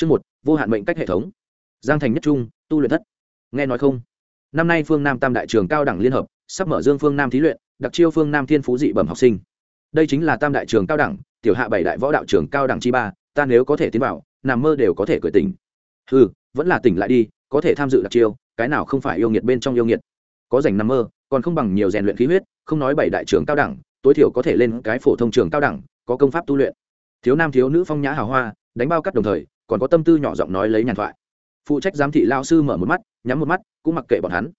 Chương một, vô hạn mệnh cách hệ thống. Giang thành nhất trung, tu luyện thất. Nghe nói không? Năm nay Phương Nam Tam đại trường cao đẳng liên hợp, sắp mở Dương Phương Nam thí luyện, đặc chiêu Phương Nam Thiên Phú dị bẩm học sinh. Đây chính là Tam đại trường cao đẳng, tiểu hạ bảy đại võ đạo trường cao đẳng chi ba, ta nếu có thể tiến vào, nằm mơ đều có thể cười tỉnh. Hừ, vẫn là tỉnh lại đi, có thể tham dự đặc chiêu, cái nào không phải yêu nghiệt bên trong yêu nghiệt. Có rảnh nằm mơ, còn không bằng nhiều rèn luyện khí huyết, không nói bảy đại trường cao đẳng, tối thiểu có thể lên cái phổ thông trường cao đẳng, có công pháp tu luyện. Thiếu nam thiếu nữ phong nhã hào hoa, đánh bao cắt đồng thời, còn có tâm tư nhỏ giọng nói lấy nhàn thoại. Phụ trách giám thị lao sư mở một mắt, nhắm một mắt, cũng mặc kệ bọn hắn.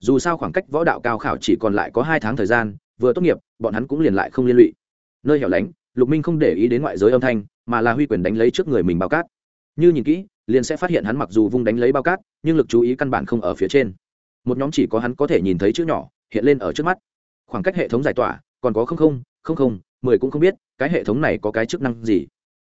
Dù sao khoảng cách võ đạo cao khảo chỉ còn lại có hai tháng thời gian, vừa tốt nghiệp, bọn hắn cũng liền lại không liên lụy. Nơi hẻo lánh, lục minh không để ý đến ngoại giới âm thanh, mà là huy quyền đánh lấy trước người mình bao cát. Như nhìn kỹ, liền sẽ phát hiện hắn mặc dù vung đánh lấy bao cát, nhưng lực chú ý căn bản không ở phía trên. Một nhóm chỉ có hắn có thể nhìn thấy chữ nhỏ, hiện lên ở trước mắt. Khoảng cách hệ thống giải tỏa, còn có không không không không, mười cũng không biết, cái hệ thống này có cái chức năng gì.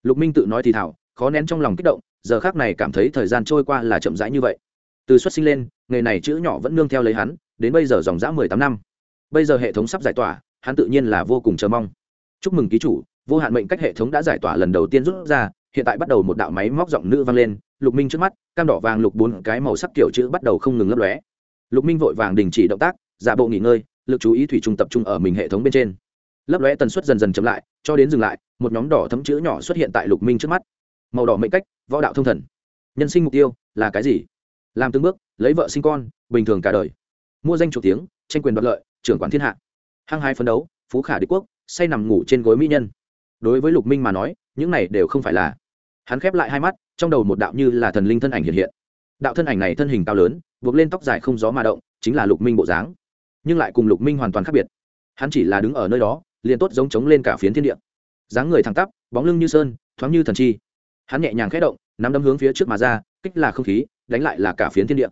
Lục minh tự nói thì thảo khó nén trong lòng kích động, giờ khác này cảm thấy thời gian trôi qua là chậm rãi như vậy. Từ xuất sinh lên, nghề này chữ nhỏ vẫn nương theo lấy hắn, đến bây giờ dòng dã mười tám năm. Bây giờ hệ thống sắp giải tỏa, hắn tự nhiên là vô cùng chờ mong. Chúc mừng ký chủ, vô hạn mệnh cách hệ thống đã giải tỏa lần đầu tiên rút ra, hiện tại bắt đầu một đạo máy móc giọng nữ vang lên, lục minh trước mắt, cam đỏ vàng lục bốn cái màu sắc kiểu chữ bắt đầu không ngừng lấp lóe. Lục minh vội vàng đình chỉ động tác, giả bộ nghỉ ngơi, lực chú ý thủy trung tập trung ở mình hệ thống bên trên. Lấp lóe tần suất dần dần chậm lại, cho đến dừng lại, một nhóm đỏ thấm chữ nhỏ xuất hiện tại lục minh trước mắt màu đỏ mệnh cách, võ đạo thông thần. Nhân sinh mục tiêu là cái gì? Làm từng bước, lấy vợ sinh con, bình thường cả đời. Mua danh chủ tiếng, tranh quyền đoạt lợi, trưởng quản thiên hạ. Hăng hai phấn đấu, phú khả đế quốc, say nằm ngủ trên gối mỹ nhân. Đối với lục minh mà nói, những này đều không phải là. Hắn khép lại hai mắt, trong đầu một đạo như là thần linh thân ảnh hiện hiện. Đạo thân ảnh này thân hình cao lớn, buộc lên tóc dài không gió mà động, chính là lục minh bộ dáng. Nhưng lại cùng lục minh hoàn toàn khác biệt. Hắn chỉ là đứng ở nơi đó, liền tốt giống chống lên cả phiến thiên địa. Dáng người thẳng tắp, bóng lưng như sơn, thoáng như thần chi hắn nhẹ nhàng khẽ động, nắm đấm hướng phía trước mà ra, kích là không khí, đánh lại là cả phiến thiên địa.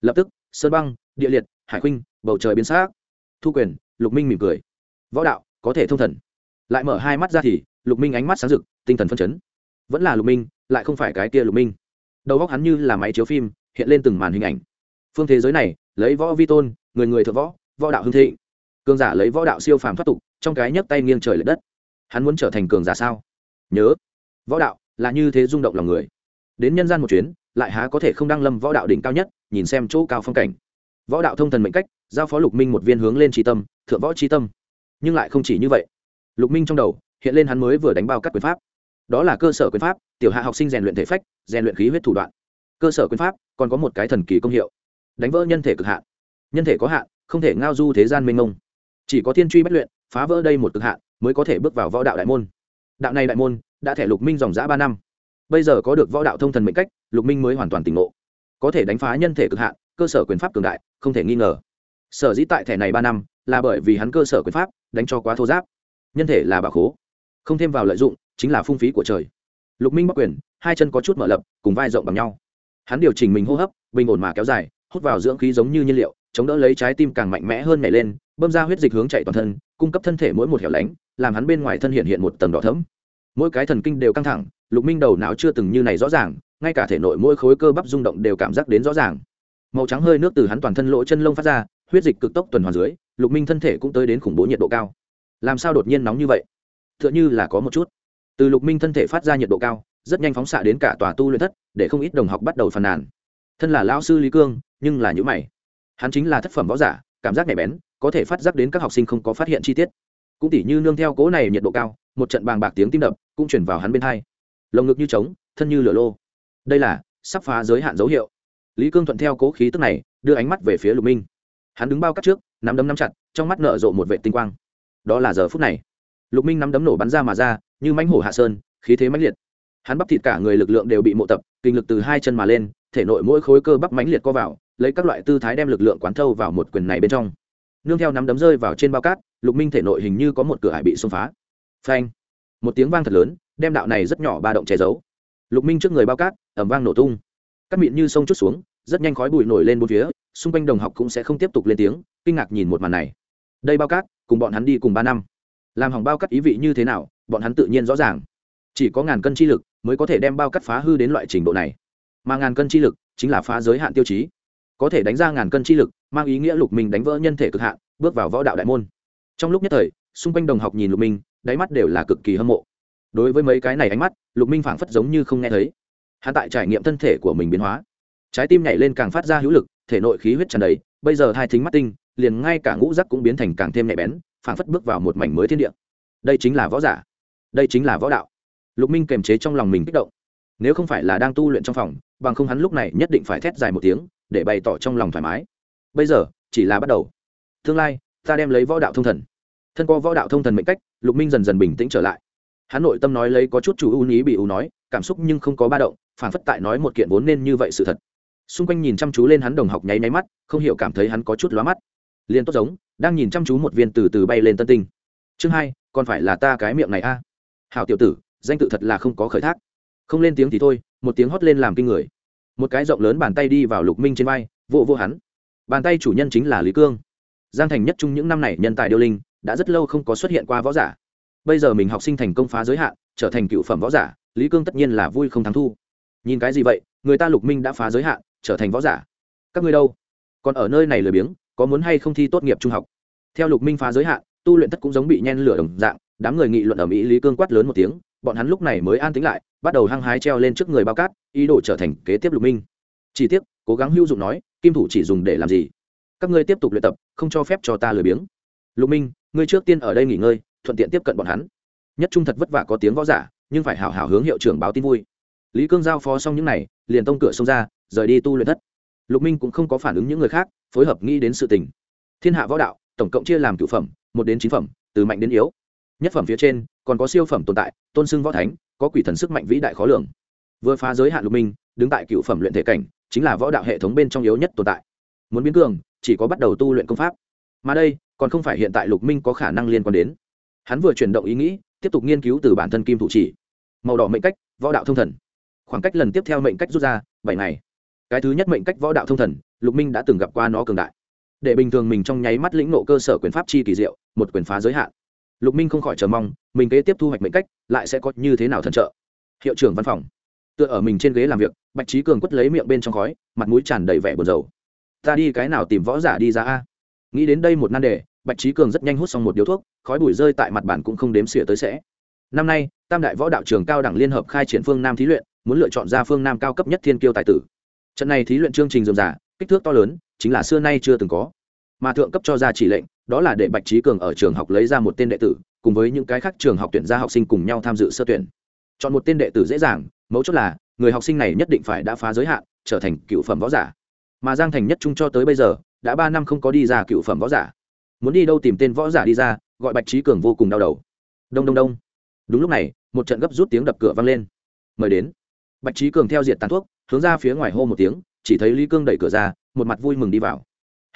Lập tức, sơn băng, địa liệt, hải khuynh, bầu trời biến xác thu quyền, lục minh mỉm cười. Võ đạo, có thể thông thần. Lại mở hai mắt ra thì, lục minh ánh mắt sáng rực, tinh thần phân chấn. Vẫn là lục minh, lại không phải cái kia lục minh. Đầu góc hắn như là máy chiếu phim, hiện lên từng màn hình ảnh. Phương thế giới này, lấy võ vi tôn, người người thợ võ võ đạo hưng thị cường giả lấy võ đạo siêu phàm thoát tục, trong cái nhấc tay nghiêng trời l ệ đất. Hắn muốn trở thành cường giả sao? Nhớ. Võ đạo là như thế rung động lòng người. Đến nhân gian một chuyến, lại há có thể không đăng lâm võ đạo đỉnh cao nhất, nhìn xem chỗ cao phong cảnh. Võ đạo thông thần mệnh cách, giao phó lục minh một viên hướng lên tri tâm, thượng võ tri tâm. Nhưng lại không chỉ như vậy. Lục minh trong đầu, hiện lên hắn mới vừa đánh bao các quyền pháp. Đó là cơ sở quyền pháp, tiểu hạ học sinh rèn luyện thể phách, rèn luyện khí huyết thủ đoạn. Cơ sở quyền pháp, còn có một cái thần kỳ công hiệu. Đánh vỡ nhân thể cực hạn. Nhân thể có hạn, không thể ngao du thế gian mênh mông. Chỉ có thiên truy bất luyện, phá vỡ đây một cực hạn, mới có thể bước vào võ đạo đại môn. Đạo này đại môn đã thẻ lục minh dòng giã ba năm. Bây giờ có được võ đạo thông thần mệnh cách, lục minh mới hoàn toàn tỉnh ngộ. Có thể đánh phá nhân thể cực hạn, cơ sở quyền pháp cường đại, không thể nghi ngờ. Sở dĩ tại thẻ này ba năm, là bởi vì hắn cơ sở quyền pháp, đánh cho quá thô giáp. Nhân thể là bạc hố không thêm vào lợi dụng, chính là phung phí của trời. Lục minh bắc quyền, hai chân có chút mở lập, cùng vai rộng bằng nhau. Hắn điều chỉnh mình hô hấp, bình ổn mà kéo dài, hút vào dưỡng khí giống như nhiên liệu, chống đỡ lấy trái tim càng mạnh mẽ hơn nhảy lên, bơm ra huyết dịch hướng chạy toàn thân, cung cấp thân thể mỗi một hẻo lánh, làm hắn bên ngoài thân hiện hiện một tầng đỏ thấm mỗi cái thần kinh đều căng thẳng, lục minh đầu não chưa từng như này rõ ràng, ngay cả thể nội mỗi khối cơ bắp rung động đều cảm giác đến rõ ràng. Màu trắng hơi nước từ hắn toàn thân lỗ chân lông phát ra, huyết dịch cực tốc tuần hoàn dưới, lục minh thân thể cũng tới đến khủng bố nhiệt độ cao. Làm sao đột nhiên nóng như vậy? T h ư ợ n h ư là có một chút. Từ lục minh thân thể phát ra nhiệt độ cao, rất nhanh phóng xạ đến cả tòa tu luyện thất, để không ít đồng học bắt đầu phàn nàn. Thân là lao sư lý cương, nhưng là nhữ mày. Hắn chính là thất phẩm võ giả, cảm giác nhạy bén, có thể phát giác đến các học sinh không có phát hiện chi tiết. Cũng tỉ như nương theo cố này nhiệt độ cao một trận bàng bạc tiếng tim đập cũng chuyển vào hắn bên hai. Lồng ngực như trống, thân như lửa lô. Đây là sắp phá giới hạn dấu hiệu. Lý cương thuận theo cố khí tức này, đưa ánh mắt về phía lục minh. Hắn đứng bao cắt trước, nắm đấm nắm chặt, trong mắt nở rộ một vệ tinh quang. Đó là giờ phút này. Lục minh nắm đấm nổ bắn ra mà ra, như mánh hổ hạ sơn, khí thế mãnh liệt. Hắn bắp thịt cả người lực lượng đều bị mộ tập, kinh lực từ hai chân mà lên, thể nội mỗi khối cơ bắp mãnh liệt co vào, lấy các loại tư thái đem lực lượng quán thâu vào một quyền này bên trong. Nương theo nắm đấm rơi vào trên bao cát, lục minh thể nội hình như có một cửa hải bị xông phá phanh. Một tiếng vang thật lớn, đem đạo này rất nhỏ ba động che giấu. Lục minh trước người bao cát ẩm vang nổ tung. Cắt miệng như sông chút xuống, rất nhanh khói bụi nổi lên bốn phía, xung quanh đồng học cũng sẽ không tiếp tục lên tiếng, kinh ngạc nhìn một màn này. Đây bao cát, cùng bọn hắn đi cùng ba năm. Làm hỏng bao cát ý vị như thế nào, bọn hắn tự nhiên rõ ràng. Chỉ có ngàn cân chi lực mới có thể đem bao cát phá hư đến loại trình độ này. Mà ngàn cân chi lực chính là phá giới hạn tiêu chí. Có thể đánh ra ngàn cân chi lực, mang ý nghĩa lục minh đánh vỡ nhân thể cực hạn, bước vào võ đạo đại môn. Trong lúc nhất thời, xung quanh đồng học nhìn lục minh đáy mắt đều là cực kỳ hâm mộ. Đối với mấy cái này ánh mắt, lục minh phảng phất giống như không nghe thấy. Hắn tại trải nghiệm thân thể của mình biến hóa. Trái tim nhảy lên càng phát ra hữu lực, thể nội khí huyết tràn đầy, bây giờ hai thính mắt tinh, liền ngay cả ngũ rắc cũng biến thành càng thêm nhạy bén, phảng phất bước vào một mảnh mới thiên địa. Đây chính là võ giả. Đây chính là võ đạo. Lục minh kềm chế trong lòng mình kích động. Nếu không phải là đang tu luyện trong phòng, bằng không hắn lúc này nhất định phải thét dài một tiếng, để bày tỏ trong lòng thoải mái. Bây giờ, chỉ là bắt đầu. Tương lai, ta đem lấy võ đạo thông thần thân qua võ đạo thông thần mệnh cách, lục minh dần dần bình tĩnh trở lại. Hắn nội tâm nói lấy có chút chủ ưu ý bị ưu nói, cảm xúc nhưng không có ba động phản phất tại nói một kiện vốn nên như vậy sự thật. Xung quanh nhìn chăm chú lên hắn đồng học nháy nháy mắt, không hiểu cảm thấy hắn có chút lóa mắt. Liền tốt giống, đang nhìn chăm chú một viên từ từ bay lên tân tinh. Chương hai, còn phải là ta cái miệng này a. À? hảo tiểu tử, danh tự thật là không có khởi thác. Không lên tiếng thì thôi, một tiếng hót lên làm kinh người. Một cái rộng lớn bàn tay đi vào lục minh trên vai vô vô hắn. Bàn tay chủ nhân chính là lý cương. Giang thành nhất trung những năm này nhân tài điêu linh đã rất lâu không có xuất hiện qua võ giả. Bây giờ mình học sinh thành công phá giới hạn, trở thành cựu phẩm võ giả, lý cương tất nhiên là vui không thắng thu. Nhìn cái gì vậy? Người ta lục minh đã phá giới hạn, trở thành võ giả. Các ngươi đâu? Còn ở nơi này lười biếng, có muốn hay không thi tốt nghiệp trung học? Theo lục minh phá giới hạn, tu luyện tất cũng giống bị nhen lửa đồng dạng, đám người nghị luận ở mỹ lý cương quát lớn một tiếng, bọn hắn lúc này mới an tính lại, bắt đầu hăng hái treo lên trước người bao cát, ý đồ trở thành kế tiếp lục minh. Chỉ tiếc, cố gắng hữu dụng nói, kim thủ chỉ dùng để làm gì? Các ngươi tiếp tục luyện tập, không cho phép cho ta lười biếng. Lục minh ngươi trước tiên ở đây nghỉ ngơi thuận tiện tiếp cận bọn hắn. Nhất trung thật vất vả có tiếng võ giả nhưng phải hảo hảo hướng hiệu trưởng báo tin vui. Lý cương giao phó xong những này, liền tông cửa xông ra rời đi tu luyện thất. Lục minh cũng không có phản ứng những người khác phối hợp nghĩ đến sự tình. Thiên hạ võ đạo tổng cộng chia làm cựu phẩm một đến chín phẩm từ mạnh đến yếu. Nhất phẩm phía trên còn có siêu phẩm tồn tại tôn xưng võ thánh có quỷ thần sức mạnh vĩ đại khó lường. Vừa phá giới hạn lục minh đứng tại cựu phẩm luyện thể cảnh chính là võ đạo hệ thống bên trong yếu nhất tồn tại. Muốn biến cường chỉ có bắt đầu tu luyện công pháp. Mà đây còn không phải hiện tại lục minh có khả năng liên quan đến. Hắn vừa chuyển động ý nghĩ, tiếp tục nghiên cứu từ bản thân kim thủ chỉ. Màu đỏ mệnh cách, võ đạo thông thần. Khoảng cách lần tiếp theo mệnh cách rút ra, bảy ngày. Cái thứ nhất mệnh cách võ đạo thông thần, lục minh đã từng gặp qua nó cường đại. Để bình thường mình trong nháy mắt lĩnh nộ cơ sở quyền pháp chi kỳ diệu, một quyền phá giới hạn. Lục minh không khỏi chờ mong, mình kế tiếp thu hoạch mệnh cách, lại sẽ có như thế nào thần trợ. Hiệu trưởng văn phòng. Tựa ở mình trên ghế làm việc, bạch trí cường quất lấy miệng bên trong khói, mặt mũi tràn đầy vẻ buồn rầu. Ta đi cái nào tìm võ giả đi ra a? Nghĩ đến đây một nan đề bạch trí cường rất nhanh hút xong một điếu thuốc, khói bụi rơi tại mặt bản cũng không đếm xỉa tới sẽ. Năm nay, tam đại võ đạo trường cao đẳng liên hợp khai triển phương nam thí luyện, muốn lựa chọn ra phương nam cao cấp nhất thiên kiêu tài tử. Trận này thí luyện chương trình dườm giả kích thước to lớn, chính là xưa nay chưa từng có. Mà thượng cấp cho ra chỉ lệnh, đó là để bạch trí cường ở trường học lấy ra một tên đệ tử, cùng với những cái khác trường học tuyển ra học sinh cùng nhau tham dự sơ tuyển. Chọn một tên đệ tử dễ dàng, mấu chốt là, người học sinh này nhất định phải đã phá giới hạn, trở thành cựu phẩm võ giả. Mà giang thành nhất trung cho tới bây giờ, đã ba năm không có đi ra cựu phẩm võ giả muốn đi đâu tìm tên võ giả đi ra, gọi bạch trí cường vô cùng đau đầu. Đông đông đông. Đúng lúc này, một trận gấp rút tiếng đập cửa vang lên. Mời đến. Bạch trí cường theo diện tàn thuốc, hướng ra phía ngoài hô một tiếng, chỉ thấy lý cương đẩy cửa ra, một mặt vui mừng đi vào.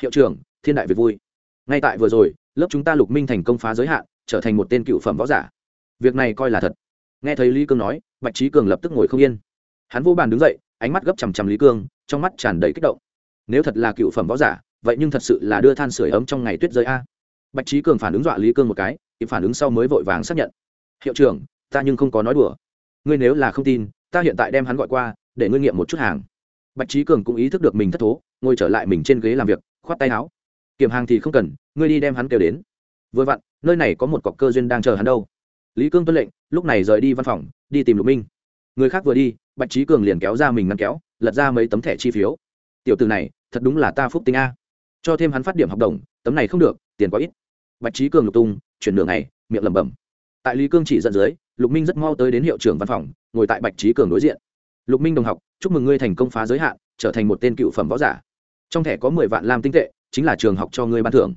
Hiệu trưởng, thiên đại việt vui. Ngay tại vừa rồi, lớp chúng ta lục minh thành công phá giới hạn, trở thành một tên cựu phẩm võ giả. Việc này coi là thật. Nghe thấy lý cương nói, bạch trí cường lập tức ngồi không yên. Hắn vô bàn đứng dậy, ánh mắt gấp chằm chằm lý cương, trong mắt tràn đầy kích động. Nếu thật là cựu phẩm võ giả vậy nhưng thật sự là đưa than sửa ấm trong ngày tuyết rơi a. Bạch trí cường phản ứng dọa lý cương một cái, kịp phản ứng sau mới vội vàng xác nhận. Hiệu trưởng, ta nhưng không có nói đùa. Ngươi nếu là không tin, ta hiện tại đem hắn gọi qua, để ngươi nghiệm một chút hàng. Bạch trí cường cũng ý thức được mình thất thố, ngồi trở lại mình trên ghế làm việc, khoát tay áo. Kiểm hàng thì không cần, ngươi đi đem hắn kêu đến. Vừa vặn, nơi này có một cọc cơ duyên đang chờ hắn đâu. Lý cương tuân lệnh, lúc này rời đi văn phòng, đi tìm lục minh. Người khác vừa đi, bạch trí cường liền kéo ra mình ngăn kéo, lật ra mấy tấm thẻ chi phiếu. Tiểu từ này, thật đúng là ta phúc tinh a cho thêm hắn phát điểm học đồng, tấm này không được, tiền quá ít. Bạch trí cường lục tung, chuyển đường này miệng lẩm bẩm. Tại lý cương chỉ dẫn dưới, lục minh rất mau tới đến hiệu trưởng văn phòng, ngồi tại bạch trí cường đối diện. Lục minh đồng học, chúc mừng ngươi thành công phá giới hạn, trở thành một tên cựu phẩm võ giả. Trong thẻ có mười vạn lam tinh tệ, chính là trường học cho ngươi ban thưởng.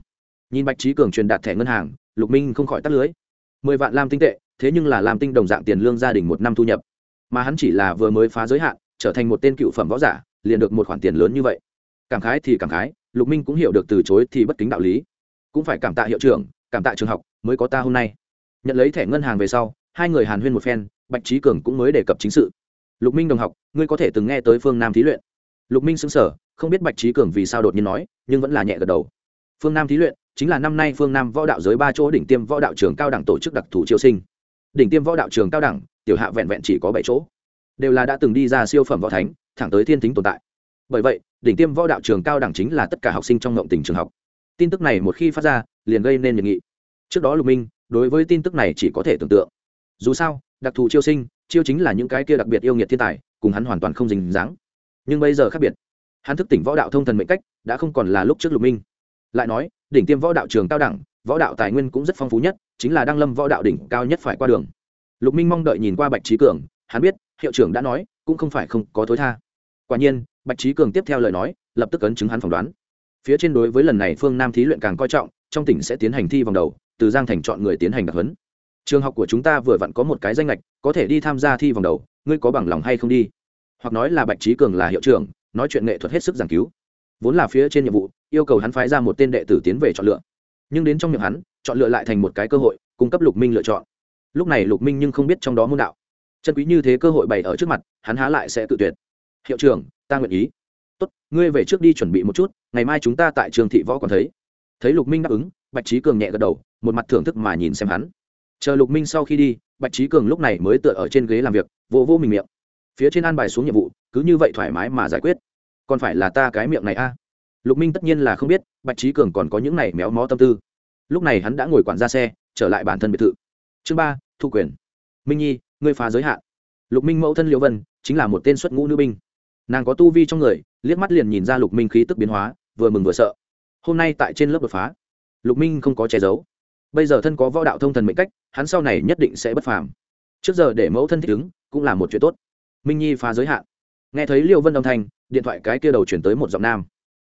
Nhìn bạch trí cường truyền đạt thẻ ngân hàng, lục minh không khỏi tắt lưới. Mười vạn lam tinh tệ, thế nhưng là làm tinh đồng dạng tiền lương gia đình một năm thu nhập. Mà hắn chỉ là vừa mới phá giới hạn, trở thành một tên cựu phẩm võ giả, liền được một khoản tiền lớn như vậy. Cảm khái thì cảm khái lục minh cũng hiểu được từ chối thì bất kính đạo lý. Cũng phải cảm tạ hiệu trưởng, cảm tạ trường học mới có ta hôm nay. Nhận lấy thẻ ngân hàng về sau, hai người hàn huyên một phen, bạch trí cường cũng mới đề cập chính sự. Lục minh đồng học, ngươi có thể từng nghe tới phương nam thí luyện. Lục minh xứng sở không biết bạch trí cường vì sao đột nhiên nói, nhưng vẫn là nhẹ gật đầu. Phương nam thí luyện chính là năm nay phương nam võ đạo giới ba chỗ đỉnh tiêm võ đạo trường cao đẳng tổ chức đặc thù chiêu sinh. Đỉnh tiêm võ đạo trường cao đẳng, tiểu hạ vẹn vẹn chỉ có bảy chỗ. Đều là đã từng đi ra siêu phẩm võ thánh, thẳng tới thiên tính tồn tại bởi vậy, đỉnh tiêm võ đạo trường cao đẳng chính là tất cả học sinh trong ngộng tình trường học. Tin tức này một khi phát ra, liền gây nên nhiệt nghị. Trước đó lục minh, đối với tin tức này chỉ có thể tưởng tượng. Dù sao, đặc thù chiêu sinh, chiêu chính là những cái kia đặc biệt yêu nghiệt thiên tài, cùng hắn hoàn toàn không dính dáng. Nhưng bây giờ khác biệt. Hắn thức tỉnh võ đạo thông thần mệnh cách, đã không còn là lúc trước lục minh. Lại nói, đỉnh tiêm võ đạo trường cao đẳng, võ đạo tài nguyên cũng rất phong phú nhất, chính là đăng lâm võ đạo đỉnh cao nhất phải qua đường. Lục minh mong đợi nhìn qua bạch trí cường, hắn biết, hiệu trưởng đã nói, cũng không phải không có thối tha. Quả nhiên bạch trí cường tiếp theo lời nói, lập tức ấn chứng hắn phỏng đoán. Phía trên đối với lần này phương nam thí luyện càng coi trọng, trong tỉnh sẽ tiến hành thi vòng đầu, từ giang thành chọn người tiến hành đặc huấn. Trường học của chúng ta vừa vặn có một cái danh lệch có thể đi tham gia thi vòng đầu, ngươi có bằng lòng hay không đi? Hoặc nói là bạch trí cường là hiệu trưởng, nói chuyện nghệ thuật hết sức giảng cứu. Vốn là phía trên nhiệm vụ, yêu cầu hắn phái ra một tên đệ tử tiến về chọn lựa. Nhưng đến trong miệng hắn, chọn lựa lại thành một cái cơ hội, cung cấp lục minh lựa chọn. Lúc này lục minh nhưng không biết trong đó môn đạo. Chân quý như thế cơ hội bày ở trước mặt, hắn há lại sẽ tự tuyệt. Hiệu trưởng ta nguyện ý. Tốt, ngươi về trước đi chuẩn bị một chút, ngày mai chúng ta tại trường thị võ còn thấy. Thấy lục minh đáp ứng, bạch trí cường nhẹ gật đầu, một mặt thưởng thức mà nhìn xem hắn. Chờ lục minh sau khi đi, bạch trí cường lúc này mới tựa ở trên ghế làm việc vô vô mình miệng. Phía trên an bài xuống nhiệm vụ, cứ như vậy thoải mái mà giải quyết. Còn phải là ta cái miệng này a? À? lục minh tất nhiên là không biết, bạch trí cường còn có những này méo mó tâm tư. Lúc này hắn đã ngồi quản ra xe, trở lại bản thân biệt thự. Chương ba, thu quyền. Minh nhi, ngươi phá giới hạn. Lục minh mẫu thân liễu vân, chính là một tên xuất ngũ nữ binh nàng có tu vi trong người, liếc mắt liền nhìn ra lục minh khí tức biến hóa, vừa mừng vừa sợ. Hôm nay tại trên lớp đột phá, lục minh không có che giấu. Bây giờ thân có võ đạo thông thần mệnh cách, hắn sau này nhất định sẽ bất phàm. Trước giờ để mẫu thân thích ứng, cũng là một chuyện tốt. Minh nhi phá giới hạn. Nghe thấy liêu vân âm thanh, điện thoại cái kia đầu chuyển tới một giọng nam.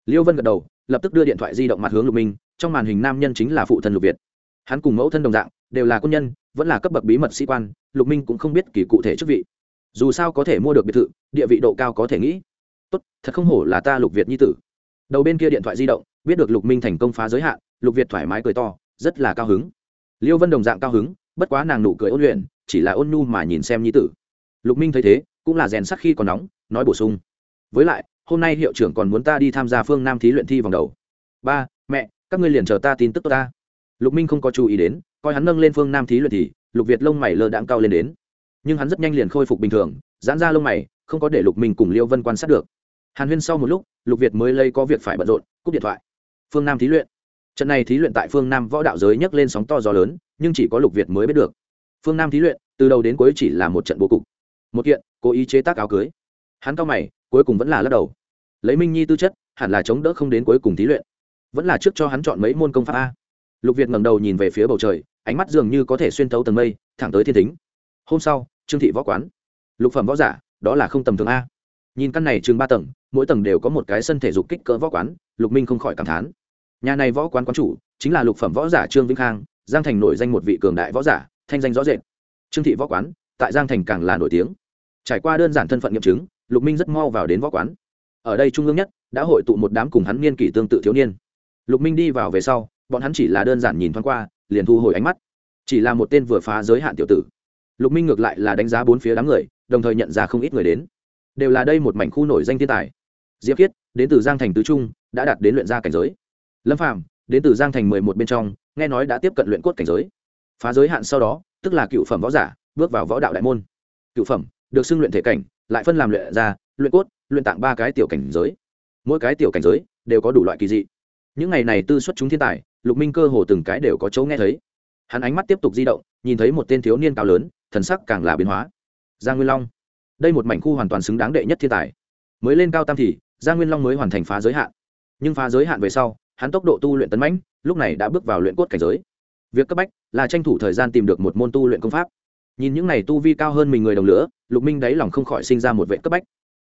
Liêu vân gật đầu, lập tức đưa điện thoại di động mặt hướng lục minh, trong màn hình nam nhân chính là phụ thân lục việt. Hắn cùng mẫu thân đồng dạng, đều là quân nhân, vẫn là cấp bậc bí mật sĩ quan, lục minh cũng không biết kỳ cụ thể chức vị dù sao có thể mua được biệt thự, địa vị độ cao có thể nghĩ. Tốt, thật không hổ là ta lục việt nhi tử. Đầu bên kia điện thoại di động, biết được lục minh thành công phá giới hạn, lục việt thoải mái cười to, rất là cao hứng. Liêu vân đồng dạng cao hứng, bất quá nàng nụ cười ôn luyện, chỉ là ôn nhu mà nhìn xem nhi tử. Lục minh thấy thế, cũng là rèn sắc khi còn nóng, nói bổ sung. Với lại, hôm nay hiệu trưởng còn muốn ta đi tham gia phương nam thí luyện thi vòng đầu. Ba, mẹ, các ngươi liền chờ ta tin tức tốt ta. Lục minh không có chú ý đến, coi hắn nâng lên phương nam thí luyện thì, lục việt lông mày lơ đãng cao lên đến nhưng hắn rất nhanh liền khôi phục bình thường, giãn ra lông mày, không có để lục minh cùng liêu vân quan sát được. Hàn huyên sau một lúc, lục việt mới lây có việc phải bận rộn, cúp điện thoại. Phương nam thí luyện. Trận này thí luyện tại phương nam võ đạo giới nhấc lên sóng to gió lớn, nhưng chỉ có lục việt mới biết được. Phương nam thí luyện, từ đầu đến cuối chỉ là một trận bố cục. Một kiện, cố ý chế tác áo cưới. Hắn cao mày, cuối cùng vẫn là lắc đầu. Lấy minh nhi tư chất, hẳn là chống đỡ không đến cuối cùng thí luyện. Vẫn là trước cho hắn chọn mấy môn công pháp a. Lục việt ngẩng đầu nhìn về phía bầu trời, ánh mắt dường như có thể xuyên tấu tầng mây, thẳng tới thiên thính. Hôm sau trương thị võ quán. Lục phẩm võ giả, đó là không tầm thường a. Nhìn căn này chừng ba tầng, mỗi tầng đều có một cái sân thể dục kích cỡ võ quán, lục minh không khỏi cảm thán. Nhà này võ quán quán chủ chính là lục phẩm võ giả trương vĩnh khang, giang thành nổi danh một vị cường đại võ giả, thanh danh rõ rệt. Trương thị võ quán, tại giang thành càng là nổi tiếng. Trải qua đơn giản thân phận nghiệm chứng, lục minh rất mau vào đến võ quán. Ở đây trung ương nhất, đã hội tụ một đám cùng hắn niên kỷ tương tự thiếu niên. Lục minh đi vào về sau, bọn hắn chỉ là đơn giản nhìn thoáng qua, liền thu hồi ánh mắt. Chỉ là một tên vừa phá giới hạn tiểu tử lục minh ngược lại là đánh giá bốn phía đám người đồng thời nhận ra không ít người đến. Đều là đây một mảnh khu nổi danh thiên tài. Diệp khiết đến từ giang thành tứ trung đã đạt đến luyện gia cảnh giới. Lâm phàm đến từ giang thành mười một bên trong nghe nói đã tiếp cận luyện cốt cảnh giới. Phá giới hạn sau đó tức là cựu phẩm võ giả bước vào võ đạo đại môn. Cựu phẩm được xưng luyện thể cảnh lại phân làm luyện gia, luyện cốt luyện tạng ba cái tiểu cảnh giới. Mỗi cái tiểu cảnh giới đều có đủ loại kỳ dị. Những ngày này tư xuất chúng thiên tài lục minh cơ hồ từng cái đều có chỗ nghe thấy. Hắn ánh mắt tiếp tục di động nhìn thấy một tên thiếu niên cao lớn thần sắc càng là biến hóa. Giang nguyên long. Đây một mảnh khu hoàn toàn xứng đáng đệ nhất thiên tài. Mới lên cao tam thì, giang nguyên long mới hoàn thành phá giới hạn. Nhưng phá giới hạn về sau, hắn tốc độ tu luyện tấn mãnh, lúc này đã bước vào luyện cốt cảnh giới. Việc cấp bách là tranh thủ thời gian tìm được một môn tu luyện công pháp. Nhìn những này tu vi cao hơn mình người đồng lửa, lục minh đáy lòng không khỏi sinh ra một vệ cấp bách.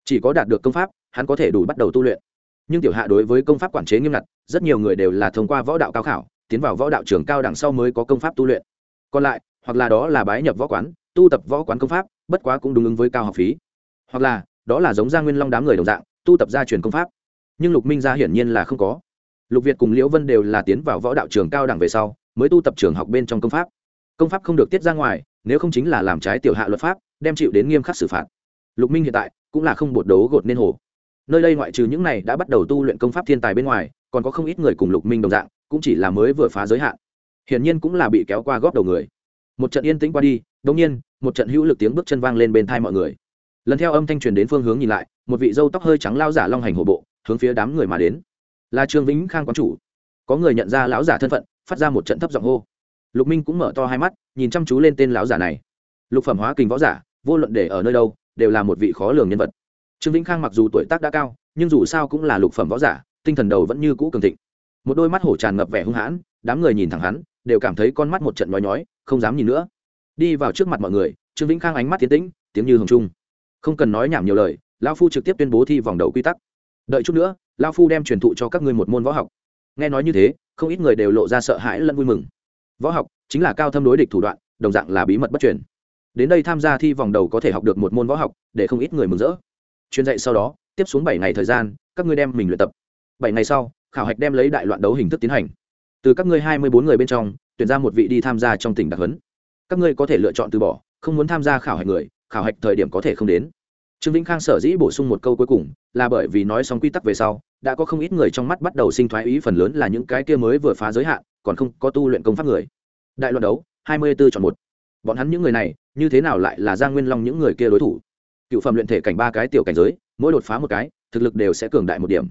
Chỉ có đạt được công pháp, hắn có thể đủ bắt đầu tu luyện. Nhưng tiểu hạ đối với công pháp quản chế nghiêm ngặt, rất nhiều người đều là thông qua võ đạo cao khảo, tiến vào võ đạo trường cao đẳng sau mới có công pháp tu luyện. Còn lại hoặc là đó là bái nhập võ quán, tu tập võ quán công pháp, bất quá cũng đúng ứng với cao học phí. Hoặc là, đó là giống gia nguyên long đám người đồng dạng, tu tập gia truyền công pháp. Nhưng lục minh gia hiển nhiên là không có. Lục việt cùng liễu vân đều là tiến vào võ đạo trường cao đẳng về sau, mới tu tập trường học bên trong công pháp. Công pháp không được tiết ra ngoài, nếu không chính là làm trái tiểu hạ luật pháp, đem chịu đến nghiêm khắc xử phạt. Lục minh hiện tại cũng là không bột đấu gột nên hồ. Nơi đây ngoại trừ những này đã bắt đầu tu luyện công pháp thiên tài bên ngoài, còn có không ít người cùng lục minh đồng dạng, cũng chỉ là mới vừa phá giới hạn. Hiển nhiên cũng là bị kéo qua góp đầu người một trận yên tĩnh qua đi đ nhiên, một trận hữu lực tiếng bước chân vang lên bên thai mọi người. Lần theo âm thanh truyền đến phương hướng nhìn lại, một vị dâu tóc hơi trắng lao giả long hành hổ bộ, hướng phía đám người mà đến. Là trương vĩnh khang quán chủ. Có người nhận ra lão giả thân phận, phát ra một trận thấp giọng hô. Lục minh cũng mở to hai mắt, nhìn chăm chú lên tên lão giả này. Lục phẩm hóa kình võ giả, vô luận để ở nơi đâu, đều là một vị khó lường nhân vật. Trương vĩnh khang mặc dù tuổi tác đã cao, nhưng dù sao cũng là lục phẩm võ giả, tinh thần đầu vẫn như cũ cường thịnh. Một đôi mắt hổ tràn ngập vẻ hung hãn, đám người nhìn thẳng hắn đều cảm thấy con mắt một trận nói nhói, không dám nhìn nữa. Đi vào trước mặt mọi người, trương vĩnh khang ánh mắt tiến tĩnh, tiếng như hồng trung. Không cần nói nhảm nhiều lời lao phu trực tiếp tuyên bố thi vòng đầu quy tắc. Đợi chút nữa lao phu đem truyền thụ cho các ngươi một môn võ học. Nghe nói như thế, không ít người đều lộ ra sợ hãi lẫn vui mừng. Võ học chính là cao thâm đối địch thủ đoạn, đồng dạng là bí mật bất truyền. Đến đây tham gia thi vòng đầu có thể học được một môn võ học, để không ít người mừng rỡ. Chuyên dạy sau đó, tiếp xuống bảy ngày thời gian, các ngươi đem mình luyện tập. Bảy ngày sau, khảo hạch đem lấy đại loạn đấu hình thức tiến hành từ các ngươi hai mươi bốn người bên trong, tuyển ra một vị đi tham gia trong tỉnh đặc huấn. Các ngươi có thể lựa chọn từ bỏ, không muốn tham gia khảo hạch người, khảo hạch thời điểm có thể không đến. Trương vĩnh khang sở dĩ bổ sung một câu cuối cùng là bởi vì nói xong quy tắc về sau, đã có không ít người trong mắt bắt đầu sinh thoái ý phần lớn là những cái kia mới vừa phá giới hạn, còn không có tu luyện công pháp người. Đại luận đấu, hai mươi b ố chọn một. Bọn hắn những người này, như thế nào lại là giang nguyên long những người kia đối thủ? Cựu phẩm luyện thể cảnh ba cái tiểu cảnh giới, mỗi đột phá một cái, thực lực đều sẽ cường đại một điểm.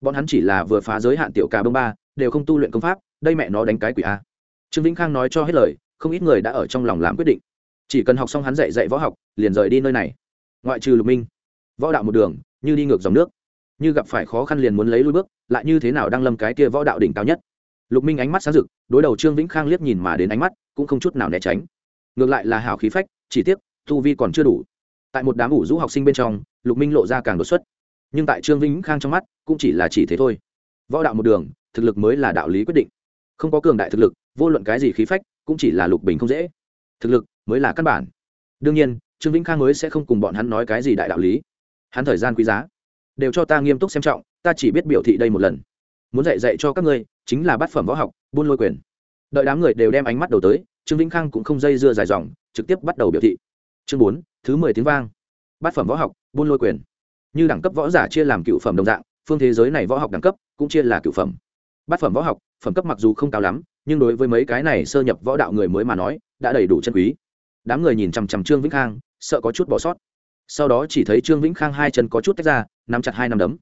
Bọn hắn chỉ là vừa phá giới hạn tiểu ca bông ba, đều không tu luyện công pháp đây mẹ nó đánh cái quỷ a. Trương vĩnh khang nói cho hết lời, không ít người đã ở trong lòng làm quyết định. Chỉ cần học xong hắn dạy dạy võ học, liền rời đi nơi này. Ngoại trừ lục minh, võ đạo một đường, như đi ngược dòng nước. Như gặp phải khó khăn liền muốn lấy lui bước, lại như thế nào đang lâm cái kia võ đạo đỉnh cao nhất. Lục minh ánh mắt sáng rực, đối đầu trương vĩnh khang liếc nhìn mà đến ánh mắt, cũng không chút nào né tránh. Ngược lại là hào khí phách, chỉ tiếc, tu vi còn chưa đủ. Tại một đám ủ rũ học sinh bên trong, lục minh lộ ra càng đột xuất. Nhưng tại trương vĩnh khang trong mắt, cũng chỉ là chỉ thế thôi. Võ đạo một đường, thực lực mới là đạo lý quyết định không có cường đại thực lực, vô luận cái gì khí phách, cũng chỉ là lục bình không dễ. Thực lực mới là căn bản. Đương nhiên, trương vĩnh khang mới sẽ không cùng bọn hắn nói cái gì đại đạo lý. Hắn thời gian quý giá. Đều cho ta nghiêm túc xem trọng, ta chỉ biết biểu thị đây một lần. Muốn dạy dạy cho các ngươi, chính là bát phẩm võ học, buôn lôi quyền. Đợi đám người đều đem ánh mắt đầu tới, trương vĩnh khang cũng không dây dưa dài dòng, trực tiếp bắt đầu biểu thị. Chương bốn, thứ mười tiếng vang. Bát phẩm võ học, buôn lôi quyền. Như đẳng cấp võ giả chia làm cựu phẩm đồng dạng, phương thế giới này võ học đẳng cấp cũng chia là cựu phẩm bát phẩm võ học, phẩm cấp mặc dù không cao lắm, nhưng đối với mấy cái này sơ nhập võ đạo người mới mà nói, đã đầy đủ chân quý. Đám người nhìn chằm chằm trương vĩnh khang, sợ có chút bỏ sót. Sau đó chỉ thấy trương vĩnh khang hai chân có chút tách ra, nắm chặt hai nắm đấm.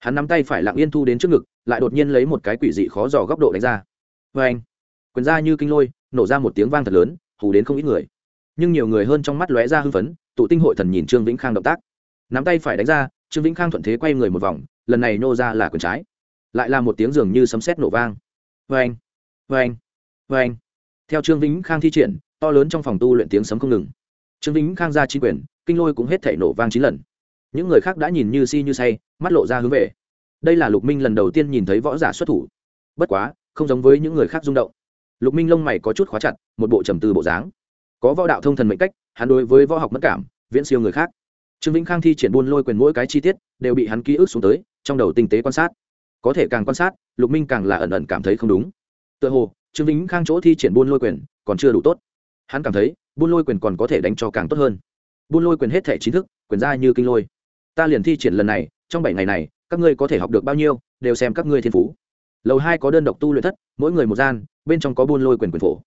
Hắn nắm tay phải lặng yên thu đến trước ngực, lại đột nhiên lấy một cái quỷ dị khó dò góc độ đánh ra. Vê anh, quyền ra như kinh lôi, nổ ra một tiếng vang thật lớn, hù đến không ít người. Nhưng nhiều người hơn trong mắt lóe ra hưng phấn, tụ tinh hội thần nhìn trương vĩnh khang động tác. Nắm tay phải đánh ra, trương vĩnh khang thuận thế quay người một vòng, lần này nô ra là quyền trái lại là một tiếng dường như sấm sét nổ vang. Vê anh vê anh vê anh theo trương vĩnh khang thi triển, to lớn trong phòng tu luyện tiếng sấm không ngừng. Trương vĩnh khang ra chi quyền, kinh lôi cũng hết thể nổ vang chín lần. Những người khác đã nhìn như si như say, mắt lộ ra hướng về. Đây là lục minh lần đầu tiên nhìn thấy võ giả xuất thủ. Bất quá, không giống với những người khác rung động. Lục minh lông mày có chút khóa chặt, một bộ trầm tư bộ dáng. Có võ đạo thông thần mệnh cách, hắn đối với võ học mất cảm, viễn siêu người khác. Trương vĩnh khang thi triển buôn lôi quyền mỗi cái chi tiết, đều bị hắn ký ức xuống tới, trong đầu tinh tế quan sát có thể càng quan sát, lục minh càng là ẩn ẩn cảm thấy không đúng. Tựa hồ, trương vĩnh khang chỗ thi triển buôn lôi quyền còn chưa đủ tốt. Hắn cảm thấy, buôn lôi quyền còn có thể đánh cho càng tốt hơn. Buôn lôi quyền hết thể chính thức, quyền ra như kinh lôi. Ta liền thi triển lần này, trong bảy ngày này, các ngươi có thể học được bao nhiêu, đều xem các ngươi thiên phú. Lầu hai có đơn độc tu luyện thất, mỗi người một gian, bên trong có buôn lôi quyền quyền phổ.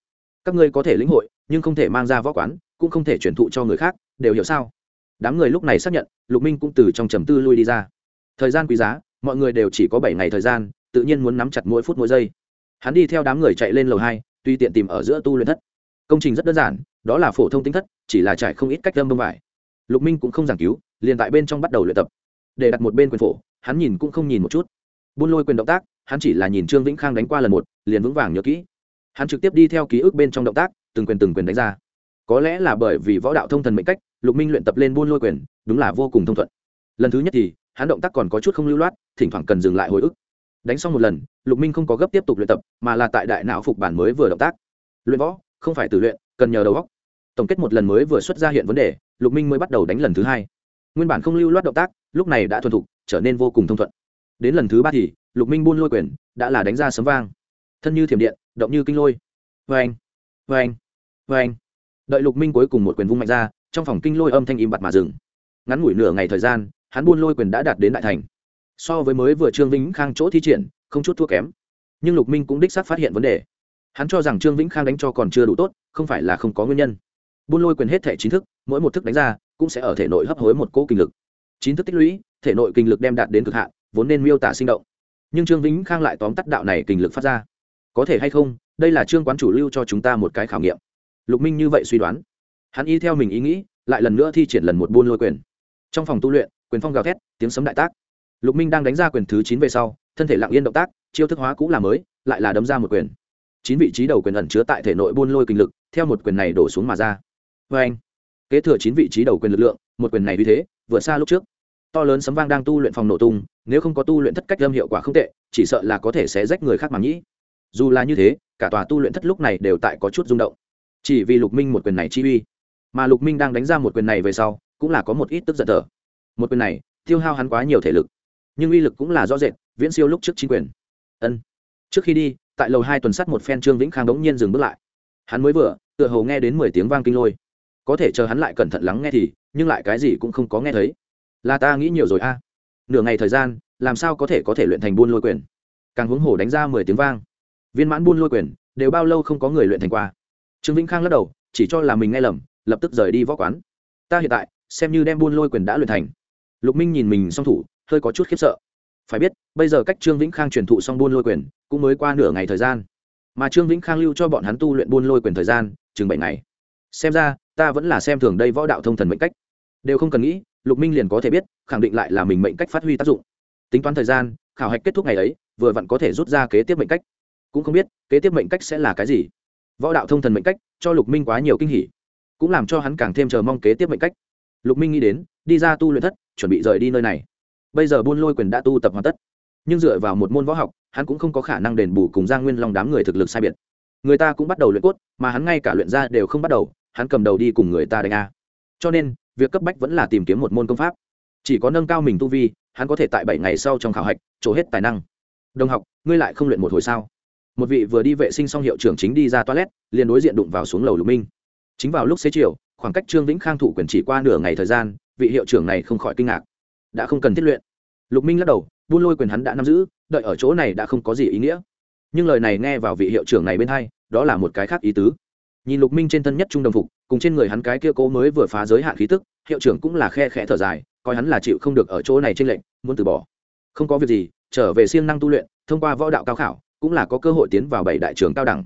Các ngươi có thể lĩnh hội, nhưng không thể mang ra võ quán, cũng không thể chuyển thụ cho người khác, đều hiểu sao? Đám người lúc này xác nhận, lục minh cũng từ trong trầm tư lui đi ra. Thời gian quý giá mọi người đều chỉ có bảy ngày thời gian, tự nhiên muốn nắm chặt mỗi phút mỗi giây. Hắn đi theo đám người chạy lên lầu hai tuy tiện tìm ở giữa tu luyện thất. Công trình rất đơn giản, đó là phổ thông tính thất, chỉ là trải không ít cách lâm bông vải. Lục minh cũng không giảng cứu, liền tại bên trong bắt đầu luyện tập. Để đặt một bên quyền phổ, hắn nhìn cũng không nhìn một chút. Buôn lôi quyền động tác, hắn chỉ là nhìn trương vĩnh khang đánh qua lần một, liền vững vàng nhớ kỹ. Hắn trực tiếp đi theo ký ức bên trong động tác, từng quyền từng quyền đánh ra. Có lẽ là bởi vì võ đạo thông thần mệnh cách, lục minh luyện tập lên buôn lôi quyền, đúng là vô cùng thông thuận lần thứ nhất thì, hắn động tác còn có chút không lưu loát, thỉnh thoảng cần dừng lại hồi ức. Đánh xong một lần, lục minh không có gấp tiếp tục luyện tập, mà là tại đại não phục bản mới vừa động tác. Luyện võ, không phải tự luyện, cần nhờ đầu góc tổng kết một lần mới vừa xuất ra hiện vấn đề, lục minh mới bắt đầu đánh lần thứ hai. Nguyên bản không lưu loát động tác, lúc này đã thuần thục, trở nên vô cùng thông thuận. Đến lần thứ ba thì, lục minh buôn lôi quyền, đã là đánh ra sấm vang. Thân như thiểm điện, động như kinh lôi. Vê anh vê anh vê anh đợi lục minh cuối cùng một quyền vung mạnh ra, trong phòng kinh lôi âm thanh im bặt mà dừng. Ngắn ngủi nửa ngày thời gian hắn buôn lôi quyền đã đạt đến đại thành. So với mới vừa trương vĩnh khang chỗ thi triển, không chút thua kém. Nhưng lục minh cũng đích xác phát hiện vấn đề. Hắn cho rằng trương vĩnh khang đánh cho còn chưa đủ tốt, không phải là không có nguyên nhân. Buôn lôi quyền hết thể chính thức, mỗi một thức đánh ra, cũng sẽ ở thể nội hấp hối một cỗ kinh lực. Chín thức tích lũy, thể nội kinh lực đem đạt đến cực hạn, vốn nên miêu tả sinh động. Nhưng trương vĩnh khang lại tóm tắt đạo này kinh lực phát ra. Có thể hay không, đây là trương quán chủ lưu cho chúng ta một cái khảo nghiệm. Lục minh như vậy suy đoán. Hắn y theo mình ý nghĩ, lại lần nữa thi triển lần một buôn lôi quyền. Trong phòng tu luyện quyền phong gào thét, tiếng sấm đại tác. Lục minh đang đánh ra quyền thứ chín về sau, thân thể lặng yên động tác, chiêu thức hóa cũng là mới, lại là đấm ra một quyền. Chín vị trí đầu quyền ẩn chứa tại thể nội buôn lôi kinh lực, theo một quyền này đổ xuống mà ra. Vê anh, kế thừa chín vị trí đầu quyền lực lượng, một quyền này vì thế, vượt xa lúc trước. To lớn sấm vang đang tu luyện phòng nổ tung, nếu không có tu luyện thất cách âm hiệu quả không tệ, chỉ sợ là có thể sẽ rách người khác mà nhĩ dù là như thế, cả tòa tu luyện thất lúc này đều tại có chút rung động. Chỉ vì lục minh một quyền này chi uy, mà lục minh đang đánh ra một quyền này về sau, cũng là có một ít tức giận thở một quyền này tiêu hao hắn quá nhiều thể lực, nhưng uy lực cũng là rõ rệt, viễn siêu lúc trước chính quyền. Ân. Trước khi đi, tại lầu hai tuần sắt một phen trương vĩnh khang đống nhiên dừng bước lại. Hắn mới vừa, tựa hồ nghe đến mười tiếng vang kinh lôi. Có thể chờ hắn lại cẩn thận lắng nghe thì, nhưng lại cái gì cũng không có nghe thấy. Là ta nghĩ nhiều rồi a. Nửa ngày thời gian, làm sao có thể có thể luyện thành buôn lôi quyền? Càng huống hồ đánh ra mười tiếng vang. Viên mãn buôn lôi quyền, đều bao lâu không có người luyện thành qua. Trương vĩnh khang lắc đầu, chỉ cho là mình nghe lầm, lập tức rời đi võ quán. Ta hiện tại, xem như đem buôn lôi quyền đã luyện thành lục minh nhìn mình song thủ, hơi có chút khiếp sợ. Phải biết, bây giờ cách trương vĩnh khang truyền thụ xong buôn lôi quyền, cũng mới qua nửa ngày thời gian. Mà trương vĩnh khang lưu cho bọn hắn tu luyện buôn lôi quyền thời gian, chừng bảy ngày. Xem ra, ta vẫn là xem thường đây võ đạo thông thần mệnh cách. Đều không cần nghĩ, lục minh liền có thể biết, khẳng định lại là mình mệnh cách phát huy tác dụng. Tính toán thời gian, khảo hạch kết thúc ngày ấy, vừa vặn có thể rút ra kế tiếp mệnh cách. Cũng không biết, kế tiếp mệnh cách sẽ là cái gì. Võ đạo thông thần mệnh cách, cho lục minh quá nhiều kinh hỉ. Cũng làm cho hắn càng thêm chờ mong kế tiếp mệnh cách. Lục minh nghĩ đến, đi ra tu luyện thất chuẩn bị rời đi nơi này. Bây giờ buôn lôi quyền đã tu tập hoàn tất, nhưng dựa vào một môn võ học, hắn cũng không có khả năng đền bù cùng giang nguyên long đám người thực lực sai biệt. Người ta cũng bắt đầu luyện cốt, mà hắn ngay cả luyện ra đều không bắt đầu, hắn cầm đầu đi cùng người ta đánh a. Cho nên, việc cấp bách vẫn là tìm kiếm một môn công pháp. Chỉ có nâng cao mình tu vi, hắn có thể tại bảy ngày sau trong khảo hạch, trổ hết tài năng. Đồng học, ngươi lại không luyện một hồi sao? Một vị vừa đi vệ sinh xong hiệu trưởng chính đi ra toilet, liền đối diện đụng vào xuống lầu lục minh. Chính vào lúc xế chiều, khoảng cách trương vĩnh khang thủ quyền chỉ qua nửa ngày thời gian vị hiệu trưởng này không khỏi kinh ngạc. Đã không cần thiết luyện. Lục minh lắc đầu, buôn lôi quyền hắn đã nắm giữ, đợi ở chỗ này đã không có gì ý nghĩa. Nhưng lời này nghe vào vị hiệu trưởng này bên hai, đó là một cái khác ý tứ. Nhìn lục minh trên thân nhất trung đồng phục, cùng trên người hắn cái kia cố mới vừa phá giới hạn khí tức, hiệu trưởng cũng là khe khẽ thở dài, coi hắn là chịu không được ở chỗ này trên lệnh muốn từ bỏ. Không có việc gì, trở về siêng năng tu luyện, thông qua võ đạo cao khảo, cũng là có cơ hội tiến vào bảy đại trường cao đẳng.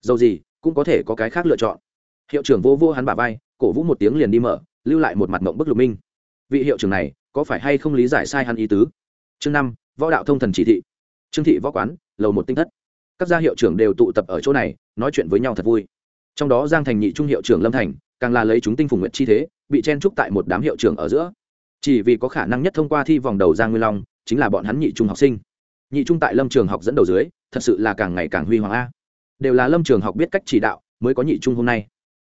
Dầu gì, cũng có thể có cái khác lựa chọn. Hiệu trưởng vô vô hắn bả vai, cổ vũ một tiếng liền đi mở lưu lại một mặt mộng bức lục minh. Vị hiệu trưởng này, có phải hay không lý giải sai hắn ý tứ? Chương năm, võ đạo thông thần chỉ thị. Trương thị võ quán, lầu một tinh thất. Các gia hiệu trưởng đều tụ tập ở chỗ này, nói chuyện với nhau thật vui. Trong đó giang thành nhị trung hiệu trưởng lâm thành, càng là lấy chúng tinh phùng nguyện chi thế, bị chen trúc tại một đám hiệu trưởng ở giữa. Chỉ vì có khả năng nhất thông qua thi vòng đầu giang nguyên long, chính là bọn hắn nhị trung học sinh. Nhị trung tại lâm trường học dẫn đầu dưới, thật sự là càng ngày càng huy hoàng a. Đều là lâm trường học biết cách chỉ đạo, mới có nhị trung hôm nay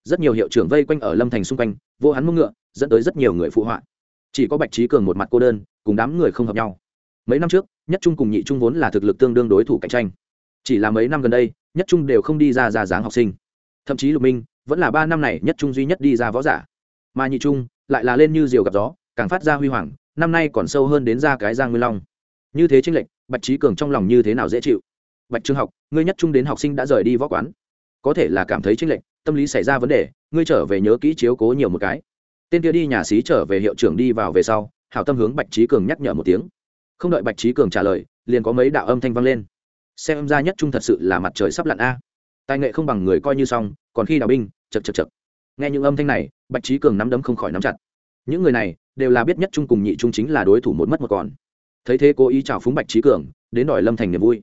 rất nhiều hiệu trưởng vây quanh ở lâm thành xung quanh, vô hắn mông ngựa, dẫn tới rất nhiều người phụ họa. Chỉ có bạch trí cường một mặt cô đơn, cùng đám người không hợp nhau. Mấy năm trước, nhất trung cùng nhị trung vốn là thực lực tương đương đối thủ cạnh tranh. Chỉ là mấy năm gần đây, nhất trung đều không đi ra ra dáng học sinh. Thậm chí lục minh vẫn là ba năm này nhất trung duy nhất đi ra võ giả. Mà nhị trung lại là lên như diều gặp gió, càng phát ra huy hoàng, năm nay còn sâu hơn đến ra cái giang nguyên long. Như thế tranh lệch, bạch trí cường trong lòng như thế nào dễ chịu? Bạch trường học, ngươi nhất trung đến học sinh đã rời đi võ quán. Có thể là cảm thấy tranh lệch tâm lý xảy ra vấn đề, ngươi trở về nhớ kỹ chiếu cố nhiều một cái. Tên kia đi nhà xí trở về hiệu trưởng đi vào về sau, hảo tâm hướng bạch trí cường nhắc nhở một tiếng. Không đợi bạch trí cường trả lời, liền có mấy đạo âm thanh vang lên. Xem ra nhất trung thật sự là mặt trời sắp lặn a. Tài nghệ không bằng người coi như xong, còn khi đào binh, chật chật chật. Nghe những âm thanh này, bạch trí cường nắm đấm không khỏi nắm chặt. Những người này, đều là biết nhất trung cùng nhị trung chính là đối thủ một mất một còn. Thấy thế cố ý chào phúng bạch trí cường, đến đòi lâm thành niềm vui.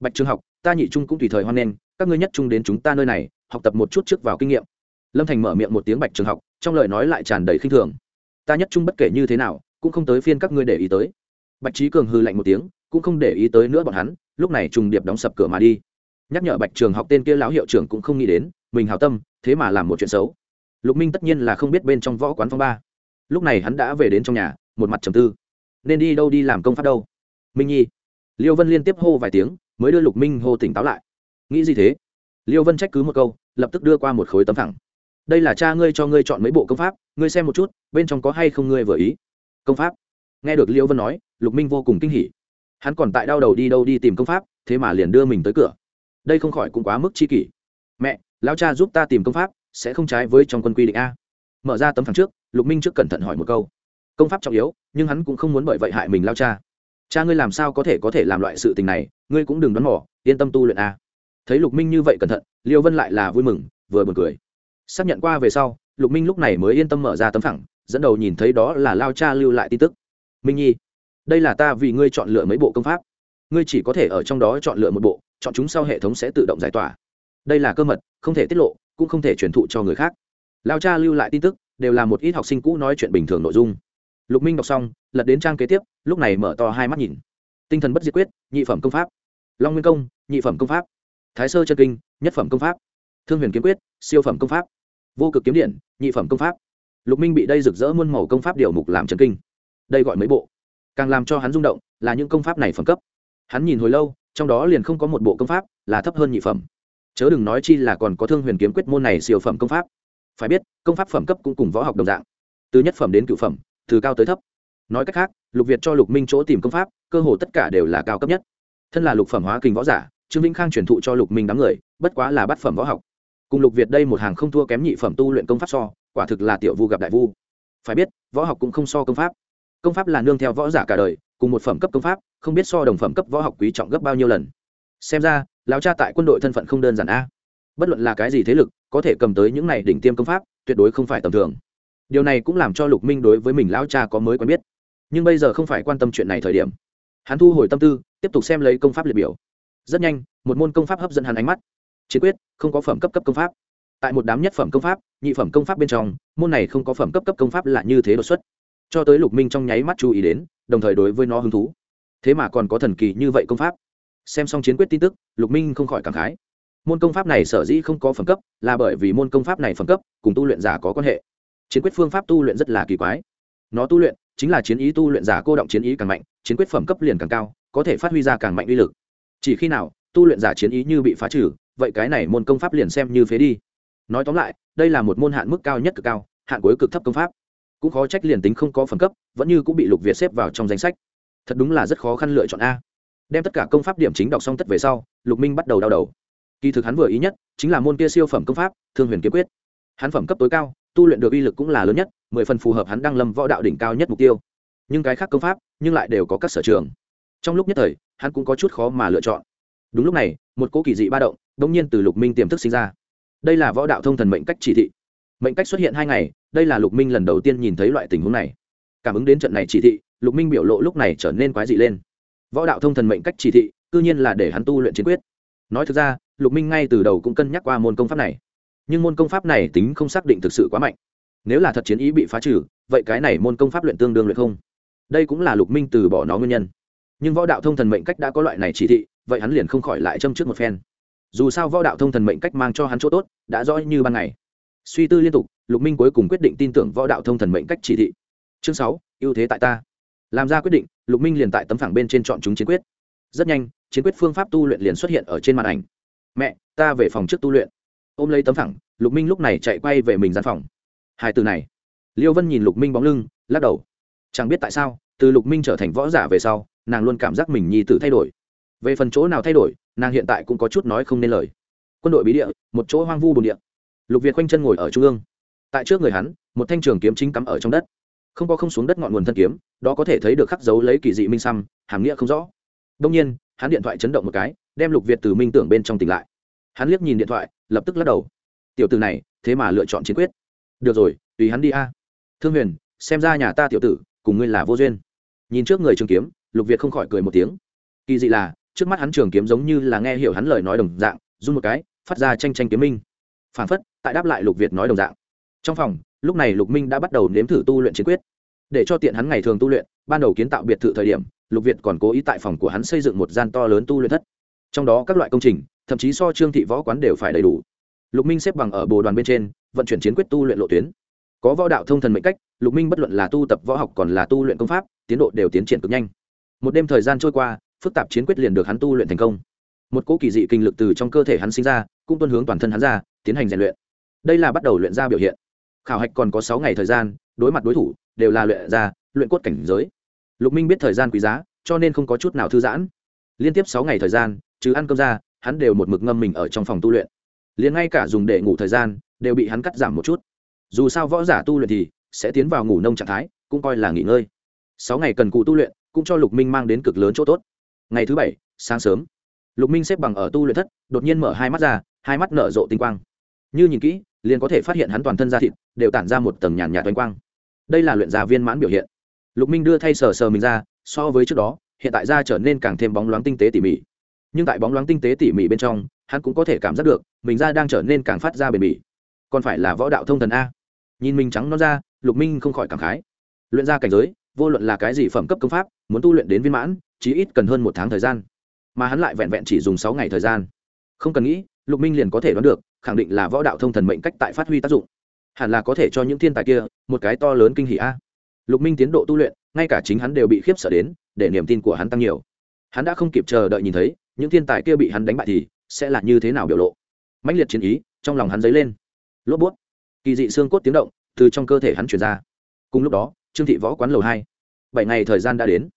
Bạch trường học, ta nhị trung cũng tùy thời hoan nghênh, các ngươi nhất trung đến chúng ta nơi này học tập một chút trước vào kinh nghiệm. Lâm thành mở miệng một tiếng bạch trường học, trong lời nói lại tràn đầy khinh thường. Ta nhất trung bất kể như thế nào, cũng không tới phiên các ngươi để ý tới. Bạch trí cường hư lạnh một tiếng, cũng không để ý tới nữa bọn hắn, lúc này trùng điệp đóng sập cửa mà đi. Nhắc nhở bạch trường học tên kia lão hiệu trưởng cũng không nghĩ đến, mình hào tâm, thế mà làm một chuyện xấu. Lục minh tất nhiên là không biết bên trong võ quán phong ba. Lúc này hắn đã về đến trong nhà, một mặt trầm tư. Nên đi đâu đi làm công pháp đâu? Minh nhi. Liêu vân liên tiếp hô vài tiếng, mới đưa lục minh hô tỉnh táo lại. Nghĩ gì thế? Liêu vân trách cứ một câu, lập tức đưa qua một khối tấm thẳng. Đây là cha ngươi cho ngươi chọn mấy bộ công pháp, ngươi xem một chút, bên trong có hay không ngươi vừa ý. Công pháp. Nghe được liêu vân nói, lục minh vô cùng kinh hỉ. Hắn còn tại đau đầu đi đâu đi tìm công pháp, thế mà liền đưa mình tới cửa. Đây không khỏi cũng quá mức chi kỷ. Mẹ, lão cha giúp ta tìm công pháp, sẽ không trái với trong quân quy định a. Mở ra tấm thẳng trước, lục minh trước cẩn thận hỏi một câu. Công pháp trọng yếu, nhưng hắn cũng không muốn bởi vậy hại mình lao cha. Cha ngươi làm sao có thể có thể làm loại sự tình này, ngươi cũng đừng đoán mỏ yên tâm tu luyện a thấy lục minh như vậy cẩn thận, liêu vân lại là vui mừng, vừa buồn cười. Xác nhận qua về sau, lục minh lúc này mới yên tâm mở ra tấm phẳng, dẫn đầu nhìn thấy đó là lao cha lưu lại tin tức. Minh nhi, đây là ta vì ngươi chọn lựa mấy bộ công pháp. Ngươi chỉ có thể ở trong đó chọn lựa một bộ, chọn chúng sau hệ thống sẽ tự động giải tỏa. Đây là cơ mật, không thể tiết lộ, cũng không thể truyền thụ cho người khác. Lao cha lưu lại tin tức, đều là một ít học sinh cũ nói chuyện bình thường nội dung. Lục minh đọc xong, lật đến trang kế tiếp, lúc này mở to hai mắt nhìn. Tinh thần bất diệt quyết, nhị phẩm công pháp. Long nguyên công, nhị phẩm công pháp thái sơ chân kinh, nhất phẩm công pháp. Thương huyền kiếm quyết, siêu phẩm công pháp. Vô cực kiếm điện, nhị phẩm công pháp. Lục minh bị đây rực rỡ muôn màu công pháp điều mục làm chân kinh. Đây gọi mấy bộ. Càng làm cho hắn rung động là những công pháp này phẩm cấp. Hắn nhìn hồi lâu, trong đó liền không có một bộ công pháp là thấp hơn nhị phẩm. Chớ đừng nói chi là còn có thương huyền kiếm quyết môn này siêu phẩm công pháp. Phải biết, công pháp phẩm cấp cũng cùng võ học đồng dạng. Từ nhất phẩm đến cựu phẩm, từ cao tới thấp. Nói cách khác, lục việt cho lục minh chỗ tìm công pháp, cơ hồ tất cả đều là cao cấp nhất. Thân là lục phẩm hóa kinh võ giả trương vĩnh khang truyền thụ cho lục minh đám người, bất quá là bát phẩm võ học. Cùng lục việt đây một hàng không thua kém nhị phẩm tu luyện công pháp so, quả thực là tiểu vu gặp đại vu. Phải biết, võ học cũng không so công pháp. Công pháp là nương theo võ giả cả đời, cùng một phẩm cấp công pháp, không biết so đồng phẩm cấp võ học quý trọng gấp bao nhiêu lần. Xem ra, lão cha tại quân đội thân phận không đơn giản a. Bất luận là cái gì thế lực, có thể cầm tới những này đỉnh tiêm công pháp, tuyệt đối không phải tầm thường. Điều này cũng làm cho lục minh đối với mình lão cha có mới quen biết. Nhưng bây giờ không phải quan tâm chuyện này thời điểm. Hắn thu hồi tâm tư, tiếp tục xem lấy công pháp liệt biểu rất nhanh, một môn công pháp hấp dẫn hắn ánh mắt. Chiến quyết, không có phẩm cấp cấp công pháp. Tại một đám nhất phẩm công pháp, nhị phẩm công pháp bên trong, môn này không có phẩm cấp cấp công pháp là như thế đột xuất. Cho tới lục minh trong nháy mắt chú ý đến, đồng thời đối với nó hứng thú. Thế mà còn có thần kỳ như vậy công pháp. Xem xong chiến quyết tin tức, lục minh không khỏi cảm khái. Môn công pháp này sở dĩ không có phẩm cấp, là bởi vì môn công pháp này phẩm cấp, cùng tu luyện giả có quan hệ. Chiến quyết phương pháp tu luyện rất là kỳ quái. Nó tu luyện, chính là chiến ý tu luyện giả cô động chiến ý càng mạnh, chiến quyết phẩm cấp liền càng cao, có thể phát huy ra càng mạnh uy lực chỉ khi nào, tu luyện giả chiến ý như bị phá trừ, vậy cái này môn công pháp liền xem như phế đi. Nói tóm lại, đây là một môn hạn mức cao nhất cực cao, hạn cuối cực thấp công pháp. Cũng khó trách liền tính không có phần cấp, vẫn như cũng bị lục việt xếp vào trong danh sách. Thật đúng là rất khó khăn lựa chọn a. Đem tất cả công pháp điểm chính đọc xong tất về sau, lục minh bắt đầu đau đầu. Kỳ thực hắn vừa ý nhất, chính là môn kia siêu phẩm công pháp, thương huyền kiếm quyết. Hắn phẩm cấp tối cao, tu luyện được uy lực cũng là lớn nhất, mười phần phù hợp hắn đang lâm võ đạo đỉnh cao nhất mục tiêu. Nhưng cái khác công pháp, nhưng lại đều có các sở trường. Trong lúc nhất thời hắn cũng có chút khó mà lựa chọn. Đúng lúc này, một cỗ kỳ dị ba động đ ỗ n g nhiên từ lục minh tiềm thức sinh ra. Đây là võ đạo thông thần mệnh cách chỉ thị. Mệnh cách xuất hiện hai ngày, đây là lục minh lần đầu tiên nhìn thấy loại tình huống này. Cảm ứng đến trận này chỉ thị, lục minh biểu lộ lúc này trở nên quái dị lên. Võ đạo thông thần mệnh cách chỉ thị c nhiên là để hắn tu luyện chiến quyết. Nói thực ra, lục minh ngay từ đầu cũng cân nhắc qua môn công pháp này. Nhưng môn công pháp này tính không xác định thực sự quá mạnh. Nếu là thật chiến ý bị phá trừ, vậy cái này môn công pháp luyện tương đương luyện không? Đây cũng là lục minh từ bỏ nó nguyên nhân nhưng võ đạo thông thần mệnh cách đã có loại này chỉ thị, vậy hắn liền không khỏi lại châm trước một phen. Dù sao võ đạo thông thần mệnh cách mang cho hắn chỗ tốt, đã rõ như ban ngày. Suy tư liên tục, lục minh cuối cùng quyết định tin tưởng võ đạo thông thần mệnh cách chỉ thị. Chương sáu, ưu thế tại ta. Làm ra quyết định, lục minh liền tại tấm phẳng bên trên chọn chúng chiến quyết. Rất nhanh, chiến quyết phương pháp tu luyện liền xuất hiện ở trên màn ảnh. Mẹ, ta về phòng trước tu luyện. Ôm lấy tấm phẳng, lục minh lúc này chạy quay về mình gian phòng. Hai từ này, liêu vân nhìn lục minh bóng lưng, lắc đầu. Chẳng biết tại sao, từ lục minh trở thành võ giả về sau nàng luôn cảm giác mình nhi tử thay đổi. Về phần chỗ nào thay đổi, nàng hiện tại cũng có chút nói không nên lời. Quân đội bí địa, một chỗ hoang vu bồn địa. Lục việt quanh chân ngồi ở trung ương. Tại trước người hắn, một thanh trường kiếm chính cắm ở trong đất. Không có không xuống đất ngọn nguồn thân kiếm, đó có thể thấy được khắc dấu lấy kỳ dị minh xăm, hàm nghĩa không rõ. Đông nhiên, hắn điện thoại chấn động một cái, đem lục việt từ minh tưởng bên trong tỉnh lại. Hắn liếc nhìn điện thoại, lập tức lắc đầu. Tiểu tử này, thế mà lựa chọn chiến quyết. Được rồi, tùy hắn đi a. Thương huyền, xem ra nhà ta tiểu tử, cùng ngươi là vô duyên. Nhìn trước người trường kiếm lục việt không khỏi cười một tiếng. Kỳ dị là, trước mắt hắn trường kiếm giống như là nghe hiểu hắn lời nói đồng dạng, run một cái, phát ra tranh tranh kiếm minh. Phản phất, tại đáp lại lục việt nói đồng dạng. Trong phòng, lúc này lục minh đã bắt đầu nếm thử tu luyện chiến quyết. Để cho tiện hắn ngày thường tu luyện, ban đầu kiến tạo biệt thự thời điểm, lục việt còn cố ý tại phòng của hắn xây dựng một gian to lớn tu luyện thất. Trong đó các loại công trình, thậm chí so trương thị võ quán đều phải đầy đủ. Lục minh xếp bằng ở bồ đoàn bên trên, vận chuyển chiến quyết tu luyện lộ tuyến. Có võ đạo thông thần mệnh cách, lục minh bất luận là tu tập võ học còn là tu luyện công pháp, tiến độ đều tiến triển cực nhanh một đêm thời gian trôi qua, phức tạp chiến quyết liền được hắn tu luyện thành công. Một cỗ kỳ dị kinh lực từ trong cơ thể hắn sinh ra, cũng tuân hướng toàn thân hắn ra, tiến hành rèn luyện. Đây là bắt đầu luyện ra biểu hiện. Khảo hạch còn có sáu ngày thời gian, đối mặt đối thủ, đều là luyện ra, luyện cốt cảnh giới. Lục minh biết thời gian quý giá, cho nên không có chút nào thư giãn. Liên tiếp sáu ngày thời gian chứ ăn cơm ra, hắn đều một mực ngâm mình ở trong phòng tu luyện. Liền ngay cả dùng để ngủ thời gian, đều bị hắn cắt giảm một chút. Dù sao võ giả tu luyện thì sẽ tiến vào ngủ nông trạng thái, cũng coi là nghỉ ngơi. Sáu ngày cần cụ tu luyện cũng cho lục minh mang đến cực lớn chỗ tốt. Ngày thứ bảy, sáng sớm, lục minh xếp bằng ở tu luyện thất, đột nhiên mở hai mắt ra, hai mắt nở rộ tinh quang. Như nhìn kỹ, liền có thể phát hiện hắn toàn thân da thịt đều tản ra một tầng nhàn nhạt oanh quang. Đây là luyện già viên mãn biểu hiện. Lục minh đưa thay sờ sờ mình ra, so với trước đó, hiện tại da trở nên càng thêm bóng loáng tinh tế tỉ mỉ. Nhưng tại bóng loáng tinh tế tỉ mỉ bên trong, hắn cũng có thể cảm giác được, mình da đang trở nên càng phát ra bền bỉ. Còn phải là võ đạo thông thần a. Nhìn mình trắng nó ra, lục minh không khỏi cảm khái. Luyện ra cảnh giới vô luận là cái gì phẩm cấp công pháp, muốn tu luyện đến viên mãn, chí ít cần hơn một tháng thời gian. Mà hắn lại vẹn vẹn chỉ dùng sáu ngày thời gian. Không cần nghĩ, lục minh liền có thể đoán được, khẳng định là võ đạo thông thần mệnh cách tại phát huy tác dụng. Hẳn là có thể cho những thiên tài kia, một cái to lớn kinh hỷ a. Lục minh tiến độ tu luyện, ngay cả chính hắn đều bị khiếp sợ đến, để niềm tin của hắn tăng nhiều. Hắn đã không kịp chờ đợi nhìn thấy, những thiên tài kia bị hắn đánh bại thì sẽ là như thế nào biểu lộ. Mãnh liệt chiến ý, trong lòng hắn dấy lên. Lốp bút. Kỳ dị xương cốt tiếng động từ trong cơ thể hắn chuyển ra. Cùng lúc đó trương thị võ quán lầu hai. Bảy ngày thời gian đã đến.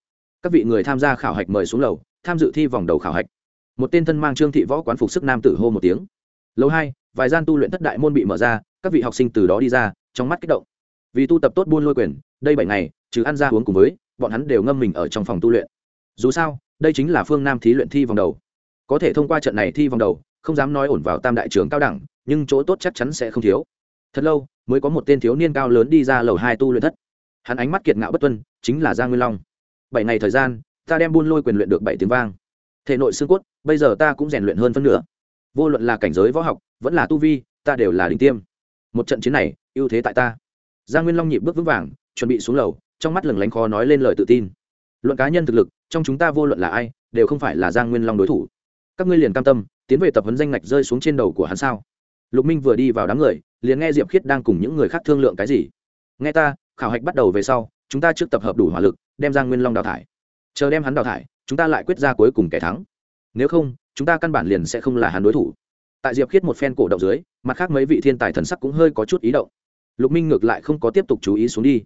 Các vị người tham gia khảo hạch mời xuống lầu, tham dự thi vòng đầu khảo hạch. Một tên thân mang trương thị võ quán phục sức nam tử hô một tiếng. Lầu hai, vài gian tu luyện thất đại môn bị mở ra, các vị học sinh từ đó đi ra, trong mắt kích động. Vì tu tập tốt buôn lôi quyền, đây bảy ngày, trừ ăn ra uống cùng với, bọn hắn đều ngâm mình ở trong phòng tu luyện. Dù sao, đây chính là phương nam thí luyện thi vòng đầu. Có thể thông qua trận này thi vòng đầu, không dám nói ổn vào tam đại trường cao đẳng, nhưng chỗ tốt chắc chắn sẽ không thiếu. Thật lâu, mới có một tên thiếu niên cao lớn đi ra lầu hai tu luyện thất hắn ánh mắt kiệt ngạo bất tuân, chính là giang nguyên long. Bảy ngày thời gian, ta đem buôn lôi quyền luyện được bảy tiếng vang. Thể nội xương cốt, bây giờ ta cũng rèn luyện hơn phân nửa. Vô luận là cảnh giới võ học, vẫn là tu vi, ta đều là đỉnh tiêm. Một trận chiến này, ưu thế tại ta. Giang nguyên long nhịp bước vững vàng, chuẩn bị xuống lầu, trong mắt lừng lánh khó nói lên lời tự tin. Luận cá nhân thực lực, trong chúng ta vô luận là ai, đều không phải là giang nguyên long đối thủ. Các ngươi liền cam tâm, tiến về tập huấn danh ngạch rơi xuống trên đầu của hắn sao? Lục minh vừa đi vào đám người, liền nghe diệp khiết đang cùng những người khác thương lượng cái gì. Nghe ta khảo hạch bắt đầu về sau, chúng ta trước tập hợp đủ hỏa lực, đem giang nguyên long đào thải. Chờ đem hắn đào thải, chúng ta lại quyết ra cuối cùng kẻ thắng. Nếu không, chúng ta căn bản liền sẽ không là hắn đối thủ. Tại diệp khiết một phen cổ động dưới, mặt khác mấy vị thiên tài thần sắc cũng hơi có chút ý động. Lục minh ngược lại không có tiếp tục chú ý xuống đi.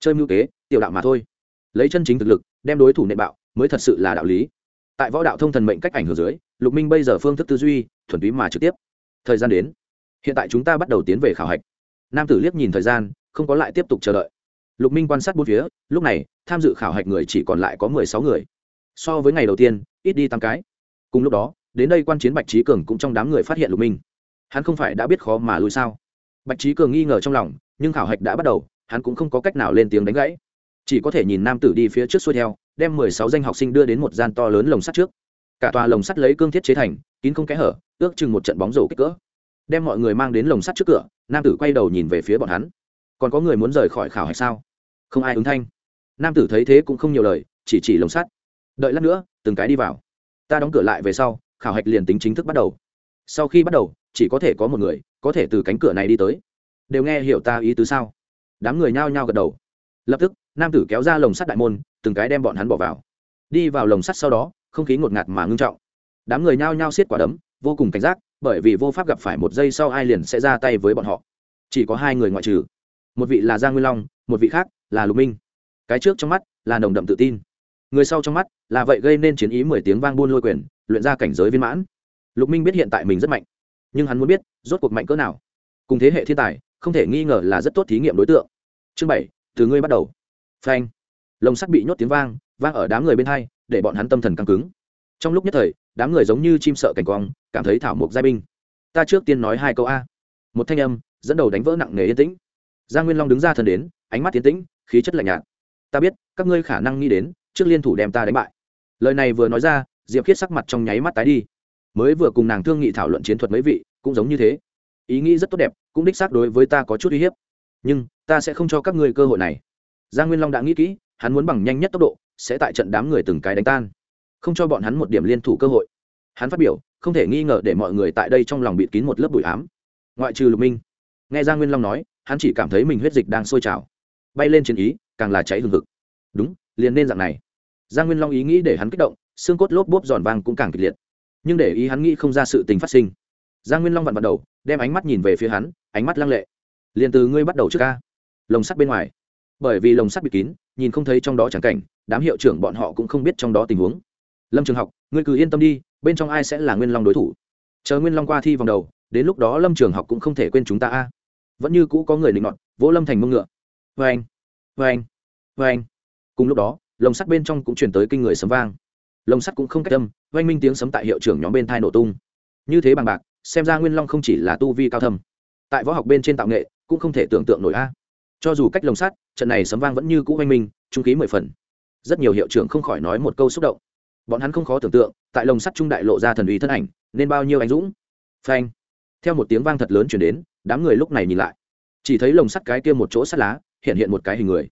Chơi mưu kế, tiểu đạo mà thôi. Lấy chân chính thực lực, đem đối thủ nệ bạo, mới thật sự là đạo lý. Tại võ đạo thông thần mệnh cách ảnh hưởng dưới, lục minh bây giờ phương thức tư duy, thuần túy mà trực tiếp. Thời gian đến. Hiện tại chúng ta bắt đầu tiến về khảo hạch. Nam tử liếc nhìn thời gian không có lại tiếp tục chờ đợi. Lục minh quan sát bốn phía, lúc này, tham dự khảo hạch người chỉ còn lại có mười sáu người. So với ngày đầu tiên, ít đi tám cái. Cùng lúc đó, đến đây quan chiến bạch trí cường cũng trong đám người phát hiện lục minh. Hắn không phải đã biết khó mà lui sao? Bạch trí cường nghi ngờ trong lòng, nhưng khảo hạch đã bắt đầu, hắn cũng không có cách nào lên tiếng đánh gãy. Chỉ có thể nhìn nam tử đi phía trước xuôi theo, đem mười sáu danh học sinh đưa đến một gian to lớn lồng sắt trước. Cả tòa lồng sắt lấy cương thiết chế thành, kín không kẽ hở, ước chừng một trận bóng rổ kích cỡ. Đem mọi người mang đến lồng sắt trước cửa, nam tử quay đầu nhìn về phía bọn hắn còn có người muốn rời khỏi khảo hạch sao? Không ai ứng thanh. Nam tử thấy thế cũng không nhiều lời, chỉ chỉ lồng sắt. Đợi lát nữa, từng cái đi vào. Ta đóng cửa lại về sau, khảo hạch liền tính chính thức bắt đầu. Sau khi bắt đầu, chỉ có thể có một người, có thể từ cánh cửa này đi tới. Đều nghe hiểu ta ý tứ sao? Đám người nhao nhao gật đầu. Lập tức, nam tử kéo ra lồng sắt đại môn, từng cái đem bọn hắn bỏ vào. Đi vào lồng sắt sau đó, không khí ngột ngạt mà ngưng trọng. Đám người nhao nhao xiết quả đấm, vô cùng cảnh giác, bởi vì vô pháp gặp phải một giây sau ai liền sẽ ra tay với bọn họ. Chỉ có hai người ngoại trừ một vị là giang nguyên long, một vị khác là lục minh. Cái trước trong mắt là nồng đậm tự tin. Người sau trong mắt là vậy gây nên chiến ý mười tiếng vang buôn lôi quyền, luyện ra cảnh giới viên mãn. Lục minh biết hiện tại mình rất mạnh, nhưng hắn muốn biết rốt cuộc mạnh cỡ nào. Cùng thế hệ thiên tài, không thể nghi ngờ là rất tốt thí nghiệm đối tượng. Chương bảy, từ ngươi bắt đầu. Phanh. Lồng sắt bị nhốt tiếng vang vang ở đám người bên hai, để bọn hắn tâm thần căng cứng. Trong lúc nhất thời, đám người giống như chim sợ cảnh quang, cảm thấy thảo mộc giai binh. Ta trước tiên nói hai câu a. Một thanh âm, dẫn đầu đánh vỡ nặng nề yên tĩnh giang nguyên long đứng ra thân đến, ánh mắt tiến tĩnh, khí chất lạnh nhạt. Ta biết, các ngươi khả năng nghĩ đến, trước liên thủ đem ta đánh bại. Lời này vừa nói ra, diệp khiết sắc mặt trong nháy mắt tái đi. Mới vừa cùng nàng thương nghị thảo luận chiến thuật mấy vị, cũng giống như thế. Ý nghĩ rất tốt đẹp, cũng đích xác đối với ta có chút uy hiếp. Nhưng, ta sẽ không cho các ngươi cơ hội này. Giang nguyên long đã nghĩ kỹ, hắn muốn bằng nhanh nhất tốc độ, sẽ tại trận đám người từng cái đánh tan. Không cho bọn hắn một điểm liên thủ cơ hội. Hắn phát biểu, không thể nghi ngờ để mọi người tại đây trong lòng bịt kín một lớp bụi ám. Ngoại trừ lục minh. Nghe giang nguyên long nói hắn chỉ cảm thấy mình huyết dịch đang sôi trào. Bay lên chiến ý, càng là cháy hừng hực. Đúng, liền nên dạng này. Giang nguyên long ý nghĩ để hắn kích động, xương cốt lốp bốp giòn vàng cũng càng kịch liệt. Nhưng để ý hắn nghĩ không ra sự tình phát sinh. Giang nguyên long vặn vặn đầu, đem ánh mắt nhìn về phía hắn, ánh mắt lăng lệ. Liền từ ngươi bắt đầu trước ca. Lồng sắt bên ngoài. Bởi vì lồng sắt bịt kín, nhìn không thấy trong đó trắng cảnh, đám hiệu trưởng bọn họ cũng không biết trong đó tình huống. Lâm trường học, ngươi cứ yên tâm đi, bên trong ai sẽ là nguyên long đối thủ? Chờ nguyên long qua thi vòng đầu, đến lúc đó lâm trường học cũng không thể quên chúng ta a vẫn như cũ có người định nọt, vỗ lâm thành mông ngựa. Vê anh vê anh vê anh cùng lúc đó, lồng sắt bên trong cũng chuyển tới kinh người sấm vang. Lồng sắt cũng không cách tâm oanh minh tiếng sấm tại hiệu trưởng nhóm bên thai nổ tung. Như thế bằng bạc, xem ra nguyên long không chỉ là tu vi cao thâm, tại võ học bên trên tạo nghệ cũng không thể tưởng tượng nổi a. Cho dù cách lồng sắt, trận này sấm vang vẫn như cũ oanh minh, trung khí mười phần. Rất nhiều hiệu trưởng không khỏi nói một câu xúc động. Bọn hắn không khó tưởng tượng, tại lồng sắt trung đại lộ ra thần uy thân ảnh, nên bao nhiêu anh dũng. Phanh theo một tiếng vang thật lớn chuyển đến, đám người lúc này nhìn lại. Chỉ thấy lồng sắt cái kia một chỗ sắt lá, hiện hiện một cái hình người.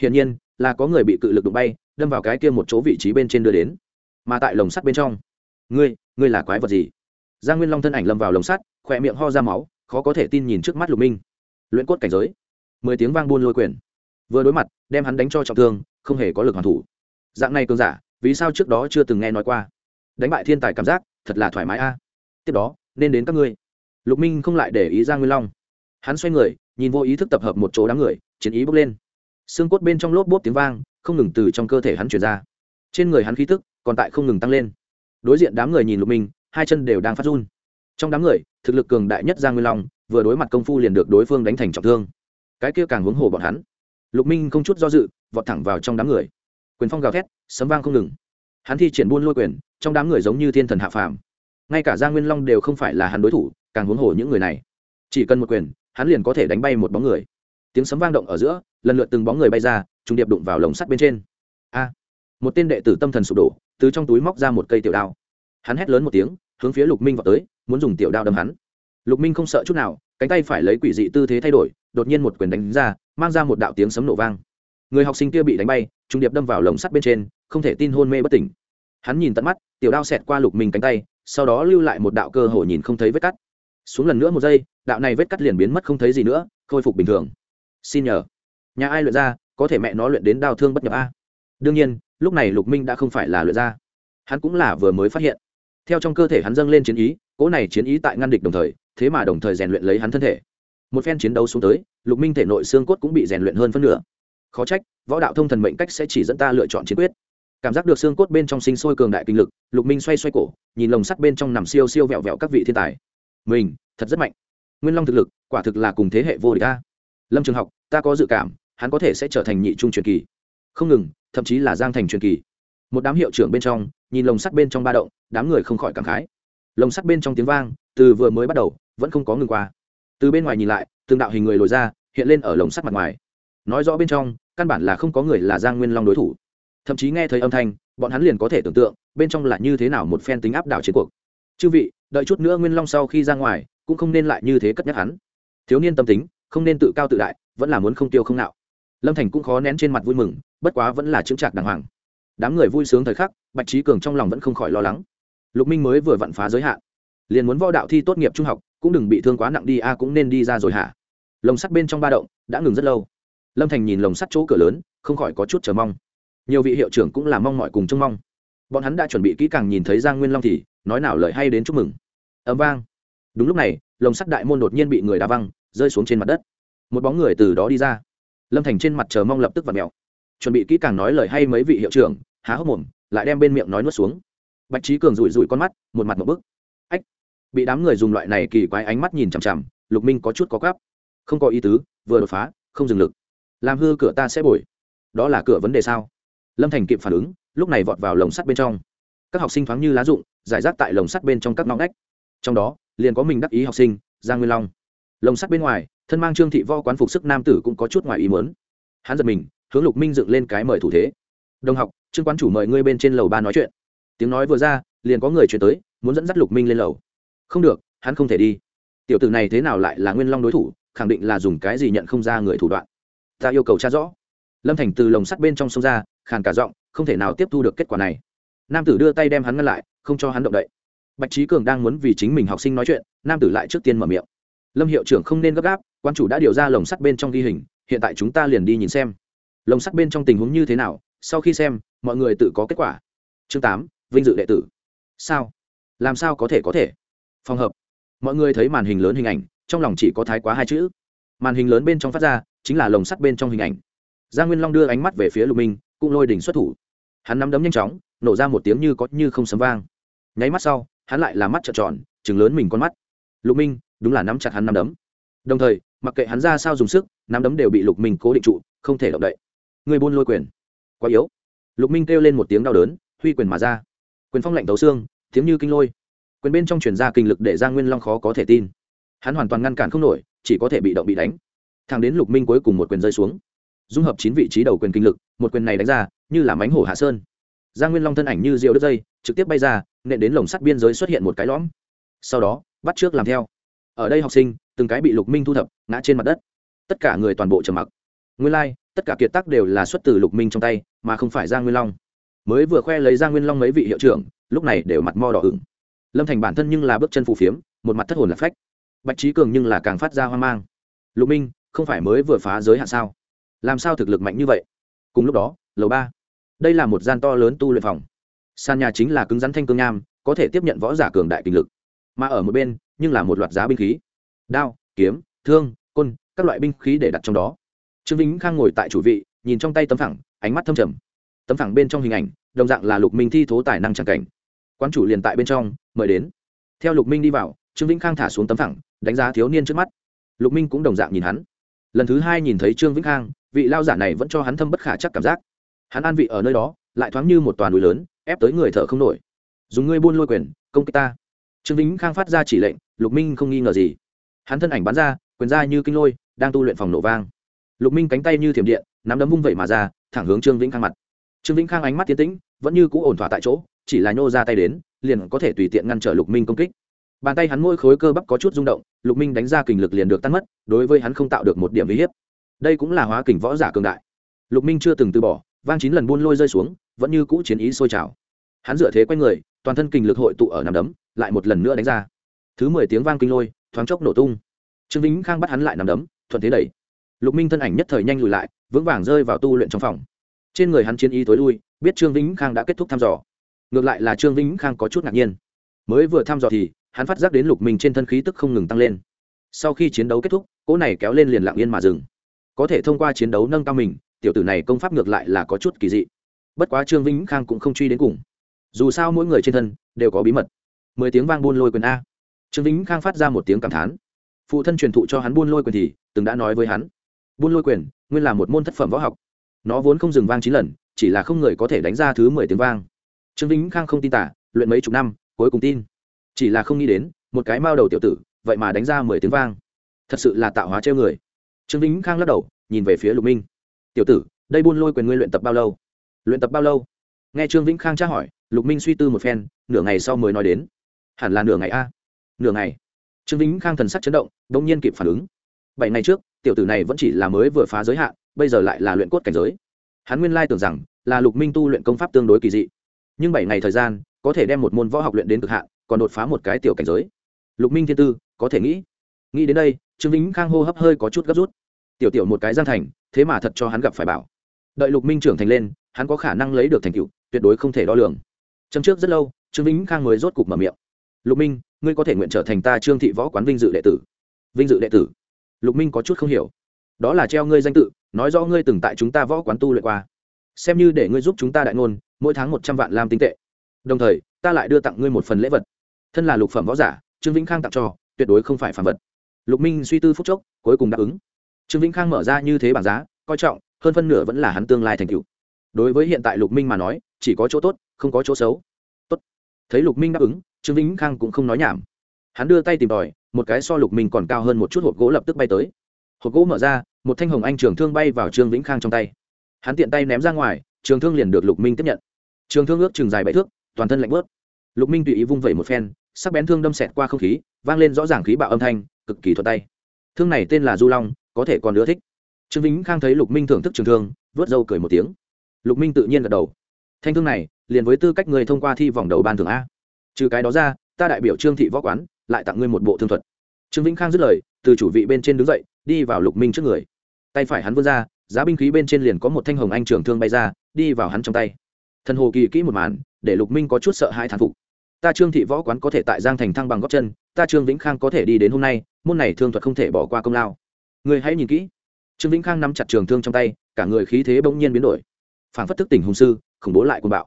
Hiển nhiên, là có người bị cự lực đụng bay, đâm vào cái kia một chỗ vị trí bên trên đưa đến. Mà tại lồng sắt bên trong. Ngươi ngươi là quái vật gì? Giang nguyên long thân ảnh lâm vào lồng sắt, khỏe miệng ho ra máu, khó có thể tin nhìn trước mắt lục minh. Luyện cốt cảnh giới. Mười tiếng vang buôn lôi quyền. Vừa đối mặt, đem hắn đánh cho trọng thương, không hề có lực hoàn thủ. Dạng này cường giả, vì sao trước đó chưa từng nghe nói qua? Đánh bại thiên tài cảm giác, thật là thoải mái a. Tiếp đó, nên đến các ngươi lục minh không lại để ý giang nguyên long. Hắn xoay người, nhìn vô ý thức tập hợp một chỗ đám người, chiến ý bốc lên. Xương cốt bên trong lốp bốp tiếng vang, không ngừng từ trong cơ thể hắn chuyển ra. Trên người hắn khí tức còn tại không ngừng tăng lên. Đối diện đám người nhìn lục minh, hai chân đều đang phát run. Trong đám người, thực lực cường đại nhất giang nguyên long, vừa đối mặt công phu liền được đối phương đánh thành trọng thương. Cái kia càng huống hồ bọn hắn. Lục minh không chút do dự, vọt thẳng vào trong đám người. Quyền phong gào thét, sấm vang không ngừng. Hắn thi triển buôn lôi quyền, trong đám người giống như thiên thần hạ phàm. Ngay cả giang nguyên long đều không phải là hắn đối thủ càng huống hồ những người này. Chỉ cần một quyền, hắn liền có thể đánh bay một bóng người. Tiếng sấm vang động ở giữa, lần lượt từng bóng người bay ra, trùng điệp đụng vào lồng sắt bên trên. A! Một tên đệ tử tâm thần sụp đổ, từ trong túi móc ra một cây tiểu đao. Hắn hét lớn một tiếng, hướng phía lục minh vào tới, muốn dùng tiểu đao đâm hắn. Lục minh không sợ chút nào, cánh tay phải lấy quỷ dị tư thế thay đổi, đột nhiên một quyền đánh ra, mang ra một đạo tiếng sấm nổ vang. Người học sinh kia bị đánh bay trung điệp đâm vào lồng sắt bên trên, không thể tin hôn mê bất tỉnh. Hắn nhìn tận mắt, tiểu đao xẹt qua lục minh cánh tay, sau đó lưu lại một đạo cơ hồ nhìn không thấy vết cắt xuống lần nữa một giây, đạo này vết cắt liền biến mất không thấy gì nữa, khôi phục bình thường. Xin nhờ. Nhà ai luyện ra, có thể mẹ nó luyện đến đau thương bất nhập a. Đương nhiên, lúc này lục minh đã không phải là luyện ra. Hắn cũng là vừa mới phát hiện. Theo trong cơ thể hắn dâng lên chiến ý, cỗ này chiến ý tại ngăn địch đồng thời, thế mà đồng thời rèn luyện lấy hắn thân thể. Một phen chiến đấu xuống tới, lục minh thể nội xương cốt cũng bị rèn luyện hơn phân nửa. Khó trách, võ đạo thông thần mệnh cách sẽ chỉ dẫn ta lựa chọn chiến quyết. Cảm giác được xương cốt bên trong sinh sôi cường đại kinh lực, lục minh xoay xoay cổ, nhìn lồng sắt bên trong nằm siêu siêu vẹo vẹo các vị thiên tài mình, thật rất mạnh. Nguyên long thực lực, quả thực là cùng thế hệ vô địch ta lâm trường học, ta có dự cảm, hắn có thể sẽ trở thành nhị trung truyền kỳ. Không ngừng, thậm chí là giang thành truyền kỳ. Một đám hiệu trưởng bên trong, nhìn lồng sắt bên trong ba động, đám người không khỏi cảm khái. Lồng sắt bên trong tiếng vang, từ vừa mới bắt đầu, vẫn không có ngừng qua. Từ bên ngoài nhìn lại, từng đạo hình người lồi ra, hiện lên ở lồng sắt mặt ngoài. Nói rõ bên trong, căn bản là không có người là giang nguyên long đối thủ. Thậm chí nghe thấy âm thanh, bọn hắn liền có thể tưởng tượng, bên trong là như thế nào một phen tính áp đảo chiến cuộc chư vị, đợi chút nữa nguyên long sau khi ra ngoài, cũng không nên lại như thế cất nhắc hắn. Thiếu niên tâm tính, không nên tự cao tự đại, vẫn là muốn không tiêu không nạo. Lâm thành cũng khó nén trên mặt vui mừng, bất quá vẫn là chững chạc đàng hoàng. Đám người vui sướng thời khắc, bạch trí cường trong lòng vẫn không khỏi lo lắng. Lục minh mới vừa vặn phá giới hạn, liền muốn võ đạo thi tốt nghiệp trung học, cũng đừng bị thương quá nặng đi, a, cũng nên đi ra rồi hả? Lồng sắt bên trong ba động, đã ngừng rất lâu. Lâm thành nhìn lồng sắt chỗ cửa lớn, không khỏi có chút chờ mong. Nhiều vị hiệu trưởng cũng là mong mọi cùng trông mong bọn hắn đã chuẩn bị kỹ càng nhìn thấy giang nguyên long thì, nói nào lời hay đến chúc mừng. Ấm vang. Đúng lúc này, lồng sắt đại môn đột nhiên bị người đá văng, rơi xuống trên mặt đất. Một bóng người từ đó đi ra. Lâm thành trên mặt chờ mong lập tức vặt mẹo chuẩn bị kỹ càng nói lời hay mấy vị hiệu trưởng, há hốc mồm, lại đem bên miệng nói nuốt xuống. Bạch trí cường rủi rủi con mắt, một mặt một bức. Ách! Bị đám người dùng loại này kỳ quái ánh mắt nhìn chằm chằm, lục minh có chút có gắp không có ý tứ, vừa đột phá, không dừng lực. Làm hư cửa ta sẽ bồi. Đó là cửa vấn đề sao? Lâm thành kịp phản ứng lúc này vọt vào lồng sắt bên trong. Các học sinh thoáng như lá rụng, giải rác tại lồng sắt bên trong các ngõ ngách. Trong đó, liền có mình đắc ý học sinh, giang nguyên long. Lồng sắt bên ngoài, thân mang trương thị vo quán phục sức nam tử cũng có chút ngoài ý mớn hắn giật mình, hướng lục minh dựng lên cái mời thủ thế. Đồng học, trương quán chủ mời ngươi bên trên lầu ba nói chuyện. Tiếng nói vừa ra, liền có người chuyển tới, muốn dẫn dắt lục minh lên lầu. Không được, hắn không thể đi. Tiểu tử này thế nào lại là nguyên long đối thủ, khẳng định là dùng cái gì nhận không ra người thủ đoạn. Ta yêu cầu tra rõ. Lâm thành từ lồng sắt bên trong sông ra, khàn cả giọng không thể nào tiếp thu được kết quả này. Nam tử đưa tay đem hắn ngăn lại, không cho hắn động đậy. Bạch trí cường đang muốn vì chính mình học sinh nói chuyện, nam tử lại trước tiên mở miệng. Lâm hiệu trưởng không nên gấp gáp, quan chủ đã điều ra lồng sắt bên trong ghi hình, hiện tại chúng ta liền đi nhìn xem. Lồng sắt bên trong tình huống như thế nào, sau khi xem, mọi người tự có kết quả. Chương tám, vinh dự đệ tử. Sao? Làm sao có thể có thể? Phòng hợp. Mọi người thấy màn hình lớn hình ảnh, trong lòng chỉ có thái quá hai chữ. Màn hình lớn bên trong phát ra, chính là lồng sắt bên trong hình ảnh. Gia nguyên long đưa ánh mắt về phía lục minh, cũng lôi đỉnh xuất thủ hắn nắm đấm nhanh chóng, nổ ra một tiếng như có như không sấm vang. Nháy mắt sau, hắn lại là mắt trợn tròn chừng lớn mình con mắt. Lục minh, đúng là nắm chặt hắn nắm đấm. Đồng thời, mặc kệ hắn ra sao dùng sức, nắm đấm đều bị lục minh cố định trụ, không thể động đậy. Người buôn lôi quyền. Quá yếu. Lục minh kêu lên một tiếng đau đớn, huy quyền mà ra. Quyền phong lạnh tấu xương, tiếng như kinh lôi. Quyền bên trong chuyển ra kinh lực để giang nguyên long khó có thể tin. Hắn hoàn toàn ngăn cản không nổi, chỉ có thể bị động bị đánh. Thằng đến lục minh cuối cùng một quyền rơi xuống dung hợp chín vị trí đầu quyền kinh lực một quyền này đánh ra như là mánh hổ hạ sơn. Giang nguyên long thân ảnh như rượu đứt dây trực tiếp bay ra nện đến lồng sắt biên giới xuất hiện một cái lõm. Sau đó bắt trước làm theo. Ở đây học sinh từng cái bị lục minh thu thập ngã trên mặt đất. Tất cả người toàn bộ trầm mặc. Nguyên lai、like, tất cả kiệt tác đều là xuất từ lục minh trong tay mà không phải giang nguyên long. Mới vừa khoe lấy giang nguyên long mấy vị hiệu trưởng lúc này đều mặt mo đỏ ửng. Lâm thành bản thân nhưng là bước chân phù phiếm một mặt thất hồn là phách. Bạch trí cường nhưng là càng phát ra hoang mang. Lục minh không phải mới vừa phá giới hạn sao? Làm sao thực lực mạnh như vậy? Cùng lúc đó, lầu ba. Đây là một gian to lớn tu luyện phòng. Sàn nhà chính là cứng rắn thanh cương nham, có thể tiếp nhận võ giả cường đại kinh lực. Mà ở một bên, nhưng là một loạt giá binh khí. Đao, kiếm, thương côn các loại binh khí để đặt trong đó. Trương vĩnh khang ngồi tại chủ vị, nhìn trong tay tấm phẳng, ánh mắt thâm trầm. Tấm phẳng bên trong hình ảnh, đồng dạng là lục minh thi thố tài năng tràng cảnh. Quan chủ liền tại bên trong, mời đến. Theo lục minh đi vào, trương vĩnh khang thả xuống tấm phẳng, đánh giá thiếu niên trước mắt. Lục minh cũng đồng dạng nhìn hắn. Lần thứ hai nhìn thấy trương vĩnh khang vị lao giả này vẫn cho hắn thâm bất khả chắc cảm giác. Hắn an vị ở nơi đó, lại thoáng như một toàn núi lớn, ép tới người thở không nổi. Dùng ngươi buôn lôi quyền, công kích ta. Trương vĩnh khang phát ra chỉ lệnh, lục minh không nghi ngờ gì. Hắn thân ảnh bắn ra, quyền ra như kinh lôi, đang tu luyện phòng nổ vang. Lục minh cánh tay như thiểm điện, nắm đấm vung vẩy mà ra, thẳng hướng trương vĩnh khang mặt. Trương vĩnh khang ánh mắt tiến tĩnh, vẫn như cũ ổn thỏa tại chỗ, chỉ là nhô ra tay đến, liền có thể tùy tiện ngăn trở lục minh công kích. Bàn tay hắn mỗi khối cơ bắp có chút rung động, lục minh đánh ra kình lực liền được tan mất, đối với hắn không tạo được một điểm uy hiếp đây cũng là hóa kình võ giả cường đại. Lục minh chưa từng từ bỏ, vang chín lần buôn lôi rơi xuống, vẫn như cũ chiến ý sôi trào. Hắn dựa thế q u a n người, toàn thân kình lực hội tụ ở nằm đấm, lại một lần nữa đánh ra. Thứ mười tiếng vang kinh lôi, thoáng chốc nổ tung. Trương vĩnh khang bắt hắn lại nằm đấm, thuận thế đẩy. Lục minh thân ảnh nhất thời nhanh lùi lại, vững vàng rơi vào tu luyện trong phòng. Trên người hắn chiến ý tối lui, biết trương vĩnh khang đã kết thúc thăm dò. Ngược lại là trương vĩnh khang có chút ngạc nhiên. Mới vừa thăm dò thì, hắn phát giác đến lục minh trên thân khí tức không ngừng tăng lên. Sau khi chiến đấu kết thúc, cỗ này kéo lên liền lặng yên mà dừng có thể thông qua chiến đấu nâng cao mình, tiểu tử này công pháp ngược lại là có chút kỳ dị. Bất quá trương vĩnh khang cũng không truy đến cùng. Dù sao mỗi người trên thân đều có bí mật. Mười tiếng vang buôn lôi quyền a. Trương vĩnh khang phát ra một tiếng cảm thán. Phụ thân truyền thụ cho hắn buôn lôi quyền thì từng đã nói với hắn. Buôn lôi quyền, nguyên là một môn thất phẩm võ học. Nó vốn không dừng vang chín lần, chỉ là không người có thể đánh ra thứ mười tiếng vang. Trương vĩnh khang không tin tả, luyện mấy chục năm, cuối cùng tin. Chỉ là không nghĩ đến, một cái mao đầu tiểu tử, vậy mà đánh ra mười tiếng vang. Thật sự là tạo hóa treo người trương vĩnh khang lắc đầu, nhìn về phía lục minh. Tiểu tử, đây buôn lôi quyền ngươi luyện tập bao lâu? Luyện tập bao lâu? Nghe trương vĩnh khang tra hỏi, lục minh suy tư một phen, nửa ngày sau mới nói đến. Hẳn là nửa ngày a. Nửa ngày? Trương vĩnh khang thần sắc chấn động đ ỗ n g nhiên kịp phản ứng. Bảy ngày trước, tiểu tử này vẫn chỉ là mới vừa phá giới hạn, bây giờ lại là luyện cốt cảnh giới. Hắn nguyên lai tưởng rằng là lục minh tu luyện công pháp tương đối kỳ dị. Nhưng bảy ngày thời gian, có thể đem một môn võ học luyện đến cực hạn, còn đột phá một cái tiểu cảnh giới. Lục minh thiên tư, có thể nghĩ. Nghĩ đến đây, trương vĩnh khang hô hấp hơi có chút gấp rút tiểu tiểu một cái giang thành, thế mà thật cho hắn gặp phải bảo. Đợi lục minh trưởng thành lên, hắn có khả năng lấy được thành tựu, tuyệt đối không thể đo lường. Châm trước rất lâu, trương vĩnh khang mới rốt cục mở miệng. Lục minh, ngươi có thể nguyện trở thành ta trương thị võ quán vinh dự đệ tử. Vinh dự đệ tử? Lục minh có chút không hiểu. Đó là treo ngươi danh tự, nói rõ ngươi từng tại chúng ta võ quán tu luyện qua. Xem như để ngươi giúp chúng ta đại ngôn, mỗi tháng một trăm vạn lam tinh tệ. Đồng thời, ta lại đưa tặng ngươi một phần lễ vật. Thân là lục phẩm võ giả, trương vĩnh khang tặng cho, tuyệt đối không phải phản vật. Lục minh suy tư phúc chốc, cuối cùng đáp ứng trương vĩnh khang mở ra như thế bảng giá, coi trọng, hơn phân nửa vẫn là hắn tương lai thành tựu. Đối với hiện tại lục minh mà nói, chỉ có chỗ tốt, không có chỗ xấu. Tốt. Thấy lục minh đáp ứng, trương vĩnh khang cũng không nói nhảm. Hắn đưa tay tìm tòi một cái so lục minh còn cao hơn một chút hộp gỗ lập tức bay tới. Hộp gỗ mở ra, một thanh hồng anh trường thương bay vào trương vĩnh khang trong tay. Hắn tiện tay ném ra ngoài, trường thương liền được lục minh tiếp nhận. Trường thương ước chừng dài bảy thước, toàn thân lạnh bớt. Lục minh tùy ý vung vẩy một phen, sắc bén thương đâm xẹt qua không khí, vang lên rõ ràng khí bạo âm thanh, cực kỳ thuật tay. Thương này tên là du long có thể còn ưa thích. Trương vĩnh khang thấy lục minh thưởng thức trường thương, vớt râu cười một tiếng. Lục minh tự nhiên gật đầu. Thanh thương này, liền với tư cách người thông qua thi vòng đầu ban thưởng a. Trừ cái đó ra, ta đại biểu trương thị võ quán, lại tặng ngươi một bộ thương thuật. Trương vĩnh khang dứt lời, từ chủ vị bên trên đứng dậy, đi vào lục minh trước người. Tay phải hắn vươn ra, giá binh khí bên trên liền có một thanh hồng anh trường thương bay ra, đi vào hắn trong tay. Thần hồ kỳ kỹ một màn, để lục minh có chút sợ hãi thán phục. Ta trương thị võ quán có thể tại giang thành thăng bằng góc chân, ta trương vĩnh khang có thể đi đến hôm nay, môn này thương thuật không thể bỏ qua công lao người hãy nhìn kỹ. Trương vĩnh khang nắm chặt trường thương trong tay, cả người khí thế bỗng nhiên biến đổi. Phản phất thức tỉnh hùng sư, khủng bố lại côn bạo.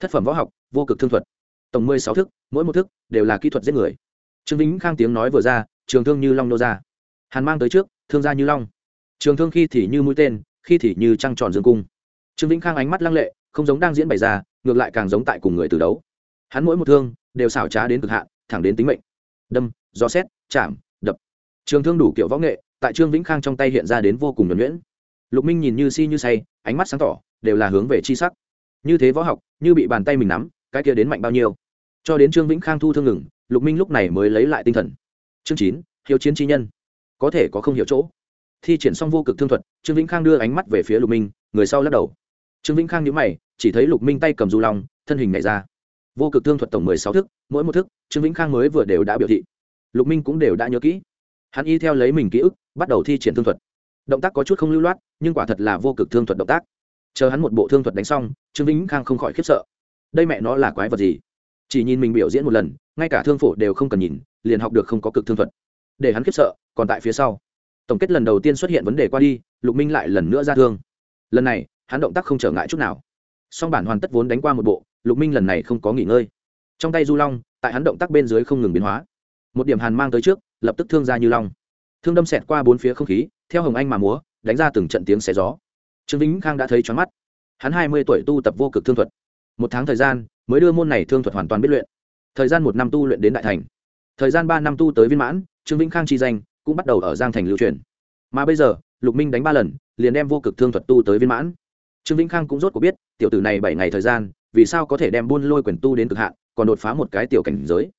Thất phẩm võ học, vô cực thương thuật. Tổng mười sáu thức, mỗi một thức đều là kỹ thuật giết người. Trương vĩnh khang tiếng nói vừa ra, trường thương như long nô ra. Hàn mang tới trước, thương ra như long. Trường thương khi thì như mũi tên, khi thì như trăng tròn dương cung. Trương vĩnh khang ánh mắt lăng lệ, không giống đang diễn bày ra, ngược lại càng giống tại cùng người từ đấu. Hắn mỗi một thương đều xảo trá đến cực hạn, thẳng đến tính mệnh. Đâm, gió xét chạm, đập. Trường thương đủ kiểu võ nghệ tại trương vĩnh khang trong tay hiện ra đến vô cùng nhuẩn nhuyễn. Lục minh nhìn như si như say, ánh mắt sáng tỏ, đều là hướng về chi sắc. Như thế võ học, như bị bàn tay mình nắm, cái kia đến mạnh bao nhiêu? Cho đến trương vĩnh khang thu thương ngừng, lục minh lúc này mới lấy lại tinh thần. Chương chín, hiếu chiến chi nhân. Có thể có không hiểu chỗ. Thi triển xong vô cực thương thuật, trương vĩnh khang đưa ánh mắt về phía lục minh, người sau lắc đầu. Trương vĩnh khang nhíu mày, chỉ thấy lục minh tay cầm du long, thân hình nhảy ra. Vô cực thương thuật tổng mười sáu thức, mỗi một thức, trương vĩnh khang mới vừa đều đã biểu thị. Lục minh cũng đều đã nhớ kỹ hắn y theo lấy mình ký ức, bắt đầu thi triển thương thuật. Động tác có chút không lưu loát, nhưng quả thật là vô cực thương thuật động tác. Chờ hắn một bộ thương thuật đánh xong, trương vĩnh khang không khỏi khiếp sợ. Đây mẹ nó là quái vật gì? Chỉ nhìn mình biểu diễn một lần, ngay cả thương phổ đều không cần nhìn, liền học được không có cực thương thuật. Để hắn khiếp sợ, còn tại phía sau. Tổng kết lần đầu tiên xuất hiện vấn đề qua đi, lục minh lại lần nữa ra thương. Lần này, hắn động tác không trở ngại chút nào. Song bản hoàn tất vốn đánh qua một bộ, lục minh lần này không có nghỉ ngơi. Trong tay du long, tại hắn động tác bên dưới không ngừng biến hóa. Một điểm hàn mang tới trước lập tức thương ra như long. Thương đâm xẹt qua bốn phía không khí, theo hồng anh mà múa, đánh ra từng trận tiếng xé gió. Trương vĩnh khang đã thấy choáng mắt. Hắn hai mươi tuổi tu tập vô cực thương thuật. Một tháng thời gian, mới đưa môn này thương thuật hoàn toàn biết luyện. Thời gian một năm tu luyện đến đại thành. Thời gian ba năm tu tới viên mãn, trương vĩnh khang chi danh cũng bắt đầu ở giang thành lưu truyền. Mà bây giờ, lục minh đánh ba lần, liền đem vô cực thương thuật tu tới viên mãn. Trương vĩnh khang cũng rốt cuộc biết, tiểu tử này bảy ngày thời gian, vì sao có thể đem buôn lôi quyền tu đến cực hạn, còn đột phá một cái tiểu cảnh giới.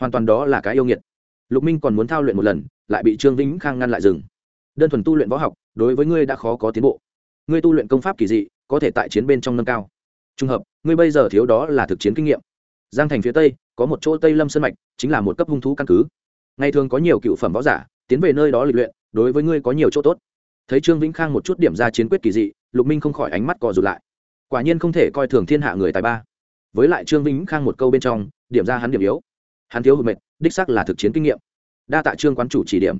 Hoàn toàn đó là cái yêu nghiệt lục minh còn muốn thao luyện một lần, lại bị trương vĩnh khang ngăn lại dừng. Đơn thuần tu luyện võ học, đối với ngươi đã khó có tiến bộ. Ngươi tu luyện công pháp kỳ dị, có thể tại chiến bên trong nâng cao. Trùng hợp, ngươi bây giờ thiếu đó là thực chiến kinh nghiệm. Giang thành phía tây, có một chỗ tây lâm sơn mạch, chính là một cấp hung thú căn cứ. Ngày thường có nhiều cựu phẩm võ giả, tiến về nơi đó lịch luyện, đối với ngươi có nhiều chỗ tốt. Thấy trương vĩnh khang một chút điểm ra chiến quyết kỳ dị, lục minh không khỏi ánh mắt cò rụt lại. Quả nhiên không thể coi thường thiên hạ người tài ba. Với lại trương vĩnh khang một câu bên trong, điểm ra hắn điểm yếu hắn thiếu hụt mệt, đích sắc là thực chiến kinh nghiệm. Đa tạ trương quán chủ chỉ điểm.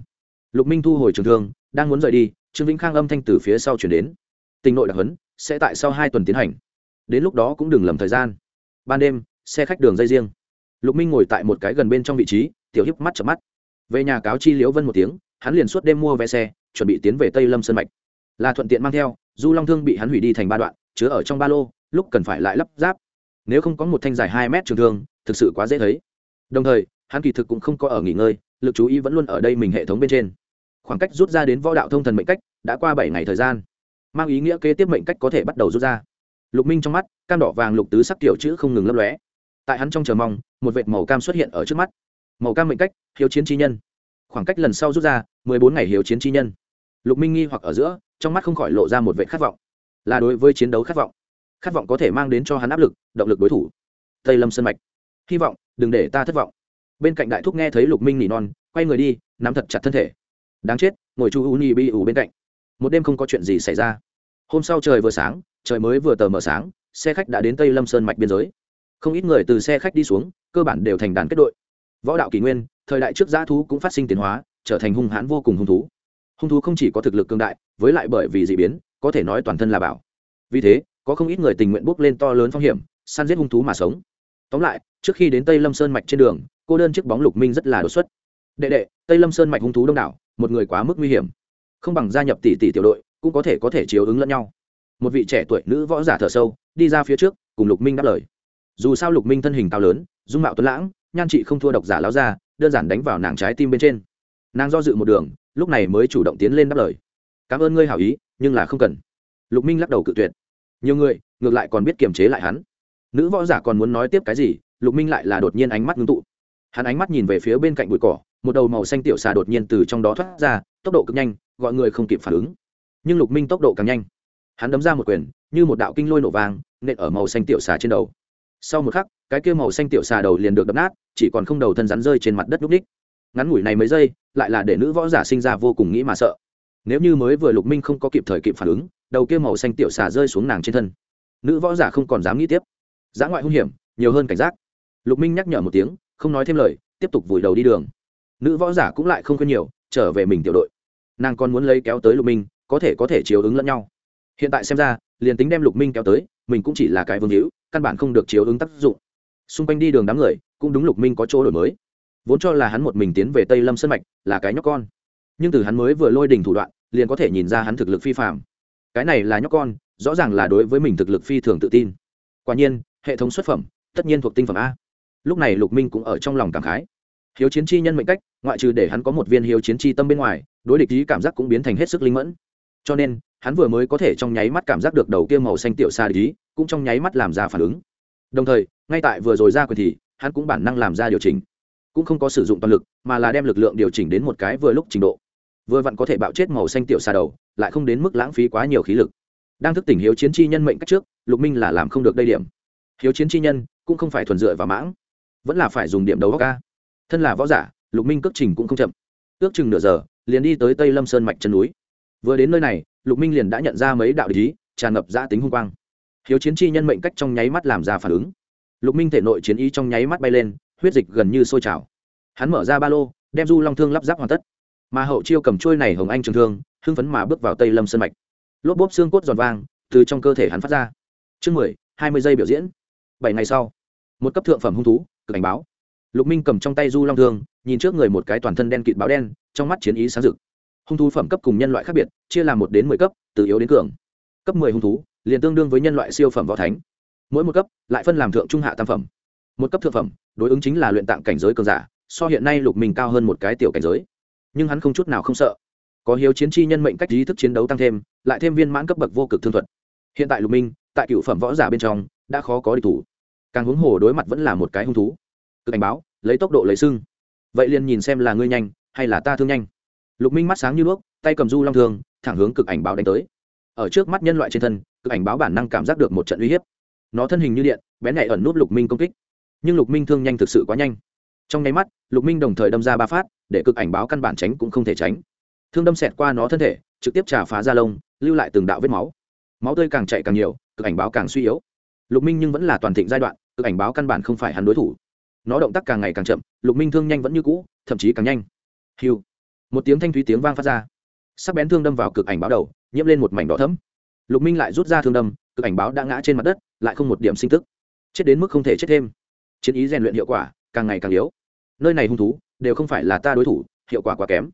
Lục minh thu hồi trường thương đang muốn rời đi trương vĩnh khang âm thanh từ phía sau chuyển đến. Tình nội đặc huấn sẽ tại sau hai tuần tiến hành. Đến lúc đó cũng đừng lầm thời gian. Ban đêm xe khách đường dây riêng. Lục minh ngồi tại một cái gần bên trong vị trí tiểu hiếp mắt chợp mắt. Về nhà cáo chi liễu vân một tiếng hắn liền suốt đêm mua vé xe chuẩn bị tiến về tây lâm sơn mạch. Là thuận tiện mang theo du long thương bị hắn hủy đi thành ba đoạn chứa ở trong ba lô lúc cần phải lại lắp ráp. Nếu không có một thanh dài hai mét trường thương thực sự quá dễ thấy đồng thời, hắn kỳ thực cũng không có ở nghỉ ngơi, lực chú ý vẫn luôn ở đây mình hệ thống bên trên. Khoảng cách rút ra đến võ đạo thông thần mệnh cách đã qua bảy ngày thời gian. Mang ý nghĩa kế tiếp mệnh cách có thể bắt đầu rút ra. Lục minh trong mắt, cam đỏ vàng lục tứ sắc kiểu chữ không ngừng lấp lóe. Tại hắn trong chờ mong, một vệt màu cam xuất hiện ở trước mắt. Màu cam mệnh cách, hiếu chiến chi nhân. Khoảng cách lần sau rút ra, mười bốn ngày hiếu chiến chi nhân. Lục minh nghi hoặc ở giữa, trong mắt không khỏi lộ ra một vệ khát vọng. Là đối với chiến đấu khát vọng. Khát vọng có thể mang đến cho hắn áp lực, động lực đối thủ. Tây lâm sân mạch hy vọng, đừng để ta thất vọng. Bên cạnh đại thúc nghe thấy lục minh nỉ non, quay người đi, nắm thật chặt thân thể. Đáng chết, ngồi chu u ni bi ủ bên cạnh. Một đêm không có chuyện gì xảy ra. Hôm sau trời vừa sáng, trời mới vừa tờ mờ sáng, xe khách đã đến tây lâm sơn mạch biên giới. Không ít người từ xe khách đi xuống, cơ bản đều thành đàn kết đội. Võ đạo kỷ nguyên, thời đại trước g thú cũng phát sinh tiến hóa, trở thành hung hãn vô cùng hung thú. Hung thú không chỉ có thực lực cương đại, với lại bởi vì d ị biến, có thể nói toàn thân là bảo. Vì thế, có không ít người tình nguyện bốc lên to lớn phong hiểm, săn giết hung thú mà sống tóm lại, trước khi đến tây lâm sơn mạch trên đường, cô đơn chiếc bóng lục minh rất là đột xuất. Đệ đệ, tây lâm sơn mạch hung thú đông đảo, một người quá mức nguy hiểm. Không bằng gia nhập tỷ tỷ tiểu đội, cũng có thể có thể chiếu ứng lẫn nhau. Một vị trẻ tuổi nữ võ giả thở sâu, đi ra phía trước, cùng lục minh đáp lời. Dù sao lục minh thân hình cao lớn, dung mạo tuấn lãng, nhan trị không thua độc giả láo ra đơn giản đánh vào nàng trái tim bên trên. Nàng do dự một đường, lúc này mới chủ động tiến lên đáp lời. Cảm ơn ngươi hảo ý, nhưng là không cần. Lục minh lắc đầu cự tuyệt. Nhiều người, ngược lại còn biết kiềm chế lại hắn nữ võ giả còn muốn nói tiếp cái gì, lục minh lại là đột nhiên ánh mắt ngưng tụ. Hắn ánh mắt nhìn về phía bên cạnh bụi cỏ, một đầu màu xanh tiểu xà đột nhiên từ trong đó thoát ra, tốc độ cực nhanh, gọi người không kịp phản ứng. Nhưng lục minh tốc độ càng nhanh. Hắn đấm ra một quyền, như một đạo kinh lôi nổ vàng nện ở màu xanh tiểu xà trên đầu. Sau một khắc, cái kia màu xanh tiểu xà đầu liền được đập nát, chỉ còn không đầu thân rắn rơi trên mặt đất núp ních ngắn ngủi này mấy giây, lại là để nữ võ giả sinh ra vô cùng nghĩ mà sợ. Nếu như mới vừa lục minh không có kịp thời kịp phản ứng, đầu kia màu xanh tiểu xà rơi xuống nàng trên thân. Nữ võ giả không còn dám nghĩ tiếp giã ngoại hung hiểm, nhiều hơn cảnh giác. Lục minh nhắc nhở một tiếng, không nói thêm lời, tiếp tục vùi đầu đi đường. Nữ võ giả cũng lại không khuyên nhiều, trở về mình tiểu đội. Nàng còn muốn lấy kéo tới lục minh, có thể có thể chiếu ứng lẫn nhau. Hiện tại xem ra, liền tính đem lục minh kéo tới, mình cũng chỉ là cái vương hữu, căn bản không được chiếu ứng tác dụng. Xung quanh đi đường đám người, cũng đúng lục minh có chỗ đổi mới. Vốn cho là hắn một mình tiến về tây lâm sân mạch, là cái nhóc con. Nhưng từ hắn mới vừa lôi đình thủ đoạn, liền có thể nhìn ra hắn thực lực phi phạm cái này là nhóc con, rõ ràng là đối với mình thực lực phi thường tự tin. Quả nhiên hệ thống xuất phẩm, tất nhiên thuộc tinh phẩm a. Lúc này lục minh cũng ở trong lòng cảm khái. Hiếu chiến chi nhân mệnh cách, ngoại trừ để hắn có một viên hiếu chiến chi tâm bên ngoài, đối địch ý cảm giác cũng biến thành hết sức linh mẫn. Cho nên, hắn vừa mới có thể trong nháy mắt cảm giác được đầu kia màu xanh tiểu xa ý, cũng trong nháy mắt làm ra phản ứng. Đồng thời, ngay tại vừa rồi ra quyền thì, hắn cũng bản năng làm ra điều chỉnh. Cũng không có sử dụng toàn lực, mà là đem lực lượng điều chỉnh đến một cái vừa lúc trình độ. Vừa vặn có thể bạo chết màu xanh tiểu xa đầu, lại không đến mức lãng phí quá nhiều khí lực. Đang thức tỉnh hiếu chiến chi nhân mệnh cách trước, lục minh là làm không được đây điểm hiếu chiến chi nhân, cũng không phải thuần dựa và mãng, vẫn là phải dùng điểm đầu góc ca thân là võ giả, lục minh cước trình cũng không chậm. Ước chừng nửa giờ, liền đi tới tây lâm sơn mạch chân núi. Vừa đến nơi này, lục minh liền đã nhận ra mấy đạo lý, tràn ngập giã tính hung quang. Hiếu chiến chi nhân mệnh cách trong nháy mắt làm ra phản ứng. Lục minh thể nội chiến ý trong nháy mắt bay lên, huyết dịch gần như sôi trào. Hắn mở ra ba lô, đem du long thương lắp ráp hoàn tất. Mà hậu chiêu cầm trôi này hồng anh trường thương, hưng phấn mà bước vào tây lâm sân mạch. Lốp bốp xương cốt giòn vang, từ trong cơ thể hắn phát ra. Chương mười, hai mươi giây biểu diễn bảy ngày sau, một cấp thượng phẩm hung thú, cực cảnh báo. Lục minh cầm trong tay du long thương, nhìn trước người một cái toàn thân đen kịt báo đen, trong mắt chiến ý sáng rực. Hung thú phẩm cấp cùng nhân loại khác biệt, chia làm một đến mười cấp, từ yếu đến cường. Cấp mười hung thú, liền tương đương với nhân loại siêu phẩm võ thánh. Mỗi một cấp, lại phân làm thượng trung hạ tam phẩm. Một cấp thượng phẩm, đối ứng chính là luyện tạng cảnh giới cường giả, so hiện nay lục minh cao hơn một cái tiểu cảnh giới. Nhưng hắn không chút nào không sợ. Có hiếu chiến chi nhân mệnh cách ý thức chiến đấu tăng thêm, lại thêm viên mãn cấp bậc vô cực thương thuật. Hiện tại lục minh, tại cựu phẩm võ giả bên trong đã khó có địch thủ. Càng huống hồ đối mặt vẫn là một cái hung thú. Cực cảnh báo, lấy tốc độ lấy sưng. Vậy liền nhìn xem là ngươi nhanh, hay là ta thương nhanh. Lục minh mắt sáng như đuốc, tay cầm du long thương, thẳng hướng cực ảnh báo đánh tới. Ở trước mắt nhân loại trên thân, cực ảnh báo bản năng cảm giác được một trận uy hiếp. Nó thân hình như điện, bén nhạy ẩn nút lục minh công kích. Nhưng lục minh thương nhanh thực sự quá nhanh. Trong nháy mắt, lục minh đồng thời đâm ra ba phát, để cực ảnh báo căn bản tránh cũng không thể tránh. Thương đâm xẹt qua nó thân thể, trực tiếp trả phá ra lông, lưu lại từng đạo vết máu. Máu tươi càng chạy càng nhiều, cực ảnh báo càng suy yếu lục minh nhưng vẫn là toàn thịnh giai đoạn cực ảnh báo căn bản không phải hắn đối thủ. Nó động tác càng ngày càng chậm, lục minh thương nhanh vẫn như cũ, thậm chí càng nhanh. Hiu. Một tiếng thanh thúy tiếng vang phát ra. Sắc bén thương đâm vào cực ảnh báo đầu, nhiễm lên một mảnh đỏ thấm lục minh lại rút ra thương đâm, cực ảnh báo đã ngã trên mặt đất, lại không một điểm sinh tức. Chết đến mức không thể chết thêm. Chiến ý rèn luyện hiệu quả càng ngày càng yếu. Nơi này hung thú đều không phải là ta đối thủ, hiệu quả quá kém.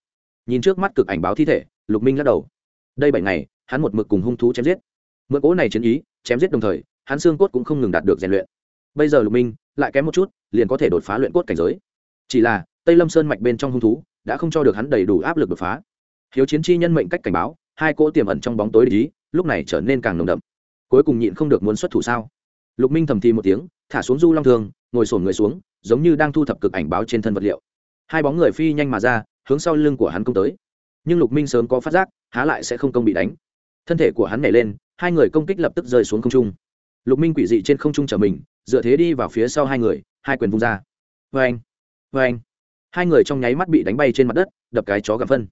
Nhìn trước mắt cực ảnh báo thi thể, lục minh lắc đầu. Đây bảy ngày, hắn một mực cùng hung thú chém giết. Mượn cỗ này chiến ý, chém giết đồng thời hắn xương cốt cũng không ngừng đạt được rèn luyện. Bây giờ lục minh lại kém một chút liền có thể đột phá luyện cốt cảnh giới. Chỉ là tây lâm sơn mạch bên trong hung thú đã không cho được hắn đầy đủ áp lực đột phá. Hiếu chiến chi nhân mệnh cách cảnh báo hai cỗ tiềm ẩn trong bóng tối ý lúc này trở nên càng nồng đậm. Cuối cùng nhịn không được muốn xuất thủ sao? Lục minh thầm thì một tiếng thả xuống du long thường, ngồi sổn người xuống giống như đang thu thập cực ảnh báo trên thân vật liệu. Hai bóng người phi nhanh mà ra hướng sau lưng của hắn công tới. Nhưng lục minh sớm có phát giác há lại sẽ không công bị đánh. Thân thể của hắn nhảy lên hai người công kích lập tức rơi xuống không trung lục minh quỷ dị trên không trung trở mình, dựa thế đi vào phía sau hai người, hai quyền vung ra. Vê anh vê anh hai người trong nháy mắt bị đánh bay trên mặt đất, đập cái chó gặm phân.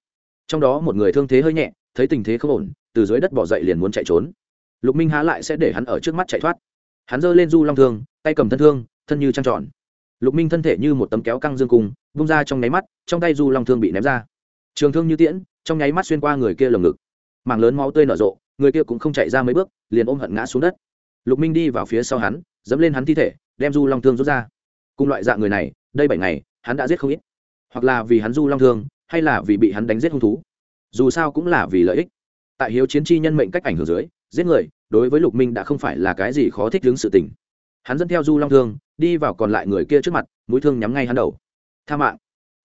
Trong đó một người thương thế hơi nhẹ, thấy tình thế không ổn, từ dưới đất bỏ dậy liền muốn chạy trốn. Lục minh há lại sẽ để hắn ở trước mắt chạy thoát. Hắn giơ lên du long thương, tay cầm thân thương, thân như trăng tròn. Lục minh thân thể như một tấm kéo căng dương cung, vung ra trong nháy mắt, trong tay du long thương bị ném ra. Trường thương như tiễn, trong nháy mắt xuyên qua người kia lồng ngực. Mảng lớn máu tươi nở rộ, người kia cũng không chạy ra mấy bước, liền ôm hận ngã xuống đất lục minh đi vào phía sau hắn, dẫm lên hắn thi thể, đem du long thương rút ra. Cùng loại dạng người này, đây bảy ngày, hắn đã giết không ít. Hoặc là vì hắn du long thương, hay là vì bị hắn đánh giết hung thú. Dù sao cũng là vì lợi ích. Tại hiếu chiến chi nhân mệnh cách ảnh hưởng dưới, giết người, đối với lục minh đã không phải là cái gì khó thích đứng sự tình. Hắn dẫn theo du long thương, đi vào còn lại người kia trước mặt, mũi thương nhắm ngay hắn đầu. Tha mạng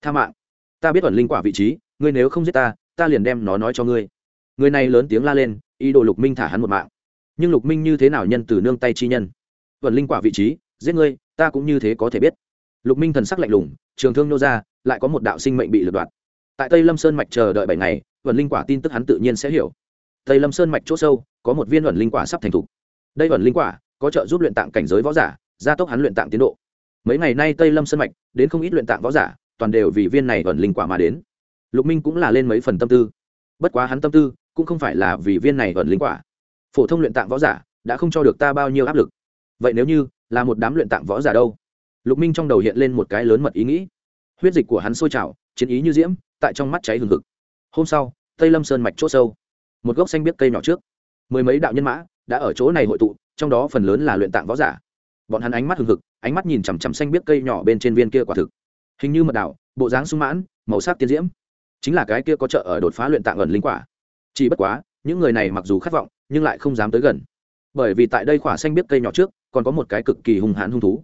tha mạng. Ta biết ẩn linh quả vị trí, ngươi nếu không giết ta ta liền đem nó nói cho ngươi. Người này lớn tiếng la lên, ý đồ lục minh thả hắn một mạng nhưng lục minh như thế nào nhân từ nương tay chi nhân? Vận linh quả vị trí, giết ngươi, ta cũng như thế có thể biết. Lục minh thần sắc lạnh lùng, trường thương nô ra, lại có một đạo sinh mệnh bị lật đoạt. Tại tây lâm sơn mạch chờ đợi bảy ngày vận linh quả tin tức hắn tự nhiên sẽ hiểu. Tây lâm sơn mạch c h ỗ sâu, có một viên vận linh quả sắp thành thục. Đây vận linh quả, có trợ giúp luyện tạng cảnh giới võ giả, gia tốc hắn luyện tạng tiến độ. Mấy ngày nay tây lâm sơn mạch, đến không ít luyện tạng võ giả, toàn đều vì viên này vận linh quả mà đến. Lục minh cũng là lên mấy phần tâm tư. Bất quá hắn tâm tư cũng không phải là vì viên này vận linh quả phổ thông luyện tạng võ giả đã không cho được ta bao nhiêu áp lực. Vậy nếu như là một đám luyện tạng võ giả đâu? Lục minh trong đầu hiện lên một cái lớn mật ý nghĩ. Huyết dịch của hắn sôi trào, chiến ý như diễm, tại trong mắt cháy hừng hực. Hôm sau, tây lâm sơn mạch c h ỗ sâu, một gốc xanh biết cây nhỏ trước, mười mấy đạo nhân mã đã ở chỗ này hội tụ, trong đó phần lớn là luyện tạng võ giả. Bọn hắn ánh mắt hừng hực, ánh mắt nhìn chằm chằm xanh biết cây nhỏ bên trên viên kia quả thực. Hình như mật đạo, bộ dáng sung mãn, màu sắc tiên diễm. Chính là cái kia có trợ ở đột phá luyện tạng ẩn linh quả. Chỉ bất quá những người này mặc dù khát vọng, nhưng lại không dám tới gần. Bởi vì tại đây khỏa xanh biết cây nhỏ trước, còn có một cái cực kỳ hung hãn hung thú.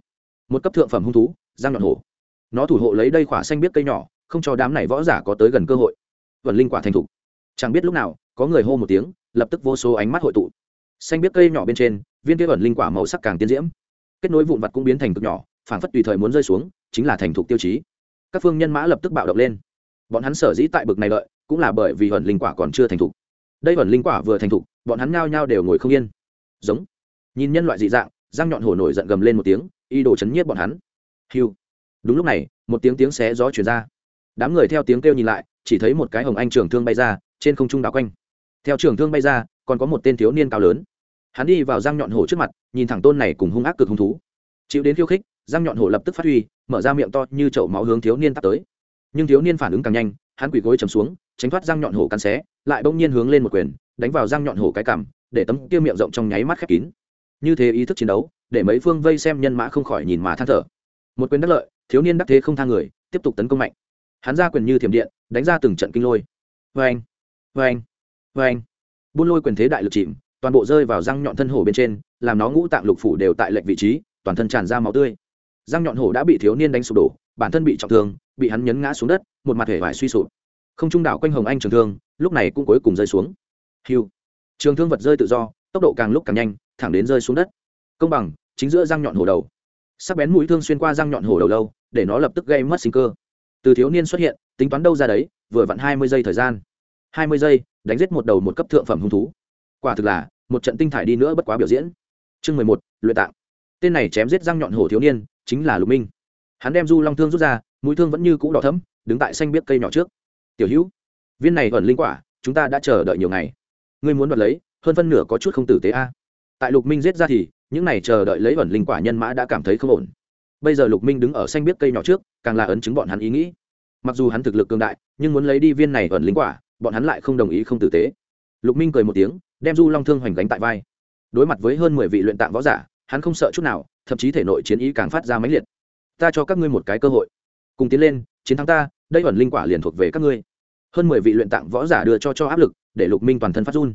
Một cấp thượng phẩm hung thú giang nhọn hổ. Nó thủ hộ lấy đây khỏa xanh biết cây nhỏ, không cho đám này võ giả có tới gần cơ hội. Vẩn linh quả thành thục. Chẳng biết lúc nào, có người hô một tiếng, lập tức vô số ánh mắt hội tụ. Xanh biết cây nhỏ bên trên, viên kia vẩn linh quả màu sắc càng tiến diễm. Kết nối vụn vặt cũng biến thành cực nhỏ, phản phất tùy thời muốn rơi xuống, chính là thành thục tiêu chí. Các phương nhân mã lập tức bạo động lên. Bọn hắn sở dĩ tại bực này lợi cũng là bởi vì vẩn linh quả còn chưa thành thục đây vẩn linh quả vừa thành thục, bọn hắn nhao nhao đều ngồi không yên. Giống. Nhìn nhân loại dị dạng, răng nhọn hổ nổi giận gầm lên một tiếng y đồ chấn nhiếp bọn hắn. Hiu đúng lúc này, một tiếng tiếng xé gió chuyển ra. Đám người theo tiếng kêu nhìn lại, chỉ thấy một cái hồng anh trường thương bay ra, trên không trung đảo quanh. Theo trường thương bay ra, còn có một tên thiếu niên cao lớn. Hắn đi vào răng nhọn hổ trước mặt, nhìn thẳng tôn này cùng hung ác cực hung thú. Chịu đến khiêu khích, răng nhọn hổ lập tức phát huy, mở ra miệng to như chậu máu hướng thiếu niên tắt tới. Nhưng thiếu niên phản ứng càng nhanh, hắn quỳ gối chầm xuống, tránh thoát răng nhọn hổ cắn xé lại bỗng nhiên hướng lên một quyền, đánh vào răng nhọn hổ cái cằm, để tấm kia miệng rộng trong nháy mắt khép kín. Như thế ý thức chiến đấu, để mấy phương vây xem nhân mã không khỏi nhìn mà than thở. Một quyền đắc lợi, thiếu niên đắc thế không thang người, tiếp tục tấn công mạnh. Hắn ra quyền như thiểm điện, đánh ra từng trận kinh lôi. Vê anh vê anh vê anh buôn lôi quyền thế đại lực chìm, toàn bộ rơi vào răng nhọn thân hổ bên trên, làm nó ngũ tạng lục phủ đều tại lệnh vị trí, toàn thân tràn ra máu tươi. Răng nhọn hổ đã bị thiếu niên đánh sụp đổ, bản thân bị trọng thương, bị hắn nhấn ngã xuống đất, một mặt hể vải suy sụp. Không trung đảo quanh hồng anh trường thương lúc này cũng cuối cùng rơi xuống. Hiu. Trường thương vật rơi tự do, tốc độ càng lúc càng nhanh, thẳng đến rơi xuống đất. Công bằng, chính giữa răng nhọn hổ đầu. Sắc bén mũi thương xuyên qua răng nhọn hổ đầu lâu, để nó lập tức gây mất sinh cơ. Từ thiếu niên xuất hiện, tính toán đâu ra đấy, vừa vặn hai mươi giây thời gian. Hai mươi giây, đánh giết một đầu một cấp thượng phẩm hung thú. Quả thực là, một trận tinh thải đi nữa bất quá biểu diễn. Chương mười một, luyện tạng. Tên này chém giết răng nhọn hổ thiếu niên, chính là lục minh. Hắn đem du long thương rút ra, mũi thương vẫn như cũ đỏ thấm đứng tại xanh biết cây nhỏ trước. Tiểu hữu viên này ẩn linh quả, chúng ta đã chờ đợi nhiều ngày. Ngươi muốn đoạt lấy, hơn phân nửa có chút không tử tế a. Tại lục minh giết ra thì, những này chờ đợi lấy ẩn linh quả nhân mã đã cảm thấy không ổn. Bây giờ lục minh đứng ở xanh biết cây nhỏ trước, càng là ấn chứng bọn hắn ý nghĩ. Mặc dù hắn thực lực cường đại, nhưng muốn lấy đi viên này ẩn linh quả, bọn hắn lại không đồng ý không tử tế. Lục minh cười một tiếng, đem du long thương hoành gánh tại vai. Đối mặt với hơn mười vị luyện tạng võ giả, hắn không sợ chút nào, thậm chí thể nội chiến ý càng phát ra mãnh liệt. Ta cho các ngươi một cái cơ hội. Cùng tiến lên, chiến thắng ta, đây ẩn linh quả liền thuộc về các ngươi hơn mười vị luyện tạng võ giả đưa cho cho áp lực, để lục minh toàn thân phát run.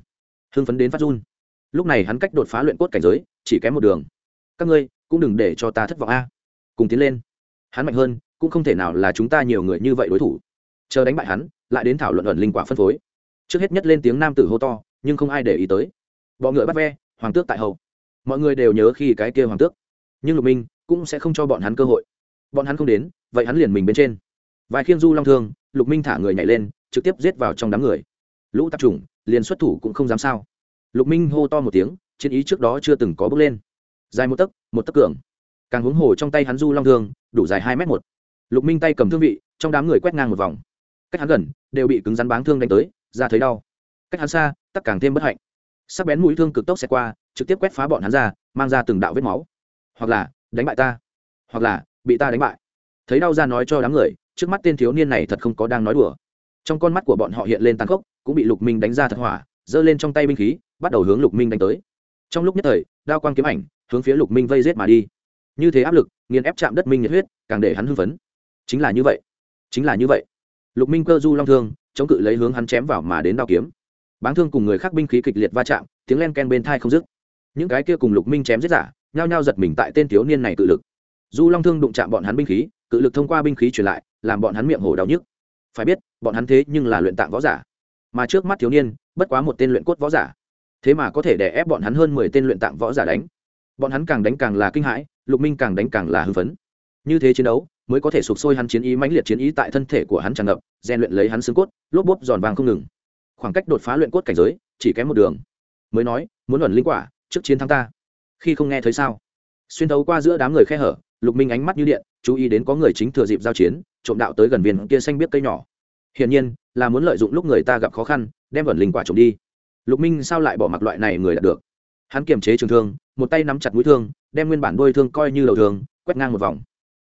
Hưng phấn đến phát run. Lúc này hắn cách đột phá luyện cốt cảnh giới, chỉ kém một đường. Các ngươi, cũng đừng để cho ta thất vọng a. Cùng tiến lên. Hắn mạnh hơn, cũng không thể nào là chúng ta nhiều người như vậy đối thủ. Chờ đánh bại hắn, lại đến thảo luận ẩn linh quả phân phối. Trước hết nhất lên tiếng nam tử hô to, nhưng không ai để ý tới. Bọ ngựa bắt ve, hoàng tước tại hậu mọi người đều nhớ khi cái kia hoàng tước. Nhưng lục minh cũng sẽ không cho bọn hắn cơ hội. Bọn hắn không đến, vậy hắn liền mình bên trên. Vài khiên du long thương, lục minh thả người nhảy lên trực tiếp giết vào trong đám người. Lũ tạp chủng, liền xuất thủ cũng không dám sao. Lục minh hô to một tiếng, chiến ý trước đó chưa từng có bước lên. Dài một tấc một tấc cường. Càng hướng hồ trong tay hắn du long thương, đủ dài hai m một. Lục minh tay cầm thương vị, trong đám người quét ngang một vòng. Cách hắn gần, đều bị cứng rắn báng thương đánh tới ra thấy đau. Cách hắn xa, tắc càng thêm bất hạnh. Sắc bén mũi thương cực tốc xẹt qua, trực tiếp quét phá bọn hắn ra, mang ra từng đạo vết máu. Hoặc là, đánh bại ta. Hoặc là, bị ta đánh bại. Thấy đau ra nói cho đám người, trước mắt tên thiếu niên này thật không có đang nói đùa trong con mắt của bọn họ hiện lên tàn khốc, cũng bị lục minh đánh ra thật hỏa, giơ lên trong tay binh khí, bắt đầu hướng lục minh đánh tới. Trong lúc nhất thời, đao quang kiếm ảnh hướng phía lục minh vây rết mà đi. Như thế áp lực, nghiền ép chạm đất minh nhiệt huyết, càng để hắn hưng phấn. Chính là như vậy. Chính là như vậy. Lục minh cơ du long thương, chống cự lấy hướng hắn chém vào mà đến đao kiếm. Báng thương cùng người khác binh khí kịch liệt va chạm, tiếng len ken bên thai không dứt. Những cái kia cùng lục minh chém giết giả, nhao nhao giật mình tại tên thiếu niên này cự lực. Du long thương đụng chạm bọn hắn binh khí, cự lực thông qua binh khí truyền lại, làm bọn hắn miệng hổ đau nhức phải biết, bọn hắn thế nhưng là luyện tạng võ giả. Mà trước mắt thiếu niên, bất quá một tên luyện cốt võ giả. Thế mà có thể đè ép bọn hắn hơn mười tên luyện tạng võ giả đánh. Bọn hắn càng đánh càng là kinh hãi, lục minh càng đánh càng là hưng phấn. Như thế chiến đấu, mới có thể sụp sôi hắn chiến ý mãnh liệt chiến ý tại thân thể của hắn tràn ngập, rèn luyện lấy hắn xương cốt, lốp bốp giòn vàng không ngừng. Khoảng cách đột phá luyện cốt cảnh giới, chỉ kém một đường. Mới nói, muốn luận linh quả, trước chiến thắng ta. Khi không nghe thấy sao? Xuyên thấu qua giữa đám người khe hở, lục minh ánh mắt như điện, chú ý đến có người chính thừa dịp giao chiến trộm đạo tới gần viên kia xanh biết cây nhỏ. Hiển nhiên, là muốn lợi dụng lúc người ta gặp khó khăn, đem vẩn linh quả trộm đi. Lục minh sao lại bỏ mặc loại này người đạt được? Hắn kiềm chế trường thương, một tay nắm chặt mũi thương, đem nguyên bản đôi thương coi như đầu thương, quét ngang một vòng.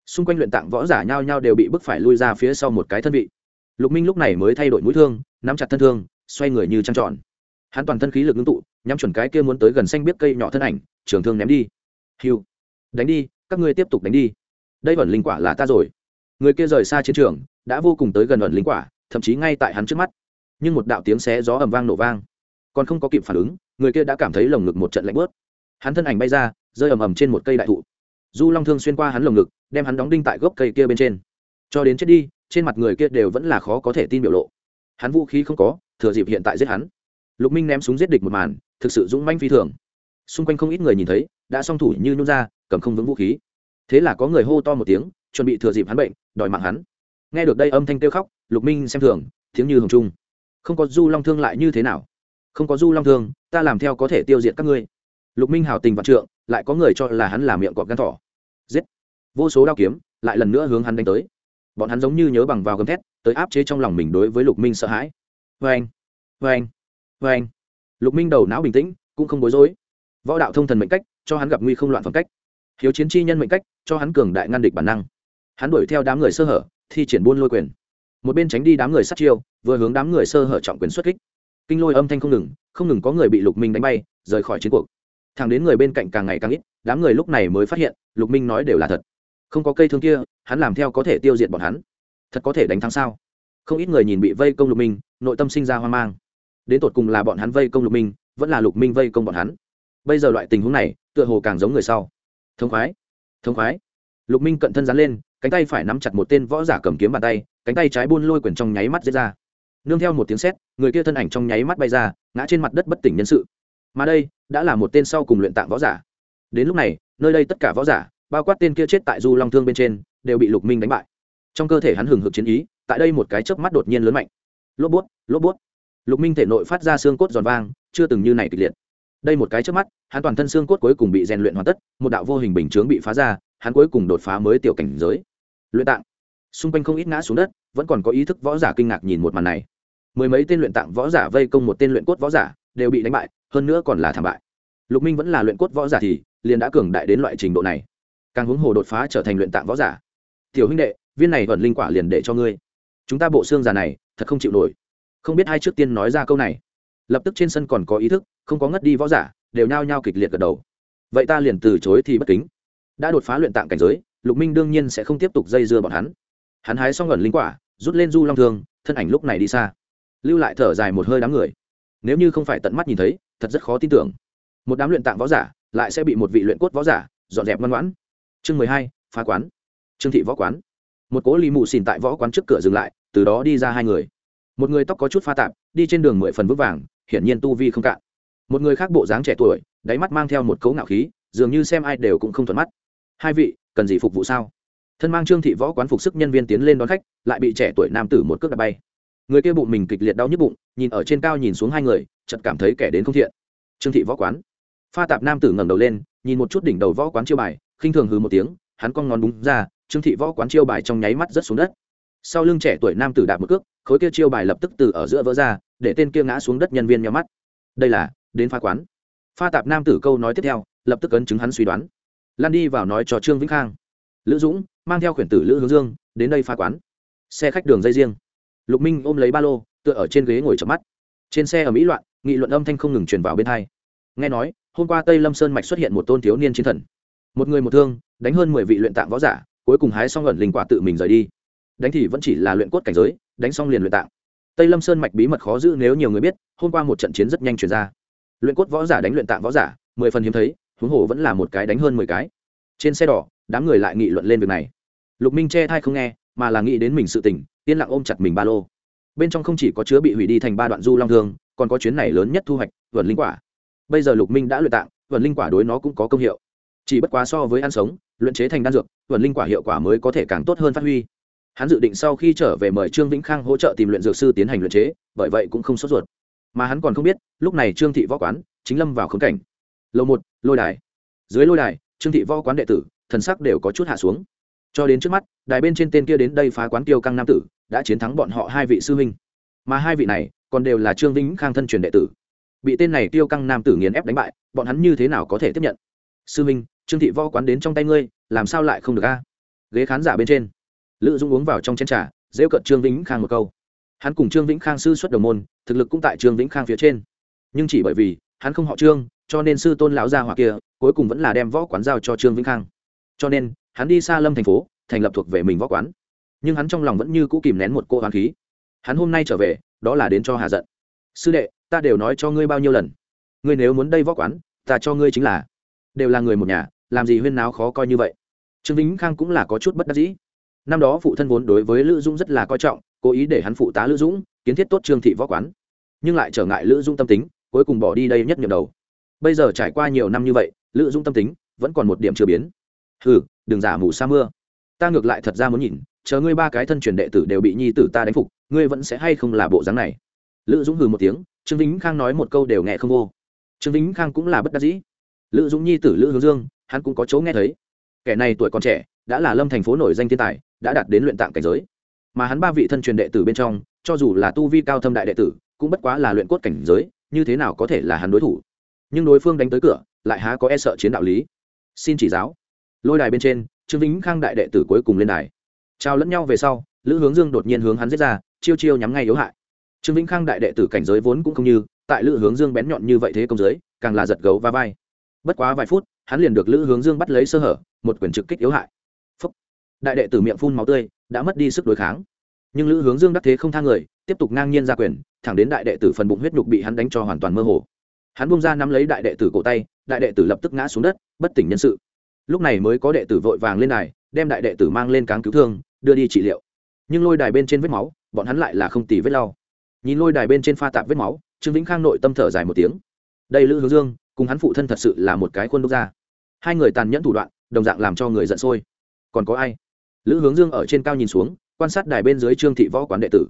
Xung quanh luyện tạng võ giả nhao nhao đều bị bức phải lui ra phía sau một cái thân vị. Lục minh lúc này mới thay đổi mũi thương, nắm chặt thân thương, xoay người như trăng tròn. Hắn toàn thân khí lực ngưng tụ, nhắm chuẩn cái kia muốn tới gần xanh biết cây nhỏ thân ảnh, trường thương ném đi. Hiu đánh đi, các ngươi tiếp tục đánh đi. Đây vẩn linh quả là ta rồi người kia rời xa chiến trường, đã vô cùng tới gần ẩn linh quả, thậm chí ngay tại hắn trước mắt. Nhưng một đạo tiếng xé gió ầm vang nổ vang. Còn không có kịp phản ứng, người kia đã cảm thấy lồng ngực một trận lạnh bớt hắn thân ảnh bay ra, rơi ầm ầm trên một cây đại thụ. Du long thương xuyên qua hắn lồng ngực, đem hắn đóng đinh tại gốc cây kia bên trên. Cho đến chết đi, trên mặt người kia đều vẫn là khó có thể tin biểu lộ. Hắn vũ khí không có, thừa dịp hiện tại giết hắn. Lục minh ném súng giết địch một màn, thực sự dũng manh phi thường. Xung quanh không ít người nhìn thấy, đã song thủ như nhún ra, cầm không vững vũ khí. Thế là có người hô to một tiếng chuẩn bị thừa dịp hắn bệnh, đòi mạng hắn. Nghe được đây âm thanh kêu khóc, lục minh xem thường, tiếng như hồng trung. Không có du long thương lại như thế nào? Không có du long thương, ta làm theo có thể tiêu diệt các ngươi. Lục minh hào tình vạn trượng, lại có người cho là hắn là miệng cọp gan thỏ. Giết! Vô số đao kiếm, lại lần nữa hướng hắn đánh tới. Bọn hắn giống như nhớ bằng vào gầm thét, tới áp chế trong lòng mình đối với lục minh sợ hãi. Vê anh vê anh vê anh lục minh đầu não bình tĩnh, cũng không bối rối. Võ đạo thông thần mệnh cách, cho hắn gặp nguy không loạn phẩm cách. Hiếu chiến chi nhân mệnh cách, cho hắn cường đại ngăn địch bản năng hắn đuổi theo đám người sơ hở, thi triển buôn lôi quyền. Một bên tránh đi đám người sát chiêu, vừa hướng đám người sơ hở trọng quyền xuất kích. Kinh lôi âm thanh không ngừng không ngừng có người bị lục minh đánh bay, rời khỏi chiến cuộc. Thẳng đến người bên cạnh càng ngày càng ít, đám người lúc này mới phát hiện, lục minh nói đều là thật. Không có cây thương kia, hắn làm theo có thể tiêu diệt bọn hắn. Thật có thể đánh thắng sao? Không ít người nhìn bị vây công lục minh, nội tâm sinh ra hoang mang. Đến tột cùng là bọn hắn vây công lục minh, vẫn là lục minh vây công bọn hắn? Bây giờ loại tình huống này, tựa hồ càng giống người sau. Thông khoái thông khoái lục minh cận thân dán lên, cánh tay phải nắm chặt một tên võ giả cầm kiếm bàn tay, cánh tay trái buôn lôi quyển trong nháy mắt giết ra. Nương theo một tiếng sét, người kia thân ảnh trong nháy mắt bay ra, ngã trên mặt đất bất tỉnh nhân sự. Mà đây, đã là một tên sau cùng luyện tạng võ giả. Đến lúc này, nơi đây tất cả võ giả, bao quát tên kia chết tại du long thương bên trên, đều bị lục minh đánh bại. Trong cơ thể hắn hừng hực chiến ý, tại đây một cái chớp mắt đột nhiên lớn mạnh. Lốp bút lốp bút. Lục minh thể nội phát ra xương cốt giòn vang, chưa từng như này kịch liệt. Đây một cái chớp mắt, hắn toàn thân xương cốt cuối cùng bị rèn luyện hoàn tất, một đạo vô hình bình chướng bị phá ra hắn cuối cùng đột phá mới tiểu cảnh giới. Luyện tạng. Xung quanh không ít ngã xuống đất, vẫn còn có ý thức võ giả kinh ngạc nhìn một màn này. Mười mấy tên luyện tạng võ giả vây công một tên luyện cốt võ giả, đều bị đánh bại, hơn nữa còn là thảm bại. Lục minh vẫn là luyện cốt võ giả thì, liền đã cường đại đến loại trình độ này. Càng hướng hồ đột phá trở thành luyện tạng võ giả. Tiểu huynh đệ, viên này vẫn linh quả liền để cho ngươi. Chúng ta bộ xương già này, thật không chịu nổi. Không biết hai trước tiên nói ra câu này. Lập tức trên sân còn có ý thức, không có ngất đi võ giả, đều nhao nhao kịch liệt gật đầu. Vậy ta liền từ chối thì bất kính đã đột phá luyện tạng cảnh giới, lục minh đương nhiên sẽ không tiếp tục dây dưa bọn hắn. Hắn hái xong ẩn linh quả, rút lên du long thương, thân ảnh lúc này đi xa. Lưu lại thở dài một hơi đám người. Nếu như không phải tận mắt nhìn thấy, thật rất khó tin tưởng. Một đám luyện tạng võ giả lại sẽ bị một vị luyện cốt võ giả dọn dẹp ngoan ngoãn. Chương mười hai, phá quán. Trương thị võ quán. Một cố lì mụ xìn tại võ quán trước cửa dừng lại, từ đó đi ra hai người. Một người tóc có chút pha tạp, đi trên đường mười phần vững vàng, hiển nhiên tu vi không cạn. Một người khác bộ dáng trẻ tuổi, đáy mắt mang theo một cấu ngạo khí, dường như xem ai đều cũng không thuận mắt hai vị, cần gì phục vụ sao? Thân mang trương thị võ quán phục sức nhân viên tiến lên đón khách, lại bị trẻ tuổi nam tử một cước đạp bay. Người kia bụng mình kịch liệt đau nhức bụng, nhìn ở trên cao nhìn xuống hai người, chợt cảm thấy kẻ đến không thiện. Trương thị võ quán. Pha tạp nam tử ngẩng đầu lên, nhìn một chút đỉnh đầu võ quán chiêu bài, khinh thường hừ một tiếng, hắn cong ngón đúng ra, trương thị võ quán chiêu bài trong nháy mắt rất xuống đất. Sau lưng trẻ tuổi nam tử đạp một cước, khối kia chiêu bài lập tức từ ở giữa vỡ ra, để tên kia ngã xuống đất nhân viên nhắm mắt. Đây là đến pha quán. Pha tạp nam tử câu nói tiếp theo, lập tức ấn chứng hắn suy đoán lan đi vào nói cho trương vĩnh khang lữ dũng mang theo khuyển tử lữ hướng dương đến đây pha quán xe khách đường dây riêng lục minh ôm lấy ba lô tựa ở trên ghế ngồi chợp mắt trên xe ở mỹ loạn nghị luận âm thanh không ngừng truyền vào bên hai nghe nói hôm qua tây lâm sơn mạch xuất hiện một tôn thiếu niên chiến thần một người một thương đánh hơn mười vị luyện tạng võ giả cuối cùng hái xong ẩn linh quả tự mình rời đi đánh thì vẫn chỉ là luyện cốt cảnh giới đánh xong liền luyện tạng tây lâm sơn mạch bí mật khó giữ nếu nhiều người biết hôm qua một trận chiến rất nhanh chuyển ra luyện cốt võ giả đánh luyện tạng võ giả mười phần hiếm thấy huống hồ vẫn là một cái đánh hơn mười cái. Trên xe đỏ, đám người lại nghị luận lên việc này. Lục minh che thai không nghe, mà là nghĩ đến mình sự tình, yên lặng ôm chặt mình ba lô. Bên trong không chỉ có chứa bị hủy đi thành ba đoạn du long thương, còn có chuyến này lớn nhất thu hoạch, vườn linh quả. Bây giờ lục minh đã luyện tạng, vườn linh quả đối nó cũng có công hiệu. Chỉ bất quá so với ăn sống, luyện chế thành đan dược, vườn linh quả hiệu quả mới có thể càng tốt hơn phát huy. Hắn dự định sau khi trở về mời trương vĩnh khang hỗ trợ tìm luyện dược sư tiến hành luyện chế, bởi vậy cũng không sốt ruột. Mà hắn còn không biết, lúc này trương thị võ quán chính lâm vào khống cảnh lầu một, lôi đài. Dưới lôi đài, trương thị võ quán đệ tử, thần sắc đều có chút hạ xuống. Cho đến trước mắt, đài bên trên tên kia đến đây phá quán tiêu căng nam tử, đã chiến thắng bọn họ hai vị sư huynh. Mà hai vị này, còn đều là trương vĩnh khang thân truyền đệ tử. Bị tên này tiêu căng nam tử nghiền ép đánh bại, bọn hắn như thế nào có thể tiếp nhận? Sư huynh, trương thị võ quán đến trong tay ngươi, làm sao lại không được a? Ghế khán giả bên trên. Lữ dung uống vào trong chén trà dễ cận trương vĩnh khang một câu. Hắn cùng trương vĩnh khang sư xuất đồng môn, thực lực cũng tại trương vĩnh khang phía trên. Nhưng chỉ bởi vì, hắn không họ trương cho nên sư tôn lão gia hỏa kia cuối cùng vẫn là đem võ quán giao cho trương vĩnh khang. Cho nên, hắn đi xa lâm thành phố, thành lập thuộc về mình võ quán. Nhưng hắn trong lòng vẫn như cũ kìm nén một cô hoán khí. Hắn hôm nay trở về, đó là đến cho hà giận. Sư đệ, ta đều nói cho ngươi bao nhiêu lần. Ngươi nếu muốn đây võ quán, ta cho ngươi chính là. Đều là người một nhà, làm gì huyên náo khó coi như vậy. Trương vĩnh khang cũng là có chút bất đắc dĩ. Năm đó phụ thân vốn đối với lữ dũng rất là coi trọng, cố ý để hắn phụ tá lữ dũng kiến thiết tốt trương thị võ quán. Nhưng lại trở ngại lữ dũng tâm tính, cuối cùng bỏ đi đây nhất nhiệm đầu bây giờ trải qua nhiều năm như vậy, lữ dung tâm tính vẫn còn một điểm chưa biến. Hừ, đừng giả mù sa mưa. Ta ngược lại thật ra muốn nhìn, chờ ngươi ba cái thân truyền đệ tử đều bị nhi tử ta đánh phục, ngươi vẫn sẽ hay không là bộ dáng này? Lữ dũng hừ một tiếng, trương vĩnh khang nói một câu đều nghe không vô. Trương vĩnh khang cũng là bất đắc dĩ. Lữ dũng nhi tử lữ hướng dương, hắn cũng có chỗ nghe thấy. Kẻ này tuổi còn trẻ, đã là lâm thành phố nổi danh thiên tài, đã đạt đến luyện tạng cảnh giới. Mà hắn ba vị thân truyền đệ tử bên trong, cho dù là tu vi cao thâm đại đệ tử, cũng bất quá là luyện cốt cảnh giới, như thế nào có thể là hắn đối thủ? Nhưng đối phương đánh tới cửa, lại há có e sợ chiến đạo lý. Xin chỉ giáo. Lôi đài bên trên, trương vĩnh khang đại đệ tử cuối cùng lên đài. Trao lẫn nhau về sau, lữ hướng dương đột nhiên hướng hắn giết ra, chiêu chiêu nhắm ngay yếu hại. Trương vĩnh khang đại đệ tử cảnh giới vốn cũng không như, tại lữ hướng dương bén nhọn như vậy thế công giới, càng là giật gấu và vai. Bất quá vài phút, hắn liền được lữ hướng dương bắt lấy sơ hở, một quyền trực kích yếu hại. Phúc. đại đệ tử miệng phun máu tươi, đã mất đi sức đối kháng. Nhưng lữ hướng dương đắc thế không thang người, tiếp tục ngang nhiên ra quyền, thẳng đến đại đệ tử phần bụng huyết nhục bị hắn đánh cho hoàn toàn mơ hồ hắn bung ra nắm lấy đại đệ tử cổ tay, đại đệ tử lập tức ngã xuống đất, bất tỉnh nhân sự. Lúc này mới có đệ tử vội vàng lên đài, đem đại đệ tử mang lên cáng cứu thương, đưa đi trị liệu. Nhưng lôi đài bên trên vết máu, bọn hắn lại là không tì vết lau. Nhìn lôi đài bên trên pha tạp vết máu, trương vĩnh khang nội tâm thở dài một tiếng. Đây lữ hướng dương, cùng hắn phụ thân thật sự là một cái khuôn đúc ra. Hai người tàn nhẫn thủ đoạn, đồng dạng làm cho người giận sôi. Còn có ai? Lữ hướng dương ở trên cao nhìn xuống, quan sát đài bên dưới trương thị võ quán đệ tử.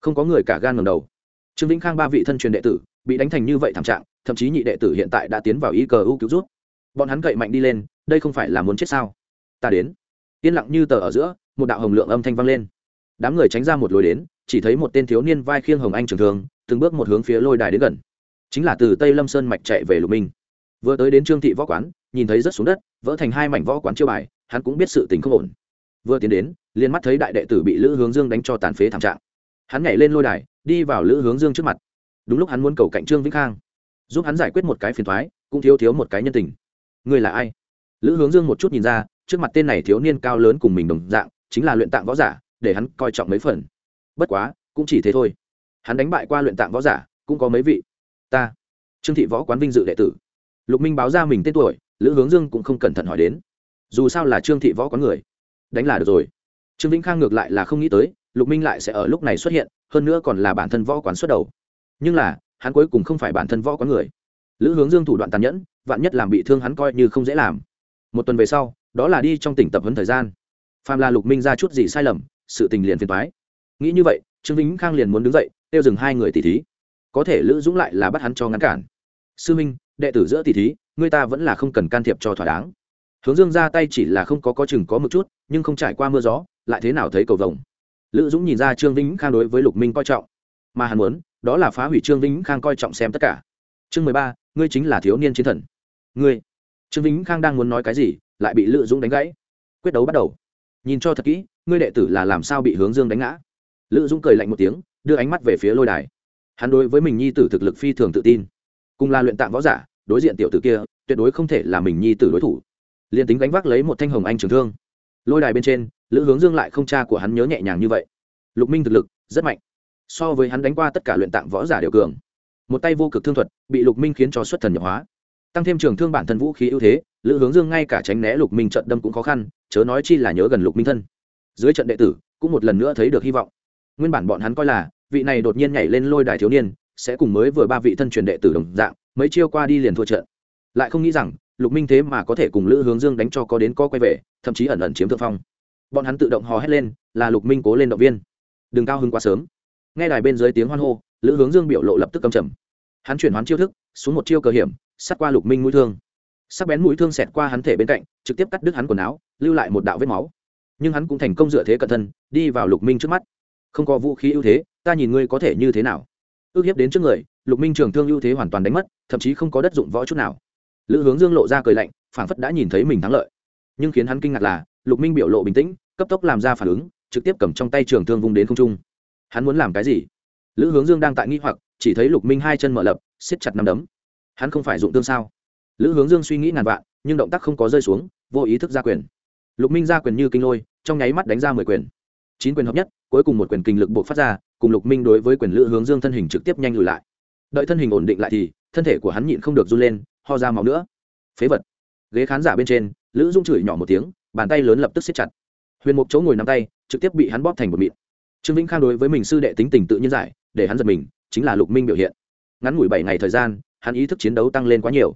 Không có người cả gan ngầm đầu. Trương vĩnh khang ba vị thân truyền đệ tử, bị đánh thành như vậy thảm trạng thậm chí nhị đệ tử hiện tại đã tiến vào Y cờ U cứu rút bọn hắn cậy mạnh đi lên, đây không phải là muốn chết sao? Ta đến. Yên lặng như tờ ở giữa, một đạo hồng lượng âm thanh vang lên. Đám người tránh ra một lối đến, chỉ thấy một tên thiếu niên vai khiêng hồng anh trường thường từng bước một hướng phía lôi đài đến gần. Chính là từ tây lâm sơn mạch chạy về lục minh. Vừa tới đến trương thị võ quán, nhìn thấy rất xuống đất, vỡ thành hai mảnh võ quán chiêu bài, hắn cũng biết sự tình không ổn. Vừa tiến đến, liền mắt thấy đại đệ tử bị lữ hướng dương đánh cho tàn phế thảm trạng. Hắn nhảy lên lôi đài, đi vào lữ hướng dương trước mặt. Đúng lúc hắn muốn cầu cạnh trương vĩnh khang giúp hắn giải quyết một cái phiền thoái, cũng thiếu thiếu một cái nhân tình. Ngươi là ai? Lữ hướng dương một chút nhìn ra, trước mặt tên này thiếu niên cao lớn cùng mình đồng dạng, chính là luyện tạng võ giả, để hắn coi trọng mấy phần. Bất quá, cũng chỉ thế thôi. Hắn đánh bại qua luyện tạng võ giả, cũng có mấy vị. Ta, trương thị võ quán vinh dự đệ tử. Lục minh báo ra mình tên tuổi, lữ hướng dương cũng không cẩn thận hỏi đến. Dù sao là trương thị võ quán người, đánh là được rồi. Trương vĩnh khang ngược lại là không nghĩ tới, lục minh lại sẽ ở lúc này xuất hiện, hơn nữa còn là bản thân võ quán xuất đầu. Nhưng là hắn cuối cùng không phải bản thân võ quán người. Lữ hướng dương thủ đoạn tàn nhẫn, vạn nhất làm bị thương hắn coi như không dễ làm. Một tuần về sau, đó là đi trong tỉnh tập huấn thời gian. Phàm là lục minh ra chút gì sai lầm, sự tình liền phiền toái. Nghĩ như vậy, trương vĩnh khang liền muốn đứng dậy, tiêu dừng hai người tỷ thí. Có thể lữ dũng lại là bắt hắn cho ngăn cản. Sư minh, đệ tử giữa tỷ thí, người ta vẫn là không cần can thiệp cho thỏa đáng. Hướng dương ra tay chỉ là không có có chừng có một chút, nhưng không trải qua mưa gió, lại thế nào thấy cầu vồng. Lữ dũng nhìn ra trương vĩnh khang đối với lục minh coi trọng. Mà hắn muốn đó là phá hủy trương vĩnh khang coi trọng xem tất cả. Chương mười ba, ngươi chính là thiếu niên chiến thần. Ngươi. Trương vĩnh khang đang muốn nói cái gì, lại bị lữ dũng đánh gãy. Quyết đấu bắt đầu. Nhìn cho thật kỹ, ngươi đệ tử là làm sao bị hướng dương đánh ngã? Lữ dũng cười lạnh một tiếng, đưa ánh mắt về phía lôi đài. Hắn đối với mình nhi tử thực lực phi thường tự tin. Cùng là luyện tạng võ giả, đối diện tiểu tử kia, tuyệt đối không thể là mình nhi tử đối thủ. Liền tính gánh vác lấy một thanh hồng anh trường thương. Lôi đài bên trên, lữ hướng dương lại không cha của hắn nhớ nhẹ nhàng như vậy. Lục minh thực lực rất mạnh so với hắn đánh qua tất cả luyện tạng võ giả đều cường. Một tay vô cực thương thuật bị lục minh khiến cho xuất thần nhập hóa. Tăng thêm trường thương bản thân vũ khí ưu thế, lữ hướng dương ngay cả tránh né lục minh trận đâm cũng khó khăn, chớ nói chi là nhớ gần lục minh thân. Dưới trận đệ tử, cũng một lần nữa thấy được hy vọng. Nguyên bản bọn hắn coi là, vị này đột nhiên nhảy lên lôi đài thiếu niên, sẽ cùng mới vừa ba vị thân truyền đệ tử đồng dạng, mấy chiêu qua đi liền thua trận. Lại không nghĩ rằng, lục minh thế mà có thể cùng lữ hướng dương đánh cho có đến co quay về, thậm chí ẩn ẩn chiếm thượng phong. Bọn hắn tự động hò hét lên, là lục minh cố lên động viên. Đừng cao hứng quá sớm nghe đài bên dưới tiếng hoan hô, lữ hướng dương biểu lộ lập tức cầm trầm. Hắn chuyển hoán chiêu thức, xuống một chiêu cờ hiểm sát qua lục minh mũi thương. Sắc bén mũi thương xẹt qua hắn thể bên cạnh, trực tiếp cắt đứt hắn quần áo, lưu lại một đạo vết máu. Nhưng hắn cũng thành công dựa thế cận thân đi vào lục minh trước mắt. Không có vũ khí ưu thế, ta nhìn ngươi có thể như thế nào? Ước hiếp đến trước người, lục minh trường thương ưu thế hoàn toàn đánh mất, thậm chí không có đất dụng võ chút nào. Lữ hướng dương lộ ra cười lạnh, phảng phất đã nhìn thấy mình thắng lợi. Nhưng khiến hắn kinh ngạc là, lục minh biểu lộ bình tĩnh, cấp tốc làm ra phản ứng, trực tiếp cầm trong tay trường thương vung đến không trung hắn muốn làm cái gì? Lữ hướng dương đang tại nghi hoặc, chỉ thấy lục minh hai chân mở lập, siết chặt nằm đấm. Hắn không phải dụng tương sao? Lữ hướng dương suy nghĩ ngàn vạn, nhưng động tác không có rơi xuống, vô ý thức ra quyền. Lục minh ra quyền như kinh lôi, trong nháy mắt đánh ra mười quyền. Chín quyền hợp nhất, cuối cùng một quyền kinh lực buộc phát ra, cùng lục minh đối với quyền lữ hướng dương thân hình trực tiếp nhanh lùi lại. Đợi thân hình ổn định lại thì, thân thể của hắn nhịn không được run lên, ho ra máu nữa. Phế vật. Ghế khán giả bên trên, lữ dung chửi nhỏ một tiếng, bàn tay lớn lập tức xếp chặt. Huyền mục chỗ ngồi nắm tay, trực tiếp bị hắn bóp thành một mịn trương vĩnh khang đối với mình sư đệ tính tình tự nhiên giải, để hắn giật mình, chính là lục minh biểu hiện. Ngắn ngủi bảy ngày thời gian, hắn ý thức chiến đấu tăng lên quá nhiều.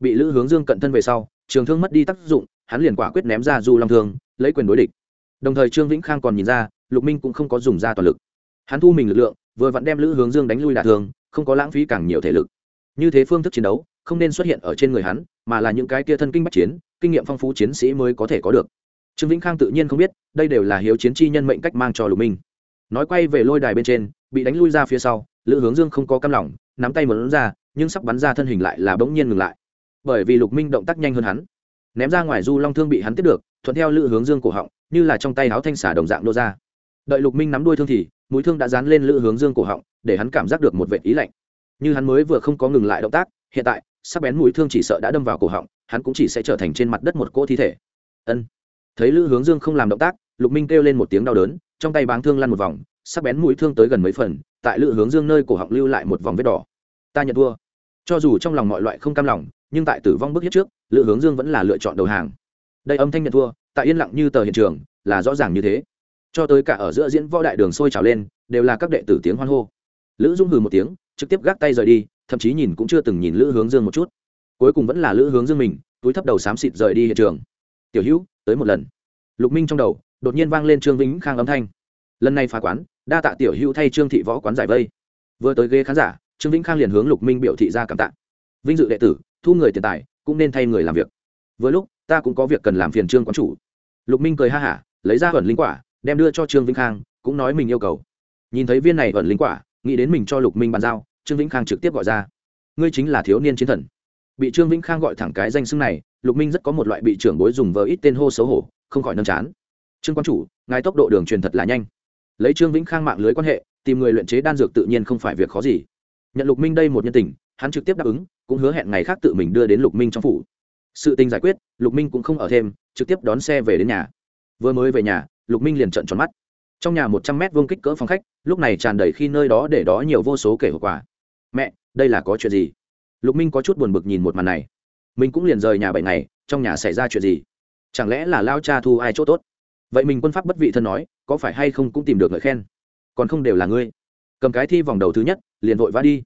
Bị lữ hướng dương cận thân về sau, trường thương mất đi tác dụng, hắn liền quả quyết ném ra du long thương, lấy quyền đối địch. Đồng thời trương vĩnh khang còn nhìn ra, lục minh cũng không có dùng ra toàn lực. Hắn thu mình lực lượng, vừa vặn đem lữ hướng dương đánh lui đả thương, không có lãng phí càng nhiều thể lực. Như thế phương thức chiến đấu, không nên xuất hiện ở trên người hắn, mà là những cái kia thân kinh bắc chiến, kinh nghiệm phong phú chiến sĩ mới có thể có được. Trương vĩnh khang tự nhiên không biết, đây đều là hiếu chiến chi nhân mệnh cách mang cho lục minh nói quay về lôi đài bên trên, bị đánh lui ra phía sau, lữ hướng dương không có căm lỏng nắm tay mở ra, nhưng sắp bắn ra thân hình lại là bỗng nhiên ngừng lại. Bởi vì lục minh động tác nhanh hơn hắn. Ném ra ngoài du long thương bị hắn tiếp được, thuận theo lữ hướng dương cổ họng, như là trong tay áo thanh xả đồng dạng nô ra. Đợi lục minh nắm đuôi thương thì, mũi thương đã dán lên lữ hướng dương cổ họng, để hắn cảm giác được một vệ ý lạnh. Như hắn mới vừa không có ngừng lại động tác, hiện tại, sắc bén mũi thương chỉ sợ đã đâm vào cổ họng, hắn cũng chỉ sẽ trở thành trên mặt đất một cỗ thi thể. Ân. Thấy lữ hướng dương không làm động tác, lục minh kêu lên một tiếng đau đớn trong tay báng thương lăn một vòng, sắc bén mũi thương tới gần mấy phần, tại lự hướng dương nơi cổ họng lưu lại một vòng vết đỏ. Ta nhận thua. Cho dù trong lòng mọi loại không cam lòng, nhưng tại tử vong bước hết trước lự hướng dương vẫn là lựa chọn đầu hàng. Đây âm thanh nhận thua, tại yên lặng như tờ hiện trường, là rõ ràng như thế. Cho tới cả ở giữa diễn võ đại đường sôi trào lên, đều là các đệ tử tiếng hoan hô. Lữ dung hừ một tiếng, trực tiếp gác tay rời đi, thậm chí nhìn cũng chưa từng nhìn lữ hướng dương một chút. Cuối cùng vẫn là lữ hướng dương mình, túi thấp đầu xám xịt rời đi hiện trường. Tiểu hữu, tới một lần. Lục minh trong đầu đột nhiên vang lên trương vĩnh khang âm thanh. Lần này phá quán, đa tạ tiểu hữu thay trương thị võ quán giải vây. Vừa tới ghế khán giả, trương vĩnh khang liền hướng lục minh biểu thị ra cảm tạ. Vinh dự đệ tử, thu người tiền tài, cũng nên thay người làm việc. Vừa lúc, ta cũng có việc cần làm phiền trương quán chủ. Lục minh cười ha hả, lấy ra ẩn linh quả, đem đưa cho trương vĩnh khang, cũng nói mình yêu cầu. Nhìn thấy viên này ẩn linh quả, nghĩ đến mình cho lục minh bàn giao, trương vĩnh khang trực tiếp gọi ra. Ngươi chính là thiếu niên chiến thần. Bị trương vĩnh khang gọi thẳng cái danh xưng này, lục minh rất có một loại bị trưởng bối dùng vờ ít tên hô xấu hổ, không khỏi nâm chán trương quan chủ, ngài tốc độ đường truyền thật là nhanh. Lấy trương vĩnh khang mạng lưới quan hệ, tìm người luyện chế đan dược tự nhiên không phải việc khó gì. Nhận lục minh đây một nhân tình, hắn trực tiếp đáp ứng, cũng hứa hẹn ngày khác tự mình đưa đến lục minh trong phủ. Sự tình giải quyết, lục minh cũng không ở thêm, trực tiếp đón xe về đến nhà. Vừa mới về nhà, lục minh liền trận tròn mắt. Trong nhà một trăm mét vuông kích cỡ phòng khách, lúc này tràn đầy khi nơi đó để đó nhiều vô số kể hậu quả. Mẹ, đây là có chuyện gì? Lục minh có chút buồn bực nhìn một màn này. Mình cũng liền rời nhà bảy ngày, trong nhà xảy ra chuyện gì? Chẳng lẽ là lao cha thu ai chỗ tốt? Vậy mình quân pháp bất vị thân nói, có phải hay không cũng tìm được ngợi khen? Còn không đều là ngươi. Cầm cái thi vòng đầu thứ nhất, liền vội vã đi.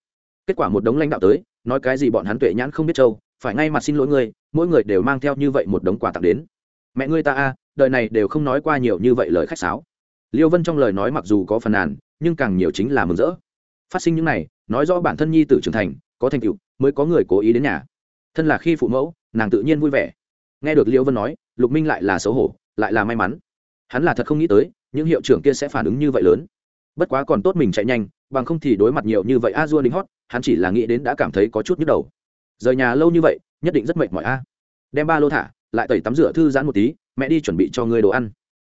Kết quả một đống lãnh đạo tới, nói cái gì bọn hắn tuệ nhãn không biết châu, phải ngay mặt xin lỗi ngươi, mỗi người đều mang theo như vậy một đống quà tặng đến. Mẹ ngươi ta a, đời này đều không nói qua nhiều như vậy lời khách sáo. Liêu vân trong lời nói mặc dù có phần nàn, nhưng càng nhiều chính là mừng rỡ. Phát sinh những này, nói rõ bản thân nhi tử trưởng thành, có thành tựu, mới có người cố ý đến nhà. Thân là khi phụ mẫu, nàng tự nhiên vui vẻ. Nghe được liêu vân nói, lục minh lại là xấu hổ, lại là may mắn hắn là thật không nghĩ tới, những hiệu trưởng kia sẽ phản ứng như vậy lớn. Bất quá còn tốt mình chạy nhanh, bằng không thì đối mặt nhiều như vậy a dua đính hót, hắn chỉ là nghĩ đến đã cảm thấy có chút nhức đầu. Rời nhà lâu như vậy, nhất định rất mệt mỏi a. Đem ba lô thả, lại tẩy tắm rửa thư giãn một tí, mẹ đi chuẩn bị cho ngươi đồ ăn.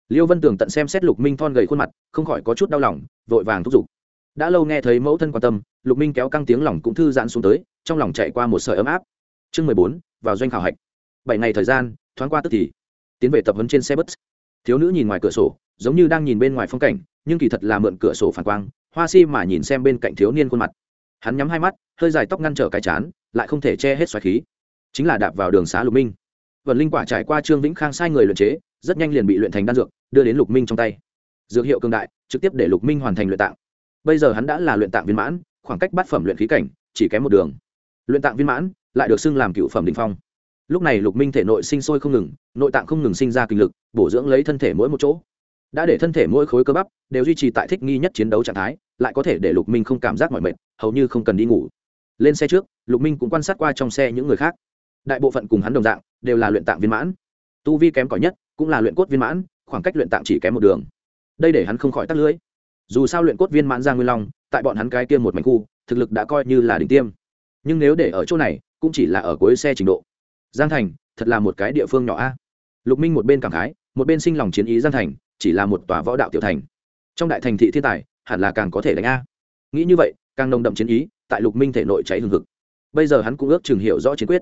Liêu vân tường tận xem xét lục minh thon gầy khuôn mặt, không khỏi có chút đau lòng, vội vàng thúc giục. Đã lâu nghe thấy mẫu thân quan tâm, lục minh kéo căng tiếng lòng cũng thư giãn xuống tới, trong lòng chạy qua một sợi ấm áp. Chương mười bốn, vào doanh khảo hạch. Bảy ngày thời gian, thoáng qua tức thì, tiến về tập huấn trên xe bus thiếu nữ nhìn ngoài cửa sổ, giống như đang nhìn bên ngoài phong cảnh, nhưng kỳ thật là mượn cửa sổ phản quang, hoa si mà nhìn xem bên cạnh thiếu niên khuôn mặt. Hắn nhắm hai mắt, hơi dài tóc ngăn trở cái chán, lại không thể che hết xoáy khí. Chính là đạp vào đường xá lục minh. Vận linh quả trải qua trương vĩnh khang sai người luyện chế, rất nhanh liền bị luyện thành đan dược, đưa đến lục minh trong tay. Dược hiệu cương đại, trực tiếp để lục minh hoàn thành luyện tạng. Bây giờ hắn đã là luyện tạng viên mãn, khoảng cách bát phẩm luyện khí cảnh chỉ kém một đường. Luyện tạng viên mãn, lại được xưng làm cựu phẩm đình phong lúc này lục minh thể nội sinh sôi không ngừng, nội tạng không ngừng sinh ra kinh lực, bổ dưỡng lấy thân thể mỗi một chỗ. Đã để thân thể mỗi khối cơ bắp đều duy trì tại thích nghi nhất chiến đấu trạng thái, lại có thể để lục minh không cảm giác mỏi mệt, hầu như không cần đi ngủ. Lên xe trước, lục minh cũng quan sát qua trong xe những người khác. Đại bộ phận cùng hắn đồng dạng, đều là luyện tạng viên mãn. Tu vi kém cỏi nhất, cũng là luyện cốt viên mãn, khoảng cách luyện tạng chỉ kém một đường. Đây để hắn không khỏi tắt lưới dù sao luyện cốt viên mãn ra nguyên long, tại bọn hắn cái kia một mảnh khu, thực lực đã coi như là đỉnh tiêm. Nhưng nếu để ở chỗ này, cũng chỉ là ở cuối xe trình độ giang thành, thật là một cái địa phương nhỏ a. Lục minh một bên cảm khái, một bên sinh lòng chiến ý giang thành, chỉ là một tòa võ đạo tiểu thành. Trong đại thành thị thiên tài, hẳn là càng có thể đánh a. Nghĩ như vậy, càng nồng đậm chiến ý, tại lục minh thể nội cháy hừng hực. Bây giờ hắn cũng ước chừng hiểu rõ chiến quyết.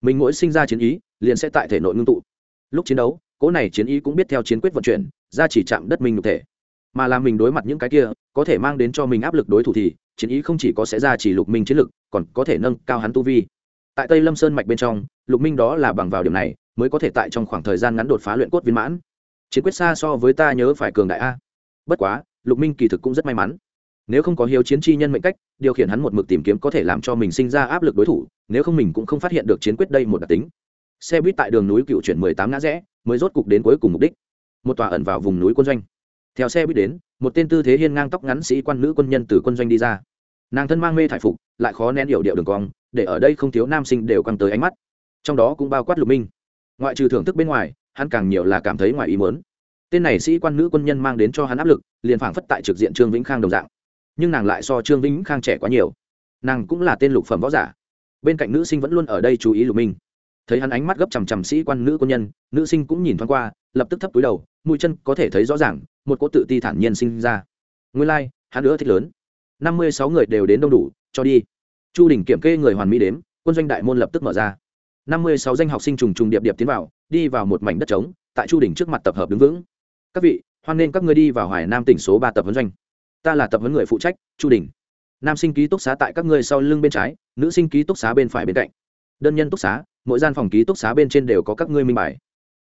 Mình mỗi sinh ra chiến ý, liền sẽ tại thể nội ngưng tụ. Lúc chiến đấu cỗ này chiến ý cũng biết theo chiến quyết vận chuyển, ra chỉ chạm đất mình nhục thể. Mà là mình đối mặt những cái kia, có thể mang đến cho mình áp lực đối thủ thì, chiến ý không chỉ có sẽ ra chỉ lục minh chiến lực, còn có thể nâng cao hắn tu vi tại tây lâm sơn mạch bên trong, lục minh đó là bằng vào điểm này mới có thể tại trong khoảng thời gian ngắn đột phá luyện cốt viên mãn. Chiến quyết xa so với ta nhớ phải cường đại a. Bất quá, lục minh kỳ thực cũng rất may mắn. Nếu không có hiếu chiến chi nhân mệnh cách, điều khiển hắn một mực tìm kiếm có thể làm cho mình sinh ra áp lực đối thủ, nếu không mình cũng không phát hiện được chiến quyết đây một đặc tính. Xe buýt tại đường núi cựu chuyển mười tám ngã rẽ, mới rốt cục đến cuối cùng mục đích. Một tòa ẩn vào vùng núi quân doanh. Theo xe buýt đến, một tên tư thế hiên ngang tóc ngắn sĩ quan nữ quân nhân từ quân doanh đi ra. Nàng thân mang mê thải phục, lại khó nén hiểu điệu đường cong để ở đây không thiếu nam sinh đều căng tới ánh mắt. Trong đó cũng bao quát lục minh. Ngoại trừ thưởng thức bên ngoài hắn càng nhiều là cảm thấy ngoài ý mớn tên này sĩ quan nữ quân nhân mang đến cho hắn áp lực liền phảng phất tại trực diện trương vĩnh khang đồng dạng. Nhưng nàng lại so trương vĩnh khang trẻ quá nhiều. Nàng cũng là tên lục phẩm võ giả. Bên cạnh nữ sinh vẫn luôn ở đây chú ý lục minh. Thấy hắn ánh mắt gấp chằm chằm sĩ quan nữ quân nhân nữ sinh cũng nhìn thoáng qua lập tức thấp túi đầu mũi chân có thể thấy rõ ràng một cô tự ti thản nhiên sinh ra. Nguyên lai、like, hắn nữa thích lớn. Năm mươi sáu người đều đến đông đủ cho đi chu đình kiểm kê người hoàn mỹ đếm, quân doanh đại môn lập tức mở ra. Năm mươi sáu danh học sinh trùng trùng điệp điệp tiến vào, đi vào một mảnh đất trống, tại chu đình trước mặt tập hợp đứng vững. Các vị, hoan nên các ngươi đi vào hoài nam tỉnh số ba tập huấn doanh. Ta là tập huấn người phụ trách, chu đình. Nam sinh ký túc xá tại các ngươi sau lưng bên trái, nữ sinh ký túc xá bên phải bên cạnh. Đơn nhân túc xá, mỗi gian phòng ký túc xá bên trên đều có các ngươi minh bài.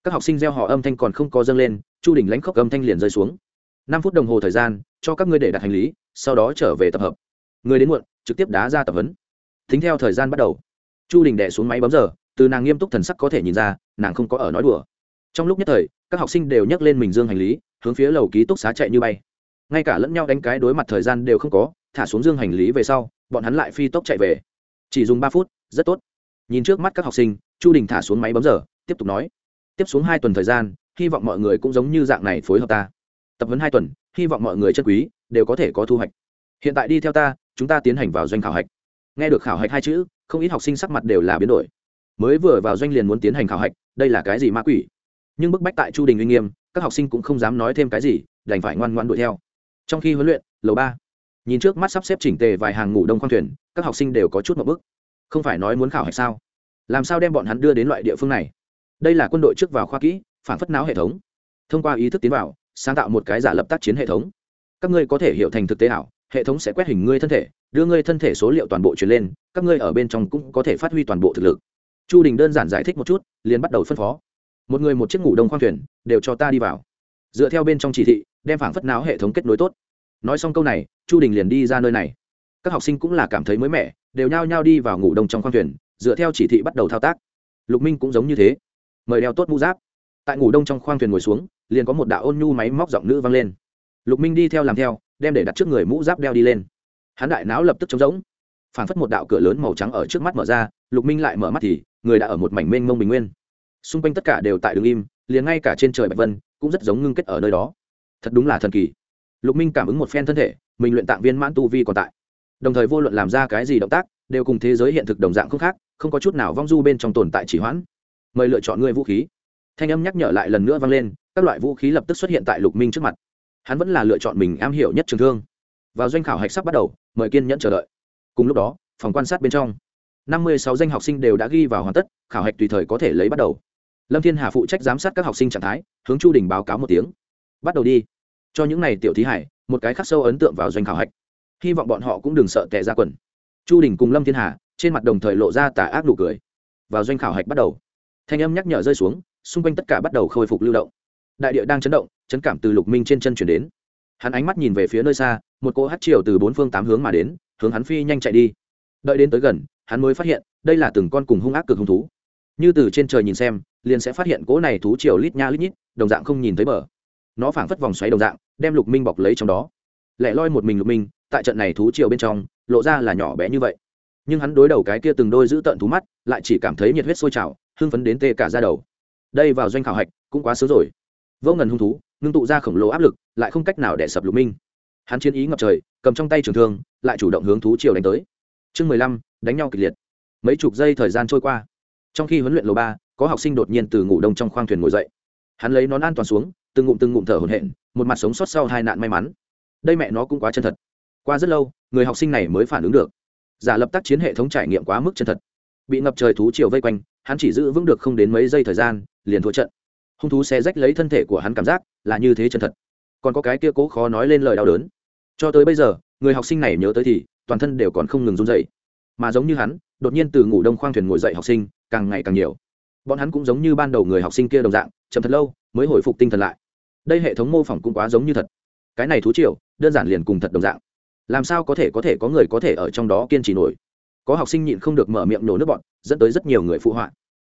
Các học sinh gieo họ âm thanh còn không có dâng lên, chu đình lãnh khốc âm thanh liền rơi xuống. Năm phút đồng hồ thời gian, cho các ngươi để đặt hành lý, sau đó trở về tập hợp. Người đến muộn trực tiếp đá ra tập huấn. Tính theo thời gian bắt đầu, chu đình đẻ xuống máy bấm giờ, từ nàng nghiêm túc thần sắc có thể nhìn ra, nàng không có ở nói đùa. Trong lúc nhất thời, các học sinh đều nhấc lên mình dương hành lý, hướng phía lầu ký túc xá chạy như bay. Ngay cả lẫn nhau đánh cái đối mặt thời gian đều không có, thả xuống dương hành lý về sau, bọn hắn lại phi tốc chạy về. Chỉ dùng ba phút, rất tốt. Nhìn trước mắt các học sinh, chu đình thả xuống máy bấm giờ, tiếp tục nói. Tiếp xuống hai tuần thời gian, hy vọng mọi người cũng giống như dạng này phối hợp ta. Tập huấn hai tuần, hy vọng mọi người chân quý, đều có thể có thu hoạch. Hiện tại đi theo ta chúng ta tiến hành vào doanh khảo hạch. Nghe được khảo hạch hai chữ, không ít học sinh sắc mặt đều là biến đổi. Mới vừa vào doanh liền muốn tiến hành khảo hạch, đây là cái gì ma quỷ? Nhưng bức bách tại chu đình uy nghiêm, các học sinh cũng không dám nói thêm cái gì, đành phải ngoan ngoan đuổi theo. Trong khi huấn luyện, lầu ba, nhìn trước mắt sắp xếp chỉnh tề vài hàng ngủ đông khoang thuyền, các học sinh đều có chút một bức. Không phải nói muốn khảo hạch sao? Làm sao đem bọn hắn đưa đến loại địa phương này? Đây là quân đội trước vào khoa kỹ, phản phất não hệ thống. Thông qua ý thức tiến vào, sáng tạo một cái giả lập tác chiến hệ thống. Các ngươi có thể hiểu thành thực tế ảo hệ thống sẽ quét hình ngươi thân thể, đưa ngươi thân thể số liệu toàn bộ truyền lên, các ngươi ở bên trong cũng có thể phát huy toàn bộ thực lực. Chu đình đơn giản giải thích một chút, liền bắt đầu phân phó. Một người một chiếc ngủ đông khoang thuyền, đều cho ta đi vào. Dựa theo bên trong chỉ thị, đem phảng phất não hệ thống kết nối tốt. Nói xong câu này, chu đình liền đi ra nơi này. Các học sinh cũng là cảm thấy mới mẻ, đều nhao nhao đi vào ngủ đông trong khoang thuyền, dựa theo chỉ thị bắt đầu thao tác. Lục minh cũng giống như thế. Mời đeo tốt mũ giáp. Tại ngủ đông trong khoang thuyền ngồi xuống, liền có một đạo ôn nhu máy móc giọng nữ vang lên. Lục minh đi theo làm theo đem để đặt trước người mũ giáp đeo đi lên. Hắn đại não lập tức trống rỗng. Phản phất một đạo cửa lớn màu trắng ở trước mắt mở ra, lục minh lại mở mắt thì, người đã ở một mảnh mênh mông bình nguyên. Xung quanh tất cả đều tại đường im, liền ngay cả trên trời bạch vân cũng rất giống ngưng kết ở nơi đó. Thật đúng là thần kỳ. Lục minh cảm ứng một phen thân thể, mình luyện tạng viên mãn tu vi còn tại. Đồng thời vô luận làm ra cái gì động tác, đều cùng thế giới hiện thực đồng dạng không khác, không có chút nào vong du bên trong tồn tại chỉ hoãn. Mời lựa chọn người vũ khí. Thanh âm nhắc nhở lại lần nữa vang lên, các loại vũ khí lập tức xuất hiện tại lục minh trước mặt hắn vẫn là lựa chọn mình am hiểu nhất trường thương. Vào doanh khảo hạch sắp bắt đầu, mời kiên nhẫn chờ đợi. Cùng lúc đó, phòng quan sát bên trong, năm mươi sáu danh học sinh đều đã ghi vào hoàn tất, khảo hạch tùy thời có thể lấy bắt đầu. Lâm thiên hà phụ trách giám sát các học sinh trạng thái, hướng chu đình báo cáo một tiếng. Bắt đầu đi. Cho những n à y tiểu thí hải, một cái khắc sâu ấn tượng vào doanh khảo hạch. Hy vọng bọn họ cũng đừng sợ tệ ra quần. Chu đình cùng lâm thiên hà, trên mặt đồng thời lộ ra tà ác nụ cười. Vào doanh khảo hạch bắt đầu, thanh âm nhắc nhở rơi xuống, xung quanh tất cả bắt đầu khôi phục lưu động. Đại địa đang chấn động chấn cảm từ lục minh trên chân chuyển đến. Hắn ánh mắt nhìn về phía nơi xa, một cỗ hát chiều từ bốn phương tám hướng mà đến, hướng hắn phi nhanh chạy đi. Đợi đến tới gần, hắn mới phát hiện, đây là từng con cùng hung ác cực hung thú. Như từ trên trời nhìn xem, liền sẽ phát hiện cỗ này thú chiều lít nha lít nhít, đồng dạng không nhìn thấy bờ. Nó phảng phất vòng xoáy đồng dạng, đem lục minh bọc lấy trong đó. Lẻ loi một mình lục minh, tại trận này thú chiều bên trong, lộ ra là nhỏ bé như vậy. Nhưng hắn đối đầu cái kia từng đôi giữ tợn thú mắt, lại chỉ cảm thấy nhiệt huyết sôi trào, hưng phấn đến tê cả ra đầu. Đây vào doanh khảo hạch, cũng quá sớm rồi. Vô ngần hung thú ngưng tụ ra khổng lồ áp lực, lại không cách nào để sập lục minh. Hắn chiến ý ngập trời, cầm trong tay trường thương, lại chủ động hướng thú chiều đánh tới. Chương mười lăm, đánh nhau kịch liệt. Mấy chục giây thời gian trôi qua. Trong khi huấn luyện lầu ba, có học sinh đột nhiên từ ngủ đông trong khoang thuyền ngồi dậy. Hắn lấy nón an toàn xuống, từng ngụm từng ngụm thở hổn hển, một mặt sống sót sau hai nạn may mắn. Đây mẹ nó cũng quá chân thật. Qua rất lâu, người học sinh này mới phản ứng được. Giả lập tác chiến hệ thống trải nghiệm quá mức chân thật. Bị ngập trời thú chiều vây quanh, hắn chỉ giữ vững được không đến mấy giây thời gian, liền thua trận hung thú xe rách lấy thân thể của hắn cảm giác, là như thế chân thật. Còn có cái kia cố khó nói lên lời đau đớn. Cho tới bây giờ, người học sinh này nhớ tới thì, toàn thân đều còn không ngừng run dậy mà giống như hắn, đột nhiên từ ngủ đông khoang thuyền ngồi dậy học sinh, càng ngày càng nhiều. Bọn hắn cũng giống như ban đầu người học sinh kia đồng dạng, chậm thật lâu, mới hồi phục tinh thần lại. Đây hệ thống mô phỏng cũng quá giống như thật. Cái này thú triệu đơn giản liền cùng thật đồng dạng. Làm sao có thể có thể có người có thể ở trong đó kiên trì nổi? Có học sinh nhịn không được mở miệng nổ nước bọn, dẫn tới rất nhiều người phụ họa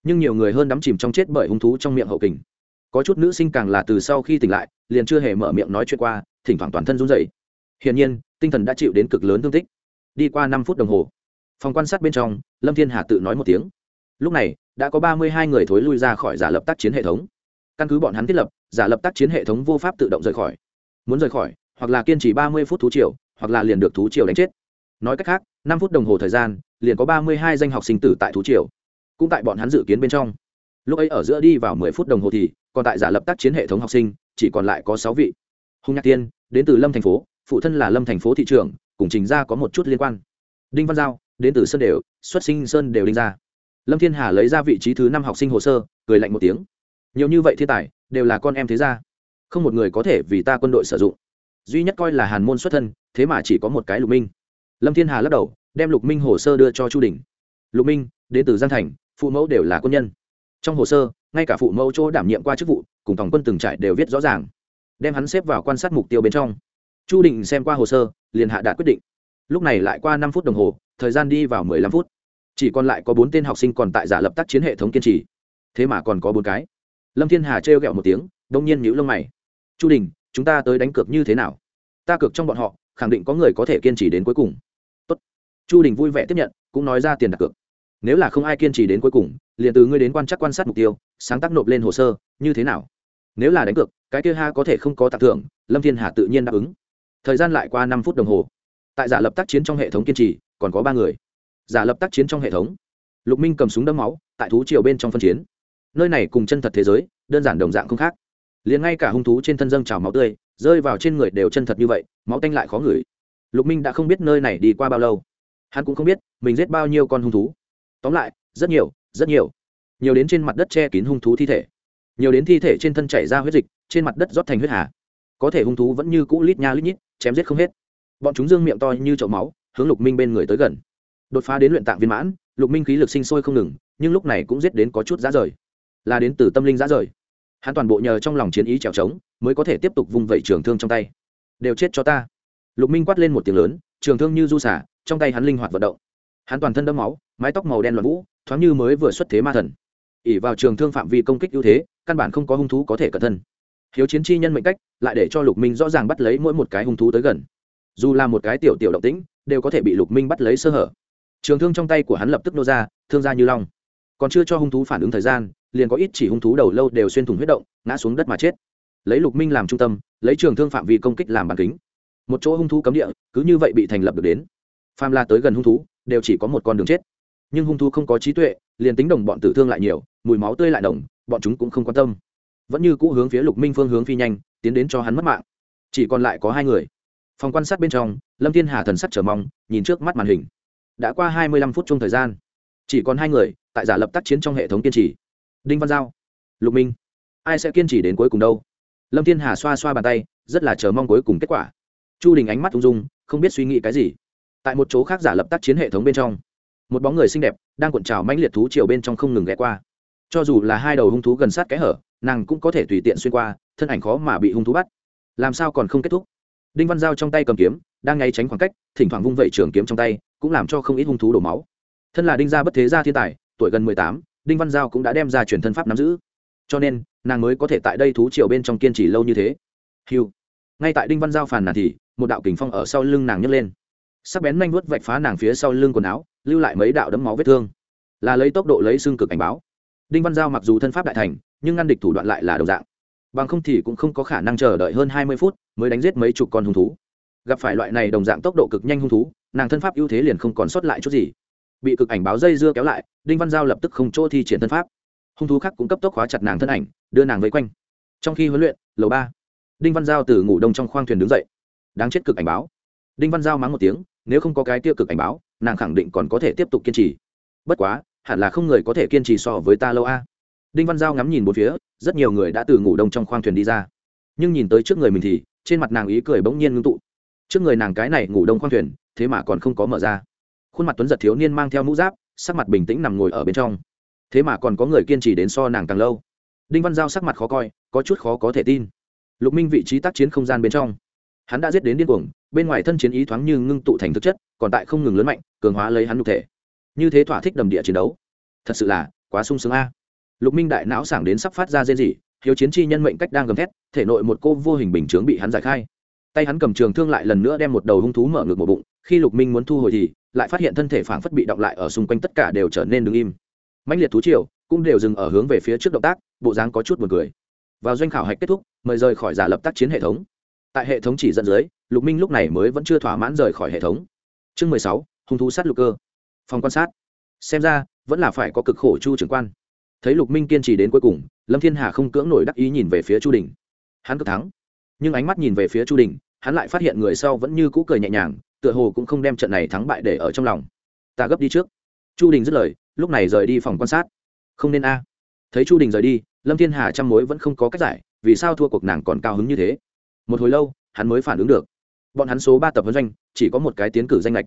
nhưng nhiều người hơn đắm chìm trong chết bởi hung thú trong miệng hậu kình. Có chút nữ sinh càng là từ sau khi tỉnh lại, liền chưa hề mở miệng nói chuyện qua, thỉnh thoảng toàn thân run rẩy. Hiển nhiên, tinh thần đã chịu đến cực lớn thương tích. Đi qua năm phút đồng hồ, phòng quan sát bên trong, lâm thiên hà tự nói một tiếng. Lúc này, đã có ba mươi hai người thối lui ra khỏi giả lập tác chiến hệ thống. Căn cứ bọn hắn thiết lập, giả lập tác chiến hệ thống vô pháp tự động rời khỏi. Muốn rời khỏi, hoặc là kiên trì ba mươi phút thú triều, hoặc là liền được thú triều đánh chết. Nói cách khác, năm phút đồng hồ thời gian, liền có ba mươi hai danh học sinh tử tại thú triều cũng tại bọn hắn dự kiến bên trong. Lúc ấy ở giữa đi vào mười phút đồng hồ thì, còn tại giả lập tác chiến hệ thống học sinh, chỉ còn lại có sáu vị. Hùng nhạc tiên, đến từ lâm thành phố, phụ thân là lâm thành phố thị trưởng, cùng trình ra có một chút liên quan. Đinh văn giao, đến từ sơn đều, xuất sinh sơn đều đinh ra lâm thiên hà lấy ra vị trí thứ năm học sinh hồ sơ, cười lạnh một tiếng. Nhiều như vậy thiên tài, đều là con em thế gia. Không một người có thể vì ta quân đội sử dụng. Duy nhất coi là hàn môn xuất thân, thế mà chỉ có một cái lục minh. Lâm thiên hà lắc đầu, đem lục minh hồ sơ đưa cho chu đình. Lục minh, đến từ giang thành phụ mẫu đều là quân nhân. Trong hồ sơ, ngay cả phụ mẫu chỗ đảm nhiệm qua chức vụ, cùng tổng quân từng trại đều viết rõ ràng. Đem hắn xếp vào quan sát mục tiêu bên trong. Chu định xem qua hồ sơ, liền hạ đạt quyết định. Lúc này lại qua năm phút đồng hồ, thời gian đi vào mười lăm phút. Chỉ còn lại có bốn tên học sinh còn tại giả lập tác chiến hệ thống kiên trì. Thế mà còn có bốn cái. Lâm thiên hà trêu ghẹo một tiếng, đông nhiên nhữ lông mày. Chu đình chúng ta tới đánh cược như thế nào? Ta cược trong bọn họ, khẳng định có người có thể kiên trì đến cuối cùng. Tốt. chu đình vui vẻ tiếp nhận, cũng nói ra tiền đặt cược nếu là không ai kiên trì đến cuối cùng, liền từ ngươi đến quan chắc quan sát mục tiêu, sáng tác nộp lên hồ sơ, như thế nào? Nếu là đánh cược, cái kia ha có thể không có tặng thưởng, lâm thiên hà tự nhiên đáp ứng. Thời gian lại qua năm phút đồng hồ. Tại giả lập tác chiến trong hệ thống kiên trì, còn có ba người. Giả lập tác chiến trong hệ thống. Lục minh cầm súng đấm máu, tại thú triều bên trong phân chiến. Nơi này cùng chân thật thế giới, đơn giản đồng dạng không khác. Liền ngay cả hung thú trên thân dâng trào máu tươi, rơi vào trên người đều chân thật như vậy, máu tanh lại khó ngửi. Lục minh đã không biết nơi này đi qua bao lâu. Hắn cũng không biết mình giết bao nhiêu con hung thú tóm lại, rất nhiều rất nhiều. Nhiều đến trên mặt đất che kín hung thú thi thể. Nhiều đến thi thể trên thân chảy ra huyết dịch, trên mặt đất rót thành huyết hà. Có thể hung thú vẫn như cũ lít nha lít nhít, chém giết không hết. Bọn chúng dương miệng to như chậu máu, hướng lục minh bên người tới gần. Đột phá đến luyện tạng viên mãn, lục minh khí lực sinh sôi không ngừng, nhưng lúc này cũng giết đến có chút giá rời. Là đến từ tâm linh giá rời. Hắn toàn bộ nhờ trong lòng chiến ý trèo trống, mới có thể tiếp tục vung vẩy trường thương trong tay. Đều chết cho ta. Lục minh quát lên một tiếng lớn, trường thương như du xả, trong tay hắn linh hoạt vận động. Hắn toàn thân đẫm máu mái tóc màu đen loạn vũ, thoáng như mới vừa xuất thế ma thần. ỉ vào trường thương phạm vi công kích ưu thế, căn bản không có hung thú có thể cẩn thân. Hiếu chiến chi nhân mệnh cách, lại để cho lục minh rõ ràng bắt lấy mỗi một cái hung thú tới gần. Dù là một cái tiểu tiểu động tĩnh, đều có thể bị lục minh bắt lấy sơ hở. Trường thương trong tay của hắn lập tức nô ra, thương ra như long. Còn chưa cho hung thú phản ứng thời gian, liền có ít chỉ hung thú đầu lâu đều xuyên thủng huyết động, ngã xuống đất mà chết. Lấy lục minh làm trung tâm, lấy trường thương phạm vi công kích làm bàn kính. Một chỗ hung thú cấm địa, cứ như vậy bị thành lập được đến. Phàm la tới gần hung thú, đều chỉ có một con đường chết nhưng hung thú không có trí tuệ, liền tính đồng bọn tử thương lại nhiều, mùi máu tươi lại đồng bọn chúng cũng không quan tâm. Vẫn như cũ hướng phía lục minh phương hướng phi nhanh, tiến đến cho hắn mất mạng. Chỉ còn lại có hai người. Phòng quan sát bên trong, lâm thiên hà thần sắc trở mong, nhìn trước mắt màn hình. Đã qua hai mươi lăm phút chung thời gian. Chỉ còn hai người, tại giả lập tác chiến trong hệ thống kiên trì. Đinh văn giao, lục minh, ai sẽ kiên trì đến cuối cùng đâu? Lâm thiên hà xoa xoa bàn tay, rất là chờ mong cuối cùng kết quả. Chu đình ánh mắt ung dung, không biết suy nghĩ cái gì. Tại một chỗ khác giả lập tác chiến hệ thống bên trong một bóng người xinh đẹp đang cuộn trào mãnh liệt thú chiều bên trong không ngừng ghé qua. Cho dù là hai đầu hung thú gần sát kẽ hở, nàng cũng có thể tùy tiện xuyên qua, thân ảnh khó mà bị hung thú bắt. Làm sao còn không kết thúc? Đinh văn giao trong tay cầm kiếm, đang ngay tránh khoảng cách, thỉnh thoảng vung vẩy trường kiếm trong tay, cũng làm cho không ít hung thú đổ máu. Thân là đinh gia bất thế gia thiên tài, tuổi gần mười tám, đinh văn giao cũng đã đem ra truyền thân pháp nắm giữ. Cho nên, nàng mới có thể tại đây thú triều bên trong kiên trì lâu như thế. Hiu ngay tại đinh văn giao phàn nàn thì, một đạo kình phong ở sau lưng nàng nhấc lên. Sắc bén manh vuốt vạch phá nàng phía sau lưng quần áo lưu lại mấy đạo đấm máu vết thương. Là lấy tốc độ lấy xương cực cảnh báo. Đinh văn giao mặc dù thân pháp đại thành, nhưng ngăn địch thủ đoạn lại là đồng dạng. Bằng không thì cũng không có khả năng chờ đợi hơn hai mươi phút mới đánh giết mấy chục con hung thú. Gặp phải loại này đồng dạng tốc độ cực nhanh hung thú, nàng thân pháp ưu thế liền không còn sót lại chút gì. Bị cực ảnh báo dây dưa kéo lại, đinh văn giao lập tức không chỗ thi triển thân pháp. Hung thú khác cũng cấp tốc khóa chặt nàng thân ảnh, đưa nàng vây quanh. Trong khi huấn luyện, lầu ba, đinh văn giao từ ngủ đông trong khoang thuyền đứng dậy. Đáng chết cực ảnh báo. Đinh văn giao mắng một tiếng, nếu không có cái tiêu cực ảnh báo nàng khẳng định còn có thể tiếp tục kiên trì. Bất quá, hẳn là không người có thể kiên trì so với ta lâu a. Đinh văn giao ngắm nhìn một phía, rất nhiều người đã từ ngủ đông trong khoang thuyền đi ra. Nhưng nhìn tới trước người mình thì, trên mặt nàng ý cười bỗng nhiên ngưng tụ. Trước người nàng cái này ngủ đông khoang thuyền, thế mà còn không có mở ra. Khuôn mặt tuấn giật thiếu niên mang theo mũ giáp, sắc mặt bình tĩnh nằm ngồi ở bên trong. Thế mà còn có người kiên trì đến so nàng càng lâu. Đinh văn giao sắc mặt khó coi, có chút khó có thể tin. Lục minh vị trí tác chiến không gian bên trong hắn đã giết đến điên cuồng, bên ngoài thân chiến ý thoáng như ngưng tụ thành thực chất, còn tại không ngừng lớn mạnh, cường hóa lấy hắn nhục thể. Như thế thỏa thích đầm địa chiến đấu, thật sự là quá sung sướng a. Lục minh đại não sảng đến sắp phát ra rên rỉ, hiếu chiến chi nhân mệnh cách đang gầm thét, thể nội một cô vô hình bình chướng bị hắn giải khai. Tay hắn cầm trường thương lại lần nữa đem một đầu hung thú mở ngược một bụng, khi lục minh muốn thu hồi thì lại phát hiện thân thể phảng phất bị động lại ở xung quanh tất cả đều trở nên đứng im. Mãnh liệt thú triều cũng đều dừng ở hướng về phía trước động tác, bộ dáng có chút buồn cười. Vào doanh khảo hạch kết thúc, mời rời khỏi giả lập tác chiến hệ thống tại hệ thống chỉ dẫn dưới, lục minh lúc này mới vẫn chưa thỏa mãn rời khỏi hệ thống. Chương mười sáu, hung thú sát lục cơ. Phòng quan sát. Xem ra, vẫn là phải có cực khổ chu trưởng quan. Thấy lục minh kiên trì đến cuối cùng, lâm thiên hà không cưỡng nổi đắc ý nhìn về phía chu đình. Hắn cực thắng. Nhưng ánh mắt nhìn về phía chu đình, hắn lại phát hiện người sau vẫn như cũ cười nhẹ nhàng, tựa hồ cũng không đem trận này thắng bại để ở trong lòng. Ta gấp đi trước. Chu đình dứt lời, lúc này rời đi phòng quan sát. Không nên a. Thấy chu đình rời đi, lâm thiên hà chăm mối vẫn không có cách giải, vì sao thua cuộc nàng còn cao hứng như thế? Một hồi lâu, hắn mới phản ứng được. Bọn hắn số ba tập huấn doanh, chỉ có một cái tiến cử danh lệch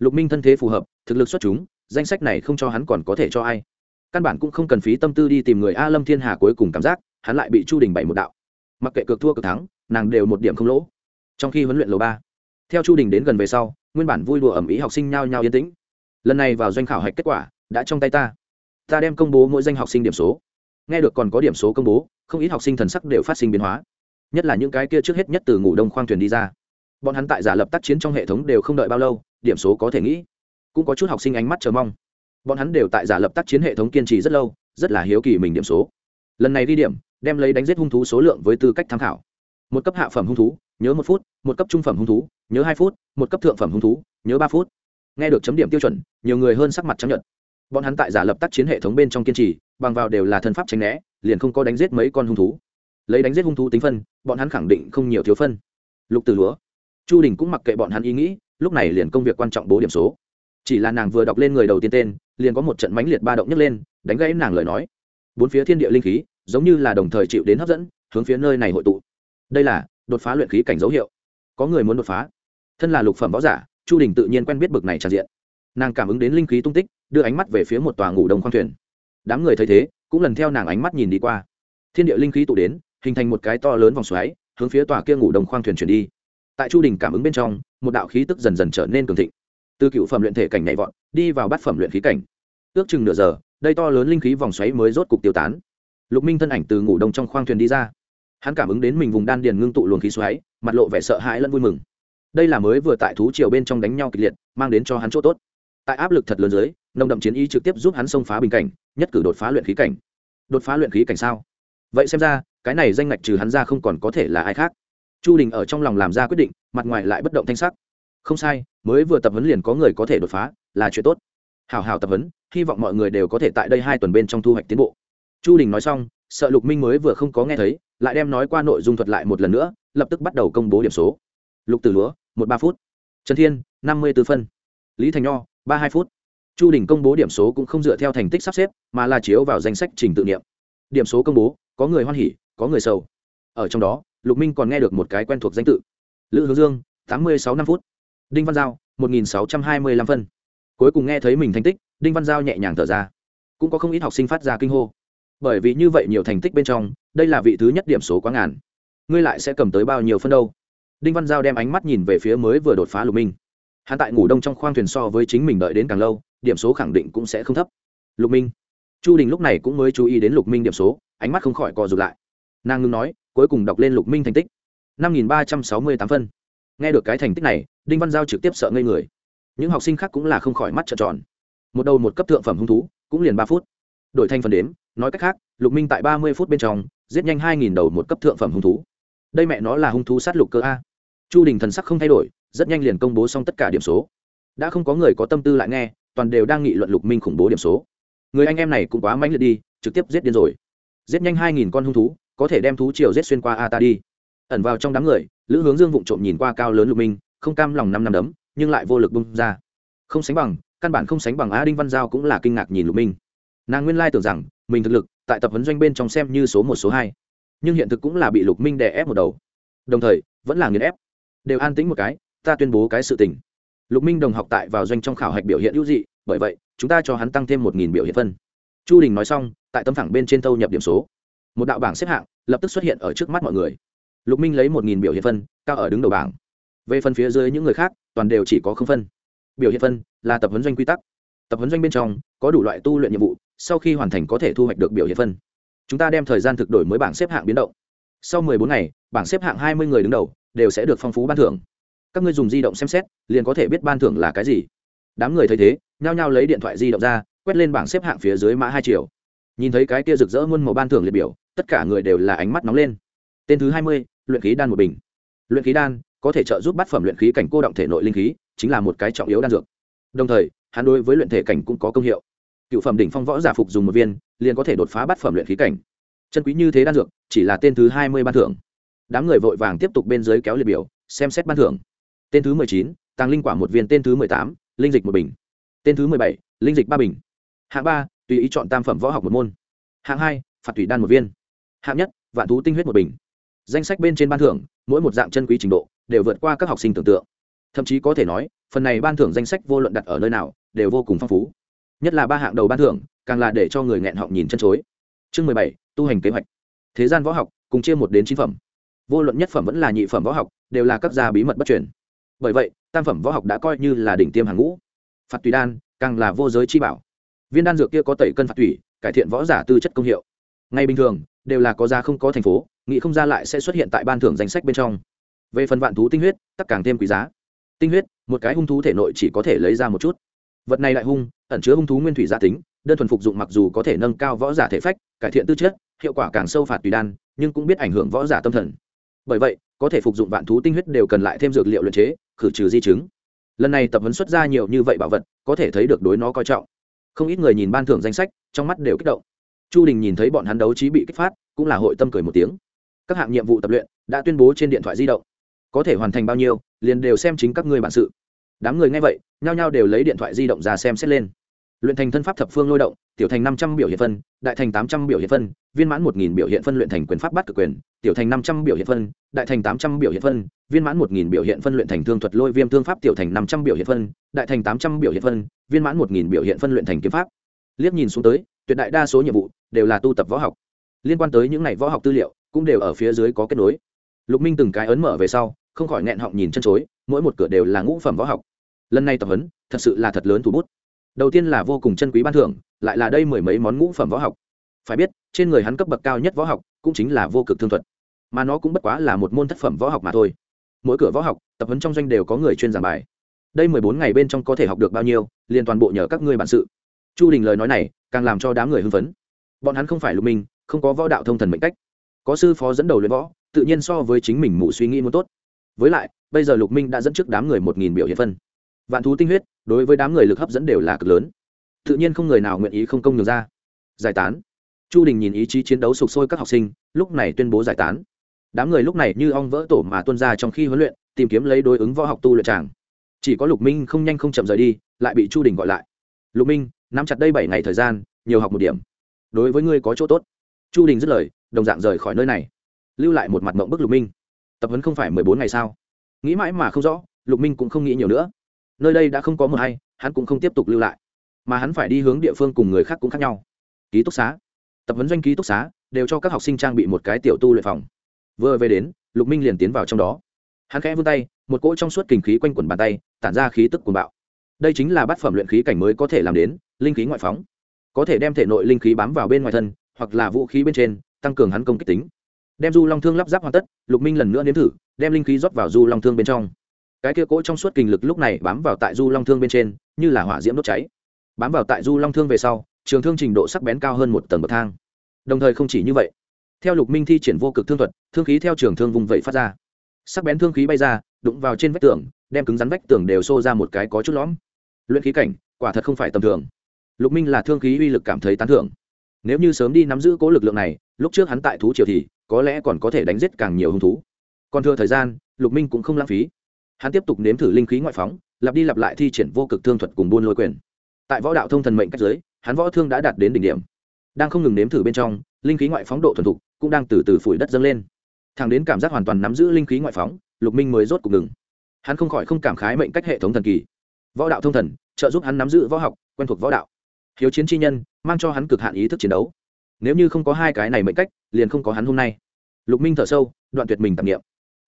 lục minh thân thế phù hợp, thực lực xuất chúng, danh sách này không cho hắn còn có thể cho ai. Căn bản cũng không cần phí tâm tư đi tìm người a lâm thiên hà cuối cùng cảm giác, hắn lại bị chu đình bày một đạo. Mặc kệ cược thua cược thắng, nàng đều một điểm không lỗ. Trong khi huấn luyện lầu ba, theo chu đình đến gần về sau, nguyên bản vui đùa ẩm ý học sinh nhao nhao yên tĩnh. Lần này vào doanh khảo hạch kết quả, đã trong tay ta. Ta đem công bố mỗi danh học sinh điểm số. Nghe được còn có điểm số công bố, không ít học sinh thần sắc đều phát sinh biến hóa nhất là những cái kia trước hết nhất từ ngủ đông khoang thuyền đi ra. Bọn hắn tại giả lập tác chiến trong hệ thống đều không đợi bao lâu, điểm số có thể nghĩ, cũng có chút học sinh ánh mắt chờ mong. Bọn hắn đều tại giả lập tác chiến hệ thống kiên trì rất lâu, rất là hiếu kỳ mình điểm số. Lần này đi điểm, đem lấy đánh giết hung thú số lượng với tư cách tham khảo. Một cấp hạ phẩm hung thú, nhớ một phút, một cấp trung phẩm hung thú, nhớ hai phút, một cấp thượng phẩm hung thú, nhớ ba phút. Nghe được chấm điểm tiêu chuẩn, nhiều người hơn sắc mặt chấp nhận bọn hắn tại giả lập tác chiến hệ thống bên trong kiên trì, bằng vào đều là thân pháp tránh né, liền không có đánh giết mấy con hung thú lấy đánh giết hung thú tính phân, bọn hắn khẳng định không nhiều thiếu phân. Lục từ lúa, chu đình cũng mặc kệ bọn hắn ý nghĩ, lúc này liền công việc quan trọng bố điểm số. Chỉ là nàng vừa đọc lên người đầu tiên tên, liền có một trận mãnh liệt ba động nhấc lên, đánh gãy nàng lời nói. Bốn phía thiên địa linh khí, giống như là đồng thời chịu đến hấp dẫn, hướng phía nơi này hội tụ. Đây là đột phá luyện khí cảnh dấu hiệu. Có người muốn đột phá. Thân là lục phẩm võ giả, chu đình tự nhiên quen biết bực này tràn diện. Nàng cảm ứng đến linh khí tung tích, đưa ánh mắt về phía một tòa ngủ đông khoang thuyền. Đám người thấy thế, cũng lần theo nàng ánh mắt nhìn đi qua. Thiên địa linh khí tụ đến hình thành một cái to lớn vòng xoáy, hướng phía tòa kia ngủ đông khoang thuyền chuyển đi. Tại chu đình cảm ứng bên trong, một đạo khí tức dần dần trở nên cường thịnh. Từ cựu phẩm luyện thể cảnh nhảy vọt, đi vào bát phẩm luyện khí cảnh. Ước chừng nửa giờ, đây to lớn linh khí vòng xoáy mới rốt cục tiêu tán. Lục minh thân ảnh từ ngủ đông trong khoang thuyền đi ra. Hắn cảm ứng đến mình vùng đan điền ngưng tụ luồng khí xoáy, mặt lộ vẻ sợ hãi lẫn vui mừng. Đây là mới vừa tại thú triều bên trong đánh nhau kịch liệt, mang đến cho hắn chỗ tốt. Tại áp lực thật lớn dưới, nồng đậm chiến ý trực tiếp giúp hắn xông phá bình cảnh, nhất cử đột phá luyện khí cảnh. Đột phá luyện khí cảnh sao? Vậy xem ra cái này danh ngạch trừ hắn ra không còn có thể là ai khác. Chu đình ở trong lòng làm ra quyết định, mặt ngoài lại bất động thanh sắc. Không sai, mới vừa tập huấn liền có người có thể đột phá, là chuyện tốt. Hào hào tập huấn, hy vọng mọi người đều có thể tại đây hai tuần bên trong thu hoạch tiến bộ. Chu đình nói xong, sợ lục minh mới vừa không có nghe thấy, lại đem nói qua nội dung thuật lại một lần nữa, lập tức bắt đầu công bố điểm số. Lục từ lúa, một ba phút. Trần thiên, năm mươi b ố phân. Lý thành nho, ba hai phút. Chu đình công bố điểm số cũng không dựa theo thành tích sắp xếp, mà là chiếu vào danh sách trình tự niệm. Điểm số công bố, có người hoan hỉ có người sầu. Ở trong đó, lục minh còn nghe được một cái quen thuộc danh tự. Lữ hướng dương, tám mươi sáu năm phút. Đinh văn giao, một nghìn sáu trăm hai mươi lăm phân. Cuối cùng nghe thấy mình thành tích, đinh văn giao nhẹ nhàng thở ra. Cũng có không ít học sinh phát ra kinh hô. Bởi vì như vậy nhiều thành tích bên trong, đây là vị thứ nhất điểm số quá ngàn. Ngươi lại sẽ cầm tới bao nhiêu phân đâu? Đinh văn giao đem ánh mắt nhìn về phía mới vừa đột phá lục minh. Hắn tại ngủ đông trong khoang thuyền so với chính mình đợi đến càng lâu, điểm số khẳng định cũng sẽ không thấp. Lục minh. Chu đình lúc này cũng mới chú ý đến lục minh điểm số, ánh mắt không khỏi co rụt lại nàng ngưng nói, cuối cùng đọc lên lục minh thành tích. Năm nghìn ba trăm sáu mươi tám phân. Nghe được cái thành tích này, đinh văn giao trực tiếp sợ ngây người. Những học sinh khác cũng là không khỏi mắt trợn tròn. Một đầu một cấp thượng phẩm hung thú, cũng liền ba phút. Đổi thành phần đếm, nói cách khác, lục minh tại ba mươi phút bên trong, giết nhanh hai nghìn đầu một cấp thượng phẩm hung thú. Đây mẹ nó là hung thú sát lục cơ a. Chu đình thần sắc không thay đổi, rất nhanh liền công bố xong tất cả điểm số. Đã không có người có tâm tư lại nghe, toàn đều đang nghị luận lục minh khủng bố điểm số. Người anh em này cũng quá mãnh liệt đi, trực tiếp giết điên rồi. Giết nhanh hai nghìn con hung thú có thể đem thú triều giết xuyên qua a ta đi. Ẩn vào trong đám người, lữ hướng dương vụng trộm nhìn qua cao lớn lục minh, không cam lòng năm năm đấm, nhưng lại vô lực bung ra. Không sánh bằng, căn bản không sánh bằng a đinh văn giao cũng là kinh ngạc nhìn lục minh. Nàng nguyên lai tưởng rằng, mình thực lực, tại tập huấn doanh bên trong xem như số một, số hai. Nhưng hiện thực cũng là bị lục minh đè ép một đầu. Đồng thời, vẫn là nghiền ép. Đều an tĩnh một cái, ta tuyên bố cái sự tình. Lục minh đồng học tại vào doanh trong khảo hạch biểu hiện hữu dị, bởi vậy, chúng ta cho hắn tăng thêm một nghìn biểu hiện phân. Chu đình nói xong, tại tấm thẳng bên trên thâu nhập điểm số một đạo bảng xếp hạng lập tức xuất hiện ở trước mắt mọi người. Lục minh lấy một nghìn biểu hiện phân, cao ở đứng đầu bảng. Về phần phía dưới những người khác, toàn đều chỉ có không phân. Biểu hiện phân là tập huấn doanh quy tắc. Tập huấn doanh bên trong, có đủ loại tu luyện nhiệm vụ, sau khi hoàn thành có thể thu hoạch được biểu hiện phân. Chúng ta đem thời gian thực đổi mới bảng xếp hạng biến động. Sau 14 ngày, bảng xếp hạng 20 người đứng đầu đều sẽ được phong phú ban thưởng. Các ngươi dùng di động xem xét, liền có thể biết ban thưởng là cái gì. Đám người thấy thế, nhao nhao lấy điện thoại di động ra, quét lên bảng xếp hạng phía dưới mã hai triệu nhìn thấy cái kia rực rỡ muôn màu ban thưởng liệt biểu tất cả người đều là ánh mắt nóng lên. Tên thứ 20, luyện khí đan một bình. Luyện khí đan có thể trợ giúp bát phẩm luyện khí cảnh cô động thể nội linh khí chính là một cái trọng yếu đan dược. Đồng thời hắn đối với luyện thể cảnh cũng có công hiệu. Cựu phẩm đỉnh phong võ giả phục dùng một viên liền có thể đột phá bát phẩm luyện khí cảnh. Chân quý như thế đan dược chỉ là tên thứ hai mươi ban thưởng. Đám người vội vàng tiếp tục bên dưới kéo liệt biểu xem xét ban thưởng. Tên thứ mười chín tàng linh quả một viên tên thứ mười tám linh dịch một bình. Tên thứ mười bảy linh dịch ba bình. Hạng ba tùy ý chọn tam phẩm võ học một môn. Hạng hai, phạt thủy đan một viên. Hạng nhất, vạn thú tinh huyết một bình. Danh sách bên trên ban thưởng, mỗi một dạng chân quý trình độ, đều vượt qua các học sinh tưởng tượng. Thậm chí có thể nói, phần này ban thưởng danh sách vô luận đặt ở nơi nào, đều vô cùng phong phú. Nhất là ba hạng đầu ban thưởng, càng là để cho người nghẹn họng nhìn chân chối. Chương mười bảy, tu hành kế hoạch. Thế gian võ học, cùng chia một đến chín phẩm. Vô luận nhất phẩm vẫn là nhị phẩm võ học, đều là các gia bí mật bất truyền. Bởi vậy, tam phẩm võ học đã coi như là đỉnh tiêm hàng ngũ. Phạt tùy đan, càng là vô giới chi bảo viên đan dược kia có tẩy cân phạt thủy, cải thiện võ giả tư chất công hiệu. Ngay bình thường đều là có giá không có thành phố nghị không ra lại sẽ xuất hiện tại ban thưởng danh sách bên trong. Về phần vạn thú tinh huyết tất càng thêm quý giá. Tinh huyết một cái hung thú thể nội chỉ có thể lấy ra một chút. Vật này lại hung ẩn chứa hung thú nguyên thủy gia tính đơn thuần phục dụng mặc dù có thể nâng cao võ giả thể phách cải thiện tư chất hiệu quả càng sâu phạt tùy đan nhưng cũng biết ảnh hưởng võ giả tâm thần. Bởi vậy có thể phục dụng vạn thú tinh huyết đều cần lại thêm dược liệu luyện chế khử trừ di chứng. Lần này tập huấn xuất ra nhiều như vậy bảo vật có thể thấy được đối nó coi trọng không ít người nhìn ban thưởng danh sách, trong mắt đều kích động. Chu đình nhìn thấy bọn hắn đấu trí bị kích phát, cũng là hội tâm cười một tiếng. Các hạng nhiệm vụ tập luyện đã tuyên bố trên điện thoại di động. Có thể hoàn thành bao nhiêu, liền đều xem chính các ngươi bản sự. Đám người nghe vậy, nhao nhao đều lấy điện thoại di động ra xem xét lên. Luyện thành thân pháp thập phương lôi động, tiểu thành năm trăm biểu hiện phân, đại thành tám trăm biểu hiện phân, viên mãn một nghìn biểu hiện phân luyện thành quyền pháp bắt cực quyền tiểu thành năm trăm biểu hiện phân, đại thành tám trăm biểu hiện phân, viên mãn một nghìn biểu hiện phân luyện thành thương thuật lôi viêm thương pháp tiểu thành năm trăm biểu hiện phân, đại thành tám trăm biểu hiện phân, viên mãn một nghìn biểu hiện phân luyện thành kiếm pháp. Liếc nhìn xuống tới, tuyệt đại đa số nhiệm vụ đều là tu tập võ học. Liên quan tới những này võ học tư liệu cũng đều ở phía dưới có kết nối. Lục minh từng cái ấn mở về sau, không khỏi nghẹn họng nhìn chân chối, mỗi một cửa đều là ngũ phẩm võ học. Lần này tập huấn, thật sự là thật lớn thủ bút. Đầu tiên là vô cùng chân quý ban thưởng, lại là đây mười mấy món ngũ phẩm võ học. Phải biết, trên người hắn cấp bậc cao nhất võ học cũng chính là vô cực thương thuật. Mà nó cũng bất quá là một môn tác phẩm võ học mà thôi. Mỗi cửa võ học, tập huấn trong doanh đều có người chuyên giảng bài. Đây mười bốn ngày bên trong có thể học được bao nhiêu, liền toàn bộ nhờ các ngươi bản sự. Chu đình lời nói này, càng làm cho đám người hưng phấn. Bọn hắn không phải lục minh, không có võ đạo thông thần mệnh cách. Có sư phó dẫn đầu luyện võ, tự nhiên so với chính mình mù suy nghĩ muốn tốt. Với lại, bây giờ lục minh đã dẫn trước đám người một nghìn biểu hiện phân. Vạn thú tinh huyết, đối với đám người lực hấp dẫn đều là cực lớn. Tự nhiên không người nào nguyện ý không công nhường ra. Giải tán chu đình nhìn ý chí chiến đấu sục sôi các học sinh, lúc này tuyên bố giải tán. Đám người lúc này như ong vỡ tổ mà tuân ra trong khi huấn luyện, tìm kiếm lấy đối ứng võ học tu luyện tràng. Chỉ có lục minh không nhanh không chậm rời đi, lại bị chu đình gọi lại. Lục minh, nắm chặt đây bảy ngày thời gian, nhiều học một điểm. Đối với ngươi có chỗ tốt. Chu đình dứt lời, đồng dạng rời khỏi nơi này. Lưu lại một mặt mộng bức lục minh. Tập huấn không phải mười bốn ngày sao? Nghĩ mãi mà không rõ, lục minh cũng không nghĩ nhiều nữa. Nơi đây đã không có một hay hắn cũng không tiếp tục lưu lại. Mà hắn phải đi hướng địa phương cùng người khác cũng khác nhau. Ký túc xá tập huấn doanh ký túc xá, đều cho các học sinh trang bị một cái tiểu tu luyện phòng. Vừa về đến, lục minh liền tiến vào trong đó. Hắn khẽ vươn tay, một cỗ trong suốt kinh khí quanh quẩn bàn tay, tản ra khí tức cuồng bạo. Đây chính là bát phẩm luyện khí cảnh mới có thể làm đến, linh khí ngoại phóng. Có thể đem thể nội linh khí bám vào bên ngoài thân, hoặc là vũ khí bên trên, tăng cường hắn công kích tính. Đem du long thương lắp ráp hoàn tất, lục minh lần nữa nếm thử, đem linh khí rót vào du long thương bên trong. Cái kia cỗ trong suốt kinh lực lúc này bám vào tại du long thương bên trên, như là hỏa diễm đốt cháy. Bám vào tại du long thương về sau, trường thương trình độ sắc bén cao hơn một tầng bậc thang đồng thời không chỉ như vậy, theo lục minh thi triển vô cực thương thuật, thương khí theo trường thương vùng vẫy phát ra. Sắc bén thương khí bay ra, đụng vào trên vách tường, đem cứng rắn vách tường đều xô ra một cái có chút lõm. Luyện khí cảnh, quả thật không phải tầm thường. Lục minh là thương khí uy lực cảm thấy tán thưởng. Nếu như sớm đi nắm giữ cố lực lượng này, lúc trước hắn tại thú triều thì, có lẽ còn có thể đánh giết càng nhiều hung thú. Còn thừa thời gian, lục minh cũng không lãng phí. Hắn tiếp tục nếm thử linh khí ngoại phóng, lặp đi lặp lại thi triển vô cực thương thuật cùng buôn lôi quyền. Tại võ đạo thông thần mệnh cách giới, hắn võ thương đã đạt đến đỉnh điểm đang không ngừng nếm thử bên trong, linh khí ngoại phóng độ thuần thục cũng đang từ từ phủi đất dâng lên. Thằng đến cảm giác hoàn toàn nắm giữ linh khí ngoại phóng, lục minh mới rốt cuộc ngừng. Hắn không khỏi không cảm khái mệnh cách hệ thống thần kỳ. Võ đạo thông thần, trợ giúp hắn nắm giữ võ học, quen thuộc võ đạo. Hiếu chiến chi nhân, mang cho hắn cực hạn ý thức chiến đấu. Nếu như không có hai cái này mệnh cách, liền không có hắn hôm nay. Lục minh thở sâu, đoạn tuyệt mình tạp nghiệm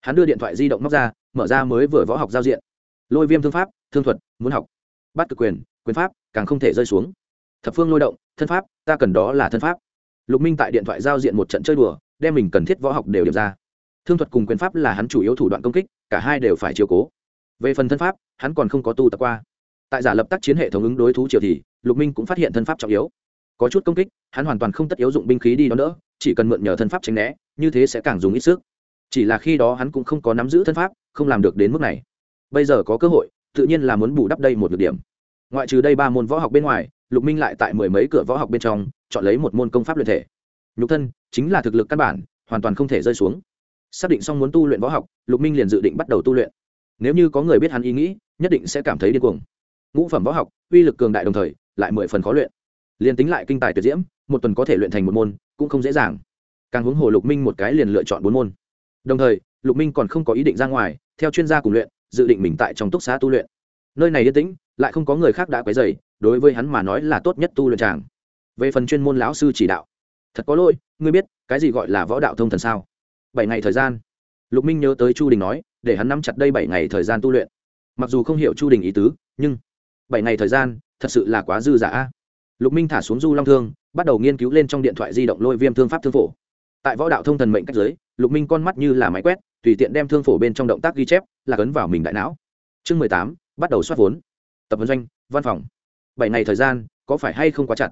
hắn đưa điện thoại di động móc ra, mở ra mới vừa võ học giao diện. Lôi viêm thương pháp, thương thuật, muốn học. Bắt cực quyền quyền pháp, càng không thể rơi xuống thập phương lôi động, thân pháp, ta cần đó là thân pháp. Lục minh tại điện thoại giao diện một trận chơi đùa, đem mình cần thiết võ học đều điểm ra. Thương thuật cùng quyền pháp là hắn chủ yếu thủ đoạn công kích, cả hai đều phải chiều cố. Về phần thân pháp, hắn còn không có tu tập qua. Tại giả lập tác chiến hệ thống ứng đối thú triều thì, lục minh cũng phát hiện thân pháp trọng yếu. Có chút công kích, hắn hoàn toàn không tất yếu dụng binh khí đi đón đỡ, chỉ cần mượn nhờ thân pháp tránh né, như thế sẽ càng dùng ít sức. Chỉ là khi đó hắn cũng không có nắm giữ thân pháp, không làm được đến mức này. Bây giờ có cơ hội, tự nhiên là muốn bù đắp đây một nhược điểm. Ngoại trừ đây ba môn võ học bên ngoài lục minh lại tại mười mấy cửa võ học bên trong, chọn lấy một môn công pháp luyện thể. Nhục thân chính là thực lực căn bản, hoàn toàn không thể rơi xuống. Xác định xong muốn tu luyện võ học, lục minh liền dự định bắt đầu tu luyện. Nếu như có người biết hắn ý nghĩ, nhất định sẽ cảm thấy điên cuồng. Ngũ phẩm võ học, uy lực cường đại đồng thời, lại mười phần khó luyện. Liền tính lại kinh tài tuyệt diễm, một tuần có thể luyện thành một môn, cũng không dễ dàng. Càng huống hồ lục minh một cái liền lựa chọn bốn môn. Đồng thời, lục minh còn không có ý định ra ngoài, theo chuyên gia cùng luyện, dự định mình tại trong túc xá tu luyện. Nơi này yên tĩnh lại không có người khác đã quấy dày đối với hắn mà nói là tốt nhất tu luyện tràng. Về phần chuyên môn lão sư chỉ đạo, thật có lỗi, ngươi biết, cái gì gọi là võ đạo thông thần sao? Bảy ngày thời gian. Lục minh nhớ tới chu đình nói, để hắn nắm chặt đây bảy ngày thời gian tu luyện. Mặc dù không hiểu chu đình ý tứ, nhưng bảy ngày thời gian, thật sự là quá dư giả lục minh thả xuống du long thương, bắt đầu nghiên cứu lên trong điện thoại di động lôi viêm thương pháp thương phổ. Tại võ đạo thông thần mệnh cách giới, lục minh con mắt như là máy quét, tùy tiện đem thương phổ bên trong động tác ghi chép, là cấn vào mình đại não. Chương mười tám, bắt đầu soát vốn tập vấn doanh, văn phòng. Bảy ngày thời gian, có phải hay không quá chặt?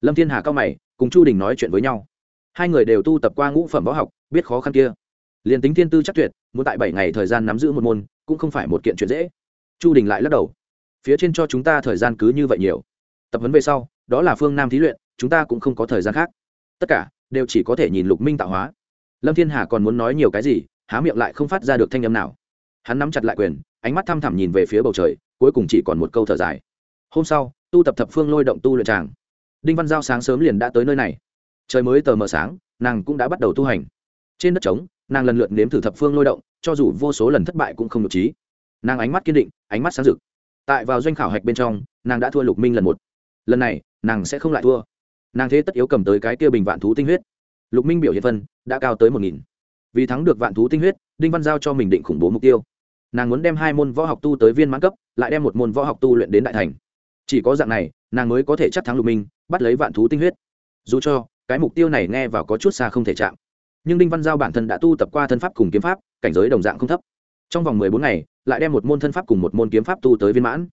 Lâm thiên hà cao mày, cùng chu đình nói chuyện với nhau. Hai người đều tu tập qua ngũ phẩm võ học, biết khó khăn kia. Liền tính thiên tư chắc tuyệt, muốn tại bảy ngày thời gian nắm giữ một môn, cũng không phải một kiện chuyện dễ. Chu đình lại lắc đầu. Phía trên cho chúng ta thời gian cứ như vậy nhiều. Tập huấn về sau, đó là phương nam thí luyện, chúng ta cũng không có thời gian khác. Tất cả, đều chỉ có thể nhìn lục minh tạo hóa. Lâm thiên hà còn muốn nói nhiều cái gì, há miệng lại không phát ra được thanh âm nào. Hắn nắm chặt lại quyền, ánh mắt thăm thẳm nhìn về phía bầu trời cuối cùng chỉ còn một câu thở dài. Hôm sau, tu tập thập phương lôi động tu luyện tràng. Đinh văn giao sáng sớm liền đã tới nơi này. Trời mới tờ mờ sáng, nàng cũng đã bắt đầu tu hành. Trên đất trống, nàng lần lượt nếm thử thập phương lôi động, cho dù vô số lần thất bại cũng không được trí. Nàng ánh mắt kiên định, ánh mắt sáng rực. Tại vào doanh khảo hạch bên trong, nàng đã thua lục minh lần một. Lần này, nàng sẽ không lại thua. Nàng thế tất yếu cầm tới cái kia bình vạn thú tinh huyết. Lục minh biểu hiện phân, đã cao tới một nghìn. Vì thắng được vạn thú tinh huyết, đinh văn giao cho mình định khủng bố mục tiêu nàng muốn đem hai môn võ học tu tới viên mãn cấp, lại đem một môn võ học tu luyện đến đại thành. Chỉ có dạng này, nàng mới có thể chắc thắng lục minh, bắt lấy vạn thú tinh huyết. Dù cho, cái mục tiêu này nghe vào có chút xa không thể chạm. Nhưng đinh văn giao bản thân đã tu tập qua thân pháp cùng kiếm pháp, cảnh giới đồng dạng không thấp. Trong vòng mười bốn ngày, lại đem một môn thân pháp cùng một môn kiếm pháp tu tới viên mãn.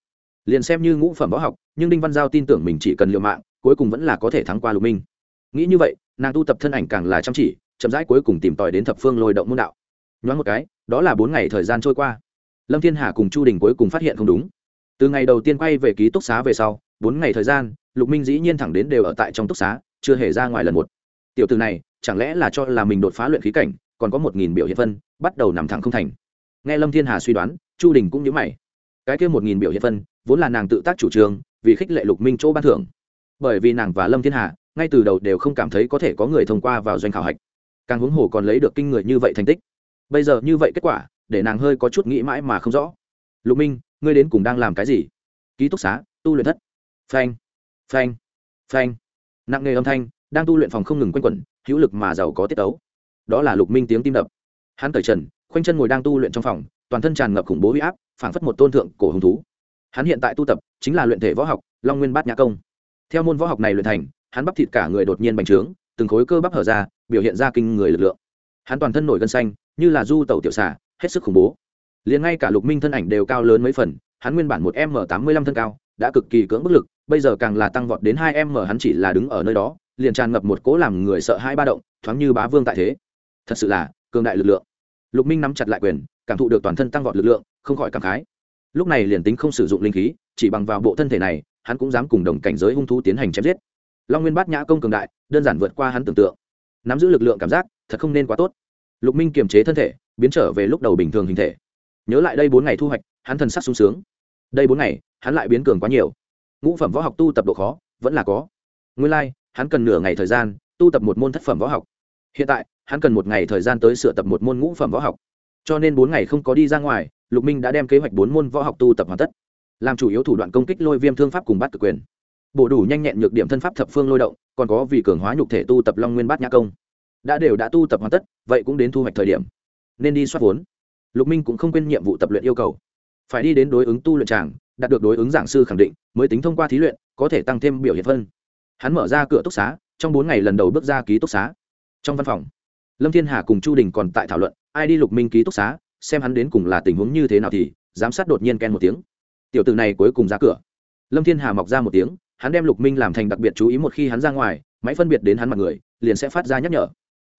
Liền xem như ngũ phẩm võ học, nhưng đinh văn giao tin tưởng mình chỉ cần liều mạng, cuối cùng vẫn là có thể thắng qua lục minh. Nghĩ như vậy, nàng tu tập thân ảnh càng là chăm chỉ, chậm rãi cuối cùng tìm tòi đến thập phương lôi động môn đạo. Nhoáng một cái, đó là bốn ngày thời gian trôi qua lâm thiên hà cùng chu đình cuối cùng phát hiện không đúng. Từ ngày đầu tiên quay về ký túc xá về sau, bốn ngày thời gian, lục minh dĩ nhiên thẳng đến đều ở tại trong túc xá, chưa hề ra ngoài lần một. Tiểu từ này, chẳng lẽ là cho là mình đột phá luyện khí cảnh, còn có một nghìn biểu hiện phân, bắt đầu nằm thẳng không thành. Nghe lâm thiên hà suy đoán, chu đình cũng nhớ mày. Cái kia một nghìn biểu hiện phân, vốn là nàng tự tác chủ trương, vì khích lệ lục minh chỗ ban thưởng. Bởi vì nàng và lâm thiên hà, ngay từ đầu đều không cảm thấy có thể có người thông qua vào doanh khảo hạch. Càng huống hồ còn lấy được kinh người như vậy thành tích. Bây giờ như vậy kết quả để nàng hơi có chút nghĩ mãi mà không rõ. Lục minh, ngươi đến cùng đang làm cái gì? Ký túc xá, tu luyện thất. Phanh phanh phanh. Nặng nề âm thanh, đang tu luyện phòng không ngừng quanh quẩn, hữu lực mà giàu có tiết tấu. Đó là lục minh tiếng tim đập. Hắn cởi trần, khoanh chân ngồi đang tu luyện trong phòng, toàn thân tràn ngập khủng bố huy áp, phảng phất một tôn thượng cổ hứng thú. Hắn hiện tại tu tập, chính là luyện thể võ học, long nguyên bát nhã công. Theo môn võ học này luyện thành, hắn bắp thịt cả người đột nhiên bành trướng, từng khối cơ bắp hở ra, biểu hiện ra kinh người lực lượng. Hắn toàn thân nổi gân xanh, như là du tẩu tiểu xà hết sức khủng bố. Liền ngay cả lục minh thân ảnh đều cao lớn mấy phần, hắn nguyên bản một m tám mươi lăm thân cao, đã cực kỳ cưỡng bức lực, bây giờ càng là tăng vọt đến hai m, hắn chỉ là đứng ở nơi đó, liền tràn ngập một cố làm người sợ hai ba động, thoáng như bá vương tại thế. Thật sự là, cường đại lực lượng. Lục minh nắm chặt lại quyền, cảm thụ được toàn thân tăng vọt lực lượng, không khỏi cảm khái. Lúc này liền tính không sử dụng linh khí, chỉ bằng vào bộ thân thể này, hắn cũng dám cùng đồng cảnh giới hung thú tiến hành chém giết. Long nguyên bát nhã công cường đại, đơn giản vượt qua hắn tưởng tượng. Nắm giữ lực lượng cảm giác, thật không nên quá tốt. Lục minh kiềm chế thân thể biến trở về lúc đầu bình thường hình thể. Nhớ lại đây bốn ngày thu hoạch hắn thần sắc sung sướng. Đây bốn ngày hắn lại biến cường quá nhiều. Ngũ phẩm võ học tu tập độ khó vẫn là có. Nguyên lai、like, hắn cần nửa ngày thời gian tu tập một môn thất phẩm võ học. Hiện tại hắn cần một ngày thời gian tới sửa tập một môn ngũ phẩm võ học. Cho nên bốn ngày không có đi ra ngoài lục minh đã đem kế hoạch bốn môn võ học tu tập hoàn tất. Làm chủ yếu thủ đoạn công kích lôi viêm thương pháp cùng bắt cực quyền. Bổ đủ nhanh nhẹn nhược điểm thân pháp thập phương lôi động còn có vì cường hóa nhục thể tu tập long nguyên bát nhã công. Đã đều đã tu tập hoàn tất vậy cũng đến thu hoạch thời điểm nên đi soát vốn. Lục minh cũng không quên nhiệm vụ tập luyện yêu cầu. Phải đi đến đối ứng tu luyện tràng, đạt được đối ứng giảng sư khẳng định, mới tính thông qua thí luyện, có thể tăng thêm biểu hiện phân. Hắn mở ra cửa túc xá, trong bốn ngày lần đầu bước ra ký túc xá. Trong văn phòng, lâm thiên hà cùng chu đình còn tại thảo luận, ai đi lục minh ký túc xá, xem hắn đến cùng là tình huống như thế nào thì, giám sát đột nhiên ken một tiếng. Tiểu tử này cuối cùng ra cửa. Lâm thiên hà mọc ra một tiếng, hắn đem lục minh làm thành đặc biệt chú ý một khi hắn ra ngoài, máy phân biệt đến hắn mặt người, liền sẽ phát ra nhắc nhở.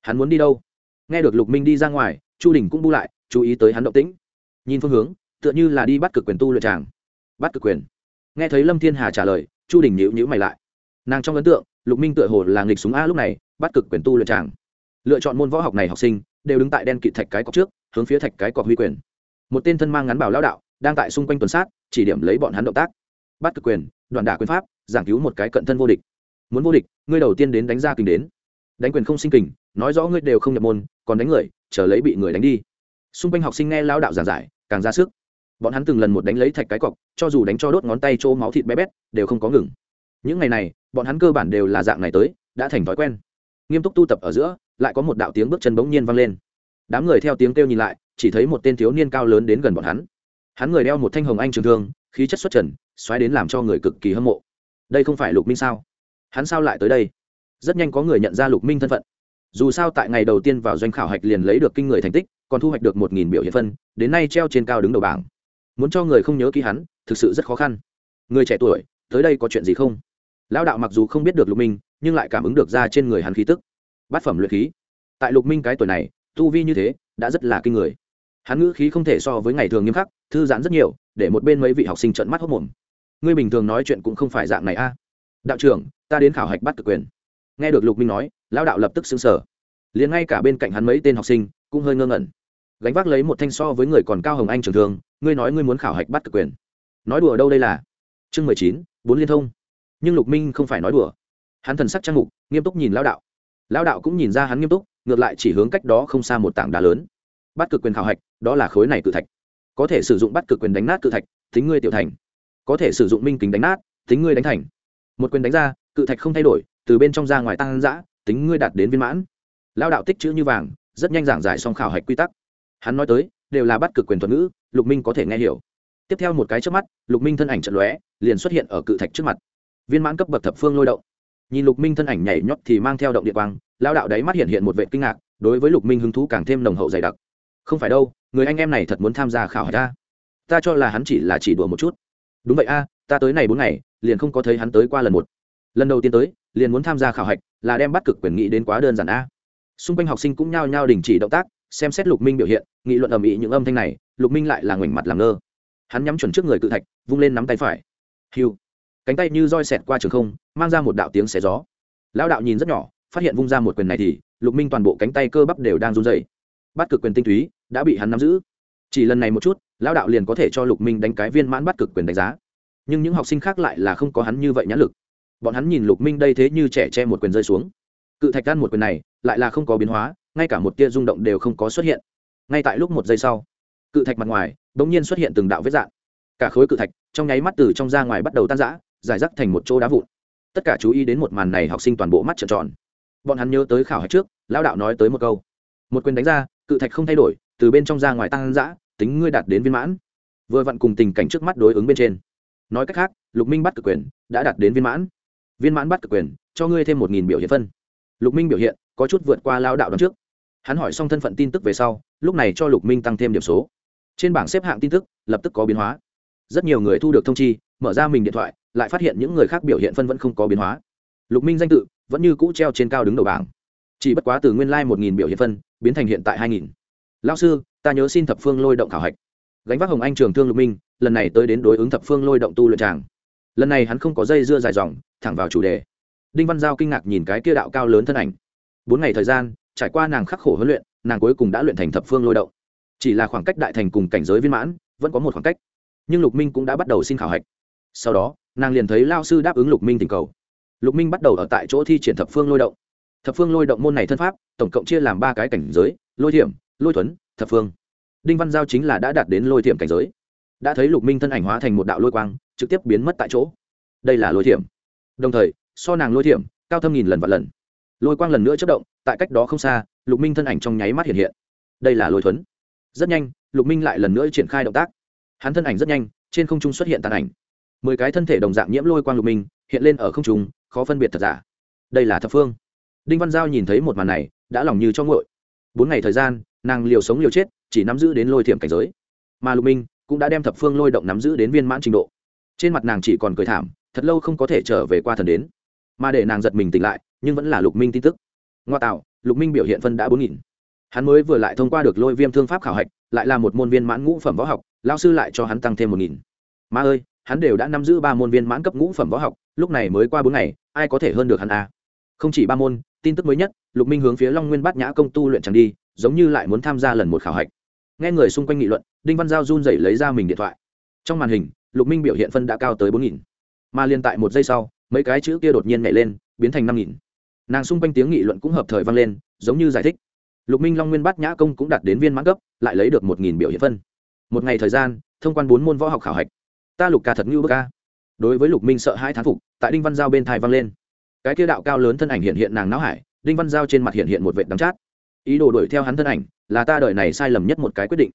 Hắn muốn đi đâu? Nghe được lục minh đi ra ngoài chu đình cũng bu lại, chú ý tới hắn động tĩnh. Nhìn phương hướng, tựa như là đi bắt cực quyền tu luyện tràng bắt cực quyền. Nghe thấy lâm thiên hà trả lời, chu đình nhữ nhữ mày lại. Nàng trong ấn tượng, lục minh tựa hồ là nghịch súng a lúc này, bắt cực quyền tu luyện tràng lựa chọn môn võ học này học sinh, đều đứng tại đen kịt thạch cái cọc trước, hướng phía thạch cái cọc huy quyền. Một tên thân mang ngắn bảo lao đạo, đang tại xung quanh tuần sát, chỉ điểm lấy bọn hắn động tác. Bắt cực quyền, đoạn đả quyền pháp, giảng cứu một cái cận thân vô địch. Muốn vô địch, ngươi đầu tiên đến đánh ra kình đến. Đánh quyền không sinh kình nói rõ ngươi đều không nhập môn, còn đánh người, chờ lấy bị người đánh đi. Xung quanh học sinh nghe lao đạo giảng giải, càng ra sức. Bọn hắn từng lần một đánh lấy thạch cái cọc, cho dù đánh cho đốt ngón tay chỗ máu thịt bé bét, đều không có ngừng. Những ngày này, bọn hắn cơ bản đều là dạng này tới, đã thành thói quen. Nghiêm túc tu tập ở giữa, lại có một đạo tiếng bước chân bỗng nhiên vang lên. Đám người theo tiếng kêu nhìn lại, chỉ thấy một tên thiếu niên cao lớn đến gần bọn hắn. Hắn người đeo một thanh hồng anh trường thương, khí chất xuất trần, xoáy đến làm cho người cực kỳ hâm mộ. Đây không phải lục minh sao? Hắn sao lại tới đây? Rất nhanh có người nhận ra lục minh thân phận dù sao tại ngày đầu tiên vào doanh khảo hạch liền lấy được kinh người thành tích, còn thu hoạch được một nghìn biểu hiện phân, đến nay treo trên cao đứng đầu bảng. Muốn cho người không nhớ ký hắn, thực sự rất khó khăn. Người trẻ tuổi, tới đây có chuyện gì không? Lão đạo mặc dù không biết được lục minh, nhưng lại cảm ứng được ra trên người hắn khí tức. Bát phẩm luyện khí. Tại lục minh cái tuổi này, tu vi như thế, đã rất là kinh người. Hắn ngữ khí không thể so với ngày thường nghiêm khắc, thư giãn rất nhiều, để một bên mấy vị học sinh trận mắt hốc mồm. Ngươi bình thường nói chuyện cũng không phải dạng này a. Đạo trưởng, ta đến khảo hạch bắt cực quyền nghe được lục minh nói, lão đạo lập tức xứng sở liền ngay cả bên cạnh hắn mấy tên học sinh cũng hơi ngơ ngẩn. Gánh vác lấy một thanh so với người còn cao hồng anh trường thường, ngươi nói ngươi muốn khảo hạch bắt cực quyền. Nói đùa đâu đây là? Chương mười chín, bốn liên thông. Nhưng lục minh không phải nói đùa. Hắn thần sắc trang mục, nghiêm túc nhìn lão đạo. Lão đạo cũng nhìn ra hắn nghiêm túc, ngược lại chỉ hướng cách đó không xa một tảng đá lớn. Bắt cực quyền khảo hạch, đó là khối này cự thạch. Có thể sử dụng bắt cực quyền đánh nát cự thạch tính ngươi tiểu thành. Có thể sử dụng minh kính đánh nát tính ngươi đánh thành. Một quyền đánh ra, cự thạch không thay đổi từ bên trong ra ngoài tăng dã, tính ngươi đạt đến viên mãn. Lao đạo tích chữ như vàng rất nhanh giảng giải xong khảo hạch quy tắc. Hắn nói tới đều là bắt cực quyền thuật ngữ lục minh có thể nghe hiểu. Tiếp theo một cái trước mắt lục minh thân ảnh trận lóe liền xuất hiện ở cự thạch trước mặt. Viên mãn cấp bậc thập phương lôi động. Nhìn lục minh thân ảnh nhảy nhót thì mang theo động địa quang lao đạo đáy mắt hiện hiện một vệ kinh ngạc đối với lục minh hứng thú càng thêm nồng hậu dày đặc. Không phải đâu người anh em này thật muốn tham gia khảo hạch ta. Ta cho là hắn chỉ là chỉ đùa một chút. Đúng vậy a ta tới này bốn ngày liền không có thấy hắn tới qua lần một. Lần đầu tiên tới liền muốn tham gia khảo hạch, là đem bắt cực quyền nghị đến quá đơn giản a. Xung quanh học sinh cũng nhao nhao đình chỉ động tác, xem xét lục minh biểu hiện, nghị luận ầm ĩ những âm thanh này, lục minh lại là ngoảnh mặt làm ngơ. Hắn nhắm chuẩn trước người cự thạch, vung lên nắm tay phải. Hiu cánh tay như roi xẹt qua trường không, mang ra một đạo tiếng xé gió. Lão đạo nhìn rất nhỏ, phát hiện vung ra một quyền này thì, lục minh toàn bộ cánh tay cơ bắp đều đang run dày bắt cực quyền tinh túy, đã bị hắn nắm giữ. Chỉ lần này một chút, lão đạo liền có thể cho lục minh đánh cái viên mãn bắt cực quyền đánh giá. Nhưng những học sinh khác lại là không có hắn như vậy nhãn lực bọn hắn nhìn lục minh đây thế như trẻ che một quyền rơi xuống. Cự thạch gan một quyền này lại là không có biến hóa ngay cả một tia rung động đều không có xuất hiện. Ngay tại lúc một giây sau cự thạch mặt ngoài đ ỗ n g nhiên xuất hiện từng đạo vết dạng. Cả khối cự thạch trong nháy mắt từ trong ra ngoài bắt đầu tan rã giải rác thành một chỗ đá vụn. Tất cả chú ý đến một màn này học sinh toàn bộ mắt trợn tròn. Bọn hắn nhớ tới khảo hạch trước lão đạo nói tới một câu. Một quyền đánh ra cự thạch không thay đổi từ bên trong ra ngoài tăng rã, tính ngươi đạt đến viên mãn. Vừa vặn cùng tình cảnh trước mắt đối ứng bên trên. Nói cách khác lục minh bắt cực quyền đã đạt đến viên mãn viên mãn bắt cực quyền, cho ngươi thêm một nghìn biểu hiện phân. Lục minh biểu hiện có chút vượt qua lao đạo đón trước. Hắn hỏi xong thân phận tin tức về sau, lúc này cho lục minh tăng thêm điểm số. Trên bảng xếp hạng tin tức, lập tức có biến hóa. Rất nhiều người thu được thông chi, mở ra mình điện thoại, lại phát hiện những người khác biểu hiện phân vẫn không có biến hóa. Lục minh danh tự vẫn như cũ treo trên cao đứng đầu bảng. Chỉ bất quá từ nguyên lai một nghìn biểu hiện phân, biến thành hiện tại hai nghìn. Lao sư, ta nhớ xin thập phương lôi động khảo hạch. Gánh vác hồng anh trường thương lục minh, lần này tới đến đối ứng thập phương lôi động tu luyện tràng lần này hắn không có dây dưa dài dòng, thẳng vào chủ đề. Đinh văn giao kinh ngạc nhìn cái kia đạo cao lớn thân ảnh. Bốn ngày thời gian, trải qua nàng khắc khổ huấn luyện, nàng cuối cùng đã luyện thành thập phương lôi động. Chỉ là khoảng cách đại thành cùng cảnh giới viên mãn, vẫn có một khoảng cách. Nhưng lục minh cũng đã bắt đầu xin khảo hạch. Sau đó, nàng liền thấy lao sư đáp ứng lục minh tình cầu. Lục minh bắt đầu ở tại chỗ thi triển thập phương lôi động. Thập phương lôi động môn này thân pháp, tổng cộng chia làm ba cái cảnh giới, lôi thiểm, lôi thuấn, thập phương. Đinh văn giao chính là đã đạt đến lôi thiểm cảnh giới. Đã thấy lục minh thân ảnh hóa thành một đạo lôi quang trực tiếp biến mất tại chỗ. Đây là lôi thiểm. Đồng thời, so nàng lôi thiểm, cao thâm nghìn lần và lần. Lôi quang lần nữa chất động, tại cách đó không xa, lục minh thân ảnh trong nháy mắt hiện hiện. Đây là lôi thuấn rất nhanh, lục minh lại lần nữa triển khai động tác. Hắn thân ảnh rất nhanh, trên không trung xuất hiện tàn ảnh. Mười cái thân thể đồng dạng nhiễm lôi quang lục minh, hiện lên ở không trung, khó phân biệt thật giả. Đây là thập phương. Đinh văn giao nhìn thấy một màn này, đã lòng như cho ngội bốn ngày thời gian, nàng liều sống liều chết, chỉ nắm giữ đến lôi thiểm cảnh giới. Mà lục minh cũng đã đem thập phương lôi động nắm giữ đến viên mãn trình độ trên mặt nàng chỉ còn cười thảm, thật lâu không có thể trở về qua thần đến. Mà để nàng giật mình tỉnh lại, nhưng vẫn là lục minh tin tức. Ngoa tạo, lục minh biểu hiện phân đã bốn nghìn. Hắn mới vừa lại thông qua được lôi viêm thương pháp khảo hạch, lại là một môn viên mãn ngũ phẩm võ học lao sư lại cho hắn tăng thêm một nghìn. Ma ơi, hắn đều đã nắm giữ ba môn viên mãn cấp ngũ phẩm võ học, lúc này mới qua bốn ngày, ai có thể hơn được hắn a à? không chỉ ba môn, tin tức mới nhất, lục minh hướng phía long nguyên bát nhã công tu luyện chẳng đi, giống như lại muốn tham gia lần một khảo hạch. Nghe người xung quanh nghị luận, đinh văn giao run rẩy lấy ra mình điện thoại trong màn hình, lục minh biểu hiện phân đã cao tới bốn nghìn. Mà liên tại một giây sau, mấy cái chữ kia đột nhiên nhảy lên, biến thành năm nghìn. Nàng xung quanh tiếng nghị luận cũng hợp thời vang lên, giống như giải thích. Lục minh long nguyên bát nhã công cũng đạt đến viên mãn cấp, lại lấy được một nghìn biểu hiện phân. Một ngày thời gian, thông quan bốn môn võ học khảo hạch. Ta lục ca thật ngưu bức ca đối với lục minh sợ hai thán phục, tại đinh văn giao bên thai vang lên. Cái kia đạo cao lớn thân ảnh hiện hiện nàng não hải, đinh văn giao trên mặt hiện hiện một vệ đắng chát. Ý đồ đuổi theo hắn thân ảnh, là ta đợi này sai lầm nhất một cái quyết định.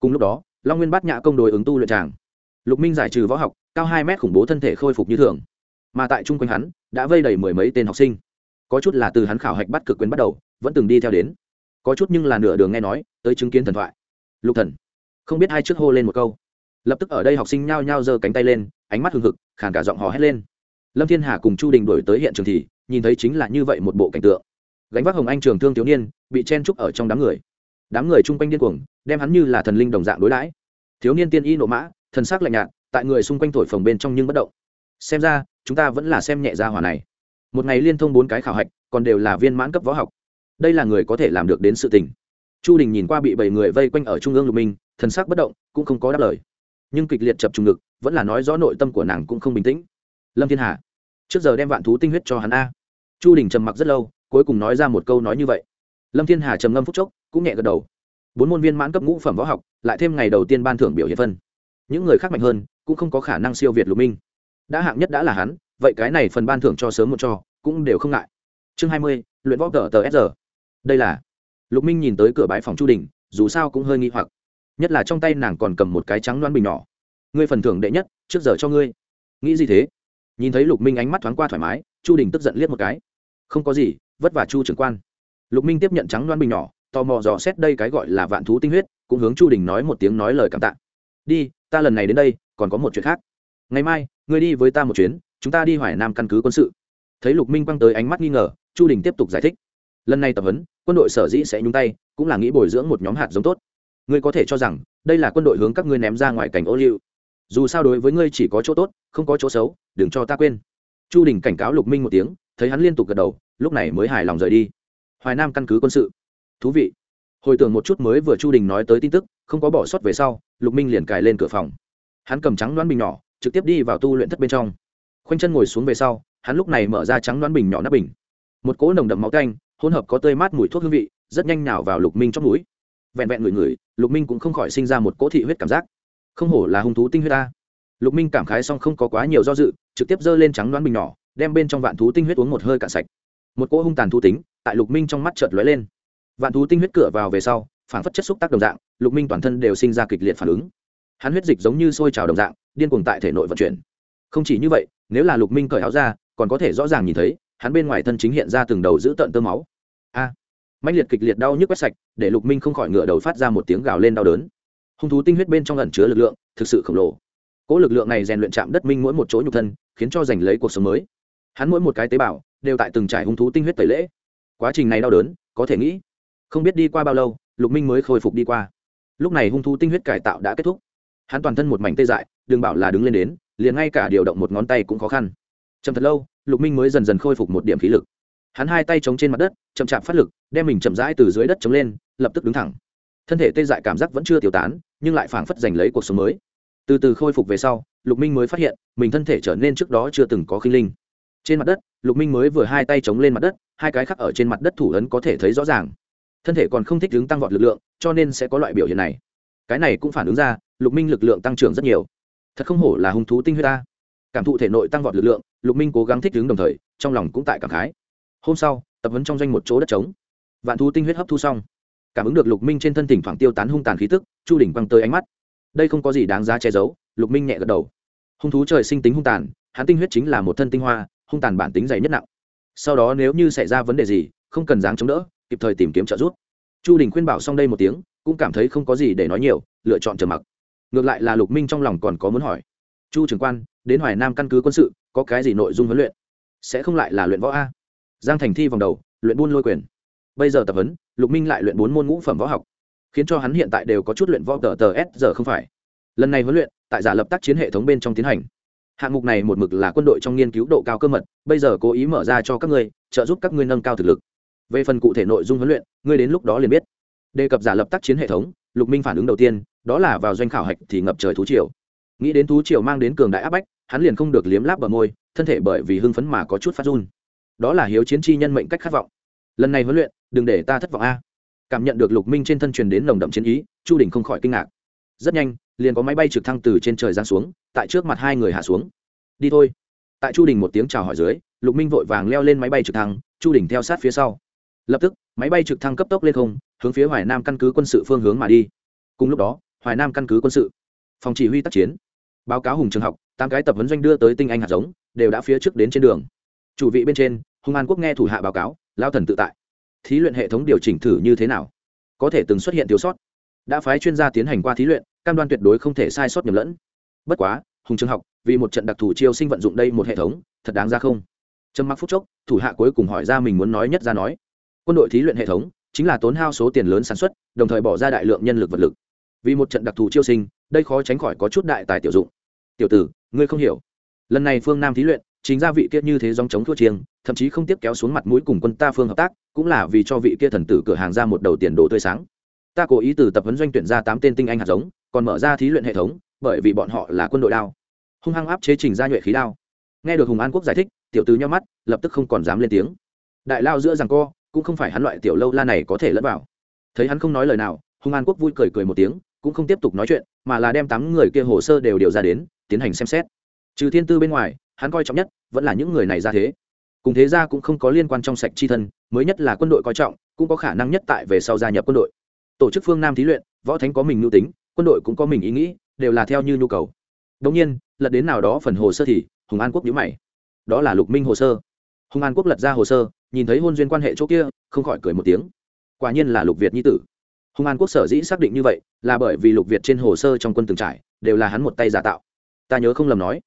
Cùng lúc đó, long nguyên bát nhã công đối ứng tu luyện tràng lục minh giải trừ võ học, cao hai mét khủng bố thân thể khôi phục như thường. Mà tại chung quanh hắn, đã vây đầy mười mấy tên học sinh. Có chút là từ hắn khảo hạch bắt cực quyền bắt đầu, vẫn từng đi theo đến. Có chút nhưng là nửa đường nghe nói, tới chứng kiến thần thoại. Lục thần. Không biết hai trước hô lên một câu. Lập tức ở đây học sinh nhao nhao giơ cánh tay lên, ánh mắt hừng hực, khàn cả giọng hò hét lên. Lâm thiên hà cùng chu đình đổi tới hiện trường thì, nhìn thấy chính là như vậy một bộ cảnh tượng. Gánh vác hồng anh trường thương thiếu niên, bị chen trúc ở trong đám người. Đám người chung quanh điên cuồng, đem hắn như là thần linh đồng dạng đối đãi. Thiếu niên tiên y nộ mã thần sắc lạnh nhạt, tại người xung quanh thổi phồng bên trong nhưng bất động. Xem ra, chúng ta vẫn là xem nhẹ ra hỏa này. Một ngày liên thông bốn cái khảo hạch, còn đều là viên mãn cấp võ học. Đây là người có thể làm được đến sự tình. Chu đình nhìn qua bị bảy người vây quanh ở trung ương lục minh, thần sắc bất động, cũng không có đáp lời. Nhưng kịch liệt chập trùng ngực, vẫn là nói rõ nội tâm của nàng cũng không bình tĩnh. Lâm thiên hà, trước giờ đem vạn thú tinh huyết cho hắn a. Chu đình trầm mặc rất lâu, cuối cùng nói ra một câu nói như vậy. Lâm thiên hà trầm ngâm phúc chốc, cũng nhẹ gật đầu. Bốn môn viên mãn cấp ngũ phẩm võ học, lại thêm ngày đầu tiên ban thưởng biểu hiện phân những người khác mạnh hơn, cũng không có khả năng siêu việt lục minh. Đã hạng nhất đã là hắn, vậy cái này phần ban thưởng cho sớm một cho, cũng đều không ngại. Chương hai mươi, luyện võ tờ tờ s đây là, lục minh nhìn tới cửa bãi phòng chu đình, dù sao cũng hơi nghi hoặc. Nhất là trong tay nàng còn cầm một cái trắng loan bình nhỏ. Ngươi phần thưởng đệ nhất, trước giờ cho ngươi. Nghĩ gì thế? Nhìn thấy lục minh ánh mắt thoáng qua thoải mái, chu đình tức giận liếc một cái. Không có gì, vất vả chu trưởng quan. Lục minh tiếp nhận trắng loan bình nhỏ, tò mò dò xét đây cái gọi là vạn thú tinh huyết, cũng hướng chu đình nói một tiếng nói lời cảm tạ. Đi ta lần này đến đây, còn có một chuyện khác. Ngày mai, ngươi đi với ta một chuyến, chúng ta đi hoài nam căn cứ quân sự. Thấy lục minh quăng tới ánh mắt nghi ngờ, chu đình tiếp tục giải thích. Lần này tập huấn, quân đội sở dĩ sẽ nhúng tay, cũng là nghĩ bồi dưỡng một nhóm hạt giống tốt. Ngươi có thể cho rằng, đây là quân đội hướng các ngươi ném ra ngoài cảnh ô liu. Dù sao đối với ngươi chỉ có chỗ tốt, không có chỗ xấu, đừng cho ta quên. Chu đình cảnh cáo lục minh một tiếng, thấy hắn liên tục gật đầu, lúc này mới hài lòng rời đi. Hoài nam căn cứ quân sự. Thú vị. Hồi tưởng một chút mới vừa chu đình nói tới tin tức, không có bỏ sót về sau lục minh liền cài lên cửa phòng. Hắn cầm trắng đoán bình nhỏ, trực tiếp đi vào tu luyện thất bên trong. Khoanh chân ngồi xuống về sau, hắn lúc này mở ra trắng đoán bình nhỏ nắp bình. Một cỗ nồng đậm máu canh hỗn hợp có tươi mát mùi thuốc hương vị, rất nhanh nào vào lục minh trong mũi. Vẹn vẹn ngửi ngửi, lục minh cũng không khỏi sinh ra một cỗ thị huyết cảm giác. Không hổ là hung thú tinh huyết ta lục minh cảm khái xong không có quá nhiều do dự, trực tiếp giơ lên trắng đoán bình nhỏ, đem bên trong vạn thú tinh huyết uống một hơi cạn sạch. Một cỗ hung tàn thú tính, tại lục minh trong mắt chợt lóe lên. Vạn thú tinh huyết cửa vào về sau phản phất chất xúc tác đồng dạng lục minh toàn thân đều sinh ra kịch liệt phản ứng. Hắn huyết dịch giống như sôi trào đồng dạng điên cuồng tại thể nội vận chuyển. Không chỉ như vậy nếu là lục minh cởi áo ra còn có thể rõ ràng nhìn thấy hắn bên ngoài thân chính hiện ra từng đầu giữ tận tơ máu. A! À, mạnh liệt kịch liệt đau nhức quét sạch để lục minh không khỏi ngựa đầu phát ra một tiếng gào lên đau đớn. Hung thú tinh huyết bên trong ẩn chứa lực lượng thực sự khổng lồ. Cỗ lực lượng này rèn luyện chạm đất minh mỗi một chỗ nhục thân khiến cho giành lấy cuộc sống mới. Hắn mỗi một cái tế bào đều tại từng trải hung thú tinh huyết tẩy lễ. Quá trình này đau đớn có thể nghĩ không biết đi qua bao lâu lục minh mới khôi phục đi qua. Lúc này hung thú tinh huyết cải tạo đã kết thúc. Hắn toàn thân một mảnh tê dại, đừng bảo là đứng lên đến, liền ngay cả điều động một ngón tay cũng khó khăn. Chậm thật lâu, lục minh mới dần dần khôi phục một điểm khí lực. Hắn hai tay chống trên mặt đất, chậm chạp phát lực, đem mình chậm rãi từ dưới đất chống lên, lập tức đứng thẳng. Thân thể tê dại cảm giác vẫn chưa tiêu tán, nhưng lại phảng phất giành lấy cuộc sống mới. Từ từ khôi phục về sau, lục minh mới phát hiện, mình thân thể trở nên trước đó chưa từng có khinh linh. Trên mặt đất, lục minh mới vừa hai tay chống lên mặt đất, hai cái khắc ở trên mặt đất thủ ấn có thể thấy rõ ràng thân thể còn không thích ứng tăng vọt lực lượng, cho nên sẽ có loại biểu hiện này. Cái này cũng phản ứng ra, lục minh lực lượng tăng trưởng rất nhiều. Thật không hổ là hung thú tinh huyết ta. Cảm thụ thể nội tăng vọt lực lượng, lục minh cố gắng thích ứng đồng thời, trong lòng cũng tại cảm khái. Hôm sau, tập huấn trong doanh một chỗ đất trống. Vạn thú tinh huyết hấp thu xong. Cảm ứng được lục minh trên thân thỉnh thoảng tiêu tán hung tàn khí tức, chu đỉnh quăng tới ánh mắt. Đây không có gì đáng giá che giấu, lục minh nhẹ gật đầu. Hung thú trời sinh tính hung tàn, hắn tinh huyết chính là một thân tinh hoa, hung tàn bản tính dày nhất nặng. Sau đó nếu như xảy ra vấn đề gì, không cần dáng chống đỡ kịp thời tìm kiếm trợ giúp. Chu đình khuyên bảo xong đây một tiếng, cũng cảm thấy không có gì để nói nhiều, lựa chọn trầm mặc. Ngược lại là lục minh trong lòng còn có muốn hỏi. Chu trưởng quan, đến hoài nam căn cứ quân sự, có cái gì nội dung huấn luyện? Sẽ không lại là luyện võ a? Giang thành thi vòng đầu, luyện buôn lôi quyền. Bây giờ tập huấn, lục minh lại luyện bốn môn ngũ phẩm võ học. Khiến cho hắn hiện tại đều có chút luyện võ tờ tờ s giờ không phải. Lần này huấn luyện, tại giả lập tác chiến hệ thống bên trong tiến hành. Hạng mục này một mực là quân đội trong nghiên cứu độ cao cơ mật, bây giờ cố ý mở ra cho các ngươi, trợ giúp các ngươi nâng cao thực lực về phần cụ thể nội dung huấn luyện, ngươi đến lúc đó liền biết. Đề cập giả lập tác chiến hệ thống, lục minh phản ứng đầu tiên, đó là vào doanh khảo hạch thì ngập trời thú triều. Nghĩ đến thú triều mang đến cường đại áp bách, hắn liền không được liếm láp bờ môi, thân thể bởi vì hưng phấn mà có chút phát run. Đó là hiếu chiến chi nhân mệnh cách khát vọng. Lần này huấn luyện, đừng để ta thất vọng a. Cảm nhận được lục minh trên thân truyền đến nồng đậm chiến ý, chu đình không khỏi kinh ngạc. Rất nhanh, liền có máy bay trực thăng từ trên trời giáng xuống, tại trước mặt hai người hạ xuống. Đi thôi. Tại chu đình một tiếng chào hỏi dưới, lục minh vội vàng leo lên máy bay trực thăng, chu đình theo sát phía sau lập tức, máy bay trực thăng cấp tốc lên không, hướng phía hoài nam căn cứ quân sự phương hướng mà đi. Cùng lúc đó, hoài nam căn cứ quân sự, phòng chỉ huy tác chiến, báo cáo hùng trường học, tám cái tập huấn doanh đưa tới tinh anh hạt giống, đều đã phía trước đến trên đường. Chủ vị bên trên, hùng an quốc nghe thủ hạ báo cáo, lao thần tự tại. Thí luyện hệ thống điều chỉnh thử như thế nào? Có thể từng xuất hiện thiếu sót. Đã phái chuyên gia tiến hành qua thí luyện, cam đoan tuyệt đối không thể sai sót nhầm lẫn. Bất quá, hùng trường học, vì một trận đặc thù chiêu sinh vận dụng đây một hệ thống, thật đáng ra không? Trầm mặc phút chốc, thủ hạ cuối cùng hỏi ra mình muốn nói nhất ra nói quân đội thí luyện hệ thống chính là tốn hao số tiền lớn sản xuất, đồng thời bỏ ra đại lượng nhân lực vật lực. Vì một trận đặc thù chiêu sinh, đây khó tránh khỏi có chút đại tài tiểu dụng. Tiểu tử, ngươi không hiểu. Lần này phương nam thí luyện, chính ra vị kia như thế dòng chống thua chiêng, thậm chí không tiếp kéo xuống mặt mũi cùng quân ta phương hợp tác, cũng là vì cho vị kia thần tử cửa hàng ra một đầu tiền đồ tươi sáng. Ta cố ý từ tập huấn doanh tuyển ra tám tên tinh anh hạt giống, còn mở ra thí luyện hệ thống, bởi vì bọn họ là quân đội đao. Hung hăng áp chế trình ra nhuệ khí đao. Nghe được hùng an quốc giải thích, tiểu tứ nhau mắt, lập tức không còn dám lên tiếng. Đại lao giữa rằng co cũng không phải hắn loại tiểu lâu la này có thể lẫn vào. Thấy hắn không nói lời nào, Hung an quốc vui cười cười một tiếng, cũng không tiếp tục nói chuyện, mà là đem tám người kia hồ sơ đều điều ra đến, tiến hành xem xét. Trừ thiên tư bên ngoài, hắn coi trọng nhất vẫn là những người này ra thế. Cùng thế ra cũng không có liên quan trong sạch chi thân, mới nhất là quân đội coi trọng, cũng có khả năng nhất tại về sau gia nhập quân đội. Tổ chức phương nam thí luyện, võ thánh có mình mưu tính, quân đội cũng có mình ý nghĩ, đều là theo như nhu cầu. Đông nhiên, lật đến nào đó phần hồ sơ thì hùng an quốc nhữ mày. Đó là lục minh hồ sơ. Hùng an quốc lật ra hồ sơ nhìn thấy hôn duyên quan hệ chỗ kia, không khỏi cười một tiếng. Quả nhiên là lục việt nhi tử. Hùng an quốc sở dĩ xác định như vậy, là bởi vì lục việt trên hồ sơ trong quân từng trải, đều là hắn một tay giả tạo. Ta nhớ không lầm nói,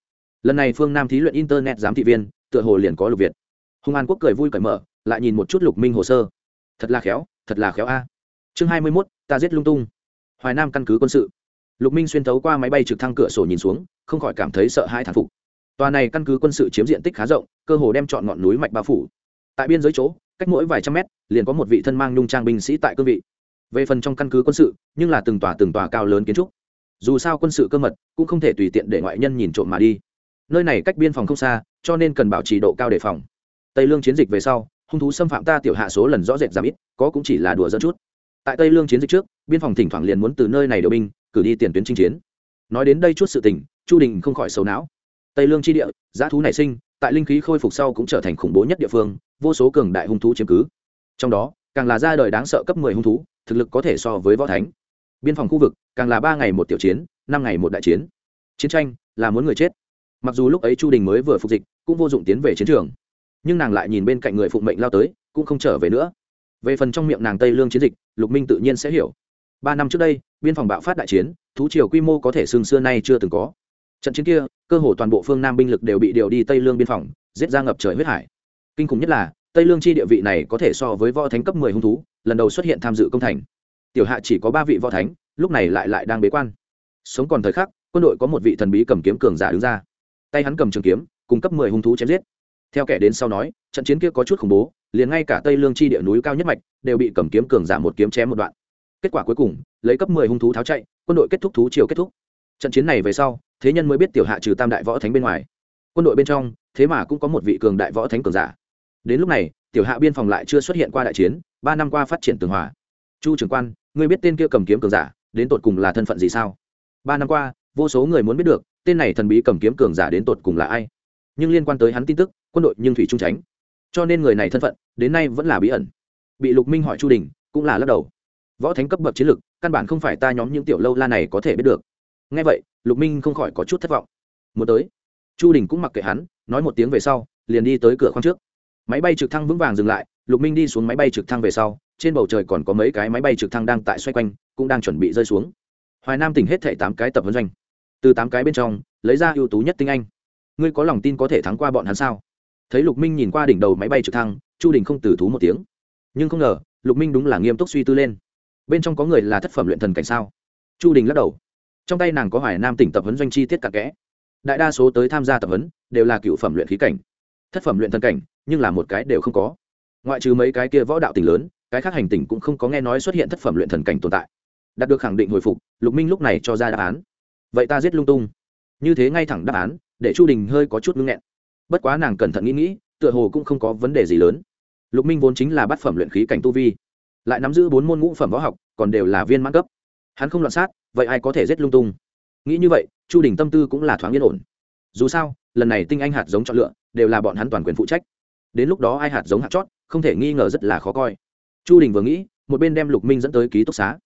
lần này phương nam thí luyện internet giám thị viên, tựa hồ liền có lục việt. Hùng an quốc cười vui cởi mở, lại nhìn một chút lục minh hồ sơ. Thật là khéo, thật là khéo a. Chương hai mươi mốt, ta giết lung tung. Hoài nam căn cứ quân sự. Lục minh xuyên thấu qua máy bay trực thăng cửa sổ nhìn xuống, không khỏi cảm thấy sợ hãi thản phục. Tòa này căn cứ quân sự chiếm diện tích khá rộng, cơ hồ đem chọn ngọn núi mạch bao phủ tại biên giới chỗ, cách mỗi vài trăm mét, liền có một vị thân mang nhung trang binh sĩ tại cương vị. Về phần trong căn cứ quân sự, nhưng là từng tòa từng tòa cao lớn kiến trúc. Dù sao quân sự cơ mật, cũng không thể tùy tiện để ngoại nhân nhìn trộm mà đi. Nơi này cách biên phòng không xa, cho nên cần bảo trì độ cao đề phòng. Tây lương chiến dịch về sau, hung thú xâm phạm ta tiểu hạ số lần rõ rệt giảm ít, có cũng chỉ là đùa dân chút. Tại tây lương chiến dịch trước, biên phòng thỉnh thoảng liền muốn từ nơi này điều binh, cử đi tiền tuyến chinh chiến. Nói đến đây chút sự tình, chu đình không khỏi xấu não. Tây lương chi địa, giá thú nảy sinh, tại linh khí khôi phục sau cũng trở thành khủng bố nhất địa phương vô số cường đại hung thú chiếm cứ. Trong đó, càng là ra đời đáng sợ cấp mười hung thú, thực lực có thể so với võ thánh. Biên phòng khu vực, càng là ba ngày một tiểu chiến, năm ngày một đại chiến. Chiến tranh là muốn người chết. Mặc dù lúc ấy chu đình mới vừa phục dịch, cũng vô dụng tiến về chiến trường. Nhưng nàng lại nhìn bên cạnh người phụng mệnh lao tới, cũng không trở về nữa. Về phần trong miệng nàng tây lương chiến dịch, lục minh tự nhiên sẽ hiểu. Ba năm trước đây, biên phòng bạo phát đại chiến, thú triều quy mô có thể xương xưa nay chưa từng có. Trận chiến kia, cơ hồ toàn bộ phương nam binh lực đều bị điều đi tây lương biên phòng, giết ra ngập trời huyết hải kinh khủng nhất là, tây lương chi địa vị này có thể so với võ thánh cấp mười hung thú, lần đầu xuất hiện tham dự công thành. Tiểu hạ chỉ có ba vị võ thánh, lúc này lại lại đang bế quan. Sống còn thời khắc, quân đội có một vị thần bí cầm kiếm cường giả đứng ra. Tay hắn cầm trường kiếm cung cấp mười hung thú chém giết. Theo kẻ đến sau nói, trận chiến kia có chút khủng bố, liền ngay cả tây lương chi địa núi cao nhất mạch đều bị cầm kiếm cường giả một kiếm chém một đoạn. Kết quả cuối cùng, lấy cấp mười hung thú tháo chạy, quân đội kết thúc thú chiều kết thúc. Trận chiến này về sau, thế nhân mới biết tiểu hạ trừ tam đại võ thánh bên ngoài. Quân đội bên trong, thế mà cũng có một vị cường đại võ thánh cường giả đến lúc này, tiểu hạ biên phòng lại chưa xuất hiện qua đại chiến, ba năm qua phát triển tường hòa. Chu trưởng quan, ngươi biết tên kia cầm kiếm cường giả, đến tột cùng là thân phận gì sao? Ba năm qua, vô số người muốn biết được, tên này thần bí cầm kiếm cường giả đến tột cùng là ai. Nhưng liên quan tới hắn tin tức, quân đội nhưng thủy trung tránh. Cho nên người này thân phận, đến nay vẫn là bí ẩn. Bị lục minh hỏi chu đình, cũng là lắc đầu. Võ thánh cấp bậc chiến lực, căn bản không phải ta nhóm những tiểu lâu la này có thể biết được. Ngay vậy, lục minh không khỏi có chút thất vọng. Muốn tới. Chu đình cũng mặc kệ hắn, nói một tiếng về sau, liền đi tới cửa khoang trước máy bay trực thăng vững vàng dừng lại, lục minh đi xuống máy bay trực thăng về sau, trên bầu trời còn có mấy cái máy bay trực thăng đang tại xoay quanh, cũng đang chuẩn bị rơi xuống. Hoài nam tỉnh hết thảy tám cái tập huấn doanh. Từ tám cái bên trong, lấy ra ưu tú nhất tinh anh. Ngươi có lòng tin có thể thắng qua bọn hắn sao? Thấy lục minh nhìn qua đỉnh đầu máy bay trực thăng, chu đình không từ thú một tiếng. Nhưng không ngờ, lục minh đúng là nghiêm túc suy tư lên. Bên trong có người là thất phẩm luyện thần cảnh sao? Chu đình lắc đầu. Trong tay nàng có hoài nam tỉnh tập huấn doanh chi tiết cặn kẽ. Đại đa số tới tham gia tập huấn, đều là cựu phẩm luyện khí cảnh. Thất phẩm luyện thần cảnh nhưng là một cái đều không có. Ngoại trừ mấy cái kia võ đạo tỉnh lớn, cái khác hành tỉnh cũng không có nghe nói xuất hiện thất phẩm luyện thần cảnh tồn tại. Đạt được khẳng định hồi phục, lục minh lúc này cho ra đáp án. Vậy ta giết lung tung. Như thế ngay thẳng đáp án, để chu đình hơi có chút ngưng nghẹn. Bất quá nàng cẩn thận nghĩ nghĩ, tựa hồ cũng không có vấn đề gì lớn. Lục minh vốn chính là bát phẩm luyện khí cảnh tu vi, lại nắm giữ bốn môn ngũ phẩm võ học, còn đều là viên mãn cấp. Hắn không loạn sát, vậy ai có thể giết lung tung? Nghĩ như vậy, chu đình tâm tư cũng là thoáng yên ổn. Dù sao, lần này tinh anh hạt giống chọn lựa, đều là bọn hắn toàn quyền phụ trách đến lúc đó ai hạt giống hạt chót, không thể nghi ngờ rất là khó coi. Chu đình vừa nghĩ, một bên đem lục minh dẫn tới ký túc xá.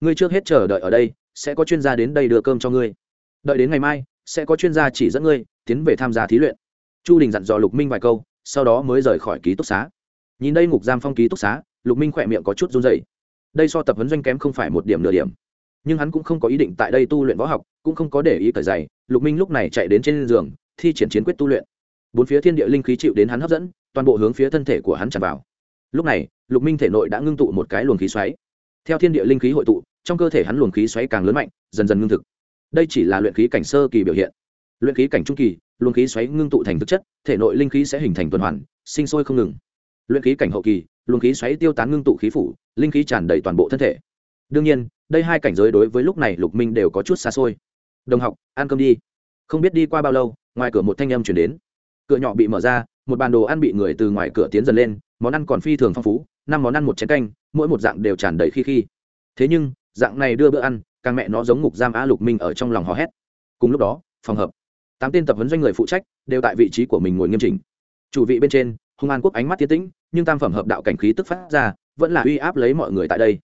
Ngươi trước hết chờ đợi ở đây, sẽ có chuyên gia đến đây đưa cơm cho ngươi. Đợi đến ngày mai, sẽ có chuyên gia chỉ dẫn ngươi tiến về tham gia thí luyện. Chu đình dặn dò lục minh vài câu, sau đó mới rời khỏi ký túc xá. Nhìn đây ngục giam phong ký túc xá, lục minh khỏe miệng có chút run dày đây so tập huấn doanh kém không phải một điểm nửa điểm. Nhưng hắn cũng không có ý định tại đây tu luyện võ học, cũng không có để ý cởi giày lục minh lúc này chạy đến trên giường, thi triển chiến quyết tu luyện. Bốn phía thiên địa linh khí chịu đến hắn hấp dẫn toàn bộ hướng phía thân thể của hắn tràn vào. Lúc này, lục minh thể nội đã ngưng tụ một cái luồng khí xoáy. Theo thiên địa linh khí hội tụ, trong cơ thể hắn luồng khí xoáy càng lớn mạnh, dần dần ngưng thực. Đây chỉ là luyện khí cảnh sơ kỳ biểu hiện. Luyện khí cảnh trung kỳ, luồng khí xoáy ngưng tụ thành thực chất, thể nội linh khí sẽ hình thành tuần hoàn, sinh sôi không ngừng. Luyện khí cảnh hậu kỳ, luồng khí xoáy tiêu tán ngưng tụ khí phủ, linh khí tràn đầy toàn bộ thân thể. Đương nhiên, đây hai cảnh giới đối với lúc này lục minh đều có chút xa xôi. Đồng học, ăn cơm đi. Không biết đi qua bao lâu, ngoài cửa một thanh âm chuyển đến. Cửa nhỏ bị mở ra một bàn đồ ăn bị người từ ngoài cửa tiến dần lên, món ăn còn phi thường phong phú, năm món ăn một chén canh, mỗi một dạng đều tràn đầy khi khi. Thế nhưng, dạng này đưa bữa ăn, càng mẹ nó giống ngục giam á lục minh ở trong lòng hò hét. Cùng lúc đó, phòng hợp tám tên tập huấn doanh người phụ trách đều tại vị trí của mình ngồi nghiêm chỉnh. Chủ vị bên trên, hung an quốc ánh mắt tiến tĩnh, nhưng tam phẩm hợp đạo cảnh khí tức phát ra, vẫn là uy áp lấy mọi người tại đây.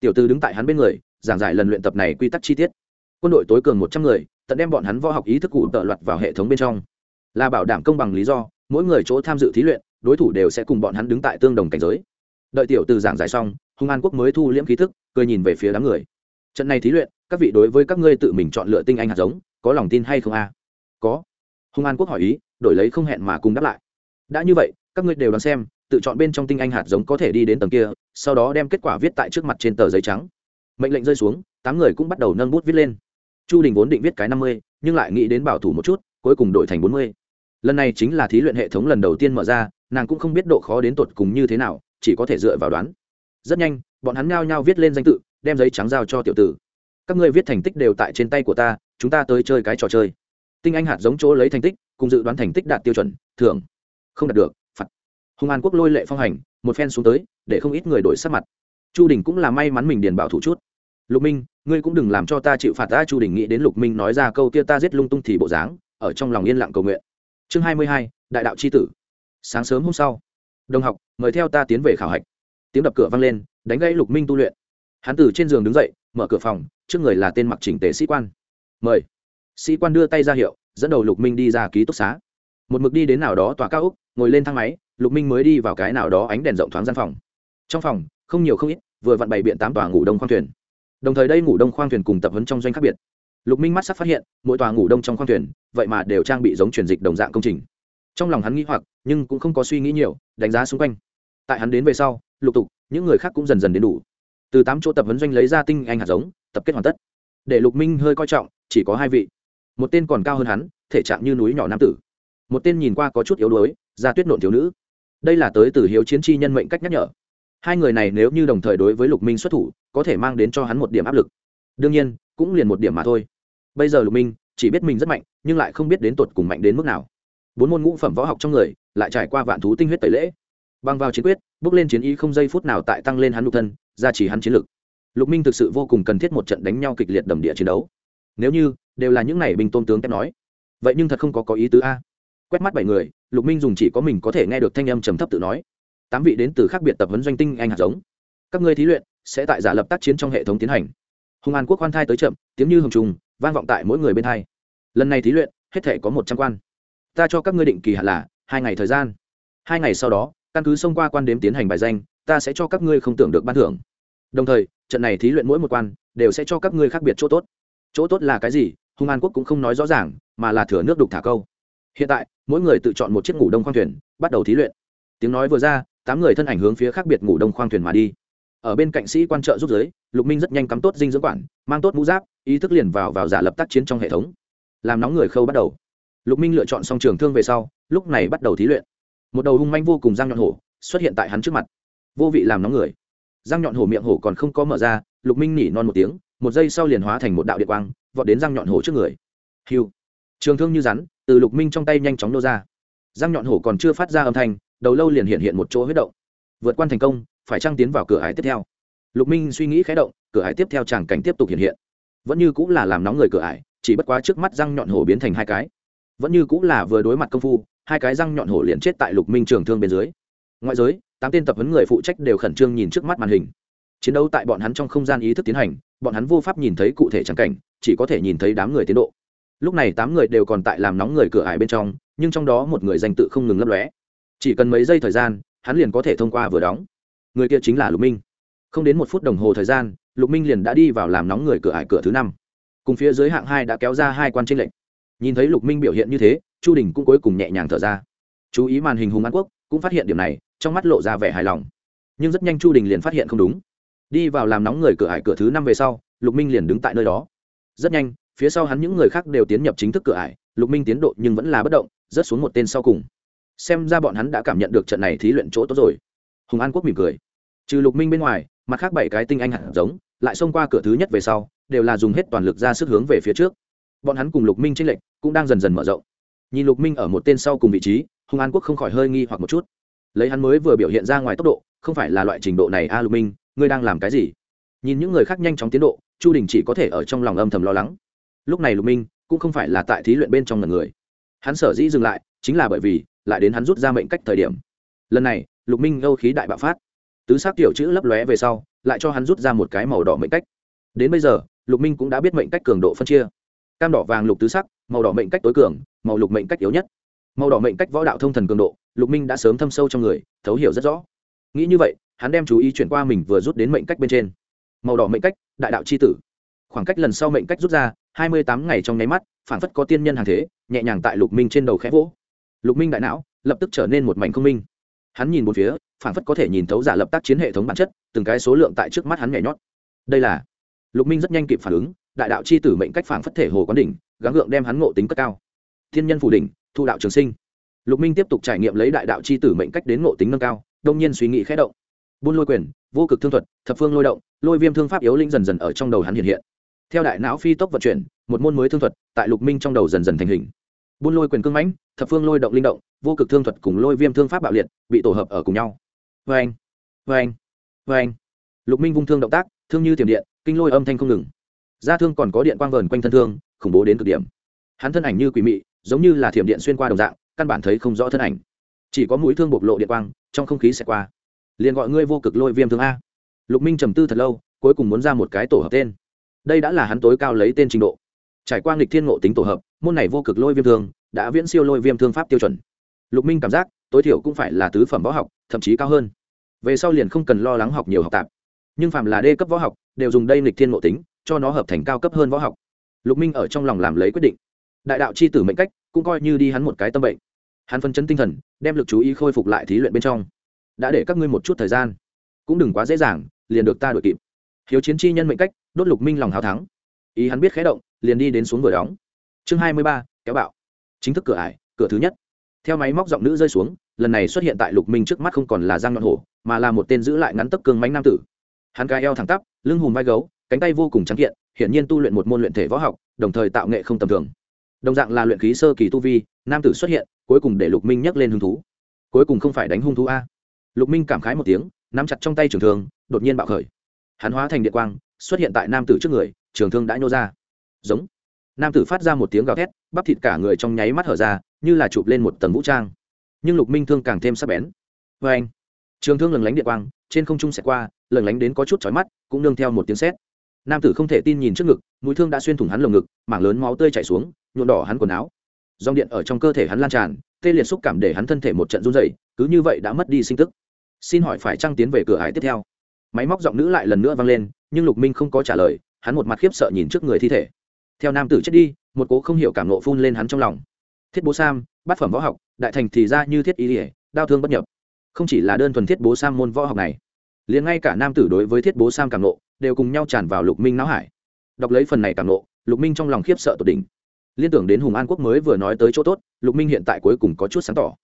Tiểu tư đứng tại hắn bên người, giảng giải lần luyện tập này quy tắc chi tiết. Quân đội tối cường một trăm người, tận đem bọn hắn võ học ý thức cụ tợ loạt vào hệ thống bên trong. Là bảo đảm công bằng lý do mỗi người chỗ tham dự thí luyện, đối thủ đều sẽ cùng bọn hắn đứng tại tương đồng cảnh giới. Đợi tiểu từ giảng giải xong hung an quốc mới thu liễm khí thức, cười nhìn về phía đám người. Trận này thí luyện, các vị đối với các ngươi tự mình chọn lựa tinh anh hạt giống, có lòng tin hay không a? Có. Hung an quốc hỏi ý, đổi lấy không hẹn mà cùng đáp lại. Đã như vậy, các ngươi đều đoán xem, tự chọn bên trong tinh anh hạt giống có thể đi đến tầng kia, sau đó đem kết quả viết tại trước mặt trên tờ giấy trắng. Mệnh lệnh rơi xuống, tám người cũng bắt đầu nâng bút viết lên. Chu đình vốn định viết cái năm mươi, nhưng lại nghĩ đến bảo thủ một chút, cuối cùng đổi thành bốn mươi lần này chính là thí luyện hệ thống lần đầu tiên mở ra, nàng cũng không biết độ khó đến tột cùng như thế nào, chỉ có thể dựa vào đoán. Rất nhanh, bọn hắn ngao nhau viết lên danh tự, đem giấy trắng giao cho tiểu tử. Các ngươi viết thành tích đều tại trên tay của ta, chúng ta tới chơi cái trò chơi. Tinh anh hạt giống chỗ lấy thành tích, cùng dự đoán thành tích đạt tiêu chuẩn, thưởng. Không đạt được, phạt. Hùng an quốc lôi lệ phong hành, một phen xuống tới, để không ít người đổi sắc mặt. Chu đình cũng là may mắn mình điền bảo thủ chút. Lục minh, ngươi cũng đừng làm cho ta chịu phạt ta, chu đình nghĩ đến lục minh nói ra câu kia ta giết lung tung thì bộ dáng, ở trong lòng yên lặng cầu nguyện chương hai mươi hai, đại đạo c h i tử. Sáng sớm hôm sau, đồng học, mời theo ta tiến về khảo hạch. Tiếng đập cửa vang lên, đánh gãy lục minh tu luyện. Hắn từ trên giường đứng dậy, mở cửa phòng, trước người là tên mặc chỉnh tề sĩ quan. Mời. Sĩ quan đưa tay ra hiệu, dẫn đầu lục minh đi ra ký túc xá. Một mực đi đến nào đó tòa cao úc ngồi lên thang máy, lục minh mới đi vào cái nào đó ánh đèn rộng thoáng gian phòng. Trong phòng, không nhiều không ít, vừa vặn bày biện tám tòa ngủ đông khoang thuyền. Đồng thời đây ngủ đông khoang thuyền cùng tập huấn trong doanh khác biệt lục minh mắt sắc phát hiện, mỗi tòa ngủ đông trong khoang thuyền, vậy mà đều trang bị giống truyền dịch đồng dạng công trình. Trong lòng hắn nghĩ hoặc, nhưng cũng không có suy nghĩ nhiều, đánh giá xung quanh. Tại hắn đến về sau, lục tục, những người khác cũng dần dần đến đủ. Từ tám chỗ tập huấn doanh lấy ra tinh anh hạt giống, tập kết hoàn tất. Để lục minh hơi coi trọng, chỉ có hai vị. Một tên còn cao hơn hắn, thể trạng như núi nhỏ nam tử. Một tên nhìn qua có chút yếu đuối, da tuyết nộn thiếu nữ. Đây là tới từ hiếu chiến chi nhân mệnh cách nhắc nhở. Hai người này nếu như đồng thời đối với lục minh xuất thủ, có thể mang đến cho hắn một điểm áp lực. Đương nhiên, cũng liền một điểm mà thôi bây giờ lục minh chỉ biết mình rất mạnh nhưng lại không biết đến tột cùng mạnh đến mức nào bốn môn ngũ phẩm võ học trong người lại trải qua vạn thú tinh huyết tẩy lễ băng vào chiến quyết bước lên chiến ý không giây phút nào tại tăng lên hắn lục thân gia trì hắn chiến lực lục minh thực sự vô cùng cần thiết một trận đánh nhau kịch liệt đầm địa chiến đấu nếu như đều là những này binh tôn tướng kém nói vậy nhưng thật không có có ý tứ a quét mắt bảy người lục minh dùng chỉ có mình có thể nghe được thanh âm trầm thấp tự nói tám vị đến từ khác biệt tập huấn doanh tinh anh hạt giống các ngươi thí luyện sẽ tại giả lập tác chiến trong hệ thống tiến hành hùng an quốc khoan thai tới chậm tiếng như hồng trùng vang vọng tại mỗi người bên hai. Lần này thí luyện, hết thể có một trăm quan. Ta cho các ngươi định kỳ hạn là hai ngày thời gian. Hai ngày sau đó, căn cứ xông qua quan đếm tiến hành bài danh, ta sẽ cho các ngươi không tưởng được ban thưởng. Đồng thời, trận này thí luyện mỗi một quan đều sẽ cho các ngươi khác biệt chỗ tốt. Chỗ tốt là cái gì, Hung an quốc cũng không nói rõ ràng, mà là thừa nước đục thả câu. Hiện tại, mỗi người tự chọn một chiếc ngủ đông khoang thuyền, bắt đầu thí luyện. Tiếng nói vừa ra, tám người thân ảnh hướng phía khác biệt ngủ đông khoang thuyền mà đi ở bên cạnh sĩ quan trợ giúp giới, lục minh rất nhanh cắm tốt dinh dưỡng quản, mang tốt mũ giáp, ý thức liền vào vào giả lập tác chiến trong hệ thống. Làm nóng người khâu bắt đầu. Lục minh lựa chọn xong trường thương về sau, lúc này bắt đầu thí luyện. Một đầu hung manh vô cùng răng nhọn hổ xuất hiện tại hắn trước mặt. Vô vị làm nóng người. Răng nhọn hổ miệng hổ còn không có mở ra, lục minh nỉ non một tiếng, một giây sau liền hóa thành một đạo điện quang, vọt đến răng nhọn hổ trước người. Hiu. Trường thương như rắn, từ lục minh trong tay nhanh chóng nô ra. Răng nhọn hổ còn chưa phát ra âm thanh, đầu lâu liền hiện hiện một chỗ huyết động. Vượt quan thành công phải trăng tiến vào cửa hải tiếp theo? Lục minh suy nghĩ khé động, cửa hải tiếp theo tràng cảnh tiếp tục hiện hiện. Vẫn như cũng là làm nóng người cửa hải chỉ bất quá trước mắt răng nhọn hổ biến thành hai cái. Vẫn như cũng là vừa đối mặt công phu, hai cái răng nhọn hổ liền chết tại lục minh trường thương bên dưới. Ngoại giới, tám tên tập huấn người phụ trách đều khẩn trương nhìn trước mắt màn hình. Chiến đấu tại bọn hắn trong không gian ý thức tiến hành, bọn hắn vô pháp nhìn thấy cụ thể trắng cảnh, chỉ có thể nhìn thấy đám người tiến độ. Lúc này tám người đều còn tại làm nóng người cửa ải bên trong, nhưng trong đó một người danh tự không ngừng lấp lóe. Chỉ cần mấy giây thời gian, hắn liền có thể thông qua vừa đóng người kia chính là lục minh không đến một phút đồng hồ thời gian lục minh liền đã đi vào làm nóng người cửa ải cửa thứ năm cùng phía dưới hạng hai đã kéo ra hai quan tranh lệnh nhìn thấy lục minh biểu hiện như thế chu đình cũng cuối cùng nhẹ nhàng thở ra chú ý màn hình hùng an quốc cũng phát hiện điểm này trong mắt lộ ra vẻ hài lòng nhưng rất nhanh chu đình liền phát hiện không đúng đi vào làm nóng người cửa ải cửa thứ năm về sau lục minh liền đứng tại nơi đó rất nhanh phía sau hắn những người khác đều tiến nhập chính thức cửa ải lục minh tiến độ nhưng vẫn là bất động rớt xuống một tên sau cùng xem ra bọn hắn đã cảm nhận được trận này thí luyện chỗ tốt rồi hùng an quốc mỉm cười trừ lục minh bên ngoài, mặt khác bảy cái tinh anh hạt giống, lại xông qua cửa thứ nhất về sau, đều là dùng hết toàn lực ra sức hướng về phía trước. Bọn hắn cùng lục minh tranh lệch cũng đang dần dần mở rộng. Nhìn lục minh ở một tên sau cùng vị trí hùng an quốc không khỏi hơi nghi hoặc một chút. Lấy hắn mới vừa biểu hiện ra ngoài tốc độ, không phải là loại trình độ này a lục minh, ngươi đang làm cái gì? Nhìn những người khác nhanh chóng tiến độ, chu đình chỉ có thể ở trong lòng âm thầm lo lắng. Lúc này lục minh cũng không phải là tại thí luyện bên trong lần người. Hắn sở dĩ dừng lại, chính là bởi vì lại đến hắn rút ra mệnh cách thời điểm. Lần này, lục minh âu khí đại bạo phát tứ sắc tiểu chữ lấp lóe về sau, lại cho hắn rút ra một cái màu đỏ mệnh cách. Đến bây giờ, lục minh cũng đã biết mệnh cách cường độ phân chia. Cam đỏ vàng lục tứ sắc, màu đỏ mệnh cách tối cường, màu lục mệnh cách yếu nhất. Màu đỏ mệnh cách võ đạo thông thần cường độ, lục minh đã sớm thâm sâu trong người, thấu hiểu rất rõ. Nghĩ như vậy, hắn đem chú ý chuyển qua mình vừa rút đến mệnh cách bên trên. Màu đỏ mệnh cách, đại đạo c h i tử. Khoảng cách lần sau mệnh cách rút ra, hai mươi tám ngày trong nháy mắt, phản phất có tiên nhân hàng thế, nhẹ nhàng tại lục minh trên đầu khẽ vỗ. Lục minh đại não, lập tức trở nên một mảnh không minh. Hắn nhìn một phía phản phất có thể nhìn thấu giả lập tác chiến hệ thống bản chất, từng cái số lượng tại trước mắt hắn nhảy nhót. Đây là, lục minh rất nhanh kịp phản ứng, đại đạo c h i tử mệnh cách phản phất thể hồ quán đỉnh, gắng gượng đem hắn ngộ tính cất cao. Thiên nhân phủ đỉnh, thu đạo trường sinh. Lục minh tiếp tục trải nghiệm lấy đại đạo c h i tử mệnh cách đến ngộ tính nâng cao, đông nhiên suy nghĩ khẽ động. Buôn lôi quyền, vô cực thương thuật, thập phương lôi động, lôi viêm thương pháp yếu linh dần dần ở trong đầu hắn hiện hiện. Theo đại não phi tốc vận chuyển, một môn mới thương thuật tại lục minh trong đầu dần dần thành hình. Buôn lôi quyền cưng mãnh, thập phương lôi động linh động, vô cực thương thuật cùng lôi viêm thương pháp bạo liệt, bị tổ hợp ở cùng nhau vê anh. Vê anh. Vê anh. Lục minh vung thương động tác, thương như tiềm điện, kinh lôi âm thanh không ngừng. Da thương còn có điện quang vờn quanh thân thương, khủng bố đến cực điểm. Hắn thân ảnh như quỷ mị, giống như là thiểm điện xuyên qua đồng dạng, căn bản thấy không rõ thân ảnh. Chỉ có mũi thương bộc lộ điện quang, trong không khí sẽ qua. Liền gọi ngươi vô cực lôi viêm thương a. Lục minh trầm tư thật lâu, cuối cùng muốn ra một cái tổ hợp tên. Đây đã là hắn tối cao lấy tên trình độ. Trải qua nghịch thiên ngộ tính tổ hợp, môn này vô cực lôi viêm thương, đã viễn siêu lôi viêm thương pháp tiêu chuẩn. Lục minh cảm giác tối thiểu cũng phải là tứ phẩm võ học, thậm chí cao hơn. Về sau liền không cần lo lắng học nhiều học tạp. Nhưng phạm là đê cấp võ học, đều dùng đây nghịch thiên mộ tính, cho nó hợp thành cao cấp hơn võ học. Lục minh ở trong lòng làm lấy quyết định. Đại đạo c h i tử mệnh cách, cũng coi như đi hắn một cái tâm bệnh. Hắn phân chấn tinh thần, đem l ự c chú ý khôi phục lại thí luyện bên trong. Đã để các ngươi một chút thời gian. Cũng đừng quá dễ dàng, liền được ta đ ổ i kịp. Hiếu chiến chi nhân mệnh cách, đốt lục minh lòng hào thắng. Ý hắn biết khé động, liền đi đến xuống vừa đóng. Chương hai mươi ba, kéo bạo. Chính thức cửa ải, cửa thứ nhất theo máy móc giọng nữ rơi xuống, lần này xuất hiện tại lục minh trước mắt không còn là giang nhọn hổ, mà là một tên giữ lại ngắn tấc cương mánh nam tử. Hắn cai eo thẳng tắp, lưng hùm vai gấu, cánh tay vô cùng trắng kiện, hiển nhiên tu luyện một môn luyện thể võ học, đồng thời tạo nghệ không tầm thường. Đồng dạng là luyện khí sơ kỳ tu vi, nam tử xuất hiện, cuối cùng để lục minh nhắc lên hung thú. Cuối cùng không phải đánh hung thú a. Lục minh cảm khái một tiếng, nắm chặt trong tay trường thương, đột nhiên bạo khởi. Hắn hóa thành điện quang, xuất hiện tại nam tử trước người, trường thương đã nhô ra. Giống nam tử phát ra một tiếng gào thét, bắp thịt cả người trong nháy mắt hở ra, như là chụp lên một tầng vũ trang. Nhưng lục minh thương càng thêm sắc bén. Vê anh, trường thương lừng lánh điện quang, trên không trung xẹt qua, lừng lánh đến có chút chói mắt, cũng nương theo một tiếng sét. Nam tử không thể tin nhìn trước ngực, mũi thương đã xuyên thủng hắn lồng ngực, mảng lớn máu tươi chảy xuống, nhuộm đỏ hắn quần áo. Dòng điện ở trong cơ thể hắn lan tràn, tê liệt xúc cảm để hắn thân thể một trận run dày cứ như vậy đã mất đi sinh tức. Xin hỏi phải trăng tiến về cửa hải tiếp theo? Máy móc giọng nữ lại lần nữa vang lên, nhưng lục minh không có trả lời, hắn một mặt khiếp sợ nhìn trước người thi thể theo nam tử chết đi, một cố không hiểu cảm nộ phun lên hắn trong lòng. Thiết bố sam, bát phẩm võ học, đại thành thì ra như thiết ý ỉa đao thương bất nhập. Không chỉ là đơn thuần thiết bố sam môn võ học này, liền ngay cả nam tử đối với thiết bố sam cảm nộ đều cùng nhau tràn vào lục minh não hải. Đọc lấy phần này cảm nộ, lục minh trong lòng khiếp sợ tột đỉnh. Liên tưởng đến hùng an quốc mới vừa nói tới chỗ tốt, lục minh hiện tại cuối cùng có chút sáng tỏ.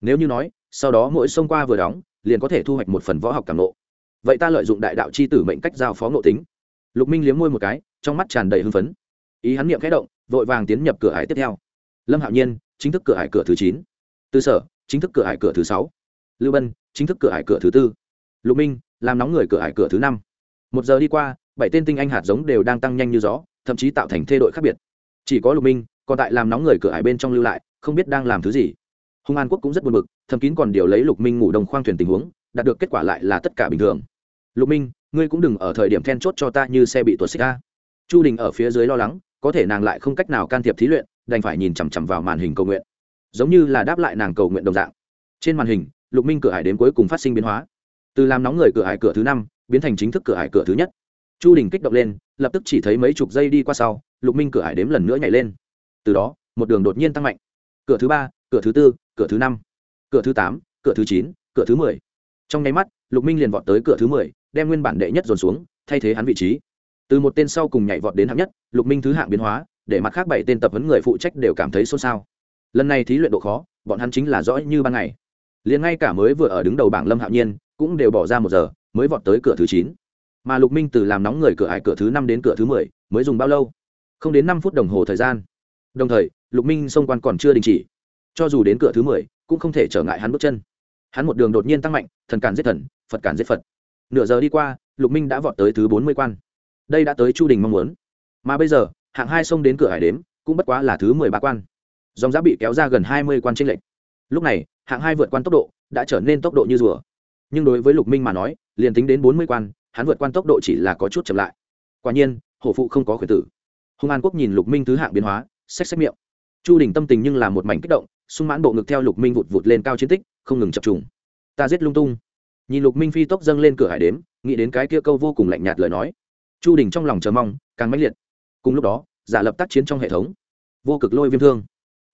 Nếu như nói, sau đó mỗi sông qua vừa đóng, liền có thể thu hoạch một phần võ học cảm nộ. Vậy ta lợi dụng đại đạo c h i tử mệnh cách giao phó ngộ tính. Lục minh liếm môi một cái, trong mắt tràn đầy hưng phấn ý hắn niệm khẽ động, vội vàng tiến nhập cửa hải tiếp theo. Lâm hạo nhiên, chính thức cửa hải cửa thứ chín. Tư sở, chính thức cửa hải cửa thứ sáu. Lưu bân, chính thức cửa hải cửa thứ tư. Lục minh, làm nóng người cửa hải cửa thứ năm. Một giờ đi qua, bảy tên tinh anh hạt giống đều đang tăng nhanh như gió, thậm chí tạo thành thê đội khác biệt. Chỉ có lục minh, còn tại làm nóng người cửa hải bên trong lưu lại, không biết đang làm thứ gì. Hùng an quốc cũng rất buồn bực thầm kín còn điều lấy lục minh ngủ đồng khoang thuyền tình huống, đạt được kết quả lại là tất cả bình thường. Lục minh, ngươi cũng đừng ở thời điểm then chốt cho ta như xe bị tuột xích ca chu đình ở phía dưới lo lắng có thể nàng lại không cách nào can thiệp thí luyện, đành phải nhìn chằm chằm vào màn hình cầu nguyện. Giống như là đáp lại nàng cầu nguyện đồng dạng. Trên màn hình, lục minh cửa hải đến cuối cùng phát sinh biến hóa. Từ làm nóng người cửa hải cửa thứ năm, biến thành chính thức cửa hải cửa thứ nhất. Chu đình kích động lên, lập tức chỉ thấy mấy chục giây đi qua sau, lục minh cửa hải đếm lần nữa nhảy lên. Từ đó, một đường đột nhiên tăng mạnh. Cửa thứ ba, cửa thứ tư, cửa thứ năm, cửa thứ tám, cửa thứ chín, cửa thứ mười. Trong nháy mắt, lục minh liền vọt tới cửa thứ mười, đem nguyên bản đệ nhất dồn xuống, thay thế hắn vị trí từ một tên sau cùng nhảy vọt đến hạng nhất, lục minh thứ hạng biến hóa, để mặt khác bảy tên tập huấn người phụ trách đều cảm thấy xôn xao. Lần này thí luyện độ khó, bọn hắn chính là rõ như ban ngày. Liền ngay cả mới vừa ở đứng đầu bảng lâm hạo nhiên, cũng đều bỏ ra một giờ, mới vọt tới cửa thứ chín. Mà lục minh từ làm nóng người cửa ải cửa thứ năm đến cửa thứ mười, mới dùng bao lâu? Không đến năm phút đồng hồ thời gian. Đồng thời, lục minh xông quan còn chưa đình chỉ. Cho dù đến cửa thứ mười, cũng không thể trở ngại hắn bước chân. Hắn một đường đột nhiên tăng mạnh, thần cản giết thần, phật cản giết phật. Nửa giờ đi qua, lục minh đã vọt tới thứ bốn mươi quan đây đã tới chu đình mong muốn mà bây giờ hạng hai xông đến cửa hải đếm cũng bất quá là thứ mười ba quan dòng giá bị kéo ra gần hai mươi quan tranh lệch lúc này hạng hai vượt quan tốc độ đã trở nên tốc độ như rùa nhưng đối với lục minh mà nói liền tính đến bốn mươi quan hắn vượt quan tốc độ chỉ là có chút chậm lại quả nhiên hổ phụ không có khuyển tử hùng an quốc nhìn lục minh thứ hạng biến hóa xách xách miệng chu đình tâm tình nhưng là một mảnh kích động sung mãn bộ ngực theo lục minh vụt vụt lên cao chiến tích không ngừng chập trùng ta giết lung tung nhìn lục minh phi tốc dâng lên cửa hải đếm nghĩ đến cái kia câu vô cùng lạnh nhạt lời nói chu đình trong lòng chờ mong, càng mãnh liệt. Cùng lúc đó, giả lập tác chiến trong hệ thống. Vô cực lôi viêm thương.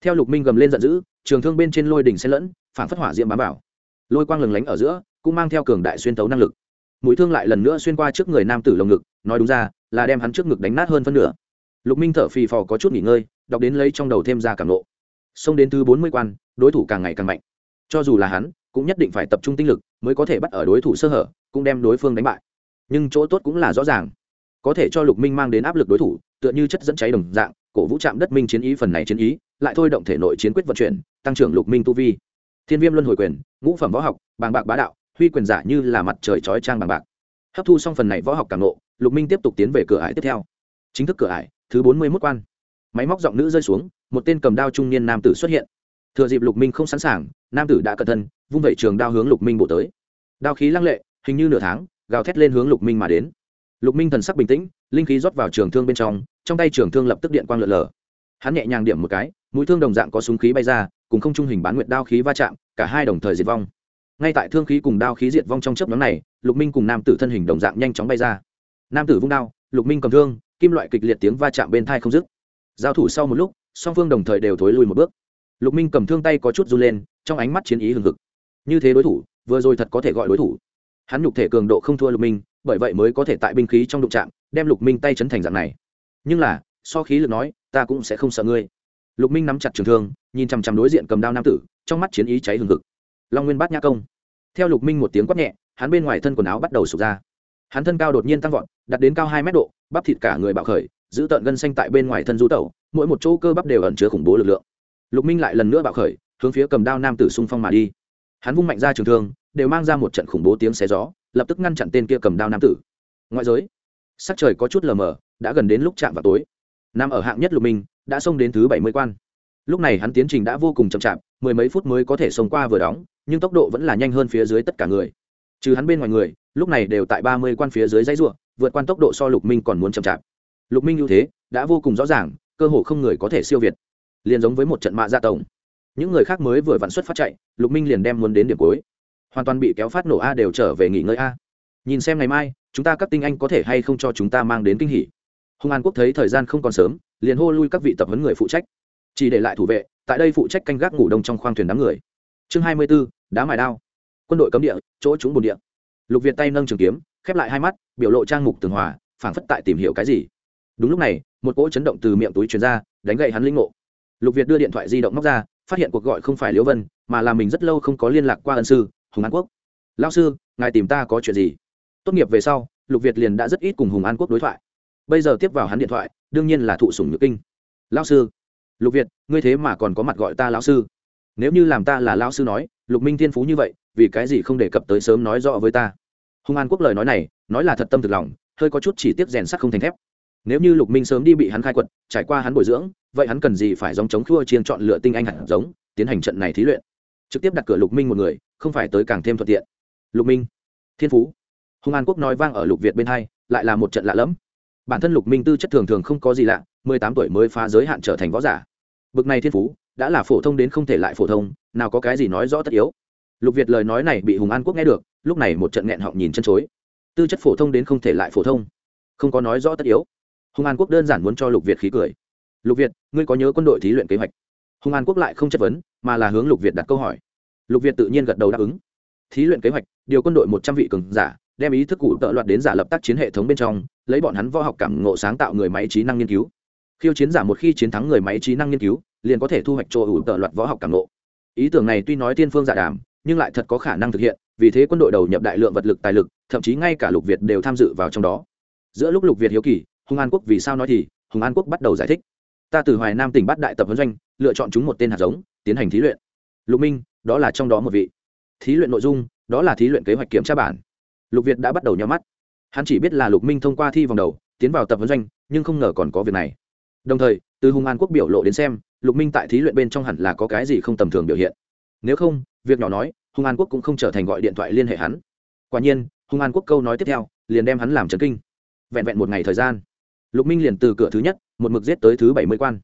Theo lục minh gầm lên giận dữ, trường thương bên trên lôi đỉnh xen lẫn, phản phất hỏa diệm bám bảo lôi quang lừng lánh ở giữa, cũng mang theo cường đại xuyên tấu năng lực. Mũi thương lại lần nữa xuyên qua trước người nam tử lồng ngực, nói đúng ra, là đem hắn trước ngực đánh nát hơn phân nửa. Lục minh thở phì phò có chút nghỉ ngơi, đọc đến lấy trong đầu thêm ra cảm nộ. Xông đến thứ bốn mươi quan, đối thủ càng ngày càng mạnh. Cho dù là hắn, cũng nhất định phải tập trung tinh lực, mới có thể bắt ở đối thủ sơ hở, cũng đem đối phương đánh bại. Nhưng chỗ tốt cũng là rõ ràng có thể cho lục minh mang đến áp lực đối thủ, tựa như chất dẫn cháy đồng dạng, cổ vũ trạm đất minh chiến ý phần này chiến ý, lại thôi động thể nội chiến quyết vận chuyển, tăng trưởng lục minh tu vi. Thiên viêm luân hồi quyền, ngũ phẩm võ học, bàng bạc bá đạo, huy quyền giả như là mặt trời chói trang bàng bạc. Hấp thu xong phần này võ học càng nộ lục minh tiếp tục tiến về cửa ải tiếp theo. Chính thức cửa ải, thứ bốn mươi mốt quan. Máy móc giọng nữ rơi xuống, một tên cầm đao trung niên nam tử xuất hiện. Thừa dịp lục minh không sẵn sàng, nam tử đã cẩn thân vung vẩy trường đao hướng lục minh bổ tới. Đao khí lăng lệ, hình như nửa tháng, gào thét lên hướng lục minh mà đến lục minh thần sắc bình tĩnh, linh khí rót vào trường thương bên trong trong tay trường thương lập tức điện quang lượn lờ. Hắn nhẹ nhàng điểm một cái, mũi thương đồng dạng có súng khí bay ra, cùng không trung hình bán nguyệt đao khí va chạm, cả hai đồng thời diệt vong. Ngay tại thương khí cùng đao khí diệt vong trong chớp nhóm này, lục minh cùng nam tử thân hình đồng dạng nhanh chóng bay ra. Nam tử vung đao, lục minh cầm thương, kim loại kịch liệt tiếng va chạm bên thai không dứt. Giao thủ sau một lúc, song phương đồng thời đều thối lui một bước. Lục minh cầm thương tay có chút run lên, trong ánh mắt chiến ý hừng hực. Như thế đối thủ, vừa rồi thật có thể gọi đối thủ. Hắn nhục thể cường độ không thua lục minh bởi vậy mới có thể tại binh khí trong đụng trạm đem lục minh tay chấn thành dạng này. Nhưng là, so khí lực nói, ta cũng sẽ không sợ ngươi. Lục minh nắm chặt trường thương, nhìn chằm chằm đối diện cầm đao nam tử, trong mắt chiến ý cháy hừng hực. Long nguyên bát nhã công. Theo lục minh một tiếng quát nhẹ, hắn bên ngoài thân quần áo bắt đầu sụp ra. Hắn thân cao đột nhiên tăng vọt đặt đến cao hai mét độ, bắp thịt cả người bạo khởi, giữ tợn gân xanh tại bên ngoài thân rú tẩu, mỗi một chỗ cơ bắp đều ẩn chứa khủng bố lực lượng. Lục minh lại lần nữa bạo khởi, hướng phía cầm đao nam tử xung phong mà đi. Hắn vung mạnh ra trường thương, đều mang ra một trận khủng bố tiếng xé gió lập tức ngăn chặn tên kia cầm đao nam tử. Ngoại giới, sắc trời có chút lờ mờ, đã gần đến lúc chạm vào tối. Nằm ở hạng nhất lục minh, đã xông đến thứ bảy mươi quan. Lúc này hắn tiến trình đã vô cùng chậm chạp, mười mấy phút mới có thể xông qua vừa đóng, nhưng tốc độ vẫn là nhanh hơn phía dưới tất cả người. Trừ hắn bên ngoài người, lúc này đều tại ba mươi quan phía dưới dãy ruộng, vượt qua tốc độ so lục minh còn muốn chậm chạp. Lục minh ưu thế, đã vô cùng rõ ràng, cơ hồ không người có thể siêu việt. Liền giống với một trận mạ gia tổng. Những người khác mới vừa vặn xuất phát chạy, lục minh liền đem muốn đến điểm cuối hoàn toàn bị kéo phát nổ a đều trở về nghỉ ngơi a. Nhìn xem ngày mai, chúng ta các tinh anh có thể hay không cho chúng ta mang đến kinh hỉ? Hùng an quốc thấy thời gian không còn sớm, liền hô lui các vị tập huấn người phụ trách. Chỉ để lại thủ vệ, tại đây phụ trách canh gác ngủ đông trong khoang thuyền đám người. Chương hai mươi b ố đá mài đao. Quân đội cấm địa, chỗ trúng bồn địa. Lục việt tay nâng trường kiếm, khép lại hai mắt, biểu lộ trang mục tường hòa, phảng phất tại tìm hiểu cái gì. Đúng lúc này, một cỗ chấn động từ miệng túi truyền ra, đánh gậy hắn linh ngộ. Lục việt đưa điện thoại di động móc ra, phát hiện cuộc gọi không phải liễu vân, mà là mình rất lâu không có liên lạc qua ân sư hùng an quốc lao sư ngài tìm ta có chuyện gì tốt nghiệp về sau lục việt liền đã rất ít cùng hùng an quốc đối thoại bây giờ tiếp vào hắn điện thoại đương nhiên là thụ sủng nhược kinh lao sư lục việt ngươi thế mà còn có mặt gọi ta lão sư nếu như làm ta là lão sư nói lục minh thiên phú như vậy vì cái gì không đề cập tới sớm nói rõ với ta hùng an quốc lời nói này nói là thật tâm thực lòng hơi có chút chỉ tiếp rèn sắt không thành thép nếu như lục minh sớm đi bị hắn khai quật trải qua hắn bồi dưỡng vậy hắn cần gì phải dòng chống khua chiên chọn lựa tinh anh hạt giống tiến hành trận này thí luyện trực tiếp đặt cửa lục minh một người, không phải tới càng thêm thuận tiện. Lục minh, thiên phú. Hùng an quốc nói vang ở lục việt bên hai, lại là một trận lạ lẫm. Bản thân lục minh tư chất thường thường không có gì lạ, mười tám tuổi mới phá giới hạn trở thành võ giả. Bực này thiên phú, đã là phổ thông đến không thể lại phổ thông, nào có cái gì nói rõ tất yếu. Lục việt lời nói này bị hùng an quốc nghe được, lúc này một trận nghẹn họng nhìn chân chối. Tư chất phổ thông đến không thể lại phổ thông, không có nói rõ tất yếu. Hùng an quốc đơn giản muốn cho lục việt khí cười. Lục việt, ngươi có nhớ quân đội thí luyện kế hoạch? Hùng an quốc lại không chất vấn mà là hướng lục việt đặt câu hỏi lục việt tự nhiên gật đầu đáp ứng thí luyện kế hoạch điều quân đội một trăm vị cường giả đem ý thức cụ tợ loạt đến giả lập tác chiến hệ thống bên trong lấy bọn hắn võ học cảm ngộ sáng tạo người máy trí năng nghiên cứu khiêu chiến giả một khi chiến thắng người máy trí năng nghiên cứu liền có thể thu hoạch chỗ ủ tợ loạt võ học cảm ngộ ý tưởng này tuy nói tiên phương giả đàm nhưng lại thật có khả năng thực hiện vì thế quân đội đầu nhập đại lượng vật lực tài lực thậm chí ngay cả lục việt đều tham dự vào trong đó giữa lúc lục việt hiếu kỳ hùng an quốc vì sao nói thì hùng an quốc bắt đầu giải thích ta từ hoài nam tỉnh bắt đại tập huấn doanh lựa chọn chúng một tên hạt giống tiến hành thí luyện. Lục minh, đó là trong đó một vị. Thí luyện nội dung, đó là thí luyện kế hoạch kiểm tra bản. Lục việt đã bắt đầu nhắm mắt. Hắn chỉ biết là lục minh thông qua thi vòng đầu, tiến vào tập huấn doanh, nhưng không ngờ còn có việc này. Đồng thời, từ hùng an quốc biểu lộ đến xem, lục minh tại thí luyện bên trong hẳn là có cái gì không tầm thường biểu hiện. Nếu không, việc nhỏ nói, hùng an quốc cũng không trở thành gọi điện thoại liên hệ hắn. Quả nhiên, hùng an quốc câu nói tiếp theo, liền đem hắn làm trấn kinh. Vẹn vẹn một ngày thời gian, lục minh liền từ cửa thứ nhất, một mực giết tới thứ bảy mươi quan.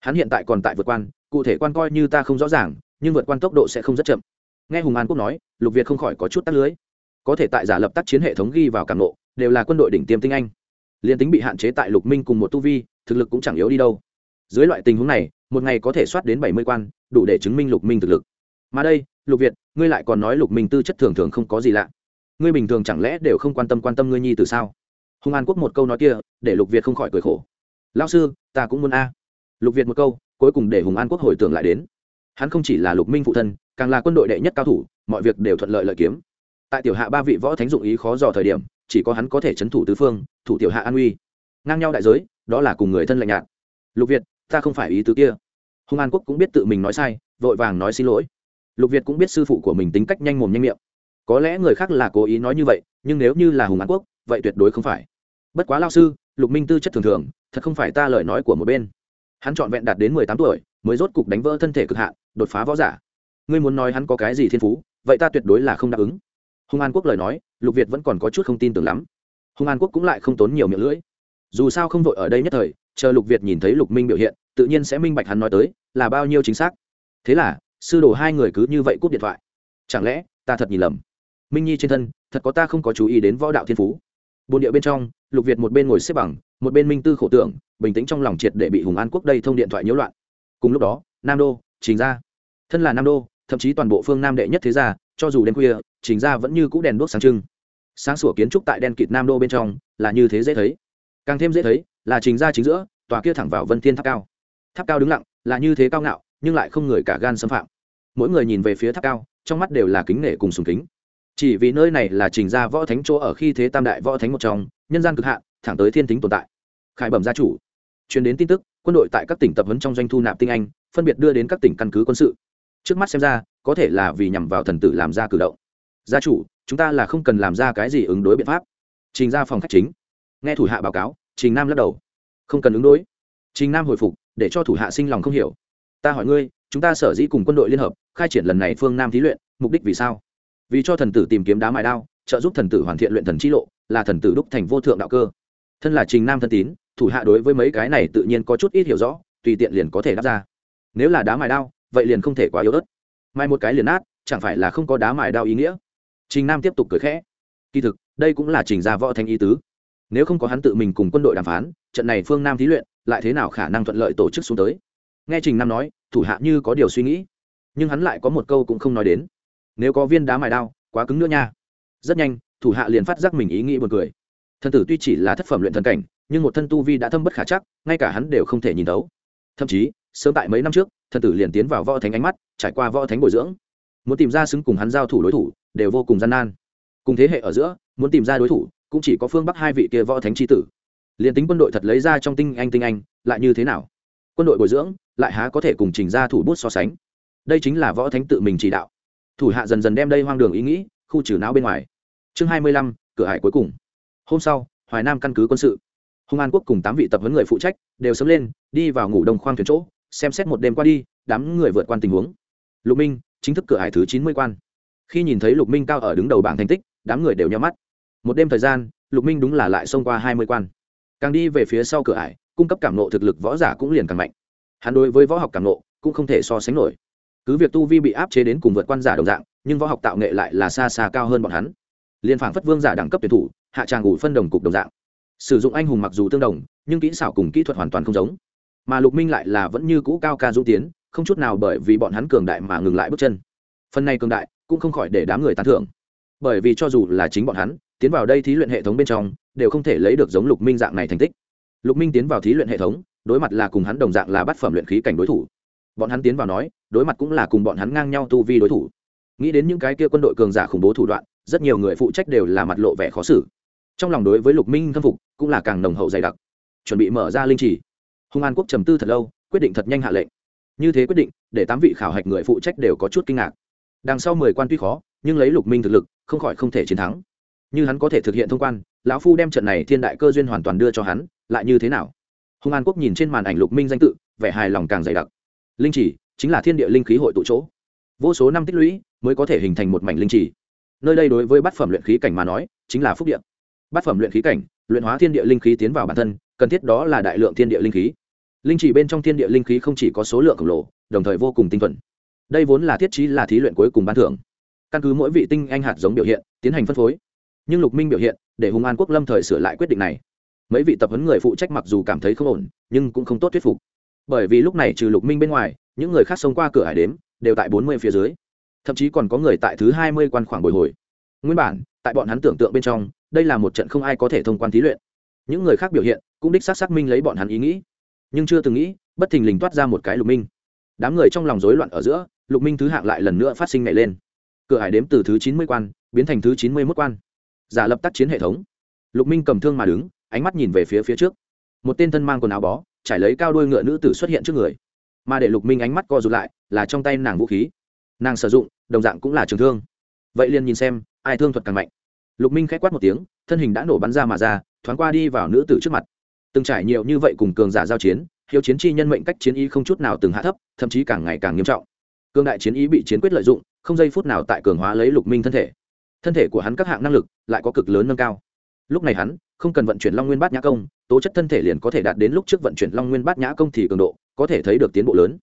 Hắn hiện tại còn tại vượt quan cụ thể quan coi như ta không rõ ràng, nhưng vượt quan tốc độ sẽ không rất chậm. Nghe hùng an quốc nói, lục việt không khỏi có chút tắt lưới. Có thể tại giả lập tác chiến hệ thống ghi vào cảm nộ, đều là quân đội đỉnh tiêm tinh anh. Liền tính bị hạn chế tại lục minh cùng một tu vi, thực lực cũng chẳng yếu đi đâu. Dưới loại tình huống này, một ngày có thể soát đến bảy mươi quan, đủ để chứng minh lục minh thực lực. Mà đây, lục việt, ngươi lại còn nói lục minh tư chất thường thường không có gì lạ. Ngươi bình thường chẳng lẽ đều không quan tâm quan tâm ngươi nhi từ sao? Hùng an quốc một câu nói kia, để lục việt không khỏi cười khổ. Lao sư, ta cũng muốn a. Lục việt một câu cuối cùng để hùng an quốc hồi tưởng lại đến. Hắn không chỉ là lục minh phụ thân, càng là quân đội đệ nhất cao thủ, mọi việc đều thuận lợi lợi kiếm. Tại tiểu hạ ba vị võ thánh dụng ý khó dò thời điểm, chỉ có hắn có thể c h ấ n thủ tứ phương, thủ tiểu hạ an uy. Ngang nhau đại giới, đó là cùng người thân lạnh nhạt. Lục việt, ta không phải ý tứ kia. Hùng an quốc cũng biết tự mình nói sai, vội vàng nói xin lỗi. Lục việt cũng biết sư phụ của mình tính cách nhanh mồm nhanh miệng. Có lẽ người khác là cố ý nói như vậy, nhưng nếu như là hùng an quốc, vậy tuyệt đối không phải. Bất quá lao sư, lục minh tư chất thường thường, thật không phải ta lời nói của một bên hắn trọn vẹn đạt đến mười tám tuổi, mới rốt cục đánh vỡ thân thể cực hạn, đột phá võ giả. Ngươi muốn nói hắn có cái gì thiên phú, vậy ta tuyệt đối là không đáp ứng. Hùng an quốc lời nói, lục việt vẫn còn có chút không tin tưởng lắm. Hùng an quốc cũng lại không tốn nhiều miệng lưỡi. Dù sao không vội ở đây nhất thời, chờ lục việt nhìn thấy lục minh biểu hiện, tự nhiên sẽ minh bạch hắn nói tới, là bao nhiêu chính xác. Thế là, sư đồ hai người cứ như vậy cúp điện thoại. Chẳng lẽ, ta thật nhìn lầm? Minh nhi trên thân, thật có ta không có chú ý đến võ đạo thiên phú. Bồn địa bên trong lục việt một bên ngồi xếp bằng, một bên minh tư khổ tưởng, bình tĩnh trong lòng triệt để bị hùng an quốc đây thông điện thoại nhiễu loạn. Cùng lúc đó, nam đô, trình ra thân là nam đô, thậm chí toàn bộ phương nam đệ nhất thế gia, cho dù đêm khuya, trình ra vẫn như cũ đèn đuốc sáng trưng. Sáng sủa kiến trúc tại đen kịt nam đô bên trong, là như thế dễ thấy. Càng thêm dễ thấy, là trình ra chính giữa, tòa kia thẳng vào vân thiên tháp cao. Tháp cao đứng lặng, là như thế cao ngạo, nhưng lại không người cả gan xâm phạm. Mỗi người nhìn về phía tháp cao, trong mắt đều là kính nể cùng sùng kính chỉ vì nơi này là trình ra võ thánh chỗ ở khi thế tam đại võ thánh một trong, nhân gian cực hạn, thẳng tới thiên tính tồn tại. Khải bẩm gia chủ, truyền đến tin tức, quân đội tại các tỉnh tập huấn trong doanh thu nạp tinh anh, phân biệt đưa đến các tỉnh căn cứ quân sự. Trước mắt xem ra, có thể là vì nhằm vào thần tử làm ra cử động. Gia chủ, chúng ta là không cần làm ra cái gì ứng đối biện pháp. Trình ra phòng khách chính, nghe thủ hạ báo cáo, trình nam lắc đầu. Không cần ứng đối. Trình nam hồi phục, để cho thủ hạ sinh lòng không hiểu. Ta hỏi ngươi, chúng ta sở dĩ cùng quân đội liên hợp, khai triển lần này phương nam thí luyện, mục đích vì sao? Vì cho thần tử tìm kiếm đá mài đao, trợ giúp thần tử hoàn thiện luyện thần chi lộ, là thần tử đúc thành vô thượng đạo cơ. Thân là trình nam thân tín, thủ hạ đối với mấy cái này tự nhiên có chút ít hiểu rõ, tùy tiện liền có thể đáp ra. Nếu là đá mài đao, vậy liền không thể quá yếu ớt. Mai một cái liền nát, chẳng phải là không có đá mài đao ý nghĩa? Trình nam tiếp tục cười khẽ. Kỳ thực, đây cũng là trình gia võ thanh ý tứ. Nếu không có hắn tự mình cùng quân đội đàm phán, trận này phương nam thí luyện, lại thế nào khả năng thuận lợi tổ chức xuống tới? Nghe trình nam nói, thủ hạ như có điều suy nghĩ. Nhưng hắn lại có một câu cũng không nói đến nếu có viên đá mài đao, quá cứng nữa nha. Rất nhanh, thủ hạ liền phát giác mình ý nghĩ buồn cười. Thần tử tuy chỉ là thất phẩm luyện thần cảnh, nhưng một thân tu vi đã thâm bất khả chắc, ngay cả hắn đều không thể nhìn thấu. Thậm chí, sớm tại mấy năm trước, thần tử liền tiến vào võ thánh ánh mắt, trải qua võ thánh bồi dưỡng. Muốn tìm ra xứng cùng hắn giao thủ đối thủ, đều vô cùng gian nan. Cùng thế hệ ở giữa, muốn tìm ra đối thủ, cũng chỉ có phương bắc hai vị kia võ thánh tri tử. Liền tính quân đội thật lấy ra trong tinh anh tinh anh, lại như thế nào? Quân đội bồi dưỡng, lại há có thể cùng trình ra thủ bút so sánh? Đây chính là võ thánh tự mình chỉ đạo thủ hạ dần dần đem đây hoang đường ý nghĩ, khu trừ não bên ngoài. Chương hai mươi lăm, cửa hải cuối cùng. Hôm sau, hoài nam căn cứ quân sự. Hung an quốc cùng tám vị tập huấn người phụ trách đều sớm lên, đi vào ngủ đông khoang thuyền chỗ, xem xét một đêm qua đi, đám người vượt qua tình huống. Lục minh chính thức cửa hải thứ chín mươi quan. Khi nhìn thấy lục minh cao ở đứng đầu bảng thành tích, đám người đều nhắm mắt. Một đêm thời gian, lục minh đúng là lại xông qua hai mươi quan. Càng đi về phía sau cửa ải, cung cấp cảm nộ thực lực võ giả cũng liền càng mạnh. Hắn đối với võ học cảm nộ cũng không thể so sánh nổi cứ việc tu vi bị áp chế đến cùng vượt quan giả đồng dạng, nhưng võ học tạo nghệ lại là xa xa cao hơn bọn hắn. Liên phảng phất vương giả đẳng cấp tuyển thủ, hạ tràng ủ phân đồng cục đồng dạng. Sử dụng anh hùng mặc dù tương đồng, nhưng kỹ xảo cùng kỹ thuật hoàn toàn không giống. Mà lục minh lại là vẫn như cũ cao ca dũng tiến, không chút nào bởi vì bọn hắn cường đại mà ngừng lại bước chân. Phần này cường đại, cũng không khỏi để đám người tán thưởng. Bởi vì cho dù là chính bọn hắn, tiến vào đây thí luyện hệ thống bên trong, đều không thể lấy được giống lục minh dạng này thành tích. Lục minh tiến vào thí luyện hệ thống, đối mặt là cùng hắn đồng dạng là bắt phẩm luyện khí cảnh đối thủ bọn hắn tiến vào nói, đối mặt cũng là cùng bọn hắn ngang nhau tu vi đối thủ. Nghĩ đến những cái kia quân đội cường giả khủng bố thủ đoạn, rất nhiều người phụ trách đều là mặt lộ vẻ khó xử. Trong lòng đối với lục minh khâm phục, cũng là càng nồng hậu dày đặc. Chuẩn bị mở ra linh trì. Hung an quốc trầm tư thật lâu, quyết định thật nhanh hạ lệnh. Như thế quyết định, để tám vị khảo hạch người phụ trách đều có chút kinh ngạc. Đằng sau mười quan tuy khó, nhưng lấy lục minh thực lực, không khỏi không thể chiến thắng. Như hắn có thể thực hiện thông quan, lão phu đem trận này thiên đại cơ duyên hoàn toàn đưa cho hắn, lại như thế nào? Hung an quốc nhìn trên màn ảnh lục minh danh tự, vẻ hài lòng càng dày đặc linh chỉ chính là thiên địa linh khí hội tụ chỗ. Vô số năm tích lũy mới có thể hình thành một mảnh linh chỉ. Nơi đây đối với bát phẩm luyện khí cảnh mà nói, chính là phúc địa. Bát phẩm luyện khí cảnh, luyện hóa thiên địa linh khí tiến vào bản thân, cần thiết đó là đại lượng thiên địa linh khí. Linh chỉ bên trong thiên địa linh khí không chỉ có số lượng khổng lồ, đồng thời vô cùng tinh thuần. Đây vốn là thiết chí là thí luyện cuối cùng ban thưởng. Căn cứ mỗi vị tinh anh hạt giống biểu hiện, tiến hành phân phối. Nhưng lục minh biểu hiện, để hùng an quốc lâm thời sửa lại quyết định này. Mấy vị tập huấn người phụ trách mặc dù cảm thấy không ổn, nhưng cũng không tốt thuyết phục bởi vì lúc này trừ lục minh bên ngoài, những người khác xông qua cửa hải đếm đều tại bốn mươi phía dưới. Thậm chí còn có người tại thứ hai mươi quan khoảng bồi hồi. Nguyên bản, tại bọn hắn tưởng tượng bên trong, đây là một trận không ai có thể thông quan thí luyện. Những người khác biểu hiện cũng đích xác xác minh lấy bọn hắn ý nghĩ. Nhưng chưa từng nghĩ, bất thình lình toát ra một cái lục minh. Đám người trong lòng rối loạn ở giữa, lục minh thứ hạng lại lần nữa phát sinh nhảy lên. Cửa hải đếm từ thứ chín mươi quan, biến thành thứ chín mươi mốt quan. Giả lập tác chiến hệ thống. Lục minh cầm thương mà đứng, ánh mắt nhìn về phía phía trước. Một tên thân mang quần áo bó trải lấy cao đuôi ngựa nữ tử xuất hiện trước người. Mà để lục minh ánh mắt co rụt lại, là trong tay nàng vũ khí. Nàng sử dụng, đồng dạng cũng là trường thương. Vậy liền nhìn xem, ai thương thuật càng mạnh. Lục minh k h á c quát một tiếng, thân hình đã nổ bắn ra mà ra, thoáng qua đi vào nữ tử trước mặt. Từng trải nhiều như vậy cùng cường giả giao chiến, hiếu chiến chi nhân mệnh cách chiến ý không chút nào từng hạ thấp, thậm chí càng ngày càng nghiêm trọng. Cương đại chiến ý bị chiến quyết lợi dụng, không giây phút nào tại cường hóa lấy lục minh thân thể. Thân thể của hắn các hạng năng lực lại có cực lớn nâng cao. Lúc này hắn không cần vận chuyển long nguyên bát nhã công, tố chất thân thể liền có thể đạt đến lúc trước vận chuyển long nguyên bát nhã công thì cường độ, có thể thấy được tiến bộ lớn.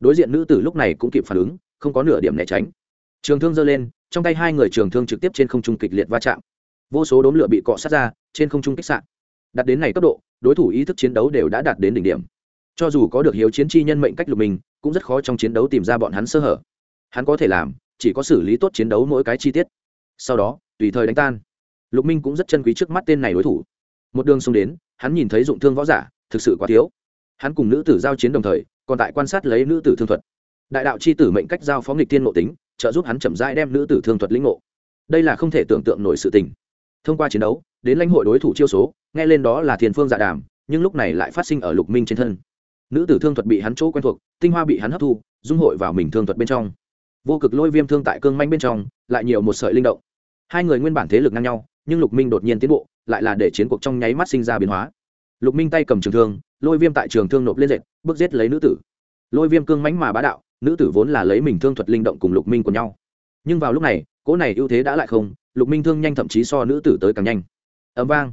Đối diện nữ tử lúc này cũng kịp phản ứng, không có nửa điểm né tránh. Trường thương giơ lên, trong tay hai người trường thương trực tiếp trên không trung kịch liệt va chạm. Vô số đốm lửa bị cọ sát ra, trên không trung kích sạn đạt đến này cấp độ, đối thủ ý thức chiến đấu đều đã đạt đến đỉnh điểm. Cho dù có được hiếu chiến chi nhân mệnh cách lục mình, cũng rất khó trong chiến đấu tìm ra bọn hắn sơ hở. Hắn có thể làm, chỉ có xử lý tốt chiến đấu mỗi cái chi tiết. Sau đó, tùy thời đánh tan lục minh cũng rất chân quý trước mắt tên này đối thủ. Một đường xông đến, hắn nhìn thấy dụng thương võ giả, thực sự quá thiếu. Hắn cùng nữ tử giao chiến đồng thời, còn tại quan sát lấy nữ tử thương thuật. Đại đạo c h i tử mệnh cách giao phó nghịch tiên ngộ tính, trợ giúp hắn chậm rãi đem nữ tử thương thuật lĩnh ngộ. Đây là không thể tưởng tượng nổi sự tình. Thông qua chiến đấu, đến lãnh hội đối thủ chiêu số, nghe lên đó là thiền phương dạ đàm, nhưng lúc này lại phát sinh ở lục minh trên thân. Nữ tử thương thuật bị hắn chỗ quen thuộc, tinh hoa bị hắn hấp thu, dung hội vào mình thương thuật bên trong. Vô cực lôi viêm thương tại cương manh bên trong, lại nhiều một sợi linh động. Hai người nguyên bản thế lực ngang nhau nhưng lục minh đột nhiên tiến bộ, lại là để chiến cuộc trong nháy mắt sinh ra biến hóa. Lục minh tay cầm trường thương, lôi viêm tại trường thương nộp lên dệt, bước giết lấy nữ tử. Lôi viêm cương mánh mà bá đạo, nữ tử vốn là lấy mình thương thuật linh động cùng lục minh của nhau. Nhưng vào lúc này, cỗ này ưu thế đã lại không, lục minh thương nhanh thậm chí so nữ tử tới càng nhanh. Ấm vang.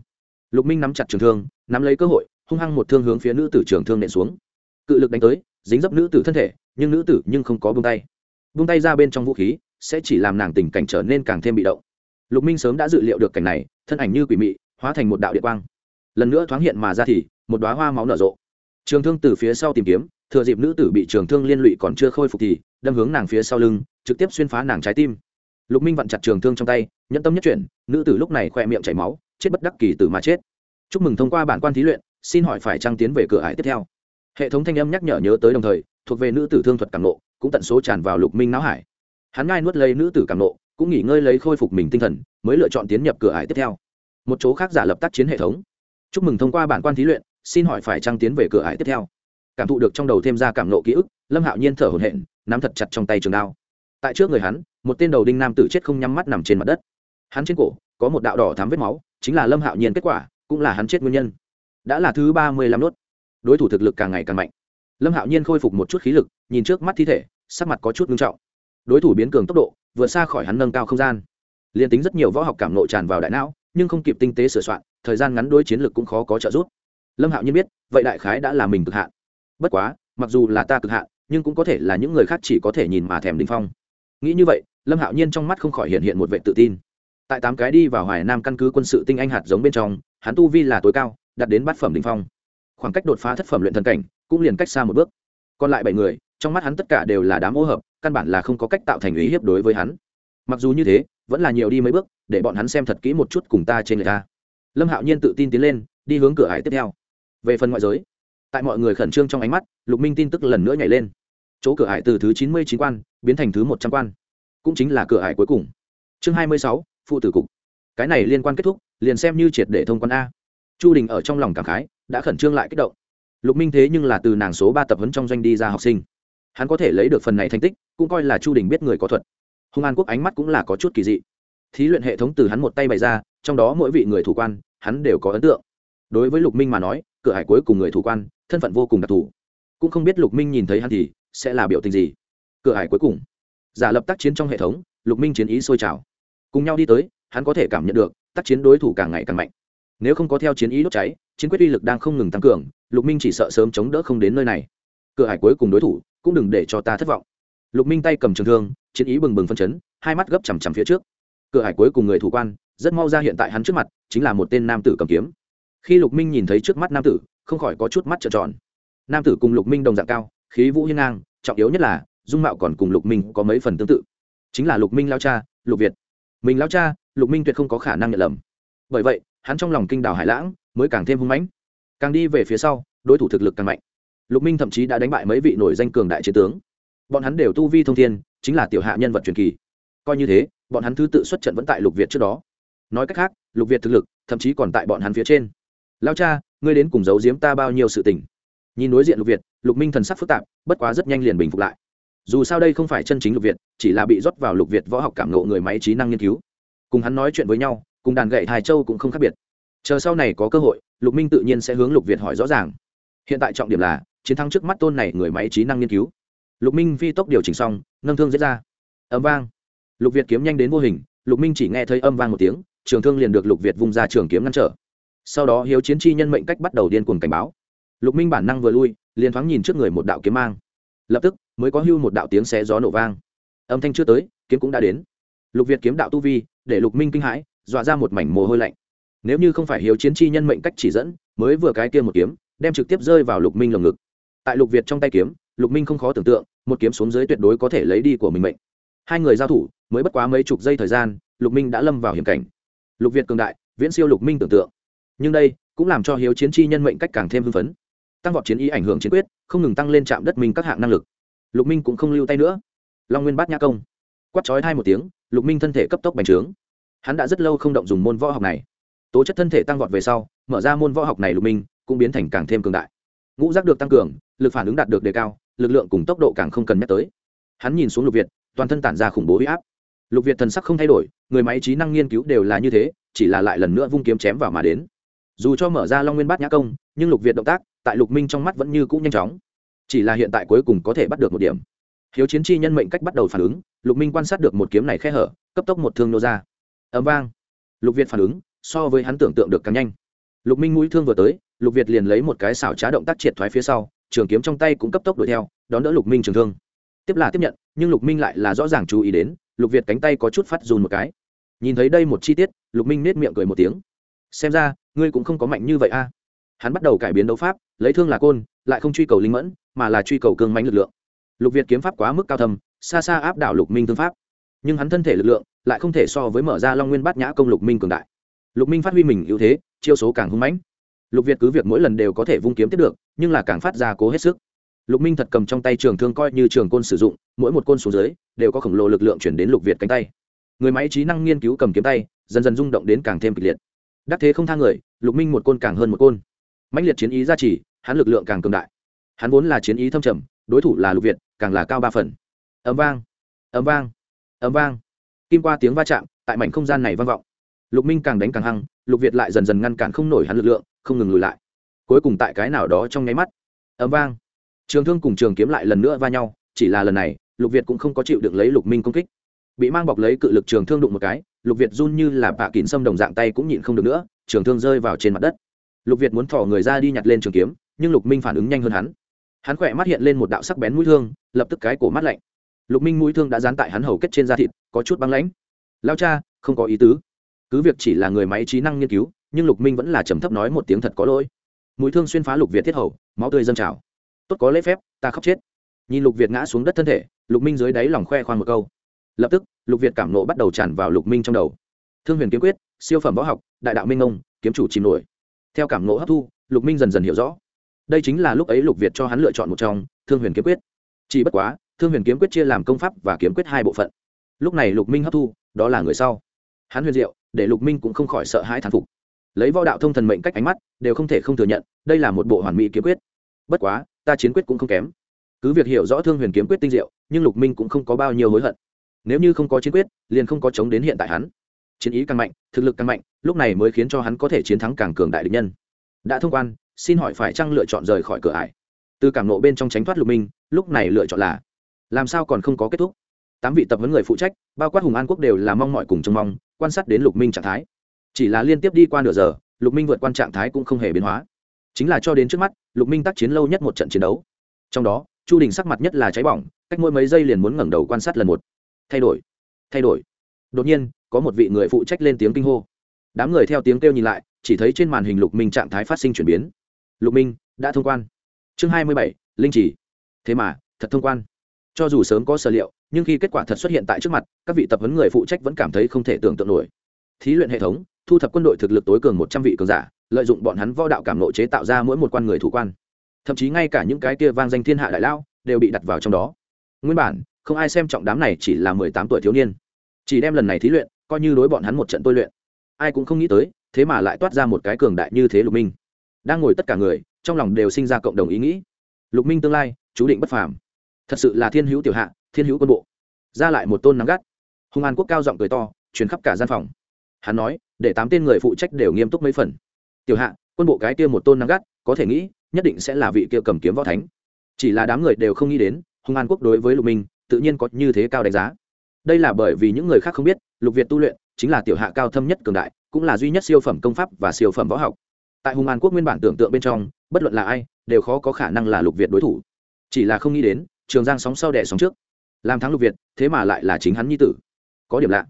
Lục minh nắm chặt trường thương, nắm lấy cơ hội, hung hăng một thương hướng phía nữ tử trường thương nện xuống. Cự lực đánh tới, dính dấp nữ tử thân thể, nhưng nữ tử nhưng không có buông tay. Buông tay ra bên trong vũ khí, sẽ chỉ làm nàng tình cảnh trở nên càng thêm bị động lục minh sớm đã dự liệu được cảnh này, thân ảnh như quỷ mị, hóa thành một đạo điện quang. Lần nữa thoáng hiện mà ra thì, một đoá hoa máu nở rộ. Trường thương từ phía sau tìm kiếm, thừa dịp nữ tử bị trường thương liên lụy còn chưa khôi phục thì, đâm hướng nàng phía sau lưng, trực tiếp xuyên phá nàng trái tim. Lục minh vặn chặt trường thương trong tay, nhẫn tâm nhất chuyển, nữ tử lúc này khoe miệng chảy máu, chết bất đắc kỳ tử mà chết. Chúc mừng thông qua bản quan thí luyện, xin hỏi phải trăng tiến về cửa ải tiếp theo. Hệ thống thanh âm nhắc nhở nhớ tới đồng thời, thuộc về nữ tử thương thuật cảm nộ cũng tận số tràn vào lục minh não hải. Hắn ngai nuốt lấy nữ tử cảm nộ cũng nghỉ ngơi lấy khôi phục mình tinh thần, mới lựa chọn tiến nhập cửa ải tiếp theo. Một chỗ khác giả lập tác chiến hệ thống. Chúc mừng thông qua bản quan thí luyện, xin hỏi phải trăng tiến về cửa ải tiếp theo. Cảm thụ được trong đầu thêm ra cảm nộ ký ức, lâm hạo nhiên thở hổn hển, nắm thật chặt trong tay trường đao. Tại trước người hắn, một tên đầu đinh nam tử chết không nhắm mắt nằm trên mặt đất. Hắn trên cổ, có một đạo đỏ thám vết máu, chính là lâm hạo nhiên kết quả, cũng là hắn chết nguyên nhân. Đã là thứ ba mươi lăm nốt. Đối thủ thực lực càng ngày càng mạnh. Lâm hạo nhiên khôi phục một chút khí lực, nhìn trước mắt thi thể, sắc mặt có chút ngưng trọng. Đối thủ biến cường tốc độ vượt xa khỏi hắn nâng cao không gian. Liền tính rất nhiều võ học cảm nộ tràn vào đại não, nhưng không kịp tinh tế sửa soạn, thời gian ngắn đối chiến lược cũng khó có trợ giúp. Lâm hạo nhiên biết, vậy đại khái đã là mình cực hạn. Bất quá, mặc dù là ta cực hạn, nhưng cũng có thể là những người khác chỉ có thể nhìn mà thèm đình phong. Nghĩ như vậy, lâm hạo nhiên trong mắt không khỏi hiện hiện một vệ tự tin. Tại tám cái đi vào hoài nam căn cứ quân sự tinh anh hạt giống bên trong, hắn tu vi là tối cao, đạt đến bát phẩm đình phong. Khoảng cách đột phá thất phẩm luyện thần cảnh, cũng liền cách xa một bước. Còn lại bảy người, trong mắt hắn tất cả đều là đám ô hợp căn bản là không có cách tạo thành ý hiếp đối với hắn. Mặc dù như thế, vẫn là nhiều đi mấy bước, để bọn hắn xem thật kỹ một chút cùng ta trên người ta. Lâm hạo nhiên tự tin tiến lên, đi hướng cửa hải tiếp theo. Về phần ngoại giới, tại mọi người khẩn trương trong ánh mắt, lục minh tin tức lần nữa nhảy lên. Chỗ cửa hải từ thứ chín mươi chín quan, biến thành thứ một trăm quan. Cũng chính là cửa hải cuối cùng. Chương hai mươi sáu, phụ tử cục. Cái này liên quan kết thúc, liền xem như triệt để thông quan a. Chu đình ở trong lòng cảm khái, đã khẩn trương lại kích động. Lục minh thế nhưng là từ nàng số ba tập huấn trong doanh đi ra học sinh. Hắn có thể lấy được phần này thành tích cũng coi là chu đình biết người có thuật. Hùng an quốc ánh mắt cũng là có chút kỳ dị. Thí luyện hệ thống từ hắn một tay bày ra, trong đó mỗi vị người thủ quan, hắn đều có ấn tượng. Đối với lục minh mà nói, cửa hải cuối cùng người thủ quan, thân phận vô cùng đặc thù. Cũng không biết lục minh nhìn thấy hắn thì sẽ là biểu tình gì. Cửa hải cuối cùng. Giả lập tác chiến trong hệ thống, lục minh chiến ý sôi trào. Cùng nhau đi tới, hắn có thể cảm nhận được, tác chiến đối thủ càng ngày càng mạnh. Nếu không có theo chiến ý đốt cháy, chiến quyết uy lực đang không ngừng tăng cường, lục minh chỉ sợ sớm chống đỡ không đến nơi này. Cửa hải cuối cùng đối thủ, cũng đừng để cho ta thất vọng lục minh tay cầm trường thương, chiến ý bừng bừng phân chấn, hai mắt gấp chằm chằm phía trước. Cửa hải cuối cùng người thủ quan, rất mau ra hiện tại hắn trước mặt, chính là một tên nam tử cầm kiếm. Khi lục minh nhìn thấy trước mắt nam tử, không khỏi có chút mắt trợn tròn. Nam tử cùng lục minh đồng dạng cao, khí vũ hiên ngang, trọng yếu nhất là, dung mạo còn cùng lục minh có mấy phần tương tự. Chính là lục minh lao cha, lục việt. Mình lao cha, lục minh tuyệt không có khả năng nhận lầm. Bởi vậy, hắn trong lòng kinh đảo hải lãng, mới càng thêm hung mãnh. Càng đi về phía sau, đối thủ thực lực càng mạnh. Lục minh thậm chí đã đánh bại mấy vị nổi danh cường đại chiến tướng bọn hắn đều tu vi thông thiên, chính là tiểu hạ nhân vật truyền kỳ. Coi như thế, bọn hắn thứ tự xuất trận vẫn tại lục việt trước đó. Nói cách khác, lục việt thực lực, thậm chí còn tại bọn hắn phía trên. Lao cha, ngươi đến cùng giấu giếm ta bao nhiêu sự tình? Nhìn đối diện lục việt, lục minh thần sắc phức tạp, bất quá rất nhanh liền bình phục lại. Dù sao đây không phải chân chính lục việt, chỉ là bị rót vào lục việt võ học cảm nộ người máy trí năng nghiên cứu. Cùng hắn nói chuyện với nhau, cùng đàn gậy hài châu cũng không khác biệt. Chờ sau này có cơ hội, lục minh tự nhiên sẽ hướng lục việt hỏi rõ ràng. Hiện tại trọng điểm là, chiến thắng trước mắt tôn này người máy trí năng nghiên cứu lục minh phi tốc điều chỉnh xong, nâng thương diễn ra. Âm vang. Lục việt kiếm nhanh đến vô hình, lục minh chỉ nghe thấy âm vang một tiếng, trường thương liền được lục việt vung ra trường kiếm ngăn trở. Sau đó hiếu chiến chi nhân mệnh cách bắt đầu điên cuồng cảnh báo. Lục minh bản năng vừa lui, liền thoáng nhìn trước người một đạo kiếm mang. Lập tức, mới có hưu một đạo tiếng xé gió nổ vang. Âm thanh chưa tới, kiếm cũng đã đến. Lục việt kiếm đạo tu vi, để lục minh kinh hãi, dọa ra một mảnh mồ hôi lạnh. Nếu như không phải hiếu chiến chi nhân mệnh cách chỉ dẫn, mới vừa cái kia một kiếm, đem trực tiếp rơi vào lục minh lồng ngực. Tại lục việt trong tay kiếm lục minh không khó tưởng tượng, một kiếm xuống dưới tuyệt đối có thể lấy đi của mình mệnh. Hai người giao thủ, mới bất quá mấy chục giây thời gian, lục minh đã lâm vào hiểm cảnh. Lục việt cường đại, viễn siêu lục minh tưởng tượng. Nhưng đây, cũng làm cho hiếu chiến chi nhân mệnh cách càng thêm hưng phấn. Tăng vọt chiến ý ảnh hưởng chiến quyết, không ngừng tăng lên trạm đất mình các hạng năng lực. Lục minh cũng không lưu tay nữa. Long nguyên bát nhã công. Quắt chói hai một tiếng, lục minh thân thể cấp tốc bành trướng. Hắn đã rất lâu không động dùng môn võ học này. Tố chất thân thể tăng vọt về sau, mở ra môn võ học này lục minh, cũng biến thành càng thêm cường đại. Ngũ giác được tăng cường, lực phản ứng đạt được đề cao lực lượng cùng tốc độ càng không cần nhắc tới. Hắn nhìn xuống lục việt, toàn thân tản ra khủng bố huy áp. Lục việt thần sắc không thay đổi, người máy trí năng nghiên cứu đều là như thế, chỉ là lại lần nữa vung kiếm chém vào mà đến. Dù cho mở ra long nguyên bát nhã công, nhưng lục việt động tác tại lục minh trong mắt vẫn như cũ nhanh chóng. Chỉ là hiện tại cuối cùng có thể bắt được một điểm. Hiếu chiến chi nhân mệnh cách bắt đầu phản ứng, lục minh quan sát được một kiếm này khe hở, cấp tốc một thương nô ra. Ấm vang. Lục việt phản ứng, so với hắn tưởng tượng được càng nhanh. Lục minh mũi thương vừa tới, lục việt liền lấy một cái xảo trá động tác triệt thoái phía sau trường kiếm trong tay cũng cấp tốc đuổi theo, đón đỡ lục minh trường thương. Tiếp là tiếp nhận, nhưng lục minh lại là rõ ràng chú ý đến, lục việt cánh tay có chút phát dùn một cái. Nhìn thấy đây một chi tiết, lục minh nết miệng cười một tiếng. Xem ra, ngươi cũng không có mạnh như vậy a. Hắn bắt đầu cải biến đấu pháp, lấy thương là côn, lại không truy cầu linh mẫn, mà là truy cầu cương mánh lực lượng. Lục việt kiếm pháp quá mức cao thầm xa xa áp đảo lục minh thương pháp. Nhưng hắn thân thể lực lượng, lại không thể so với mở ra long nguyên bát nhã công lục minh cường đại. Lục minh phát huy mình ưu thế, chiêu số càng hung mãnh lục việt cứ việc mỗi lần đều có thể vung kiếm tiếp được, nhưng là càng phát ra cố hết sức. Lục minh thật cầm trong tay trường thương coi như trường côn sử dụng, mỗi một côn xuống dưới, đều có khổng lồ lực lượng chuyển đến lục việt cánh tay. Người máy trí năng nghiên cứu cầm kiếm tay, dần dần rung động đến càng thêm kịch liệt. Đắc thế không thang người, lục minh một côn càng hơn một côn. Mạnh liệt chiến ý ra chỉ hắn lực lượng càng cường đại. Hắn vốn là chiến ý thâm trầm, đối thủ là lục việt, càng là cao ba phần. Ấm vang ấm vang ấm vang. Kim qua tiếng va chạm, tại mảnh không gian này vang vọng. Lục minh càng đánh càng hăng, lục việt lại dần dần ngăn cản không nổi hắn lực lượng không ngừng lùi lại. Cuối cùng tại cái nào đó trong nháy mắt ấm vang. Trường thương cùng trường kiếm lại lần nữa va nhau, chỉ là lần này, lục việt cũng không có chịu được lấy lục minh công kích. Bị mang bọc lấy cự lực trường thương đụng một cái, lục việt run như là bạ kín xâm đồng dạng tay cũng nhịn không được nữa, trường thương rơi vào trên mặt đất. Lục việt muốn thỏ người ra đi nhặt lên trường kiếm, nhưng lục minh phản ứng nhanh hơn hắn. Hắn khỏe mắt hiện lên một đạo sắc bén mũi thương, lập tức cái cổ mắt lạnh. Lục minh mũi thương đã dán tại hắn hầu kết trên da thịt, có chút băng lãnh. Lao cha, không có ý tứ. Cứ việc chỉ là người máy trí năng nghiên cứu nhưng lục minh vẫn là trầm thấp nói một tiếng thật có lỗi. Mũi thương xuyên phá lục việt thiết hầu, máu tươi dâng trào. Tốt có lễ phép, ta khóc chết. Nhìn lục việt ngã xuống đất thân thể, lục minh dưới đáy lòng khoe khoang một câu. Lập tức, lục việt cảm nộ bắt đầu tràn vào lục minh trong đầu. Thương huyền kiếm quyết, siêu phẩm võ học, đại đạo minh ông, kiếm chủ chìm nổi. Theo cảm nộ hấp thu, lục minh dần dần hiểu rõ. Đây chính là lúc ấy lục việt cho hắn lựa chọn một trong, thương huyền kiếm quyết. Chỉ bất quá, thương huyền kiếm quyết chia làm công pháp và kiếm quyết hai bộ phận. Lúc này lục minh hấp thu, đó là người sau. Hắn huyền diệu, để lục minh cũng không khỏi sợ hãi thán phục lấy võ đạo thông thần mệnh cách ánh mắt, đều không thể không thừa nhận, đây là một bộ hoàn mỹ kiếm quyết. Bất quá, ta chiến quyết cũng không kém. Cứ việc hiểu rõ thương huyền kiếm quyết tinh diệu, nhưng lục minh cũng không có bao nhiêu hối hận. Nếu như không có chiến quyết, liền không có chống đến hiện tại hắn. Chiến ý càng mạnh, thực lực càng mạnh, lúc này mới khiến cho hắn có thể chiến thắng càng cường đại địch nhân. Đã thông quan, xin hỏi phải chăng lựa chọn rời khỏi cửa ải? Từ cảm nộ bên trong tránh thoát lục minh, lúc này lựa chọn là, làm sao còn không có kết thúc? Tám vị tập vấn người phụ trách, bao quát hùng an quốc đều là mong mọi cùng trông mong, quan sát đến lục minh trạng thái chỉ là liên tiếp đi qua nửa giờ, lục minh vượt qua trạng thái cũng không hề biến hóa. Chính là cho đến trước mắt, lục minh tác chiến lâu nhất một trận chiến đấu. Trong đó, chu đình sắc mặt nhất là cháy bỏng, cách mỗi mấy giây liền muốn ngẩng đầu quan sát lần một. Thay đổi thay đổi. Đột nhiên, có một vị người phụ trách lên tiếng kinh hô. Đám người theo tiếng kêu nhìn lại, chỉ thấy trên màn hình lục minh trạng thái phát sinh chuyển biến. Lục minh, đã thông quan. Chương hai mươi bảy, linh chỉ thế mà, thật thông quan. Cho dù sớm có sở liệu, nhưng khi kết quả thật xuất hiện tại trước mặt, các vị tập huấn người phụ trách vẫn cảm thấy không thể tưởng tượng nổi. Thí luyện hệ thống thu thập quân đội thực lực tối cường một trăm vị cường giả, lợi dụng bọn hắn võ đạo cảm nộ chế tạo ra mỗi một quan người thủ quan. Thậm chí ngay cả những cái kia vang danh thiên hạ đại lao đều bị đặt vào trong đó. Nguyên bản, không ai xem trọng đám này chỉ là mười tám tuổi thiếu niên. Chỉ đem lần này thí luyện, coi như đối bọn hắn một trận tôi luyện. Ai cũng không nghĩ tới, thế mà lại toát ra một cái cường đại như thế lục minh. Đang ngồi tất cả người, trong lòng đều sinh ra cộng đồng ý nghĩ. Lục minh tương lai, chú định bất phàm. Thật sự là thiên hữu tiểu hạ, thiên hữu quân bộ. Ra lại một tôn nắng gắt. Hùng an quốc cao giọng cười to chuyến khắp cả gian phòng. Hắn nói để tám tên người phụ trách đều nghiêm túc mấy phần. Tiểu hạ, quân bộ cái kia một tôn nắng gắt, có thể nghĩ, nhất định sẽ là vị kia cầm kiếm võ thánh. Chỉ là đám người đều không nghĩ đến, hùng an quốc đối với lục minh, tự nhiên có như thế cao đánh giá. Đây là bởi vì những người khác không biết, lục việt tu luyện chính là tiểu hạ cao thâm nhất cường đại, cũng là duy nhất siêu phẩm công pháp và siêu phẩm võ học. Tại hùng an quốc nguyên bản tưởng tượng bên trong, bất luận là ai, đều khó có khả năng là lục việt đối thủ. Chỉ là không nghĩ đến, trường giang sóng sau đẻ sóng trước. Làm thắng lục việt, thế mà lại là chính hắn nhi tử. Có điểm lạ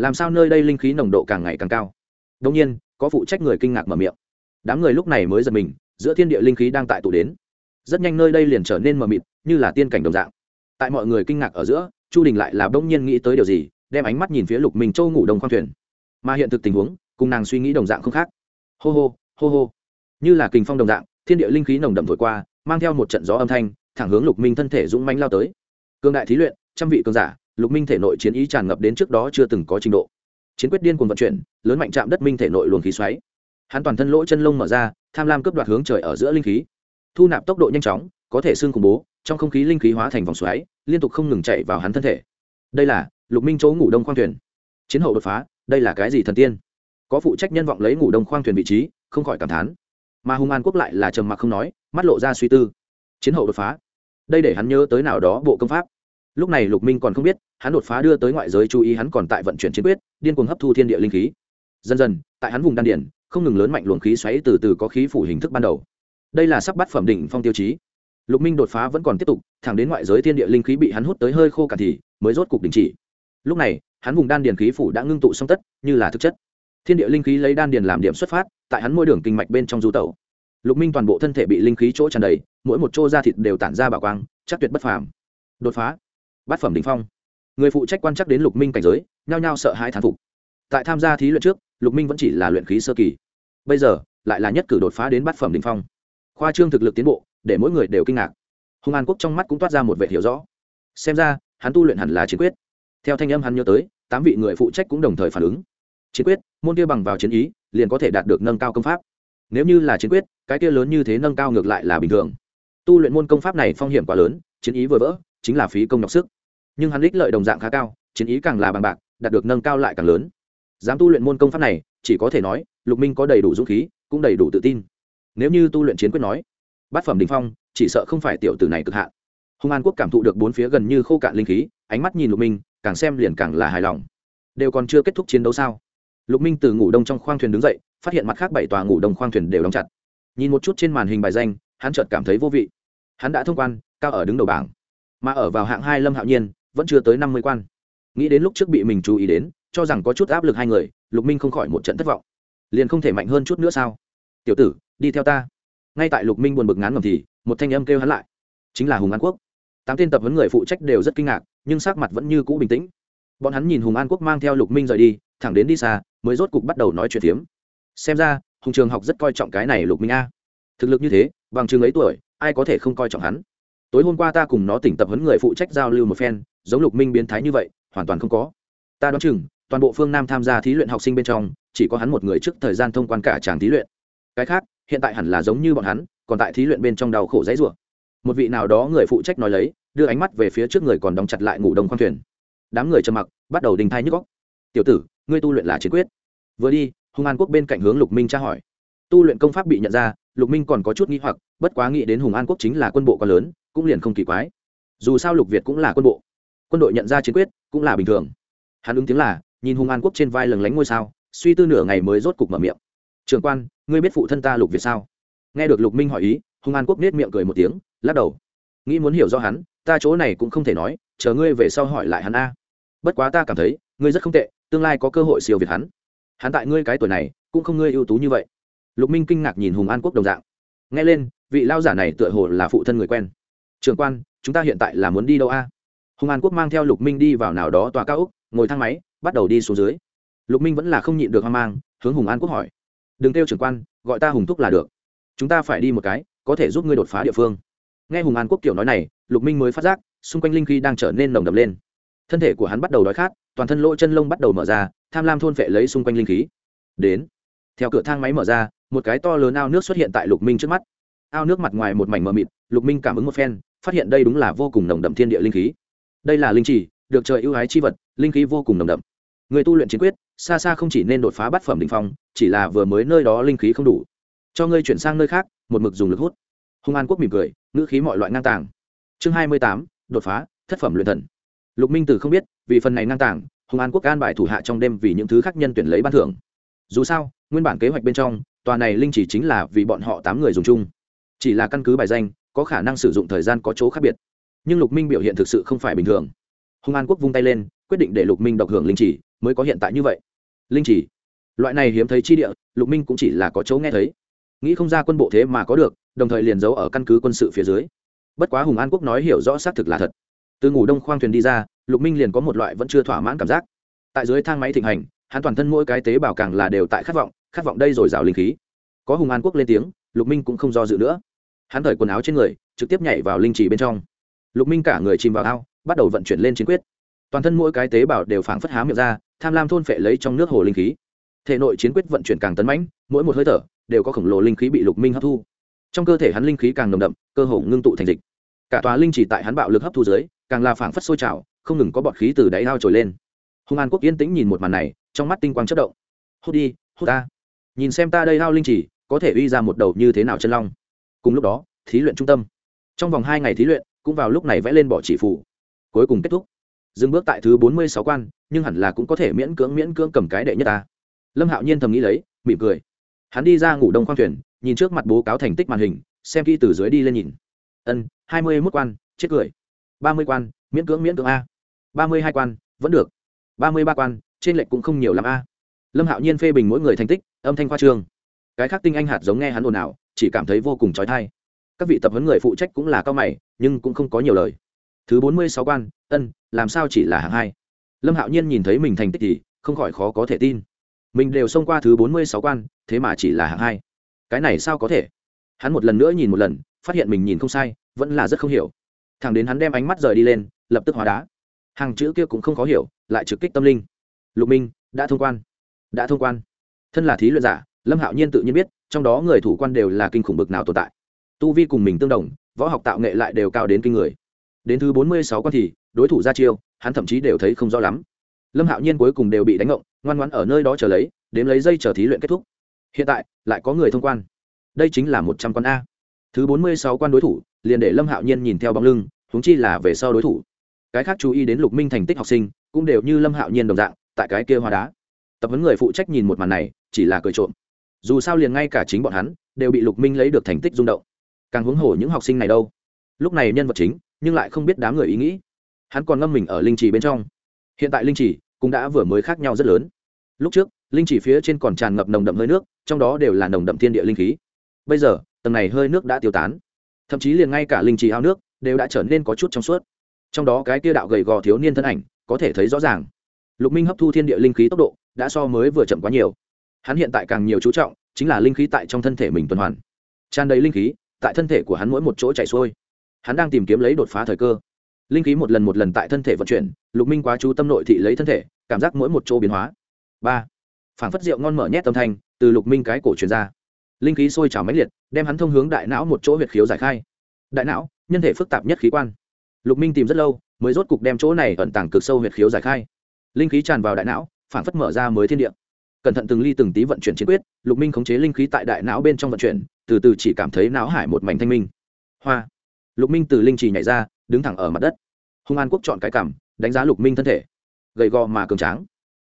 làm sao nơi đây linh khí nồng độ càng ngày càng cao? Đông nhiên, có phụ trách người kinh ngạc mở miệng. Đám người lúc này mới giật mình, giữa thiên địa linh khí đang tại tụ đến. Rất nhanh nơi đây liền trở nên mờ mịt, như là tiên cảnh đồng dạng. Tại mọi người kinh ngạc ở giữa, chu đình lại là Đông nhiên nghĩ tới điều gì, đem ánh mắt nhìn phía lục minh châu ngủ đồng khoang thuyền. Mà hiện thực tình huống, cùng nàng suy nghĩ đồng dạng không khác. Hô hô hô hô. Như là kình phong đồng dạng, thiên địa linh khí nồng đậm thổi qua, mang theo một trận gió âm thanh, thẳng hướng lục minh thân thể dũng mãnh lao tới. Cương đại thí luyện, trăm vị cường giả lục minh thể nội chiến ý tràn ngập đến trước đó chưa từng có trình độ. Chiến quyết điên cuồng vận chuyển, lớn mạnh chạm đất minh thể nội luồng khí xoáy. Hắn toàn thân lỗ chân lông mở ra, tham lam cướp đoạt hướng trời ở giữa linh khí. Thu nạp tốc độ nhanh chóng, có thể xương khủng bố, trong không khí linh khí hóa thành vòng xoáy, liên tục không ngừng chạy vào hắn thân thể. Đây là lục minh chỗ ngủ đông khoang thuyền. Chiến hậu đột phá, đây là cái gì thần tiên? Có phụ trách nhân vọng lấy ngủ đông khoang thuyền vị trí, không khỏi cảm thán. Mà hung an quốc lại là trầm mặc không nói, mắt lộ ra suy tư. Chiến hậu đột phá. Đây để hắn nhớ tới nào đó bộ công pháp lúc này lục minh còn không biết, hắn đột phá đưa tới ngoại giới chú ý hắn còn tại vận chuyển chiến quyết, điên cuồng hấp thu thiên địa linh khí. Dần dần, tại hắn vùng đan điển, không ngừng lớn mạnh luồng khí xoáy từ từ có khí phủ hình thức ban đầu. Đây là sắp bắt phẩm đỉnh phong tiêu chí. Lục minh đột phá vẫn còn tiếp tục, thẳng đến ngoại giới thiên địa linh khí bị hắn hút tới hơi khô cạn thì, mới rốt cục đình chỉ. Lúc này, hắn vùng đan điền khí phủ đã ngưng tụ xong tất, như là thực chất. Thiên địa linh khí lấy đan điền làm điểm xuất phát, tại hắn môi đường kinh mạch bên trong du tẩu. Lục minh toàn bộ thân thể bị linh khí chỗ tràn đầy, mỗi một chỗ da thịt đều tản ra bảo quang, chắc tuyệt bất phàm. Đột phá bát phẩm đỉnh phong. Người phụ trách quan chắc đến lục minh cảnh giới, nhao nhao sợ hãi thán phục. Tại tham gia thí luyện trước, lục minh vẫn chỉ là luyện khí sơ kỳ. Bây giờ, lại là nhất cử đột phá đến bát phẩm đỉnh phong. Khoa trương thực lực tiến bộ, để mỗi người đều kinh ngạc. Hùng an quốc trong mắt cũng toát ra một vẻ hiểu rõ. Xem ra, hắn tu luyện hẳn là chiến quyết. Theo thanh âm hắn nhớ tới, tám vị người phụ trách cũng đồng thời phản ứng. Chiến quyết, môn kia bằng vào chiến ý, liền có thể đạt được nâng cao công pháp. Nếu như là chiến quyết, cái kia lớn như thế nâng cao ngược lại là bình thường. Tu luyện môn công pháp này phong hiểm quá lớn, chiến ý vừa vỡ, chính là phí công nhọc sức nhưng hắn ích lợi đồng dạng khá cao, chiến ý càng là bằng bạc, đạt được nâng cao lại càng lớn. Dám tu luyện môn công pháp này, chỉ có thể nói, lục minh có đầy đủ dũng khí, cũng đầy đủ tự tin. Nếu như tu luyện chiến quyết nói, bát phẩm đình phong, chỉ sợ không phải tiểu tử này cực hạn. Hùng an quốc cảm thụ được bốn phía gần như khô cạn linh khí, ánh mắt nhìn lục minh, càng xem liền càng là hài lòng. Đều còn chưa kết thúc chiến đấu sao? Lục minh từ ngủ đông trong khoang thuyền đứng dậy, phát hiện mặt khác bảy tòa ngủ đông khoang thuyền đều đóng chặt. Nhìn một chút trên màn hình bài danh, hắn chợt cảm thấy vô vị. Hắn đã thông quan, cao ở đứng đầu bảng. Mà ở vào hạng hai lâm hạo nhiên vẫn chưa tới năm mươi quan. Nghĩ đến lúc trước bị mình chú ý đến, cho rằng có chút áp lực hai người, lục minh không khỏi một trận thất vọng. Liền không thể mạnh hơn chút nữa sao? Tiểu tử, đi theo ta. Ngay tại lục minh buồn bực ngán ngầm thì, một thanh âm kêu hắn lại. Chính là hùng an quốc. Tám tên tập huấn người phụ trách đều rất kinh ngạc, nhưng sắc mặt vẫn như cũ bình tĩnh. Bọn hắn nhìn hùng an quốc mang theo lục minh rời đi, thẳng đến đi xa, mới rốt cục bắt đầu nói chuyện phiếm. Xem ra, hùng trường học rất coi trọng cái này lục minh a. Thực lực như thế, bằng chừng ấy tuổi, ai có thể không coi trọng hắn? Tối hôm qua ta cùng nó tỉnh tập huấn người phụ trách giao lưu một phen giống lục minh biến thái như vậy, hoàn toàn không có. Ta đoán chừng, toàn bộ phương nam tham gia thí luyện học sinh bên trong, chỉ có hắn một người trước thời gian thông quan cả tràng thí luyện. Cái khác, hiện tại hẳn là giống như bọn hắn, còn tại thí luyện bên trong đau khổ dãy rủa. Một vị nào đó người phụ trách nói lấy, đưa ánh mắt về phía trước người còn đóng chặt lại ngủ đông khoang thuyền. Đám người trầm mặc, bắt đầu đình thai nhức góc tiểu tử, ngươi tu luyện là chiến quyết. Vừa đi hùng an quốc bên cạnh hướng lục minh tra hỏi. Tu luyện công pháp bị nhận ra, lục minh còn có chút nghĩ hoặc, bất quá nghĩ đến hùng an quốc chính là quân bộ quá lớn, cũng liền không kỳ quái. Dù sao lục việt cũng là quân bộ quân đội nhận ra chiến quyết cũng là bình thường. Hắn ứng tiếng là, nhìn Hung an quốc trên vai lừng lánh ngôi sao, suy tư nửa ngày mới rốt cục mở miệng. Trường quan, ngươi biết phụ thân ta lục việt sao? Nghe được lục minh hỏi ý, Hung an quốc nết miệng cười một tiếng, lắc đầu. Nghĩ muốn hiểu do hắn, ta chỗ này cũng không thể nói, chờ ngươi về sau hỏi lại hắn a. Bất quá ta cảm thấy, ngươi rất không tệ, tương lai có cơ hội siêu việt hắn. Hắn tại ngươi cái tuổi này, cũng không ngươi ưu tú như vậy. Lục minh kinh ngạc nhìn hùng an quốc đồng dạng. Nghe lên, vị lao giả này tựa hồ là phụ thân người quen. Trường quan, chúng ta hiện tại là muốn đi đâu a? Hùng an quốc mang theo lục minh đi vào nào đó tòa cao úc ngồi thang máy, bắt đầu đi xuống dưới. Lục minh vẫn là không nhịn được hoang mang, hướng hùng an quốc hỏi. Đừng kêu trưởng quan, gọi ta hùng thúc là được. Chúng ta phải đi một cái, có thể giúp ngươi đột phá địa phương. Nghe hùng an quốc kiểu nói này, lục minh mới phát giác, xung quanh linh khí đang trở nên nồng đậm lên. Thân thể của hắn bắt đầu đói khát, toàn thân lỗ chân lông bắt đầu mở ra, tham lam thôn phệ lấy xung quanh linh khí. Đến, theo cửa thang máy mở ra, một cái to lớn ao nước xuất hiện tại lục minh trước mắt. Ao nước mặt ngoài một mảnh mờ mịt, lục minh cảm ứng một phen, phát hiện đây đúng là vô cùng nồng đậm thiên địa linh khí đây là linh trì, được trời ưu ái chi vật, linh khí vô cùng nồng đậm. Người tu luyện chiến quyết, xa xa không chỉ nên đột phá bát phẩm đ ỉ n h phong, chỉ là vừa mới nơi đó linh khí không đủ. Cho ngươi chuyển sang nơi khác, một mực dùng lực hút. Hung an quốc mỉm cười, ngữ khí mọi loại ngang tàng. Chương hai mươi tám, đột phá, thất phẩm luyện thần. Lục minh tử không biết, vì phần này ngang tàng, Hung an quốc can bài thủ hạ trong đêm vì những thứ khác nhân tuyển lấy ban thưởng. Dù sao, nguyên bản kế hoạch bên trong, tòa này linh chỉ chính là vì bọn họ tám người dùng chung. Chỉ là căn cứ bài danh, có khả năng sử dụng thời gian có chỗ khác biệt nhưng lục minh biểu hiện thực sự không phải bình thường. Hùng an quốc vung tay lên, quyết định để lục minh độc hưởng linh chỉ mới có hiện tại như vậy. Linh chỉ loại này hiếm thấy chi địa, lục minh cũng chỉ là có chỗ nghe thấy. Nghĩ không ra quân bộ thế mà có được, đồng thời liền giấu ở căn cứ quân sự phía dưới. Bất quá hùng an quốc nói hiểu rõ xác thực là thật. Từ ngủ đông khoang thuyền đi ra, lục minh liền có một loại vẫn chưa thỏa mãn cảm giác. Tại dưới thang máy thịnh hành, hắn toàn thân mỗi cái tế bào càng là đều tại khát vọng khát vọng đây rồi rào linh khí. Có hùng an quốc lên tiếng, lục minh cũng không do dự nữa. Hắn thời quần áo trên người, trực tiếp nhảy vào linh trì bên trong lục minh cả người chìm vào ao, bắt đầu vận chuyển lên chiến quyết. Toàn thân mỗi cái tế bào đều phảng phất há miệng ra, tham lam thôn phệ lấy trong nước hồ linh khí. Thể nội chiến quyết vận chuyển càng tấn mãnh, mỗi một hơi thở đều có khổng lồ linh khí bị lục minh hấp thu. Trong cơ thể hắn linh khí càng nồng đậm, cơ hồ ngưng tụ thành dịch. Cả tòa linh chỉ tại hắn bạo lực hấp thu dưới, càng là phảng phất sôi trào, không ngừng có bọt khí từ đáy ao trồi lên. Hung an quốc yên tĩnh nhìn một màn này, trong mắt tinh quang chất động. Hút đi, hút ta. Nhìn xem ta đây ao linh chỉ, có thể uy ra một đầu như thế nào chân long. Cùng lúc đó, thí luyện trung tâm. Trong vòng hai ngày thí luyện cũng vào lúc này vẽ lên bỏ chỉ phủ. Cuối cùng kết thúc. Dừng bước tại thứ bốn mươi sáu quan, nhưng hẳn là cũng có thể miễn cưỡng miễn cưỡng cầm cái đệ nhất ta. Lâm hạo nhiên thầm nghĩ lấy, mỉm cười. Hắn đi ra ngủ đông khoang thuyền, nhìn trước mặt bố cáo thành tích màn hình, xem kỹ từ dưới đi lên nhìn. Ân, hai mươi mốt quan, chết cười. ba mươi quan, miễn cưỡng miễn cưỡng a. ba mươi hai quan, vẫn được. ba mươi ba quan, trên lệnh cũng không nhiều l a. Lâm hạo nhiên phê bình mỗi người thành tích, âm thanh khoa trương. Cái khác tinh anh hạt giống nghe hắn ồn ào, chỉ cảm thấy vô cùng trói thai các vị tập huấn người phụ trách cũng là cao mày, nhưng cũng không có nhiều lời. Thứ bốn mươi sáu quan, ân, làm sao chỉ là hạng hai? Lâm hạo nhiên nhìn thấy mình thành tích thì không khỏi khó có thể tin. Mình đều xông qua thứ bốn mươi sáu quan, thế mà chỉ là hạng hai. Cái này sao có thể? Hắn một lần nữa nhìn một lần, phát hiện mình nhìn không sai, vẫn là rất không hiểu. Thằng đến hắn đem ánh mắt rời đi lên, lập tức hóa đá. Hàng chữ kia cũng không khó hiểu, lại trực kích tâm linh. Lục minh, đã thông quan. Đã thông quan. Thân là thí luyện giả, lâm hạo nhiên tự nhiên biết, trong đó người thủ quan đều là kinh khủng bực nào tồn tại tu vi cùng mình tương đồng, võ học tạo nghệ lại đều cao đến kinh người. Đến thứ bốn mươi sáu quan thì, đối thủ ra chiêu, hắn thậm chí đều thấy không rõ lắm. Lâm hạo nhiên cuối cùng đều bị đánh ngộng, ngoan ngoãn ở nơi đó chờ lấy, đếm lấy dây chờ thí luyện kết thúc. Hiện tại, lại có người thông quan. Đây chính là một trăm quan a. Thứ bốn mươi sáu quan đối thủ, liền để lâm hạo nhiên nhìn theo bóng lưng, huống chi là về sau đối thủ. Cái khác chú ý đến lục minh thành tích học sinh, cũng đều như lâm hạo nhiên đồng dạng, tại cái kia hoa đá. Tập huấn người phụ trách nhìn một màn này, chỉ là cười trộm. Dù sao liền ngay cả chính bọn hắn, đều bị lục minh lấy được thành tích rung động càng huống hồ những học sinh này đâu. Lúc này nhân vật chính, nhưng lại không biết đám người ý nghĩ. Hắn còn ngâm mình ở linh trì bên trong. Hiện tại linh trì cũng đã vừa mới khác nhau rất lớn. Lúc trước, linh trì phía trên còn tràn ngập nồng đậm hơi nước, trong đó đều là nồng đậm thiên địa linh khí. Bây giờ, tầng này hơi nước đã tiêu tán. Thậm chí liền ngay cả linh trì ao nước đều đã trở nên có chút trong suốt. Trong đó cái tia đạo gầy gò thiếu niên thân ảnh, có thể thấy rõ ràng. Lục minh hấp thu thiên địa linh khí tốc độ, đã so mới vừa chậm quá nhiều. Hắn hiện tại càng nhiều chú trọng, chính là linh khí tại trong thân thể mình tuần hoàn. Tràn đầy linh khí tại thân thể của hắn mỗi một chỗ chạy xuôi. Hắn đang tìm kiếm lấy đột phá thời cơ. Linh khí một lần một lần tại thân thể vận chuyển, lục minh quá chú tâm nội thị lấy thân thể, cảm giác mỗi một chỗ biến hóa. Ba. Phảng phất rượu ngon mở nhét tâm thanh, từ lục minh cái cổ truyền ra. Linh khí sôi trào mãnh liệt, đem hắn thông hướng đại não một chỗ huyệt khiếu giải khai. Đại não, nhân thể phức tạp nhất khí quan. Lục minh tìm rất lâu, mới rốt cục đem chỗ này ẩn tàng cực sâu huyệt khiếu giải khai. Linh khí tràn vào đại não, phảng phất mở ra mới thiên địa. Cẩn thận từng ly từng tí vận chuyển chiến quyết, lục minh khống chế linh khí tại đại não bên trong vận chuyển từ từ chỉ cảm thấy não hải một mảnh thanh minh. Hoa. Lục minh từ linh trì nhảy ra, đứng thẳng ở mặt đất. Hung an quốc chọn cái cảm, đánh giá lục minh thân thể. Gầy gò mà cường tráng.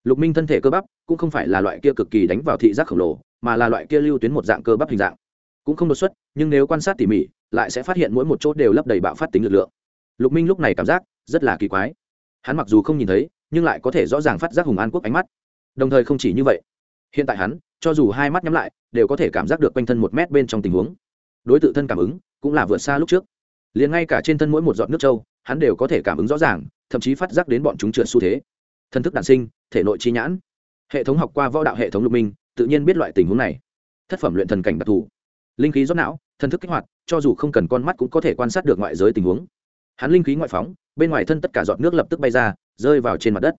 Lục minh thân thể cơ bắp cũng không phải là loại kia cực kỳ đánh vào thị giác khổng lồ, mà là loại kia lưu tuyến một dạng cơ bắp hình dạng. Cũng không đột xuất, nhưng nếu quan sát tỉ mỉ, lại sẽ phát hiện mỗi một chỗ đều lấp đầy bạo phát tính lực lượng. Lục minh lúc này cảm giác rất là kỳ quái. Hắn mặc dù không nhìn thấy, nhưng lại có thể rõ ràng phát giác hùng an quốc ánh mắt. Đồng thời không chỉ như vậy hiện tại hắn, cho dù hai mắt nhắm lại, đều có thể cảm giác được quanh thân một mét bên trong tình huống. Đối tượng thân cảm ứng, cũng là vượt xa lúc trước. Liền ngay cả trên thân mỗi một giọt nước trâu, hắn đều có thể cảm ứng rõ ràng, thậm chí phát giác đến bọn chúng trượt xu thế. Thân thức đản sinh, thể nội chi nhãn. Hệ thống học qua võ đạo hệ thống lục minh, tự nhiên biết loại tình huống này. Thất phẩm luyện thần cảnh đặc thù. Linh khí rót não, thân thức kích hoạt, cho dù không cần con mắt cũng có thể quan sát được ngoại giới tình huống. Hắn linh khí ngoại phóng, bên ngoài thân tất cả giọt nước lập tức bay ra, rơi vào trên mặt đất.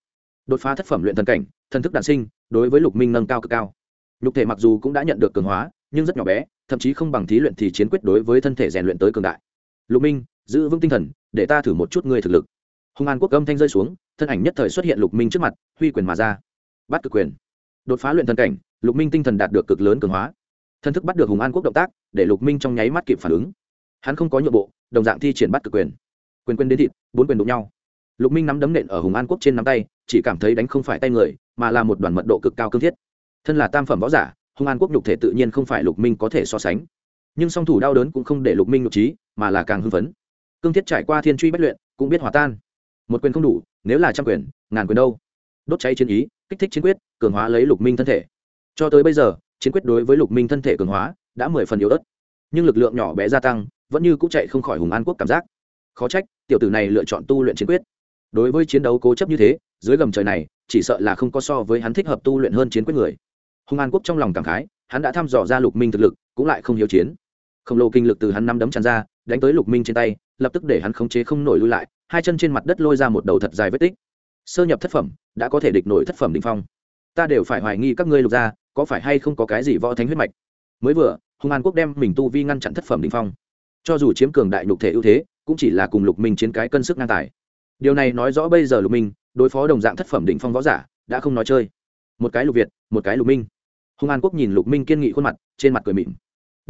Đột phá thất phẩm luyện thần cảnh, thân thức đản sinh đối với lục minh nâng cao cực cao. Nhục thể mặc dù cũng đã nhận được cường hóa, nhưng rất nhỏ bé, thậm chí không bằng thí luyện thì chiến quyết đối với thân thể rèn luyện tới cường đại. Lục minh, giữ vững tinh thần, để ta thử một chút ngươi thực lực. Hùng an quốc âm thanh rơi xuống, thân ảnh nhất thời xuất hiện lục minh trước mặt, huy quyền mà ra. Bắt cực quyền. Đột phá luyện thần cảnh, lục minh tinh thần đạt được cực lớn cường hóa. Thân thức bắt được hùng an quốc động tác, để lục minh trong nháy mắt kịp phản ứng. Hắn không có nhượng bộ, đồng dạng thi triển bắt cực quyền. Quyền quyền đến thịt, bốn quyền đụng nhau. Lục minh nắm đấm nện ở hùng an quốc trên nắm tay chỉ cảm thấy đánh không phải tay người, mà là một đoàn mật độ cực cao cương thiết. Thân là tam phẩm võ giả hùng an quốc nhục thể tự nhiên không phải lục minh có thể so sánh. Nhưng song thủ đau đớn cũng không để lục minh nhục trí, mà là càng hưng phấn. Cương thiết trải qua thiên truy bất luyện, cũng biết hòa tan. Một quyền không đủ, nếu là trăm quyền, ngàn quyền đâu? Đốt cháy chiến ý, kích thích chiến quyết, cường hóa lấy lục minh thân thể. Cho tới bây giờ, chiến quyết đối với lục minh thân thể cường hóa đã mười phần yếu ớt. Nhưng lực lượng nhỏ bé gia tăng, vẫn như cũng chạy không khỏi hùng an quốc cảm giác. Khó trách, tiểu tử này lựa chọn tu luyện chiến quyết đối với chiến đấu cố chấp như thế, dưới gầm trời này, chỉ sợ là không có so với hắn thích hợp tu luyện hơn chiến quyết người. Hùng an quốc trong lòng cảm khái, hắn đã thăm dò ra lục minh thực lực, cũng lại không hiếu chiến. Khổng lồ kinh lực từ hắn năm đấm tràn ra, đánh tới lục minh trên tay, lập tức để hắn khống chế không nổi lui lại, hai chân trên mặt đất lôi ra một đầu thật dài vết tích. Sơ nhập thất phẩm, đã có thể địch nổi thất phẩm đình phong. Ta đều phải hoài nghi các ngươi lục gia, có phải hay không có cái gì võ thánh huyết mạch? Mới vừa hùng an quốc đem mình tu vi ngăn chặn thất phẩm đình phong. Cho dù chiếm cường đại nhục thể ưu thế, cũng chỉ là cùng lục minh chiến cái cân sức ngang tài điều này nói rõ bây giờ lục minh, đối phó đồng dạng thất phẩm đỉnh phong võ giả, đã không nói chơi. Một cái lục việt, một cái lục minh. Hùng an quốc nhìn lục minh kiên nghị khuôn mặt, trên mặt cười mịn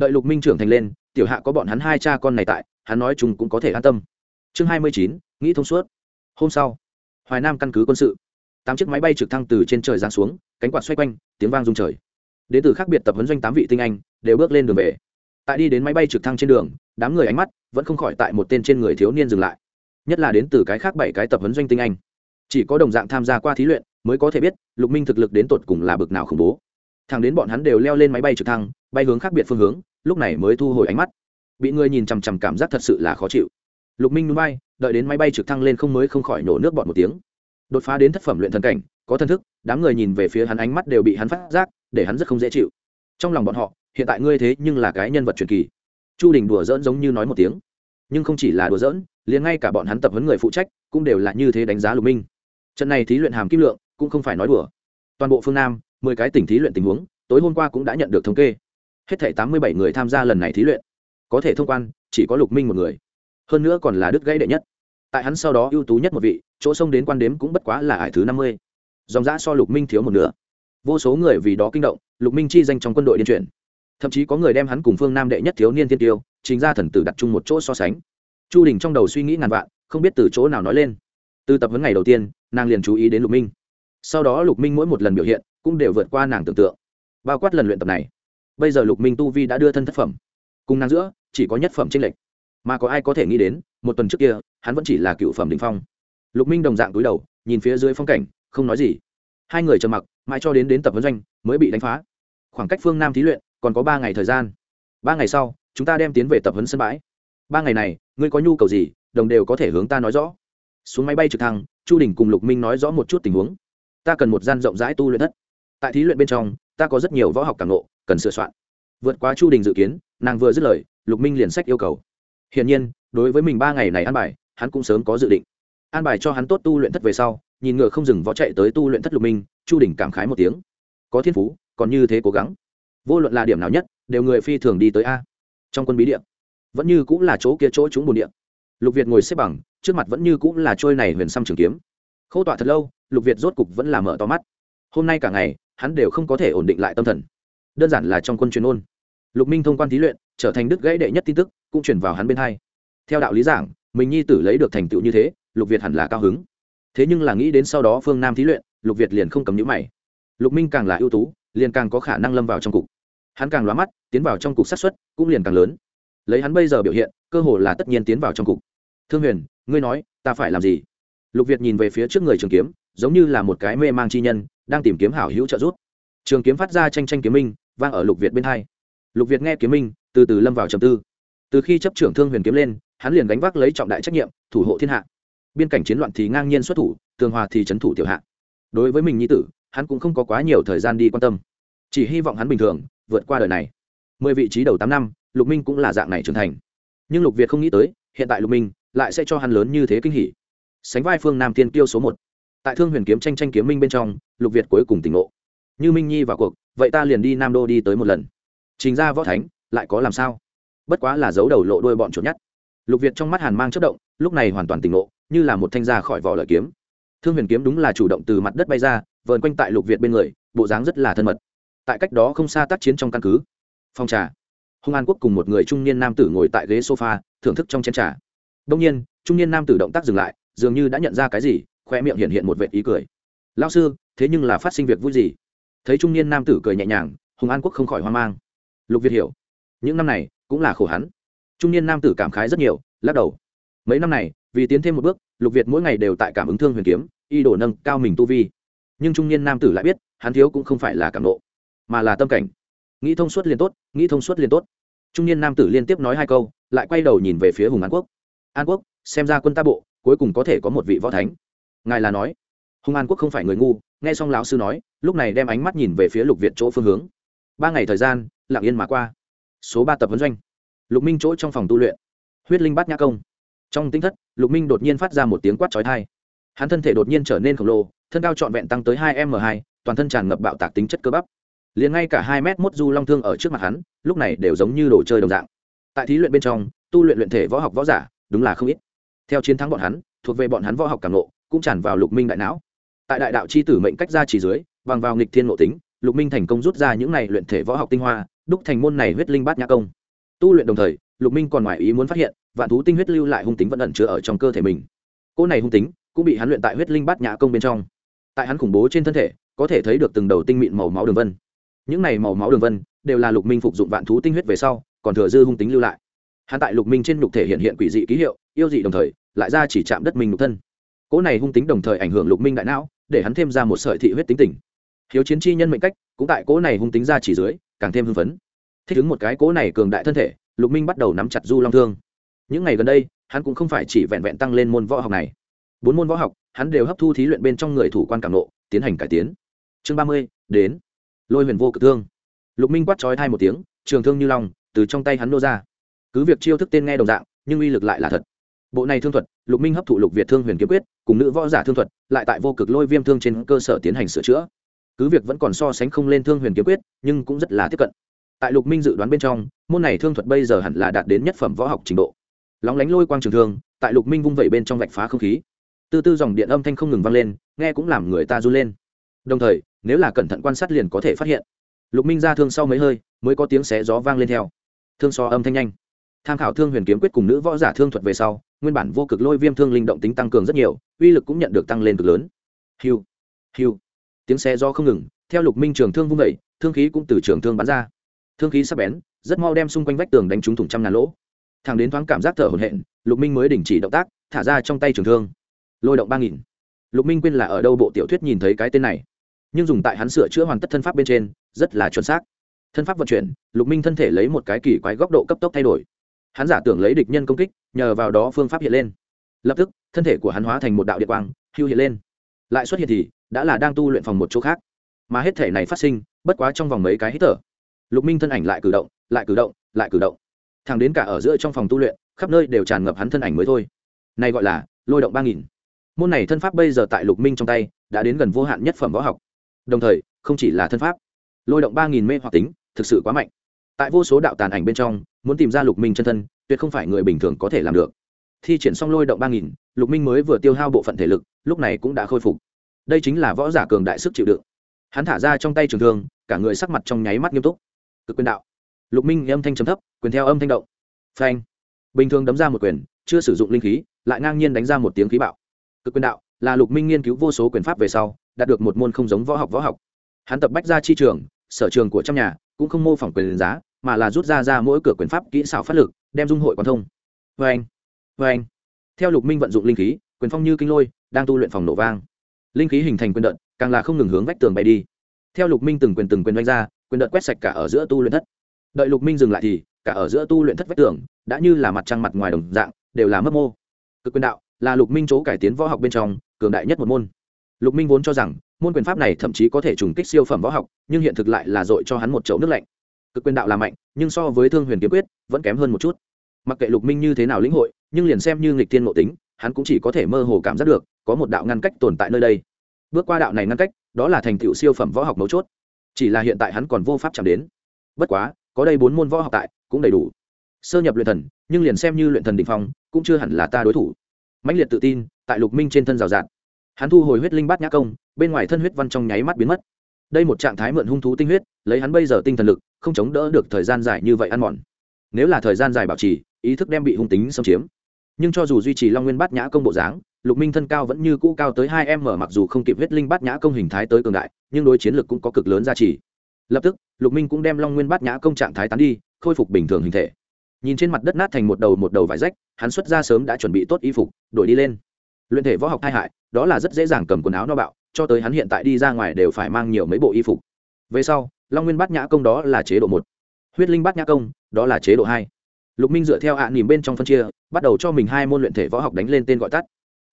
đợi lục minh trưởng thành lên, tiểu hạ có bọn hắn hai cha con này tại, hắn nói chúng cũng có thể an tâm. Chương hai mươi chín, nghĩ thông suốt. Hôm sau, hoài nam căn cứ quân sự. Tám chiếc máy bay trực thăng từ trên trời giáng xuống, cánh quạt xoay quanh, tiếng vang rung trời. Đến từ khác biệt tập huấn doanh tám vị tinh anh, đều bước lên đường về. Tại đi đến máy bay trực thăng trên đường, đám người ánh mắt vẫn không khỏi tại một tên trên người thiếu niên dừng lại nhất là đến từ cái khác bảy cái tập huấn doanh tinh anh. Chỉ có đồng dạng tham gia qua thí luyện mới có thể biết, lục minh thực lực đến tột cùng là bực nào khủng bố. Thằng đến bọn hắn đều leo lên máy bay trực thăng, bay hướng khác biệt phương hướng, lúc này mới thu hồi ánh mắt. Bị người nhìn chằm chằm cảm giác thật sự là khó chịu. Lục minh núi bay, đợi đến máy bay trực thăng lên không mới không khỏi nổ nước bọn một tiếng. Đột phá đến thất phẩm luyện thần cảnh, có thân thức, đám người nhìn về phía hắn ánh mắt đều bị hắn phát giác, để hắn rất không dễ chịu. Trong lòng bọn họ, hiện tại ngươi thế nhưng là cái nhân vật truyền kỳ. Chu đình đùa dỡn giống như nói một tiếng nhưng không chỉ là đùa dỡn liền ngay cả bọn hắn tập huấn người phụ trách cũng đều là như thế đánh giá lục minh. Trận này thí luyện hàm kim lượng cũng không phải nói đùa. Toàn bộ phương nam, mười cái tỉnh thí luyện tình huống, tối hôm qua cũng đã nhận được thống kê. Hết thể tám mươi bảy người tham gia lần này thí luyện. Có thể thông quan, chỉ có lục minh một người. Hơn nữa còn là đứt gãy đệ nhất. Tại hắn sau đó ưu tú nhất một vị, chỗ sông đến quan đếm cũng bất quá là ải thứ năm mươi. Dòng giã so lục minh thiếu một nửa. Vô số người vì đó kinh động, lục minh chi danh trong quân đội điên chuyển thậm chí có người đem hắn cùng phương nam đệ nhất thiếu niên tiên tiêu chính ra thần tử đặt chung một chỗ so sánh. Chu đình trong đầu suy nghĩ ngàn vạn, không biết từ chỗ nào nói lên. Từ tập huấn ngày đầu tiên, nàng liền chú ý đến lục minh. Sau đó lục minh mỗi một lần biểu hiện cũng đều vượt qua nàng tưởng tượng. Bao quát lần luyện tập này, bây giờ lục minh tu vi đã đưa thân thất phẩm. Cùng nàng giữa, chỉ có nhất phẩm tranh lệch. Mà có ai có thể nghĩ đến, một tuần trước kia, hắn vẫn chỉ là cựu phẩm đình phong. Lục minh đồng dạng túi đầu, nhìn phía dưới phong cảnh, không nói gì. Hai người trầm mặc, mãi cho đến đến tập vấn doanh, mới bị đánh phá. Khoảng cách phương nam thí luyện còn có ba ngày thời gian. Ba ngày sau chúng ta đem tiến về tập huấn sân bãi. Ba ngày này, ngươi có nhu cầu gì, đồng đều có thể hướng ta nói rõ. Xuống máy bay trực thăng, chu đình cùng lục minh nói rõ một chút tình huống. Ta cần một gian rộng rãi tu luyện thất. Tại thí luyện bên trong, ta có rất nhiều võ học càng ngộ cần sửa soạn. Vượt qua chu đình dự kiến, nàng vừa dứt lời, lục minh liền sách yêu cầu. Hiển nhiên, đối với mình ba ngày này ăn bài, hắn cũng sớm có dự định. An bài cho hắn tốt tu luyện thất về sau, nhìn ngựa không dừng võ chạy tới tu luyện thất lục minh, chu đình cảm khái một tiếng. Có thiên phú, còn như thế cố gắng. Vô luận là điểm nào nhất, đều người phi thường đi tới a trong quân bí địa. Vẫn như cũng là chỗ kia chỗ chúng bồn địa. Lục việt ngồi xếp bằng, trước mặt vẫn như cũng là trôi này huyền xăm trường kiếm. Khâu tọa thật lâu, lục việt rốt cục vẫn là mở to mắt. Hôm nay cả ngày, hắn đều không có thể ổn định lại tâm thần. Đơn giản là trong quân chuyên ôn lục minh thông quan thí luyện, trở thành đức gãy đệ nhất tin tức, cũng chuyển vào hắn bên hai. Theo đạo lý giảng, mình nhi tử lấy được thành tựu như thế, lục việt hẳn là cao hứng. Thế nhưng là nghĩ đến sau đó phương nam thí luyện, lục việt liền không cầm nhữ mày. Lục minh càng là ưu tú, liền càng có khả năng lâm vào trong cục hắn càng lóa mắt, tiến vào trong cục sát xuất cũng liền càng lớn. Lấy hắn bây giờ biểu hiện, cơ hồ là tất nhiên tiến vào trong cục. Thương huyền, ngươi nói, ta phải làm gì? Lục việt nhìn về phía trước người trường kiếm, giống như là một cái mê mang chi nhân, đang tìm kiếm hảo hữu trợ giúp. Trường kiếm phát ra tranh tranh kiếm minh, vang ở lục việt bên hai. Lục việt nghe kiếm minh, từ từ lâm vào trầm tư. Từ khi chấp trưởng thương huyền kiếm lên, hắn liền gánh vác lấy trọng đại trách nhiệm, thủ hộ thiên hạ. Biên cảnh chiến loạn thì ngang nhiên xuất thủ, tường hòa thì trấn thủ tiểu hạ. Đối với mình nhi tử, hắn cũng không có quá nhiều thời gian đi quan tâm. Chỉ hy vọng hắn bình thường vượt qua đời này. Mười vị trí đầu tám năm, lục minh cũng là dạng này trưởng thành. Nhưng lục việt không nghĩ tới, hiện tại lục minh lại sẽ cho hắn lớn như thế kinh hỉ. Sánh vai phương nam tiên kiêu số một. Tại thương huyền kiếm tranh tranh kiếm minh bên trong, lục việt cuối cùng tỉnh ngộ. Như minh nhi vào cuộc, vậy ta liền đi nam đô đi tới một lần. Trình ra võ thánh, lại có làm sao? Bất quá là giấu đầu lộ đôi bọn chuột nhất. Lục việt trong mắt hàn mang chất động, lúc này hoàn toàn tỉnh ngộ, như là một thanh ra khỏi vỏ lợi kiếm. Thương huyền kiếm đúng là chủ động từ mặt đất bay ra, vờn quanh tại lục việt bên người, bộ dáng rất là thân mật tại cách đó không xa tác chiến trong căn cứ. Phong trà. Hung an quốc cùng một người trung niên nam tử ngồi tại ghế sofa, thưởng thức trong chén trà. Đông nhiên, trung niên nam tử động tác dừng lại, dường như đã nhận ra cái gì khoe miệng hiện hiện một vệ ý cười. Lao sư, thế nhưng là phát sinh việc vui gì? Thấy trung niên nam tử cười nhẹ nhàng hùng an quốc không khỏi hoang mang. Lục việt hiểu. Những năm này, cũng là khổ hắn. Trung niên nam tử cảm khái rất nhiều, lắc đầu. Mấy năm này, vì tiến thêm một bước, lục việt mỗi ngày đều tại cảm ứng thương huyền kiếm, y đổ nâng cao mình tu vi. Nhưng trung niên nam tử lại biết, hắn thiếu cũng không phải là cảm nộ mà là tâm cảnh. Nghĩ thông suốt liền tốt, nghĩ thông suốt liền tốt. Trung niên nam tử liên tiếp nói hai câu, lại quay đầu nhìn về phía hùng an quốc. An quốc, xem ra quân ta bộ, cuối cùng có thể có một vị võ thánh. Ngài là nói. Hùng an quốc không phải người ngu, nghe xong lão sư nói, lúc này đem ánh mắt nhìn về phía lục việt chỗ phương hướng. Ba ngày thời gian, lặng yên mà qua. Số ba tập vấn doanh. Lục minh chỗ trong phòng tu luyện. Huyết linh bát nhã công. Trong tinh thất, lục minh đột nhiên phát ra một tiếng quát trói thai hắn thân thể đột nhiên trở nên khổng lồ, thân cao trọn vẹn tăng tới hai m hai, toàn thân tràn ngập bạo tạc tính chất cơ bắp liền ngay cả hai mét mốt du long thương ở trước mặt hắn, lúc này đều giống như đồ chơi đồng dạng. Tại thí luyện bên trong, tu luyện luyện thể võ học võ giả, đúng là không ít. Theo chiến thắng bọn hắn, thuộc về bọn hắn võ học càng lộ cũng tràn vào lục minh đại não. Tại đại đạo c h i tử mệnh cách ra chỉ dưới, bằng vào nghịch thiên ngộ tính, lục minh thành công rút ra những này luyện thể võ học tinh hoa, đúc thành môn này huyết linh bát nhã công. Tu luyện đồng thời, lục minh còn ngoài ý muốn phát hiện, vạn thú tinh huyết lưu lại hung tính vẫn ẩn chứa ở trong cơ thể mình. Cỗ này hung tính cũng bị hắn luyện tại huyết linh bát nhã công bên trong. Tại hắn khủng bố trên thân thể, có thể thấy được từng đầu tinh mịn màu máu đường vân những này màu máu đường vân đều là lục minh phục dụng vạn thú tinh huyết về sau, còn thừa dư hung tính lưu lại. Hắn tại lục minh trên nhục thể hiện hiện quỷ dị ký hiệu, yêu dị đồng thời, lại ra chỉ chạm đất mình nhục thân. Cỗ này hung tính đồng thời ảnh hưởng lục minh đại não, để hắn thêm ra một sợi thị huyết tính tình. Hiếu chiến chi nhân mệnh cách, cũng tại cỗ này hung tính ra chỉ dưới, càng thêm hưng phấn. Thích ứng một cái cỗ này cường đại thân thể, lục minh bắt đầu nắm chặt du long thương. Những ngày gần đây, hắn cũng không phải chỉ vẹn vẹn tăng lên môn võ học này. Bốn môn võ học, hắn đều hấp thu thí luyện bên trong người thủ quan cảm nộ, tiến hành cải tiến. Chương ba mươi, đến lôi huyền vô cực thương. Lục minh quát trói thai một tiếng, trường thương như long, từ trong tay hắn nô ra. Cứ việc chiêu thức tên nghe đồng dạng, nhưng uy lực lại là thật. Bộ này thương thuật, lục minh hấp thụ lục việt thương huyền kiếm quyết, cùng nữ võ giả thương thuật, lại tại vô cực lôi viêm thương trên cơ sở tiến hành sửa chữa. Cứ việc vẫn còn so sánh không lên thương huyền kiếm quyết, nhưng cũng rất là tiếp cận. Tại lục minh dự đoán bên trong, môn này thương thuật bây giờ hẳn là đạt đến nhất phẩm võ học trình độ. Lóng lánh lôi quang trường thương, tại lục minh vung vẩy bên trong vạch phá không khí. Từ tư dòng điện âm thanh không ngừng vang lên, nghe cũng làm người ta run lên. Đồng thời nếu là cẩn thận quan sát liền có thể phát hiện. Lục minh ra thương sau mấy hơi, mới có tiếng xé gió vang lên theo. Thương so âm thanh nhanh. Tham khảo thương huyền kiếm quyết cùng nữ võ giả thương thuật về sau, nguyên bản vô cực lôi viêm thương linh động tính tăng cường rất nhiều, uy lực cũng nhận được tăng lên cực lớn. Hiu hiu. Tiếng xe do không ngừng, theo lục minh trường thương vung vẩy thương khí cũng từ trường thương bắn ra. Thương khí sắp bén, rất mau đem xung quanh vách tường đánh trúng thủng trăm ngàn lỗ. Thằng đến thoáng cảm giác thở hổn hển, lục minh mới đình chỉ động tác, thả ra trong tay trường thương. Lôi động ba nghìn. Lục minh quên là ở đâu bộ tiểu thuyết nhìn thấy cái tên này nhưng dùng tại hắn sửa chữa hoàn tất thân pháp bên trên, rất là chuẩn xác. Thân pháp vận chuyển, lục minh thân thể lấy một cái kỳ quái góc độ cấp tốc thay đổi. Hắn giả tưởng lấy địch nhân công kích, nhờ vào đó phương pháp hiện lên. Lập tức, thân thể của hắn hóa thành một đạo địa quang, hưu hiện lên. Lại xuất hiện thì, đã là đang tu luyện phòng một chỗ khác. Mà hết thể này phát sinh, bất quá trong vòng mấy cái hít thở. Lục minh thân ảnh lại cử động, lại cử động, lại cử động. Thẳng đến cả ở giữa trong phòng tu luyện, khắp nơi đều tràn ngập hắn thân ảnh mới thôi. Này gọi là lôi động ba nghìn. Môn này thân pháp bây giờ tại lục minh trong tay, đã đến gần vô hạn nhất phẩm võ học đồng thời, không chỉ là thân pháp, lôi động ba nghìn mê hoặc tính, thực sự quá mạnh. Tại vô số đạo tàn ảnh bên trong, muốn tìm ra lục minh chân thân, tuyệt không phải người bình thường có thể làm được. Thi triển xong lôi động ba nghìn, lục minh mới vừa tiêu hao bộ phận thể lực, lúc này cũng đã khôi phục. Đây chính là võ giả cường đại sức chịu đựng. Hắn thả ra trong tay trường thương, cả người sắc mặt trong nháy mắt nghiêm túc. Cực quyền đạo. Lục minh âm thanh chấm thấp, quyền theo âm thanh động. Phanh. Bình thường đấm ra một quyền, chưa sử dụng linh khí, lại ngang nhiên đánh ra một tiếng khí bạo. Cực quyền đạo, là lục minh nghiên cứu vô số quyền pháp về sau đạt được một môn không giống võ học võ học. Hắn tập bách ra chi trường, sở trường của trong nhà cũng không mô phỏng quyền giá, mà là rút ra ra mỗi cửa quyền pháp kỹ xảo phát lực, đem dung hội quan thông. Vê anh vê anh. Theo lục minh vận dụng linh khí, quyền phong như kinh lôi, đang tu luyện phòng nổ vang. Linh khí hình thành quyền đợt, càng là không ngừng hướng vách tường bay đi. Theo lục minh từng quyền từng quyền đánh ra, quyền đợt quét sạch cả ở giữa tu luyện thất. Đợi lục minh dừng lại thì, cả ở giữa tu luyện thất vách tường, đã như là mặt trăng mặt ngoài đồng dạng, đều là mất mô. Cực quyền đạo là lục minh chỗ cải tiến võ học bên trong, cường đại nhất một môn lục minh vốn cho rằng, môn quyền pháp này thậm chí có thể trùng kích siêu phẩm võ học, nhưng hiện thực lại là dội cho hắn một chậu nước lạnh. Cực quyền đạo là mạnh, nhưng so với thương huyền kiếm quyết, vẫn kém hơn một chút. Mặc kệ lục minh như thế nào lĩnh hội, nhưng liền xem như nghịch thiên ngộ tính, hắn cũng chỉ có thể mơ hồ cảm giác được, có một đạo ngăn cách tồn tại nơi đây. Bước qua đạo này ngăn cách, đó là thành tựu siêu phẩm võ học mấu chốt. Chỉ là hiện tại hắn còn vô pháp chạm đến. Bất quá, có đây bốn môn võ học tại, cũng đầy đủ. Sơ nhập luyện thần, nhưng liền xem như luyện thần đ ỉ n h phong, cũng chưa hẳn là ta đối thủ. Mãnh liệt tự tin, tại lục minh trên thân rào rạt hắn thu hồi huyết linh bát nhã công, bên ngoài thân huyết văn trong nháy mắt biến mất. Đây một trạng thái mượn hung thú tinh huyết, lấy hắn bây giờ tinh thần lực, không chống đỡ được thời gian dài như vậy ăn mòn. Nếu là thời gian dài bảo trì, ý thức đem bị hung tính xâm chiếm. Nhưng cho dù duy trì long nguyên bát nhã công bộ dáng, lục minh thân cao vẫn như cũ cao tới hai m mặc dù không kịp huyết linh bát nhã công hình thái tới cường đại, nhưng đối chiến lực cũng có cực lớn giá trị lập tức, lục minh cũng đem long nguyên bát nhã công trạng thái tán đi, khôi phục bình thường hình thể. Nhìn trên mặt đất nát thành một đầu một đầu vải rách, hắn xuất ra sớm đã chuẩn bị tốt y phục, đổi đi lên luyện thể võ học tai hại, đó là rất dễ dàng cầm quần áo no bạo, cho tới hắn hiện tại đi ra ngoài đều phải mang nhiều mấy bộ y phục. Về sau, long nguyên bát nhã công đó là chế độ một. Huyết linh bát nhã công, đó là chế độ hai. Lục minh dựa theo ạ à nỉm bên trong phân chia, bắt đầu cho mình hai môn luyện thể võ học đánh lên tên gọi tắt.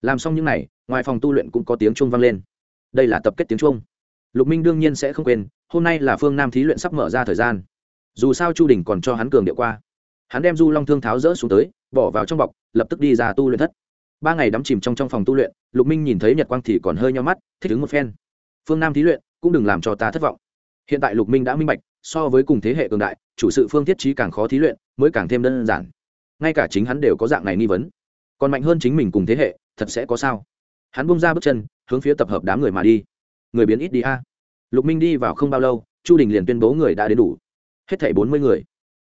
Làm xong những n à y ngoài phòng tu luyện cũng có tiếng chuông vang lên. Đây là tập kết tiếng chuông. Lục minh đương nhiên sẽ không quên, hôm nay là phương nam thí luyện sắp mở ra thời gian. Dù sao chu đình còn cho hắn cường điệu qua. Hắn đem du long thương tháo rỡ xuống tới, bỏ vào trong bọc, lập tức đi ra tu luyện thất ba ngày đắm chìm trong trong phòng tu luyện, lục minh nhìn thấy nhật quang thì còn hơi nhau mắt, thích ứng một phen. Phương nam thí luyện cũng đừng làm cho ta thất vọng. Hiện tại lục minh đã minh bạch, so với cùng thế hệ cường đại, chủ sự phương thiết trí càng khó thí luyện, mới càng thêm đơn giản. Ngay cả chính hắn đều có dạng này nghi vấn. Còn mạnh hơn chính mình cùng thế hệ, thật sẽ có sao? Hắn bung ra bước chân, hướng phía tập hợp đám người mà đi. Người biến ít đi a. Lục minh đi vào không bao lâu, chu đình liền tuyên bố người đã đến đủ. Hết thảy bốn mươi người.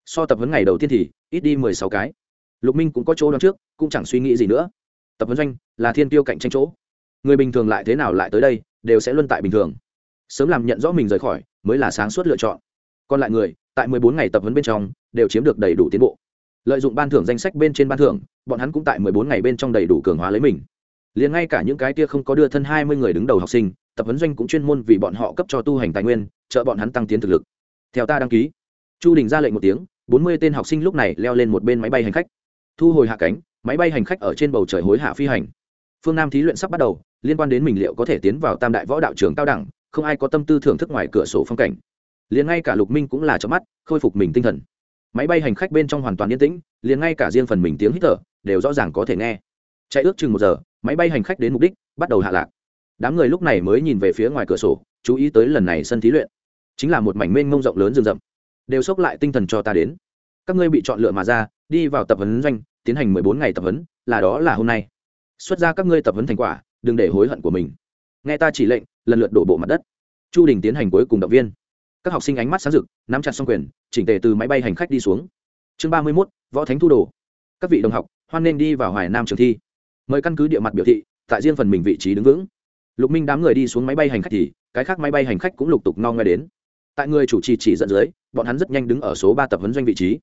So tập huấn ngày đầu tiên thì ít đi mười sáu cái. Lục minh cũng có chỗ đón trước, cũng chẳng suy nghĩ gì nữa tập huấn doanh là thiên tiêu cạnh tranh chỗ. Người bình thường lại thế nào lại tới đây, đều sẽ luân tại bình thường. Sớm làm nhận rõ mình rời khỏi, mới là sáng suốt lựa chọn. Còn lại người, tại 14 ngày tập huấn bên trong, đều chiếm được đầy đủ tiến bộ. Lợi dụng ban thưởng danh sách bên trên ban thưởng, bọn hắn cũng tại 14 ngày bên trong đầy đủ cường hóa lấy mình. Liền ngay cả những cái kia không có đưa thân 20 người đứng đầu học sinh, tập huấn doanh cũng chuyên môn vì bọn họ cấp cho tu hành tài nguyên, trợ bọn hắn tăng tiến thực lực. Theo ta đăng ký, chu đình ra lệnh một tiếng 40 tên học sinh lúc này leo lên một bên máy bay hành khách. Thu hồi hạ cánh máy bay hành khách ở trên bầu trời hối hả phi hành. Phương nam thí luyện sắp bắt đầu, liên quan đến mình liệu có thể tiến vào tam đại võ đạo trường cao đẳng, không ai có tâm tư thưởng thức ngoài cửa sổ phong cảnh. Liền ngay cả lục minh cũng là chớp mắt, khôi phục mình tinh thần. Máy bay hành khách bên trong hoàn toàn yên tĩnh, liền ngay cả riêng phần mình tiếng hít thở đều rõ ràng có thể nghe. Chạy ước chừng một giờ, máy bay hành khách đến mục đích, bắt đầu hạ lạc. Đám người lúc này mới nhìn về phía ngoài cửa sổ, chú ý tới lần này sân thí luyện. Chính là một mảnh mênh mông rộng lớn rừng rậm. Đều xốc lại tinh thần cho ta đến các ngươi bị chọn lựa mà ra, đi vào tập huấn doanh, tiến hành mười bốn ngày tập huấn, là đó là hôm nay. Xuất ra các ngươi tập huấn thành quả, đừng để hối hận của mình. Nghe ta chỉ lệnh, lần lượt đổ bộ mặt đất. Chu đình tiến hành cuối cùng động viên. Các học sinh ánh mắt sáng rực, nắm chặt xong quyền, chỉnh tề từ máy bay hành khách đi xuống. Chương ba mươi mốt, võ thánh thu đồ. Các vị đồng học, hoan nên đi vào hoài nam trường thi. Mời căn cứ địa mặt biểu thị, tại riêng phần mình vị trí đứng vững. Lục minh đám người đi xuống máy bay hành khách thì, cái khác máy bay hành khách cũng lục tục no ngoe đến. Tại người chủ trì chỉ dẫn dưới, bọn hắn rất nhanh đứng ở số ba tập huấn doanh vị trí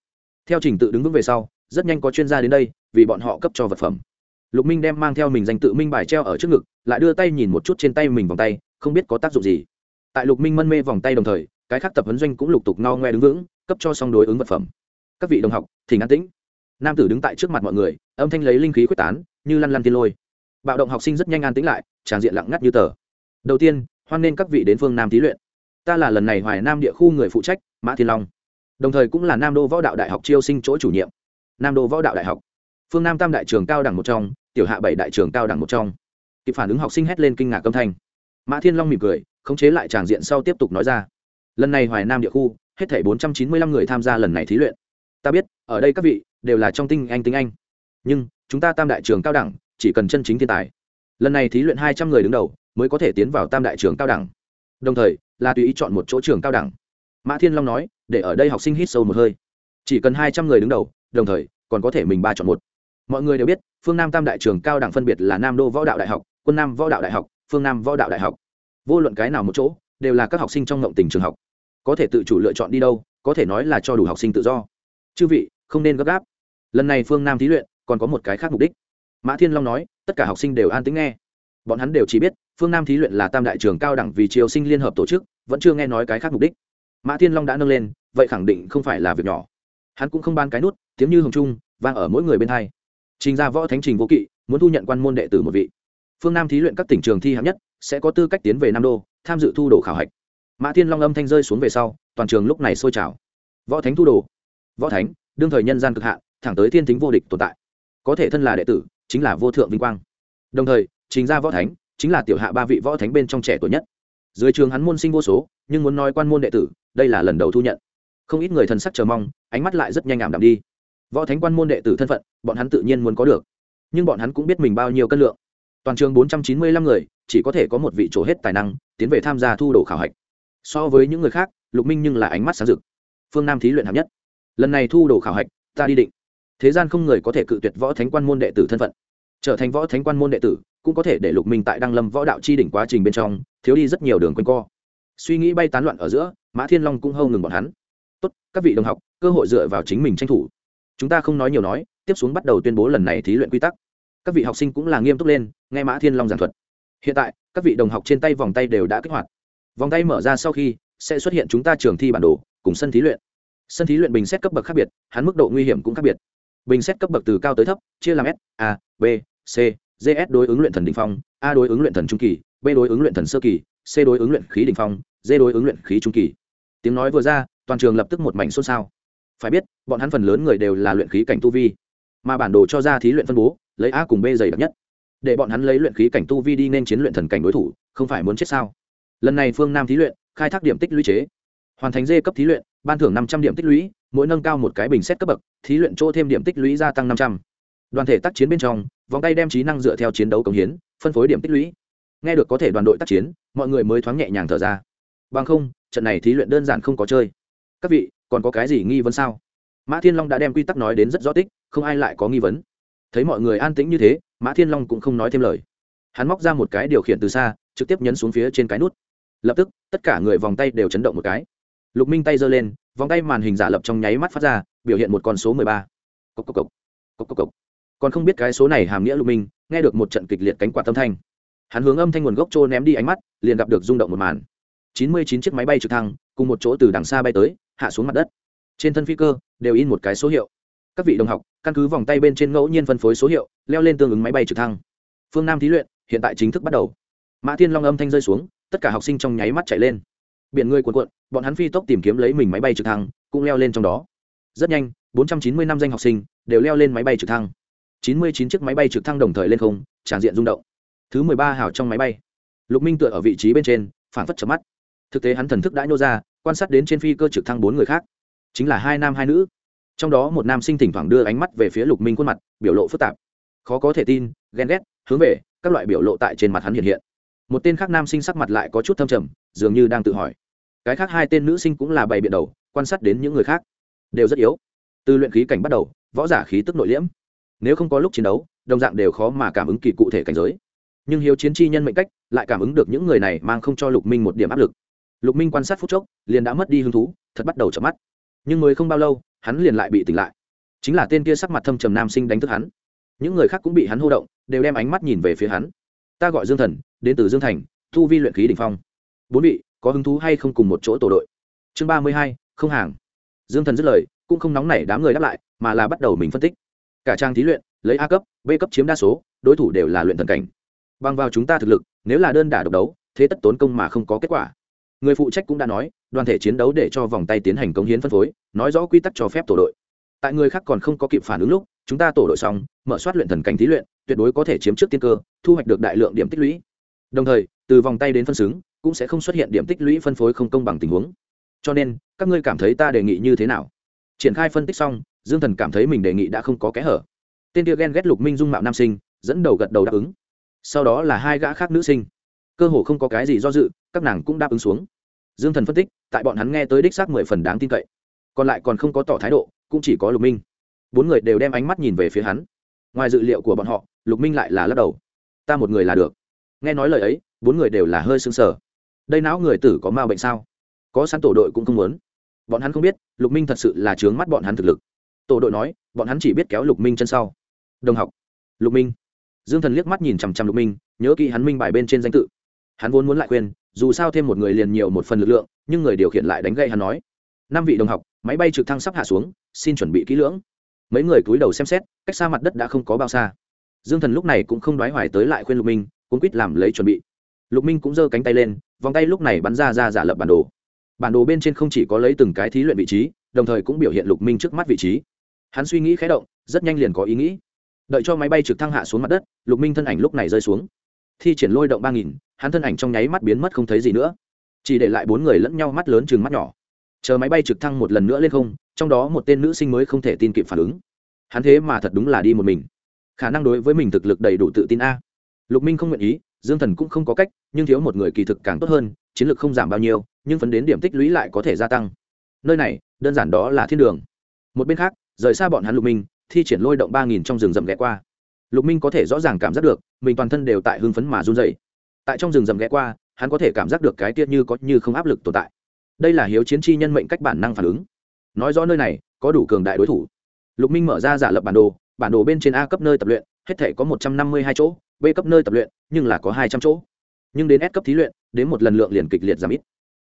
theo trình tự đứng vững về sau, rất nhanh có chuyên gia đến đây, vì bọn họ cấp cho vật phẩm. Lục minh đem mang theo mình danh tự minh bài treo ở trước ngực, lại đưa tay nhìn một chút trên tay mình vòng tay, không biết có tác dụng gì. Tại lục minh mân mê vòng tay đồng thời, cái khác tập huấn doanh cũng lục tục no ngoe đứng vững, cấp cho xong đối ứng vật phẩm. Các vị đồng học, thỉnh an tĩnh. Nam tử đứng tại trước mặt mọi người, âm thanh lấy linh khí quyết tán, như lăn lăn tiên lôi. Bạo động học sinh rất nhanh an tĩnh lại, tràng diện lặng ngắt như tờ. Đầu tiên, hoan nên các vị đến phương nam thí luyện. Ta là lần này hoài nam địa khu người phụ trách, mã thiên long đồng thời cũng là nam đô võ đạo đại học chiêu sinh chỗ chủ nhiệm. Nam đô võ đạo đại học. Phương nam tam đại trường cao đẳng một trong, tiểu hạ bảy đại trường cao đẳng một trong. Kịp phản ứng học sinh hét lên kinh ngạc âm thanh. Mã thiên long mỉm cười, khống chế lại tràng diện sau tiếp tục nói ra. Lần này hoài nam địa khu, hết thảy bốn trăm chín mươi lăm người tham gia lần này thí luyện. Ta biết, ở đây các vị, đều là trong tinh anh tinh anh. Nhưng, chúng ta tam đại trường cao đẳng, chỉ cần chân chính thiên tài. Lần này thí luyện hai trăm người đứng đầu, mới có thể tiến vào tam đại trường cao đẳng. Đồng thời, là tùy ý chọn một chỗ trường cao đẳng mã thiên long nói, để ở đây học sinh hít sâu một hơi. Chỉ cần hai trăm người đứng đầu, đồng thời, còn có thể mình ba chọn một. Mọi người đều biết, phương nam tam đại trường cao đẳng phân biệt là nam đô võ đạo đại học, quân nam võ đạo đại học, phương nam võ đạo đại học. Vô luận cái nào một chỗ, đều là các học sinh trong ngộng tình trường học. Có thể tự chủ lựa chọn đi đâu, có thể nói là cho đủ học sinh tự do. Chư vị, không nên gấp gáp. Lần này phương nam thí luyện, còn có một cái khác mục đích. Mã thiên long nói, tất cả học sinh đều an tính nghe. Bọn hắn đều chỉ biết, phương nam thí luyện là tam đại trường cao đẳng vì triều sinh liên hợp tổ chức, vẫn chưa nghe nói cái khác mục đích mã thiên long đã nâng lên, vậy khẳng định không phải là việc nhỏ. Hắn cũng không ban cái nút, tiếng như hồng trung, vang ở mỗi người bên hai. Trình ra võ thánh trình vô kỵ, muốn thu nhận quan môn đệ tử một vị. Phương nam thí luyện các tỉnh trường thi hạng nhất, sẽ có tư cách tiến về nam đô, tham dự thu đồ khảo hạch. Mã thiên long âm thanh rơi xuống về sau, toàn trường lúc này sôi trào. Võ thánh thu đồ. Võ thánh, đương thời nhân gian cực hạ thẳng tới thiên tính vô địch tồn tại. Có thể thân là đệ tử, chính là vô thượng vinh quang. Đồng thời chính ra võ thánh, chính là tiểu hạ ba vị võ thánh bên trong trẻ tuổi nhất. Dưới trường hắn môn sinh vô số, nhưng muốn nói quan môn đệ tử đây là lần đầu thu nhận. Không ít người thần sắc chờ mong, ánh mắt lại rất nhanh ảm đạm đi. Võ thánh quan môn đệ tử thân phận, bọn hắn tự nhiên muốn có được. Nhưng bọn hắn cũng biết mình bao nhiêu cân lượng. Toàn trường bốn trăm chín mươi lăm người, chỉ có thể có một vị chỗ hết tài năng, tiến về tham gia thu đồ khảo hạch. So với những người khác, lục minh nhưng là ánh mắt sáng rực. Phương nam thí luyện hạng nhất. Lần này thu đồ khảo hạch, ta đi định. Thế gian không người có thể cự tuyệt võ thánh quan môn đệ tử thân phận. Trở thành võ thánh quan môn đệ tử, cũng có thể để lục minh tại đăng lâm võ đạo chi đỉnh quá trình bên trong, thiếu đi rất nhiều đường quanh co suy nghĩ bay tán loạn ở giữa, mã thiên long cũng hâu ngừng bọn hắn. Tốt, các vị đồng học, cơ hội dựa vào chính mình tranh thủ. Chúng ta không nói nhiều nói, tiếp xuống bắt đầu tuyên bố lần này thí luyện quy tắc. Các vị học sinh cũng là nghiêm túc lên, nghe mã thiên long giảng thuật. Hiện tại, các vị đồng học trên tay vòng tay đều đã kích hoạt. Vòng tay mở ra sau khi, sẽ xuất hiện chúng ta trường thi bản đồ, cùng sân thí luyện. Sân thí luyện bình xét cấp bậc khác biệt, hắn mức độ nguy hiểm cũng khác biệt. Bình xét cấp bậc từ cao tới thấp, chia làm s, a, b, c gs đối ứng luyện thần đình phong, a đối ứng luyện thần trung kỳ, b đối ứng luyện thần sơ kỳ c đối ứng luyện khí đỉnh phong, d đối ứng luyện khí trung kỳ. Tiếng nói vừa ra, toàn trường lập tức một mảnh xôn xao. Phải biết, bọn hắn phần lớn người đều là luyện khí cảnh tu vi, mà bản đồ cho ra thí luyện phân bố, lấy a cùng b dày đặc nhất. Để bọn hắn lấy luyện khí cảnh tu vi đi nên chiến luyện thần cảnh đối thủ, không phải muốn chết sao? Lần này phương nam thí luyện, khai thác điểm tích lũy chế. Hoàn thành dê cấp thí luyện, ban thưởng năm trăm điểm tích lũy, mỗi nâng cao một cái bình xét cấp bậc, thí luyện chỗ thêm điểm tích lũy gia tăng năm trăm. Đoàn thể tác chiến bên trong, vòng tay đem trí năng dựa theo chiến đấu cống hiến, phân phối điểm tích lũy nghe được có thể đoàn đội tác chiến, mọi người mới thoáng nhẹ nhàng thở ra. Bằng không, trận này thí luyện đơn giản không có chơi. Các vị, còn có cái gì nghi vấn sao? Mã thiên long đã đem quy tắc nói đến rất rõ tích, không ai lại có nghi vấn. Thấy mọi người an tĩnh như thế, mã thiên long cũng không nói thêm lời. Hắn móc ra một cái điều khiển từ xa, trực tiếp nhấn xuống phía trên cái nút. Lập tức, tất cả người vòng tay đều chấn động một cái. Lục minh tay giơ lên, vòng tay màn hình giả lập trong nháy mắt phát ra, biểu hiện một con số mười ba. Cốc cốc cốc cốc cốc cốc còn không biết cái số này hàm nghĩa lục minh, nghe được một trận kịch liệt cánh quạt tâm thanh hắn hướng âm thanh nguồn gốc trô ném đi ánh mắt, liền gặp được rung động một màn. Chín mươi chín chiếc máy bay trực thăng, cùng một chỗ từ đằng xa bay tới, hạ xuống mặt đất. Trên thân phi cơ, đều in một cái số hiệu. Các vị đồng học, căn cứ vòng tay bên trên ngẫu nhiên phân phối số hiệu, leo lên tương ứng máy bay trực thăng. Phương nam thí luyện, hiện tại chính thức bắt đầu. Mã thiên long âm thanh rơi xuống, tất cả học sinh trong nháy mắt chạy lên. Biển người cuộn cuộn, bọn hắn phi tốc tìm kiếm lấy mình máy bay trực thăng, cũng leo lên trong đó. Rất nhanh 490 năm danh học sinh, đều leo lên máy bay trực thăng. 99 chiếc máy bay trực thăng đồng thời lên không, tràn diện rung động thứ 13 hào trong máy bay. Lục minh tựa ở vị trí bên trên phản phất chớp mắt. Thực tế hắn thần thức đã nhô ra, quan sát đến trên phi cơ trực thăng bốn người khác. Chính là hai nam hai nữ. Trong đó một nam sinh thỉnh thoảng đưa ánh mắt về phía lục minh khuôn mặt, biểu lộ phức tạp. Khó có thể tin, ghen ghét, hướng về, các loại biểu lộ tại trên mặt hắn hiện hiện. Một tên khác nam sinh sắc mặt lại có chút thâm trầm, dường như đang tự hỏi. Cái khác hai tên nữ sinh cũng là bày biện đầu, quan sát đến những người khác. Đều rất yếu. Từ luyện khí cảnh bắt đầu, võ giả khí tức nội liễm. Nếu không có lúc chiến đấu, đồng dạng đều khó mà cảm ứng kỳ cụ thể cảnh giới nhưng hiếu chiến chi nhân mệnh cách lại cảm ứng được những người này mang không cho lục minh một điểm áp lực lục minh quan sát phút chốc liền đã mất đi hứng thú thật bắt đầu chợp mắt nhưng mới không bao lâu hắn liền lại bị tỉnh lại chính là tên kia sắc mặt thâm trầm nam sinh đánh thức hắn những người khác cũng bị hắn hô động đều đem ánh mắt nhìn về phía hắn ta gọi dương thần đến từ dương thành thu vi luyện khí đ ỉ n h phong bốn vị có hứng thú hay không cùng một chỗ tổ đội chương ba mươi hai không hàng dương thần dứt lời cũng không nóng nảy đám người đáp lại mà là bắt đầu mình phân tích cả trang thí luyện lấy a cấp b cấp chiếm đa số đối thủ đều là luyện thần cảnh bằng vào chúng ta thực lực, nếu là đơn đả độc đấu, thế tất tốn công mà không có kết quả. Người phụ trách cũng đã nói, đoàn thể chiến đấu để cho vòng tay tiến hành công hiến phân phối, nói rõ quy tắc cho phép tổ đội. Tại người khác còn không có kịp phản ứng lúc, chúng ta tổ đội xong, mở soát luyện thần cảnh thí luyện, tuyệt đối có thể chiếm trước tiên cơ, thu hoạch được đại lượng điểm tích lũy. Đồng thời, từ vòng tay đến phân xứng, cũng sẽ không xuất hiện điểm tích lũy phân phối không công bằng tình huống. Cho nên, các ngươi cảm thấy ta đề nghị như thế nào? Triển khai phân tích xong, dương thần cảm thấy mình đề nghị đã không có kẽ hở. Tên kia ghen ghét lục minh dung mạo nam sinh, dẫn đầu gật đầu đáp ứng sau đó là hai gã khác nữ sinh. Cơ hồ không có cái gì do dự, các nàng cũng đáp ứng xuống. Dương thần phân tích, tại bọn hắn nghe tới đích xác mười phần đáng tin cậy. Còn lại còn không có tỏ thái độ, cũng chỉ có lục minh. Bốn người đều đem ánh mắt nhìn về phía hắn. Ngoài dự liệu của bọn họ, lục minh lại là lắc đầu. Ta một người là được. Nghe nói lời ấy, bốn người đều là hơi sưng sờ. Đây não người tử có ma bệnh sao? Có sẵn tổ đội cũng không muốn. Bọn hắn không biết, lục minh thật sự là trướng mắt bọn hắn thực lực. Tổ đội nói, bọn hắn chỉ biết kéo lục minh chân sau. Đồng học. Lục minh dương thần liếc mắt nhìn chằm chằm lục minh, nhớ kỹ hắn minh bài bên trên danh tự. Hắn vốn muốn lại khuyên, dù sao thêm một người liền nhiều một phần lực lượng, nhưng người điều khiển lại đánh gậy hắn nói. Năm vị đồng học, máy bay trực thăng sắp hạ xuống, xin chuẩn bị kỹ lưỡng. Mấy người cúi đầu xem xét, cách xa mặt đất đã không có bao xa. Dương thần lúc này cũng không đoái hoài tới lại khuyên lục minh cũng quýt làm lấy chuẩn bị. Lục minh cũng giơ cánh tay lên, vòng tay lúc này bắn ra ra giả lập bản đồ. Bản đồ bên trên không chỉ có lấy từng cái thí luyện vị trí, đồng thời cũng biểu hiện lục minh trước mắt vị trí. Hắn suy nghĩ khé động, rất nhanh liền có ý nghĩ đợi cho máy bay trực thăng hạ xuống mặt đất, lục minh thân ảnh lúc này rơi xuống. Thi triển lôi động ba nghìn, hắn thân ảnh trong nháy mắt biến mất không thấy gì nữa. Chỉ để lại bốn người lẫn nhau mắt lớn chừng mắt nhỏ. Chờ máy bay trực thăng một lần nữa lên không, trong đó một tên nữ sinh mới không thể tin kịp phản ứng. Hắn thế mà thật đúng là đi một mình. Khả năng đối với mình thực lực đầy đủ tự tin a. Lục minh không nguyện ý, dương thần cũng không có cách, nhưng thiếu một người kỳ thực càng tốt hơn, chiến lược không giảm bao nhiêu, nhưng phấn đến điểm tích lũy lại có thể gia tăng. Nơi này, đơn giản đó là thiên đường. Một bên khác, rời xa bọn hắn lục minh thi triển lôi động ba nghìn trong rừng rậm ghé qua. Lục minh có thể rõ ràng cảm giác được, mình toàn thân đều tại hưng phấn mà run dày tại trong rừng rậm ghé qua, hắn có thể cảm giác được cái tiết như có như không áp lực tồn tại. Đây là hiếu chiến chi nhân mệnh cách bản năng phản ứng. Nói rõ nơi này, có đủ cường đại đối thủ. Lục minh mở ra giả lập bản đồ bản đồ bên trên a cấp nơi tập luyện, hết thể có một trăm năm mươi hai chỗ, b cấp nơi tập luyện, nhưng là có hai trăm chỗ. Nhưng đến s cấp thí luyện, đến một lần lượng liền kịch liệt giảm ít.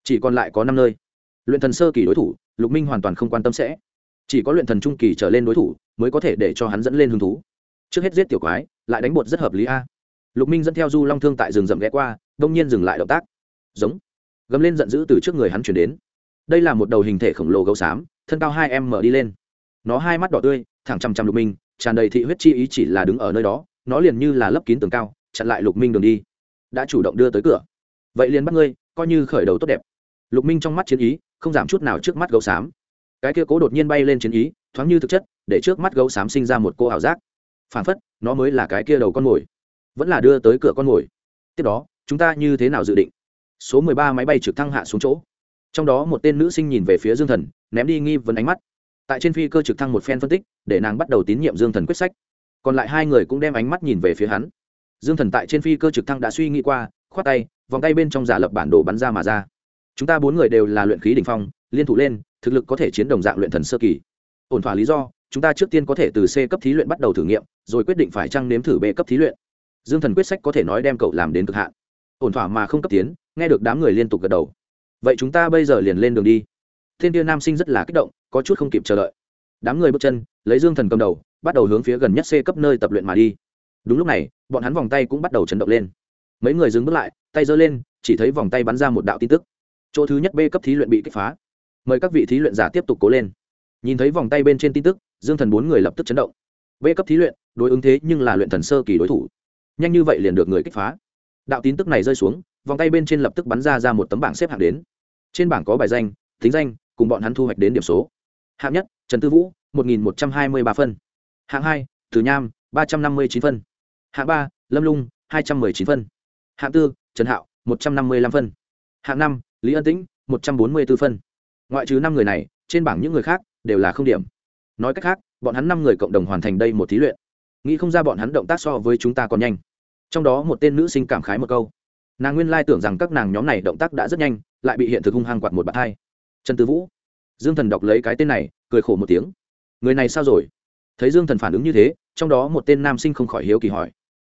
Chỉ còn lại có năm nơi. Luyện thần sơ kỳ đối thủ, lục minh hoàn toàn không quan tâm sẽ chỉ có luyện thần trung kỳ trở lên đối thủ mới có thể để cho hắn dẫn lên hứng thú. Trước hết giết tiểu quái, lại đánh bột rất hợp lý a. Lục minh dẫn theo du long thương tại rừng rậm ghé qua, đông nhiên dừng lại động tác. Giống. Gầm lên giận dữ từ trước người hắn chuyển đến. Đây là một đầu hình thể khổng lồ gấu xám, thân cao hai em mở đi lên. Nó hai mắt đỏ tươi, thẳng chằm chằm lục minh, tràn đầy thị huyết chi ý chỉ là đứng ở nơi đó, nó liền như là lấp kín tường cao, chặn lại lục minh đường đi. Đã chủ động đưa tới cửa. Vậy liền bắt ngươi, coi như khởi đầu tốt đẹp. Lục minh trong mắt chiến ý, không giảm chút nào trước mắt gấu xám cái kia cố đột nhiên bay lên chiến ý, thoáng như thực chất, để trước mắt gấu xám sinh ra một cô ảo giác. Phản phất, nó mới là cái kia đầu con mồi, vẫn là đưa tới cửa con mồi. Tiếp đó, chúng ta như thế nào dự định? Số mười ba máy bay trực thăng hạ xuống chỗ. Trong đó một tên nữ sinh nhìn về phía dương thần, ném đi nghi vấn ánh mắt. Tại trên phi cơ trực thăng một phen phân tích, để nàng bắt đầu tín nhiệm dương thần quyết sách. Còn lại hai người cũng đem ánh mắt nhìn về phía hắn. Dương thần tại trên phi cơ trực thăng đã suy nghĩ qua, khoát tay, vòng tay bên trong giả lập bản đồ bắn ra mà ra. Chúng ta bốn người đều là luyện khí đ ỉ n h phong, liên thủ lên thực lực có thể chiến đồng dạng luyện thần sơ kỳ. Ổn thỏa lý do, chúng ta trước tiên có thể từ c cấp thí luyện bắt đầu thử nghiệm, rồi quyết định phải trăng nếm thử b cấp thí luyện. Dương thần quyết sách có thể nói đem cậu làm đến cực hạn. Ổn thỏa mà không cấp tiến, nghe được đám người liên tục gật đầu. Vậy chúng ta bây giờ liền lên đường đi. Thiên tiêu nam sinh rất là kích động, có chút không kịp chờ đợi. Đám người bước chân, lấy dương thần cầm đầu, bắt đầu hướng phía gần nhất c cấp nơi tập luyện mà đi. Đúng lúc này, bọn hắn vòng tay cũng bắt đầu chấn động lên. Mấy người dừng bước lại, tay giơ lên, chỉ thấy vòng tay bắn ra một đạo tin tức. Chỗ thứ nhất b cấp thí luyện bị kích phá mời các vị thí luyện giả tiếp tục cố lên. Nhìn thấy vòng tay bên trên tin tức, dương thần bốn người lập tức chấn động. B cấp thí luyện, đối ứng thế nhưng là luyện thần sơ kỳ đối thủ. Nhanh như vậy liền được người kích phá. Đạo tin tức này rơi xuống, vòng tay bên trên lập tức bắn ra ra một tấm bảng xếp hạng đến. Trên bảng có bài danh tính danh, cùng bọn hắn thu hoạch đến điểm số. Hạng nhất, trần tư vũ, một nghìn một trăm hai mươi ba phân. Hạng hai, từ nham, ba trăm năm mươi chín phân. Hạng ba, lâm lung, hai trăm m ư ơ i chín phân. Hạng tư, trần hạo, một trăm năm mươi năm phân. Hạng năm, lý ân tĩnh, một trăm bốn mươi b ố phân ngoại trừ năm người này, trên bảng những người khác đều là không điểm. Nói cách khác, bọn hắn năm người cộng đồng hoàn thành đây một thí luyện. Nghĩ không ra bọn hắn động tác so với chúng ta còn nhanh. Trong đó một tên nữ sinh cảm khái một câu. Nàng nguyên lai tưởng rằng các nàng nhóm này động tác đã rất nhanh, lại bị hiện thực hung hăng quạt một bạt hai. Trần tư vũ. Dương thần đọc lấy cái tên này, cười khổ một tiếng. Người này sao rồi? Thấy dương thần phản ứng như thế, trong đó một tên nam sinh không khỏi hiếu kỳ hỏi.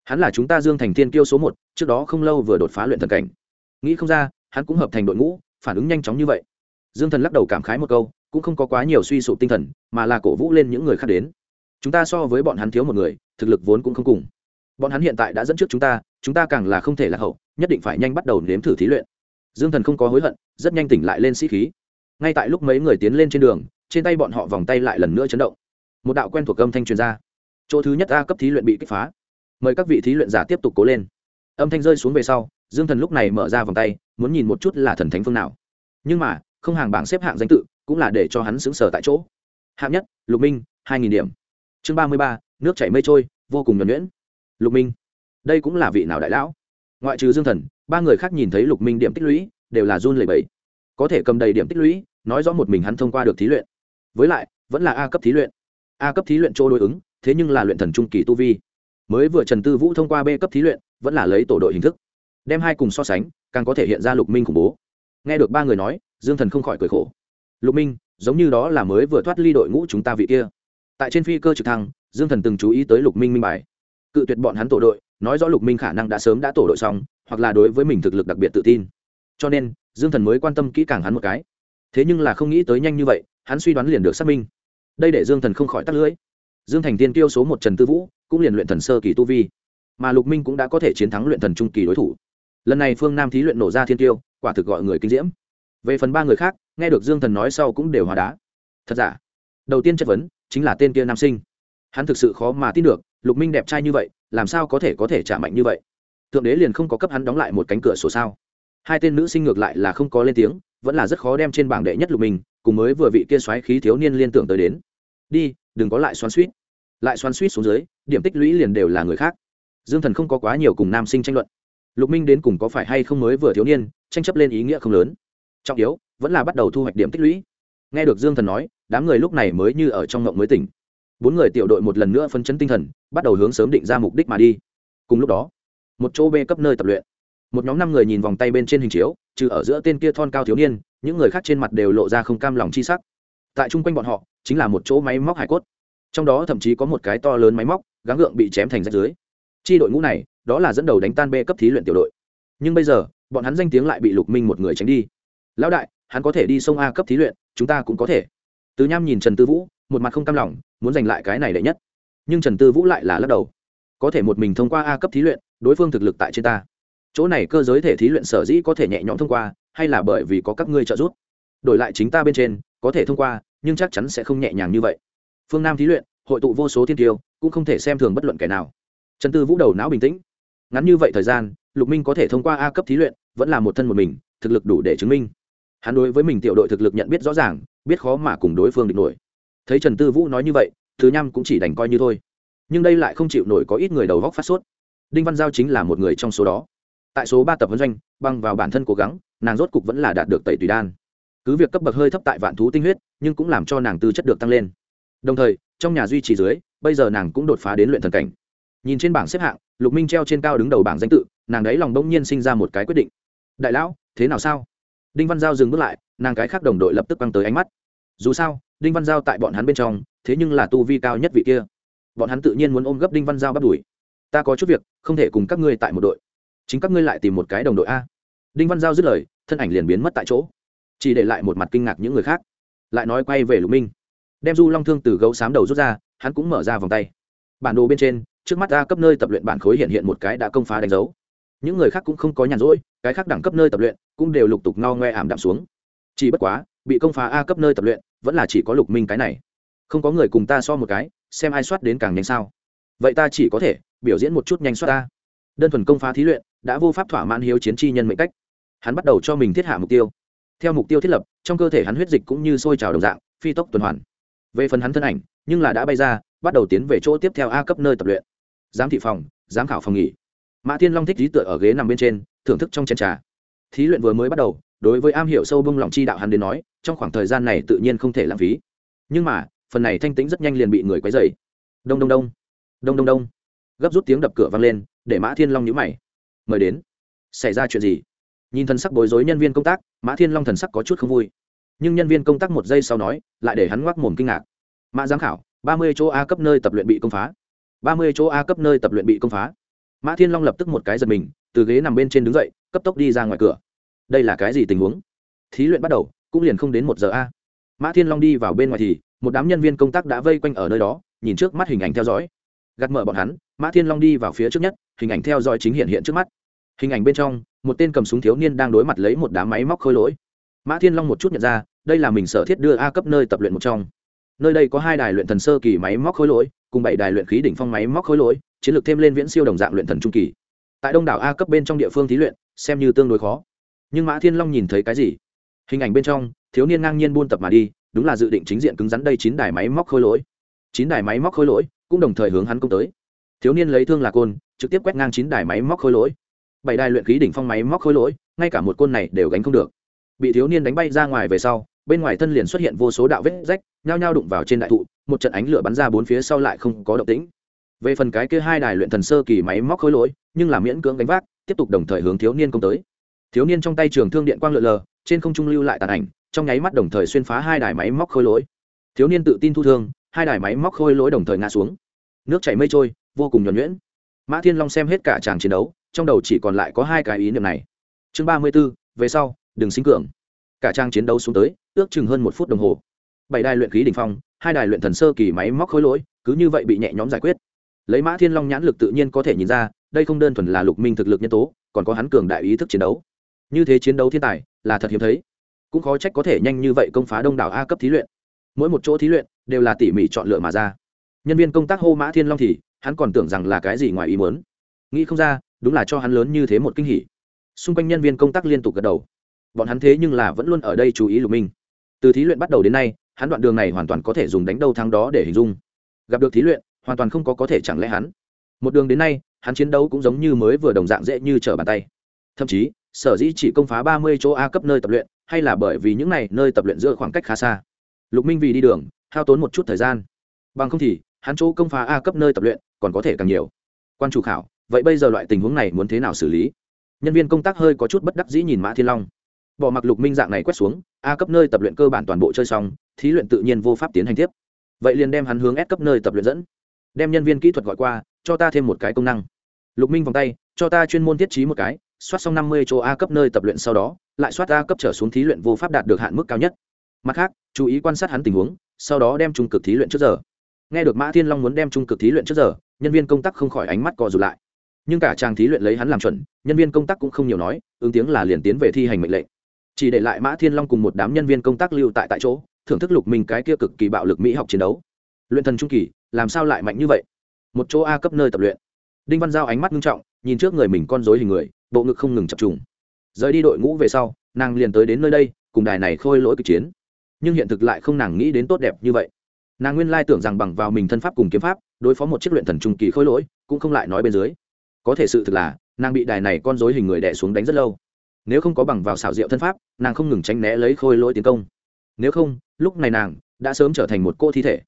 Hắn là chúng ta dương thành Thiên kiêu số một, trước đó không lâu vừa đột phá luyện thần cảnh. Nghĩ không ra, hắn cũng hợp thành đội ngũ, phản ứng nhanh chóng như vậy dương thần lắc đầu cảm khái một câu, cũng không có quá nhiều suy sụp tinh thần, mà là cổ vũ lên những người khác đến. Chúng ta so với bọn hắn thiếu một người, thực lực vốn cũng không cùng. Bọn hắn hiện tại đã dẫn trước chúng ta chúng ta càng là không thể lạc hậu, nhất định phải nhanh bắt đầu nếm thử thí luyện. Dương thần không có hối hận, rất nhanh tỉnh lại lên sĩ khí. Ngay tại lúc mấy người tiến lên trên đường, trên tay bọn họ vòng tay lại lần nữa chấn động. Một đạo quen thuộc âm thanh truyền ra. Chỗ thứ nhất a cấp thí luyện bị kích phá. Mời các vị thí luyện giả tiếp tục cố lên. Âm thanh rơi xuống về sau, dương thần lúc này mở ra vòng tay, muốn nhìn một chút là thần thánh phương nào. Nhưng mà không hàng bảng xếp hạng danh tự, cũng là để cho hắn xứng sở tại chỗ. Hạng nhất, lục minh, hai nghìn điểm. Chương ba mươi ba, nước chảy mây trôi, vô cùng nhuẩn nhuyễn. Lục minh, đây cũng là vị nào đại lão? Ngoại trừ dương thần, ba người khác nhìn thấy lục minh điểm tích lũy, đều là run lẩy bẩy. Có thể cầm đầy điểm tích lũy, nói rõ một mình hắn thông qua được thí luyện. Với lại, vẫn là a cấp thí luyện. A cấp thí luyện chỗ đối ứng, thế nhưng là luyện thần trung kỳ tu vi. Mới vừa trần tư vũ thông qua b cấp thí luyện, vẫn là lấy tổ đội hình thức. Đem hai cùng so sánh, càng có thể hiện ra lục minh khủng bố. Nghe được ba người nói dương thần không khỏi cười khổ. Lục minh, giống như đó là mới vừa thoát ly đội ngũ chúng ta vị kia. Tại trên phi cơ trực thăng, dương thần từng chú ý tới lục minh minh bài. Cự tuyệt bọn hắn tổ đội, nói rõ lục minh khả năng đã sớm đã tổ đội xong, hoặc là đối với mình thực lực đặc biệt tự tin. Cho nên, dương thần mới quan tâm kỹ càng hắn một cái. Thế nhưng là không nghĩ tới nhanh như vậy, hắn suy đoán liền được xác minh. Đây để dương thần không khỏi tắt lưỡi. Dương thành tiên tiêu số một trần tư vũ, cũng liền luyện thần sơ kỳ tu vi. Mà lục minh cũng đã có thể chiến thắng luyện thần trung kỳ đối thủ. Lần này phương nam thí luyện nổ ra thiên tiêu, quả thực gọi người kinh diễm về phần ba người khác, nghe được dương thần nói sau cũng đều hòa đá. Thật giả? Đầu tiên chất vấn chính là tên kia nam sinh. Hắn thực sự khó mà tin được, lục minh đẹp trai như vậy, làm sao có thể có thể trả mạnh như vậy? Thượng đế liền không có cấp hắn đóng lại một cánh cửa sổ sao? Hai tên nữ sinh ngược lại là không có lên tiếng, vẫn là rất khó đem trên bảng đệ nhất lục minh, cùng mới vừa vị kia xoáy khí thiếu niên liên tưởng tới đến. Đi, đừng có lại xoắn suýt. Lại xoắn suýt xuống dưới, điểm tích lũy liền đều là người khác. Dương thần không có quá nhiều cùng nam sinh tranh luận. Lục minh đến cùng có phải hay không mới vừa thiếu niên, tranh chấp lên ý nghĩa không lớn trọng yếu, vẫn là bắt đầu thu hoạch điểm tích lũy. Nghe được dương thần nói, đám người lúc này mới như ở trong ngộng mới tỉnh. Bốn người tiểu đội một lần nữa phân chấn tinh thần, bắt đầu hướng sớm định ra mục đích mà đi. Cùng lúc đó, một chỗ bê cấp nơi tập luyện. Một nhóm năm người nhìn vòng tay bên trên hình chiếu, trừ ở giữa tên kia thon cao thiếu niên, những người khác trên mặt đều lộ ra không cam lòng chi sắc. Tại chung quanh bọn họ, chính là một chỗ máy móc hải cốt. Trong đó thậm chí có một cái to lớn máy móc, gắng gượng bị chém thành rách dưới. Chi đội ngũ này, đó là dẫn đầu đánh tan b cấp thí luyện tiểu đội. Nhưng bây giờ, bọn hắn danh tiếng lại bị lục minh một người tránh đi lão đại, hắn có thể đi sông a cấp thí luyện, chúng ta cũng có thể. Từ nham nhìn trần tư vũ, một mặt không cam lòng, muốn giành lại cái này đệ nhất. Nhưng trần tư vũ lại là lắc đầu. Có thể một mình thông qua a cấp thí luyện, đối phương thực lực tại trên ta. Chỗ này cơ giới thể thí luyện sở dĩ có thể nhẹ nhõm thông qua, hay là bởi vì có các ngươi trợ giúp. Đổi lại chính ta bên trên, có thể thông qua, nhưng chắc chắn sẽ không nhẹ nhàng như vậy. Phương nam thí luyện, hội tụ vô số thiên tiêu, cũng không thể xem thường bất luận kẻ nào. Trần tư vũ đầu não bình tĩnh. Ngắn như vậy thời gian, lục minh có thể thông qua a cấp thí luyện, vẫn là một thân một mình, thực lực đủ để chứng minh hắn đối với mình tiểu đội thực lực nhận biết rõ ràng, biết khó mà cùng đối phương địch nổi. Thấy trần tư vũ nói như vậy, thứ nhăm cũng chỉ đành coi như thôi. Nhưng đây lại không chịu nổi có ít người đầu góc phát sốt. Đinh văn giao chính là một người trong số đó. Tại số ba tập vấn doanh, băng vào bản thân cố gắng, nàng rốt cục vẫn là đạt được tẩy tùy đan. Cứ việc cấp bậc hơi thấp tại vạn thú tinh huyết, nhưng cũng làm cho nàng tư chất được tăng lên. Đồng thời, trong nhà duy trì dưới, bây giờ nàng cũng đột phá đến luyện thần cảnh. Nhìn trên bảng xếp hạng, lục minh treo trên cao đứng đầu bảng danh tự, nàng đấy lòng bỗng nhiên sinh ra một cái quyết định. Đại lão, thế nào sao? Đinh văn giao dừng bước lại, nàng cái khác đồng đội lập tức băng tới ánh mắt. Dù sao, đinh văn giao tại bọn hắn bên trong, thế nhưng là tu vi cao nhất vị kia. Bọn hắn tự nhiên muốn ôm gấp đinh văn giao bắt đuổi ta có chút việc, không thể cùng các ngươi tại một đội. Chính các ngươi lại tìm một cái đồng đội a. Đinh văn giao dứt lời, thân ảnh liền biến mất tại chỗ. Chỉ để lại một mặt kinh ngạc những người khác. Lại nói quay về lục minh. Đem du long thương từ gấu xám đầu rút ra, hắn cũng mở ra vòng tay. Bản đồ bên trên, trước mắt ta cấp nơi tập luyện bản khối hiện hiện một cái đã công phá đánh dấu những người khác cũng không có nhàn rỗi, cái khác đẳng cấp nơi tập luyện cũng đều lục tục no ngoe ảm đạm xuống. Chỉ bất quá, bị công phá a cấp nơi tập luyện, vẫn là chỉ có lục minh cái này. Không có người cùng ta so một cái, xem ai soát đến càng nhanh sao. Vậy ta chỉ có thể biểu diễn một chút nhanh soát ta đơn thuần công phá thí luyện, đã vô pháp thỏa mãn hiếu chiến chi nhân mệnh cách. Hắn bắt đầu cho mình thiết hạ mục tiêu. Theo mục tiêu thiết lập, trong cơ thể hắn huyết dịch cũng như sôi trào đồng dạng, phi tốc tuần hoàn. Về phần hắn thân ảnh, nhưng là đã bay ra, bắt đầu tiến về chỗ tiếp theo a cấp nơi tập luyện. Giám thị phòng, giám khảo phòng nghỉ mã thiên long thích trí tựa ở ghế nằm bên trên, thưởng thức trong chén trà. Thí luyện vừa mới bắt đầu, đối với am hiểu sâu bông lòng chi đạo hắn đến nói, trong khoảng thời gian này tự nhiên không thể lãng phí. Nhưng mà, phần này thanh tĩnh rất nhanh liền bị người quấy dày đông đông đông. Đông đông đông. Gấp rút tiếng đập cửa vang lên, để mã thiên long nhữ mày. Mời đến. Xảy ra chuyện gì? Nhìn thần sắc bối rối nhân viên công tác, mã thiên long thần sắc có chút không vui. Nhưng nhân viên công tác một giây sau nói, lại để hắn ngoác mồm kinh ngạc. Mã giám khảo, ba mươi chỗ a cấp nơi tập luyện bị công phá. ba mươi chỗ a cấp nơi tập luyện bị công phá mã thiên long lập tức một cái giật mình, từ ghế nằm bên trên đứng dậy, cấp tốc đi ra ngoài cửa. Đây là cái gì tình huống? Thí luyện bắt đầu, cũng liền không đến một giờ a. Mã thiên long đi vào bên ngoài thì, một đám nhân viên công tác đã vây quanh ở nơi đó, nhìn trước mắt hình ảnh theo dõi. Gạt mở bọn hắn, mã thiên long đi vào phía trước nhất, hình ảnh theo dõi chính hiện hiện trước mắt. Hình ảnh bên trong, một tên cầm súng thiếu niên đang đối mặt lấy một đám máy móc khôi lỗi. Mã thiên long một chút nhận ra, đây là mình sở thiết đưa a cấp nơi tập luyện một trong. Nơi đây có hai đài luyện thần sơ kỳ máy móc khôi lỗi, cùng bảy đài luyện khí đỉnh phong máy móc khôi lỗi chiến lược thêm lên viễn siêu đồng dạng luyện thần trung kỳ. Tại đông đảo a cấp bên trong địa phương thí luyện, xem như tương đối khó. Nhưng mã thiên long nhìn thấy cái gì? Hình ảnh bên trong, thiếu niên ngang nhiên buôn tập mà đi, đúng là dự định chính diện cứng rắn đây chín đài máy móc khôi lỗi. Chín đài máy móc khôi lỗi, cũng đồng thời hướng hắn công tới. Thiếu niên lấy thương là côn, trực tiếp quét ngang chín đài máy móc khôi lỗi. Bảy đài luyện khí đỉnh phong máy móc khôi lỗi, ngay cả một côn này đều gánh không được. Bị thiếu niên đánh bay ra ngoài về sau, bên ngoài thân liền xuất hiện vô số đạo vết rách, nhao nhao đụng vào trên đại thụ, một trận ánh lửa bắn ra bốn phía sau lại không có động tĩnh về phần cái kia hai đài luyện thần sơ kỳ máy móc khối lỗi, nhưng là miễn cưỡng gánh vác, tiếp tục đồng thời hướng thiếu niên công tới. Thiếu niên trong tay trường thương điện quang lượn lờ, trên không trung lưu lại tàn ảnh, trong nháy mắt đồng thời xuyên phá hai đài máy móc khối lỗi. Thiếu niên tự tin thu thương, hai đài máy móc khôi lỗi đồng thời ngã xuống. Nước chảy mây trôi, vô cùng nhuẩn nhuyễn. Mã thiên long xem hết cả tràng chiến đấu, trong đầu chỉ còn lại có hai cái ý niệm này. Chương ba mươi b ố về sau, đừng sinh cường. Cả trang chiến đấu xuống tới, ước chừng hơn một phút đồng hồ. Bảy đài luyện khí đ ỉ n h phong, hai đài luyện thần sơ kỳ máy móc khối lỗi, cứ như vậy bị nhẹ nhóm giải quyết lấy mã thiên long nhãn lực tự nhiên có thể nhìn ra, đây không đơn thuần là lục minh thực lực nhân tố, còn có hắn cường đại ý thức chiến đấu. Như thế chiến đấu thiên tài, là thật hiếm thấy. Cũng khó trách có thể nhanh như vậy công phá đông đảo a cấp thí luyện. Mỗi một chỗ thí luyện, đều là tỉ mỉ chọn lựa mà ra. Nhân viên công tác hô mã thiên long thì, hắn còn tưởng rằng là cái gì ngoài ý muốn. Nghĩ không ra, đúng là cho hắn lớn như thế một kinh hỉ. Xung quanh nhân viên công tác liên tục gật đầu. Bọn hắn thế nhưng là vẫn luôn ở đây chú ý lục minh. Từ thí luyện bắt đầu đến nay, hắn đoạn đường này hoàn toàn có thể dùng đánh đâu thắng đó để hình dung. Gặp được thí luyện hoàn toàn không có có thể chẳng lẽ hắn. Một đường đến nay, hắn chiến đấu cũng giống như mới vừa đồng dạng dễ như trở bàn tay. Thậm chí, sở dĩ chỉ công phá ba mươi chỗ a cấp nơi tập luyện, hay là bởi vì những này nơi tập luyện giữa khoảng cách khá xa. Lục minh vì đi đường, hao tốn một chút thời gian. Bằng không thì, hắn chỗ công phá a cấp nơi tập luyện còn có thể càng nhiều. Quan chủ khảo, vậy bây giờ loại tình huống này muốn thế nào xử lý? Nhân viên công tác hơi có chút bất đắc dĩ nhìn mã thiên long. Bỏ mặc lục minh dạng này quét xuống, a cấp nơi tập luyện cơ bản toàn bộ chơi xong, thí luyện tự nhiên vô pháp tiến hành tiếp. Vậy liền đem hắn hướng S cấp nơi tập luyện dẫn đem nhân viên kỹ thuật gọi qua, cho ta thêm một cái công năng. Lục minh vòng tay, cho ta chuyên môn thiết trí một cái, soát xong năm mươi chỗ a cấp nơi tập luyện sau đó, lại soát a cấp trở xuống thí luyện vô pháp đạt được hạn mức cao nhất. Mặt khác, chú ý quan sát hắn tình huống, sau đó đem trung cực thí luyện trước giờ. Nghe được mã thiên long muốn đem trung cực thí luyện trước giờ, nhân viên công tác không khỏi ánh mắt co rụt lại. Nhưng cả chàng thí luyện lấy hắn làm chuẩn, nhân viên công tác cũng không nhiều nói, ứng tiếng là liền tiến về thi hành mệnh lệnh. Chỉ để lại mã thiên long cùng một đám nhân viên công tác lưu tại tại chỗ, thưởng thức lục minh cái kia cực kỳ bạo lực mỹ học chiến đấu luyện thần trung kỳ, làm sao lại mạnh như vậy? Một chỗ a cấp nơi tập luyện. Đinh văn giao ánh mắt nghiêm trọng, nhìn trước người mình con dối hình người, bộ ngực không ngừng chập trùng. Rời đi đội ngũ về sau, nàng liền tới đến nơi đây, cùng đài này khôi lỗi kịch chiến. Nhưng hiện thực lại không nàng nghĩ đến tốt đẹp như vậy. Nàng nguyên lai tưởng rằng bằng vào mình thân pháp cùng kiếm pháp, đối phó một chiếc luyện thần trung kỳ khôi lỗi, cũng không lại nói bên dưới. Có thể sự thực là, nàng bị đài này con dối hình người đẻ xuống đánh rất lâu. Nếu không có bằng vào xảo diệu thân pháp, nàng không ngừng tránh né lấy khôi lỗi tiến công. Nếu không, lúc này nàng đã sớm trở thành một cô thi thể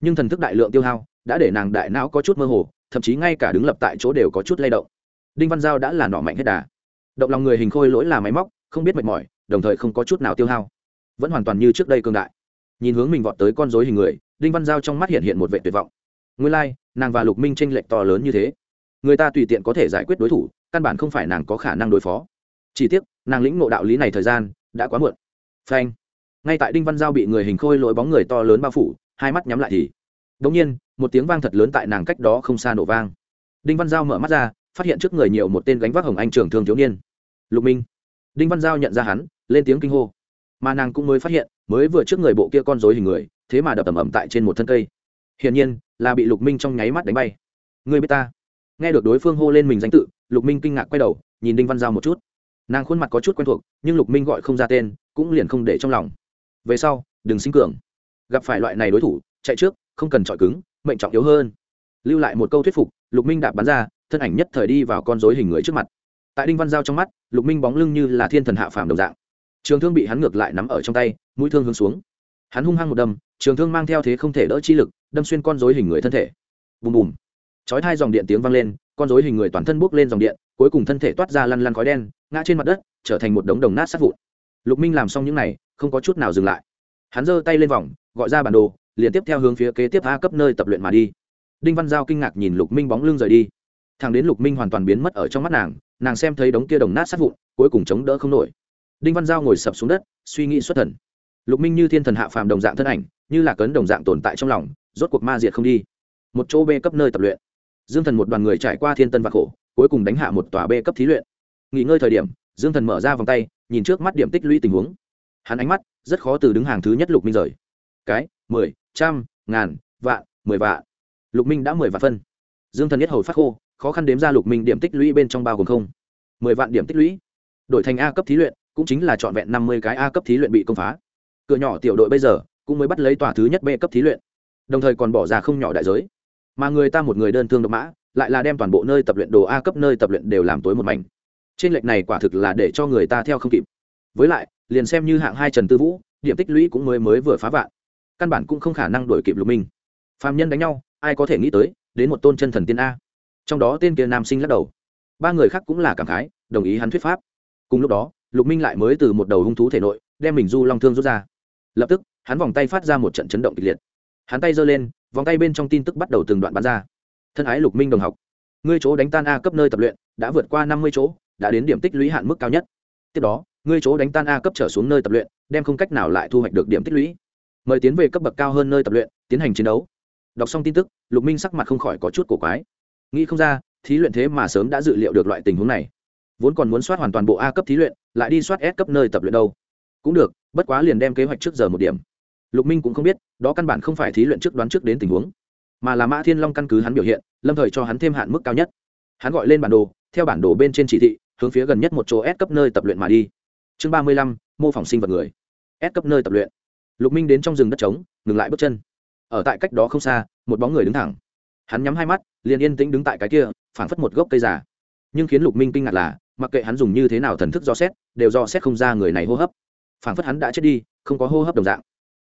nhưng thần thức đại lượng tiêu hao đã để nàng đại não có chút mơ hồ thậm chí ngay cả đứng lập tại chỗ đều có chút lay động. Đinh văn giao đã là nọ mạnh hết đà. Động lòng người hình khôi lỗi là máy móc không biết mệt mỏi đồng thời không có chút nào tiêu hao. Vẫn hoàn toàn như trước đây cương đại. Nhìn hướng mình vọt tới con dối hình người đinh văn giao trong mắt hiện hiện một vệ tuyệt vọng. Nguyên lai、like, nàng và lục minh tranh lệch to lớn như thế. Người ta tùy tiện có thể giải quyết đối thủ căn bản không phải nàng có khả năng đối phó. Chỉ tiếc nàng lĩnh ngộ đạo lý này thời gian đã quá muộn. Phanh. Ngay tại đinh văn giao bị người hình khôi lỗi bóng người to lớn bao phủ hai mắt nhắm lại thì Đống nhiên, một tiếng vang thật lớn tại nàng cách đó không xa nổ vang. Đinh văn giao mở mắt ra, phát hiện trước người nhiều một tên gánh vác hồng anh trưởng thương thiếu niên. Lục minh. Đinh văn giao nhận ra hắn, lên tiếng kinh hô. Mà nàng cũng mới phát hiện, mới vừa trước người bộ kia con dối hình người, thế mà đập ầm ẩm tại trên một thân cây. Hiển nhiên, là bị lục minh trong nháy mắt đánh bay. Người biết ta? Nghe được đối phương hô lên mình danh tự, lục minh kinh ngạc quay đầu, nhìn đinh văn giao một chút. Nàng khuôn mặt có chút quen thuộc, nhưng lục minh gọi không ra tên, cũng liền không để trong lòng. Về sau, đừng sinh cường gặp phải loại này đối thủ, chạy trước, không cần chọi cứng, mệnh trọng yếu hơn. Lưu lại một câu thuyết phục, lục minh đạp bắn ra, thân ảnh nhất thời đi vào con dối hình người trước mặt. Tại đinh văn giao trong mắt, lục minh bóng lưng như là thiên thần hạ phàm đồng dạng. Trường thương bị hắn ngược lại nắm ở trong tay, mũi thương hướng xuống. Hắn hung hăng một đâm, trường thương mang theo thế không thể đỡ chi lực, đâm xuyên con dối hình người thân thể. Bùm bùm. Chói hai dòng điện tiếng vang lên, con dối hình người toàn thân bốc lên dòng điện, cuối cùng thân thể toát ra lăn lăn khói đen, ngã trên mặt đất, trở thành một đống đồng nát sát vụn. Lục minh làm xong những này, không có chút nào dừng lại hắn giơ tay lên vòng, gọi ra bản đồ, liền tiếp theo hướng phía kế tiếp a cấp nơi tập luyện mà đi. Đinh văn giao kinh ngạc nhìn lục minh bóng lưng rời đi. Thằng đến lục minh hoàn toàn biến mất ở trong mắt nàng nàng xem thấy đống kia đồng nát sát vụn, cuối cùng chống đỡ không nổi. Đinh văn giao ngồi sập xuống đất, suy nghĩ xuất thần. Lục minh như thiên thần hạ phàm đồng dạng thân ảnh, như là cấn đồng dạng tồn tại trong lòng, rốt cuộc ma diệt không đi. Một chỗ b cấp nơi tập luyện. Dương thần một đoàn người trải qua thiên tân và khổ, cuối cùng đánh hạ một tòa b cấp thí luyện. Nghỉ ngơi thời điểm, dương thần mở ra vòng tay, nhìn trước mắt điểm tích lũy tình huống hắn ánh mắt rất khó từ đứng hàng thứ nhất lục minh rời. Cái, mười, trăm, ngàn, vạn, mười vạn. Lục minh đã mười vạn phân. Dương thần nhất hồi phát khô, khó khăn đếm ra lục minh điểm tích lũy bên trong bao gồm không. Mười vạn điểm tích lũy. Đổi thành a cấp thí luyện, cũng chính là trọn vẹn năm mươi cái a cấp thí luyện bị công phá. Cửa nhỏ tiểu đội bây giờ cũng mới bắt lấy tòa thứ nhất b cấp thí luyện. Đồng thời còn bỏ ra không nhỏ đại giới. Mà người ta một người đơn thương độc mã, lại là đem toàn bộ nơi tập luyện đồ a cấp nơi tập luyện đều làm tối một mảnh. Trên lệch này quả thực là để cho người ta theo không kịp. Với lại liền xem như hạng hai trần tư vũ, điểm tích lũy cũng mới mới vừa phá vạn. Căn bản cũng không khả năng đổi kịp lục minh. Phạm nhân đánh nhau, ai có thể nghĩ tới, đến một tôn chân thần tiên a. Trong đó tên kia nam sinh lắc đầu. Ba người khác cũng là cảm khái, đồng ý hắn thuyết pháp. Cùng lúc đó, lục minh lại mới từ một đầu hung thú thể nội, đem mình du long thương rút ra. Lập tức, hắn vòng tay phát ra một trận chấn động kịch liệt. Hắn tay giơ lên, vòng tay bên trong tin tức bắt đầu từng đoạn bắn ra. Thân ái lục minh đồng học, ngươi chỗ đánh tan a cấp nơi tập luyện, đã vượt qua năm mươi chỗ, đã đến điểm tích lũy hạn mức cao nhất. Tiếp đó ngươi chỗ đánh tan a cấp trở xuống nơi tập luyện, đem không cách nào lại thu hoạch được điểm tích lũy. Mời tiến về cấp bậc cao hơn nơi tập luyện, tiến hành chiến đấu. Đọc xong tin tức, lục minh sắc mặt không khỏi có chút cổ quái. Nghĩ không ra, thí luyện thế mà sớm đã dự liệu được loại tình huống này. Vốn còn muốn soát hoàn toàn bộ a cấp thí luyện, lại đi soát s cấp nơi tập luyện đâu. Cũng được, bất quá liền đem kế hoạch trước giờ một điểm. Lục minh cũng không biết, đó căn bản không phải thí luyện trước đoán trước đến tình huống, mà là mã thiên long căn cứ hắn biểu hiện, lâm thời cho hắn thêm hạn mức cao nhất. Hắn gọi lên bản đồ, theo bản đồ bên trên chỉ thị, hướng phía gần nhất một chỗ S cấp nơi tập luyện mà đi. Chương ba mươi lăm mô phỏng sinh vật người. ép cấp nơi tập luyện. Lục Minh đến trong rừng đất trống, ngừng lại bước chân. Ở tại cách đó không xa, một bóng người đứng thẳng. Hắn nhắm hai mắt, liền yên tĩnh đứng tại cái kia, phảng phất một gốc cây già. Nhưng khiến Lục Minh kinh ngạc là, mặc kệ hắn dùng như thế nào thần thức do xét, đều do xét không ra người này hô hấp. Phảng phất hắn đã chết đi, không có hô hấp đồng dạng.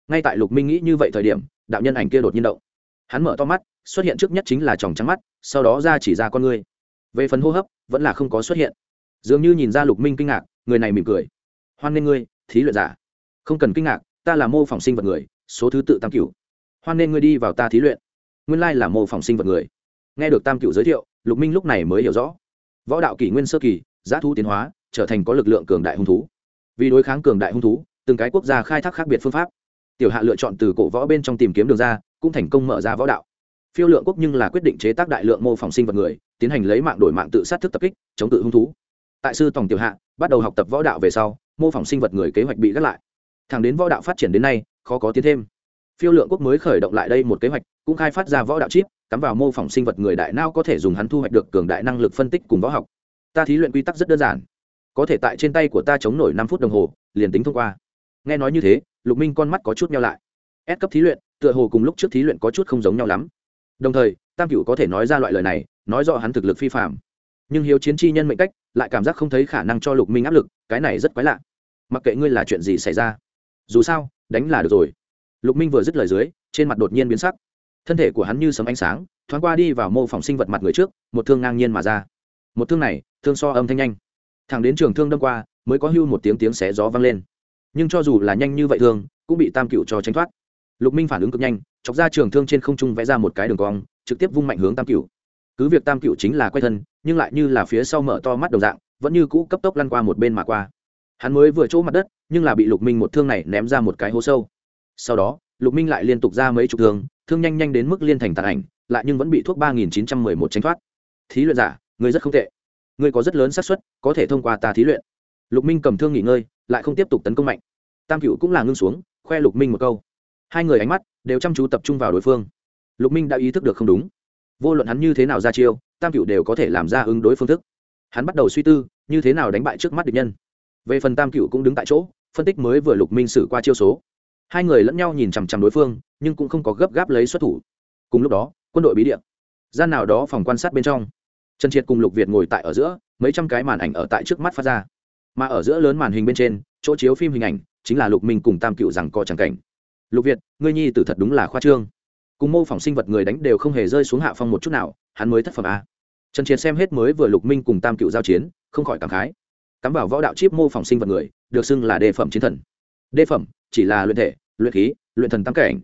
Ngay tại Lục Minh nghĩ như vậy thời điểm, đạo nhân ảnh kia đột nhiên động. Hắn mở to mắt, xuất hiện trước nhất chính là tròng trắng mắt, sau đó ra chỉ ra con người. Về phần hô hấp, vẫn là không có xuất hiện dường như nhìn ra lục minh kinh ngạc người này mỉm cười hoan nghênh ngươi, thí luyện giả. Không cần kinh ngạc, ta là mô phỏng sinh vật người, số thứ tự tam cửu. Hoan nghênh ngươi đi vào ta thí luyện. Nguyên lai là mô phỏng sinh vật người. Nghe được tam cửu giới thiệu, lục minh lúc này mới hiểu rõ. Võ đạo kỷ nguyên sơ kỳ, giá thu tiến hóa, trở thành có lực lượng cường đại hung thú. Vì đối kháng cường đại hung thú, từng cái quốc gia khai thác khác biệt phương pháp. Tiểu hạ lựa chọn từ cổ võ bên trong tìm kiếm đường ra, cũng thành công mở ra võ đạo. Phiêu lượng quốc nhưng là quyết định chế tác đại lượng mô phỏng sinh vật người, tiến hành lấy mạng đổi mạng tự sát thức tập kích, chống tự hung thú. Tại sư tổng tiểu hạ, bắt đầu học tập võ đạo về sau mô phỏng sinh vật người kế hoạch bị gác lại. Thẳng đến võ đạo phát triển đến nay, khó có tiến thêm. Phiêu lượng quốc mới khởi động lại đây một kế hoạch, cũng khai phát ra võ đạo chip, cắm vào mô phỏng sinh vật người đại nao có thể dùng hắn thu hoạch được cường đại năng lực phân tích cùng võ học. Ta thí luyện quy tắc rất đơn giản. Có thể tại trên tay của ta chống nổi năm phút đồng hồ, liền tính thông qua. Nghe nói như thế, lục minh con mắt có chút nhau lại. Ép cấp thí luyện, tựa hồ cùng lúc trước thí luyện có chút không giống nhau lắm. Đồng thời, tam cựu có thể nói ra loại lời này, nói rõ hắn thực lực phi phạm nhưng hiếu chiến chi nhân mệnh cách, lại cảm giác không thấy khả năng cho lục minh áp lực, cái này rất quái lạ mặc kệ ngươi là chuyện gì xảy ra, dù sao, đánh là được rồi. Lục minh vừa dứt lời dưới, trên mặt đột nhiên biến sắc. Thân thể của hắn như sấm ánh sáng, thoáng qua đi vào mô phỏng sinh vật mặt người trước, một thương ngang nhiên mà ra. Một thương này, thương so âm thanh nhanh. Thẳng đến trường thương đâm qua, mới có hưu một tiếng tiếng xé gió vang lên. Nhưng cho dù là nhanh như vậy thương, cũng bị tam cựu cho tránh thoát. Lục minh phản ứng cực nhanh, chọc ra trường thương trên không trung vẽ ra một cái đường cong, trực tiếp vung mạnh hướng tam cựu cứ việc tam cựu chính là quay thân, nhưng lại như là phía sau mở to mắt đồng dạng, vẫn như cũ cấp tốc lăn qua một bên mà qua hắn mới vừa chỗ mặt đất, nhưng là bị lục minh một thương này ném ra một cái hố sâu. Sau đó, lục minh lại liên tục ra mấy chục thương thương nhanh nhanh đến mức liên thành tàn ảnh, lại nhưng vẫn bị thuốc ba nghìn chín trăm mười một tránh thoát. Thí luyện giả người rất không tệ. Người có rất lớn xác suất, có thể thông qua ta thí luyện. Lục minh cầm thương nghỉ ngơi, lại không tiếp tục tấn công mạnh. Tam cựu cũng là ngưng xuống, khoe lục minh một câu. Hai người ánh mắt đều chăm chú tập trung vào đối phương. Lục minh đã ý thức được không đúng. Vô luận hắn như thế nào ra chiêu, tam cựu đều có thể làm ra ứng đối phương thức. Hắn bắt đầu suy tư, như thế nào đánh bại trước mắt địch nhân về phần tam cựu cũng đứng tại chỗ, phân tích mới vừa lục minh xử qua chiêu số. Hai người lẫn nhau nhìn chằm chằm đối phương, nhưng cũng không có gấp gáp lấy xuất thủ. Cùng lúc đó, quân đội bí điện gian nào đó phòng quan sát bên trong. Trần triệt cùng lục việt ngồi tại ở giữa, mấy trăm cái màn ảnh ở tại trước mắt phát ra. Mà ở giữa lớn màn hình bên trên, chỗ chiếu phim hình ảnh, chính là lục minh cùng tam cựu rằng co tràng cảnh. Lục việt, ngươi nhi tử thật đúng là khoa trương. Cùng mô phỏng sinh vật người đánh đều không hề rơi xuống hạ phong một chút nào, hắn mới thất phẩm a. Trần triệt xem hết mới vừa lục minh cùng tam cựu giao chiến, không khỏi cảm khái cắm vào võ đạo chip mô phỏng sinh vật người, được xưng là đề phẩm chiến thần. Đề phẩm chỉ là luyện thể, luyện khí, luyện thần tam cảnh.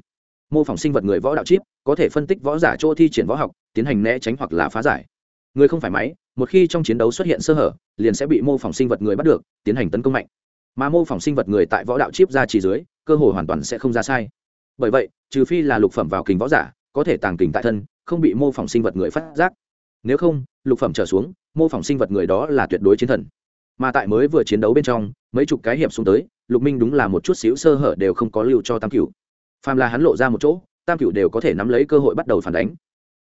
Mô phỏng sinh vật người võ đạo chip có thể phân tích võ giả chỗ thi triển võ học, tiến hành né tránh hoặc là phá giải. Người không phải máy, một khi trong chiến đấu xuất hiện sơ hở, liền sẽ bị mô phỏng sinh vật người bắt được, tiến hành tấn công mạnh. Mà mô phỏng sinh vật người tại võ đạo chip ra chỉ dưới, cơ hội hoàn toàn sẽ không ra sai. Bởi vậy, trừ phi là lục phẩm vào kình võ giả, có thể tàng kình tại thân, không bị mô phỏng sinh vật người phát giác. Nếu không, lục phẩm trở xuống, mô phỏng sinh vật người đó là tuyệt đối chiến thần mà tại mới vừa chiến đấu bên trong, mấy chục cái hiệp xuống tới, lục minh đúng là một chút xíu sơ hở đều không có lưu cho tam cửu. Phàm là hắn lộ ra một chỗ, tam cửu đều có thể nắm lấy cơ hội bắt đầu phản đánh.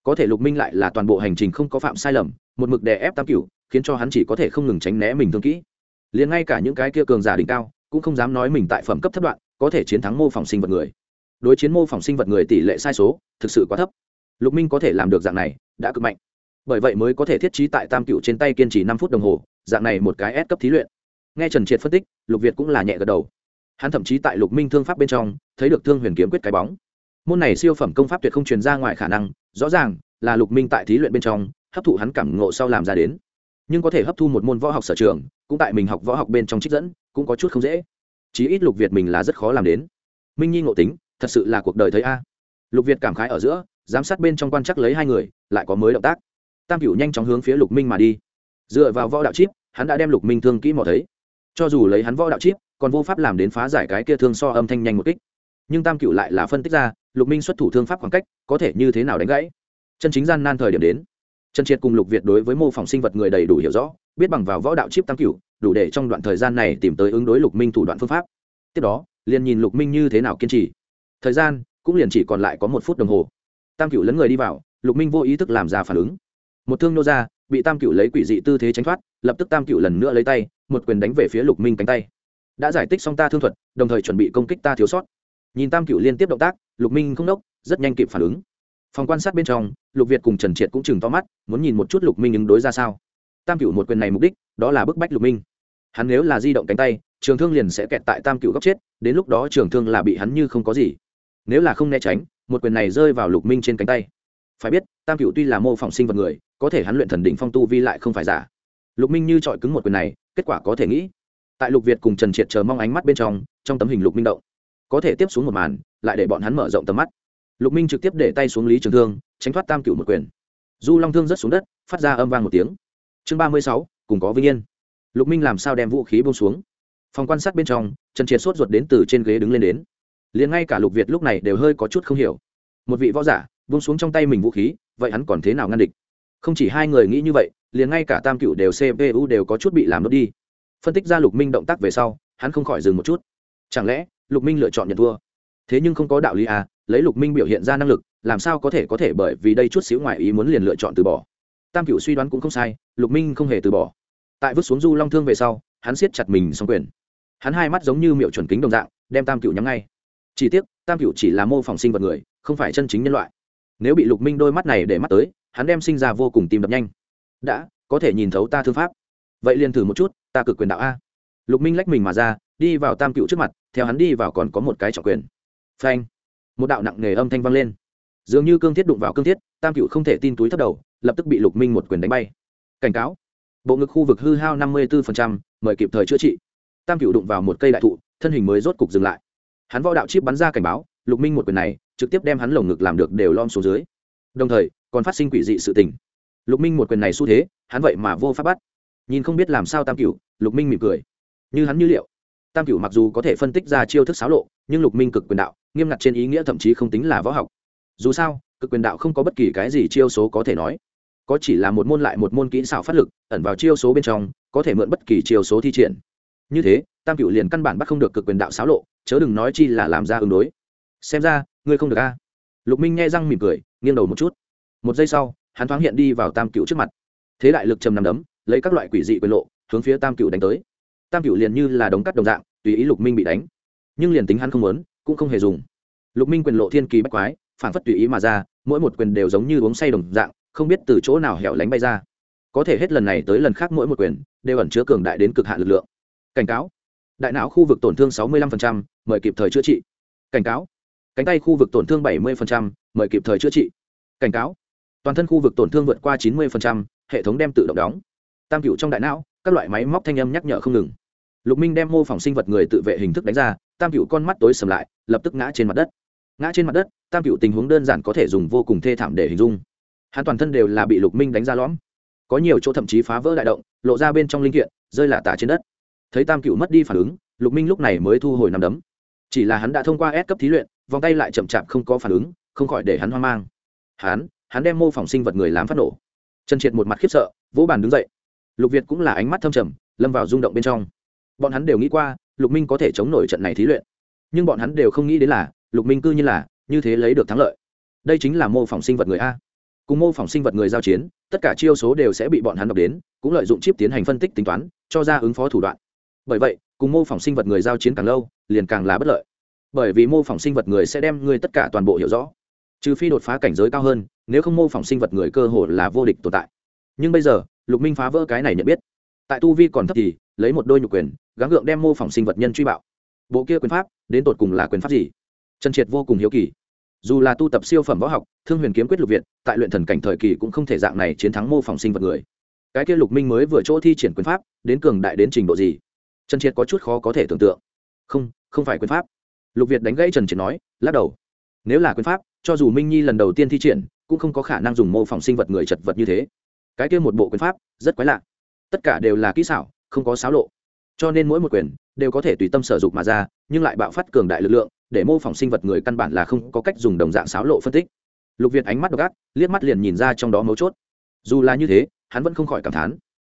Có thể lục minh lại là toàn bộ hành trình không có phạm sai lầm, một mực đè ép tam cửu, khiến cho hắn chỉ có thể không ngừng tránh né mình thương kỹ. Liền ngay cả những cái kia cường giả đỉnh cao, cũng không dám nói mình tại phẩm cấp thấp đoạn, có thể chiến thắng mô phỏng sinh vật người. Đối chiến mô phỏng sinh vật người tỷ lệ sai số, thực sự quá thấp. Lục minh có thể làm được dạng này, đã cực mạnh. Bởi vậy mới có thể thiết trí tại tam cựu trên tay kiên trì năm phút đồng hồ dạng này một cái S cấp thí luyện. Nghe trần triệt phân tích, lục việt cũng là nhẹ gật đầu. Hắn thậm chí tại lục minh thương pháp bên trong, thấy được thương huyền kiếm quyết cái bóng. Môn này siêu phẩm công pháp tuyệt không truyền ra ngoài khả năng, rõ ràng là lục minh tại thí luyện bên trong, hấp thụ hắn cảm ngộ sau làm ra đến. Nhưng có thể hấp thu một môn võ học sở trường, cũng tại mình học võ học bên trong trích dẫn, cũng có chút không dễ. Chí ít lục việt mình là rất khó làm đến. Minh nhi ngộ tính, thật sự là cuộc đời thấy a. Lục việt cảm khái ở giữa, giám sát bên trong quan chắc lấy hai người, lại có mới động tác. Tam cửu nhanh chóng hướng phía lục minh mà đi dựa vào võ đạo chip, hắn đã đem lục minh thương kỹ mò thấy. Cho dù lấy hắn võ đạo chip, còn vô pháp làm đến phá giải cái kia thương so âm thanh nhanh một kích. Nhưng tam cựu lại là phân tích ra, lục minh xuất thủ thương pháp khoảng cách, có thể như thế nào đánh gãy? Chân chính gian nan thời điểm đến. Trần triệt cùng lục việt đối với mô phỏng sinh vật người đầy đủ hiểu rõ, biết bằng vào võ đạo chip tam cựu đủ để trong đoạn thời gian này tìm tới ứng đối lục minh thủ đoạn phương pháp. Tiếp đó, liền nhìn lục minh như thế nào kiên trì. Thời gian, cũng liền chỉ còn lại có một phút đồng hồ. Tam cựu lấn người đi vào, lục minh vô ý thức làm ra phản ứng. Một thương nô ra bị tam Cựu lấy quỷ dị tư thế tránh thoát, lập tức tam Cựu lần nữa lấy tay, một quyền đánh về phía lục minh cánh tay. Đã giải tích xong ta thương thuật, đồng thời chuẩn bị công kích ta thiếu sót. Nhìn tam Cựu liên tiếp động tác, lục minh không đốc, rất nhanh kịp phản ứng. Phòng quan sát bên trong, lục việt cùng trần triệt cũng chừng to mắt, muốn nhìn một chút lục minh ứng đối ra sao. Tam Cựu một quyền này mục đích, đó là bức bách lục minh. Hắn nếu là di động cánh tay, trường thương liền sẽ kẹt tại tam Cựu góc chết, đến lúc đó trường thương là bị hắn như không có gì. Nếu là không né tránh, một quyền này rơi vào lục minh trên cánh tay. Phải biết, tam cựu tuy là mô phỏng sinh vật người có thể hắn luyện thần đỉnh phong tu vi lại không phải giả. Lục minh như chọi cứng một quyền này, kết quả có thể nghĩ. Tại lục việt cùng trần triệt chờ mong ánh mắt bên trong trong tấm hình lục minh động, có thể tiếp xuống một màn, lại để bọn hắn mở rộng tầm mắt. Lục minh trực tiếp để tay xuống lý trường thương, tránh thoát tam cựu một quyền. Du long thương rất xuống đất, phát ra âm vang một tiếng. Chương ba mươi sáu, cùng có vinh yên. Lục minh làm sao đem vũ khí bông xuống? Phòng quan sát bên trong, trần triệt sốt ruột đến từ trên ghế đứng lên đến. Liền ngay cả lục việt lúc này đều hơi có chút không hiểu. Một vị võ giả, buông xuống trong tay mình vũ khí, vậy hắn còn thế nào ngăn địch? Không chỉ hai người nghĩ như vậy, liền ngay cả tam cựu đều cpu đều có chút bị làm đốt đi. Phân tích ra lục minh động tác về sau, hắn không khỏi dừng một chút. Chẳng lẽ, lục minh lựa chọn nhận thua? Thế nhưng không có đạo lý à lấy lục minh biểu hiện ra năng lực, làm sao có thể có thể bởi vì đây chút xíu ngoại ý muốn liền lựa chọn từ bỏ? Tam cựu suy đoán cũng không sai, lục minh không hề từ bỏ. Tại vứt xuống du long thương về sau, hắn siết chặt mình xong quyền. Hắn hai mắt giống như miệu chuẩn kính đồng dạng, đem tam cựu nhắm ngay. Chỉ tiếc, tam cựu chỉ là mô phỏng sinh vật người, không phải chân chính nhân loại. Nếu bị lục minh đôi mắt này để mắt tới hắn đem sinh ra vô cùng tim đập nhanh. Đã có thể nhìn thấu ta thư pháp. Vậy liền thử một chút ta cực quyền đạo a. Lục minh lách mình mà ra đi vào tam cựu trước mặt theo hắn đi vào còn có một cái trọng quyền. Phanh! Một đạo nặng nề âm thanh vang lên. Dường như cương thiết đụng vào cương thiết tam cựu không thể tin túi thấp đầu lập tức bị lục minh một quyền đánh bay. Cảnh cáo! Bộ ngực khu vực hư hao năm mươi 54%, mời kịp thời chữa trị. Tam cựu đụng vào một cây đại thụ thân hình mới rốt cục dừng lại. Hắn võ đạo chip bắn ra cảnh báo lục minh một quyền này trực tiếp đem hắn lồng ngực làm được đều lom xuống dưới. Đồng thời còn phát sinh quỷ dị sự tình. Lục minh một quyền này xu thế, hắn vậy mà vô pháp bắt. Nhìn không biết làm sao tam Cửu. lục minh mỉm cười. Như hắn như liệu. Tam Cửu mặc dù có thể phân tích ra chiêu thức xáo lộ, nhưng lục minh cực quyền đạo, nghiêm ngặt trên ý nghĩa thậm chí không tính là võ học. Dù sao, cực quyền đạo không có bất kỳ cái gì chiêu số có thể nói. Có chỉ là một môn lại một môn kỹ xảo phát lực, ẩn vào chiêu số bên trong, có thể mượn bất kỳ chiêu số thi triển. Như thế, tam Cửu liền căn bản bắt không được cực quyền đạo xáo lộ, chớ đừng nói chi là làm ra ứng đối. Xem ra, ngươi không được a. Lục minh nghe răng mỉm cười, nghiêng đầu một chút một giây sau hắn thoáng hiện đi vào tam cựu trước mặt. Thế đại lực trầm nằm đấm lấy các loại quỷ dị quyền lộ hướng phía tam cựu đánh tới. Tam cựu liền như là đống cắt đồng dạng tùy ý lục minh bị đánh. Nhưng liền tính hắn không muốn cũng không hề dùng. Lục minh quyền lộ thiên kỳ bách quái phản phất tùy ý mà ra mỗi một quyền đều giống như uống say đồng dạng không biết từ chỗ nào hẻo lánh bay ra. Có thể hết lần này tới lần khác mỗi một quyền đều ẩn chứa cường đại đến cực hạn lực lượng. Cảnh cáo. Đại não khu vực tổn thương 65%, mời kịp thời chữa trị. Cảnh cáo. Cánh tay khu vực tổn thương 70%, mời kịp thời chữa trị. Cảnh cáo toàn thân khu vực tổn thương vượt qua 90%, hệ thống đem tự động đóng. Tam cựu trong đại não các loại máy móc thanh âm nhắc nhở không ngừng. Lục minh đem mô phỏng sinh vật người tự vệ hình thức đánh ra tam cựu con mắt tối sầm lại lập tức ngã trên mặt đất. Ngã trên mặt đất tam cựu tình huống đơn giản có thể dùng vô cùng thê thảm để hình dung. Hắn toàn thân đều là bị lục minh đánh ra lõm. Có nhiều chỗ thậm chí phá vỡ đại động lộ ra bên trong linh kiện rơi lả tả trên đất. Thấy tam cựu mất đi phản ứng lục minh lúc này mới thu hồi nằm đấm. Chỉ là hắn đã thông qua S cấp thí luyện vòng tay lại chậm chạp không có phản ứng không khỏi để hắn hoang mang. Hắn hắn đem mô phỏng sinh vật người làm phát nổ. Trần triệt một mặt khiếp sợ, vỗ bàn đứng dậy. Lục việt cũng là ánh mắt thâm trầm, lâm vào rung động bên trong. Bọn hắn đều nghĩ qua, lục minh có thể chống nổi trận này thí luyện. Nhưng bọn hắn đều không nghĩ đến là, lục minh cư như là, như thế lấy được thắng lợi. Đây chính là mô phỏng sinh vật người a. Cùng mô phỏng sinh vật người giao chiến, tất cả chiêu số đều sẽ bị bọn hắn đọc đến, cũng lợi dụng chip tiến hành phân tích tính toán, cho ra ứng phó thủ đoạn. Bởi vậy, cùng mô phỏng sinh vật người giao chiến càng lâu, liền càng là bất lợi. Bởi vì mô phỏng sinh vật người sẽ đem ngươi tất cả toàn bộ hiểu rõ. Trừ phi đột phá cảnh giới cao hơn nếu không mô phỏng sinh vật người cơ hồ là vô địch tồn tại. Nhưng bây giờ, lục minh phá vỡ cái này nhận biết. Tại tu vi còn thấp thì, lấy một đôi nhục quyền, gắng gượng đem mô phỏng sinh vật nhân truy bạo. Bộ kia quyền pháp, đến tột cùng là quyền pháp gì? Trần triệt vô cùng hiếu kỳ. Dù là tu tập siêu phẩm võ học, thương huyền kiếm quyết lục viện tại luyện thần cảnh thời kỳ cũng không thể dạng này chiến thắng mô phỏng sinh vật người. Cái kia lục minh mới vừa chỗ thi triển quyền pháp, đến cường đại đến trình độ gì? Trần triệt có chút khó có thể tưởng tượng. Không không phải quyền pháp. Lục việt đánh gãy trần triệt nói, lắc đầu. Nếu là quyền pháp cho dù minh nhi lần đầu tiên thi triển, cũng không có khả năng dùng mô phỏng sinh vật người chật vật như thế. Cái kia một bộ quyền pháp, rất quái lạ. Tất cả đều là kỹ xảo, không có xáo lộ. Cho nên mỗi một quyền, đều có thể tùy tâm sở dụng mà ra, nhưng lại bạo phát cường đại lực lượng, để mô phỏng sinh vật người căn bản là không có cách dùng đồng dạng xáo lộ phân tích. Lục việt ánh mắt đ ác, liếc mắt liền nhìn ra trong đó mấu chốt. Dù là như thế, hắn vẫn không khỏi cảm thán.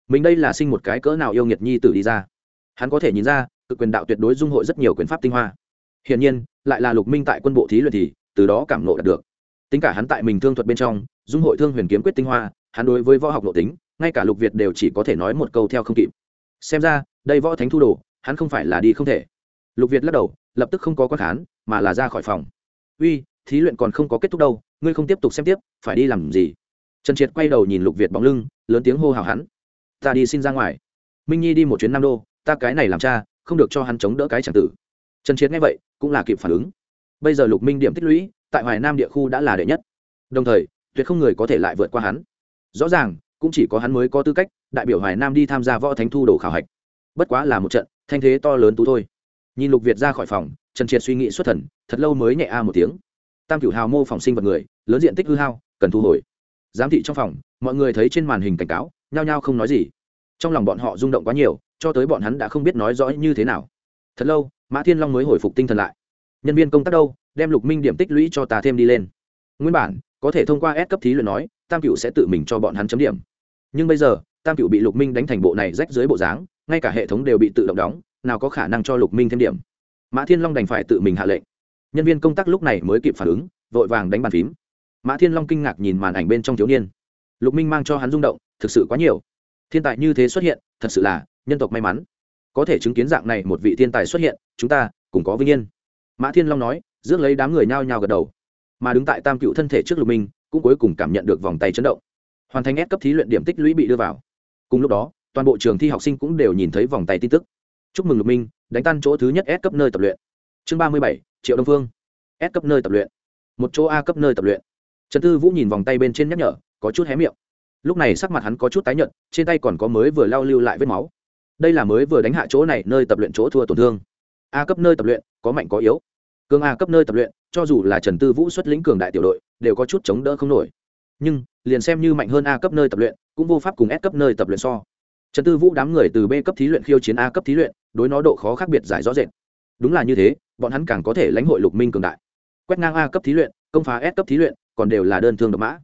Mình đây là sinh một cái cỡ nào yêu nghiệt nhi tử đi ra. Hắn có thể nhìn ra, cực quyền đạo tuyệt đối dung hội rất nhiều quyền pháp tinh hoa. Hiển nhiên, lại là lục minh tại quân bộ thí luyện thì từ đó cảm nộ đạt được. Tính cả hắn tại mình thương thuật bên trong, dung hội thương huyền kiếm quyết tinh hoa, hắn đối với võ học nội tính, ngay cả lục việt đều chỉ có thể nói một câu theo không kịp. Xem ra, đây võ thánh thu đồ, hắn không phải là đi không thể. Lục việt lắc đầu, lập tức không có quan khán, mà là ra khỏi phòng. Uy, thí luyện còn không có kết thúc đâu, ngươi không tiếp tục xem tiếp, phải đi làm gì? Trần triệt quay đầu nhìn lục việt bóng lưng, lớn tiếng hô hào hắn. Ta đi xin ra ngoài. Minh nhi đi một chuyến nam đô, ta cái này làm cha, không được cho hắn chống đỡ cái c tử. Trần triệt nghe vậy, cũng là kịp phản ứng bây giờ lục minh điểm tích lũy, tại hoài nam địa khu đã là đệ nhất. Đồng thời, tuyệt không người có thể lại vượt qua hắn. Rõ ràng, cũng chỉ có hắn mới có tư cách đại biểu hoài nam đi tham gia võ thánh thu đồ khảo hạch. Bất quá là một trận thanh thế to lớn tú thôi. Nhìn lục việt ra khỏi phòng, trần triệt suy nghĩ xuất thần, thật lâu mới nhẹ a một tiếng. Tam cửu hào mô phòng sinh vật người, lớn diện tích hư hao, cần thu hồi. Giám thị trong phòng, mọi người thấy trên màn hình cảnh cáo, nhao nhao không nói gì. Trong lòng bọn họ rung động quá nhiều, cho tới bọn hắn đã không biết nói rõ như thế nào. Thật lâu, mã thiên long mới hồi phục tinh thần lại nhân viên công tác đâu, đem lục minh điểm tích lũy cho ta thêm đi lên. Nguyên bản, có thể thông qua S cấp thí luyện nói, tam cựu sẽ tự mình cho bọn hắn chấm điểm. Nhưng bây giờ, tam cựu bị lục minh đánh thành bộ này rách dưới bộ dáng, ngay cả hệ thống đều bị tự động đóng, nào có khả năng cho lục minh thêm điểm. Mã thiên long đành phải tự mình hạ lệnh. Nhân viên công tác lúc này mới kịp phản ứng, vội vàng đánh bàn phím. Mã thiên long kinh ngạc nhìn màn ảnh bên trong thiếu niên. Lục minh mang cho hắn rung động, thực sự quá nhiều. Thiên tài như thế xuất hiện, thật sự là nhân tộc may mắn. Có thể chứng kiến dạng này một vị thiên tài xuất hiện, chúng ta cũng có vinh yên mã thiên long nói, rước lấy đám người nhao nhao gật đầu. Mà đứng tại tam cựu thân thể trước lục minh, cũng cuối cùng cảm nhận được vòng tay chấn động. Hoàn thành ép cấp thí luyện điểm tích lũy bị đưa vào. Cùng lúc đó, toàn bộ trường thi học sinh cũng đều nhìn thấy vòng tay tin tức. Chúc mừng lục minh, đánh tan chỗ thứ nhất S cấp nơi tập luyện. Chương ba mươi bảy, triệu đông phương. S cấp nơi tập luyện. Một chỗ A cấp nơi tập luyện. Trần tư vũ nhìn vòng tay bên trên nhắc nhở, có chút hé miệng. Lúc này sắc mặt hắn có chút tái nhợt, trên tay còn có mới vừa lao lưu lại vết máu. Đây là mới vừa đánh hạ chỗ này nơi tập luyện chỗ thua tổn thương. A cấp nơi tập luyện, có mạnh có yếu cường a cấp nơi tập luyện, cho dù là trần tư vũ xuất lĩnh cường đại tiểu đội, đều có chút chống đỡ không nổi. Nhưng, liền xem như mạnh hơn a cấp nơi tập luyện, cũng vô pháp cùng s cấp nơi tập luyện so. Trần tư vũ đám người từ b cấp thí luyện khiêu chiến a cấp thí luyện, đối nó độ khó khác biệt giải rõ rệt. Đúng là như thế, bọn hắn càng có thể lãnh hội lục minh cường đại. Quét ngang a cấp thí luyện, công phá s cấp thí luyện, còn đều là đơn thương độc mã.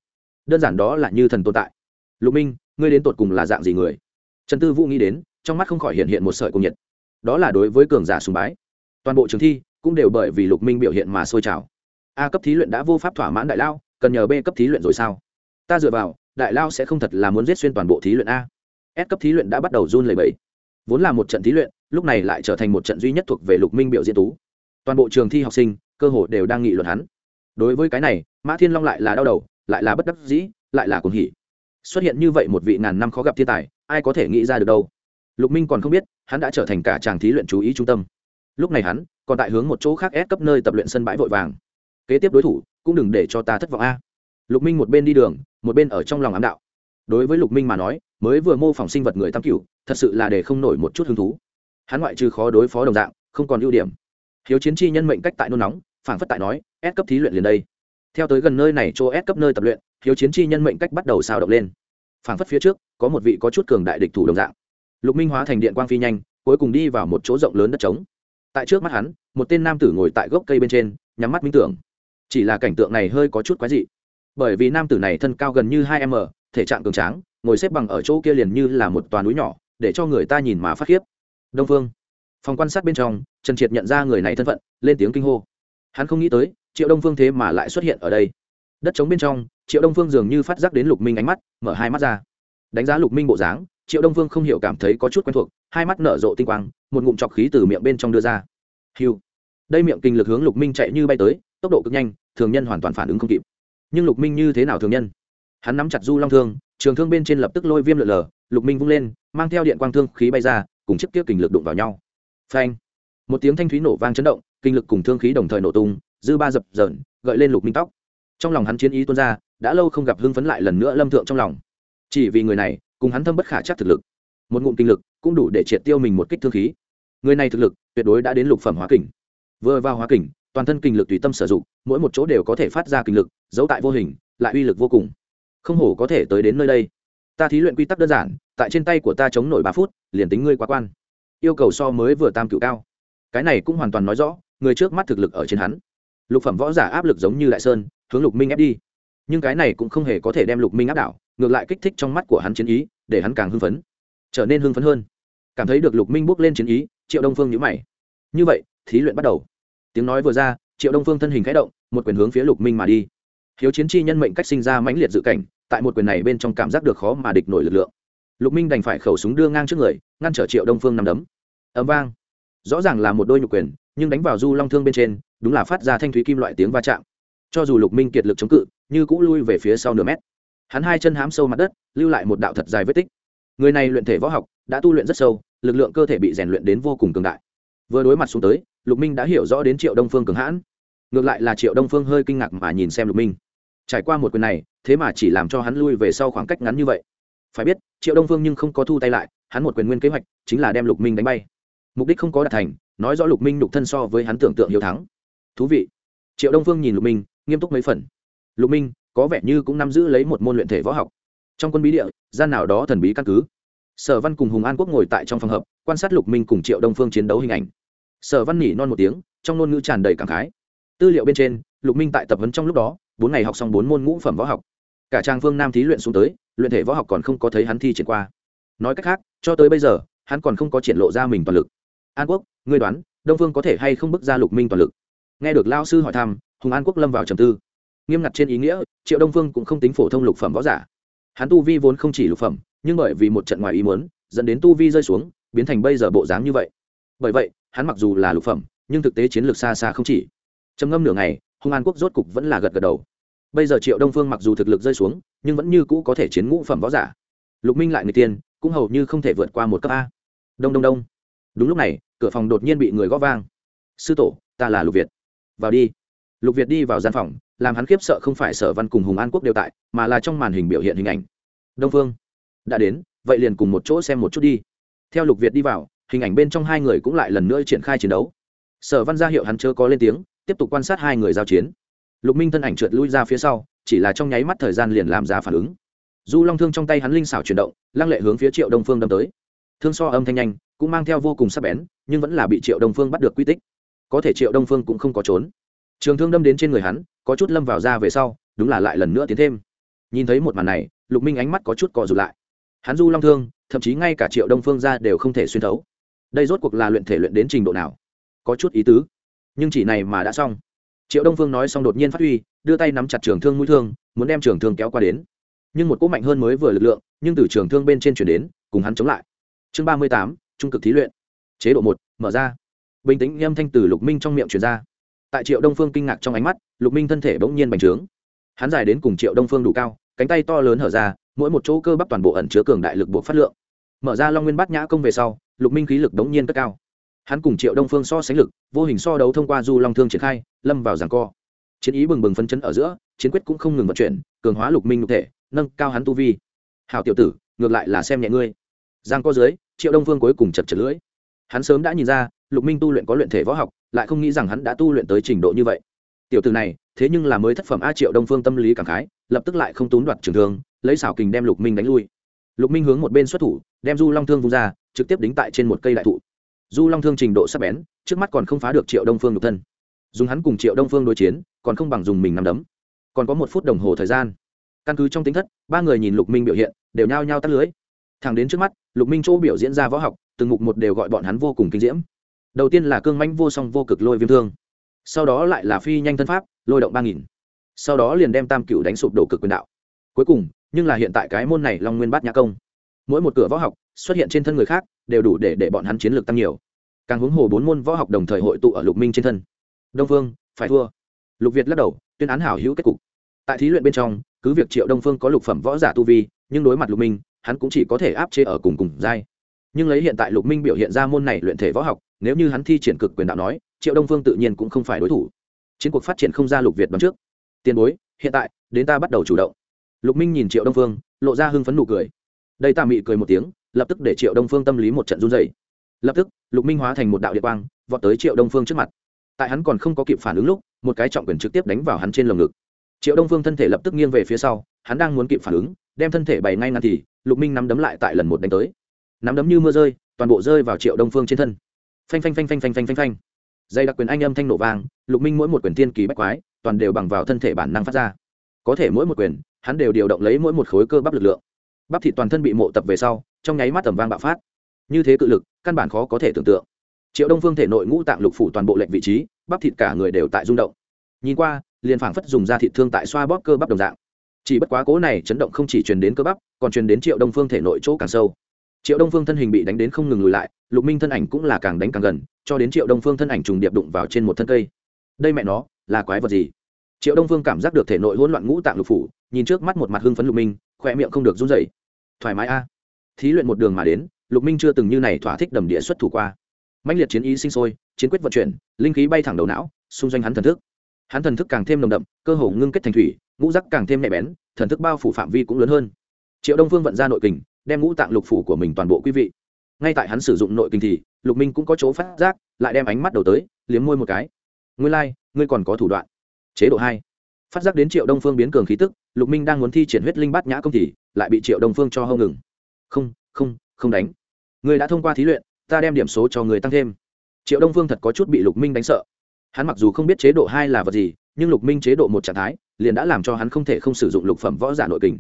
Đơn giản đó là như thần tồn tại. Lục minh, ngươi đến tột cùng là dạng gì người? Trần tư vũ nghĩ đến, trong mắt không khỏi hiện hiện một sợi cung nhiệt. Đó là đối với cường giả sùng bái. Toàn bộ trường thi cũng đều bởi vì lục minh biểu hiện mà sôi trào. A cấp thí luyện đã vô pháp thỏa mãn đại lao, cần nhờ b cấp thí luyện rồi sao? Ta dựa vào, đại lao sẽ không thật là muốn giết xuyên toàn bộ thí luyện a. S cấp thí luyện đã bắt đầu run lẩy bẩy. Vốn là một trận thí luyện, lúc này lại trở thành một trận duy nhất thuộc về lục minh biểu diễn tú. Toàn bộ trường thi học sinh, cơ hội đều đang nghị luận hắn. Đối với cái này, mã thiên long lại là đau đầu, lại là bất đắc dĩ, lại là cuồng hỉ. Xuất hiện như vậy một vị ngàn năm khó gặp thiên tài, ai có thể nghĩ ra được đâu? Lục minh còn không biết, hắn đã trở thành cả chàng thí luyện chú ý trung tâm. Lúc này hắn còn tại hướng một chỗ khác ép cấp nơi tập luyện sân bãi vội vàng. Kế tiếp đối thủ, cũng đừng để cho ta thất vọng a. Lục minh một bên đi đường, một bên ở trong lòng ám đạo. Đối với lục minh mà nói, mới vừa mô phỏng sinh vật người tam cựu thật sự là để không nổi một chút hứng thú. Hắn ngoại trừ khó đối phó đồng dạng, không còn ưu điểm. Hiếu chiến chi nhân mệnh cách tại nôn nóng phản phất tại nói, ép cấp thí luyện liền đây. Theo tới gần nơi này chỗ ép cấp nơi tập luyện, hiếu chiến chi nhân mệnh cách bắt đầu sao động lên. Phản phất phía trước, có một vị có chút cường đại địch thủ đồng dạng. Lục minh hóa thành điện quang phi nhanh, cuối cùng đi vào một chỗ rộng lớn đất trống tại trước mắt hắn, một tên nam tử ngồi tại gốc cây bên trên, nhắm mắt minh tưởng. Chỉ là cảnh tượng này hơi có chút quái dị. Bởi vì nam tử này thân cao gần như hai m, thể trạng cường tráng, ngồi xếp bằng ở chỗ kia liền như là một toàn núi nhỏ, để cho người ta nhìn mà phát khiếp. Đông phương. Phòng quan sát bên trong, trần triệt nhận ra người này thân phận, lên tiếng kinh hô. Hắn không nghĩ tới, triệu đông phương thế mà lại xuất hiện ở đây. Đất trống bên trong, triệu đông phương dường như phát giác đến lục minh ánh mắt, mở hai mắt ra. Đánh giá lục minh bộ dáng triệu đông Vương không hiểu cảm thấy có chút quen thuộc, hai mắt nở rộ tinh quang, một ngụm chọc khí từ miệng bên trong đưa ra. Hiu đây miệng kinh lực hướng lục minh chạy như bay tới, tốc độ cực nhanh, thường nhân hoàn toàn phản ứng không kịp. Nhưng lục minh như thế nào thường nhân? Hắn nắm chặt du long thương, trường thương bên trên lập tức lôi viêm lượn lờ, lục minh vung lên, mang theo điện quang thương khí bay ra, cùng chiếc kia kinh lực đụng vào nhau. Phanh. Một tiếng thanh thúy nổ vang chấn động, kinh lực cùng thương khí đồng thời nổ tung, dư ba dập dởn gợi lên lục minh tóc. Trong lòng hắn chiến ý tuôn ra, đã lâu không gặp hưng phấn lại lần nữa lâm thượng trong lòng. Chỉ vì người này cùng hắn thâm bất khả chắc thực lực. Một ngụm kinh lực cũng đủ để triệt tiêu mình một kích thương khí. Người này thực lực tuyệt đối đã đến lục phẩm hóa kình. Vừa vào hóa kình, toàn thân kinh lực tùy tâm sử dụng, mỗi một chỗ đều có thể phát ra kinh lực, giấu tại vô hình, lại uy lực vô cùng. Không hổ có thể tới đến nơi đây. Ta thí luyện quy tắc đơn giản, tại trên tay của ta chống nổi ba phút, liền tính ngươi quá quan. Yêu cầu so mới vừa tam cựu cao. Cái này cũng hoàn toàn nói rõ, người trước mắt thực lực ở trên hắn. Lục phẩm võ giả áp lực giống như đại sơn, hướng lục minh ép đi. Nhưng cái này cũng không hề có thể đem lục minh áp đảo ngược lại kích thích trong mắt của hắn chiến ý, để hắn càng hưng phấn, trở nên hưng phấn hơn. Cảm thấy được lục minh bước lên chiến ý, triệu đông phương nhữ mày. Như vậy, thí luyện bắt đầu. Tiếng nói vừa ra, triệu đông phương thân hình khẽ động, một quyền hướng phía lục minh mà đi. Hiếu chiến chi nhân mệnh cách sinh ra mãnh liệt dự cảnh, tại một quyền này bên trong cảm giác được khó mà địch nổi lực lượng. Lục minh đành phải khẩu súng đưa ngang trước người, ngăn trở triệu đông phương nằm đấm. Ấm vang. Rõ ràng là một đôi nhục quyền, nhưng đánh vào du long thương bên trên, đúng là phát ra thanh thúy kim loại tiếng va chạm. Cho dù lục minh kiệt lực chống cự, như cũng lui về phía sau nửa mét hắn hai chân hám sâu mặt đất, lưu lại một đạo thật dài vết tích. Người này luyện thể võ học, đã tu luyện rất sâu, lực lượng cơ thể bị rèn luyện đến vô cùng cường đại. Vừa đối mặt xuống tới, lục minh đã hiểu rõ đến triệu đông phương cường hãn. Ngược lại là triệu đông phương hơi kinh ngạc mà nhìn xem lục minh. Trải qua một quyền này, thế mà chỉ làm cho hắn lui về sau khoảng cách ngắn như vậy. Phải biết, triệu đông phương nhưng không có thu tay lại, hắn một quyền nguyên kế hoạch chính là đem lục minh đánh bay. Mục đích không có đạt thành, nói rõ lục minh nhục thân so với hắn tưởng tượng hiếu thắng. Thú vị. Triệu đông phương nhìn lục minh, nghiêm túc mấy phần. Lục minh có vẻ như cũng nắm giữ lấy một môn luyện thể võ học. Trong quân bí địa, gian nào đó thần bí căn cứ. Sở văn cùng hùng an quốc ngồi tại trong phòng hợp quan sát lục minh cùng triệu đông phương chiến đấu hình ảnh. Sở văn nhỉ non một tiếng, trong ngôn ngữ tràn đầy cảm khái. Tư liệu bên trên, lục minh tại tập huấn trong lúc đó, bốn ngày học xong bốn môn ngũ phẩm võ học. Cả trang phương nam thí luyện xuống tới, luyện thể võ học còn không có thấy hắn thi triển qua. Nói cách khác, cho tới bây giờ, hắn còn không có triển lộ ra mình toàn lực. An quốc, ngươi đoán, đông phương có thể hay không bước ra lục minh toàn lực? Nghe được lao sư hỏi thăm, hùng an quốc lâm vào trầm tư nghiêm ngặt trên ý nghĩa, triệu đông phương cũng không tính phổ thông lục phẩm võ giả. Hắn tu vi vốn không chỉ lục phẩm, nhưng bởi vì một trận ngoài ý muốn, dẫn đến tu vi rơi xuống, biến thành bây giờ bộ dáng như vậy. Bởi vậy, hắn mặc dù là lục phẩm, nhưng thực tế chiến lược xa xa không chỉ. Trầm ngâm nửa ngày, hung an quốc rốt cục vẫn là gật gật đầu. Bây giờ triệu đông phương mặc dù thực lực rơi xuống, nhưng vẫn như cũ có thể chiến ngũ phẩm võ giả. Lục minh lại người tiên, cũng hầu như không thể vượt qua một cấp a. Đông đông đông. Đúng lúc này, cửa phòng đột nhiên bị người gõ vang. Sư tổ, ta là lục việt. Vào đi. Lục việt đi vào gian phòng làm hắn khiếp sợ không phải sở văn cùng hùng an quốc đều tại, mà là trong màn hình biểu hiện hình ảnh. Đông phương, đã đến, vậy liền cùng một chỗ xem một chút đi. Theo lục việt đi vào, hình ảnh bên trong hai người cũng lại lần nữa triển khai chiến đấu. Sở văn ra hiệu hắn chưa có lên tiếng, tiếp tục quan sát hai người giao chiến. Lục minh thân ảnh trượt lui ra phía sau, chỉ là trong nháy mắt thời gian liền làm ra phản ứng. Du long thương trong tay hắn linh xảo chuyển động, lăng lệ hướng phía triệu đông phương đâm tới. Thương so âm thanh nhanh, cũng mang theo vô cùng sắc bén, nhưng vẫn là bị triệu đông phương bắt được quy tích. Có thể triệu đông phương cũng không có trốn trường thương đâm đến trên người hắn, có chút lâm vào ra về sau, đúng là lại lần nữa tiến thêm. Nhìn thấy một màn này, lục minh ánh mắt có chút cọ rụt lại. Hắn du long thương, thậm chí ngay cả triệu đông phương ra đều không thể xuyên thấu. Đây rốt cuộc là luyện thể luyện đến trình độ nào? Có chút ý tứ. Nhưng chỉ này mà đã xong. Triệu đông phương nói xong đột nhiên phát huy, đưa tay nắm chặt trường thương mũi thương, muốn đem trường thương kéo qua đến. Nhưng một cỗ mạnh hơn mới vừa lực lượng, nhưng từ trường thương bên trên chuyển đến, cùng hắn chống lại. Chương ba mươi tám, trung cực thí luyện. Chế độ một, mở ra. Bình tĩnh âm thanh từ lục minh trong miệng truyền ra tại triệu đông phương kinh ngạc trong ánh mắt, lục minh thân thể bỗng nhiên bành trướng. Hắn dài đến cùng triệu đông phương đủ cao, cánh tay to lớn hở ra, mỗi một chỗ cơ bắp toàn bộ ẩn chứa cường đại lực buộc phát lượng. Mở ra long nguyên bát nhã công về sau, lục minh khí lực đống nhiên cất cao. Hắn cùng triệu đông phương so sánh lực, vô hình so đấu thông qua du long thương triển khai, lâm vào giảng co. Chiến ý bừng bừng phấn chấn ở giữa, chiến quyết cũng không ngừng vận chuyển, cường hóa lục minh nhục thể, nâng cao hắn tu vi. Hảo tiểu tử, ngược lại là xem nhẹ ngươi. Giang co dưới, triệu đông phương cuối cùng chật chật lưỡi. Hắn sớm đã nhìn ra lục minh tu luyện có luyện thể võ học, lại không nghĩ rằng hắn đã tu luyện tới trình độ như vậy. Tiểu tử này, thế nhưng là mới thất phẩm a triệu đông phương tâm lý cảm khái, lập tức lại không tốn đoạt trường thương, lấy xảo kình đem lục minh đánh lui. Lục minh hướng một bên xuất thủ, đem du long thương vung ra, trực tiếp đính tại trên một cây đại thụ. Du long thương trình độ sắc bén, trước mắt còn không phá được triệu đông phương độc thân. Dùng hắn cùng triệu đông phương đối chiến, còn không bằng dùng mình nằm đấm. Còn có một phút đồng hồ thời gian. Căn cứ trong tính thất, ba người nhìn lục minh biểu hiện, đều nhao nhao tắt lưới. Thẳng đến trước mắt, lục minh chỗ biểu diễn ra võ học, từng mục một đều gọi bọn hắn vô cùng kinh diễm đầu tiên là cương mãnh vô song vô cực lôi viêm thương, sau đó lại là phi nhanh thân pháp, lôi động ba nghìn, sau đó liền đem tam cựu đánh sụp đổ cực quyền đạo. Cuối cùng, nhưng là hiện tại cái môn này long nguyên bát nhã công, mỗi một cửa võ học xuất hiện trên thân người khác, đều đủ để để bọn hắn chiến lược tăng nhiều. Càng huống hồ bốn môn võ học đồng thời hội tụ ở lục minh trên thân. Đông phương, phải thua. Lục việt lắc đầu, tuyên án hảo hữu kết cục. Tại thí luyện bên trong, cứ việc triệu đông phương có lục phẩm võ giả tu vi, nhưng đối mặt lục minh, hắn cũng chỉ có thể áp chế ở cùng cùng giai. Nhưng lấy hiện tại lục minh biểu hiện ra môn này luyện thể võ học nếu như hắn thi triển cực quyền đạo nói, triệu đông phương tự nhiên cũng không phải đối thủ. Chiến cuộc phát triển không ra lục việt đón trước. Tiền bối, hiện tại, đến ta bắt đầu chủ động. Lục minh nhìn triệu đông phương, lộ ra hưng phấn nụ cười. Đây tà mị cười một tiếng, lập tức để triệu đông phương tâm lý một trận run dày lập tức, lục minh hóa thành một đạo địa quang, vọt tới triệu đông phương trước mặt. Tại hắn còn không có kịp phản ứng lúc, một cái trọng quyền trực tiếp đánh vào hắn trên lồng ngực. Triệu đông phương thân thể lập tức nghiêng về phía sau, hắn đang muốn kịp phản ứng, đem thân thể bày ngay ngăn thì, lục minh nắm đấm lại tại lần một đánh tới. Nắm đấm như mưa rơi, toàn bộ rơi vào triệu đông phương trên thân phanh phanh phanh phanh phanh phanh phanh phanh. Dây đặc quyền anh âm thanh nổ vang, lục minh mỗi một quyền tiên kỳ bách quái, toàn đều bằng vào thân thể bản năng phát ra. Có thể mỗi một quyền, hắn đều điều động lấy mỗi một khối cơ bắp lực lượng. Bắp thịt toàn thân bị mộ tập về sau, trong nháy mắt tầm vang bạo phát. Như thế cự lực, căn bản khó có thể tưởng tượng. Triệu đông phương thể nội ngũ tạng lục phủ toàn bộ lệnh vị trí, bắp thịt cả người đều tại rung động. Nhìn qua, liền phảng phất dùng da thịt thương tại xoa bóp cơ bắp đồng dạng. Chỉ bất quá cố này chấn động không chỉ truyền đến cơ bắp, còn truyền đến triệu đông phương thể nội chỗ càng sâu triệu đông phương thân hình bị đánh đến không ngừng lùi lại, lục minh thân ảnh cũng là càng đánh càng gần, cho đến triệu đông phương thân ảnh trùng điệp đụng vào trên một thân cây. Đây mẹ nó, là quái vật gì? Triệu đông phương cảm giác được thể nội hỗn loạn ngũ tạng lục phủ, nhìn trước mắt một mặt hưng phấn lục minh khoe miệng không được run rẩy. Thoải mái a. Thí luyện một đường mà đến, lục minh chưa từng như này thỏa thích đầm địa xuất thủ qua. Mạnh liệt chiến ý sinh sôi, chiến quyết vận chuyển, linh khí bay thẳng đầu não, xung doanh hắn thần thức. Hắn thần thức càng thêm nồng đậm, cơ hồ ngưng kết thành thủy, ngũ rắc càng thêm nhạy bén, thần thức bao phủ phạm vi cũng lớn hơn. Triệu đông phương vận ra nội kình đem ngũ tạng lục phủ của mình toàn bộ quý vị. Ngay tại hắn sử dụng nội kinh thì lục minh cũng có chỗ phát giác lại đem ánh mắt đầu tới liếm môi một cái. Ngươi lai、like, ngươi còn có thủ đoạn. Chế độ hai. Phát giác đến triệu đông phương biến cường khí tức lục minh đang muốn thi triển huyết linh bát nhã công thì lại bị triệu đông phương cho hâu ngừng. Không không không đánh. Ngươi đã thông qua thí luyện ta đem điểm số cho người tăng thêm. Triệu đông phương thật có chút bị lục minh đánh sợ. Hắn mặc dù không biết chế độ hai là vật gì nhưng lục minh chế độ một trạng thái liền đã làm cho hắn không thể không sử dụng lục phẩm võ giả nội kình.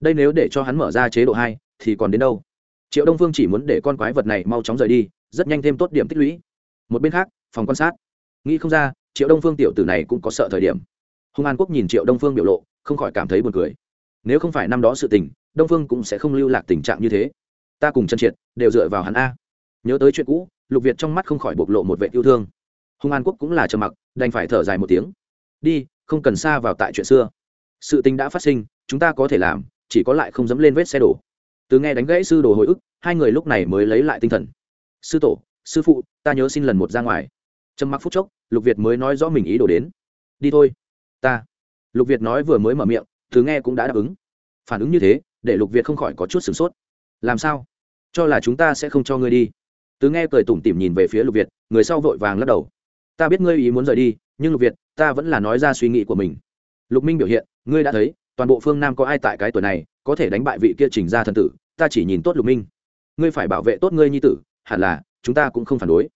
Đây nếu để cho hắn mở ra chế độ hai thì còn đến đâu? Triệu đông phương chỉ muốn để con quái vật này mau chóng rời đi, rất nhanh thêm tốt điểm tích lũy. Một bên khác, phòng quan sát. Nghĩ không ra, triệu đông phương tiểu tử này cũng có sợ thời điểm. Hùng an quốc nhìn triệu đông phương biểu lộ, không khỏi cảm thấy buồn cười. Nếu không phải năm đó sự tình, đông phương cũng sẽ không lưu lạc tình trạng như thế. Ta cùng chân triệt đều dựa vào hắn a. Nhớ tới chuyện cũ, lục việt trong mắt không khỏi bộc lộ một vệ yêu thương. Hùng an quốc cũng là trầm mặc, đành phải thở dài một tiếng. Đi, không cần xa vào tại chuyện xưa. Sự tình đã phát sinh, chúng ta có thể làm, chỉ có lại không dẫm lên vết xe đổ từ nghe đánh gãy sư đồ hồi ức, hai người lúc này mới lấy lại tinh thần. Sư tổ, sư phụ, ta nhớ xin lần một ra ngoài. Trầm mặc phút chốc, lục việt mới nói rõ mình ý đồ đến. Đi thôi. Ta. Lục việt nói vừa mới mở miệng thứ nghe cũng đã đáp ứng. Phản ứng như thế, để lục việt không khỏi có chút sửng sốt. Làm sao? Cho là chúng ta sẽ không cho ngươi đi. Tứ nghe cười tủm tỉm nhìn về phía lục việt, người sau vội vàng lắc đầu. Ta biết ngươi ý muốn rời đi, nhưng lục việt, ta vẫn là nói ra suy nghĩ của mình. Lục minh biểu hiện, ngươi đã thấy, toàn bộ phương nam có ai tại cái tuổi này có thể đánh bại vị kia trình ra thần tử, ta chỉ nhìn tốt lục minh. Ngươi phải bảo vệ tốt ngươi nhi tử, hẳn là, chúng ta cũng không phản đối.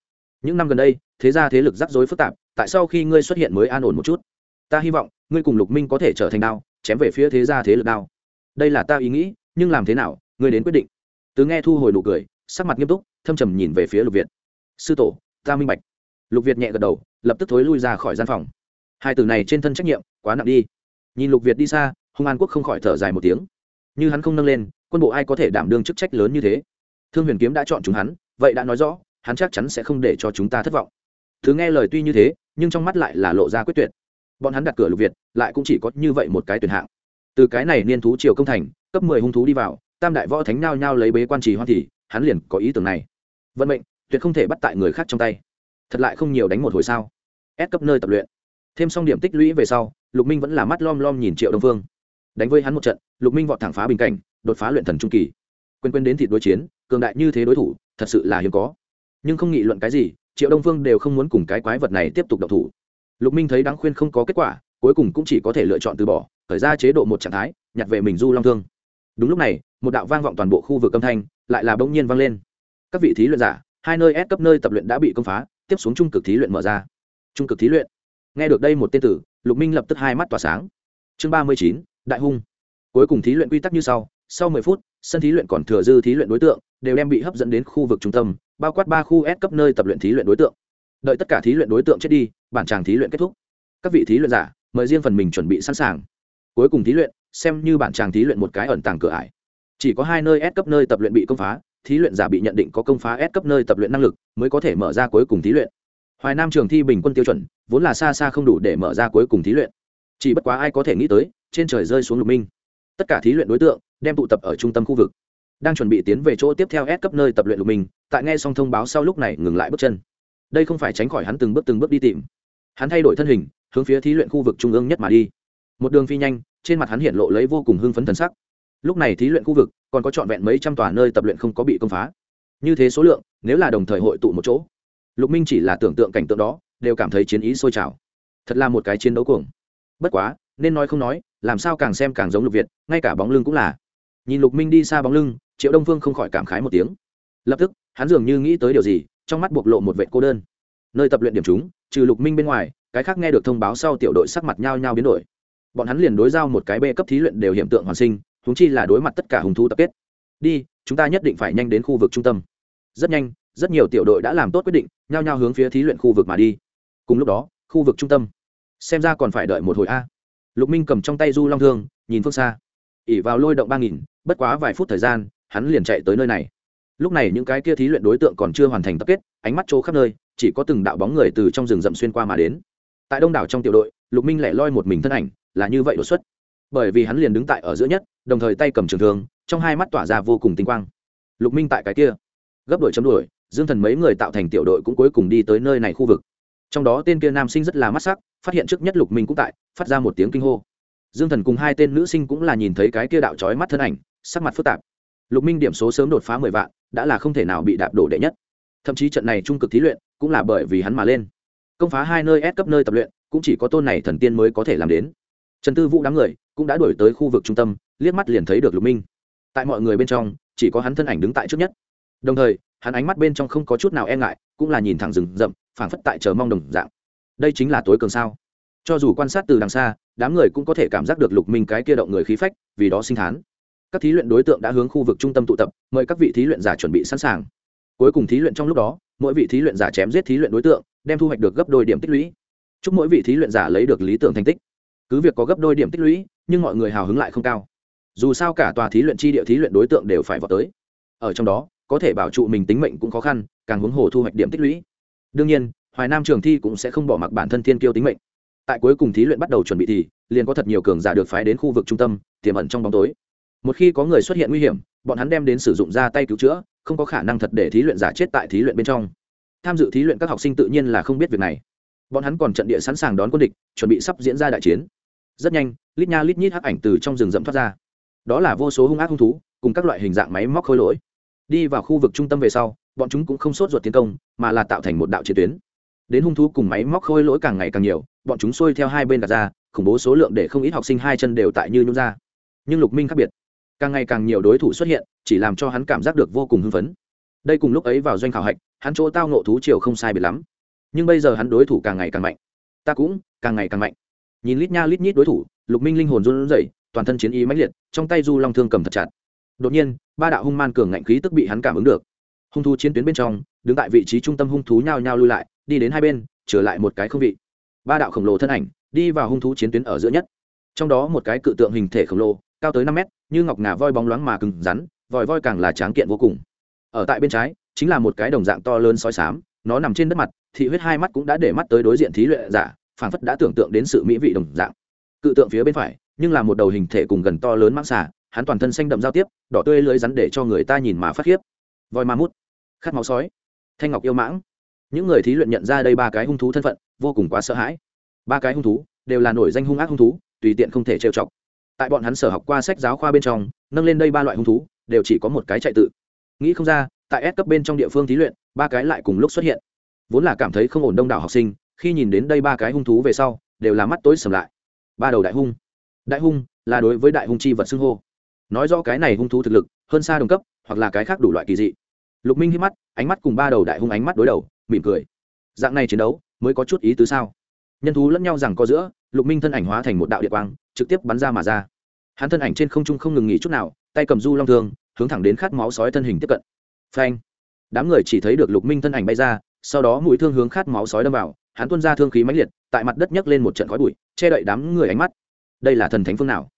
Những năm gần đây, thế ra thế lực rắc rối phức tạp, tại sau khi ngươi xuất hiện mới an ổn một chút. Ta hy vọng, ngươi cùng lục minh có thể trở thành đao, chém về phía thế gia thế lực đao. Đây là ta ý nghĩ, nhưng làm thế nào, ngươi đến quyết định. Tứ nghe thu hồi nụ cười, sắc mặt nghiêm túc, thâm trầm nhìn về phía lục việt. Sư tổ, ta minh bạch. Lục việt nhẹ gật đầu, lập tức thối lui ra khỏi gian phòng. Hai từ này trên thân trách nhiệm, quá nặng đi. Nhìn lục việt đi xa, hung an quốc không khỏi thở dài một tiếng như hắn không nâng lên, quân bộ ai có thể đảm đương chức trách lớn như thế? Thương huyền kiếm đã chọn chúng hắn, vậy đã nói rõ, hắn chắc chắn sẽ không để cho chúng ta thất vọng. Thứ nghe lời tuy như thế, nhưng trong mắt lại là lộ ra quyết tuyệt. Bọn hắn đặt cửa lục việt, lại cũng chỉ có như vậy một cái tuyển hạng. Từ cái này niên thú triều công thành, cấp mười hung thú đi vào, tam đại võ thánh nao nhao lấy bế quan trì hoan thì, hắn liền có ý tưởng này. Vận mệnh, tuyệt không thể bắt tại người khác trong tay. Thật lại không nhiều đánh một hồi sao? Ép cấp nơi tập luyện. Thêm xong điểm tích lũy về sau, lục minh vẫn là mắt lom lom nhìn triệu đông phương đánh với hắn một trận, lục minh vọt thẳng phá bình cảnh, đột phá luyện thần trung kỳ. Quên quên đến thịt đối chiến, cường đại như thế đối thủ, thật sự là hiếm có. Nhưng không nghị luận cái gì, triệu đông phương đều không muốn cùng cái quái vật này tiếp tục độc thủ. Lục minh thấy đáng khuyên không có kết quả, cuối cùng cũng chỉ có thể lựa chọn từ bỏ, khởi ra chế độ một trạng thái, nhặt về mình du long thương. Đúng lúc này, một đạo vang vọng toàn bộ khu vực âm thanh, lại là bỗng nhiên vang lên. Các vị thí luyện giả, hai nơi ép cấp nơi tập luyện đã bị công phá, tiếp xuống trung cực thí luyện mở ra. Trung cực thí luyện. Nghe được đây một tên tử, lục minh lập tức hai mắt tỏa sáng. Chương ba mươi chín đại hung. Cuối cùng thí luyện quy tắc như sau sau mười phút, sân thí luyện còn thừa dư thí luyện đối tượng, đều đem bị hấp dẫn đến khu vực trung tâm, bao quát ba khu S cấp nơi tập luyện thí luyện đối tượng. Đợi tất cả thí luyện đối tượng chết đi, bản tràng thí luyện kết thúc. Các vị thí luyện giả, mời riêng phần mình chuẩn bị sẵn sàng. Cuối cùng thí luyện, xem như bản tràng thí luyện một cái ẩn tàng cửa ải. Chỉ có hai nơi S cấp nơi tập luyện bị công phá, thí luyện giả bị nhận định có công phá S cấp nơi tập luyện năng lực, mới có thể mở ra cuối cùng thí luyện. Hoài nam trường thi bình quân tiêu chuẩn, vốn là xa xa không đủ để mở ra cuối cùng thí luyện chỉ bất quá ai có thể nghĩ tới, trên trời rơi xuống lục minh. Tất cả thí luyện đối tượng đem tụ tập ở trung tâm khu vực, đang chuẩn bị tiến về chỗ tiếp theo S cấp nơi tập luyện lục minh, tại nghe xong thông báo sau lúc này ngừng lại bước chân. Đây không phải tránh khỏi hắn từng bước từng bước đi tìm. Hắn thay đổi thân hình, hướng phía thí luyện khu vực trung ương nhất mà đi. Một đường phi nhanh, trên mặt hắn hiện lộ lấy vô cùng hưng phấn thần sắc. Lúc này thí luyện khu vực còn có trọn vẹn mấy trăm tòa nơi tập luyện không có bị công phá. Như thế số lượng, nếu là đồng thời hội tụ một chỗ, lục minh chỉ là tưởng tượng cảnh tượng đó, đều cảm thấy chiến ý sôi trào. Thật là một cái chiến đấu cuồng bất quá, nên nói không nói, làm sao càng xem càng giống lục việt, ngay cả bóng lưng cũng là. Nhìn lục minh đi xa bóng lưng, triệu đông phương không khỏi cảm khái một tiếng. Lập tức, hắn dường như nghĩ tới điều gì, trong mắt bộc lộ một vệ cô đơn. Nơi tập luyện điểm chúng, trừ lục minh bên ngoài, cái khác nghe được thông báo sau tiểu đội sắc mặt nhau nhau biến đổi. Bọn hắn liền đối giao một cái bê cấp thí luyện đều hiện tượng hoàn sinh thúng chi là đối mặt tất cả hùng thú tập kết. Đi, chúng ta nhất định phải nhanh đến khu vực trung tâm. Rất nhanh, rất nhiều tiểu đội đã làm tốt quyết định, nhao nhao hướng phía thí luyện khu vực mà đi. Cùng lúc đó, khu vực trung tâm xem ra còn phải đợi một hồi a. Lục minh cầm trong tay du long thương, nhìn phương xa. Ỉ vào lôi động ba nghìn, bất quá vài phút thời gian, hắn liền chạy tới nơi này. Lúc này những cái kia thí luyện đối tượng còn chưa hoàn thành tập kết, ánh mắt chỗ khắp nơi, chỉ có từng đạo bóng người từ trong rừng rậm xuyên qua mà đến. Tại đông đảo trong tiểu đội, lục minh lẻ loi một mình thân ảnh, là như vậy đột xuất. Bởi vì hắn liền đứng tại ở giữa nhất, đồng thời tay cầm trường thương, trong hai mắt tỏa ra vô cùng tinh quang. Lục minh tại cái kia, gấp đội chấm đuổi, dương thần mấy người tạo thành tiểu đội cũng cuối cùng đi tới nơi này khu vực trong đó tên kia nam sinh rất là mắt sắc, phát hiện trước nhất lục minh cũng tại, phát ra một tiếng kinh hô. Dương thần cùng hai tên nữ sinh cũng là nhìn thấy cái kia đạo trói mắt thân ảnh, sắc mặt phức tạp. Lục minh điểm số sớm đột phá mười vạn, đã là không thể nào bị đạp đổ đệ nhất. Thậm chí trận này trung cực thí luyện, cũng là bởi vì hắn mà lên. Công phá hai nơi ép cấp nơi tập luyện, cũng chỉ có tôn này thần tiên mới có thể làm đến. Trần tư vũ đám người, cũng đã đổi tới khu vực trung tâm, liếc mắt liền thấy được lục minh. Tại mọi người bên trong, chỉ có hắn thân ảnh đứng tại trước nhất đồng thời, hắn ánh mắt bên trong không có chút nào e ngại, cũng là nhìn thẳng rừng rậm, phảng phất tại chờ mong đồng dạng. Đây chính là tối cường sao? Cho dù quan sát từ đằng xa, đám người cũng có thể cảm giác được lục minh cái kia động người khí phách, vì đó sinh thán. Các thí luyện đối tượng đã hướng khu vực trung tâm tụ tập, mời các vị thí luyện giả chuẩn bị sẵn sàng. Cuối cùng thí luyện trong lúc đó, mỗi vị thí luyện giả chém giết thí luyện đối tượng, đem thu hoạch được gấp đôi điểm tích lũy. Chúc mỗi vị thí luyện giả lấy được lý tưởng thành tích. Cứ việc có gấp đôi điểm tích lũy, nhưng mọi người hào hứng lại không cao. Dù sao cả tòa thí luyện chi địa thí luyện đối tượng đều phải vào tới. Ở trong đó có thể bảo trụ mình tính mệnh cũng khó khăn, càng huống hồ thu hoạch điểm tích lũy. Đương nhiên, hoài nam trường thi cũng sẽ không bỏ mặc bản thân thiên kiêu tính mệnh. Tại cuối cùng thí luyện bắt đầu chuẩn bị thì, liền có thật nhiều cường giả được phái đến khu vực trung tâm, tiềm ẩn trong bóng tối. Một khi có người xuất hiện nguy hiểm, bọn hắn đem đến sử dụng ra tay cứu chữa, không có khả năng thật để thí luyện giả chết tại thí luyện bên trong. Tham dự thí luyện các học sinh tự nhiên là không biết việc này. Bọn hắn còn trận địa sẵn sàng đón quân địch, chuẩn bị sắp diễn ra đại chiến. Rất nhanh, lít nha lít nhít hắc ảnh từ trong rừng rậm thoát ra. Đó là vô số hung ác hung thú, cùng các loại hình dạng máy móc khôi lỗi đi vào khu vực trung tâm về sau, bọn chúng cũng không sốt ruột tiến công, mà là tạo thành một đạo chiến tuyến. Đến hung thú cùng máy móc khôi lỗi càng ngày càng nhiều, bọn chúng xuôi theo hai bên đặt ra, khủng bố số lượng để không ít học sinh hai chân đều tại như nhún ra. Nhưng lục minh khác biệt, càng ngày càng nhiều đối thủ xuất hiện, chỉ làm cho hắn cảm giác được vô cùng hưng phấn. Đây cùng lúc ấy vào doanh khảo hạch, hắn chỗ tao nộ thú chiều không sai biệt lắm. Nhưng bây giờ hắn đối thủ càng ngày càng mạnh. Ta cũng càng ngày càng mạnh. Nhìn lít nha lít nhít đối thủ, lục minh linh hồn run rẩy, toàn thân chiến ý mãnh liệt, trong tay du long thương cầm thật chặt đột nhiên, ba đạo hung man cường ngạnh khí tức bị hắn cảm ứng được. Hung thú chiến tuyến bên trong, đứng tại vị trí trung tâm hung thú nhao nhao lui lại, đi đến hai bên, trở lại một cái không vị. Ba đạo khổng lồ thân ảnh, đi vào hung thú chiến tuyến ở giữa nhất. Trong đó một cái cự tượng hình thể khổng lồ, cao tới năm mét, như ngọc ngà voi bóng loáng mà cứng rắn, vòi voi càng là tráng kiện vô cùng. Ở tại bên trái, chính là một cái đồng dạng to lớn sói sám nó nằm trên đất mặt, thị huyết hai mắt cũng đã để mắt tới đối diện thí luyện giả, phảng phất đã tưởng tượng đến sự mỹ vị đồng dạng. Cự tượng phía bên phải, nhưng là một đầu hình thể cùng gần to lớn mãng xà hắn toàn thân xanh đậm giao tiếp, đỏ tươi lưới rắn để cho người ta nhìn mà phát khiếp. Voi ma mút, khát máu sói, thanh ngọc yêu mãng. Những người thí luyện nhận ra đây ba cái hung thú thân phận, vô cùng quá sợ hãi. Ba cái hung thú đều là nổi danh hung ác hung thú, tùy tiện không thể trêu chọc. Tại bọn hắn sở học qua sách giáo khoa bên trong, nâng lên đây ba loại hung thú, đều chỉ có một cái chạy tự. Nghĩ không ra, tại S cấp bên trong địa phương thí luyện, ba cái lại cùng lúc xuất hiện. Vốn là cảm thấy không ổn đông đảo học sinh, khi nhìn đến đây ba cái hung thú về sau, đều là mắt tối sầm lại. Ba đầu đại hung. Đại hung là đối với đại hung chi vật xưng hô nói rõ cái này hung thú thực lực, hơn xa đồng cấp, hoặc là cái khác đủ loại kỳ dị. Lục minh hít mắt, ánh mắt cùng ba đầu đại hung ánh mắt đối đầu, mỉm cười. Dạng này chiến đấu, mới có chút ý tứ sao? Nhân thú lẫn nhau rằng có giữa, lục minh thân ảnh hóa thành một đạo địa quang, trực tiếp bắn ra mà ra. Hắn thân ảnh trên không trung không ngừng nghỉ chút nào, tay cầm du long thương, hướng thẳng đến khát máu sói thân hình tiếp cận. Phanh! Đám người chỉ thấy được lục minh thân ảnh bay ra, sau đó mũi thương hướng khát máu sói đâm vào, hắn tuôn ra thương khí mãnh liệt, tại mặt đất nhấc lên một trận khói bụi, che đậy đám người ánh mắt. Đây là thần thánh phương nào?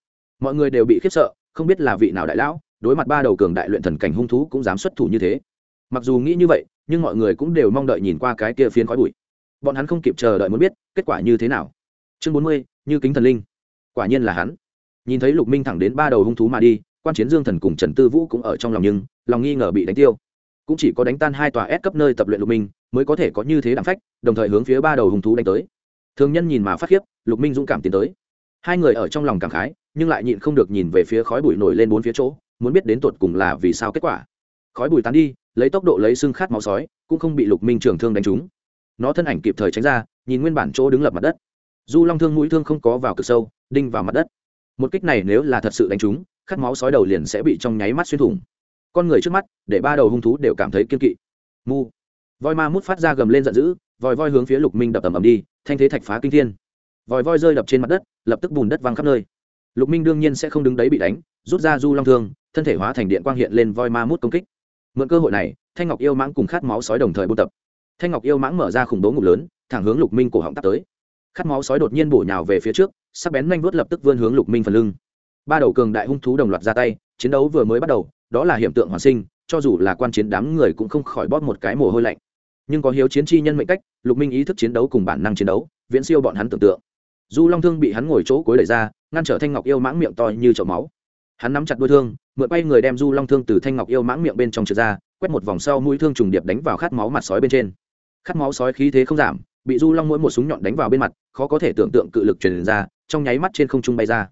Mọi người đều bị khiếp sợ không biết là vị nào đại lão, đối mặt ba đầu cường đại luyện thần cảnh hung thú cũng dám xuất thủ như thế. Mặc dù nghĩ như vậy, nhưng mọi người cũng đều mong đợi nhìn qua cái kia phiến khói bụi. Bọn hắn không kịp chờ đợi muốn biết, kết quả như thế nào. Chương bốn mươi, như kính thần linh. Quả nhiên là hắn. Nhìn thấy lục minh thẳng đến ba đầu hung thú mà đi, quan chiến dương thần cùng trần tư vũ cũng ở trong lòng nhưng, lòng nghi ngờ bị đánh tiêu. Cũng chỉ có đánh tan hai tòa S cấp nơi tập luyện lục minh, mới có thể có như thế đẳng phách, đồng thời hướng phía ba đầu hung thú đánh tới. Thường nhân nhìn mà phát khiếp, lục minh dũng cảm tiến tới. Hai người ở trong lòng cảm khái nhưng lại nhịn không được nhìn về phía khói bụi nổi lên bốn phía chỗ, muốn biết đến tột cùng là vì sao kết quả. Khói bụi tán đi, lấy tốc độ lấy xương khát máu sói, cũng không bị lục minh trường thương đánh trúng. Nó thân ảnh kịp thời tránh ra, nhìn nguyên bản chỗ đứng lập mặt đất. Du long thương mũi thương không có vào cực sâu, đinh vào mặt đất. Một kích này nếu là thật sự đánh trúng, khát máu sói đầu liền sẽ bị trong nháy mắt xuyên thủng. Con người trước mắt, để ba đầu hung thú đều cảm thấy kiên kỵ. Mu. Voi ma mút phát ra gầm lên giận dữ vòi voi hướng phía lục minh đập ầm ầm đi, thanh thế thạch phá kinh thiên. Vòi voi rơi đập trên mặt đất, lập tức bùn đất văng khắp nơi lục minh đương nhiên sẽ không đứng đấy bị đánh, rút ra du long thương, thân thể hóa thành điện quang hiện lên voi ma mút công kích. Mượn cơ hội này, thanh ngọc yêu mãng cùng khát máu sói đồng thời buôn tập. Thanh ngọc yêu mãng mở ra khủng bố ngục lớn, thẳng hướng lục minh cổ họng tắt tới. Khát máu sói đột nhiên bổ nhào về phía trước, sắc bén nhanh vuốt lập tức vươn hướng lục minh phần lưng. Ba đầu cường đại hung thú đồng loạt ra tay, chiến đấu vừa mới bắt đầu, đó là hiện tượng hoàn sinh, cho dù là quan chiến đám người cũng không khỏi bóp một cái mồ hôi lạnh. Nhưng có hiếu chiến chi nhân mệnh cách, lục minh ý thức chiến đấu cùng bản năng chiến đấu, viễn siêu bọn hắn tưởng tượng. Du long thương bị hắn ngồi chỗ cối đẩy ra ngăn trở thanh ngọc yêu mãng miệng to như chậu máu. Hắn nắm chặt đôi thương, mượn bay người đem du long thương từ thanh ngọc yêu mãng miệng bên trong trượt ra, quét một vòng sau mũi thương trùng điệp đánh vào khát máu mặt sói bên trên. Khát máu sói khí thế không giảm, bị du long mỗi một súng nhọn đánh vào bên mặt, khó có thể tưởng tượng cự lực truyền ra, trong nháy mắt trên không trung bay ra.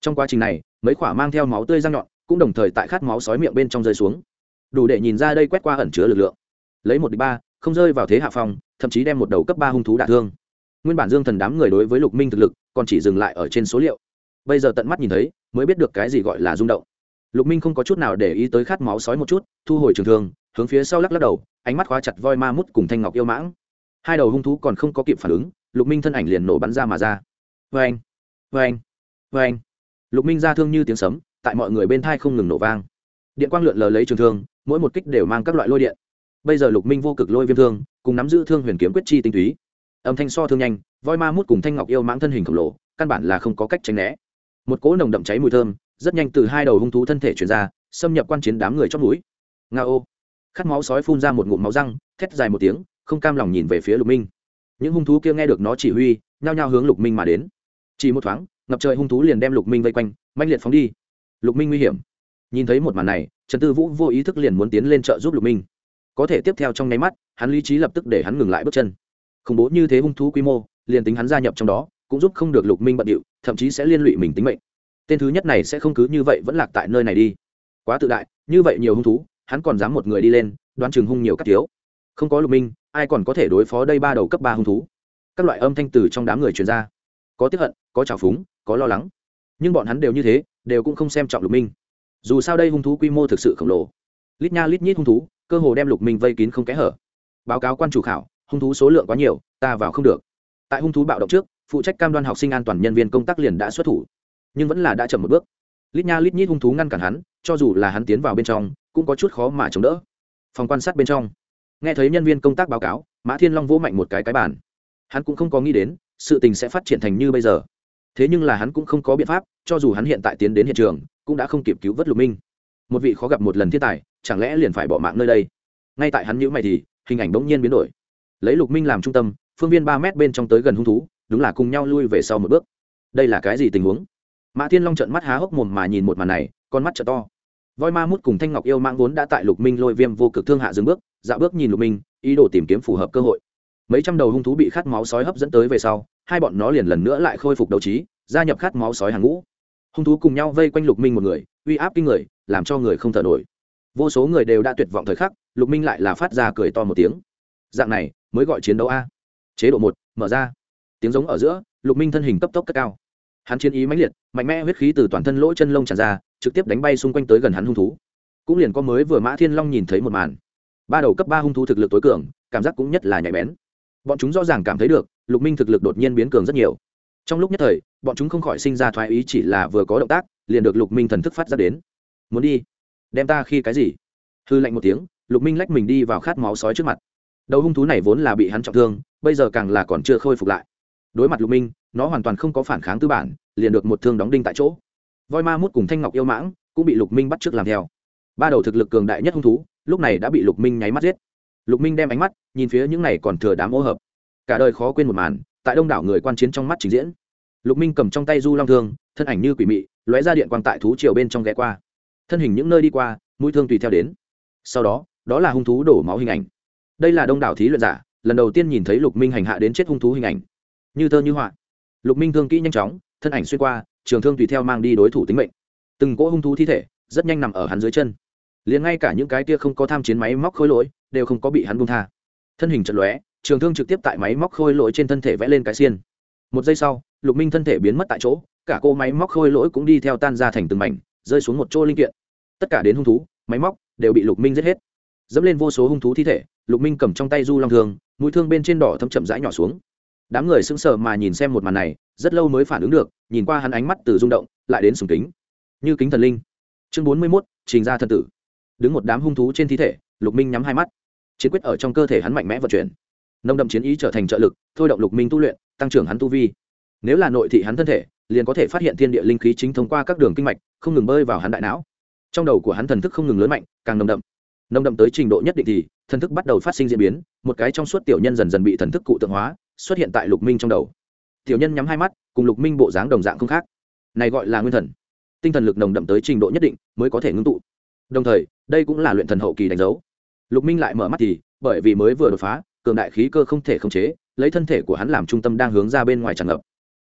Trong quá trình này, mấy quả mang theo máu tươi răng nhọn cũng đồng thời tại khát máu sói miệng bên trong rơi xuống. Đủ để nhìn ra đây quét qua ẩn chứa lực lượng. Lấy một đ ba, không rơi vào thế hạ phong, thậm chí đem một đầu cấp ba hung thú đả thương. Nguyên bản dương thần đám người đối với lục minh thực lực, còn chỉ dừng lại ở trên số liệu bây giờ tận mắt nhìn thấy, mới biết được cái gì gọi là rung động. Lục minh không có chút nào để ý tới khát máu sói một chút, thu hồi trường thương, hướng phía sau lắc lắc đầu, ánh mắt khóa chặt voi ma mút cùng thanh ngọc yêu mãng. Hai đầu hung thú còn không có kịp phản ứng, lục minh thân ảnh liền nổ bắn ra mà ra. Vê anh vê anh vê anh lục minh ra thương như tiếng sấm, tại mọi người bên thai không ngừng nổ vang. Điện quang lượn lờ lấy trường thương, mỗi một kích đều mang các loại lôi điện. Bây giờ lục minh vô cực lôi viêm thương, cùng nắm giữ thương huyền kiếm quyết chi tinh túy. Âm thanh so thương nhanh, voi ma mút cùng thanh ngọc yêu mãng thân hình khổng lồ, căn bản là không có cách tránh né một cỗ nồng đậm cháy mùi thơm, rất nhanh từ hai đầu hung thú thân thể chuyển ra, xâm nhập quan chiến đám người trong núi nga ô. Khát máu sói phun ra một ngụm máu răng, thét dài một tiếng, không cam lòng nhìn về phía lục minh. Những hung thú kia nghe được nó chỉ huy, nhao nhao hướng lục minh mà đến. Chỉ một thoáng, ngập trời hung thú liền đem lục minh vây quanh manh liệt phóng đi. Lục minh nguy hiểm. Nhìn thấy một màn này, trần tư vũ vô ý thức liền muốn tiến lên trợ giúp lục minh. Có thể tiếp theo trong nháy mắt, hắn lý trí lập tức để hắn ngừng lại bước chân. Khủng bố như thế hung thú quy mô, liền tính hắn gia nhập trong đó, cũng giúp không được lục minh bận điệu thậm chí sẽ liên lụy mình tính mệnh. Tên thứ nhất này sẽ không cứ như vậy vẫn lạc tại nơi này đi. Quá tự đại, như vậy nhiều hung thú, hắn còn dám một người đi lên, đoán chừng hung nhiều các thiếu. Không có lục minh, ai còn có thể đối phó đây ba đầu cấp ba hung thú? Các loại âm thanh từ trong đám người truyền ra. Có tiếp hận, có trào phúng, có lo lắng. Nhưng bọn hắn đều như thế, đều cũng không xem trọng lục minh. Dù sao đây hung thú quy mô thực sự khổng lồ. Lít nha lít nhít hung thú, cơ hồ đem lục minh vây kín không kẽ hở. Báo cáo quan chủ khảo, hung thú số lượng quá nhiều, ta vào không được. Tại hung thú bạo động trước phụ trách cam đoan học sinh an toàn nhân viên công tác liền đã xuất thủ. Nhưng vẫn là đã chậm một bước. Lít nha lít nhít hung thú ngăn cản hắn, cho dù là hắn tiến vào bên trong, cũng có chút khó mà chống đỡ. Phòng quan sát bên trong. Nghe thấy nhân viên công tác báo cáo, mã thiên long vỗ mạnh một cái cái bàn. Hắn cũng không có nghĩ đến, sự tình sẽ phát triển thành như bây giờ. Thế nhưng là hắn cũng không có biện pháp, cho dù hắn hiện tại tiến đến hiện trường, cũng đã không kịp cứu vớt lục minh. Một vị khó gặp một lần thiên tài, chẳng lẽ liền phải bỏ mạng nơi đây? Ngay tại hắn nhữ mày thì, hình ảnh bỗng nhiên biến đổi. Lấy lục minh làm trung tâm, phương viên ba mét bên trong tới gần hung thú đúng là cùng nhau lui về sau một bước. Đây là cái gì tình huống? Mã thiên long trợn mắt há hốc mồm mà nhìn một màn này, con mắt t to. Voi ma mút cùng thanh ngọc yêu mang vốn đã tại lục minh lôi viêm vô cực thương hạ dừng bước, dạo bước nhìn lục minh, ý đồ tìm kiếm phù hợp cơ hội. Mấy trăm đầu hung thú bị khát máu sói hấp dẫn tới về sau, hai bọn nó liền lần nữa lại khôi phục đấu trí, gia nhập khát máu sói hàng ngũ. Hung thú cùng nhau vây quanh lục minh một người, uy áp kinh người, làm cho người không thở nổi. Vô số người đều đã tuyệt vọng thời khắc, lục minh lại là phát ra cười to một tiếng. Dạng này, mới gọi chiến đấu a. Chế độ một, mở ra tiếng giống ở giữa, lục minh thân hình cấp tốc cất cao. Hắn chiến ý mãnh liệt, mạnh mẽ huyết khí từ toàn thân lỗ chân lông tràn ra, trực tiếp đánh bay xung quanh tới gần hắn hung thú. Cũng liền có mới vừa mã thiên long nhìn thấy một màn. Ba đầu cấp ba hung thú thực lực tối cường, cảm giác cũng nhất là nhạy bén. Bọn chúng rõ ràng cảm thấy được, lục minh thực lực đột nhiên biến cường rất nhiều. Trong lúc nhất thời, bọn chúng không khỏi sinh ra thoái ý chỉ là vừa có động tác, liền được lục minh thần thức phát ra đến. Muốn đi? Đem ta khi cái gì? Hư lạnh một tiếng, lục minh lách mình đi vào khát máu sói trước mặt. Đầu hung thú này vốn là bị hắn trọng thương, bây giờ càng là còn chưa khôi phục lại đối mặt lục minh, nó hoàn toàn không có phản kháng tư bản, liền được một thương đóng đinh tại chỗ. Voi ma mút cùng thanh ngọc yêu mãng cũng bị lục minh bắt trước làm theo. Ba đầu thực lực cường đại nhất hung thú, lúc này đã bị lục minh nháy mắt giết. Lục minh đem ánh mắt nhìn phía những này còn thừa đám ô hợp. Cả đời khó quên một màn, tại đông đảo người quan chiến trong mắt trình diễn. Lục minh cầm trong tay du long thương, thân ảnh như quỷ mị, lóe ra điện quang tại thú triều bên trong ghé qua. Thân hình những nơi đi qua, mũi thương tùy theo đến. Sau đó đó là hung thú đổ máu hình ảnh. Đây là đông đảo thí luyện giả, lần đầu tiên nhìn thấy lục minh hành hạ đến chết hung thú hình ảnh như thơ như họa. Lục minh thương kỹ nhanh chóng, thân ảnh xuyên qua, trường thương tùy theo mang đi đối thủ tính mệnh. Từng cỗ hung thú thi thể, rất nhanh nằm ở hắn dưới chân. Liền ngay cả những cái kia không có tham chiến máy móc khôi lỗi, đều không có bị hắn bung tha. Thân hình chật lóe, trường thương trực tiếp tại máy móc khôi lỗi trên thân thể vẽ lên cái xiên. Một giây sau, lục minh thân thể biến mất tại chỗ, cả cô máy móc khôi lỗi cũng đi theo tan ra thành từng mảnh, rơi xuống một chỗ linh kiện. Tất cả đến hung thú, máy móc đều bị lục minh giết hết. Dẫm lên vô số hung thú thi thể, lục minh cầm trong tay du long thương, mũi thương bên trên đỏ thấm chậm rãi nhỏ xuống đám người sững sờ mà nhìn xem một màn này, rất lâu mới phản ứng được, nhìn qua hắn ánh mắt từ rung động, lại đến sùng kính. Như kính thần linh. Chương bốn mươi mốt, trình ra thần tử. Đứng một đám hung thú trên thi thể, lục minh nhắm hai mắt. Chiến quyết ở trong cơ thể hắn mạnh mẽ vận chuyển. Nông đậm chiến ý trở thành trợ lực, thôi động lục minh tu luyện, tăng trưởng hắn tu vi. Nếu là nội thị hắn thân thể, liền có thể phát hiện thiên địa linh khí chính thông qua các đường kinh mạch, không ngừng bơi vào hắn đại não. Trong đầu của hắn thần thức không ngừng lớn mạnh, càng nồng đậm. Nồng đậm tới trình độ nhất định thì, thần thức bắt đầu phát sinh diễn biến, một cái trong suốt tiểu nhân dần dần bị thần thức cụ tượng hóa xuất hiện tại lục minh trong đầu. Tiểu nhân nhắm hai mắt, cùng lục minh bộ dáng đồng dạng không khác. Này gọi là nguyên thần. Tinh thần lực nồng đậm tới trình độ nhất định, mới có thể ngưng tụ. Đồng thời, đây cũng là luyện thần hậu kỳ đánh dấu. Lục minh lại mở mắt thì, bởi vì mới vừa đột phá, cường đại khí cơ không thể khống chế, lấy thân thể của hắn làm trung tâm đang hướng ra bên ngoài tràn ngập.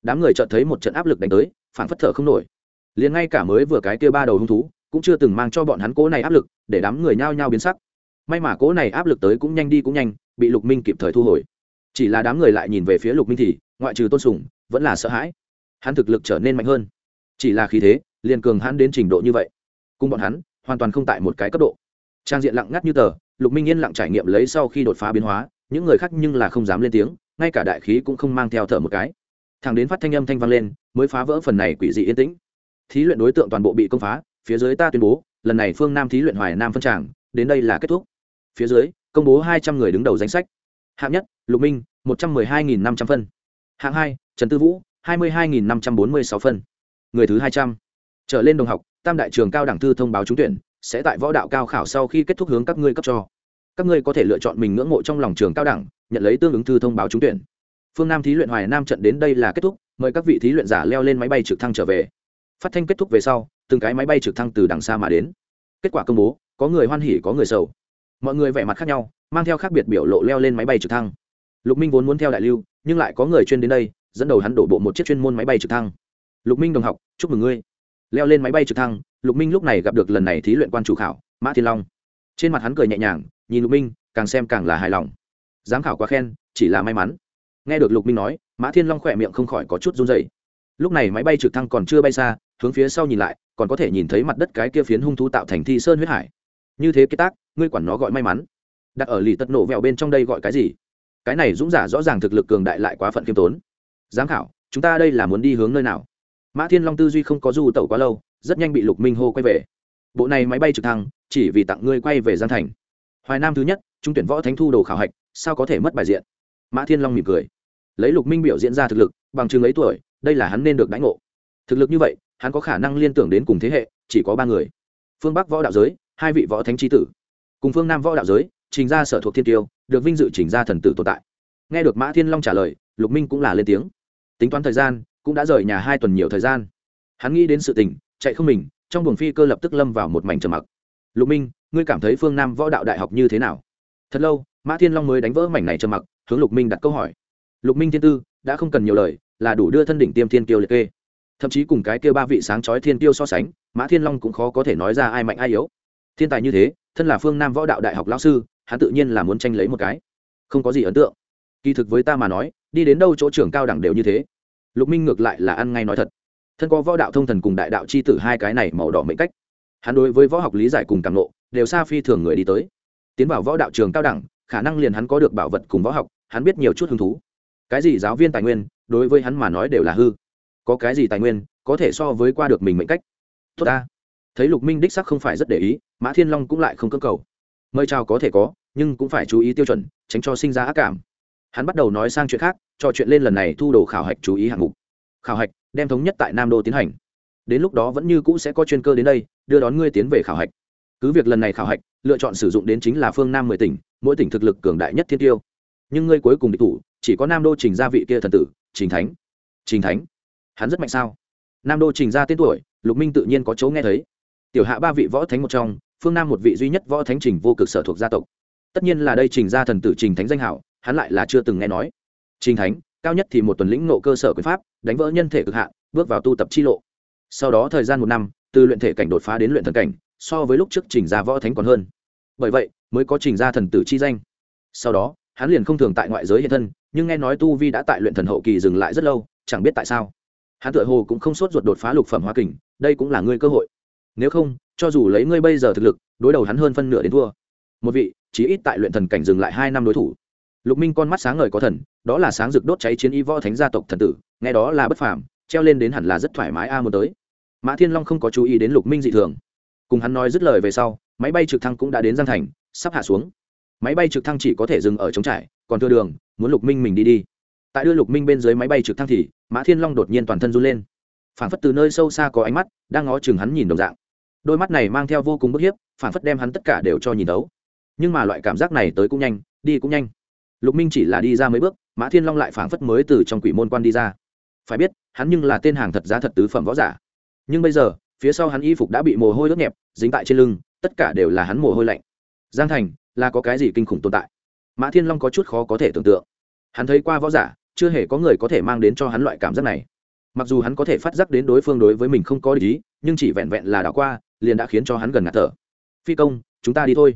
Đám người chợt thấy một trận áp lực đánh tới phản phất thở không nổi. Liền ngay cả mới vừa cái kia ba đầu hung thú, cũng chưa từng mang cho bọn hắn cố này áp lực, để đám người nhao nhao biến sắc. May mà cố này áp lực tới cũng nhanh đi cũng nhanh, bị lục minh kịp thời thu hồi chỉ là đám người lại nhìn về phía lục minh thì ngoại trừ tôn sùng vẫn là sợ hãi hắn thực lực trở nên mạnh hơn chỉ là khí thế liền cường hắn đến trình độ như vậy cùng bọn hắn hoàn toàn không tại một cái cấp độ trang diện lặng ngắt như tờ lục minh yên lặng trải nghiệm lấy sau khi đột phá biến hóa những người khác nhưng là không dám lên tiếng ngay cả đại khí cũng không mang theo thở một cái thằng đến phát thanh âm thanh vang lên mới phá vỡ phần này quỷ dị yên tĩnh thí luyện đối tượng toàn bộ bị công phá phía dưới ta tuyên bố lần này phương nam thí luyện hoài nam phân tràng đến đây là kết thúc phía dưới công bố hai trăm người đứng đầu danh sách hạng nhất, lục minh, một trăm m ư ơ i hai nghìn năm trăm phân. Hạng hai, trần tư vũ, hai mươi hai nghìn năm trăm bốn mươi sáu phân. Người thứ hai trăm. Trở lên đồng học, tam đại trường cao đẳng thư thông báo trúng tuyển, sẽ tại võ đạo cao khảo sau khi kết thúc hướng các ngươi cấp cho. Các ngươi có thể lựa chọn mình ngưỡng mộ trong lòng trường cao đẳng, nhận lấy tương ứng thư thông báo trúng tuyển. Phương nam thí luyện hoài nam trận đến đây là kết thúc, mời các vị thí luyện giả leo lên máy bay trực thăng trở về. Phát thanh kết thúc về sau, từng cái máy bay trực thăng từ đằng xa mà đến. Kết quả công bố, có người hoan hỉ, có người sầu mọi người vẻ mặt khác nhau, mang theo khác biệt biểu lộ leo lên máy bay trực thăng. Lục minh vốn muốn theo đại lưu, nhưng lại có người chuyên đến đây, dẫn đầu hắn đổ bộ một chiếc chuyên môn máy bay trực thăng. Lục minh đồng học, chúc mừng ngươi. Leo lên máy bay trực thăng, lục minh lúc này gặp được lần này thí luyện quan chủ khảo, mã thiên long. Trên mặt hắn cười nhẹ nhàng, nhìn lục minh, càng xem càng là hài lòng. Giám khảo quá khen, chỉ là may mắn. Nghe được lục minh nói, mã thiên long khỏe miệng không khỏi có chút run dày lúc này máy bay trực thăng còn chưa bay xa, hướng phía sau nhìn lại, còn có thể nhìn thấy mặt đất cái kia phiến hung thú tạo thành thi sơn huyết hải như thế cái tác, ngươi quản nó gọi may mắn. Đặt ở lì tật nổ vẹo bên trong đây gọi cái gì? Cái này dũng giả rõ ràng thực lực cường đại lại quá phận khiêm tốn. Giám khảo, chúng ta đây là muốn đi hướng nơi nào? Mã thiên long tư duy không có du tẩu quá lâu, rất nhanh bị lục minh hô quay về. Bộ này máy bay trực thăng, chỉ vì tặng ngươi quay về giang thành. Hoài nam thứ nhất, trung tuyển võ thánh thu đồ khảo hạch, sao có thể mất bài diện? Mã thiên long mỉm cười. Lấy lục minh biểu diễn ra thực lực, bằng chừng ấy tuổi, đây là hắn nên được đánh ngộ. Thực lực như vậy, hắn có khả năng liên tưởng đến cùng thế hệ, chỉ có ba người. Phương bắc võ đạo giới hai vị võ thánh tri tử. Cùng phương nam võ đạo giới, trình ra sở thuộc thiên tiêu, được vinh dự trình ra thần tử tồn tại. Nghe được mã thiên long trả lời, lục minh cũng là lên tiếng. Tính toán thời gian, cũng đã rời nhà hai tuần nhiều thời gian. Hắn nghĩ đến sự tình, chạy không mình, trong buồng phi cơ lập tức lâm vào một mảnh trầm mặc. Lục minh, ngươi cảm thấy phương nam võ đạo đại học như thế nào? Thật lâu, mã thiên long mới đánh vỡ mảnh này trầm mặc, hướng lục minh đặt câu hỏi. Lục minh thiên tư, đã không cần nhiều lời, là đủ đưa thân đỉnh tiêm thiên tiêu liệt kê. Thậm chí cùng cái kêu ba vị sáng chói thiên tiêu so sánh, mã thiên long cũng khó có thể nói ra ai mạnh ai yếu thiên tài như thế, thân là phương nam võ đạo đại học lão sư, hắn tự nhiên là muốn tranh lấy một cái. Không có gì ấn tượng. Kỳ thực với ta mà nói, đi đến đâu chỗ trưởng cao đẳng đều như thế. Lục minh ngược lại là ăn ngay nói thật. Thân có võ đạo thông thần cùng đại đạo c h i tử hai cái này màu đỏ mệnh cách. Hắn đối với võ học lý giải cùng càng lộ đều xa phi thường người đi tới. Tiến vào võ đạo trường cao đẳng, khả năng liền hắn có được bảo vật cùng võ học, hắn biết nhiều chút hứng thú. Cái gì giáo viên tài nguyên, đối với hắn mà nói đều là hư. Có cái gì tài nguyên, có thể so với qua được mình mệnh cách. Tốt ta. Thấy lục minh đích sắc không phải rất để ý mã thiên long cũng lại không cơ cầu. Mời chào có thể có, nhưng cũng phải chú ý tiêu chuẩn, tránh cho sinh ra ác cảm. Hắn bắt đầu nói sang chuyện khác, trò chuyện lên lần này thu đồ khảo hạch chú ý hạng mục. Khảo hạch, đem thống nhất tại nam đô tiến hành. Đến lúc đó vẫn như cũ sẽ có chuyên cơ đến đây, đưa đón ngươi tiến về khảo hạch. Cứ việc lần này khảo hạch, lựa chọn sử dụng đến chính là phương nam mười tỉnh, mỗi tỉnh thực lực cường đại nhất thiên tiêu. Nhưng ngươi cuối cùng địch thủ, chỉ có nam đô trình gia vị kia thần tử, trình thánh. Trình thánh? Hắn rất mạnh sao? Nam đô trình gia tên tuổi, lục minh tự nhiên có chỗ nghe thấy. Tiểu hạ ba vị võ thánh một trong phương nam một vị duy nhất võ thánh trình vô cực sở thuộc gia tộc. Tất nhiên là đây trình gia thần tử trình thánh danh hảo, hắn lại là chưa từng nghe nói. Trình thánh, cao nhất thì một tuần lĩnh nộ cơ sở quyền pháp, đánh vỡ nhân thể cực hạn, bước vào tu tập chi lộ. Sau đó thời gian một năm, từ luyện thể cảnh đột phá đến luyện thần cảnh, so với lúc trước trình gia võ thánh còn hơn. Bởi vậy, mới có trình gia thần tử chi danh. Sau đó, hắn liền không thường tại ngoại giới hiện thân, nhưng nghe nói tu vi đã tại luyện thần hậu kỳ dừng lại rất lâu, chẳng biết tại sao. Hắn tự hồ cũng không sốt ruột đột phá lục phẩm hoa kình, đây cũng là ngươi cơ hội. Nếu không cho dù lấy ngươi bây giờ thực lực, đối đầu hắn hơn phân nửa đến thua. Một vị, chí ít tại luyện thần cảnh dừng lại hai năm đối thủ. Lục minh con mắt sáng ngời có thần, đó là sáng rực đốt cháy chiến y võ thánh gia tộc thần tử, nghe đó là bất phàm, treo lên đến hẳn là rất thoải mái a muốn tới. Mã thiên long không có chú ý đến lục minh dị thường. Cùng hắn nói dứt lời về sau, máy bay trực thăng cũng đã đến giang thành, sắp hạ xuống. Máy bay trực thăng chỉ có thể dừng ở trống trải, còn thưa đường, muốn lục minh mình đi đi. Tại đưa lục minh bên dưới máy bay trực thăng thì, mã thiên long đột nhiên toàn thân run lên. Phản phất từ nơi sâu xa có ánh mắt, đang ngó chừng hắn nhìn đồng dạng đôi mắt này mang theo vô cùng bức hiếp, phản phất đem hắn tất cả đều cho nhìn đấu. Nhưng mà loại cảm giác này tới cũng nhanh, đi cũng nhanh. Lục minh chỉ là đi ra mấy bước, mã thiên long lại phản phất mới từ trong quỷ môn quan đi ra. Phải biết, hắn nhưng là tên hàng thật giá thật tứ phẩm võ giả. Nhưng bây giờ, phía sau hắn y phục đã bị mồ hôi ướt nhẹp, dính tại trên lưng, tất cả đều là hắn mồ hôi lạnh. Giang thành, là có cái gì kinh khủng tồn tại? Mã thiên long có chút khó có thể tưởng tượng. Hắn thấy qua võ giả, chưa hề có người có thể mang đến cho hắn loại cảm giác này. Mặc dù hắn có thể phát giác đến đối phương đối với mình không có lý, nhưng chỉ vẹn vẹn là đảo qua liền đã khiến cho hắn gần ngạt thở. Phi công, chúng ta đi thôi.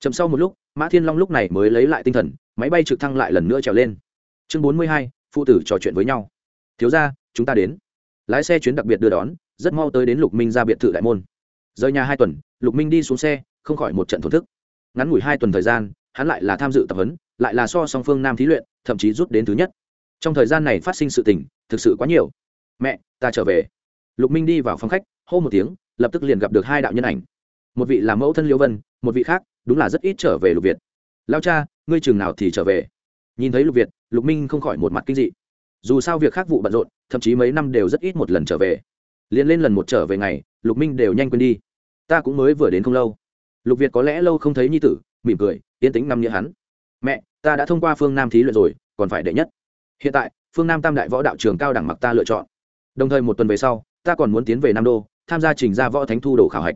Chậm sau một lúc, mã thiên long lúc này mới lấy lại tinh thần, máy bay trực thăng lại lần nữa trèo lên. Chương bốn mươi hai, phụ tử trò chuyện với nhau. Thiếu ra chúng ta đến. Lái xe chuyến đặc biệt đưa đón, rất mau tới đến lục minh ra biệt thự đại môn. Rời nhà hai tuần, lục minh đi xuống xe, không khỏi một trận thổn thức. Ngắn ngủi hai tuần thời gian, hắn lại là tham dự tập huấn, lại là so song phương nam thí luyện, thậm chí rút đến thứ nhất. Trong thời gian này phát sinh sự tình, thực sự quá nhiều. Mẹ, ta trở về. Lục minh đi vào phòng khách, hô một tiếng lập tức liền gặp được hai đạo nhân ảnh. Một vị là mẫu thân liễu vân, một vị khác đúng là rất ít trở về lục việt. Lao cha, ngươi chừng nào thì trở về? Nhìn thấy lục việt, lục minh không khỏi một mặt kinh dị. Dù sao việc khác vụ bận rộn, thậm chí mấy năm đều rất ít một lần trở về. Liền lên lần một trở về ngày, lục minh đều nhanh quên đi. Ta cũng mới vừa đến không lâu. Lục việt có lẽ lâu không thấy nhi tử, mỉm cười, yên tĩnh năm nghĩa hắn. Mẹ, ta đã thông qua phương nam thí luyện rồi, còn phải đệ nhất. Hiện tại, phương nam tam đại võ đạo trường cao đẳng mặc ta lựa chọn. Đồng thời một tuần về sau, ta còn muốn tiến về nam đô tham gia trình ra võ thánh thu đồ khảo hạch.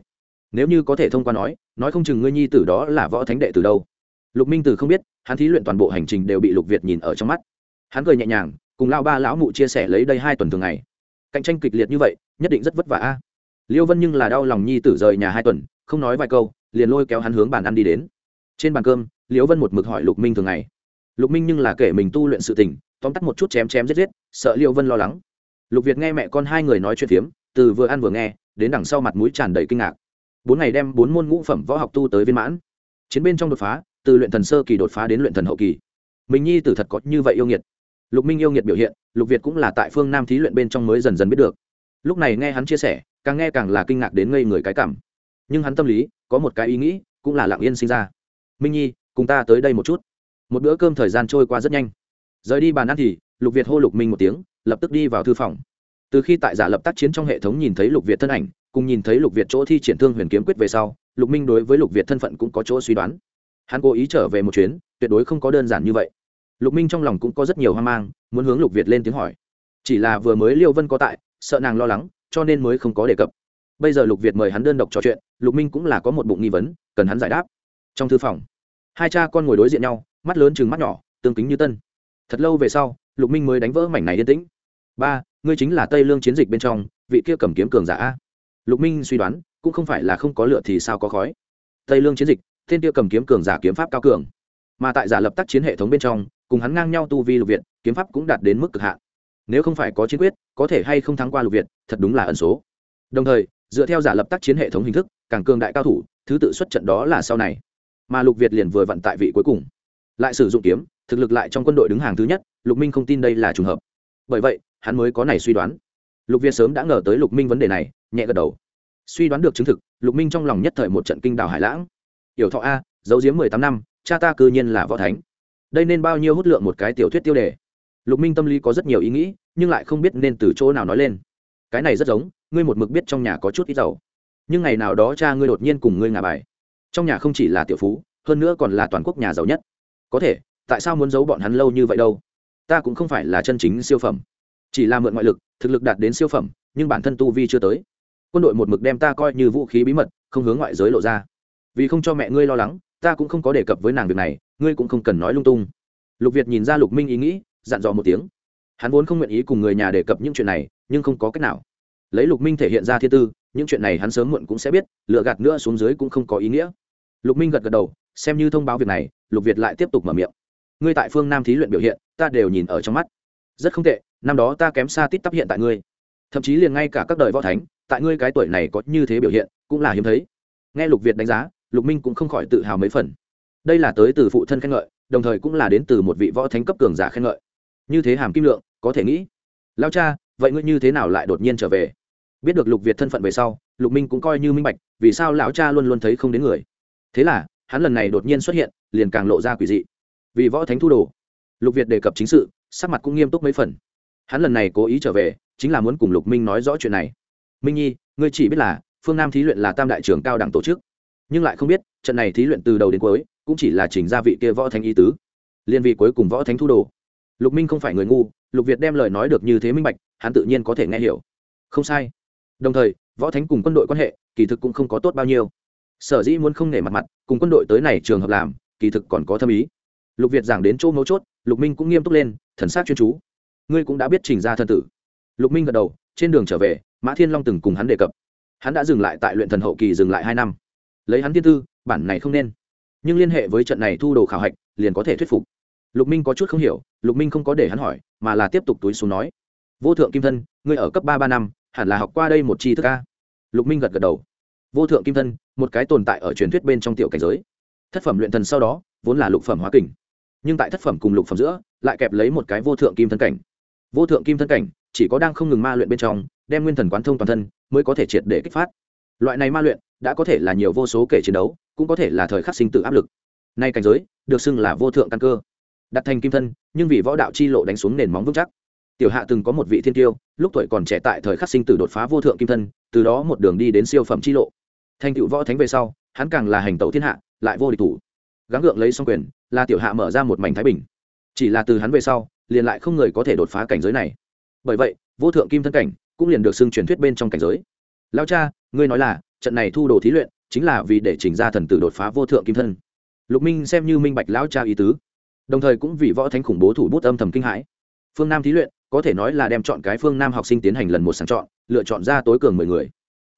Nếu như có thể thông qua nói nói không chừng ngươi nhi tử đó là võ thánh đệ từ đâu. Lục minh tử không biết, hắn thí luyện toàn bộ hành trình đều bị lục việt nhìn ở trong mắt. Hắn cười nhẹ nhàng, cùng lao ba lão mụ chia sẻ lấy đây hai tuần thường ngày. Cạnh tranh kịch liệt như vậy, nhất định rất vất vả a. Liêu vân nhưng là đau lòng nhi tử rời nhà hai tuần, không nói vài câu, liền lôi kéo hắn hướng bàn ăn đi đến. Trên bàn cơm, liêu vân một mực hỏi lục minh thường ngày. Lục minh nhưng là kể mình tu luyện sự tình, tóm tắt một chút chém chém giết giết, sợ liêu vân lo lắng. Lục việt nghe mẹ con hai người nói chuyện phiếm từ vừa ăn vừa nghe, đến đằng sau mặt mũi tràn đầy kinh ngạc. Bốn ngày đem bốn môn ngũ phẩm võ học tu tới viên mãn. Chiến bên trong đột phá, từ luyện thần sơ kỳ đột phá đến luyện thần hậu kỳ. Mình nhi tử thật có như vậy yêu nghiệt. Lục minh yêu nghiệt biểu hiện, lục việt cũng là tại phương nam thí luyện bên trong mới dần dần biết được. Lúc này nghe hắn chia sẻ, càng nghe càng là kinh ngạc đến ngây người cái cảm. Nhưng hắn tâm lý, có một cái ý nghĩ, cũng là lặng yên sinh ra. Minh nhi, cùng ta tới đây một chút. Một bữa cơm thời gian trôi qua rất nhanh. Rời đi bàn ăn thì, lục việt hô lục minh một tiếng, lập tức đi vào thư phòng từ khi tại giả lập tác chiến trong hệ thống nhìn thấy lục việt thân ảnh, cùng nhìn thấy lục việt chỗ thi triển thương huyền kiếm quyết về sau, lục minh đối với lục việt thân phận cũng có chỗ suy đoán. Hắn cố ý trở về một chuyến, tuyệt đối không có đơn giản như vậy. Lục minh trong lòng cũng có rất nhiều hoang mang, muốn hướng lục việt lên tiếng hỏi. Chỉ là vừa mới liêu vân có tại, sợ nàng lo lắng, cho nên mới không có đề cập. Bây giờ lục việt mời hắn đơn độc trò chuyện, lục minh cũng là có một bụng nghi vấn, cần hắn giải đáp. Trong thư phòng, hai cha con ngồi đối diện nhau, mắt lớn chừng mắt nhỏ, tương kính như tân. Thật lâu về sau, lục minh mới đánh vỡ mảnh này yên tĩnh. Ba ngươi chính là tây lương chiến dịch bên trong, vị kia cầm kiếm cường giả lục minh suy đoán, cũng không phải là không có lựa thì sao có khói. Tây lương chiến dịch, tên kia cầm kiếm cường giả kiếm pháp cao cường. Mà tại giả lập tác chiến hệ thống bên trong, cùng hắn ngang nhau tu vi lục việt, kiếm pháp cũng đạt đến mức cực hạn. Nếu không phải có chiến quyết, có thể hay không thắng qua lục việt, thật đúng là ẩn số. Đồng thời, dựa theo giả lập tác chiến hệ thống hình thức, càng cường đại cao thủ, thứ tự xuất trận đó là sau này. Mà lục việt liền vừa vận tại vị cuối cùng. Lại sử dụng kiếm, thực lực lại trong quân đội đứng hàng thứ nhất, lục minh không tin đây là trùng hợp. Bởi vậy hắn mới có này suy đoán. Lục việt sớm đã ngờ tới lục minh vấn đề này, nhẹ gật đầu. Suy đoán được chứng thực, lục minh trong lòng nhất thời một trận kinh đào hải lãng. Yểu thọ a dấu giếm mười tám năm, cha ta cư nhiên là võ thánh. Đây nên bao nhiêu hút lượng một cái tiểu thuyết tiêu đề. Lục minh tâm lý có rất nhiều ý nghĩ, nhưng lại không biết nên từ chỗ nào nói lên. Cái này rất giống, ngươi một mực biết trong nhà có chút ít giàu. Nhưng ngày nào đó cha ngươi đột nhiên cùng ngươi ngả bài. Trong nhà không chỉ là tiểu phú, hơn nữa còn là toàn quốc nhà giàu nhất. Có thể, tại sao muốn giấu bọn hắn lâu như vậy đâu? Ta cũng không phải là chân chính siêu phẩm chỉ là mượn ngoại lực, thực lực đạt đến siêu phẩm, nhưng bản thân tu vi chưa tới. Quân đội một mực đem ta coi như vũ khí bí mật, không hướng ngoại giới lộ ra. Vì không cho mẹ ngươi lo lắng, ta cũng không có đề cập với nàng việc này, ngươi cũng không cần nói lung tung. Lục việt nhìn ra lục minh ý nghĩ, dặn dò một tiếng. Hắn vốn không nguyện ý cùng người nhà đề cập những chuyện này, nhưng không có cách nào. Lấy lục minh thể hiện ra thiên tư, những chuyện này hắn sớm muộn cũng sẽ biết, lựa gạt nữa xuống dưới cũng không có ý nghĩa. Lục minh gật gật đầu, xem như thông báo việc này, lục việt lại tiếp tục mở miệng. Ngươi tại phương nam thí luyện biểu hiện, ta đều nhìn ở trong mắt rất không tệ, năm đó ta kém xa tít tắp hiện tại ngươi. Thậm chí liền ngay cả các đời võ thánh, tại ngươi cái tuổi này có như thế biểu hiện, cũng là hiếm thấy. Nghe lục việt đánh giá, lục minh cũng không khỏi tự hào mấy phần. Đây là tới từ phụ thân khen ngợi, đồng thời cũng là đến từ một vị võ thánh cấp cường giả khen ngợi. Như thế hàm kim lượng, có thể nghĩ. Lao cha, vậy ngươi như thế nào lại đột nhiên trở về? Biết được lục việt thân phận về sau, lục minh cũng coi như minh bạch, vì sao lão cha luôn luôn thấy không đến người. Thế là, hắn lần này đột nhiên xuất hiện, liền càng lộ ra quỷ dị. Vì võ thánh thu đồ, lục việt đề cập chính sự sắc mặt cũng nghiêm túc mấy phần. Hắn lần này cố ý trở về, chính là muốn cùng lục minh nói rõ chuyện này. Minh nhi, ngươi chỉ biết là, phương nam thí luyện là tam đại trường cao đẳng tổ chức. Nhưng lại không biết, trận này thí luyện từ đầu đến cuối, cũng chỉ là chỉnh ra vị kia võ thánh ý tứ. Liên vị cuối cùng võ thánh thu đồ. Lục minh không phải người ngu, lục việt đem lời nói được như thế minh bạch, hắn tự nhiên có thể nghe hiểu. Không sai. Đồng thời, võ thánh cùng quân đội quan hệ, kỳ thực cũng không có tốt bao nhiêu. Sở dĩ muốn không nể mặt mặt, cùng quân đội tới này trường hợp làm, kỳ thực còn có thâm ý. Lục việt giảng đến chỗ mấu chốt, lục minh cũng nghiêm túc lên thần sát chuyên chú. Ngươi cũng đã biết trình ra thân tử. Lục minh gật đầu, trên đường trở về, mã thiên long từng cùng hắn đề cập. Hắn đã dừng lại tại luyện thần hậu kỳ dừng lại hai năm. Lấy hắn thiên tư, bản này không nên. Nhưng liên hệ với trận này thu đồ khảo hạch, liền có thể thuyết phục. Lục minh có chút không hiểu, lục minh không có để hắn hỏi, mà là tiếp tục túi xuống nói. Vô thượng kim thân, ngươi ở cấp ba ba năm, hẳn là học qua đây một chi thức a. lục minh gật gật đầu. Vô thượng kim thân, một cái tồn tại ở truyền thuyết bên trong tiểu cảnh giới. Thất phẩm luyện thần sau đó, vốn là lục phẩm hóa kình. Nhưng tại thất phẩm cùng lục phẩm giữa lại kẹp lấy một cái vô thượng kim thân cảnh. Vô thượng kim thân cảnh chỉ có đang không ngừng ma luyện bên trong, đem nguyên thần quán thông toàn thân, mới có thể triệt để kích phát. Loại này ma luyện đã có thể là nhiều vô số kể chiến đấu, cũng có thể là thời khắc sinh tử áp lực. Nay cảnh giới được xưng là vô thượng căn cơ. Đặt thành kim thân, nhưng vì võ đạo chi lộ đánh xuống nền móng vững chắc. Tiểu hạ từng có một vị thiên tiêu, lúc tuổi còn trẻ tại thời khắc sinh tử đột phá vô thượng kim thân, từ đó một đường đi đến siêu phẩm chi lộ. Thành tựu võ thánh về sau, hắn càng là hành tẩu thiên hạ, lại vô địch thủ. Gắng gượng lấy xong quyền, là tiểu hạ mở ra một mảnh thái bình chỉ là từ hắn về sau, liền lại không người có thể đột phá cảnh giới này. Bởi vậy, vô thượng kim thân cảnh cũng liền được xưng truyền thuyết bên trong cảnh giới. Lao cha, ngươi nói là, trận này thu đồ thí luyện chính là vì để chỉnh ra thần tử đột phá vô thượng kim thân. Lục minh xem như minh bạch lão cha ý tứ, đồng thời cũng vì võ thánh khủng bố thủ bút âm thầm kinh hãi. Phương nam thí luyện, có thể nói là đem chọn cái phương nam học sinh tiến hành lần một sàng chọn, lựa chọn ra tối cường mười người.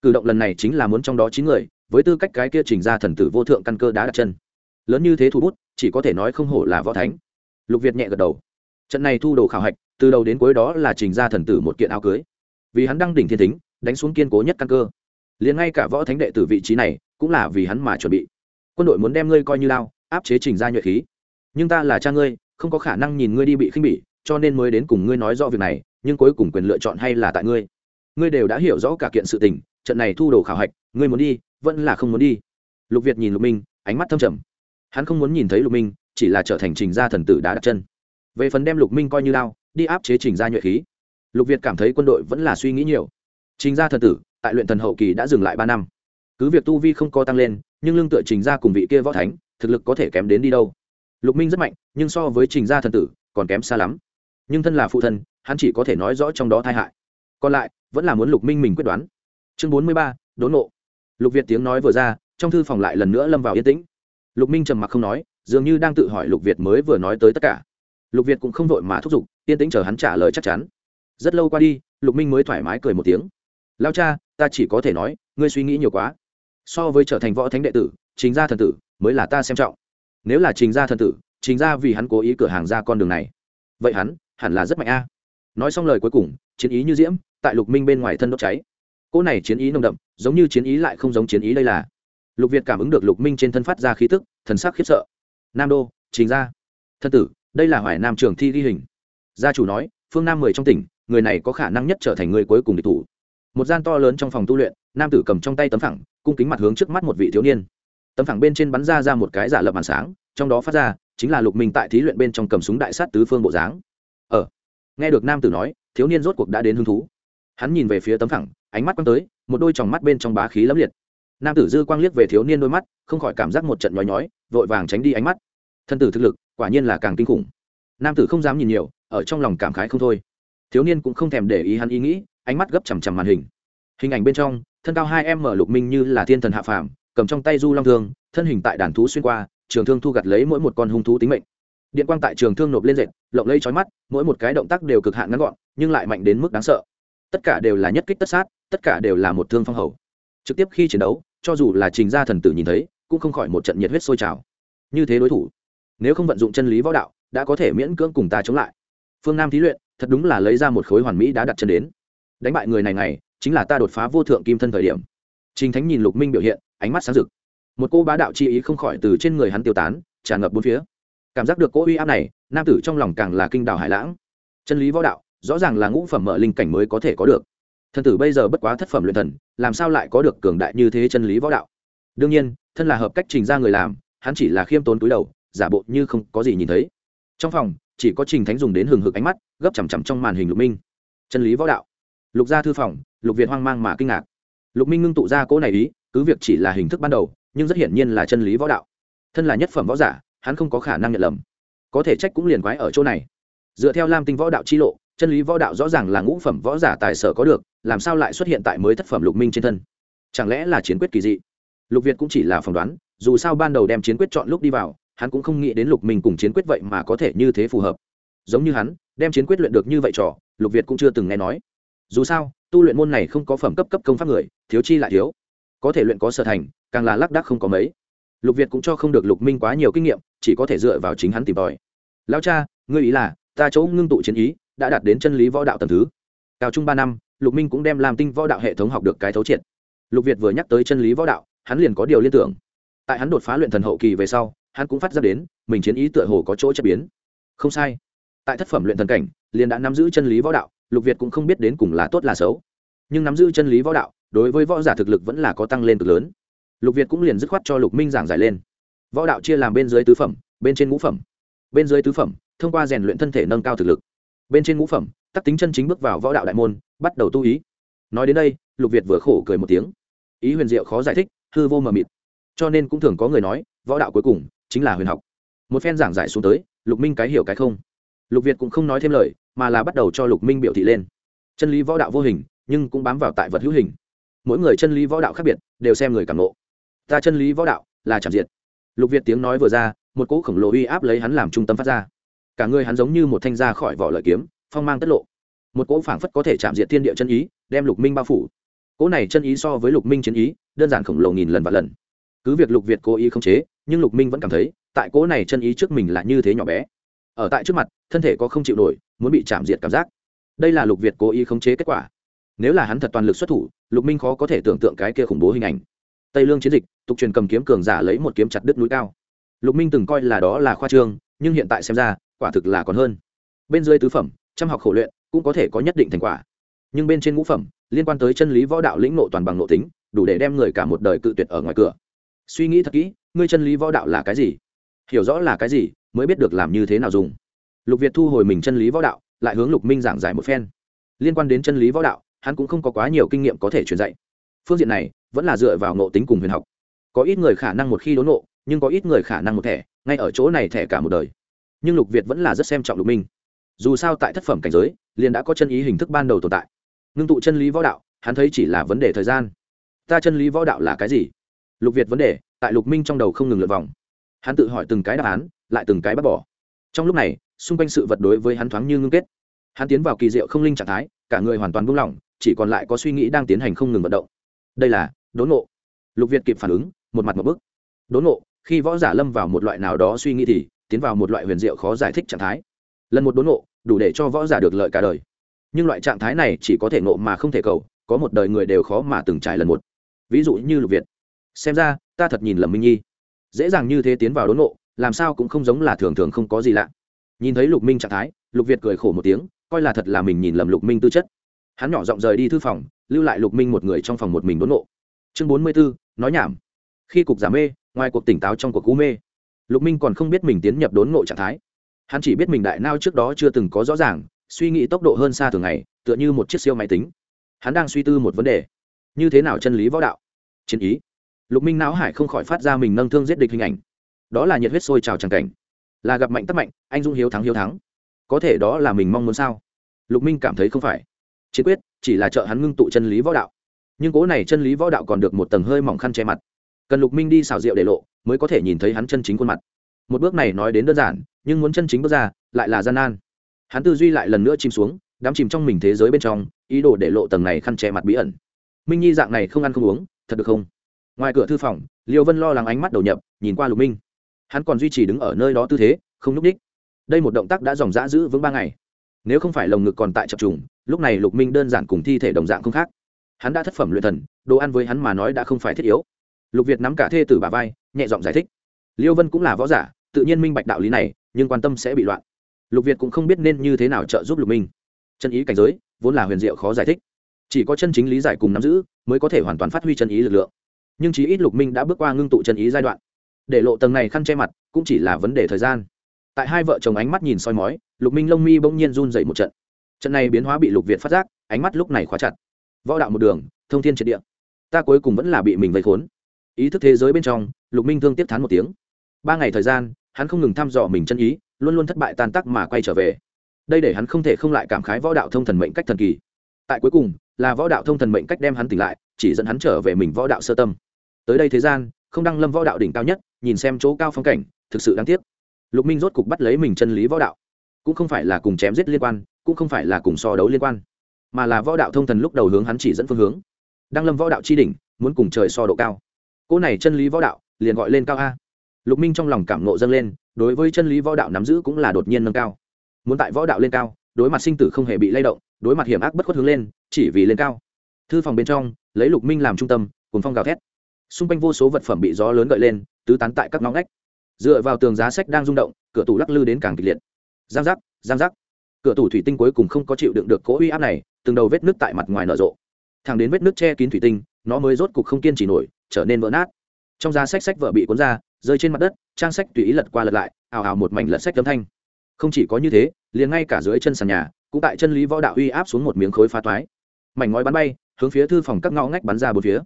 Cử động lần này chính là muốn trong đó chín người, với tư cách cái kia trình ra thần tử vô thượng căn cơ đã đặt chân. Lớn như thế thu bút, chỉ có thể nói không hổ là võ thánh lục việt nhẹ gật đầu. Trận này thu đồ khảo hạch, từ đầu đến cuối đó là trình ra thần tử một kiện áo cưới. Vì hắn đăng đỉnh thiên tính đánh xuống kiên cố nhất căn cơ. Liền ngay cả võ thánh đệ từ vị trí này, cũng là vì hắn mà chuẩn bị. Quân đội muốn đem ngươi coi như lao áp chế trình ra nhuệ khí. Nhưng ta là cha ngươi, không có khả năng nhìn ngươi đi bị khinh bỉ, cho nên mới đến cùng ngươi nói rõ việc này, nhưng cuối cùng quyền lựa chọn hay là tại ngươi. Ngươi đều đã hiểu rõ cả kiện sự tình, trận này thu đồ khảo hạch, ngươi muốn đi, vẫn là không muốn đi. Lục việt nhìn lục minh, ánh mắt thâm trầm. Hắn không muốn nhìn thấy lục minh chỉ là trở thành trình gia thần tử đã đặt chân. Về phần đem lục minh coi như lao đi áp chế trình gia nhuệ khí, lục việt cảm thấy quân đội vẫn là suy nghĩ nhiều. Trình gia thần tử, tại luyện thần hậu kỳ đã dừng lại ba năm. Cứ việc tu vi không co tăng lên, nhưng lương tựa trình gia cùng vị kia võ thánh, thực lực có thể kém đến đi đâu. Lục minh rất mạnh, nhưng so với trình gia thần tử, còn kém xa lắm. Nhưng thân là phụ thân, hắn chỉ có thể nói rõ trong đó tai hại. Còn lại, vẫn là muốn lục minh mình quyết đoán. Chương bốn mươi ba, đốn nộ. Lục việt tiếng nói vừa ra, trong thư phòng lại lần nữa lâm vào yên tĩnh. Lục minh trầm mặc không nói dường như đang tự hỏi lục việt mới vừa nói tới tất cả. Lục việt cũng không vội mà thúc giục, yên tĩnh chờ hắn trả lời chắc chắn. Rất lâu qua đi, lục minh mới thoải mái cười một tiếng. Lao cha, ta chỉ có thể nói, ngươi suy nghĩ nhiều quá. So với trở thành võ thánh đệ tử chính gia thần tử mới là ta xem trọng. Nếu là trình gia thần tử, trình gia vì hắn cố ý cửa hàng ra con đường này, vậy hắn hẳn là rất mạnh a. Nói xong lời cuối cùng, chiến ý như diễm, tại lục minh bên ngoài thân đốt cháy. Cỗ này chiến ý nồng đậm, giống như chiến ý lại không giống chiến ý đây là. Lục việt cảm ứng được lục minh trên thân phát ra khí tức, thần sắc khiếp sợ nam đô trình gia. Thân tử đây là hoài nam trường thi ghi hình. Gia chủ nói phương nam mười trong tỉnh người này có khả năng nhất trở thành người cuối cùng địch thủ. Một gian to lớn trong phòng tu luyện nam tử cầm trong tay tấm phẳng cung kính mặt hướng trước mắt một vị thiếu niên. Tấm phẳng bên trên bắn ra ra một cái giả lập màn sáng trong đó phát ra chính là lục minh tại thí luyện bên trong cầm súng đại sát tứ phương bộ dáng. Ở ờ, nghe được nam tử nói thiếu niên rốt cuộc đã đến hứng thú. Hắn nhìn về phía tấm phẳng ánh mắt quăng tới một đôi tròng mắt bên trong bá khí lẫm liệt nam tử dư quang liếc về thiếu niên đôi mắt, không khỏi cảm giác một trận nhói nhói, vội vàng tránh đi ánh mắt. Thân tử thực lực, quả nhiên là càng kinh khủng. Nam tử không dám nhìn nhiều, ở trong lòng cảm khái không thôi. Thiếu niên cũng không thèm để ý hắn ý nghĩ, ánh mắt gấp chằm chằm màn hình. Hình ảnh bên trong, thân cao hai em mở lục minh như là thiên thần hạ phàm, cầm trong tay du long thương, thân hình tại đàn thú xuyên qua, trường thương thu gặt lấy mỗi một con hung thú tính mệnh. Điện quang tại trường thương nộp lên dệt lộng lây trói mắt, mỗi một cái động tác đều cực hạn ngắn gọn, nhưng lại mạnh đến mức đáng sợ. Tất cả đều là nhất kích tất sát, tất cả đều là một thương phong hầu. Trực tiếp khi chiến đấu cho dù là trình gia thần tử nhìn thấy, cũng không khỏi một trận nhiệt huyết sôi trào. Như thế đối thủ, nếu không vận dụng chân lý võ đạo, đã có thể miễn cưỡng cùng ta chống lại. Phương nam thí luyện, thật đúng là lấy ra một khối hoàn mỹ đã đặt chân đến. Đánh bại người này này chính là ta đột phá vô thượng kim thân thời điểm. Trình thánh nhìn lục minh biểu hiện, ánh mắt sáng rực. Một cô bá đạo chi ý không khỏi từ trên người hắn tiêu tán, tràn ngập bốn phía. Cảm giác được cỗ uy áp này, nam tử trong lòng càng là kinh đảo hải lãng. Chân lý võ đạo, rõ ràng là ngũ phẩm mở linh cảnh mới có thể có được thân tử bây giờ bất quá thất phẩm luyện thần, làm sao lại có được cường đại như thế chân lý võ đạo? Đương nhiên, thân là hợp cách trình ra người làm, hắn chỉ là khiêm tốn túi đầu, giả bộ như không có gì nhìn thấy. Trong phòng, chỉ có trình thánh dùng đến hừng hực ánh mắt, gấp chằm chằm trong màn hình lục minh. Chân lý võ đạo. Lục gia thư phòng, lục việt hoang mang mà kinh ngạc. Lục minh ngưng tụ ra cỗ này ý, cứ việc chỉ là hình thức ban đầu, nhưng rất hiển nhiên là chân lý võ đạo. Thân là nhất phẩm võ giả, hắn không có khả năng nhận lầm. Có thể trách cũng liền quái ở chỗ này. Dựa theo lam tinh võ đạo chi lộ, chân lý võ đạo rõ ràng là ngũ phẩm võ giả tài sở có được làm sao lại xuất hiện tại mới thất phẩm lục minh trên thân? Chẳng lẽ là chiến quyết kỳ dị? Lục việt cũng chỉ là phỏng đoán, dù sao ban đầu đem chiến quyết chọn lúc đi vào, hắn cũng không nghĩ đến lục minh cùng chiến quyết vậy mà có thể như thế phù hợp. Giống như hắn, đem chiến quyết luyện được như vậy trò, lục việt cũng chưa từng nghe nói. Dù sao, tu luyện môn này không có phẩm cấp cấp công pháp người, thiếu chi lại thiếu. Có thể luyện có sở thành, càng là lác đác không có mấy. Lục việt cũng cho không được lục minh quá nhiều kinh nghiệm, chỉ có thể dựa vào chính hắn tìm tòi. Lão cha, ngươi ý là, ta chỗ ngưng tụ chiến ý, đã đạt đến chân lý võ đạo tầm thứ. Cao trung ba năm lục minh cũng đem làm tinh võ đạo hệ thống học được cái thấu triệt lục việt vừa nhắc tới chân lý võ đạo hắn liền có điều liên tưởng tại hắn đột phá luyện thần hậu kỳ về sau hắn cũng phát ra đến mình chiến ý tựa hồ có chỗ chất biến không sai tại thất phẩm luyện thần cảnh liền đã nắm giữ chân lý võ đạo lục việt cũng không biết đến cùng là tốt là xấu nhưng nắm giữ chân lý võ đạo đối với võ giả thực lực vẫn là có tăng lên cực lớn lục việt cũng liền dứt khoát cho lục minh giảng giải lên võ đạo chia làm bên dưới tứ phẩm bên trên ngũ phẩm bên dưới tứ phẩm thông qua rèn luyện thân thể nâng cao thực lực bên trên ngũ phẩm tắc tính chân chính bước vào võ đạo đại môn bắt đầu tu ý. Nói đến đây, lục việt vừa khổ cười một tiếng. Ý huyền diệu khó giải thích, hư vô mờ mịt. Cho nên cũng thường có người nói, võ đạo cuối cùng chính là huyền học. Một phen giảng giải xuống tới, lục minh cái hiểu cái không. Lục việt cũng không nói thêm lời, mà là bắt đầu cho lục minh biểu thị lên. Chân lý võ đạo vô hình, nhưng cũng bám vào tại vật hữu hình. Mỗi người chân lý võ đạo khác biệt, đều xem người cảm nộ ta chân lý võ đạo là chạm diệt. Lục việt tiếng nói vừa ra, một cỗ khổng lồ uy áp lấy hắn làm trung tâm phát ra. Cả người hắn giống như một thanh ra khỏi vỏ lợi kiếm, phong mang tất lộ một cỗ phảng phất có thể chạm diện thiên địa chân ý, đem lục minh bao phủ. Cỗ này chân ý so với lục minh chiến ý, đơn giản khổng lồ nghìn lần và lần. Cứ việc lục việt cố ý không chế, nhưng lục minh vẫn cảm thấy, tại cỗ này chân ý trước mình là như thế nhỏ bé. Ở tại trước mặt, thân thể có không chịu nổi, muốn bị chạm diệt cảm giác. Đây là lục việt cố ý khống chế kết quả. Nếu là hắn thật toàn lực xuất thủ, lục minh khó có thể tưởng tượng cái kia khủng bố hình ảnh. Tây lương chiến dịch, tục truyền cầm kiếm cường giả lấy một kiếm chặt đứt núi cao. Lục minh từng coi là đó là khoa trương, nhưng hiện tại xem ra, quả thực là còn hơn. Bên dưới tứ phẩm, trăm học khổ luyện cũng có thể có nhất định thành quả. Nhưng bên trên ngũ phẩm liên quan tới chân lý võ đạo lĩnh nộ toàn bằng nội tính đủ để đem người cả một đời cự tuyệt ở ngoài cửa. Suy nghĩ thật kỹ ngươi chân lý võ đạo là cái gì? Hiểu rõ là cái gì mới biết được làm như thế nào dùng. Lục việt thu hồi mình chân lý võ đạo lại hướng lục minh giảng giải một phen. Liên quan đến chân lý võ đạo hắn cũng không có quá nhiều kinh nghiệm có thể truyền dạy. Phương diện này vẫn là dựa vào ngộ tính cùng huyền học. Có ít người khả năng một khi đốn nộ, nhưng có ít người khả năng một thẻ ngay ở chỗ này thẻ cả một đời. Nhưng lục việt vẫn là rất xem trọng lục minh. Dù sao tại thất phẩm cảnh giới liền đã có chân ý hình thức ban đầu tồn tại. Ngưng tụ chân lý võ đạo, hắn thấy chỉ là vấn đề thời gian. Ta chân lý võ đạo là cái gì? Lục việt vấn đề, tại lục minh trong đầu không ngừng lượt vòng. Hắn tự hỏi từng cái đáp án, lại từng cái bác bỏ. Trong lúc này, xung quanh sự vật đối với hắn thoáng như ngưng kết. Hắn tiến vào kỳ diệu không linh trạng thái, cả người hoàn toàn buông lỏng, chỉ còn lại có suy nghĩ đang tiến hành không ngừng vận động. Đây là đốn ngộ. Lục việt kịp phản ứng, một mặt một bức. Đốn ngộ, khi võ giả lâm vào một loại nào đó suy nghĩ thì, tiến vào một loại huyền diệu khó giải thích trạng thái. Lần một đốn ngộ đủ để cho võ giả được lợi cả đời. Nhưng loại trạng thái này chỉ có thể nộ mà không thể cầu có một đời người đều khó mà từng trải lần một. Ví dụ như lục việt. Xem ra ta thật nhìn lầm minh nhi. Dễ dàng như thế tiến vào đốn nộ, làm sao cũng không giống là thường thường không có gì lạ. Nhìn thấy lục minh trạng thái lục việt cười khổ một tiếng coi là thật là mình nhìn lầm lục minh tư chất. Hắn nhỏ giọng rời đi thư phòng lưu lại lục minh một người trong phòng một mình đốn nộ. chương bốn mươi bốn nói nhảm. Khi cục giả mê ngoài cuộc tỉnh táo trong cuộc cú mê. Lục minh còn không biết mình tiến nhập đốn ngộ trạng thái hắn chỉ biết mình đại nao trước đó chưa từng có rõ ràng, suy nghĩ tốc độ hơn xa thường ngày, tựa như một chiếc siêu máy tính. Hắn đang suy tư một vấn đề. Như thế nào chân lý võ đạo? Chiến ý. Lục minh não hải không khỏi phát ra mình nâng thương giết địch hình ảnh. Đó là nhiệt huyết sôi trào tràng cảnh. Là gặp mạnh tất mạnh, anh dung hiếu thắng hiếu thắng. Có thể đó là mình mong muốn sao? Lục minh cảm thấy không phải. Chiến quyết, chỉ là trợ hắn ngưng tụ chân lý võ đạo. Nhưng cố này chân lý võ đạo còn được một tầng hơi mỏng khăn che mặt. Cần lục minh đi xào rượu để lộ, mới có thể nhìn thấy hắn chân chính khuôn mặt một bước này nói đến đơn giản, nhưng muốn chân chính bước ra, lại là gian nan. Hắn tư duy lại lần nữa chìm xuống, đắm chìm trong mình thế giới bên trong, ý đồ để lộ tầng này khăn che mặt bí ẩn. Minh nhi dạng này không ăn không uống, thật được không? Ngoài cửa thư phòng, liêu vân lo lắng ánh mắt đầu nhập, nhìn qua lục minh. Hắn còn duy trì đứng ở nơi đó tư thế, không nhúc đích. Đây một động tác đã dòng dã giữ vững ba ngày. Nếu không phải lồng ngực còn tại chập trùng, lúc này lục minh đơn giản cùng thi thể đồng dạng không khác. Hắn đã thất phẩm luyện thần, đồ ăn với hắn mà nói đã không phải thiết yếu. Lục việt nắm cả thê tử bà vai, nhẹ giọng giải thích. Liêu vân cũng là võ giả tự nhiên minh bạch đạo lý này, nhưng quan tâm sẽ bị loạn. Lục việt cũng không biết nên như thế nào trợ giúp lục minh. Chân ý cảnh giới, vốn là huyền diệu khó giải thích. Chỉ có chân chính lý giải cùng nắm giữ, mới có thể hoàn toàn phát huy chân ý lực lượng. Nhưng chí ít lục minh đã bước qua ngưng tụ chân ý giai đoạn. Để lộ tầng này khăn che mặt, cũng chỉ là vấn đề thời gian. Tại hai vợ chồng ánh mắt nhìn soi mói, lục minh lông mi bỗng nhiên run dậy một trận. Trận này biến hóa bị lục việt phát giác, ánh mắt lúc này khóa chặt. Võ đạo một đường, thông thiên triệt địa. Ta cuối cùng vẫn là bị mình vây khốn. Ý thức thế giới bên trong, lục minh thương tiếp thán một tiếng. Ba ngày thời gian hắn không ngừng thăm dò mình chân ý, luôn luôn thất bại tan tắc mà quay trở về. Đây để hắn không thể không lại cảm khái võ đạo thông thần mệnh cách thần kỳ. Tại cuối cùng, là võ đạo thông thần mệnh cách đem hắn tỉnh lại, chỉ dẫn hắn trở về mình võ đạo sơ tâm. Tới đây thế gian, không đăng lâm võ đạo đỉnh cao nhất, nhìn xem chỗ cao phong cảnh, thực sự đáng tiếc. Lục minh rốt cục bắt lấy mình chân lý võ đạo. Cũng không phải là cùng chém giết liên quan, cũng không phải là cùng so đấu liên quan, mà là võ đạo thông thần lúc đầu hướng hắn chỉ dẫn phương hướng. Đăng lâm võ đạo chi đỉnh, muốn cùng trời so độ cao. Cỗ này chân lý võ đạo, liền gọi lên cao a lục minh trong lòng cảm nộ dâng lên, đối với chân lý võ đạo nắm giữ cũng là đột nhiên nâng cao. Muốn tại võ đạo lên cao, đối mặt sinh tử không hề bị lay động, đối mặt hiểm ác bất khuất hướng lên, chỉ vì lên cao. Thư phòng bên trong, lấy lục minh làm trung tâm cùng phong gào thét. Xung quanh vô số vật phẩm bị gió lớn gợi lên, tứ tán tại các ngõ ngách. Dựa vào tường giá sách đang rung động, cửa tủ lắc lư đến càng kịch liệt. Giang giác giang giác. Cửa tủ thủy tinh cuối cùng không có chịu đựng được cỗ uy áp này, từng đầu vết nước tại mặt ngoài nở rộ. Thẳng đến vết nước che kín thủy tinh, nó mới rốt cục không kiên trì nổi, trở nên vỡ nát. Trong giá sách sách vợ bị cuốn ra rơi trên mặt đất, trang sách tùy ý lật qua lật lại, ào ào một mảnh lật sách âm thanh. Không chỉ có như thế, liền ngay cả dưới chân sàn nhà, cũng tại chân lý võ đạo uy áp xuống một miếng khối phá toái. Mảnh ngói bắn bay, hướng phía thư phòng các ngõ ngách bắn ra bốn phía.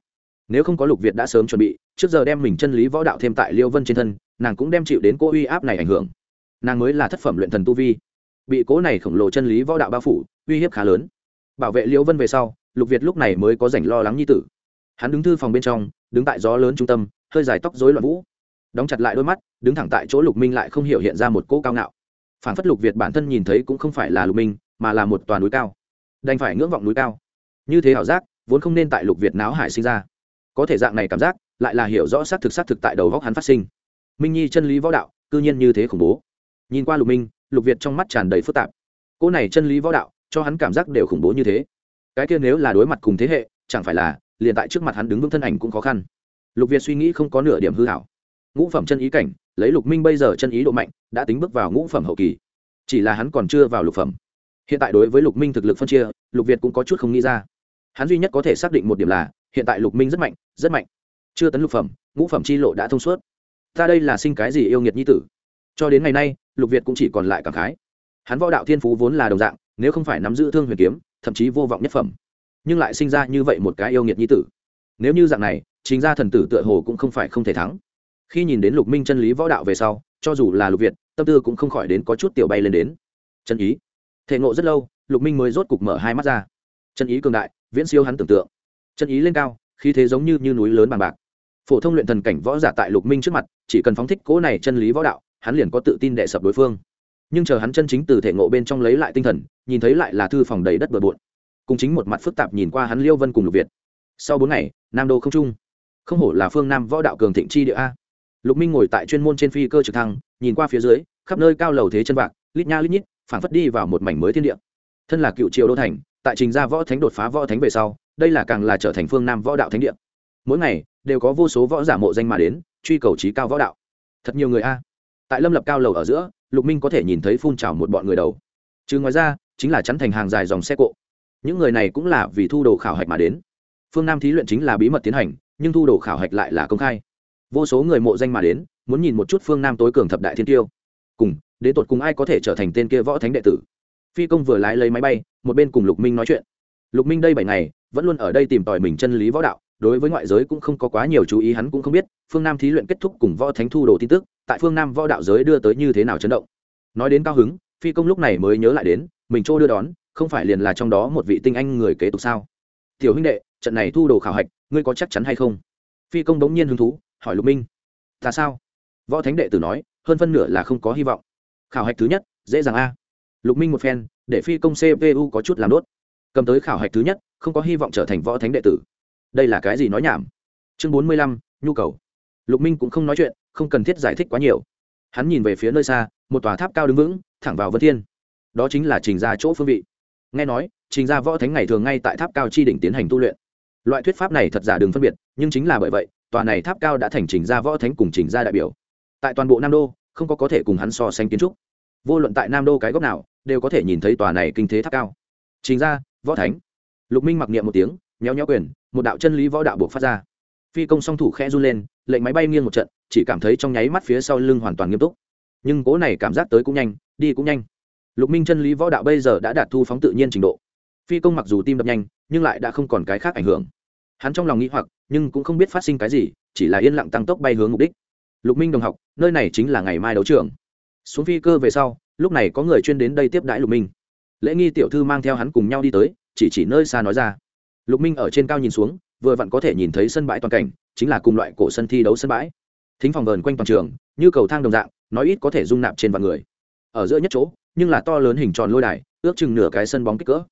Nếu không có lục việt đã sớm chuẩn bị, trước giờ đem mình chân lý võ đạo thêm tại liêu vân trên thân, nàng cũng đem chịu đến cô uy áp này ảnh hưởng. Nàng mới là thất phẩm luyện thần tu vi. Bị cố này khổng lồ chân lý võ đạo bao phủ, uy hiếp khá lớn. Bảo vệ liêu vân về sau, lục việt lúc này mới có rảnh lo lắng như tử. Hắn đứng thư phòng bên trong, đứng tại gió lớn trung tâm, hơi dài tóc dối loạn vũ đóng chặt lại đôi mắt, đứng thẳng tại chỗ lục minh lại không hiểu hiện ra một cỗ cao ngạo. Phản phất lục việt bản thân nhìn thấy cũng không phải là lục minh, mà là một toàn núi cao. Đành phải ngưỡng vọng núi cao. Như thế ảo giác, vốn không nên tại lục việt náo hải sinh ra. Có thể dạng này cảm giác, lại là hiểu rõ xác thực xác thực tại đầu góc hắn phát sinh. Minh nhi chân lý võ đạo, cư nhiên như thế khủng bố. Nhìn qua lục minh, lục việt trong mắt tràn đầy phức tạp. Cô này chân lý võ đạo, cho hắn cảm giác đều khủng bố như thế. Cái kia nếu là đối mặt cùng thế hệ, chẳng phải là, liền tại trước mặt hắn đứng vững thân ảnh cũng khó khăn. Lục việt suy nghĩ không có nửa điểm hư hảo ngũ phẩm chân ý cảnh, lấy lục minh bây giờ chân ý độ mạnh, đã tính bước vào ngũ phẩm hậu kỳ. Chỉ là hắn còn chưa vào lục phẩm. Hiện tại đối với lục minh thực lực phân chia, lục việt cũng có chút không nghĩ ra. Hắn duy nhất có thể xác định một điểm là, hiện tại lục minh rất mạnh rất mạnh. Chưa tấn lục phẩm, ngũ phẩm chi lộ đã thông suốt. Ta đây là sinh cái gì yêu nghiệt nhi tử? Cho đến ngày nay, lục việt cũng chỉ còn lại cảm khái. Hắn võ đạo thiên phú vốn là đồng dạng, nếu không phải nắm giữ thương huyền kiếm, thậm chí vô vọng nhất phẩm, nhưng lại sinh ra như vậy một cái yêu nghiệt nhi tử. Nếu như dạng này, chính ra thần tử tựa hồ cũng không phải không thể thắng khi nhìn đến lục minh chân lý võ đạo về sau cho dù là lục việt tâm tư cũng không khỏi đến có chút tiểu bay lên đến. Chân ý. Thể ngộ rất lâu lục minh mới rốt cục mở hai mắt ra. Chân ý cường đại viễn siêu hắn tưởng tượng. Chân ý lên cao khí thế giống như, như núi lớn bàn bạc. Phổ thông luyện thần cảnh võ giả tại lục minh trước mặt chỉ cần phóng thích cố này chân lý võ đạo hắn liền có tự tin đệ sập đối phương. Nhưng chờ hắn chân chính từ thể ngộ bên trong lấy lại tinh thần nhìn thấy lại là thư phòng đầy đất bừa bộn. Cùng chính một mặt phức tạp nhìn qua hắn liêu vân cùng lục việt. Sau bốn ngày nam đô không trung. Không hổ là phương nam võ đạo cường thịnh chi địa a lục minh ngồi tại chuyên môn trên phi cơ trực thăng, nhìn qua phía dưới, khắp nơi cao lầu thế chân vạc, lít nha lít nhít, phảng phất đi vào một mảnh mới thiên địa. Thân là cựu triều đô thành, tại trình gia võ thánh đột phá võ thánh về sau, đây là càng là trở thành phương nam võ đạo thánh địa. Mỗi ngày, đều có vô số võ giả mộ danh mà đến, truy cầu trí cao võ đạo. Thật nhiều người a. Tại lâm lập cao lầu ở giữa, lục minh có thể nhìn thấy phun trào một bọn người đầu. Chứ ngoài ra, chính là chắn thành hàng dài dòng xe cộ. Những người này cũng là vì thu đồ khảo hạch mà đến. Phương nam thí luyện chính là bí mật tiến hành, nhưng thu đồ khảo hạch lại là công khai vô số người mộ danh mà đến, muốn nhìn một chút phương nam tối cường thập đại thiên tiêu. Cùng đến tột cùng ai có thể trở thành tên kia võ thánh đệ tử? Phi công vừa lái lấy máy bay, một bên cùng lục minh nói chuyện. Lục minh đây bảy ngày, vẫn luôn ở đây tìm tòi mình chân lý võ đạo, đối với ngoại giới cũng không có quá nhiều chú ý, hắn cũng không biết, phương nam thí luyện kết thúc cùng võ thánh thu đồ tin tức, tại phương nam võ đạo giới đưa tới như thế nào chấn động. Nói đến cao hứng, phi công lúc này mới nhớ lại đến, mình chỗ đưa đón, không phải liền là trong đó một vị tinh anh người kế tục sao? Tiểu huynh đệ, trận này thu đồ khảo hạch, ngươi có chắc chắn hay không? Phi công đống nhiên hứng thú hỏi lục minh ta sao võ thánh đệ tử nói hơn phân nửa là không có hy vọng khảo hạch thứ nhất dễ dàng a lục minh một phen để phi công cpu có chút làm đốt cầm tới khảo hạch thứ nhất không có hy vọng trở thành võ thánh đệ tử đây là cái gì nói nhảm chương bốn mươi lăm nhu cầu lục minh cũng không nói chuyện không cần thiết giải thích quá nhiều hắn nhìn về phía nơi xa một tòa tháp cao đứng vững thẳng vào vân thiên đó chính là trình ra chỗ phương vị nghe nói trình ra võ thánh ngày thường ngay tại tháp cao chi đỉnh tiến hành tu luyện loại thuyết pháp này thật giả đừng phân biệt nhưng chính là bởi vậy tòa này tháp cao đã thành trình ra võ thánh cùng trình ra đại biểu. Tại toàn bộ nam đô, không có có thể cùng hắn so sánh kiến trúc. Vô luận tại nam đô cái góc nào, đều có thể nhìn thấy tòa này kinh thế tháp cao. Trình ra võ thánh. Lục minh mặc niệm một tiếng, nhéo nhéo quyền, một đạo chân lý võ đạo buộc phát ra. Phi công song thủ khẽ run lên, lệnh máy bay nghiêng một trận, chỉ cảm thấy trong nháy mắt phía sau lưng hoàn toàn nghiêm túc. Nhưng cố này cảm giác tới cũng nhanh, đi cũng nhanh. Lục minh chân lý võ đạo bây giờ đã đạt thu phóng tự nhiên trình độ. Phi công mặc dù tim đập nhanh, nhưng lại đã không còn cái khác ảnh hưởng hắn trong lòng nghĩ hoặc, nhưng cũng không biết phát sinh cái gì, chỉ là yên lặng tăng tốc bay hướng mục đích. Lục minh đồng học, nơi này chính là ngày mai đấu trường. Xuống phi cơ về sau, lúc này có người chuyên đến đây tiếp đãi lục minh. Lễ nghi tiểu thư mang theo hắn cùng nhau đi tới, chỉ chỉ nơi xa nói ra. Lục minh ở trên cao nhìn xuống, vừa vặn có thể nhìn thấy sân bãi toàn cảnh, chính là cùng loại cổ sân thi đấu sân bãi. Thính phòng vờn quanh toàn trường, như cầu thang đồng dạng, nói ít có thể dung nạp trên vạn người. Ở giữa nhất chỗ, nhưng là to lớn hình tròn lôi đài, ước chừng nửa cái sân bóng kích cỡ.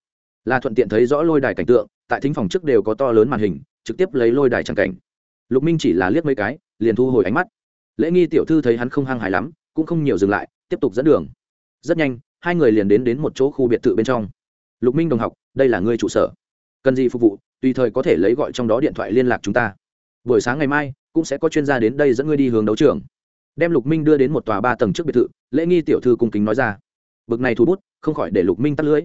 Là thuận tiện thấy rõ lôi đài cảnh tượng tại thính phòng trước đều có to lớn màn hình, trực tiếp lấy lôi đài tràng cảnh. Lục minh chỉ là liếc mấy cái, liền thu hồi ánh mắt. Lễ nghi tiểu thư thấy hắn không hăng hài lắm, cũng không nhiều dừng lại, tiếp tục dẫn đường. Rất nhanh, hai người liền đến đến một chỗ khu biệt thự bên trong. Lục minh đồng học, đây là ngươi trụ sở. Cần gì phục vụ, tùy thời có thể lấy gọi trong đó điện thoại liên lạc chúng ta. Buổi sáng ngày mai, cũng sẽ có chuyên gia đến đây dẫn ngươi đi hướng đấu trường. Đem lục minh đưa đến một tòa ba tầng trước biệt thự, lễ nghi tiểu thư cung kính nói ra. Bực này thu bút, không khỏi để lục minh tắt lưới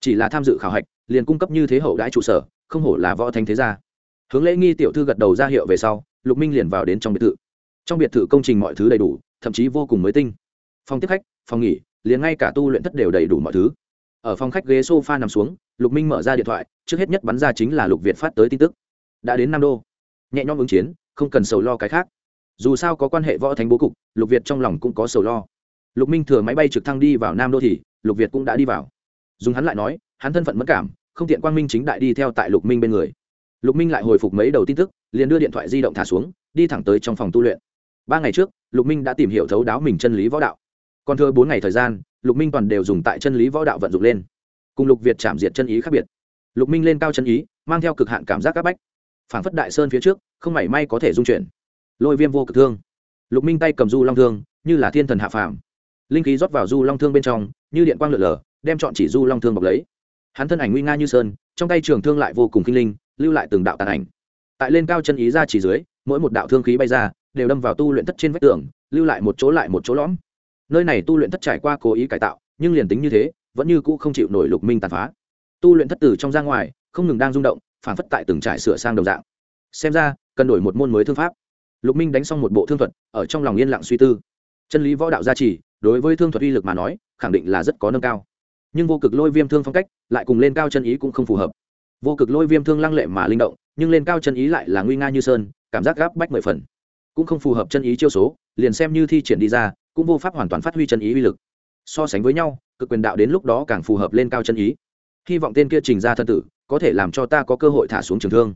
chỉ là tham dự khảo hạch liền cung cấp như thế hậu đãi trụ sở, không hổ là võ thanh thế gia. Hướng lễ nghi tiểu thư gật đầu ra hiệu về sau, lục minh liền vào đến trong biệt thự. Trong biệt thự công trình mọi thứ đầy đủ, thậm chí vô cùng mới tinh. Phòng tiếp khách, phòng nghỉ, liền ngay cả tu luyện thất đều đầy đủ mọi thứ. Ở phòng khách ghế sofa nằm xuống, lục minh mở ra điện thoại, trước hết nhất bắn ra chính là lục việt phát tới tin tức. Đã đến nam đô. Nhẹ nhõm ứng chiến, không cần sầu lo cái khác. Dù sao có quan hệ võ thánh bố cục, lục việt trong lòng cũng có sầu lo. Lục minh thừa máy bay trực thăng đi vào nam đô thì, lục việt cũng đã đi vào. Dùng hắn lại nói hắn thân phận mất cảm, không tiện quang minh chính đại đi theo tại lục minh bên người. Lục minh lại hồi phục mấy đầu tin tức, liền đưa điện thoại di động thả xuống, đi thẳng tới trong phòng tu luyện. Ba ngày trước, lục minh đã tìm hiểu thấu đáo mình chân lý võ đạo. Còn thừa bốn ngày thời gian, lục minh toàn đều dùng tại chân lý võ đạo vận dụng lên. Cùng lục việt chạm diệt chân ý khác biệt. Lục minh lên cao chân ý, mang theo cực hạn cảm giác áp bách. Phảng phất đại sơn phía trước, không mảy may có thể dung chuyển. Lôi viêm vô cực thương. Lục minh tay cầm du long thương, như là thiên thần hạ phàm. Linh khí rót vào du long thương bên trong, như điện quang lượn lờ, đem chọn chỉ du long thương bọc lấy hắn thân ảnh nguy nga như sơn, trong tay trường thương lại vô cùng kinh linh, lưu lại từng đạo tàn ảnh. Tại lên cao chân ý ra chỉ dưới, mỗi một đạo thương khí bay ra, đều đâm vào tu luyện thất trên vách tường, lưu lại một chỗ lại một chỗ lõm. Nơi này tu luyện thất trải qua cố ý cải tạo, nhưng liền tính như thế, vẫn như cũ không chịu nổi lục minh tàn phá. Tu luyện thất từ trong ra ngoài, không ngừng đang rung động, phản phất tại từng trải sửa sang đồng dạng. Xem ra, cần đổi một môn mới thương pháp. Lục minh đánh xong một bộ thương thuật, ở trong lòng yên lặng suy tư. Chân lý võ đạo gia trì, đối với thương thuật uy lực mà nói, khẳng định là rất có nâng cao. Nhưng vô cực lôi viêm thương phong cách lại cùng lên cao chân ý cũng không phù hợp. Vô cực lôi viêm thương lăng lệ mà linh động, nhưng lên cao chân ý lại là nguy nga như sơn, cảm giác gáp bách mười phần. Cũng không phù hợp chân ý chiêu số, liền xem như thi triển đi ra, cũng vô pháp hoàn toàn phát huy chân ý uy lực. So sánh với nhau, cực quyền đạo đến lúc đó càng phù hợp lên cao chân ý. Hy vọng tên kia trình ra thân tử, có thể làm cho ta có cơ hội thả xuống trường thương.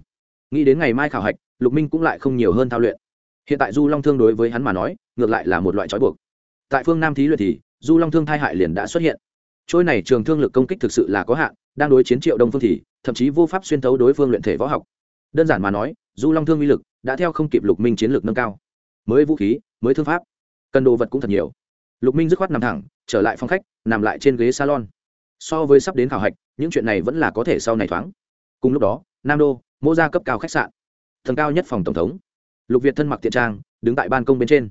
Nghĩ đến ngày mai khảo hạch, lục minh cũng lại không nhiều hơn thao luyện. Hiện tại du long thương đối với hắn mà nói, ngược lại là một loại trói buộc. Tại phương nam thí luyện thì, du long thương thai hại liền đã xuất hiện trôi này trường thương lực công kích thực sự là có hạn, đang đối chiến triệu đông phương thì, thậm chí vô pháp xuyên thấu đối phương luyện thể võ học. Đơn giản mà nói, du long thương uy lực, đã theo không kịp lục minh chiến lược nâng cao. Mới vũ khí, mới thương pháp. Cần đồ vật cũng thật nhiều. Lục minh dứt khoát nằm thẳng, trở lại phòng khách, nằm lại trên ghế salon. So với sắp đến khảo hạch, những chuyện này vẫn là có thể sau này thoáng. Cùng lúc đó, nam đô, mô gia cấp cao khách sạn. Thần cao nhất phòng tổng thống. Lục việt thân mặc tiện trang, đứng tại ban công bên trên.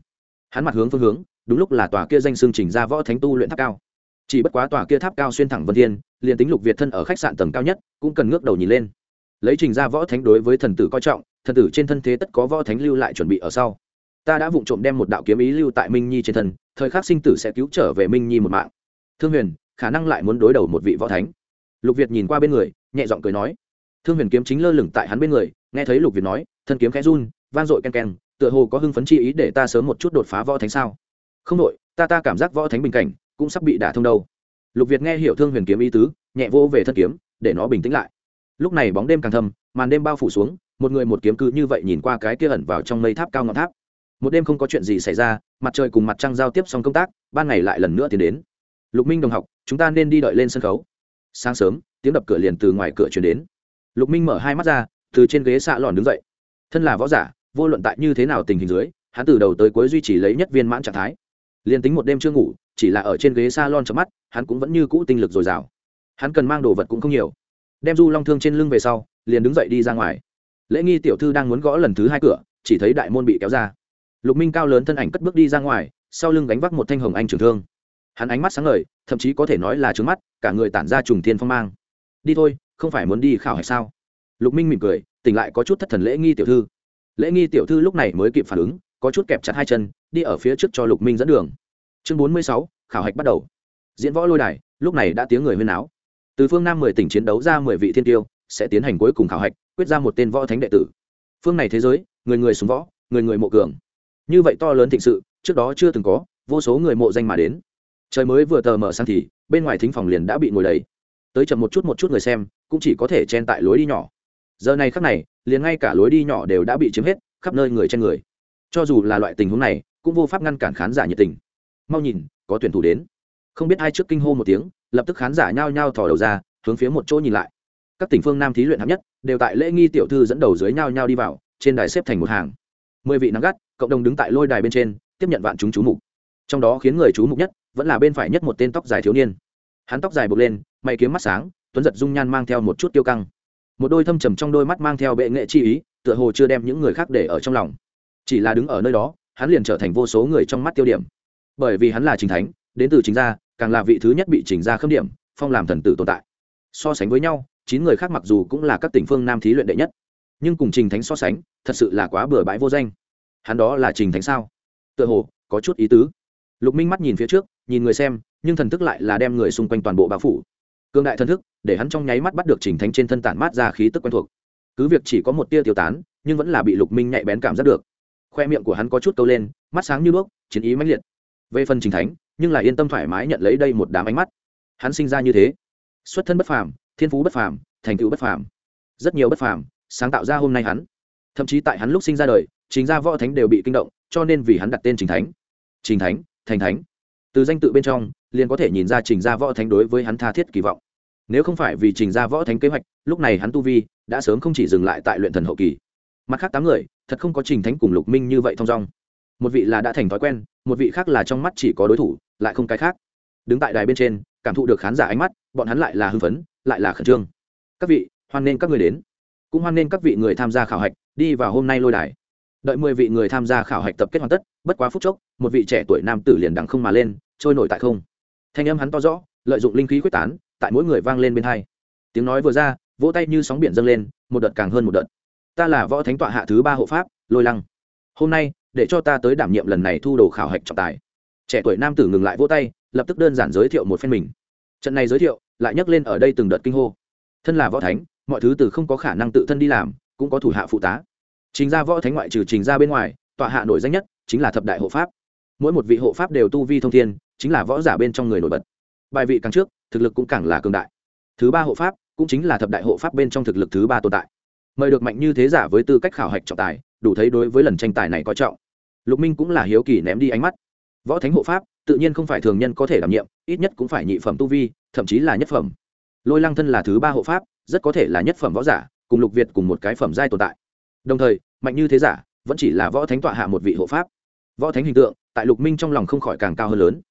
Hắn mặt hướng phương hướng, đúng lúc là tòa kia danh xương chỉnh ra võ thánh tu luyện tháp cao chỉ bất quá tòa kia tháp cao xuyên thẳng vân thiên, liền tính lục việt thân ở khách sạn tầng cao nhất, cũng cần ngước đầu nhìn lên. Lấy trình ra võ thánh đối với thần tử coi trọng, thần tử trên thân thế tất có võ thánh lưu lại chuẩn bị ở sau. Ta đã vụng trộm đem một đạo kiếm ý lưu tại minh nhi trên thân, thời khắc sinh tử sẽ cứu trở về minh nhi một mạng. Thương huyền, khả năng lại muốn đối đầu một vị võ thánh. Lục việt nhìn qua bên người, nhẹ giọng cười nói. Thương huyền kiếm chính lơ lửng tại hắn bên người, nghe thấy lục việt nói, thân kiếm khẽ run, vang dội ken ken tựa hồ có hưng phấn chi ý để ta sớm một chút đột phá võ thánh sao? Không đội, ta ta cảm giác võ thánh bình cảnh cũng sắp bị đả thông đâu. Lục việt nghe hiểu thương huyền kiếm ý tứ, nhẹ vô về thân kiếm, để nó bình tĩnh lại. Lúc này bóng đêm càng thâm, màn đêm bao phủ xuống, một người một kiếm cứ như vậy nhìn qua cái kia ẩn vào trong mây tháp cao ngọn tháp. Một đêm không có chuyện gì xảy ra, mặt trời cùng mặt trăng giao tiếp xong công tác, ban ngày lại lần nữa tiến đến. Lục minh đồng học, chúng ta nên đi đợi lên sân khấu. Sáng sớm, tiếng đập cửa liền từ ngoài cửa chuyển đến. Lục minh mở hai mắt ra, từ trên ghế xạ lòn đứng dậy. Thân là võ giả, vô luận tại như thế nào tình hình dưới, hắn từ đầu tới cuối duy trì lấy nhất viên mãn trạng thái. Liền tính một đêm chưa ngủ chỉ là ở trên ghế s a lon chợp mắt, hắn cũng vẫn như cũ tinh lực dồi dào. Hắn cần mang đồ vật cũng không nhiều. Đem du long thương trên lưng về sau, liền đứng dậy đi ra ngoài. Lễ nghi tiểu thư đang muốn gõ lần thứ hai cửa, chỉ thấy đại môn bị kéo ra. Lục minh cao lớn thân ảnh cất bước đi ra ngoài, sau lưng gánh vác một thanh hồng anh trường thương. Hắn ánh mắt sáng ngời, thậm chí có thể nói là trướng mắt, cả người tản ra trùng thiên phong mang. Đi thôi, không phải muốn đi khảo hay sao? Lục minh mỉm cười, tỉnh lại có chút thất thần lễ nghi tiểu thư. Lễ nghi tiểu thư lúc này mới kịp phản ứng, có chút kẹp chặt hai chân, đi ở phía trước cho lục minh dẫn đường chương bốn mươi sáu, khảo hạch bắt đầu. Diễn võ lôi đài, lúc này đã tiếng người huyên áo từ phương nam mười tỉnh chiến đấu ra mười vị thiên tiêu, sẽ tiến hành cuối cùng khảo hạch, quyết ra một tên võ thánh đệ tử. Phương này thế giới, người người súng võ, người người mộ cường. Như vậy to lớn thịnh sự, trước đó chưa từng có, vô số người mộ danh mà đến. Trời mới vừa tờ mở sang thì, bên ngoài thính phòng liền đã bị ngồi đầy. Tới chậm một chút một chút người xem, cũng chỉ có thể chen tại lối đi nhỏ. Giờ này khắc này, liền ngay cả lối đi nhỏ đều đã bị chiếm hết, khắp nơi người trên người. Cho dù là loại tình huống này, cũng vô pháp ngăn cản khán giả nhiệt tình mau nhìn, có tuyển thủ đến. Không biết ai trước kinh hô một tiếng, lập tức khán giả nhao nhao thò đầu ra, hướng phía một chỗ nhìn lại. Các tỉnh phương nam thí luyện hạng nhất, đều tại lễ nghi tiểu thư dẫn đầu dưới nhao nhao đi vào, trên đài xếp thành một hàng. Mười vị nắng gắt, cộng đồng đứng tại lôi đài bên trên, tiếp nhận vạn chúng chú mục. Trong đó khiến người chú mục nhất, vẫn là bên phải nhất một tên tóc dài thiếu niên. Hắn tóc dài bực lên, mày kiếm mắt sáng, tuấn giật dung nhan mang theo một chút tiêu căng. Một đôi thâm trầm trong đôi mắt mang theo bệ nghệ chi ý, tựa hồ chưa đem những người khác để ở trong lòng. Chỉ là đứng ở nơi đó, hắn liền trở thành vô số người trong mắt tiêu điểm bởi vì hắn là chính thánh, đến từ chính gia, càng là vị thứ nhất bị chỉnh ra khâm điểm, phong làm thần tử tồn tại. So sánh với nhau, chín người khác mặc dù cũng là các tỉnh phương nam thí luyện đệ nhất, nhưng cùng trình thánh so sánh, thật sự là quá bừa bãi vô danh. Hắn đó là trình thánh sao? Tựa hồ, có chút ý tứ. Lục minh mắt nhìn phía trước, nhìn người xem, nhưng thần thức lại là đem người xung quanh toàn bộ bao phủ. Cương đại thần thức, để hắn trong nháy mắt bắt được trình thánh trên thân tản mát ra khí tức quen thuộc. Cứ việc chỉ có một tia tiêu tán, nhưng vẫn là bị lục minh nhạy bén cảm giác được. Khoe miệng của hắn có chút câu lên, mắt sáng như đuốc, chiến ý mãnh liệt về phần trình thánh, nhưng lại yên tâm thoải mái nhận lấy đây một đám ánh mắt. Hắn sinh ra như thế. Xuất thân bất phàm, thiên phú bất phàm, thành tựu bất phàm. Rất nhiều bất phàm sáng tạo ra hôm nay hắn. Thậm chí tại hắn lúc sinh ra đời chính ra võ thánh đều bị kinh động, cho nên vì hắn đặt tên trình thánh. Trình thánh, thành thánh. Từ danh tự bên trong, liền có thể nhìn ra trình ra võ thánh đối với hắn tha thiết kỳ vọng. Nếu không phải vì trình ra võ thánh kế hoạch, lúc này hắn tu vi đã sớm không chỉ dừng lại tại luyện thần hậu kỳ. Mặt khác tám người, thật không có trình thánh cùng lục minh như vậy thong dong một vị là đã thành thói quen, một vị khác là trong mắt chỉ có đối thủ, lại không cái khác. Đứng tại đài bên trên, cảm thụ được khán giả ánh mắt, bọn hắn lại là hưng phấn, lại là khẩn trương. Các vị, hoan nên các người đến. Cũng hoan nên các vị người tham gia khảo hạch, đi vào hôm nay lôi đài. Đợi mười vị người tham gia khảo hạch tập kết hoàn tất, bất quá phút chốc, một vị trẻ tuổi nam tử liền đằng không mà lên, trôi nổi tại không. Thanh âm hắn to rõ, lợi dụng linh khí quyết tán, tại mỗi người vang lên bên hai. Tiếng nói vừa ra, vỗ tay như sóng biển dâng lên, một đợt càng hơn một đợt. Ta là võ thánh tọa hạ thứ ba hộ pháp, lôi lăng. Hôm nay để cho ta tới đảm nhiệm lần này thu đồ khảo hạch trọng tài. Trẻ tuổi nam tử ngừng lại vỗ tay, lập tức đơn giản giới thiệu một phen mình. Trận này giới thiệu, lại nhắc lên ở đây từng đợt kinh hô. Thân là võ thánh, mọi thứ từ không có khả năng tự thân đi làm, cũng có thủ hạ phụ tá. Trình ra võ thánh ngoại trừ trình ra bên ngoài, tọa hạ nổi danh nhất chính là thập đại hộ pháp. Mỗi một vị hộ pháp đều tu vi thông thiên, chính là võ giả bên trong người nổi bật. Bài vị càng trước, thực lực cũng càng là cường đại. Thứ ba hộ pháp cũng chính là thập đại hộ pháp bên trong thực lực thứ ba tồn tại. Mời được mạnh như thế giả với tư cách khảo hạch trọng tài đủ thấy đối với lần tranh tài này có trọng. Lục minh cũng là hiếu kỳ ném đi ánh mắt. Võ thánh hộ pháp, tự nhiên không phải thường nhân có thể đảm nhiệm, ít nhất cũng phải nhị phẩm tu vi, thậm chí là nhất phẩm. Lôi lăng thân là thứ ba hộ pháp, rất có thể là nhất phẩm võ giả, cùng lục việt cùng một cái phẩm giai tồn tại. Đồng thời, mạnh như thế giả, vẫn chỉ là võ thánh tọa hạ một vị hộ pháp. Võ thánh hình tượng, tại lục minh trong lòng không khỏi càng cao hơn lớn.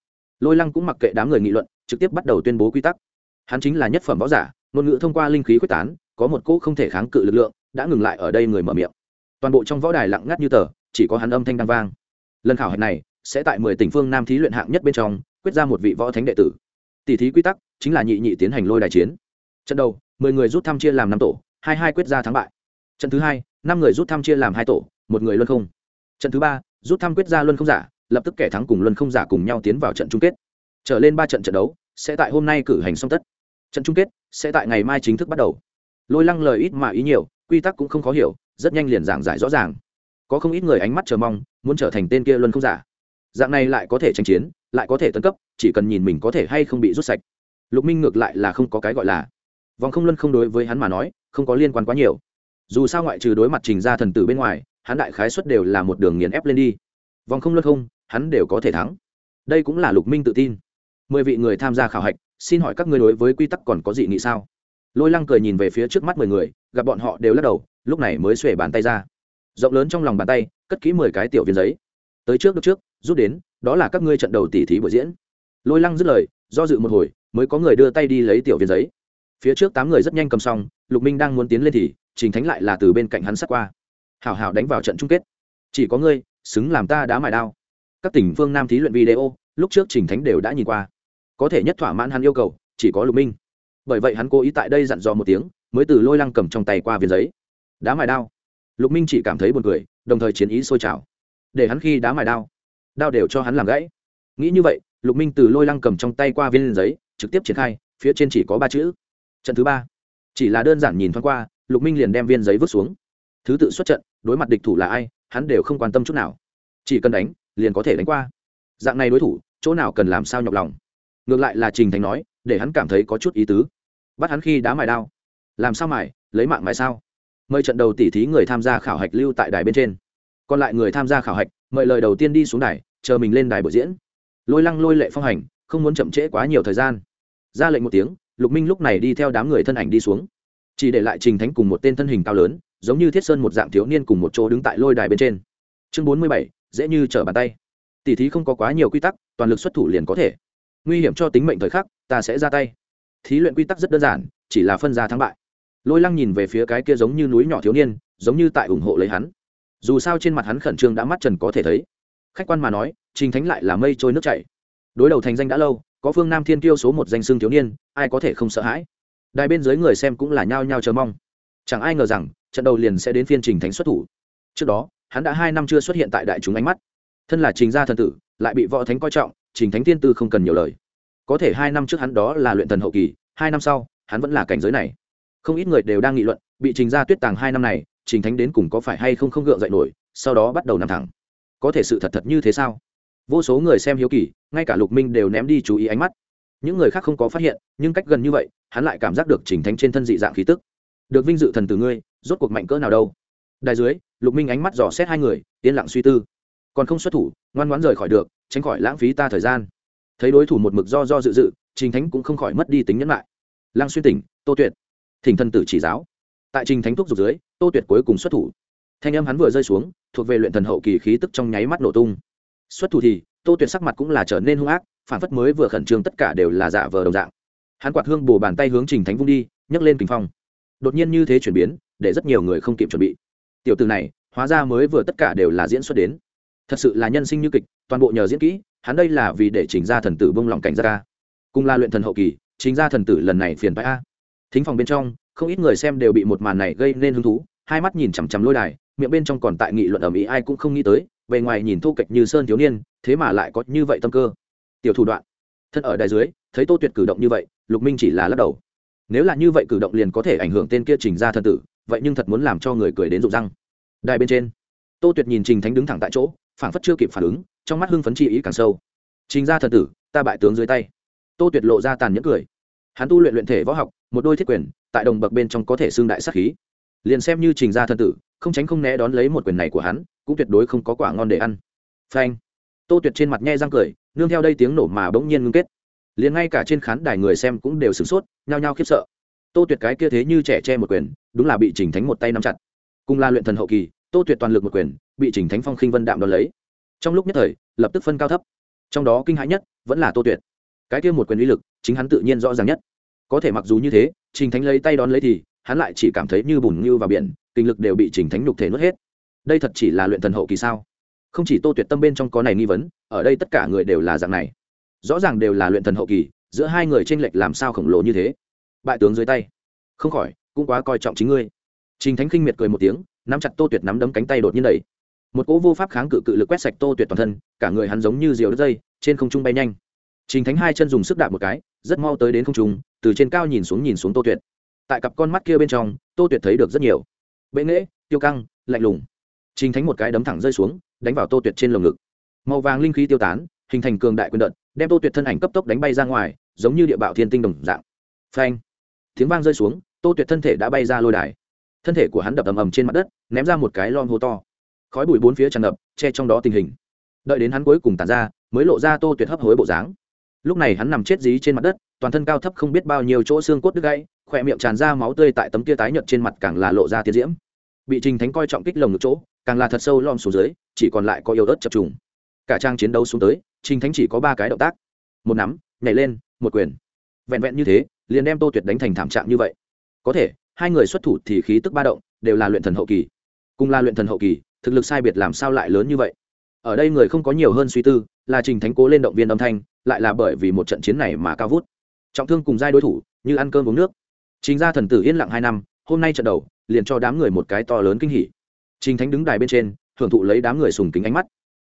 Lôi lăng cũng mặc kệ đám người nghị luận, trực tiếp bắt đầu tuyên bố quy tắc. Hắn chính là nhất phẩm võ giả, ngôn ngữ thông qua linh khí quyết tán, có một cỗ không thể kháng cự lực lượng, đã ngừng lại ở đây người mở miệng toàn bộ trong võ đài lặng ngắt như tờ, chỉ có hắn âm thanh đang vang. Lần khảo hạch này sẽ tại mười tỉnh phương nam thí luyện hạng nhất bên trong, quyết ra một vị võ thánh đệ tử. Tỷ thí quy tắc chính là nhị nhị tiến hành lôi đài chiến. Trận đầu, mười người rút thăm chia làm năm tổ, hai hai quyết ra thắng bại. Trận thứ hai, năm người rút thăm chia làm hai tổ, một người luân không. Trận thứ ba, rút thăm quyết ra luân không giả, lập tức kẻ thắng cùng luân không giả cùng nhau tiến vào trận chung kết. Trở lên ba trận trận đấu sẽ tại hôm nay cử hành xong tất. Trận chung kết sẽ tại ngày mai chính thức bắt đầu. Lôi lăng lời ít mà ý nhiều, quy tắc cũng không khó hiểu rất nhanh liền giảng giải rõ ràng. Có không ít người ánh mắt chờ mong, muốn trở thành tên kia luân không giả. Dạng này lại có thể tranh chiến, lại có thể tấn cấp, chỉ cần nhìn mình có thể hay không bị rút sạch. Lục minh ngược lại là không có cái gọi là. Vòng không luân không đối với hắn mà nói, không có liên quan quá nhiều. Dù sao ngoại trừ đối mặt trình ra thần tử bên ngoài, hắn đại khái xuất đều là một đường nghiền ép lên đi. Vòng không luân không, hắn đều có thể thắng. Đây cũng là lục minh tự tin. Mười vị người tham gia khảo hạch, xin hỏi các ngươi đối với quy tắc còn có gì nghị sao? Lôi lăng cười nhìn về phía trước mắt mười người, gặp bọn họ đều lắc đầu lúc này mới xuề bàn tay ra. Rộng lớn trong lòng bàn tay, cất kỹ mười cái tiểu viên giấy. Tới trước được trước, rút đến, đó là các ngươi trận đầu tỉ thí buổi diễn. Lôi lăng dứt lời, do dự một hồi, mới có người đưa tay đi lấy tiểu viên giấy. Phía trước tám người rất nhanh cầm xong, lục minh đang muốn tiến lên thì, trình thánh lại là từ bên cạnh hắn sát qua. Hảo hảo đánh vào trận chung kết. Chỉ có ngươi, xứng làm ta đá mài đao. Các tỉnh phương nam thí luyện video, lúc trước trình thánh đều đã nhìn qua. Có thể nhất thỏa mãn hắn yêu cầu, chỉ có lục minh. Bởi vậy hắn cố ý tại đây dặn dò một tiếng, mới từ lôi lăng cầm trong tay qua viên giấy đá mài đao. Lục minh chỉ cảm thấy buồn cười, đồng thời chiến ý sôi trào. Để hắn khi đá mài đao đao đều cho hắn làm gãy. Nghĩ như vậy, lục minh từ lôi lăng cầm trong tay qua viên giấy, trực tiếp triển khai, phía trên chỉ có ba chữ. Trận thứ ba. Chỉ là đơn giản nhìn thoáng qua, lục minh liền đem viên giấy vứt xuống. Thứ tự xuất trận, đối mặt địch thủ là ai, hắn đều không quan tâm chút nào. Chỉ cần đánh, liền có thể đánh qua. Dạng này đối thủ, chỗ nào cần làm sao nhọc lòng. Ngược lại là trình thành nói, để hắn cảm thấy có chút ý tứ. Bắt hắn khi đá mài đao. Làm sao mài, lấy mạng mài sao? Mời trận đầu tỉ thí người tham gia khảo hạch lưu tại đài bên trên. Còn lại người tham gia khảo hạch, mời lời đầu tiên đi xuống đài, chờ mình lên đài biểu diễn. Lôi lăng lôi lệ phong hành, không muốn chậm trễ quá nhiều thời gian. Ra lệnh một tiếng, lục minh lúc này đi theo đám người thân ảnh đi xuống. Chỉ để lại trình thánh cùng một tên thân hình cao lớn, giống như thiết sơn một dạng thiếu niên cùng một chỗ đứng tại lôi đài bên trên. Chương bốn mươi bảy, dễ như trở bàn tay. Tỉ thí không có quá nhiều quy tắc, toàn lực xuất thủ liền có thể. Nguy hiểm cho tính mệnh thời khắc, ta sẽ ra tay. Thí luyện quy tắc rất đơn giản, chỉ là phân ra thắng bại lôi lăng nhìn về phía cái kia giống như núi nhỏ thiếu niên, giống như tại ủng hộ lấy hắn. Dù sao trên mặt hắn khẩn trương đã mắt trần có thể thấy. Khách quan mà nói, trình thánh lại là mây trôi nước chảy. Đối đầu thành danh đã lâu, có phương nam thiên tiêu số một danh xương thiếu niên, ai có thể không sợ hãi? Đài bên dưới người xem cũng là nhao nhao chờ mong. Chẳng ai ngờ rằng, trận đầu liền sẽ đến phiên trình thánh xuất thủ. Trước đó, hắn đã hai năm chưa xuất hiện tại đại chúng ánh mắt. Thân là trình gia thần tử, lại bị võ thánh coi trọng, trình thánh tiên tư không cần nhiều lời. Có thể hai năm trước hắn đó là luyện thần hậu kỳ, hai năm sau, hắn vẫn là cảnh giới này không ít người đều đang nghị luận, bị trình gia tuyết tàng hai năm này, trình thánh đến cùng có phải hay không không gượng dậy nổi, sau đó bắt đầu nằm thẳng. Có thể sự thật thật như thế sao? Vô số người xem hiếu kỳ, ngay cả lục minh đều ném đi chú ý ánh mắt. Những người khác không có phát hiện, nhưng cách gần như vậy, hắn lại cảm giác được trình thánh trên thân dị dạng khí tức. Được vinh dự thần từ ngươi, rốt cuộc mạnh cỡ nào đâu? Đài dưới, lục minh ánh mắt dò xét hai người, yên lặng suy tư. Còn không xuất thủ, ngoan ngoãn rời khỏi được, tránh khỏi lãng phí ta thời gian. Thấy đối thủ một mực do do dự dự, trình thánh cũng không khỏi mất đi tính nhẫn lại. Lang xuyên tỉnh, tô tuyệt thỉnh thân tử chỉ giáo. Tại trình thánh thuốc dục dưới, tô tuyệt cuối cùng xuất thủ. Thanh âm hắn vừa rơi xuống, thuộc về luyện thần hậu kỳ khí tức trong nháy mắt nổ tung. Xuất thủ thì, tô tuyệt sắc mặt cũng là trở nên hung ác, phản phất mới vừa khẩn trương tất cả đều là giả vờ đồng dạng. Hắn quạt hương bổ bàn tay hướng trình thánh vung đi, nhấc lên kinh phong. Đột nhiên như thế chuyển biến, để rất nhiều người không kịp chuẩn bị. Tiểu từ này, hóa ra mới vừa tất cả đều là diễn xuất đến. Thật sự là nhân sinh như kịch, toàn bộ nhờ diễn kỹ, hắn đây là vì để chỉnh ra thần tử bông lòng cảnh ra ca. Cùng là luyện thần hậu kỳ chính ra thần tử lần này phiền bãi a thính phòng bên trong, không ít người xem đều bị một màn này gây nên hứng thú, hai mắt nhìn chằm chằm lôi đài, miệng bên trong còn tại nghị luận ở mỹ ai cũng không nghĩ tới, bề ngoài nhìn thô kệch như sơn thiếu niên, thế mà lại có như vậy tâm cơ. Tiểu thủ đoạn. Thân ở đài dưới, thấy tô tuyệt cử động như vậy, lục minh chỉ là lắc đầu. Nếu là như vậy cử động liền có thể ảnh hưởng tên kia trình ra thần tử, vậy nhưng thật muốn làm cho người cười đến rụng răng. Đài bên trên, tô tuyệt nhìn trình thánh đứng thẳng tại chỗ, phảng phất chưa kịp phản ứng, trong mắt hưng phấn chi ý càng sâu. Trình ra thần tử, ta bại tướng dưới tay. Tô tuyệt lộ ra tàn nhẫn cười. Hắn tu luyện luyện thể võ học một đôi thiết quyền, tại đồng bậc bên trong có thể xương đại sát khí. Liền xem như trình ra thân tử, không tránh không né đón lấy một quyền này của hắn, cũng tuyệt đối không có quả ngon để ăn. Phanh. Tô tuyệt trên mặt nhe răng cười, nương theo đây tiếng nổ mà bỗng nhiên ngưng kết. Liền ngay cả trên khán đài người xem cũng đều sửng sốt, nhao nhao khiếp sợ. Tô tuyệt cái kia thế như trẻ che một quyền, đúng là bị trình thánh một tay nắm chặt. Cùng là luyện thần hậu kỳ, tô tuyệt toàn lực một quyền, bị trình thánh phong khinh vân đạm đón lấy. Trong lúc nhất thời, lập tức phân cao thấp. Trong đó kinh hãi nhất vẫn là tô tuyệt. Cái kia một quyền uy lực, chính hắn tự nhiên rõ ràng nhất có thể mặc dù như thế, trình thánh lấy tay đón lấy thì, hắn lại chỉ cảm thấy như bùn như vào biển, kinh lực đều bị trình thánh nhục thể nuốt hết. Đây thật chỉ là luyện thần hậu kỳ sao? Không chỉ tô tuyệt tâm bên trong có này nghi vấn, ở đây tất cả người đều là dạng này. Rõ ràng đều là luyện thần hậu kỳ, giữa hai người tranh lệch làm sao khổng lồ như thế? Bại tướng dưới tay. Không khỏi, cũng quá coi trọng chính ngươi. Trình thánh khinh miệt cười một tiếng, nắm chặt tô tuyệt nắm đấm cánh tay đột nhiên đẩy. Một cỗ vô pháp kháng cự cự lực quét sạch tô tuyệt toàn thân, cả người hắn giống như diều đất dây, trên không trung bay nhanh trình thánh hai chân dùng sức đạp một cái rất mau tới đến không trung từ trên cao nhìn xuống nhìn xuống tô tuyệt. Tại cặp con mắt kia bên trong tô tuyệt thấy được rất nhiều. Bệ nghệ, tiêu căng lạnh lùng. Trình thánh một cái đấm thẳng rơi xuống đánh vào tô tuyệt trên lồng ngực. Màu vàng linh khí tiêu tán hình thành cường đại quyền đợt đem tô tuyệt thân ảnh cấp tốc đánh bay ra ngoài giống như địa bạo thiên tinh đồng dạng. Phanh! Tiếng vang rơi xuống tô tuyệt thân thể đã bay ra lôi đài. Thân thể của hắn đập ầm ầm trên mặt đất ném ra một cái lon hô to. Khói bụi bốn phía tràn ngập che trong đó tình hình. Đợi đến hắn cuối cùng tản ra mới lộ ra tô tuyệt hấp hối bộ dáng lúc này hắn nằm chết dí trên mặt đất, toàn thân cao thấp không biết bao nhiêu chỗ xương cốt đứt gãy, khỏe miệng tràn ra máu tươi tại tấm kia tái nhợt trên mặt càng là lộ ra tiến diễm. Bị trình thánh coi trọng kích lồng ngực chỗ, càng là thật sâu lom xuống dưới, chỉ còn lại có yếu ớt chập trùng. Cả trang chiến đấu xuống tới, trình thánh chỉ có ba cái động tác. Một nắm, nhảy lên, một quyền. Vẹn vẹn như thế, liền đem tô tuyệt đánh thành thảm trạng như vậy. Có thể, hai người xuất thủ thì khí tức ba động, đều là luyện thần hậu kỳ. Cùng là luyện thần hậu kỳ, thực lực sai biệt làm sao lại lớn như vậy? Ở đây người không có nhiều hơn suy tư, là trình thánh cố lên động viên âm thanh, lại là bởi vì một trận chiến này mà cao vút. Trọng thương cùng giai đối thủ, như ăn cơm uống nước. Chính ra thần tử yên lặng hai năm, hôm nay trận đầu, liền cho đám người một cái to lớn kinh hỉ. Trình thánh đứng đài bên trên, hưởng thụ lấy đám người sùng kính ánh mắt.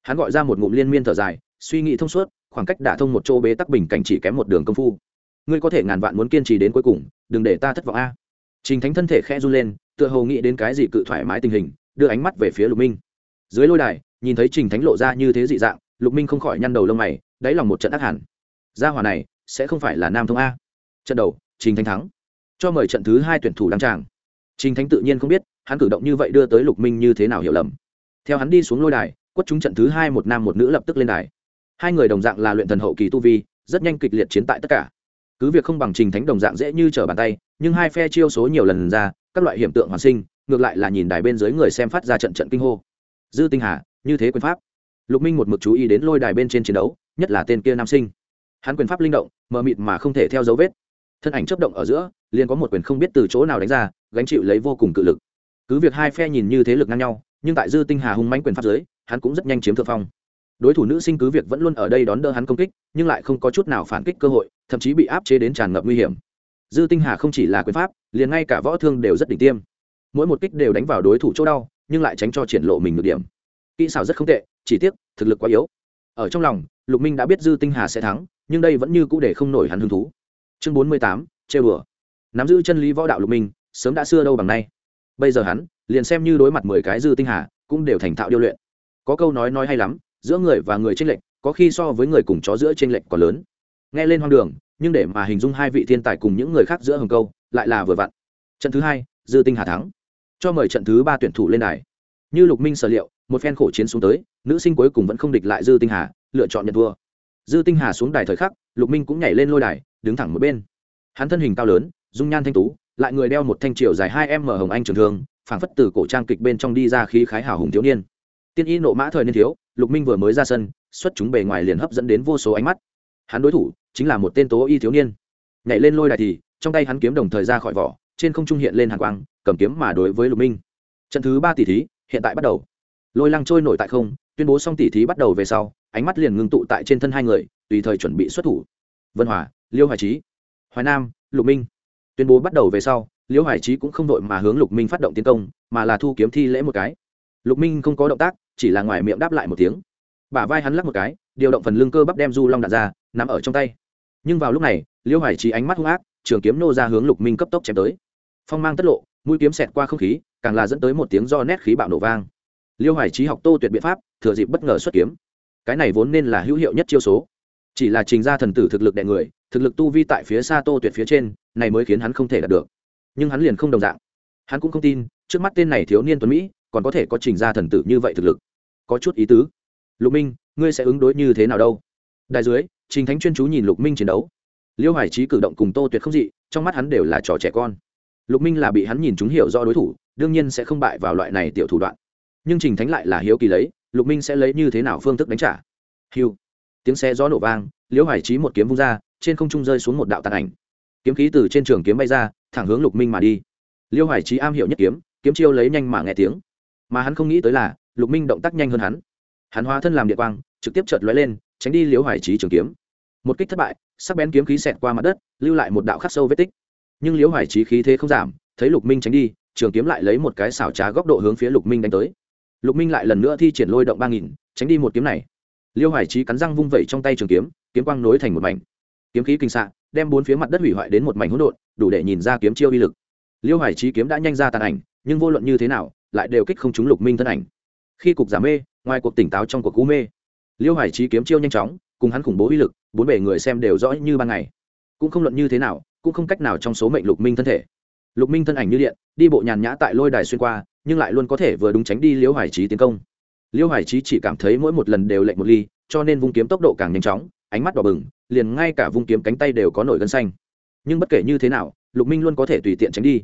Hắn gọi ra một ngụm liên miên thở dài, suy nghĩ thông suốt, khoảng cách đả thông một chỗ bế tắc bình cảnh chỉ kém một đường công phu. Ngươi có thể ngàn vạn muốn kiên trì đến cuối cùng, đừng để ta thất vọng a. Trình thánh thân thể khẽ run lên, tựa hồ nghĩ đến cái gì cự thoải mái tình hình, đưa ánh mắt về phía lục minh. Dưới lôi đài nhìn thấy trình thánh lộ ra như thế dị dạng, lục minh không khỏi nhăn đầu lông mày, đáy lòng một trận ác hẳn. Gia hòa này, sẽ không phải là nam thông a. Trận đầu, trình thánh thắng. Cho mời trận thứ hai tuyển thủ đăng tràng. Trình thánh tự nhiên không biết, hắn cử động như vậy đưa tới lục minh như thế nào hiểu lầm. Theo hắn đi xuống lôi đài, quất chúng trận thứ hai một nam một nữ lập tức lên đài. Hai người đồng dạng là luyện thần hậu kỳ tu vi, rất nhanh kịch liệt chiến tại tất cả. Cứ việc không bằng trình thánh đồng dạng dễ như trở bàn tay, nhưng hai phe chiêu số nhiều lần ra, các loại hiểm tượng hoàn sinh, ngược lại là nhìn đài bên dưới người xem phát ra trận trận kinh hô. Dư tinh hà như thế quyền pháp. Lục minh một mực chú ý đến lôi đài bên trên chiến đấu, nhất là tên kia nam sinh. Hắn quyền pháp linh động, mờ mịt mà không thể theo dấu vết. Thân ảnh chấp động ở giữa, liền có một quyền không biết từ chỗ nào đánh ra, gánh chịu lấy vô cùng cự lực. Cứ việc hai phe nhìn như thế lực ngang nhau, nhưng tại dư tinh hà hung mãnh quyền pháp dưới, hắn cũng rất nhanh chiếm thượng phong. Đối thủ nữ sinh cứ việc vẫn luôn ở đây đón đỡ hắn công kích, nhưng lại không có chút nào phản kích cơ hội, thậm chí bị áp chế đến tràn ngập nguy hiểm. Dư tinh hà không chỉ là quyền pháp, liền ngay cả võ thương đều rất đỉnh tiêm. Mỗi một kích đều đánh vào đối thủ chỗ đau, nhưng lại tránh cho triển lộ mình được điểm kỹ xảo rất không tệ, chỉ tiếc, thực lực quá yếu. Ở trong lòng, lục minh đã biết dư tinh hà sẽ thắng, nhưng đây vẫn như cũ để không nổi hắn hứng thú. Chương bốn mươi tám, trêu đùa. Nắm giữ chân lý võ đạo lục minh, sớm đã xưa đâu bằng nay. Bây giờ hắn, liền xem như đối mặt mười cái dư tinh hà, cũng đều thành thạo điêu luyện. Có câu nói nói hay lắm, giữa người và người tranh lệch, có khi so với người cùng chó giữa tranh lệch còn lớn. Nghe lên hoang đường, nhưng để mà hình dung hai vị thiên tài cùng những người khác giữa hồng câu, lại là vừa vặn. Trận thứ hai, dư tinh hà thắng. Cho mời trận thứ ba tuyển thủ lên đài. Như lục minh sở liệu một phen khổ chiến xuống tới, nữ sinh cuối cùng vẫn không địch lại dư tinh hà, lựa chọn nhận thua. Dư tinh hà xuống đài thời khắc, lục minh cũng nhảy lên lôi đài, đứng thẳng một bên. Hắn thân hình cao lớn, dung nhan thanh tú, lại người đeo một thanh triều dài hai m hồng anh trường thương, phảng phất từ cổ trang kịch bên trong đi ra khí khái hào hùng thiếu niên. Tiên y nộ mã thời niên thiếu, lục minh vừa mới ra sân, xuất chúng bề ngoài liền hấp dẫn đến vô số ánh mắt. Hắn đối thủ chính là một tên tố y thiếu niên. Nhảy lên lôi đài thì, trong tay hắn kiếm đồng thời ra khỏi vỏ, trên không trung hiện lên hàng quang, cầm kiếm mà đối với lục minh. Trận thứ ba tỷ thí, hiện tại bắt đầu lôi lăng trôi nổi tại không, tuyên bố xong tỷ thí bắt đầu về sau, ánh mắt liền ngưng tụ tại trên thân hai người, tùy thời chuẩn bị xuất thủ. Vân hòa, liêu hoài trí hoài nam, lục minh. Tuyên bố bắt đầu về sau, liêu hoài trí cũng không đội mà hướng lục minh phát động tiến công, mà là thu kiếm thi lễ một cái. Lục minh không có động tác, chỉ là ngoài miệng đáp lại một tiếng. Bả vai hắn lắc một cái, điều động phần lưng cơ bắp đem du long đạn ra nằm ở trong tay. Nhưng vào lúc này, liêu hoài trí ánh mắt hung ác, trường kiếm nô ra hướng lục minh cấp tốc chém tới. Phong mang tất lộ, mũi kiếm xẹt qua không khí, càng là dẫn tới một tiếng do nét khí bạo nổ vang liêu hoài trí học tô tuyệt biện pháp, thừa dịp bất ngờ xuất kiếm. Cái này vốn nên là hữu hiệu nhất chiêu số. Chỉ là trình ra thần tử thực lực đệ người, thực lực tu vi tại phía xa tô tuyệt phía trên, này mới khiến hắn không thể đạt được. Nhưng hắn liền không đồng dạng. Hắn cũng không tin, trước mắt tên này thiếu niên tuấn mỹ, còn có thể có trình ra thần tử như vậy thực lực. Có chút ý tứ. Lục minh, ngươi sẽ ứng đối như thế nào đâu? Đại dưới, trình thánh chuyên chú nhìn lục minh chiến đấu. Liêu hoài trí cử động cùng tô tuyệt không dị, trong mắt hắn đều là trò trẻ con. Lục minh là bị hắn nhìn chúng hiểu do đối thủ, đương nhiên sẽ không bại vào loại này tiểu thủ đoạn nhưng trình thánh lại là hiếu kỳ lấy, lục minh sẽ lấy như thế nào phương thức đánh trả? Hiu tiếng xe gió nổ vang, liễu hoài trí một kiếm vung ra, trên không trung rơi xuống một đạo tàn ảnh. Kiếm khí từ trên trường kiếm bay ra, thẳng hướng lục minh mà đi. Liễu hoài trí am hiểu nhất kiếm kiếm chiêu lấy nhanh mà nghe tiếng. Mà hắn không nghĩ tới là, lục minh động tác nhanh hơn hắn. Hắn hóa thân làm địa quang, trực tiếp chợt lóe lên, tránh đi liễu hoài trí trường kiếm. Một kích thất bại, sắc bén kiếm khí xẹt qua mặt đất, lưu lại một đạo khắc sâu vết tích. Nhưng liễu hoài trí khí thế không giảm, thấy lục minh tránh đi, trường kiếm lại lấy một cái xảo trá góc độ hướng phía lục minh đánh tới lục minh lại lần nữa thi triển lôi động ba nghìn, tránh đi một kiếm này. Liêu hoài trí cắn răng vung vẩy trong tay trường kiếm kiếm quang nối thành một mảnh. Kiếm khí kinh xạ, đem bốn phía mặt đất hủy hoại đến một mảnh hỗn độn, đủ để nhìn ra kiếm chiêu uy lực. Liêu hoài trí kiếm đã nhanh ra tàn ảnh, nhưng vô luận như thế nào, lại đều kích không trúng lục minh thân ảnh. Khi cục giả mê, ngoài cuộc tỉnh táo trong cuộc cú mê. Liêu hoài trí kiếm chiêu nhanh chóng, cùng hắn khủng bố uy lực, bốn bề người xem đều rõ như ban ngày. Cũng không luận như thế nào, cũng không cách nào trong số mệnh lục minh thân thể. Lục minh thân ảnh như điện, đi bộ nhàn nhã tại lôi đài xuyên qua nhưng lại luôn có thể vừa đúng tránh đi liễu hoài trí tiến công. Liễu hoài trí chỉ cảm thấy mỗi một lần đều lệnh một ly, cho nên vung kiếm tốc độ càng nhanh chóng, ánh mắt đỏ bừng, liền ngay cả vung kiếm cánh tay đều có nổi gân xanh. Nhưng bất kể như thế nào, lục minh luôn có thể tùy tiện tránh đi.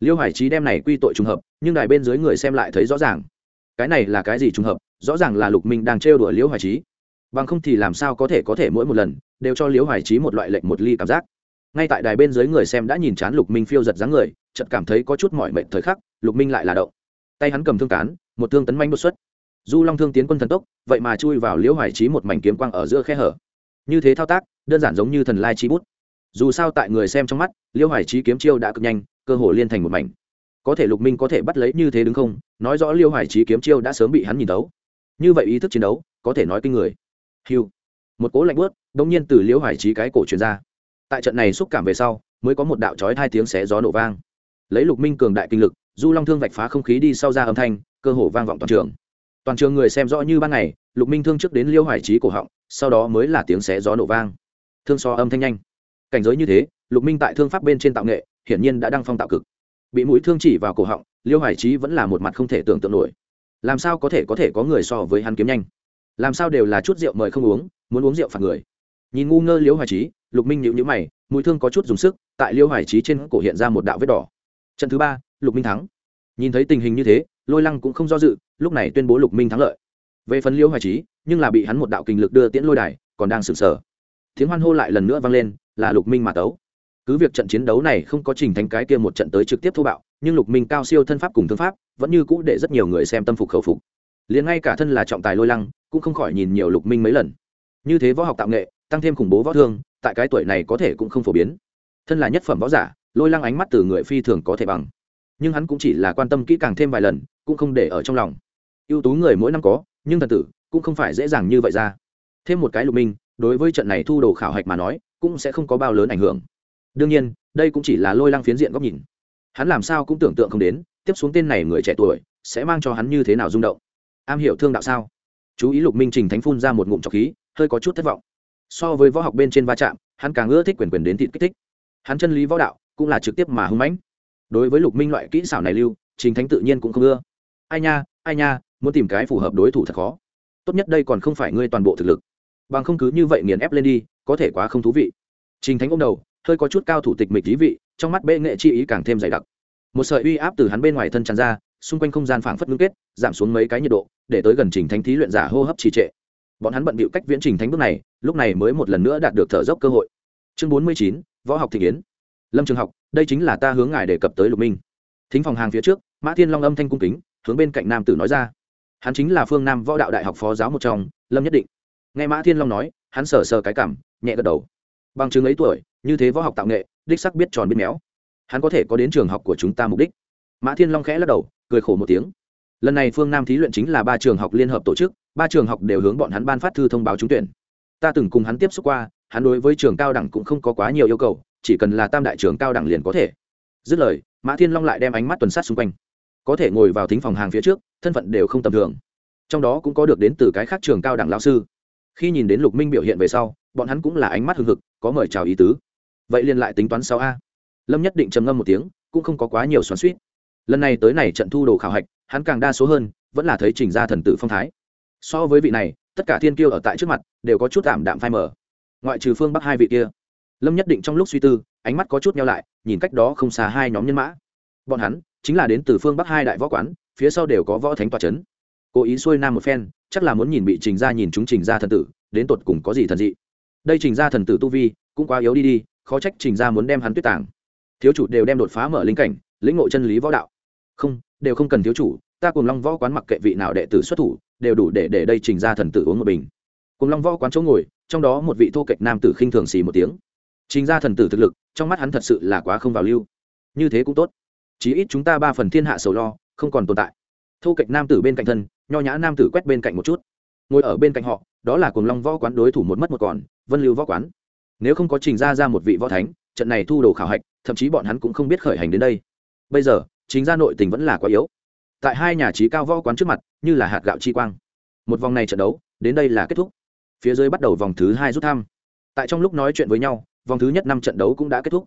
Liêu hải trí đem này quy tội trùng hợp, nhưng đài bên dưới người xem lại thấy rõ ràng. Cái này là cái gì trùng hợp? Rõ ràng là lục minh đang trêu đùa liễu hải trí bằng không thì làm sao có thể có thể mỗi một lần đều cho liễu hải trí một loại lệnh một ly cảm giác. Ngay tại đài bên dưới người xem đã nhìn chán lục minh phiêu giật dáng người, chợt cảm thấy có chút mỏi mệt thời khắc, lục minh lại là động tay hắn cầm thương cán, một thương tấn manh đột xuất. Du long thương tiến quân thần tốc, vậy mà chui vào liễu hoài trí một mảnh kiếm quang ở giữa khe hở. Như thế thao tác, đơn giản giống như thần lai trí bút. Dù sao tại người xem trong mắt, liễu hoài trí kiếm chiêu đã cực nhanh, cơ hồ liên thành một mảnh. Có thể lục minh có thể bắt lấy như thế đứng không, nói rõ liễu hoài trí kiếm chiêu đã sớm bị hắn nhìn tấu như vậy ý thức chiến đấu, có thể nói kinh người. Hiu một cố lạnh bớt đông nhiên từ liễu hoài trí cái cổ truyền ra. Tại trận này xúc cảm về sau, mới có một đạo chói hai tiếng xé gió nổ vang. Lấy lục minh cường đại kinh lực du long thương vạch phá không khí đi sau ra âm thanh, cơ hồ vang vọng toàn trường. Toàn trường người xem rõ như ban ngày, lục minh thương trước đến liêu hoài trí cổ họng, sau đó mới là tiếng xé gió nổ vang. Thương so âm thanh nhanh. Cảnh giới như thế, lục minh tại thương pháp bên trên tạo nghệ, hiển nhiên đã đăng phong tạo cực. Bị mũi thương chỉ vào cổ họng, liêu hoài trí vẫn là một mặt không thể tưởng tượng nổi. Làm sao có thể có thể có người so với hắn kiếm nhanh? Làm sao đều là chút rượu mời không uống, muốn uống rượu phạt người? Nhìn ngu ngơ liêu hoài trí, lục minh nhịu nhữ mày, mũi thương có chút dùng sức, tại liêu hoài trí trên cổ hiện ra một đạo vết đỏ. Trận thứ ba lục minh thắng. Nhìn thấy tình hình như thế, lôi lăng cũng không do dự, lúc này tuyên bố lục minh thắng lợi. Về phần liêu hoài trí nhưng là bị hắn một đạo kinh lực đưa tiễn lôi đài, còn đang sừng sờ. Tiếng hoan hô lại lần nữa vang lên, là lục minh mà tấu. Cứ việc trận chiến đấu này không có trình thành cái kia một trận tới trực tiếp thô bạo, nhưng lục minh cao siêu thân pháp cùng thương pháp, vẫn như cũ để rất nhiều người xem tâm phục khẩu phục. Liền ngay cả thân là trọng tài lôi lăng, cũng không khỏi nhìn nhiều lục minh mấy lần. Như thế võ học tạo nghệ, tăng thêm khủng bố võ thương, tại cái tuổi này có thể cũng không phổ biến. Thân là nhất phẩm võ giả, lôi lăng ánh mắt từ người phi thường có thể bằng nhưng hắn cũng chỉ là quan tâm kỹ càng thêm vài lần, cũng không để ở trong lòng. Ưu tú người mỗi năm có, nhưng thần tử cũng không phải dễ dàng như vậy ra. Thêm một cái lục minh, đối với trận này thu đồ khảo hạch mà nói, cũng sẽ không có bao lớn ảnh hưởng. Đương nhiên, đây cũng chỉ là lôi lăng phiến diện góc nhìn. Hắn làm sao cũng tưởng tượng không đến, tiếp xuống tên này người trẻ tuổi sẽ mang cho hắn như thế nào rung động. Am hiểu thương đạo sao? Chú ý lục minh trình thánh phun ra một ngụm trọc khí, hơi có chút thất vọng. So với võ học bên trên va chạm, hắn càng ưa thích quyền quyền đến thịt kích thích. Hắn chân lý võ đạo cũng là trực tiếp mà hưng mãnh đối với lục minh loại kỹ xảo này lưu, trình thánh tự nhiên cũng không ưa. Ai nha ai nha, muốn tìm cái phù hợp đối thủ thật khó. Tốt nhất đây còn không phải ngươi toàn bộ thực lực. Bằng không cứ như vậy nghiền ép lên đi, có thể quá không thú vị. Trình thánh ông đầu, hơi có chút cao thủ tịch mịch lý vị, trong mắt bệ nghệ chi ý càng thêm dày đặc. Một sợi uy áp từ hắn bên ngoài thân tràn ra, xung quanh không gian phảng phất ngưng kết, giảm xuống mấy cái nhiệt độ, để tới gần trình thánh thí luyện giả hô hấp trì trệ. Bọn hắn bận bịu cách viễn trình thánh bước này, lúc này mới một lần nữa đạt được thở dốc cơ hội. Chương bốn mươi chín, võ học thị kiến lâm trường học đây chính là ta hướng ngài đề cập tới lục minh. Thính phòng hàng phía trước, mã thiên long âm thanh cung kính, hướng bên cạnh nam tử nói ra. Hắn chính là phương nam võ đạo đại học phó giáo một trong, lâm nhất định. Nghe mã thiên long nói, hắn sờ sờ cái cảm, nhẹ gật đầu. Bằng chứng ấy tuổi, như thế võ học tạo nghệ, đích sắc biết tròn biết méo. Hắn có thể có đến trường học của chúng ta mục đích. Mã thiên long khẽ lắc đầu, cười khổ một tiếng. Lần này phương nam thí luyện chính là ba trường học liên hợp tổ chức, ba trường học đều hướng bọn hắn ban phát thư thông báo trúng tuyển. Ta từng cùng hắn tiếp xúc qua, hắn đối với trường cao đẳng cũng không có quá nhiều yêu cầu chỉ cần là tam đại trường cao đẳng liền có thể. Dứt lời, mã thiên long lại đem ánh mắt tuần sát xung quanh. Có thể ngồi vào thính phòng hàng phía trước, thân phận đều không tầm thường. Trong đó cũng có được đến từ cái khác trường cao đẳng lao sư. Khi nhìn đến lục minh biểu hiện về sau, bọn hắn cũng là ánh mắt hưng hực, có mời chào ý tứ. Vậy liền lại tính toán sau a. Lâm nhất định trầm ngâm một tiếng, cũng không có quá nhiều xoắn suýt lần này tới này trận thu đồ khảo hạch, hắn càng đa số hơn, vẫn là thấy trình ra thần tử phong thái. So với vị này, tất cả thiên kiêu ở tại trước mặt, đều có chút tạm đạm phai mờ. Ngoại trừ phương bắc hai vị kia lâm nhất định trong lúc suy tư, ánh mắt có chút nhau lại, nhìn cách đó không xa hai nhóm nhân mã. Bọn hắn chính là đến từ phương bắc hai đại võ quán, phía sau đều có võ thánh tòa c h ấ n cố ý xuôi nam một phen, chắc là muốn nhìn bị trình ra nhìn chúng trình ra thần tử, đến tột cùng có gì thần dị. Đây trình ra thần tử tu vi, cũng quá yếu đi đi, khó trách trình ra muốn đem hắn tuyết tàng. Thiếu chủ đều đem đột phá mở linh cảnh, lĩnh ngộ chân lý võ đạo. Không, đều không cần thiếu chủ, ta cùng long võ quán mặc kệ vị nào đệ tử xuất thủ, đều đủ để để đây trình ra thần tử uống một bình. Cùng long võ quán chỗ ngồi, trong đó một vị thô kệch nam tử khinh thường xì một tiếng trình ra thần tử thực lực, trong mắt hắn thật sự là quá không vào lưu. Như thế cũng tốt. Chí ít chúng ta ba phần thiên hạ sầu lo, không còn tồn tại. Thu kịch nam tử bên cạnh thân, nho nhã nam tử quét bên cạnh một chút. Ngồi ở bên cạnh họ, đó là Cuồng long võ quán đối thủ một mất một còn, vân lưu võ quán. Nếu không có trình ra ra một vị võ thánh, trận này thu đồ khảo hạch, thậm chí bọn hắn cũng không biết khởi hành đến đây. Bây giờ chính ra nội tình vẫn là quá yếu. Tại hai nhà trí cao võ quán trước mặt, như là hạt gạo chi quang. Một vòng này trận đấu, đến đây là kết thúc. Phía dưới bắt đầu vòng thứ hai rút thăm. Tại trong lúc nói chuyện với nhau vòng thứ nhất năm trận đấu cũng đã kết thúc.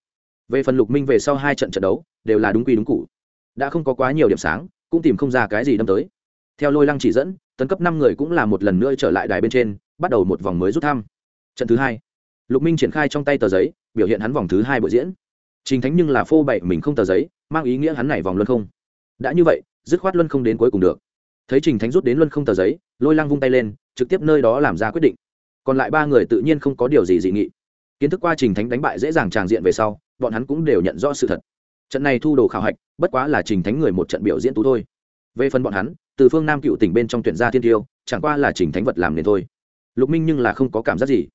Về phần lục minh về sau hai trận trận đấu, đều là đúng quy đúng cụ đã không có quá nhiều điểm sáng, cũng tìm không ra cái gì đâm tới. Theo lôi lăng chỉ dẫn, tấn cấp năm người cũng là một lần nữa trở lại đài bên trên, bắt đầu một vòng mới rút thăm. Trận thứ hai, lục minh triển khai trong tay tờ giấy, biểu hiện hắn vòng thứ hai buổi diễn. Trình thánh nhưng là phô bậy mình không tờ giấy, mang ý nghĩa hắn này vòng luân không. Đã như vậy, dứt khoát luân không đến cuối cùng được. Thấy trình thánh rút đến luân không tờ giấy, lôi lăng vung tay lên, trực tiếp nơi đó làm ra quyết định. Còn lại ba người tự nhiên không có điều gì dị nghị kiến thức quá trình thánh đánh bại dễ dàng tràng diện về sau, bọn hắn cũng đều nhận rõ sự thật. Trận này thu đồ khảo hạch, bất quá là trình thánh người một trận biểu diễn tú thôi. Về phần bọn hắn, từ phương nam cựu tỉnh bên trong tuyển gia thiên tiêu, chẳng qua là trình thánh vật làm nên thôi. Lục minh nhưng là không có cảm giác gì.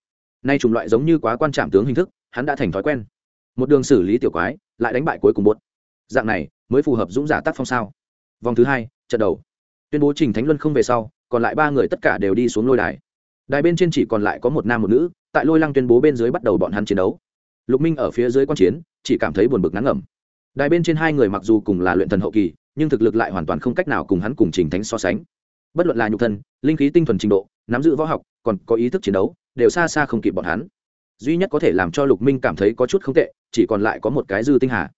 Nay chủng loại giống như quá quan trạm tướng hình thức, hắn đã thành thói quen. Một đường xử lý tiểu quái, lại đánh bại cuối cùng một. Dạng này, mới phù hợp dũng giả tác phong sao. Vòng thứ hai, trận đầu. Tuyên bố trình thánh luân không về sau, còn lại ba người tất cả đều đi xuống lôi đài. Đài bên trên chỉ còn lại có một nam một nữ tại lôi lăng tuyên bố bên dưới bắt đầu bọn hắn chiến đấu. Lục minh ở phía dưới quan chiến, chỉ cảm thấy buồn bực ngắn ngẩm. Đài bên trên hai người mặc dù cùng là luyện thần hậu kỳ, nhưng thực lực lại hoàn toàn không cách nào cùng hắn cùng trình thánh so sánh. Bất luận là nhục thân, linh khí tinh thuần trình độ, nắm giữ võ học, còn có ý thức chiến đấu, đều xa xa không kịp bọn hắn. Duy nhất có thể làm cho lục minh cảm thấy có chút không tệ, chỉ còn lại có một cái dư tinh hà.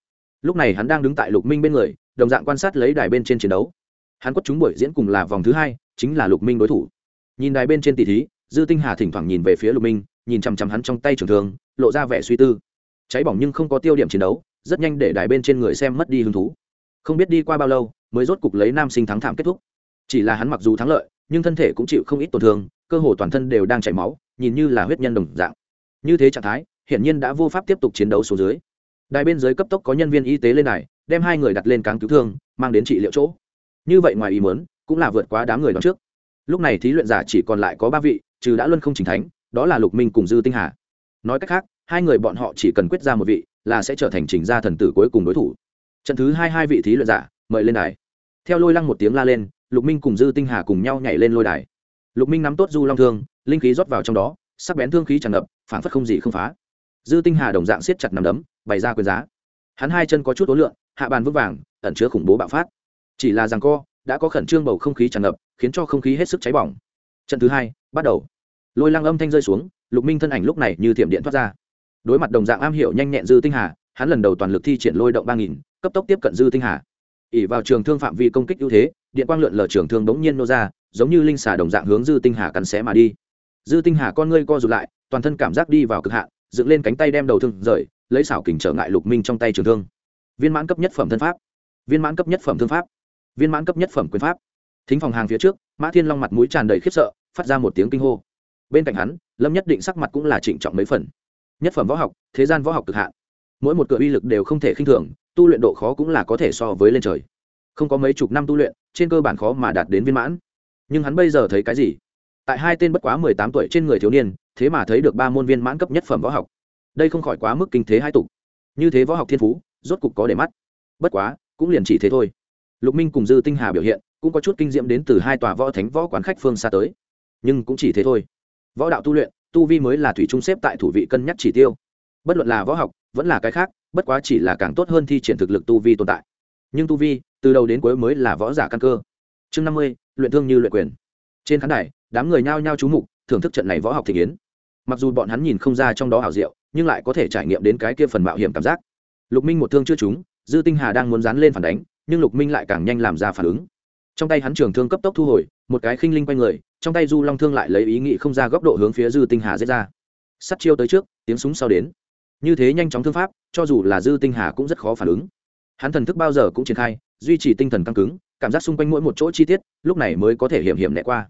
Lúc này hắn đang đứng tại lục minh bên người, đồng dạng quan sát lấy đài bên trên chiến đấu. Hắn quất chúng buổi diễn cùng là vòng thứ hai, chính là lục minh đối thủ. Nhìn đài bên trên tỷ thí, dư tinh hà thỉnh thoảng nhìn về phía lục minh nhìn chằm chằm hắn trong tay trường thương, lộ ra vẻ suy tư. Cháy bỏng nhưng không có tiêu điểm chiến đấu, rất nhanh để đài bên trên người xem mất đi hứng thú. Không biết đi qua bao lâu, mới rốt cục lấy nam sinh thắng thảm kết thúc. Chỉ là hắn mặc dù thắng lợi, nhưng thân thể cũng chịu không ít tổn thương, cơ hồ toàn thân đều đang chảy máu, nhìn như là huyết nhân đồng dạng. Như thế trạng thái, hiển nhiên đã vô pháp tiếp tục chiến đấu số dưới. Đài bên dưới cấp tốc có nhân viên y tế lên này đem hai người đặt lên cáng cứu thương, mang đến trị liệu chỗ. Như vậy ngoài ý muốn, cũng là vượt quá đám người đón trước. Lúc này thí luyện giả chỉ còn lại có ba vị, trừ đã luân không trình thánh đó là lục minh cùng dư tinh hà. Nói cách khác, hai người bọn họ chỉ cần quyết ra một vị là sẽ trở thành trình gia thần tử cuối cùng đối thủ. Trận thứ hai hai vị thí luyện giả, mời lên đài. Theo lôi lăng một tiếng la lên, lục minh cùng dư tinh hà cùng nhau nhảy lên lôi đài. Lục minh nắm tốt du long thương, linh khí rót vào trong đó, sắc bén thương khí tràn ngập phản phất không gì không phá. Dư tinh hà đồng dạng siết chặt nằm đấm, bày ra quyền giá. Hắn hai chân có chút ố lượng, hạ bàn vững vàng, ẩn chứa khủng bố bạo phát. Chỉ là rằng co, đã có khẩn trương bầu không khí tràn ngập, khiến cho không khí hết sức cháy bỏng. Trận thứ hai, bắt đầu lôi lăng âm thanh rơi xuống, lục minh thân ảnh lúc này như thiểm điện thoát ra. Đối mặt đồng dạng am hiểu nhanh nhẹn dư tinh hà, hắn lần đầu toàn lực thi triển lôi động ba nghìn, cấp tốc tiếp cận dư tinh hà. Ỉ vào trường thương phạm vi công kích ưu thế, điện quang lượn lờ trường thương bỗng nhiên nô ra, giống như linh xà đồng dạng hướng dư tinh hà cắn xé mà đi. Dư tinh hà con ngươi co rụt lại, toàn thân cảm giác đi vào cực hạn, dựng lên cánh tay đem đầu thương rời, lấy xảo kình trở ngại lục minh trong tay trường thương. Viên mãn cấp nhất phẩm thân pháp. Viên mãn cấp nhất phẩm thương pháp. Viên mãn cấp nhất phẩm quyền pháp. Thính phòng hàng phía trước, mã thiên long mặt mũi tràn đầy khiếp sợ, phát ra một tiếng kinh hô bên cạnh hắn, lâm nhất định sắc mặt cũng là trịnh trọng mấy phần. Nhất phẩm võ học, thế gian võ học cực hạn. Mỗi một cửa uy lực đều không thể khinh thường, tu luyện độ khó cũng là có thể so với lên trời. Không có mấy chục năm tu luyện, trên cơ bản khó mà đạt đến viên mãn. Nhưng hắn bây giờ thấy cái gì? Tại hai tên bất quá mười tám tuổi trên người thiếu niên, thế mà thấy được ba môn viên mãn cấp nhất phẩm võ học. Đây không khỏi quá mức kinh thế hai tục. Như thế võ học thiên phú, rốt cục có để mắt. Bất quá, cũng liền chỉ thế thôi. Lục minh cùng dư tinh hà biểu hiện, cũng có chút kinh diễm đến từ hai tòa võ thánh võ quán khách phương xa tới. Nhưng cũng chỉ thế thôi võ đạo tu luyện, tu vi mới là thủy trung xếp tại thủ vị cân nhắc chỉ tiêu. Bất luận là võ học, vẫn là cái khác, bất quá chỉ là càng tốt hơn thi triển thực lực tu vi tồn tại. Nhưng tu vi, từ đầu đến cuối mới là võ giả căn cơ. Chương năm mươi, luyện thương như luyện quyền. Trên khán đài, đám người nhao nhao chú mục, thưởng thức trận này võ học thị kiến mặc dù bọn hắn nhìn không ra trong đó hảo diệu, nhưng lại có thể trải nghiệm đến cái kia phần mạo hiểm cảm giác. Lục minh một thương chưa trúng, dư tinh hà đang muốn dán lên phản đánh, nhưng lục minh lại càng nhanh làm ra phản ứng. Trong tay hắn trường thương cấp tốc thu hồi một cái khinh linh quanh người, trong tay du long thương lại lấy ý nghĩ không ra góc độ hướng phía dư tinh hà dễ ra. Sắt chiêu tới trước, tiếng súng sau đến. Như thế nhanh chóng thương pháp, cho dù là dư tinh hà cũng rất khó phản ứng. Hắn thần thức bao giờ cũng triển khai, duy trì tinh thần căng cứng, cảm giác xung quanh mỗi một chỗ chi tiết, lúc này mới có thể hiểm hiểm nẹ qua.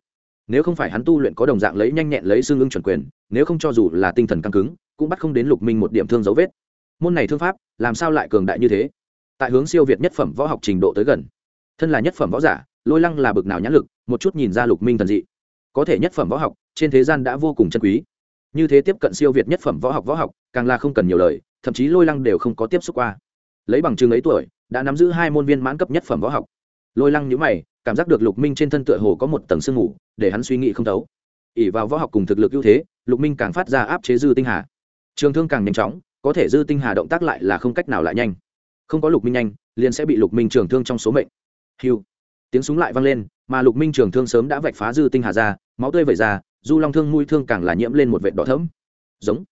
Nếu không phải hắn tu luyện có đồng dạng lấy nhanh nhẹn lấy xương ưng chuẩn quyền, nếu không cho dù là tinh thần căng cứng, cũng bắt không đến lục minh một điểm thương dấu vết. Môn này thương pháp, làm sao lại cường đại như thế? Tại hướng siêu việt nhất phẩm võ học trình độ tới gần. Thân là nhất phẩm võ giả lôi lăng là bực nào nhãn lực, một chút nhìn ra lục minh thần dị. Có thể nhất phẩm võ học, trên thế gian đã vô cùng chân quý. Như thế tiếp cận siêu việt nhất phẩm võ học võ học, càng là không cần nhiều lời, thậm chí lôi lăng đều không có tiếp xúc qua. Lấy bằng chứng ấy tuổi, đã nắm giữ hai môn viên mãn cấp nhất phẩm võ học. Lôi lăng nhữ mày, cảm giác được lục minh trên thân tựa hồ có một tầng sương mù, để hắn suy nghĩ không thấu. Ỉ vào võ học cùng thực lực ưu thế, lục minh càng phát ra áp chế dư tinh hà. Trường thương càng nhanh chóng, có thể dư tinh hà động tác lại là không cách nào lại nhanh. Không có lục minh nhanh, liền sẽ bị lục minh trường thương trong số mệnh. Hiu tiếng súng lại vang lên, mà lục minh trường thương sớm đã vạch phá dư tinh hà ra, máu tươi vẩy ra, du long thương mũi thương càng là nhiễm lên một vệt đỏ thẫm. Giống.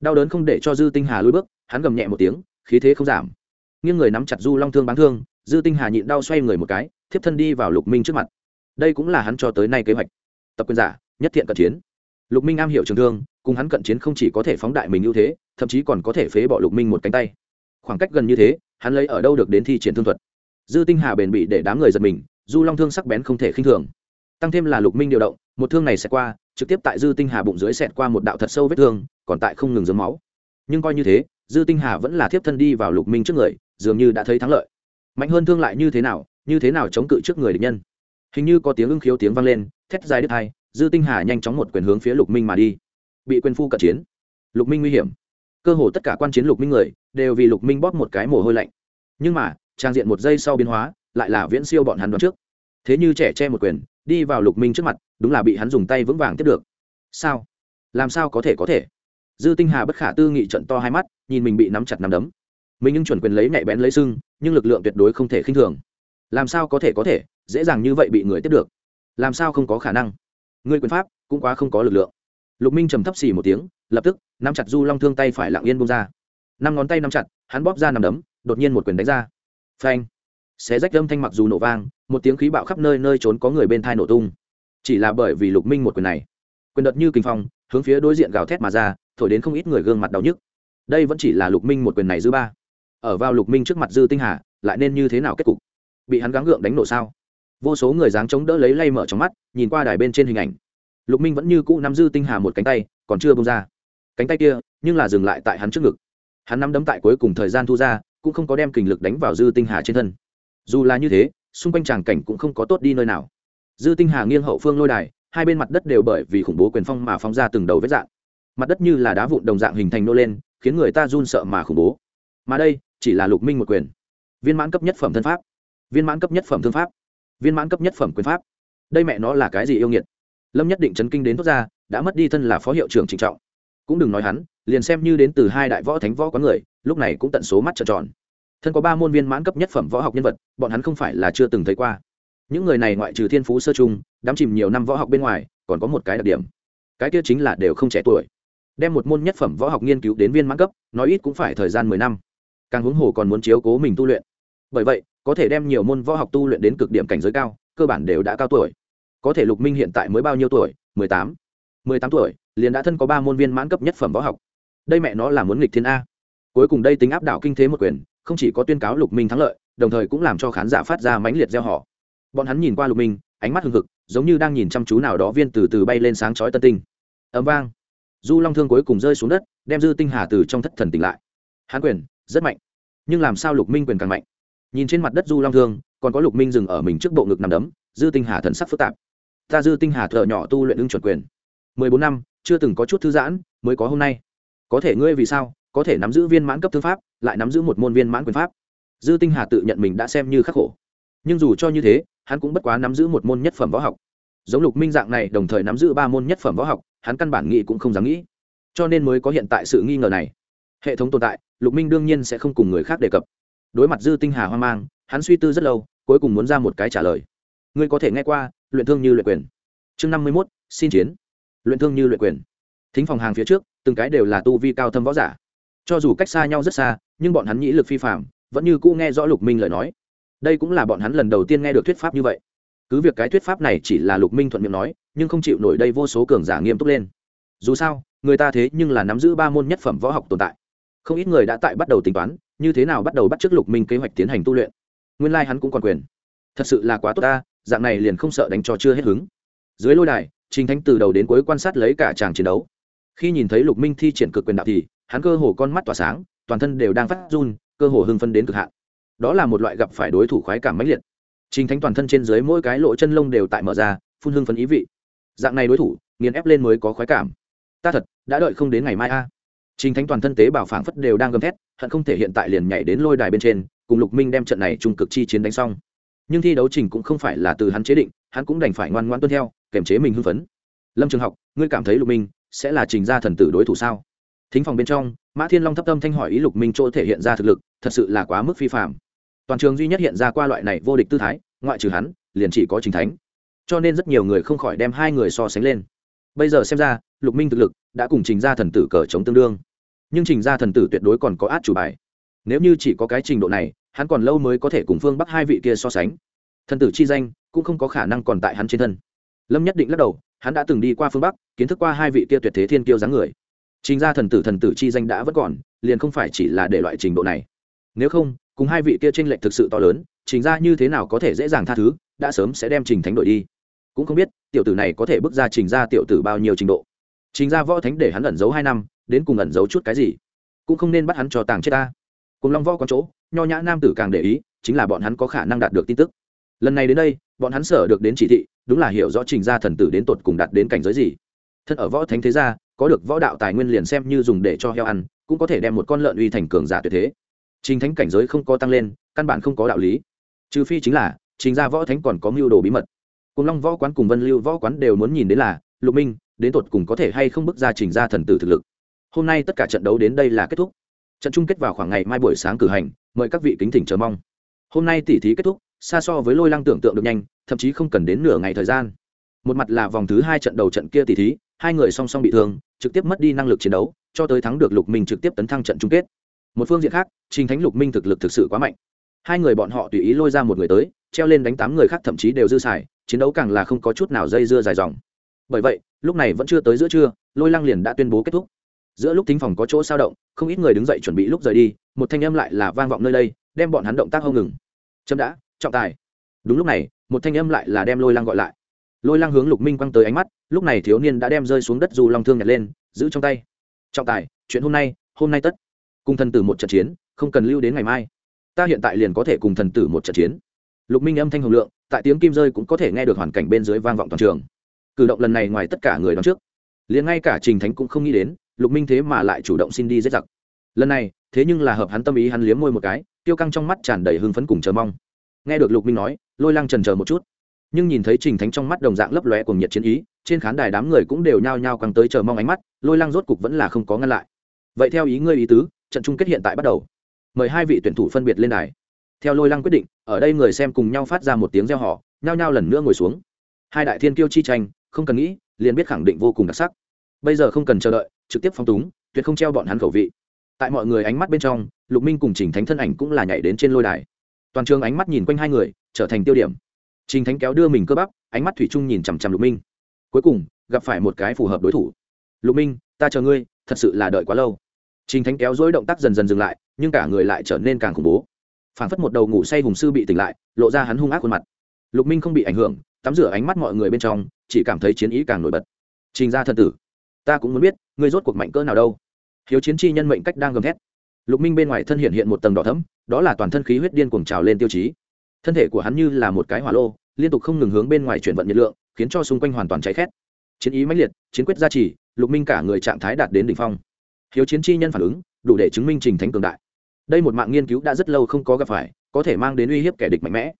Đau đớn không để cho dư tinh hà lùi bước, hắn gầm nhẹ một tiếng, khí thế không giảm. Nghiêng người nắm chặt du long thương bán thương, dư tinh hà nhịn đau xoay người một cái, thiếp thân đi vào lục minh trước mặt. Đây cũng là hắn cho tới nay kế hoạch. Tập quyền giả, nhất thiện cận chiến. Lục minh am hiểu trường thương, cùng hắn cận chiến không chỉ có thể phóng đại mình ưu thế, thậm chí còn có thể phế bỏ lục minh một cánh tay. Khoảng cách gần như thế, hắn lấy ở đâu được đến thi triển thương thuật? Dư tinh hà bền bị để đám người giật mình du long thương sắc bén không thể khinh thường. Tăng thêm là lục minh điều động, một thương này sẽ qua, trực tiếp tại dư tinh hà bụng dưới xẹt qua một đạo thật sâu vết thương, còn tại không ngừng dấm máu. Nhưng coi như thế, dư tinh hà vẫn là thiếp thân đi vào lục minh trước người, dường như đã thấy thắng lợi. Mạnh hơn thương lại như thế nào, như thế nào chống cự trước người địch nhân? Hình như có tiếng ưng khiếu tiếng vang lên, thét dài đứt hai, dư tinh hà nhanh chóng một quyền hướng phía lục minh mà đi. Bị quyền phu cận chiến. Lục minh nguy hiểm. Cơ hồ tất cả quan chiến lục minh người, đều vì lục minh bóp một cái mồ hôi lạnh. Nhưng mà, trang diện một giây sau biến hóa lại là viễn siêu bọn hắn đoán trước. Thế như trẻ che một quyền, đi vào lục minh trước mặt, đúng là bị hắn dùng tay vững vàng tiếp được. Sao? Làm sao có thể có thể? Dư tinh hà bất khả tư nghị trận to hai mắt, nhìn mình bị nắm chặt nắm đấm. Mình nhưng chuẩn quyền lấy nhạy bén lấy sưng, nhưng lực lượng tuyệt đối không thể khinh thường. Làm sao có thể có thể? Dễ dàng như vậy bị người tiếp được. Làm sao không có khả năng? Ngươi quyền pháp cũng quá không có lực lượng. Lục minh trầm thấp xì một tiếng, lập tức, nắm chặt du long thương tay phải lặng yên bông ra. Năm ngón tay nắm chặt, hắn bóp ra nằm đấm, đột nhiên một quyền đánh ra. Phanh! Xé rách âm thanh mặc dù nổ vang, một tiếng khí bạo khắp nơi nơi trốn có người bên thai nổ tung. Chỉ là bởi vì lục minh một quyền này, quyền đợt như kinh phong, hướng phía đối diện gào thét mà ra, thổi đến không ít người gương mặt đau nhức. Đây vẫn chỉ là lục minh một quyền này dư ba. Ở vào lục minh trước mặt dư tinh hà, lại nên như thế nào kết cục? Bị hắn gắng gượng đánh nổ sao? Vô số người dáng chống đỡ lấy lay mở trong mắt, nhìn qua đài bên trên hình ảnh. Lục minh vẫn như cũ nắm dư tinh hà một cánh tay, còn chưa bông ra. Cánh tay kia, nhưng là dừng lại tại hắn trước ngực. Hắn nắm đấm tại cuối cùng thời gian thu ra, cũng không có đem kình lực đánh vào dư tinh hà trên thân dù là như thế, xung quanh tràng cảnh cũng không có tốt đi nơi nào. Dư tinh hà nghiêng hậu phương lôi đài, hai bên mặt đất đều bởi vì khủng bố quyền phong mà phóng ra từng đầu vết dạng. Mặt đất như là đá vụn đồng dạng hình thành nô lên, khiến người ta run sợ mà khủng bố. Mà đây, chỉ là lục minh một quyền. Viên mãn cấp nhất phẩm thân pháp. Viên mãn cấp nhất phẩm thương pháp. Viên mãn cấp nhất phẩm quyền pháp. Đây mẹ nó là cái gì yêu nghiệt? Lâm nhất định chấn kinh đến thốt ra, đã mất đi thân là phó hiệu trưởng trịnh trọng. Cũng đừng nói hắn, liền xem như đến từ hai đại võ thánh võ có người, lúc này cũng tận số mắt trợn tròn thân có ba môn viên mãn cấp nhất phẩm võ học nhân vật, bọn hắn không phải là chưa từng thấy qua. Những người này ngoại trừ thiên phú sơ chung đắm chìm nhiều năm võ học bên ngoài, còn có một cái đặc điểm. Cái kia chính là đều không trẻ tuổi. Đem một môn nhất phẩm võ học nghiên cứu đến viên mãn cấp, nói ít cũng phải thời gian mười năm. Càng huống hồ còn muốn chiếu cố mình tu luyện. Bởi vậy, có thể đem nhiều môn võ học tu luyện đến cực điểm cảnh giới cao, cơ bản đều đã cao tuổi. Có thể lục minh hiện tại mới bao nhiêu tuổi? mười tám. mười tám tuổi, liền đã thân có ba môn viên mãn cấp nhất phẩm võ học. Đây mẹ nó là muốn nghịch thiên a. Cuối cùng đây tính áp đảo kinh thế một quyền không chỉ có tuyên cáo lục minh thắng lợi, đồng thời cũng làm cho khán giả phát ra mãnh liệt gieo họ. Bọn hắn nhìn qua lục minh, ánh mắt hừng hực, giống như đang nhìn chăm chú nào đó viên từ từ bay lên sáng chói tân tinh. Ấm vang. Du long thương cuối cùng rơi xuống đất, đem dư tinh hà từ trong thất thần tỉnh lại. Hán quyền, rất mạnh. Nhưng làm sao lục minh quyền càng mạnh? Nhìn trên mặt đất du long thương, còn có lục minh dừng ở mình trước bộ ngực nằm đấm, dư tinh hà thần sắc phức tạp. Ta dư tinh hà thợ nhỏ tu luyện ưng chuẩn quyền. Mười bốn năm, chưa từng có chút thư giãn, mới có hôm nay. Có thể ngươi vì sao? Có thể nắm giữ viên mãn cấp thương pháp, lại nắm giữ một môn viên mãn quyền pháp. Dư tinh hà tự nhận mình đã xem như khắc khổ. Nhưng dù cho như thế, hắn cũng bất quá nắm giữ một môn nhất phẩm võ học. Giống lục minh dạng này, đồng thời nắm giữ ba môn nhất phẩm võ học, hắn căn bản nghĩ cũng không dám nghĩ. Cho nên mới có hiện tại sự nghi ngờ này. Hệ thống tồn tại, lục minh đương nhiên sẽ không cùng người khác đề cập. Đối mặt dư tinh hà hoang mang, hắn suy tư rất lâu, cuối cùng muốn ra một cái trả lời. Ngươi có thể nghe qua, luyện thương như luyện quyền. Chương năm mươi mốt, xin chiến. Luyện thương như luyện quyền. Thính phòng hàng phía trước, từng cái đều là tu vi cao thâm võ giả cho dù cách xa nhau rất xa, nhưng bọn hắn nhĩ lực phi phạm vẫn như cũ nghe rõ lục minh lời nói. Đây cũng là bọn hắn lần đầu tiên nghe được thuyết pháp như vậy. Cứ việc cái thuyết pháp này chỉ là lục minh thuận miệng nói, nhưng không chịu nổi đây vô số cường giả nghiêm túc lên. Dù sao, người ta thế nhưng là nắm giữ ba môn nhất phẩm võ học tồn tại. Không ít người đã tại bắt đầu tính toán, như thế nào bắt đầu bắt t r ư ớ c lục minh kế hoạch tiến hành tu luyện. Nguyên lai、like、hắn cũng còn quyền. Thật sự là quá tốt ta, dạng này liền không sợ đánh cho chưa hết hứng. Dưới lôi đài, trình thánh từ đầu đến cuối quan sát lấy cả tràng chiến đấu. Khi nhìn thấy lục minh thi triển cực quyền đạo thì hắn cơ hồ con mắt tỏa sáng, toàn thân đều đang phát run, cơ hồ hưng phân đến cực hạn. Đó là một loại gặp phải đối thủ khoái cảm mãnh liệt. Trình thánh toàn thân trên dưới mỗi cái lỗ chân lông đều tại mở ra, phun hưng phấn ý vị. Dạng này đối thủ, nghiền ép lên mới có khoái cảm. Ta thật, đã đợi không đến ngày mai a. À. trình thánh toàn thân tế bảo phảng phất đều đang gầm thét, hận không thể hiện tại liền nhảy đến lôi đài bên trên, cùng lục minh đem trận này trung cực chi chiến đánh xong. Nhưng thi đấu trình cũng không phải là từ hắn chế định, hắn cũng đành phải ngoan ngoan tuân theo, kiềm chế mình hưng phấn. Lâm trường học, ngươi cảm thấy lục minh sẽ là trình gia thần tử đối thủ sao? Thính phòng bên trong, mã thiên long thấp tâm thanh hỏi ý lục minh chỗ thể hiện ra thực lực, thật sự là quá mức phi phạm toàn trường duy nhất hiện ra qua loại này vô địch tư thái, ngoại trừ hắn, liền chỉ có trình thánh. Cho nên rất nhiều người không khỏi đem hai người so sánh lên. Bây giờ xem ra, lục minh thực lực đã cùng trình ra thần tử cờ chống tương đương. Nhưng trình ra thần tử tuyệt đối còn có át chủ bài. Nếu như chỉ có cái trình độ này, hắn còn lâu mới có thể cùng phương bắc hai vị kia so sánh. Thần tử chi danh cũng không có khả năng còn tại hắn trên thân. Lâm nhất định lắc đầu, hắn đã từng đi qua phương bắc, kiến thức qua hai vị kia tuyệt thế thiên kiêu dáng người trình ra thần tử thần tử chi danh đã vẫn còn, liền không phải chỉ là để loại trình độ này. Nếu không, cùng hai vị kia chênh lệch thực sự to lớn, trình ra như thế nào có thể dễ dàng tha thứ, đã sớm sẽ đem trình thánh đội đi. Cũng không biết, tiểu tử này có thể bước ra trình ra tiểu tử bao nhiêu trình độ. Trình ra võ thánh để hắn ẩn giấu hai năm, đến cùng ẩn giấu chút cái gì? Cũng không nên bắt hắn cho tàng chết ta. Cùng long võ có chỗ, nho nhã nam tử càng để ý, chính là bọn hắn có khả năng đạt được tin tức. Lần này đến đây, bọn hắn sở được đến chỉ thị, đúng là hiểu rõ trình gia thần tử đến tột cùng đạt đến cảnh giới gì. Thân ở võ thánh thế gia có được võ đạo tài nguyên liền xem như dùng để cho heo ăn, cũng có thể đem một con lợn uy thành cường giả tuyệt thế. Trình thánh cảnh giới không có tăng lên, căn bản không có đạo lý. Trừ phi chính là, trình ra võ thánh còn có mưu đồ bí mật. Cùng long võ quán cùng vân lưu võ quán đều muốn nhìn đến là, lục minh, đến tột cùng có thể hay không bước ra trình ra thần tử thực lực. Hôm nay tất cả trận đấu đến đây là kết thúc. Trận chung kết vào khoảng ngày mai buổi sáng cử hành, mời các vị kính thỉnh chờ mong. Hôm nay tỉ thí kết thúc, xa so với lôi lăng tưởng tượng được nhanh, thậm chí không cần đến nửa ngày thời gian. Một mặt là vòng thứ hai trận đầu trận kia tỉ thí, hai người song song bị thương trực tiếp mất đi năng lực chiến đấu, cho tới thắng được lục minh trực tiếp tấn thăng trận chung kết. Một phương diện khác, trình thánh lục minh thực lực thực sự quá mạnh. Hai người bọn họ tùy ý lôi ra một người tới, treo lên đánh tám người khác thậm chí đều dư xài, chiến đấu càng là không có chút nào dây dưa dài dòng. Bởi vậy, lúc này vẫn chưa tới giữa trưa, lôi lăng liền đã tuyên bố kết thúc. Giữa lúc thính phòng có chỗ sao động, không ít người đứng dậy chuẩn bị lúc rời đi, một thanh âm lại là vang vọng nơi đây, đem bọn hắn động tác không ngừng. Chấm đã, trọng tài. Đúng lúc này, một thanh âm lại là đem lôi lăng gọi lại lôi lăng hướng lục minh quăng tới ánh mắt, lúc này thiếu niên đã đem rơi xuống đất dù long thương nhặt lên, giữ trong tay. Trọng tài, chuyện hôm nay hôm nay tất. Cùng thần tử một trận chiến, không cần lưu đến ngày mai. Ta hiện tại liền có thể cùng thần tử một trận chiến. Lục minh âm thanh hồng lượng, tại tiếng kim rơi cũng có thể nghe được hoàn cảnh bên dưới vang vọng toàn trường. Cử động lần này ngoài tất cả người đón trước. Liền ngay cả trình thánh cũng không nghĩ đến, lục minh thế mà lại chủ động xin đi giết giặc. Lần này, thế nhưng là hợp hắn tâm ý hắn liếm môi một cái, tiêu căng trong mắt tràn đầy hưng phấn cùng chờ mong. Nghe được lục minh nói, lôi lăng trần chờ một chút nhưng nhìn thấy trình thánh trong mắt đồng dạng lấp lóe cùng nhiệt chiến ý, trên khán đài đám người cũng đều nhao nhao căng tới chờ mong ánh mắt, lôi lăng rốt cục vẫn là không có ngăn lại. Vậy theo ý ngươi ý tứ, trận chung kết hiện tại bắt đầu. Mời hai vị tuyển thủ phân biệt lên đài. Theo lôi lăng quyết định, ở đây người xem cùng nhau phát ra một tiếng reo họ nhao nhao lần nữa ngồi xuống. Hai đại thiên kiêu chi tranh, không cần nghĩ, liền biết khẳng định vô cùng đặc sắc. Bây giờ không cần chờ đợi, trực tiếp phong túng, tuyệt không treo bọn hắn khẩu vị. Tại mọi người ánh mắt bên trong, lục minh cùng trình thánh thân ảnh cũng là nhảy đến trên lôi đài. Toàn trường ánh mắt nhìn quanh hai người, trở thành tiêu điểm trình thánh kéo đưa mình cơ bắp ánh mắt thủy chung nhìn chằm chằm lục minh. Cuối cùng gặp phải một cái phù hợp đối thủ. Lục minh ta chờ ngươi thật sự là đợi quá lâu. Trình thánh kéo dối động tác dần dần dừng lại nhưng cả người lại trở nên càng khủng bố. Phản phất một đầu ngủ say hùng sư bị tỉnh lại lộ ra hắn hung ác khuôn mặt. Lục minh không bị ảnh hưởng tắm rửa ánh mắt mọi người bên trong chỉ cảm thấy chiến ý càng nổi bật. Trình gia thân tử ta cũng muốn biết ngươi rốt cuộc mạnh cỡ nào đâu? Hiếu chiến chi nhân mệnh cách đang gầm thét. Lục minh bên ngoài thân hiện hiện một tầng đỏ thẫm, đó là toàn thân khí huyết điên cuồng trào lên tiêu chí thân thể của hắn như là một cái hỏa lô, liên tục không ngừng hướng bên ngoài chuyển vận nhiệt lượng, khiến cho xung quanh hoàn toàn cháy khét. Chiến ý mãnh liệt, chiến quyết gia trì, lục minh cả người trạng thái đạt đến đỉnh phong. Hiếu chiến chi nhân phản ứng, đủ để chứng minh trình thánh cường đại. Đây một mạng nghiên cứu đã rất lâu không có gặp phải, có thể mang đến uy hiếp kẻ địch mạnh mẽ.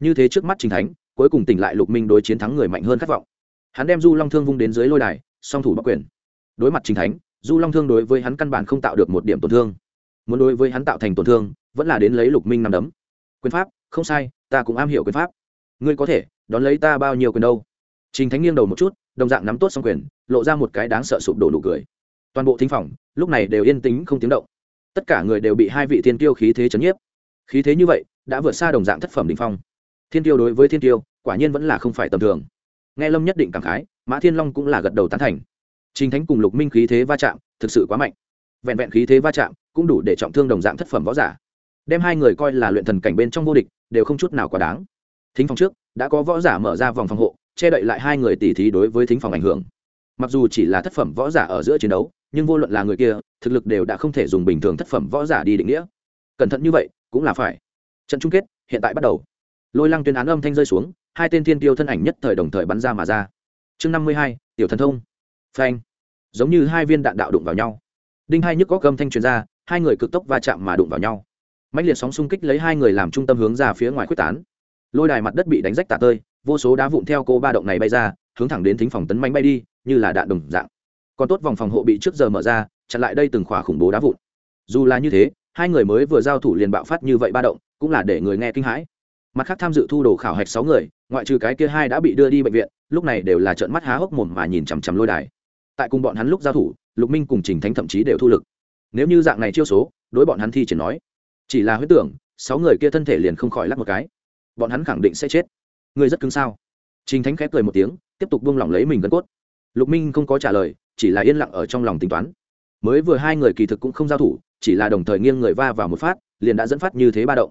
Như thế trước mắt trình thánh, cuối cùng tỉnh lại lục minh đối chiến thắng người mạnh hơn khát vọng. Hắn đem du long thương vung đến dưới lôi đài, song thủ bắc quyền. Đối mặt trình thánh, du long thương đối với hắn căn bản không tạo được một điểm tổn thương. Muốn đối với hắn tạo thành tổn thương, vẫn là đến lấy lục minh nằm đấm. Quyền pháp không sai, ta cũng am hiểu quyền pháp. Ngươi có thể, đón lấy ta bao nhiêu quyền đâu? Trình thánh nghiêng đầu một chút, đồng dạng nắm tốt xong quyền, lộ ra một cái đáng sợ sụp đổ nụ cười. Toàn bộ thính phòng, lúc này đều yên tĩnh không tiếng động. Tất cả người đều bị hai vị thiên tiêu khí thế chấn nhiếp. Khí thế như vậy, đã vượt xa đồng dạng thất phẩm đình phong. Thiên tiêu đối với thiên tiêu, quả nhiên vẫn là không phải tầm thường. Nghe lâm nhất định cảm khái, mã thiên long cũng là gật đầu tán thành. Trình thánh cùng lục minh khí thế va chạm, thực sự quá mạnh. Vẹn vẹn khí thế va chạm, cũng đủ để trọng thương đồng dạng thất phẩm võ giả đem hai người coi là luyện thần cảnh bên trong vô địch, đều không chút nào quá đáng. Thính phòng trước, đã có võ giả mở ra vòng phòng hộ, che đậy lại hai người tỉ thí đối với thính phòng ảnh hưởng. Mặc dù chỉ là thất phẩm võ giả ở giữa chiến đấu, nhưng vô luận là người kia, thực lực đều đã không thể dùng bình thường thất phẩm võ giả đi định nghĩa. Cẩn thận như vậy, cũng là phải. Trận chung kết, hiện tại bắt đầu. Lôi lăng tuyên án âm thanh rơi xuống, hai tên thiên tiêu thân ảnh nhất thời đồng thời bắn ra mà ra. Chương năm mươi hai, tiểu thần thông. Phanh. Giống như hai viên đạn đạo đụng vào nhau. Đinh hai nhức có gâm thanh truyền ra, hai người cực tốc va chạm mà đụng vào nhau mạnh liệt sóng xung kích lấy hai người làm trung tâm hướng ra phía ngoài quyết tán. Lôi đài mặt đất bị đánh rách tạ tơi, vô số đá vụn theo cô ba động này bay ra, hướng thẳng đến thính phòng tấn manh bay đi, như là đạn đồng dạng. Còn tốt vòng phòng hộ bị trước giờ mở ra, chặn lại đây từng khỏa khủng bố đá vụn. Dù là như thế, hai người mới vừa giao thủ liền bạo phát như vậy ba động, cũng là để người nghe kinh hãi. Mặt khác tham dự thu đồ khảo hạch sáu người, ngoại trừ cái kia hai đã bị đưa đi bệnh viện, lúc này đều là trợn mắt há hốc mồm mà nhìn chằm chằm lôi đài. Tại cùng bọn hắn lúc giao thủ, lục minh cùng trình thánh thậm chí đều thu lực. Nếu như dạng này chiêu số, đối bọn hắn thi triển nói chỉ là huyết tưởng, sáu người kia thân thể liền không khỏi lắc một cái. Bọn hắn khẳng định sẽ chết. Ngươi rất cứng sao? Trình thánh khép cười một tiếng, tiếp tục buông lỏng lấy mình gân cốt. Lục minh không có trả lời, chỉ là yên lặng ở trong lòng tính toán. Mới vừa hai người kỳ thực cũng không giao thủ, chỉ là đồng thời nghiêng người va vào một phát, liền đã dẫn phát như thế ba động.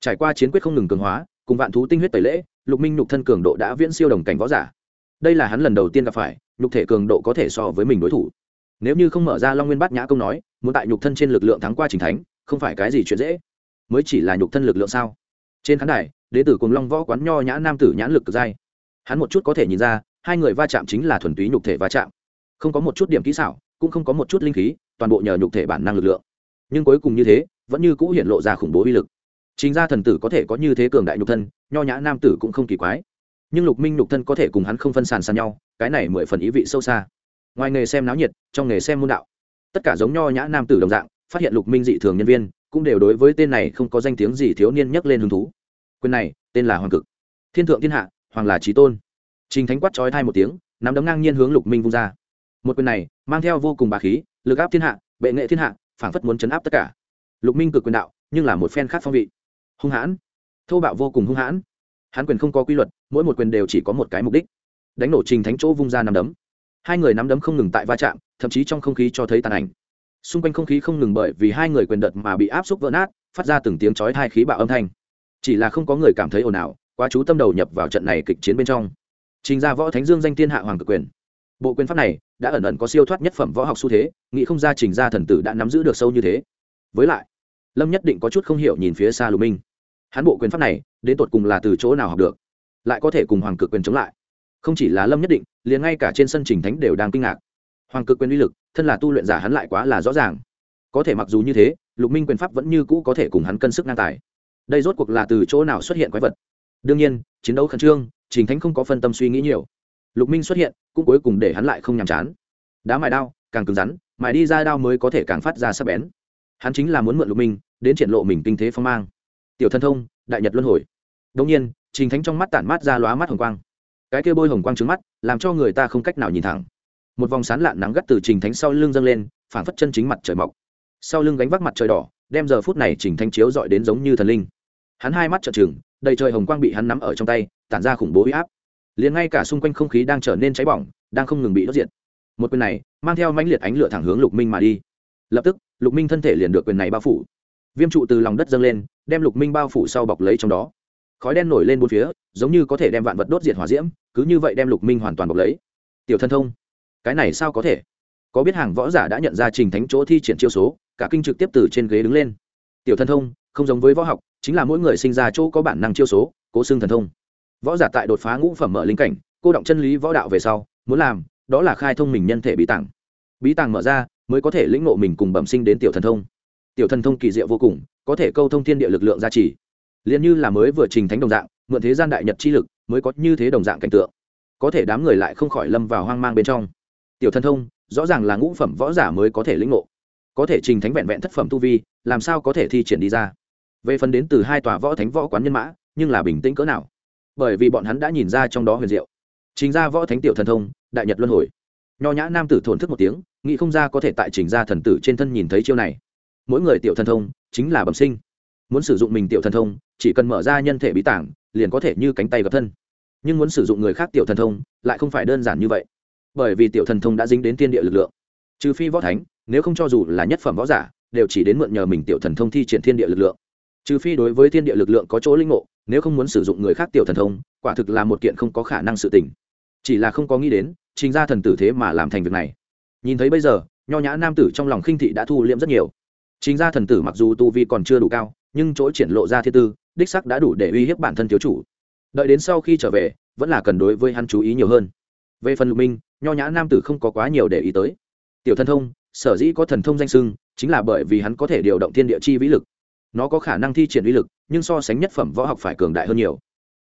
Trải qua chiến quyết không ngừng cường hóa, cùng vạn thú tinh huyết tẩy lễ, lục minh nhục thân cường độ đã viễn siêu đồng cảnh võ giả. Đây là hắn lần đầu tiên gặp phải, nhục thể cường độ có thể so với mình đối thủ. Nếu như không mở ra long nguyên bát nhã công nói, muốn tại nhục thân trên lực lượng thắng qua trình thánh không phải cái gì chuyện dễ. Mới chỉ là nhục thân lực lượng sao? Trên khán đài đế tử cùng long võ quán nho nhã nam tử nhãn lực cực dai. Hắn một chút có thể nhìn ra, hai người va chạm chính là thuần túy nhục thể va chạm. Không có một chút điểm kỹ xảo, cũng không có một chút linh khí, toàn bộ nhờ nhục thể bản năng lực lượng. Nhưng cuối cùng như thế, vẫn như cũ hiện lộ ra khủng bố uy lực. Chính ra thần tử có thể có như thế cường đại nhục thân, nho nhã nam tử cũng không kỳ quái. Nhưng lục minh nhục thân có thể cùng hắn không phân sàn sàn nhau, cái này mười phần ý vị sâu xa. Ngoài nghề xem náo nhiệt, trong nghề xem môn đạo. Tất cả giống nho nhã nam tử đồng dạng phát hiện lục minh dị thường nhân viên, cũng đều đối với tên này không có danh tiếng gì thiếu niên nhắc lên hứng thú. Quyền này, tên là hoàng cực. Thiên thượng thiên hạ, hoàng là trí tôn. Trình thánh quát trói thai một tiếng, nắm đấm ngang nhiên hướng lục minh vung ra. Một quyền này, mang theo vô cùng bà khí, lực áp thiên hạ, bệ nghệ thiên hạ, phảng phất muốn chấn áp tất cả. Lục minh cực quyền đạo, nhưng là một phen khác phong vị. Hung hãn. Thô bạo vô cùng hung hãn. Hán quyền không có quy luật, mỗi một quyền đều chỉ có một cái mục đích. Đánh nổ trình thánh chỗ vung ra nắm đấm. Hai người nắm đấm không ngừng tại va chạm, thậm chí trong không khí cho thấy tàn ảnh xung quanh không khí không ngừng bởi vì hai người quyền đợt mà bị áp xúc vỡ nát, phát ra từng tiếng chói thai khí bạo âm thanh. Chỉ là không có người cảm thấy ồn ào, quá chú tâm đầu nhập vào trận này kịch chiến bên trong. Trình ra võ thánh dương danh thiên hạ hoàng cực quyền. Bộ quyền pháp này đã ẩn ẩn có siêu thoát nhất phẩm võ học xu thế, nghĩ không ra trình ra thần tử đã nắm giữ được sâu như thế. Với lại, lâm nhất định có chút không hiểu nhìn phía xa lục minh. Hắn bộ quyền pháp này, đến tột cùng là từ chỗ nào học được? Lại có thể cùng hoàng cực quyền chống lại? Không chỉ là lâm nhất định, liền ngay cả trên sân trình thánh đều đang kinh ngạc hoàng cực quyền uy lực, thân là tu luyện giả hắn lại quá là rõ ràng. Có thể mặc dù như thế, lục minh quyền pháp vẫn như cũ có thể cùng hắn cân sức ngang tài. Đây rốt cuộc là từ chỗ nào xuất hiện quái vật? Đương nhiên, chiến đấu khẩn trương, trình thánh không có phân tâm suy nghĩ nhiều. Lục minh xuất hiện, cũng cuối cùng để hắn lại không nhàm chán. Đá mài đao, càng cứng rắn, mài đi ra đao mới có thể càng phát ra sắc bén. Hắn chính là muốn mượn lục minh, đến triển lộ mình kinh thế phong mang. Tiểu thân thông, đại nhật luân hồi. Đông nhiên, trình thánh trong mắt tản mát ra lóa mắt hồng quang. Cái kia bôi hồng quang trứng mắt, làm cho người ta không cách nào nhìn thẳng một vòng sán lạn nắng gắt từ trình thánh sau lưng dâng lên, phảng phất chân chính mặt trời mọc. Sau lưng gánh vác mặt trời đỏ, đem giờ phút này trình thánh chiếu dọi đến giống như thần linh. Hắn hai mắt trợn trừng, đầy trời hồng quang bị hắn nắm ở trong tay, tản ra khủng bố huy áp. Liền ngay cả xung quanh không khí đang trở nên cháy bỏng, đang không ngừng bị đốt diệt. Một quyền này, mang theo mãnh liệt ánh lửa thẳng hướng lục minh mà đi. Lập tức, lục minh thân thể liền được quyền này bao phủ. Viêm trụ từ lòng đất dâng lên, đem lục minh bao phủ sau bọc lấy trong đó. Khói đen nổi lên bốn phía, giống như có thể đem vạn vật đốt diệt hỏa diễm, cứ như vậy đem lục minh hoàn toàn bọc lấy. Tiểu thân thông cái này sao có thể? Có biết hàng võ giả đã nhận ra trình thánh chỗ thi triển chiêu số, cả kinh trực tiếp từ trên ghế đứng lên. Tiểu thân thông, không giống với võ học, chính là mỗi người sinh ra chỗ có bản năng chiêu số, cố xưng thần thông. Võ giả tại đột phá ngũ phẩm mở linh cảnh, cô động chân lý võ đạo về sau, muốn làm, đó là khai thông mình nhân thể bí tàng. Bí tàng mở ra, mới có thể lĩnh ngộ mình cùng bẩm sinh đến tiểu thần thông. Tiểu thần thông kỳ diệu vô cùng, có thể câu thông thiên địa lực lượng gia trì. Liền như là mới vừa trình thánh đồng dạng, mượn thế gian đại nhật chi lực, mới có như thế đồng dạng cảnh tượng. Có thể đám người lại không khỏi lâm vào hoang mang bên trong tiểu thần thông, rõ ràng là ngũ phẩm võ giả mới có thể lĩnh ngộ. Có thể trình thánh vẹn vẹn thất phẩm tu vi, làm sao có thể thi triển đi ra? Về phần đến từ hai tòa võ thánh võ quán nhân mã, nhưng là bình tĩnh cỡ nào? Bởi vì bọn hắn đã nhìn ra trong đó huyền diệu. Trình ra võ thánh tiểu thần thông, đại nhật luân hồi. Nho nhã nam tử thổn thức một tiếng, nghĩ không ra có thể tại trình ra thần tử trên thân nhìn thấy chiêu này. Mỗi người tiểu thần thông, chính là bẩm sinh. Muốn sử dụng mình tiểu thần thông, chỉ cần mở ra nhân thể bí tảng, liền có thể như cánh tay gặp thân. Nhưng muốn sử dụng người khác tiểu thần thông, lại không phải đơn giản như vậy bởi vì tiểu thần thông đã dính đến tiên địa lực lượng. Trừ phi võ thánh, nếu không cho dù là nhất phẩm võ giả, đều chỉ đến mượn nhờ mình tiểu thần thông thi triển thiên địa lực lượng. Trừ phi đối với thiên địa lực lượng có chỗ linh ngộ, nếu không muốn sử dụng người khác tiểu thần thông, quả thực là một kiện không có khả năng sự tình. Chỉ là không có nghĩ đến, trình ra thần tử thế mà làm thành việc này. Nhìn thấy bây giờ, nho nhã nam tử trong lòng khinh thị đã thu liễm rất nhiều. Trình ra thần tử mặc dù tu vi còn chưa đủ cao, nhưng chỗ triển lộ ra thiên tư, đích sắc đã đủ để uy hiếp bản thân thiếu chủ. Đợi đến sau khi trở về, vẫn là cần đối với hắn chú ý nhiều hơn. Về phần lục minh nho nhã nam tử không có quá nhiều để ý tới. Tiểu thần thông, sở dĩ có thần thông danh sưng, chính là bởi vì hắn có thể điều động thiên địa chi vĩ lực. Nó có khả năng thi triển uy lực, nhưng so sánh nhất phẩm võ học phải cường đại hơn nhiều.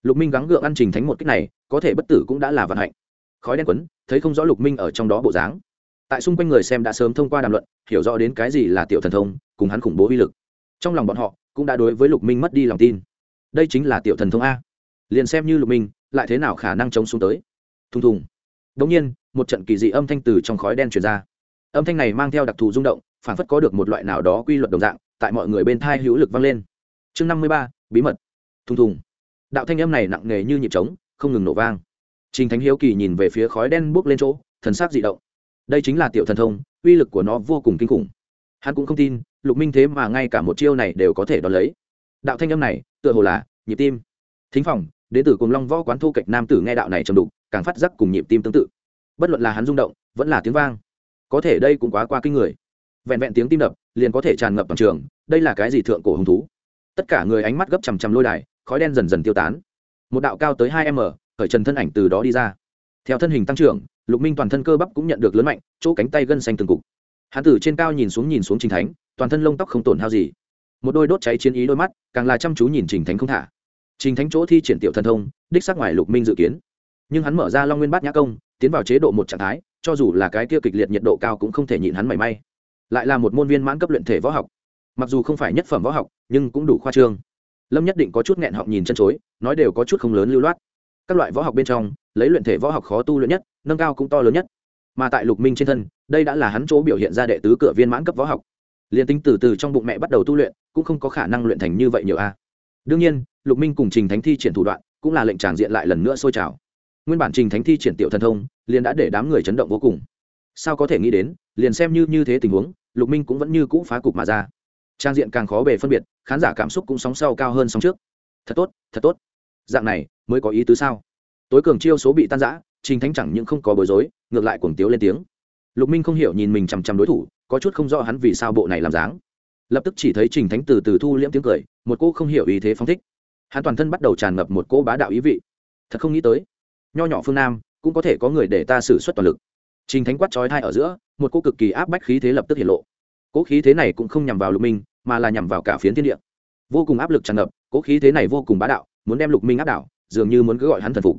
Lục minh gắng gượng ăn trình thánh một cách này, có thể bất tử cũng đã là vận hạnh. Khói đen quấn, thấy không rõ lục minh ở trong đó bộ dáng. Tại xung quanh người xem đã sớm thông qua đàm luận, hiểu rõ đến cái gì là tiểu thần thông, cùng hắn khủng bố uy lực. Trong lòng bọn họ, cũng đã đối với lục minh mất đi lòng tin. Đây chính là tiểu thần thông a. Liền xem như lục minh, lại thế nào khả năng chống xuống tới. Thùng thùng. Đ ỗ n g nhiên một trận kỳ dị âm thanh từ trong khói đen truyền ra. Âm thanh này mang theo đặc thù rung động phản phất có được một loại nào đó quy luật đồng dạng, tại mọi người bên thai hữu lực vang lên. Chương năm mươi ba, bí mật. Thùng thùng. Đạo thanh âm này nặng nề như nhịp trống, không ngừng nổ vang. Trình thánh hiếu kỳ nhìn về phía khói đen bốc lên chỗ, thần sắc dị động. Đây chính là tiểu thần thông, uy lực của nó vô cùng kinh khủng. Hắn cũng không tin, lục minh thế mà ngay cả một chiêu này đều có thể đón lấy. Đạo thanh âm này, tựa hồ là nhịp tim. Thính phòng đến từ cùng long võ quán thu kịch nam tử nghe đạo này trầm đục, càng phát giác cùng nhịp tim tương tự bất luận là hắn rung động, vẫn là tiếng vang. Có thể đây cũng quá qua kinh người. Vẹn vẹn tiếng tim đập, liền có thể tràn ngập bằng trường, đây là cái gì thượng cổ hứng thú? Tất cả người ánh mắt gấp chằm chằm lôi đài, khói đen dần dần tiêu tán. Một đạo cao tới hai m, khởi trần thân ảnh từ đó đi ra. Theo thân hình tăng trưởng, lục minh toàn thân cơ bắp cũng nhận được lớn mạnh, chỗ cánh tay gân xanh từng cục. Hắn tử trên cao nhìn xuống nhìn xuống trình thánh, toàn thân lông tóc không tổn hao gì. Một đôi đốt cháy chiến ý đôi mắt, càng là chăm chú nhìn trình thánh không thả. Trình thánh chỗ thi triển tiểu thần thông, đích xác ngoài lục minh dự kiến nhưng hắn mở ra long nguyên bát nhã công, tiến vào chế độ một trạng thái, cho dù là cái kia kịch liệt nhiệt độ cao cũng không thể nhịn hắn mảy may. Lại là một môn viên mãn cấp luyện thể võ học. Mặc dù không phải nhất phẩm võ học, nhưng cũng đủ khoa trương. Lâm nhất định có chút nghẹn họng nhìn chân chối, nói đều có chút không lớn lưu loát. Các loại võ học bên trong, lấy luyện thể võ học khó tu luyện nhất, nâng cao cũng to lớn nhất. Mà tại lục minh trên thân, đây đã là hắn chỗ biểu hiện ra đệ tứ cửa viên mãn cấp võ học. Liền tính từ từ trong bụng mẹ bắt đầu tu luyện, cũng không có khả năng luyện thành như vậy nhiều a. Đương nhiên, lục minh cùng trình thánh thi triển thủ đoạn, cũng là lệnh tràng diện lại lần nữa sôi trào nguyên bản trình thánh thi triển tiểu thần thông, liền đã để đám người chấn động vô cùng. Sao có thể nghĩ đến, liền xem như như thế tình huống, lục minh cũng vẫn như cũ phá cục mà ra. Trang diện càng khó bề phân biệt, khán giả cảm xúc cũng sóng sau cao hơn sóng trước. Thật tốt thật tốt. Dạng này, mới có ý tứ sao? Tối cường chiêu số bị tan giã trình thánh chẳng những không có bối rối, ngược lại cuồng tiếu lên tiếng. Lục minh không hiểu nhìn mình chằm chằm đối thủ, có chút không rõ hắn vì sao bộ này làm dáng. Lập tức chỉ thấy trình thánh từ từ thu liễm tiếng cười, một cô không hiểu ý thế phong thích. Hắn toàn thân bắt đầu tràn ngập một cô bá đạo ý vị. Thật không nghĩ tới nho nhỏ phương nam, cũng có thể có người để ta xử suất toàn lực. Trình thánh quát trói thai ở giữa, một cô cực kỳ áp bách khí thế lập tức hiện lộ. Cỗ khí thế này cũng không nhằm vào lục minh, mà là nhằm vào cả phiến thiên địa. Vô cùng áp lực tràn ngập, cỗ khí thế này vô cùng bá đạo, muốn đem lục minh áp đảo, dường như muốn cứ gọi hắn thần phục.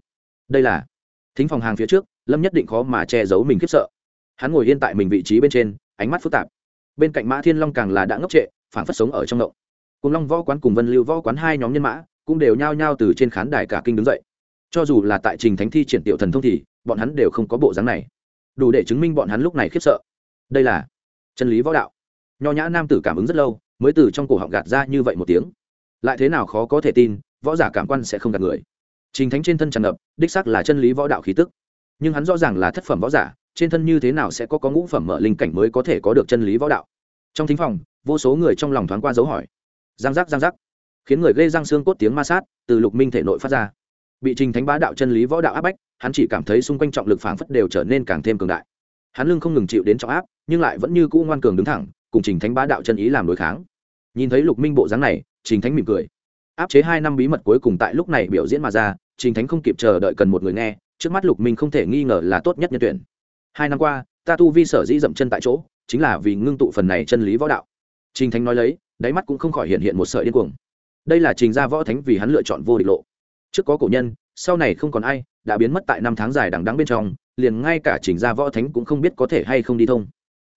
Đây là thính phòng hàng phía trước, lâm nhất định khó mà che giấu mình khiếp sợ. Hắn ngồi yên tại mình vị trí bên trên, ánh mắt phức tạp. Bên cạnh mã thiên long càng là đã ngốc trệ phản phất sống ở trong động. Cùng long võ quán cùng vân lưu võ quán hai nhóm nhân mã, cũng đều nhao nhao từ trên khán đài cả kinh đứng dậy cho dù là tại trình thánh thi triển tiểu thần thông thì, bọn hắn đều không có bộ dáng này. Đủ để chứng minh bọn hắn lúc này khiếp sợ. Đây là chân lý võ đạo. Nho nhã nam tử cảm ứng rất lâu, mới từ trong cổ họng gạt ra như vậy một tiếng. Lại thế nào khó có thể tin, võ giả cảm quan sẽ không gạt người. Trình thánh trên thân tràn ngập, đích sắc là chân lý võ đạo khí tức. Nhưng hắn rõ ràng là thất phẩm võ giả, trên thân như thế nào sẽ có có ngũ phẩm mở linh cảnh mới có thể có được chân lý võ đạo? Trong thính phòng, vô số người trong lòng thoáng qua dấu hỏi. Giang giác giang giác. Khiến người gây răng xương cốt tiếng ma sát từ lục minh thể nội phát ra bị trình thánh bá đạo chân lý võ đạo áp bách, hắn chỉ cảm thấy xung quanh trọng lực phảng phất đều trở nên càng thêm cường đại. Hắn lưng không ngừng chịu đến trọng áp, nhưng lại vẫn như cũ ngoan cường đứng thẳng, cùng trình thánh bá đạo chân ý làm đối kháng. Nhìn thấy lục minh bộ dáng này, trình thánh mỉm cười. Áp chế hai năm bí mật cuối cùng tại lúc này biểu diễn mà ra, trình thánh không kịp chờ đợi cần một người nghe, trước mắt lục minh không thể nghi ngờ là tốt nhất nhân tuyển. Hai năm qua, ta tu vi sở dĩ dậm chân tại chỗ, chính là vì ngưng tụ phần này chân lý võ đạo. Trình thánh nói lấy, đáy mắt cũng không khỏi hiện hiện một sợi điên cuồng. Đây là trình gia võ thánh vì hắn lựa chọn vô địch lộ trước có cổ nhân, sau này không còn ai, đã biến mất tại năm tháng dài đằng đắng bên trong, liền ngay cả trình gia võ thánh cũng không biết có thể hay không đi thông.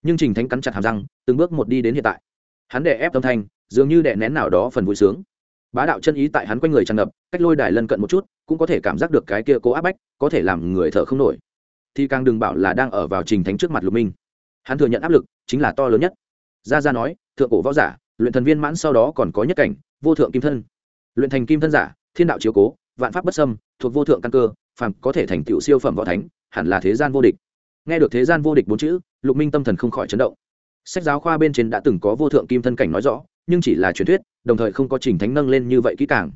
Nhưng trình thánh cắn chặt hàm răng, từng bước một đi đến hiện tại. Hắn đè ép tâm thanh, dường như đè nén nào đó phần vui sướng. Bá đạo chân ý tại hắn quanh người tràn ngập, cách lôi đài lân cận một chút, cũng có thể cảm giác được cái kia cố áp bách, có thể làm người thở không nổi. Thì càng đừng bảo là đang ở vào trình thánh trước mặt lục minh. Hắn thừa nhận áp lực, chính là to lớn nhất. Gia gia nói, thượng cổ võ giả, luyện thần viên mãn sau đó còn có nhất cảnh, vô thượng kim thân. Luyện thành kim thân giả, thiên đạo chiếu cố vạn pháp bất xâm, thuộc vô thượng căn cơ, phàm có thể thành tựu siêu phẩm võ thánh, hẳn là thế gian vô địch. Nghe được thế gian vô địch bốn chữ, lục minh tâm thần không khỏi chấn động. Sách giáo khoa bên trên đã từng có vô thượng kim thân cảnh nói rõ, nhưng chỉ là truyền thuyết, đồng thời không có trình thánh nâng lên như vậy kỹ càng.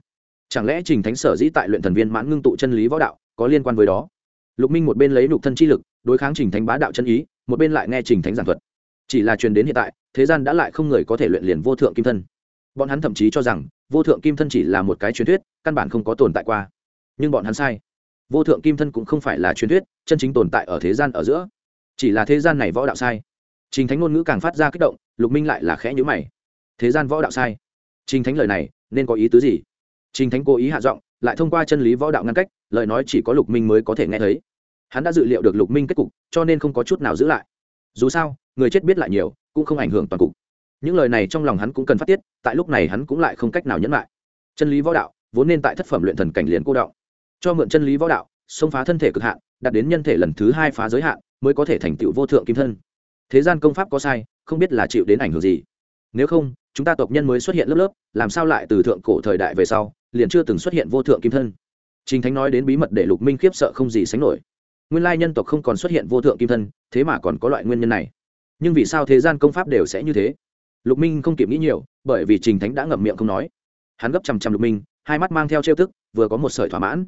Chẳng lẽ trình thánh sở dĩ tại luyện thần viên mãn ngưng tụ chân lý võ đạo, có liên quan với đó? Lục minh một bên lấy lục thân chi lực, đối kháng trình thánh bá đạo chân ý, một bên lại nghe trình thánh giảng thuật. Chỉ là truyền đến hiện tại, thế gian đã lại không người có thể luyện liền vô thượng kim thân. Bọn hắn thậm chí cho rằng vô thượng kim thân chỉ là một cái truyền thuyết, căn bản không có tồn tại qua. Nhưng bọn hắn sai. Vô thượng kim thân cũng không phải là truyền thuyết, chân chính tồn tại ở thế gian ở giữa. Chỉ là thế gian này võ đạo sai. Trình thánh ngôn ngữ càng phát ra kích động, lục minh lại là khẽ nhữ mày. Thế gian võ đạo sai. Trình thánh lời này, nên có ý tứ gì? Trình thánh cố ý hạ giọng, lại thông qua chân lý võ đạo ngăn cách, lời nói chỉ có lục minh mới có thể nghe thấy. Hắn đã dự liệu được lục minh kết cục, cho nên không có chút nào giữ lại. Dù sao, người chết biết lại nhiều, cũng không ảnh hưởng toàn cục những lời này trong lòng hắn cũng cần phát tiết, tại lúc này hắn cũng lại không cách nào nhẫn lại. Chân lý võ đạo, vốn nên tại thất phẩm luyện thần cảnh liền cô đạo cho mượn chân lý võ đạo, xông phá thân thể cực hạn, đạt đến nhân thể lần thứ hai phá giới hạn, mới có thể thành tựu vô thượng kim thân. Thế gian công pháp có sai, không biết là chịu đến ảnh hưởng gì. Nếu không, chúng ta tộc nhân mới xuất hiện lớp lớp, làm sao lại từ thượng cổ thời đại về sau, liền chưa từng xuất hiện vô thượng kim thân? Trình thánh nói đến bí mật để lục minh khiếp sợ không gì sánh nổi. Nguyên lai nhân tộc không còn xuất hiện vô thượng kim thân, thế mà còn có loại nguyên nhân này. Nhưng vì sao thế gian công pháp đều sẽ như thế? Lục minh không kịp nghĩ nhiều, bởi vì trình thánh đã ngậm miệng không nói. Hắn gấp chằm chằm lục minh, hai mắt mang theo trêu tức, vừa có một sợi thỏa mãn.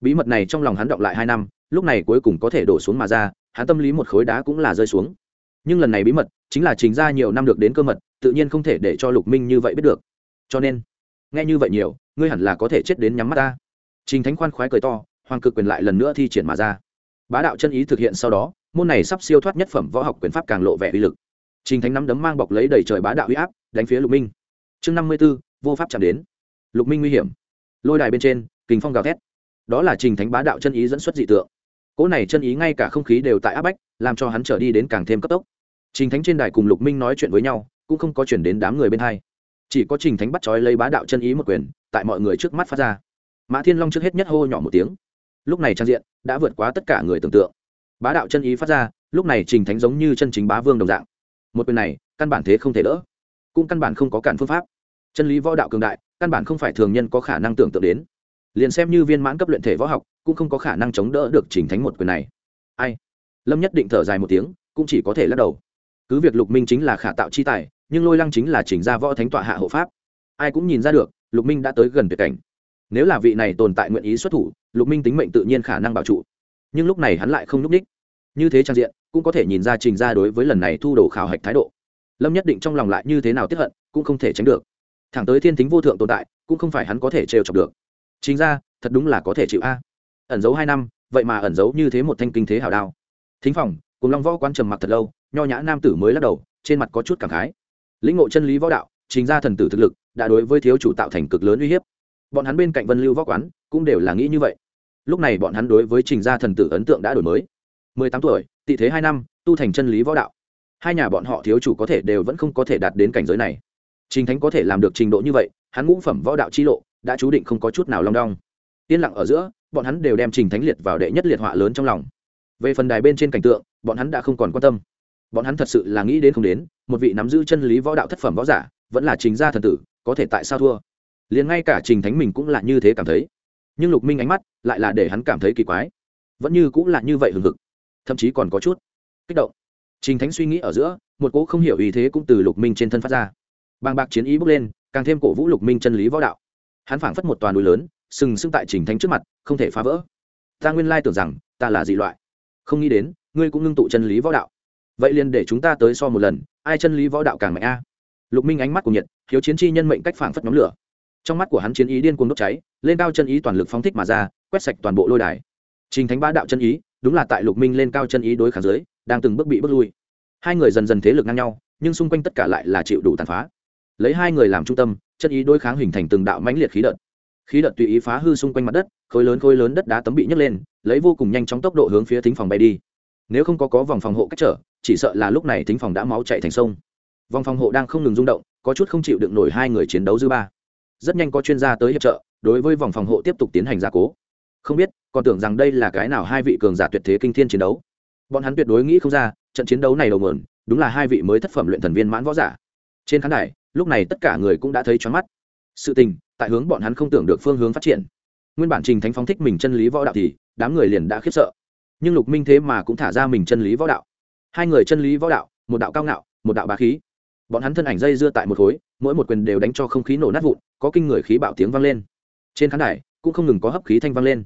Bí mật này trong lòng hắn động lại hai năm, lúc này cuối cùng có thể đổ xuống mà ra, hắn tâm lý một khối đá cũng là rơi xuống. Nhưng lần này bí mật chính là trình ra nhiều năm được đến cơ mật, tự nhiên không thể để cho lục minh như vậy biết được. Cho nên, nghe như vậy nhiều, ngươi hẳn là có thể chết đến nhắm mắt ta. Trình thánh khoan khoái cười to, hoàng cực quyền lại lần nữa thi triển mà ra. Bá đạo chân ý thực hiện sau đó, môn này sắp siêu thoát nhất phẩm võ học quyền pháp càng lộ vẻ uy lực trình thánh nắm đấm mang bọc lấy đầy trời bá đạo uy áp, đánh phía lục minh. Chương năm mươi b ố vô pháp chạm đến. Lục minh nguy hiểm. Lôi đài bên trên, kình phong gào thét. Đó là trình thánh bá đạo chân ý dẫn xuất dị tượng. Cỗ này chân ý ngay cả không khí đều tại áp bách, làm cho hắn trở đi đến càng thêm cấp tốc. Trình thánh trên đài cùng lục minh nói chuyện với nhau, cũng không có chuyển đến đám người bên hai. Chỉ có trình thánh bắt trói lấy bá đạo chân ý một quyền, tại mọi người trước mắt phát ra. Mã thiên long trước hết nhất hô nhỏ một tiếng. Lúc này trang diện đã vượt quá tất cả người tưởng tượng. Bá đạo chân ý phát ra, lúc này trình thánh giống như chân chính bá vương đồng dạng một quyền này, căn bản thế không thể đỡ. Cũng căn bản không có cản phương pháp. Chân lý võ đạo cường đại, căn bản không phải thường nhân có khả năng tưởng tượng đến. Liền xem như viên mãn cấp luyện thể võ học, cũng không có khả năng chống đỡ được chỉnh thánh một quyền này. Ai? Lâm nhất định thở dài một tiếng, cũng chỉ có thể lắc đầu. Cứ việc lục minh chính là khả tạo chi tài, nhưng lôi lăng chính là chỉnh ra võ thánh tọa hạ hộ pháp. Ai cũng nhìn ra được, lục minh đã tới gần tuyệt cảnh. Nếu là vị này tồn tại nguyện ý xuất thủ, lục minh tính mệnh tự nhiên khả năng bảo trụ. Nhưng lúc này hắn lại không n ú c ních như thế trang diện cũng có thể nhìn ra trình ra đối với lần này thu đồ khảo hạch thái độ. Lâm nhất định trong lòng lại như thế nào tiếp hận, cũng không thể tránh được. Thẳng tới thiên tính vô thượng tồn tại, cũng không phải hắn có thể trêu chọc được. Chính ra thật đúng là có thể chịu a. Ẩn giấu hai năm, vậy mà ẩn giấu như thế một thanh kinh thế hào đao. Thính phòng, cùng long võ quan trầm mặc thật lâu, nho nhã nam tử mới lắc đầu, trên mặt có chút cảm khái. Lĩnh ngộ chân lý võ đạo chính ra thần tử thực lực, đã đối với thiếu chủ tạo thành cực lớn uy hiếp. Bọn hắn bên cạnh vân lưu võ quán, cũng đều là nghĩ như vậy. Lúc này bọn hắn đối với trình gia thần tử ấn tượng đã đổi mới mười tám tuổi, tị thế hai năm, tu thành chân lý võ đạo. Hai nhà bọn họ thiếu chủ có thể đều vẫn không có thể đạt đến cảnh giới này. Trình thánh có thể làm được trình độ như vậy, hắn ngũ phẩm võ đạo chi lộ, đã chú định không có chút nào long đong. Yên lặng ở giữa, bọn hắn đều đem trình thánh liệt vào đệ nhất liệt họa lớn trong lòng. Về phần đài bên trên cảnh tượng, bọn hắn đã không còn quan tâm. Bọn hắn thật sự là nghĩ đến không đến, một vị nắm giữ chân lý võ đạo thất phẩm võ giả, vẫn là chính gia thần tử, có thể tại sao thua? Liền ngay cả trình thánh mình cũng là như thế cảm thấy. Nhưng lục minh ánh mắt lại là để hắn cảm thấy kỳ quái. Vẫn như cũng là như vậy hừng hực thậm chí còn có chút kích động. Trình thánh suy nghĩ ở giữa, một cỗ không hiểu ý thế cũng từ lục minh trên thân phát ra. Bàng bạc chiến ý bốc lên, càng thêm cổ vũ lục minh chân lý võ đạo. Hắn phảng phất một toàn núi lớn, sừng sững tại trình thánh trước mặt, không thể phá vỡ. Ta nguyên lai tưởng rằng, ta là dị loại. Không nghĩ đến, ngươi cũng ngưng tụ chân lý võ đạo. Vậy liền để chúng ta tới so một lần, ai chân lý võ đạo càng mạnh a? Lục minh ánh mắt của nhiệt, hiếu chiến chi nhân mệnh cách phảng phất nhóm lửa. Trong mắt của hắn chiến ý điên cuồng đốt cháy, lên cao chân ý toàn lực phóng thích mà ra, quét sạch toàn bộ lôi đài. Trình thánh bá đạo chân ý đúng là tại lục minh lên cao chân ý đối kháng dưới đang từng bước bị bước lui. Hai người dần dần thế lực ngang nhau, nhưng xung quanh tất cả lại là chịu đủ tàn phá. Lấy hai người làm trung tâm, chân ý đối kháng hình thành từng đạo mãnh liệt khí đợt. Khí đợt tùy ý phá hư xung quanh mặt đất, khối lớn khối lớn đất đá tấm bị nhấc lên, lấy vô cùng nhanh chóng tốc độ hướng phía thính phòng bay đi. Nếu không có có vòng phòng hộ cách trở, chỉ sợ là lúc này thính phòng đã máu chạy thành sông. Vòng phòng hộ đang không ngừng rung động, có chút không chịu đựng nổi hai người chiến đấu dư ba. Rất nhanh có chuyên gia tới hiệp trợ, đối với vòng phòng hộ tiếp tục tiến hành gia cố không biết, còn tưởng rằng đây là cái nào hai vị cường giả tuyệt thế kinh thiên chiến đấu. Bọn hắn tuyệt đối nghĩ không ra, trận chiến đấu này đầu mượn đúng là hai vị mới thất phẩm luyện thần viên mãn võ giả. Trên khán đài, lúc này tất cả người cũng đã thấy choáng mắt. Sự tình, tại hướng bọn hắn không tưởng được phương hướng phát triển. Nguyên bản trình thánh phóng thích mình chân lý võ đạo thì, đám người liền đã khiếp sợ. Nhưng lục minh thế mà cũng thả ra mình chân lý võ đạo. Hai người chân lý võ đạo, một đạo cao ngạo, một đạo bá khí. Bọn hắn thân ảnh dây dưa tại một khối, mỗi một quyền đều đánh cho không khí nổ nát vụn, có kinh người khí bạo tiếng vang lên. Trên khán đài cũng không ngừng có hấp khí thanh vang lên.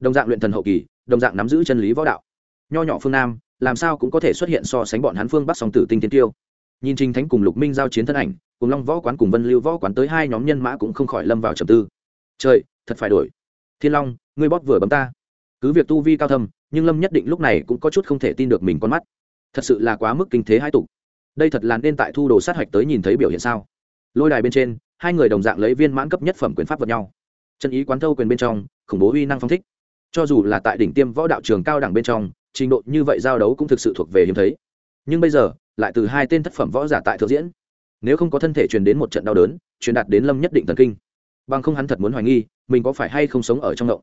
Đồng dạng luyện thần hậu kỳ, đồng dạng nắm giữ chân lý võ đạo. Nho nhỏ phương nam, làm sao cũng có thể xuất hiện so sánh bọn hắn phương bắc song tử tinh tiến tiêu nhìn trình thánh cùng lục minh giao chiến thân ảnh, cùng long võ quán cùng vân lưu võ quán tới hai nhóm nhân mã cũng không khỏi lâm vào trầm tư. Trời, thật phải đổi. Thiên long, ngươi bóp vừa bấm ta. Cứ việc tu vi cao thâm, nhưng lâm nhất định lúc này cũng có chút không thể tin được mình con mắt. Thật sự là quá mức kinh thế hai tục. Đây thật là nên tại thu đồ sát hạch tới nhìn thấy biểu hiện sao? Lôi đài bên trên, hai người đồng dạng lấy viên mãn cấp nhất phẩm quyền pháp vật nhau chân ý quán thâu quyền bên trong, khủng bố uy năng phong thích. Cho dù là tại đỉnh tiêm võ đạo trường cao đẳng bên trong, trình độ như vậy giao đấu cũng thực sự thuộc về hiếm thấy. Nhưng bây giờ, lại từ hai tên thất phẩm võ giả tại thượng diễn. Nếu không có thân thể truyền đến một trận đau đớn, truyền đạt đến lâm nhất định thần kinh. Bằng không hắn thật muốn hoài nghi, mình có phải hay không sống ở trong động.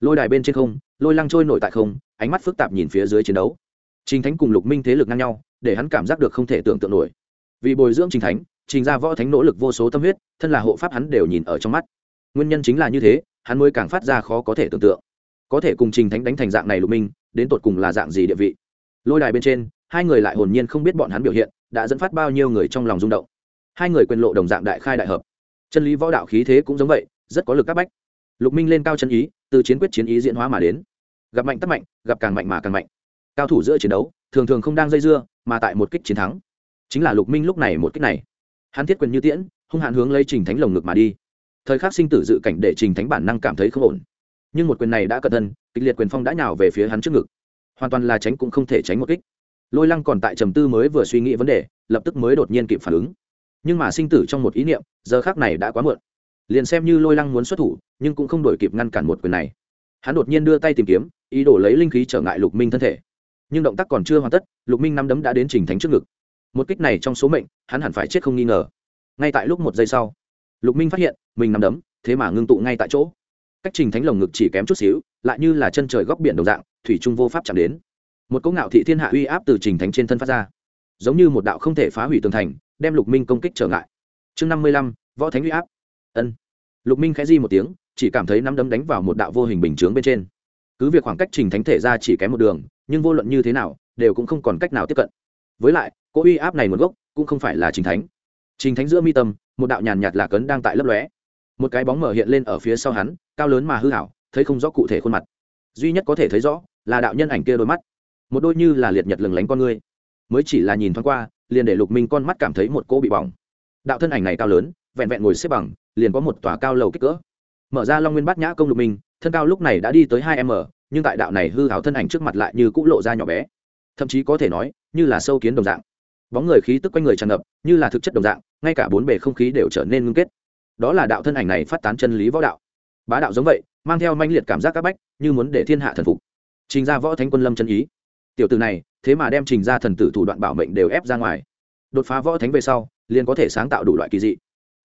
Lôi đài bên trên không, lôi lăng trôi nổi tại không, ánh mắt phức tạp nhìn phía dưới chiến đấu. Trình thánh cùng lục minh thế lực ngang nhau, để hắn cảm giác được không thể tưởng tượng nổi. Vì bồi dưỡng trình thánh, trình ra võ thánh nỗ lực vô số tâm huyết, thân là hộ pháp hắn đều nhìn ở trong mắt nguyên nhân chính là như thế, hắn mới càng phát ra khó có thể tưởng tượng. Có thể cùng trình thánh đánh thành dạng này lục minh, đến tột cùng là dạng gì địa vị? Lôi đài bên trên, hai người lại hồn nhiên không biết bọn hắn biểu hiện, đã dẫn phát bao nhiêu người trong lòng rung động. Hai người quyền lộ đồng dạng đại khai đại hợp. Chân lý võ đạo khí thế cũng giống vậy, rất có lực các bách. Lục minh lên cao chân ý, từ chiến quyết chiến ý diễn hóa mà đến. Gặp mạnh tất mạnh, gặp càng mạnh mà càng mạnh. Cao thủ giữa chiến đấu, thường thường không đang dây dưa, mà tại một kích chiến thắng. Chính là lục minh lúc này một kích này. Hắn thiết quyền như tiễn, hung hạn hướng lấy trình thánh lồng ngực mà đi thời khắc sinh tử dự cảnh để trình thánh bản năng cảm thấy không ổn. Nhưng một quyền này đã cẩn thân kịch liệt quyền phong đã nhào về phía hắn trước ngực. Hoàn toàn là tránh cũng không thể tránh một kích. Lôi lăng còn tại trầm tư mới vừa suy nghĩ vấn đề, lập tức mới đột nhiên kịp phản ứng. Nhưng mà sinh tử trong một ý niệm, giờ khác này đã quá muộn. Liền xem như lôi lăng muốn xuất thủ, nhưng cũng không đổi kịp ngăn cản một quyền này. Hắn đột nhiên đưa tay tìm kiếm, ý đồ lấy linh khí trở ngại lục minh thân thể. Nhưng động tác còn chưa hoàn tất, lục minh nắm đấm đã đến trình thánh trước ngực. Một kích này trong số mệnh, hắn hẳn phải chết không nghi ngờ. Ngay tại lúc một giây sau lục minh phát hiện, mình nằm đấm, thế mà ngưng tụ ngay tại chỗ. Cách trình thánh lồng ngực chỉ kém chút xíu, lại như là chân trời góc biển đồng dạng, thủy trung vô pháp chạm đến. Một cỗ ngạo thị thiên hạ uy áp từ trình thánh trên thân phát ra. Giống như một đạo không thể phá hủy tường thành, đem lục minh công kích trở ngại. Chương năm mươi lăm, võ thánh uy áp. Ân. Lục minh khẽ di một tiếng, chỉ cảm thấy nắm đấm đánh vào một đạo vô hình bình chướng bên trên. Cứ việc khoảng cách trình thánh thể ra chỉ kém một đường, nhưng vô luận như thế nào, đều cũng không còn cách nào tiếp cận. Với lại, cỗ uy áp này nguồn gốc cũng không phải là trình thánh. Trình thánh giữa mi tâm một đạo nhàn nhạt lạc cấn đang tại lấp lóe. Một cái bóng mở hiện lên ở phía sau hắn, cao lớn mà hư hảo, thấy không rõ cụ thể khuôn mặt. Duy nhất có thể thấy rõ là đạo nhân ảnh kia đôi mắt. Một đôi như là liệt nhật lừng lánh con ngươi. Mới chỉ là nhìn thoáng qua, liền để lục minh con mắt cảm thấy một cỗ bị bỏng. Đạo thân ảnh này cao lớn, vẹn vẹn ngồi xếp bằng, liền có một tòa cao lầu kích cỡ. Mở ra long nguyên bát nhã công lục minh, thân cao lúc này đã đi tới hai m nhưng tại đạo này hư hảo thân ảnh trước mặt lại như cũ lộ ra nhỏ bé. Thậm chí có thể nói, như là sâu kiến đồng dạng bóng người khí tức quanh người tràn ngập, như là thực chất đồng dạng, ngay cả bốn bề không khí đều trở nên ngưng kết. Đó là đạo thân ảnh này phát tán chân lý võ đạo. Bá đạo giống vậy, mang theo manh liệt cảm giác các bách, như muốn để thiên hạ thần phục. Trình ra võ thánh quân lâm chân ý. Tiểu từ này, thế mà đem trình ra thần tử thủ đoạn bảo mệnh đều ép ra ngoài. Đột phá võ thánh về sau, liền có thể sáng tạo đủ loại kỳ dị.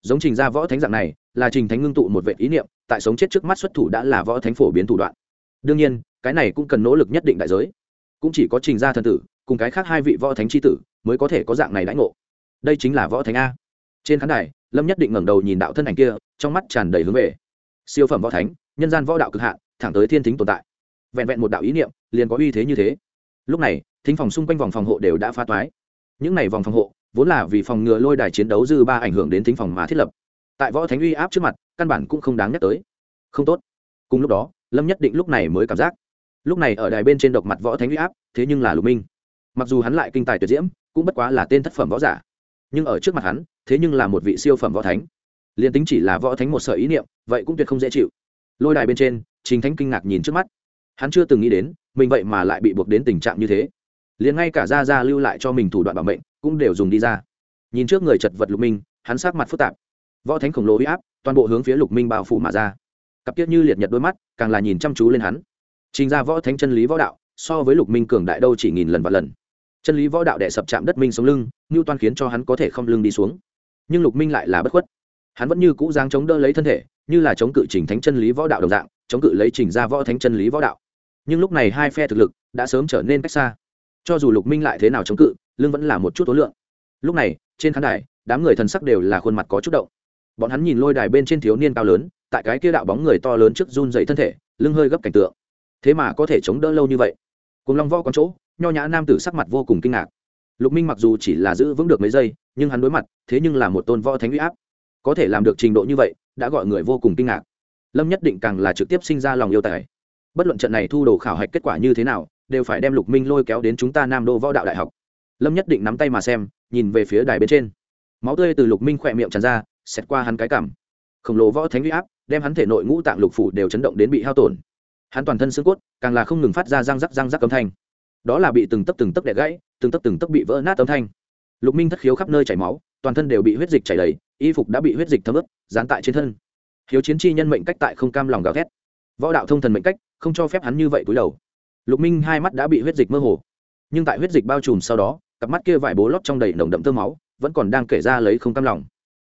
Giống trình ra võ thánh dạng này, là trình thánh ngưng tụ một vệ ý niệm, tại sống chết trước mắt xuất thủ đã là võ thánh phổ biến thủ đoạn. Đương nhiên, cái này cũng cần nỗ lực nhất định đại giới. Cũng chỉ có trình ra thần tử, cùng cái khác hai vị võ thánh c h i tử mới có thể có dạng này đãi ngộ. Đây chính là võ thánh a. Trên khán đài, lâm nhất định ngẩng đầu nhìn đạo thân ảnh kia, trong mắt tràn đầy hướng về. Siêu phẩm võ thánh, nhân gian võ đạo cực hạn, thẳng tới thiên thính tồn tại. Vẹn vẹn một đạo ý niệm, liền có uy thế như thế. Lúc này, thính phòng xung quanh vòng phòng hộ đều đã phá toái. Những này vòng phòng hộ, vốn là vì phòng ngừa lôi đài chiến đấu dư ba ảnh hưởng đến thính phòng mà thiết lập. Tại võ thánh uy áp trước mặt, căn bản cũng không đáng nhắc tới. Không tốt. Cùng lúc đó, lâm nhất định lúc này mới cảm giác. Lúc này ở đài bên trên độc mặt võ thánh uy áp, thế nhưng là lục minh. Mặc dù hắn lại kinh tài tuyệt diễm cũng bất quá là tên thất phẩm võ giả. Nhưng ở trước mặt hắn, thế nhưng là một vị siêu phẩm võ thánh. Liền tính chỉ là võ thánh một sở ý niệm, vậy cũng tuyệt không dễ chịu. Lôi đài bên trên chính thánh kinh ngạc nhìn trước mắt. Hắn chưa từng nghĩ đến, mình vậy mà lại bị buộc đến tình trạng như thế. Liền ngay cả ra ra lưu lại cho mình thủ đoạn bảo mệnh, cũng đều dùng đi ra. Nhìn trước người chật vật lục minh, hắn sát mặt phức tạp. Võ thánh khổng lồ huy áp, toàn bộ hướng phía lục minh bao phủ mà ra. Cặp tiết như liệt nhật đôi mắt, càng là nhìn chăm chú lên hắn. Trình ra võ thánh chân lý võ đạo, so với lục minh cường đại đâu chỉ nghìn lần và lần chân lý võ đạo đệ sập chạm đất minh sống lưng, ngưu toan khiến cho hắn có thể không lưng đi xuống. Nhưng lục minh lại là bất khuất. Hắn vẫn như cũ giang chống đỡ lấy thân thể, như là chống cự trình thánh chân lý võ đạo đồng dạng, chống cự lấy trình ra võ thánh chân lý võ đạo. Nhưng lúc này hai phe thực lực đã sớm trở nên cách xa. Cho dù lục minh lại thế nào chống cự, lưng vẫn là một chút tối lượng. Lúc này, trên khán đài, đám người thần sắc đều là khuôn mặt có chút động. Bọn hắn nhìn lôi đài bên trên thiếu niên cao lớn, tại cái kia đạo bóng người to lớn trước run dậy thân thể, lưng hơi gấp cảnh tượng. Thế mà có thể chống đỡ lâu như vậy? Cùng long võ con chỗ nho nhã nam tử sắc mặt vô cùng kinh ngạc. Lục minh mặc dù chỉ là giữ vững được mấy giây, nhưng hắn đối mặt, thế nhưng là một tôn võ thánh huy áp. Có thể làm được trình độ như vậy, đã gọi người vô cùng kinh ngạc. Lâm nhất định càng là trực tiếp sinh ra lòng yêu tài. Bất luận trận này thu đồ khảo hạch kết quả như thế nào, đều phải đem lục minh lôi kéo đến chúng ta nam đô võ đạo đại học. Lâm nhất định nắm tay mà xem, nhìn về phía đài bên trên. Máu tươi từ lục minh khỏe miệng tràn ra, xẹt qua hắn cái cảm. Khổng lồ võ thánh huy áp, đem hắn thể nội ngũ tạng lục phủ đều chấn động đến bị hao tổn. Hắn toàn thân xương cốt, càng là không ngừng phát ra răng rắc răng rắc âm thanh đó là bị từng tấc từng tấc đẻ gãy, từng tấc từng tấc bị vỡ nát âm thanh. Lục minh thất khiếu khắp nơi chảy máu, toàn thân đều bị huyết dịch chảy đầy, y phục đã bị huyết dịch thấm ướt, dán tại trên thân. Hiếu chiến chi nhân mệnh cách tại không cam lòng gào thét. Võ đạo thông thần mệnh cách, không cho phép hắn như vậy túi đầu. Lục minh hai mắt đã bị huyết dịch mơ hồ. Nhưng tại huyết dịch bao trùm sau đó, cặp mắt kia vải bố lót trong đầy nồng đậm tơ máu, vẫn còn đang kể ra lấy không cam lòng.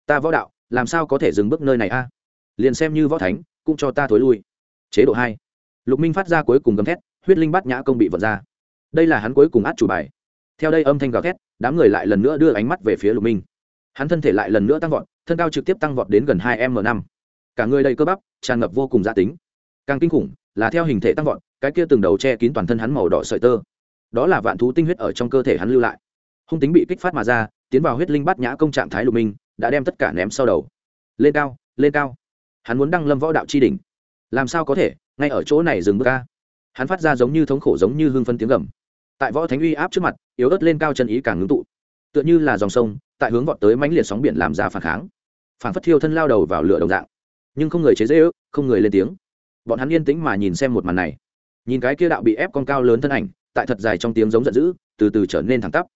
Ta võ đạo, làm sao có thể dừng bước nơi này a? Liền xem như võ thánh, cũng cho ta thối lui. Chế độ hai. Lục minh phát ra cuối cùng gầm thét, huyết linh bát nhã công bị vật ra đây là hắn cuối cùng át chủ bài. Theo đây âm thanh gào thét, đám người lại lần nữa đưa ánh mắt về phía lục minh. Hắn thân thể lại lần nữa tăng vọt, thân cao trực tiếp tăng vọt đến gần hai m năm. Cả người đầy cơ bắp, tràn ngập vô cùng gia tính. Càng kinh khủng là theo hình thể tăng vọt, cái kia từng đầu che kín toàn thân hắn màu đỏ sợi tơ. Đó là vạn thú tinh huyết ở trong cơ thể hắn lưu lại. Hung tính bị kích phát mà ra, tiến vào huyết linh bát nhã công trạng thái lục minh, đã đem tất cả ném sau đầu. Lên cao lên cao. Hắn muốn đăng lâm võ đạo tri đỉnh. Làm sao có thể, ngay ở chỗ này dừng bước ca hắn phát ra giống như thống khổ giống như hương phân tiếng gầm tại võ thánh uy áp trước mặt, yếu ớt lên cao chân ý càng ngưng tụ. Tựa như là dòng sông, tại hướng vọt tới mãnh liệt sóng biển làm ra phản kháng. Phản phất thiêu thân lao đầu vào lửa đồng dạng. Nhưng không người chế dễ ước không người lên tiếng. Bọn hắn yên tĩnh mà nhìn xem một màn này. Nhìn cái kia đạo bị ép con cao lớn thân ảnh, tại thật dài trong tiếng giống giận dữ, từ từ trở nên thẳng tắp.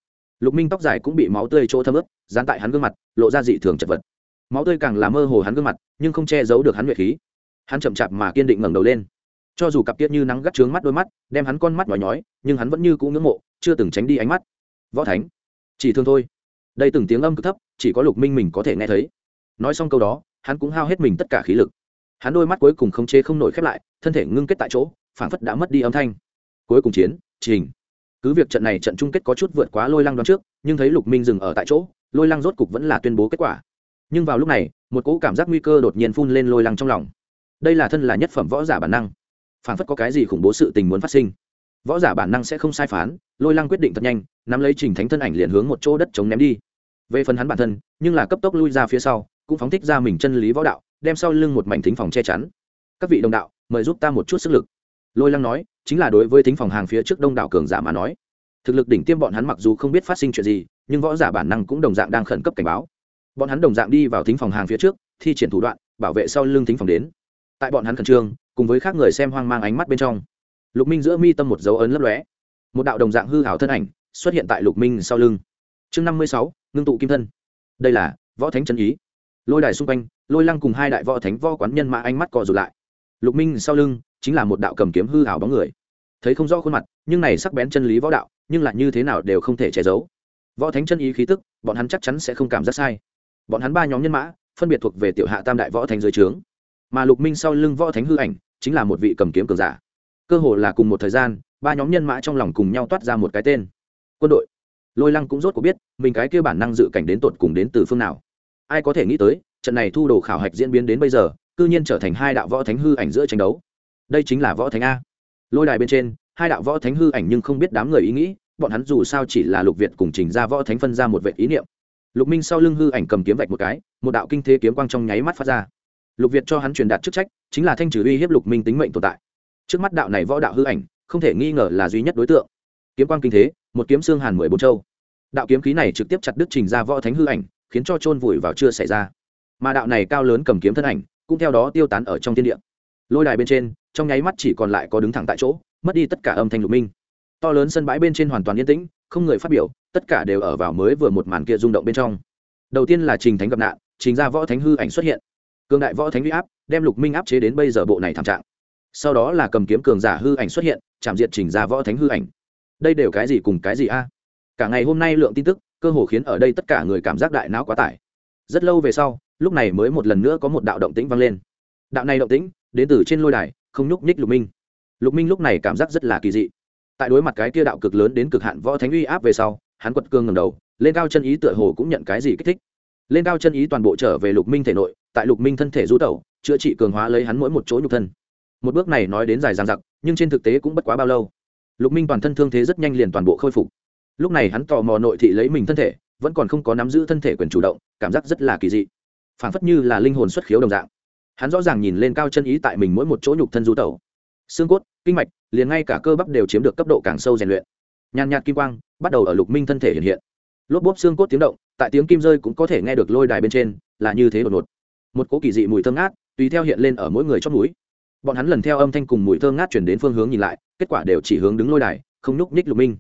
Lục minh tóc dài cũng bị máu tươi chỗ thấm ướt, dán tại hắn gương mặt, lộ ra dị thường chật vật. Máu tươi càng làm mơ hồ hắn gương mặt, nhưng không che giấu được hắn nguyệt khí. Hắn chậm chạp mà kiên định ngẩng đầu lên cho dù cặp tiết như nắng gắt trướng mắt đôi mắt, đem hắn con mắt nhói nhói, nhưng hắn vẫn như cũ ngưỡng mộ, chưa từng tránh đi ánh mắt. Võ thánh, chỉ thương thôi. Đây từng tiếng âm cực thấp, chỉ có lục minh mình có thể nghe thấy. Nói xong câu đó, hắn cũng hao hết mình tất cả khí lực. Hắn đôi mắt cuối cùng không chế không nổi khép lại, thân thể ngưng kết tại chỗ, phảng phất đã mất đi âm thanh. Cuối cùng chiến, trình. Cứ việc trận này trận chung kết có chút vượt quá lôi lăng đoán trước, nhưng thấy lục minh dừng ở tại chỗ, lôi lăng rốt cục vẫn là tuyên bố kết quả. Nhưng vào lúc này, một cỗ cảm giác nguy cơ đột nhiên phun lên lôi lăng trong lòng. Đây là thân là nhất phẩm võ giả bản năng phảng phất có cái gì khủng bố sự tình muốn phát sinh. Võ giả bản năng sẽ không sai phán, lôi lăng quyết định thật nhanh, nắm lấy trình thánh thân ảnh liền hướng một chỗ đất chống ném đi. Về phần hắn bản thân, nhưng là cấp tốc lui ra phía sau, cũng phóng thích ra mình chân lý võ đạo, đem sau lưng một mảnh thính phòng che chắn. Các vị đồng đạo, mời giúp ta một chút sức lực. Lôi lăng nói, chính là đối với thính phòng hàng phía trước đông đảo cường giả mà nói. Thực lực đỉnh tiêm bọn hắn mặc dù không biết phát sinh chuyện gì, nhưng võ giả bản năng cũng đồng dạng đang khẩn cấp cảnh báo. Bọn hắn đồng dạng đi vào thính phòng hàng phía trước, thi triển thủ đoạn, bảo vệ sau lưng thính phòng đến tại bọn hắn khẩn trương, cùng với khác người xem hoang mang ánh mắt bên trong. Lục minh giữa mi tâm một dấu ấn lấp lóe. Một đạo đồng dạng hư hảo thân ảnh xuất hiện tại lục minh sau lưng. Chương năm mươi sáu, ngưng tụ kim thân. Đây là võ thánh chân ý. Lôi đài xung quanh, lôi lăng cùng hai đại võ thánh võ quán nhân mã ánh mắt cò rụt lại. Lục minh sau lưng chính là một đạo cầm kiếm hư hảo bóng người. Thấy không rõ khuôn mặt, nhưng này sắc bén chân lý võ đạo, nhưng lại như thế nào đều không thể che giấu. Võ thánh chân ý khí tức, bọn hắn chắc chắn sẽ không cảm giác sai. Bọn hắn ba nhóm nhân mã, phân biệt thuộc về tiểu hạ tam đại võ thánh dưới trướng mà lục minh sau lưng võ thánh hư ảnh chính là một vị cầm kiếm cường giả. Cơ hồ là cùng một thời gian, ba nhóm nhân mã trong lòng cùng nhau toát ra một cái tên. Quân đội. Lôi lăng cũng rốt cuộc biết, mình cái kia bản năng dự cảnh đến tột cùng đến từ phương nào. Ai có thể nghĩ tới, trận này thu đồ khảo hạch diễn biến đến bây giờ, cư nhiên trở thành hai đạo võ thánh hư ảnh giữa tranh đấu. Đây chính là võ thánh a. Lôi đài bên trên, hai đạo võ thánh hư ảnh nhưng không biết đám người ý nghĩ, bọn hắn dù sao chỉ là lục việt cùng trình ra võ thánh phân ra một vệ ý niệm. Lục minh sau lưng hư ảnh cầm kiếm vạch một cái, một đạo kinh thế kiếm quang trong nháy mắt phát ra lục việt cho hắn truyền đạt chức trách, chính là thanh trừ uy hiếp lục minh tính mệnh tồn tại. Trước mắt đạo này võ đạo hư ảnh, không thể nghi ngờ là duy nhất đối tượng. Kiếm quang kinh thế, một kiếm xương hàn mười bốn châu. Đạo kiếm khí này trực tiếp chặt đứt trình ra võ thánh hư ảnh, khiến cho chôn vùi vào chưa xảy ra. Mà đạo này cao lớn cầm kiếm thân ảnh, cũng theo đó tiêu tán ở trong thiên địa. Lôi đài bên trên, trong nháy mắt chỉ còn lại có đứng thẳng tại chỗ, mất đi tất cả âm thanh lục minh. To lớn sân bãi bên trên hoàn toàn yên tĩnh, không người phát biểu, tất cả đều ở vào mới vừa một màn kia rung động bên trong. Đầu tiên là trình thánh gặp nạn, trình ra võ thánh hư ảnh xuất hiện cường đại võ thánh huy áp, đem lục minh áp chế đến bây giờ bộ này thảm trạng. Sau đó là cầm kiếm cường giả hư ảnh xuất hiện, chạm diệt trình ra võ thánh hư ảnh. Đây đều cái gì cùng cái gì a? Cả ngày hôm nay lượng tin tức, cơ hồ khiến ở đây tất cả người cảm giác đại não quá tải. Rất lâu về sau, lúc này mới một lần nữa có một đạo động tĩnh vang lên. Đạo này động tĩnh, đến từ trên lôi đài, không nhúc nhích lục minh. Lục minh lúc này cảm giác rất là kỳ dị. Tại đối mặt cái kia đạo cực lớn đến cực hạn võ thánh uy áp về sau, hắn quật cương ngầm đầu, lên cao chân ý tựa hồ cũng nhận cái gì kích thích lên cao chân ý toàn bộ trở về lục minh thể nội, tại lục minh thân thể du tẩu, chữa trị cường hóa lấy hắn mỗi một chỗ nhục thân. Một bước này nói đến dài dằng dặc, nhưng trên thực tế cũng bất quá bao lâu. Lục minh toàn thân thương thế rất nhanh liền toàn bộ khôi phục. Lúc này hắn tò mò nội thị lấy mình thân thể, vẫn còn không có nắm giữ thân thể quyền chủ động, cảm giác rất là kỳ dị. Phản phất như là linh hồn xuất khiếu đồng dạng. Hắn rõ ràng nhìn lên cao chân ý tại mình mỗi một chỗ nhục thân du tẩu. Xương cốt, kinh mạch, liền ngay cả cơ bắp đều chiếm được cấp độ càng sâu rèn luyện. Nhàn nhạt kim quang bắt đầu ở lục minh thân thể hiện hiện. Lốp bốp xương cốt tiếng động tại tiếng kim rơi cũng có thể nghe được lôi đài bên trên, là như thế đột ngột. Một cỗ kỳ dị mùi thơm ngát, tùy theo hiện lên ở mỗi người chót núi bọn hắn lần theo âm thanh cùng mùi thơm ngát chuyển đến phương hướng nhìn lại, kết quả đều chỉ hướng đứng lôi đài, không nhúc nhích lục minh.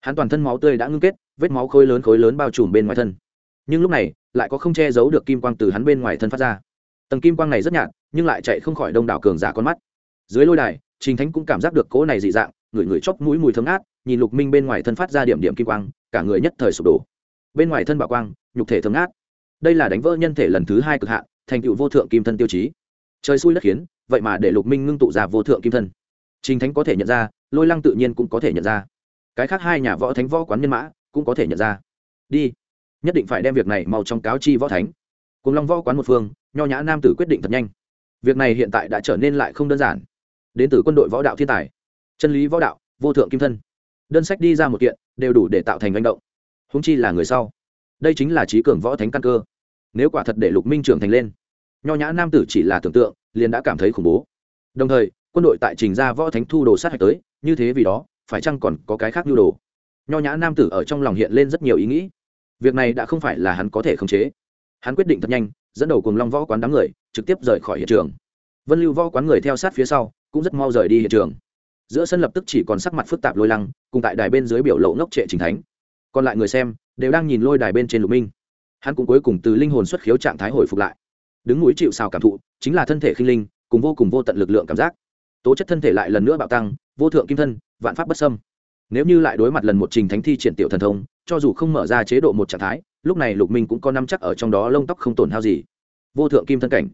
Hắn toàn thân máu tươi đã ngưng kết, vết máu khối lớn khối lớn bao trùm bên ngoài thân. Nhưng lúc này, lại có không che giấu được kim quang từ hắn bên ngoài thân phát ra. Tầng kim quang này rất nhạt, nhưng lại chạy không khỏi đông đảo cường giả con mắt. Dưới lôi đài, trình thánh cũng cảm giác được cỗ này dị dạng, người người chóc mũi mùi thơm ngát, nhìn lục minh bên ngoài thân phát ra điểm điểm kim quang, cả người nhất thời sụp đổ bên ngoài thân bảo quang, nhục thể thơm ngát. Đây là đánh vỡ nhân thể lần thứ hai cực hạn, thành tựu vô thượng kim thân tiêu chí. Trời xui đất khiến, vậy mà để lục minh ngưng tụ ra vô thượng kim thân. Trình thánh có thể nhận ra, lôi lăng tự nhiên cũng có thể nhận ra. Cái khác hai nhà võ thánh võ quán nhân mã cũng có thể nhận ra. Đi, nhất định phải đem việc này mau trong cáo chi võ thánh. Cùng long võ quán một phương, nho nhã nam tử quyết định thật nhanh. Việc này hiện tại đã trở nên lại không đơn giản. Đến từ quân đội võ đạo thiên tài, chân lý võ đạo, vô thượng kim thân. Đơn sách đi ra một kiện, đều đủ để tạo thành manh động húng chi là người sau. Đây chính là trí cường võ thánh căn cơ. Nếu quả thật để lục minh trưởng thành lên, nho nhã nam tử chỉ là tưởng tượng, liền đã cảm thấy khủng bố. Đồng thời, quân đội tại trình ra võ thánh thu đồ sát hạch tới, như thế vì đó, phải chăng còn có cái khác nhu đồ? Nho nhã nam tử ở trong lòng hiện lên rất nhiều ý nghĩ. Việc này đã không phải là hắn có thể khống chế. Hắn quyết định thật nhanh, dẫn đầu cùng long võ quán đám người, trực tiếp rời khỏi hiện trường. Vân lưu võ quán người theo sát phía sau, cũng rất mau rời đi hiện trường. Giữa sân lập tức chỉ còn sắc mặt phức tạp lôi lăng, cùng tại đài bên dưới biểu lộ ngốc trệ trình thánh còn lại người xem đều đang nhìn lôi đài bên trên lục minh hắn cũng cuối cùng từ linh hồn xuất khiếu trạng thái hồi phục lại đứng núi chịu xào cảm thụ chính là thân thể khinh linh cùng vô cùng vô tận lực lượng cảm giác tố chất thân thể lại lần nữa bạo tăng vô thượng kim thân vạn pháp bất sâm nếu như lại đối mặt lần một trình thánh thi triển tiểu thần thông cho dù không mở ra chế độ một trạng thái lúc này lục minh cũng có nắm chắc ở trong đó lông tóc không tổn hao gì vô thượng kim thân cảnh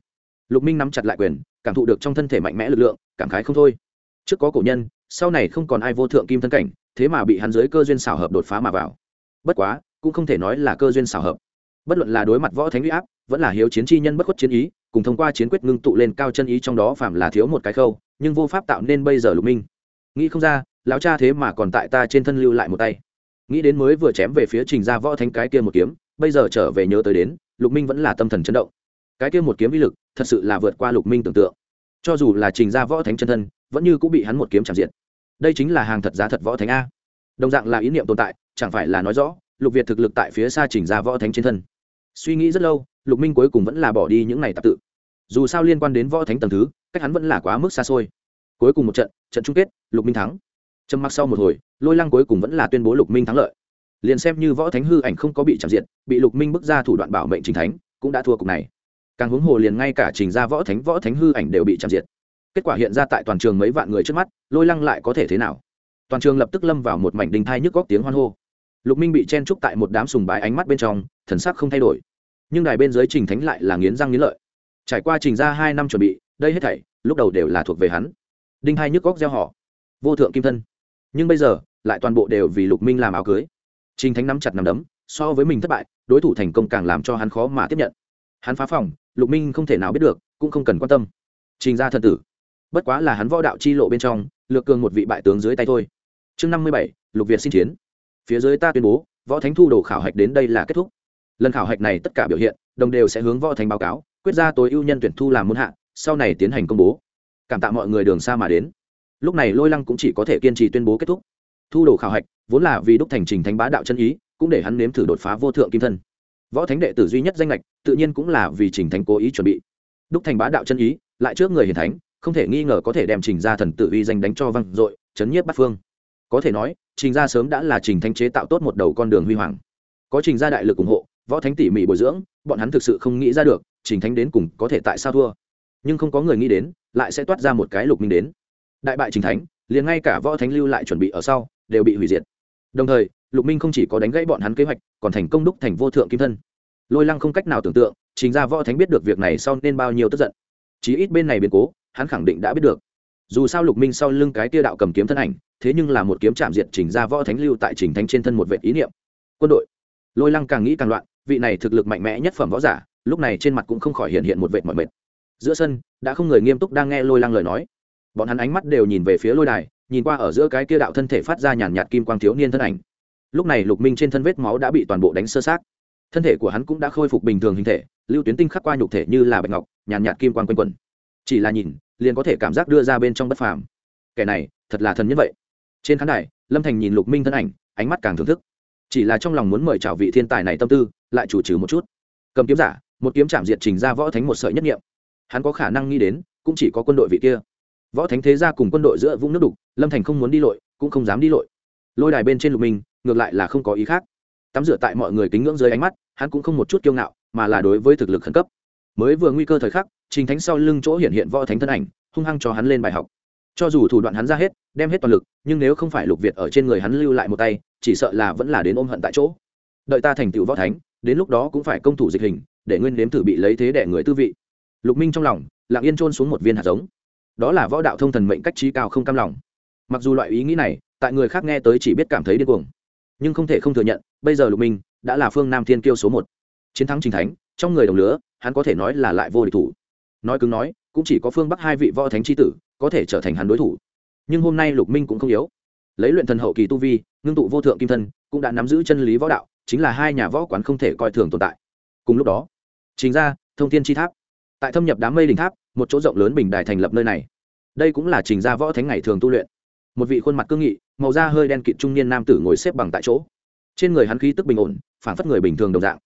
lục minh nắm chặt lại quyền cảm thụ được trong thân thể mạnh mẽ lực lượng cảm khái không thôi trước có cổ nhân sau này không còn ai vô thượng kim thân cảnh thế mà bị hắn dưới cơ duyên xảo hợp đột phá mà vào bất quá, cũng không thể nói là cơ duyên xảo hợp. Bất luận là đối mặt võ thánh uy áp, vẫn là hiếu chiến chi nhân bất khuất chiến ý, cùng thông qua chiến quyết ngưng tụ lên cao chân ý trong đó phạm là thiếu một cái khâu, nhưng vô pháp tạo nên bây giờ lục minh. Nghĩ không ra, lão cha thế mà còn tại ta trên thân lưu lại một tay. Nghĩ đến mới vừa chém về phía trình ra võ thánh cái kia một kiếm, bây giờ trở về nhớ tới đến, lục minh vẫn là tâm thần chấn động. Cái kia một kiếm uy lực, thật sự là vượt qua lục minh tưởng tượng. Cho dù là trình ra võ thánh chân thân, vẫn như cũng bị hắn một kiếm chạm diện. Đây chính là hàng thật giá thật võ thánh a đồng dạng là ý niệm tồn tại, chẳng phải là nói rõ, lục việt thực lực tại phía xa chỉnh ra võ thánh trên thân. Suy nghĩ rất lâu, lục minh cuối cùng vẫn là bỏ đi những này tạp tự. Dù sao liên quan đến võ thánh tầng thứ, cách hắn vẫn là quá mức xa xôi. Cuối cùng một trận trận chung kết, lục minh thắng. Trầm mặc sau một hồi, lôi lăng cuối cùng vẫn là tuyên bố lục minh thắng lợi. Liền xem như võ thánh hư ảnh không có bị chạm diện, bị lục minh bước ra thủ đoạn bảo mệnh trình thánh, cũng đã thua cục này. Càng huống hồ liền ngay cả trình ra võ thánh võ thánh hư ảnh đều bị chạm diệt kết quả hiện ra tại toàn trường mấy vạn người trước mắt, lôi lăng lại có thể thế nào? Toàn trường lập tức lâm vào một mảnh đình thai nhức góc tiếng hoan hô. Lục minh bị chen trúc tại một đám sùng bái ánh mắt bên trong, thần sắc không thay đổi. Nhưng đài bên dưới trình thánh lại là nghiến răng nghiến lợi. Trải qua trình ra hai năm chuẩn bị, đây hết thảy, lúc đầu đều là thuộc về hắn. Đinh hai nhức góc gieo họ. Vô thượng kim thân. Nhưng bây giờ, lại toàn bộ đều vì lục minh làm áo cưới. Trình thánh nắm chặt nắm đấm, so với mình thất bại, đối thủ thành công càng làm cho hắn khó mà tiếp nhận. Hắn phá phòng, lục minh không thể nào biết được, cũng không cần quan tâm. Trình ra thân tử. Bất quá là hắn võ đạo chi lộ bên trong, lược cường một vị bại tướng dưới tay thôi chương năm mươi bảy, lục việt xin chiến. Phía dưới ta tuyên bố, võ thánh thu đồ khảo hạch đến đây là kết thúc. Lần khảo hạch này tất cả biểu hiện, đồng đều sẽ hướng võ thánh báo cáo, quyết ra tối ưu nhân tuyển thu làm muôn hạ, sau này tiến hành công bố. Cảm tạ mọi người đường xa mà đến. Lúc này lôi lăng cũng chỉ có thể kiên trì tuyên bố kết thúc. Thu đồ khảo hạch, vốn là vì đúc thành trình thánh bá đạo chân ý, cũng để hắn nếm thử đột phá vô thượng kim thân. Võ thánh đệ tử duy nhất danh lệch tự nhiên cũng là vì trình thánh cố ý chuẩn bị. Đúc thành bá đạo chân ý, lại trước người hiền thánh, không thể nghi ngờ có thể đem trình ra thần tự uy danh đánh cho văng dội, chấn nhiếp bắt phương có thể nói, trình gia sớm đã là trình thánh chế tạo tốt một đầu con đường huy hoàng. Có trình gia đại lực ủng hộ, võ thánh tỉ mỉ bồi dưỡng, bọn hắn thực sự không nghĩ ra được, trình thánh đến cùng có thể tại sao thua. Nhưng không có người nghĩ đến, lại sẽ toát ra một cái lục minh đến. Đại bại trình thánh, liền ngay cả võ thánh lưu lại chuẩn bị ở sau, đều bị hủy diệt. Đồng thời, lục minh không chỉ có đánh gãy bọn hắn kế hoạch, còn thành công đúc thành vô thượng kim thân. Lôi lăng không cách nào tưởng tượng chính ra võ thánh biết được việc này sau nên bao nhiêu tức giận. Chí ít bên này biến cố, hắn khẳng định đã biết được dù sao lục minh sau lưng cái tia đạo cầm kiếm thân ảnh, thế nhưng là một kiếm chạm diệt chỉnh ra võ thánh lưu tại trình thánh trên thân một vệ ý niệm. Quân đội. Lôi lăng càng nghĩ càng loạn, vị này thực lực mạnh mẽ nhất phẩm võ giả, lúc này trên mặt cũng không khỏi hiện hiện một vệ mọi mệt. Giữa sân, đã không người nghiêm túc đang nghe lôi lăng lời nói. Bọn hắn ánh mắt đều nhìn về phía lôi đài, nhìn qua ở giữa cái kia đạo thân thể phát ra nhàn nhạt kim quang thiếu niên thân ảnh. Lúc này lục minh trên thân vết máu đã bị toàn bộ đánh sơ sát thân thể của hắn cũng đã khôi phục bình thường hình thể, lưu tuyến tinh khắc qua nhục thể như là bạch ngọc, nhàn nhạt kim quang quanh quẩn. Chỉ là nhìn liền có thể cảm giác đưa ra bên trong bất phàm. Kẻ này, thật là thần nhân vậy. Trên khán đài, lâm thành nhìn lục minh thân ảnh, ánh mắt càng thưởng thức. Chỉ là trong lòng muốn mời chào vị thiên tài này tâm tư, lại chủ trừ một chút. Cầm kiếm giả, một kiếm chạm diệt trình ra võ thánh một sợi nhất nghiệm hắn có khả năng nghĩ đến, cũng chỉ có quân đội vị kia. Võ thánh thế gia cùng quân đội giữa vũng nước đục, lâm thành không muốn đi lội, cũng không dám đi lội. Lôi đài bên trên lục minh, ngược lại là không có ý khác. Tắm rửa tại mọi người kính ngưỡng dưới ánh mắt, hắn cũng không một chút kiêu ngạo, mà là đối với thực lực khẩn cấp mới vừa nguy cơ thời khắc, trình thánh sau lưng chỗ hiện hiện võ thánh thân ảnh, hung hăng cho hắn lên bài học. Cho dù thủ đoạn hắn ra hết, đem hết toàn lực, nhưng nếu không phải lục việt ở trên người hắn lưu lại một tay, chỉ sợ là vẫn là đến ôm hận tại chỗ. Đợi ta thành tựu võ thánh, đến lúc đó cũng phải công thủ dịch hình, để nguyên nếm thử bị lấy thế đẻ người tư vị. Lục minh trong lòng, lặng yên trôn xuống một viên hạt giống. Đó là võ đạo thông thần mệnh cách trí cao không cam lòng. Mặc dù loại ý nghĩ này, tại người khác nghe tới chỉ biết cảm thấy điên cuồng. Nhưng không thể không thừa nhận, bây giờ lục minh đã là phương nam thiên kiêu số một. Chiến thắng trình thánh trong người đồng lứa, hắn có thể nói là lại vô địch thủ. Nói cứng nói, cũng chỉ có phương bắc hai vị võ thánh tri tử có thể trở thành hắn đối thủ. Nhưng hôm nay lục minh cũng không yếu. Lấy luyện thần hậu kỳ tu vi, ngưng tụ vô thượng kim thân, cũng đã nắm giữ chân lý võ đạo, chính là hai nhà võ quán không thể coi thường tồn tại. Cùng lúc đó, chính ra, thông thiên chi tháp. Tại thâm nhập đám mây đỉnh tháp, một chỗ rộng lớn bình đài thành lập nơi này. Đây cũng là trình gia võ thánh ngày thường tu luyện. Một vị khuôn mặt cương nghị, màu da hơi đen kịt trung niên nam tử ngồi xếp bằng tại chỗ. Trên người hắn khí tức bình ổn phản phất người bình thường đồng dạng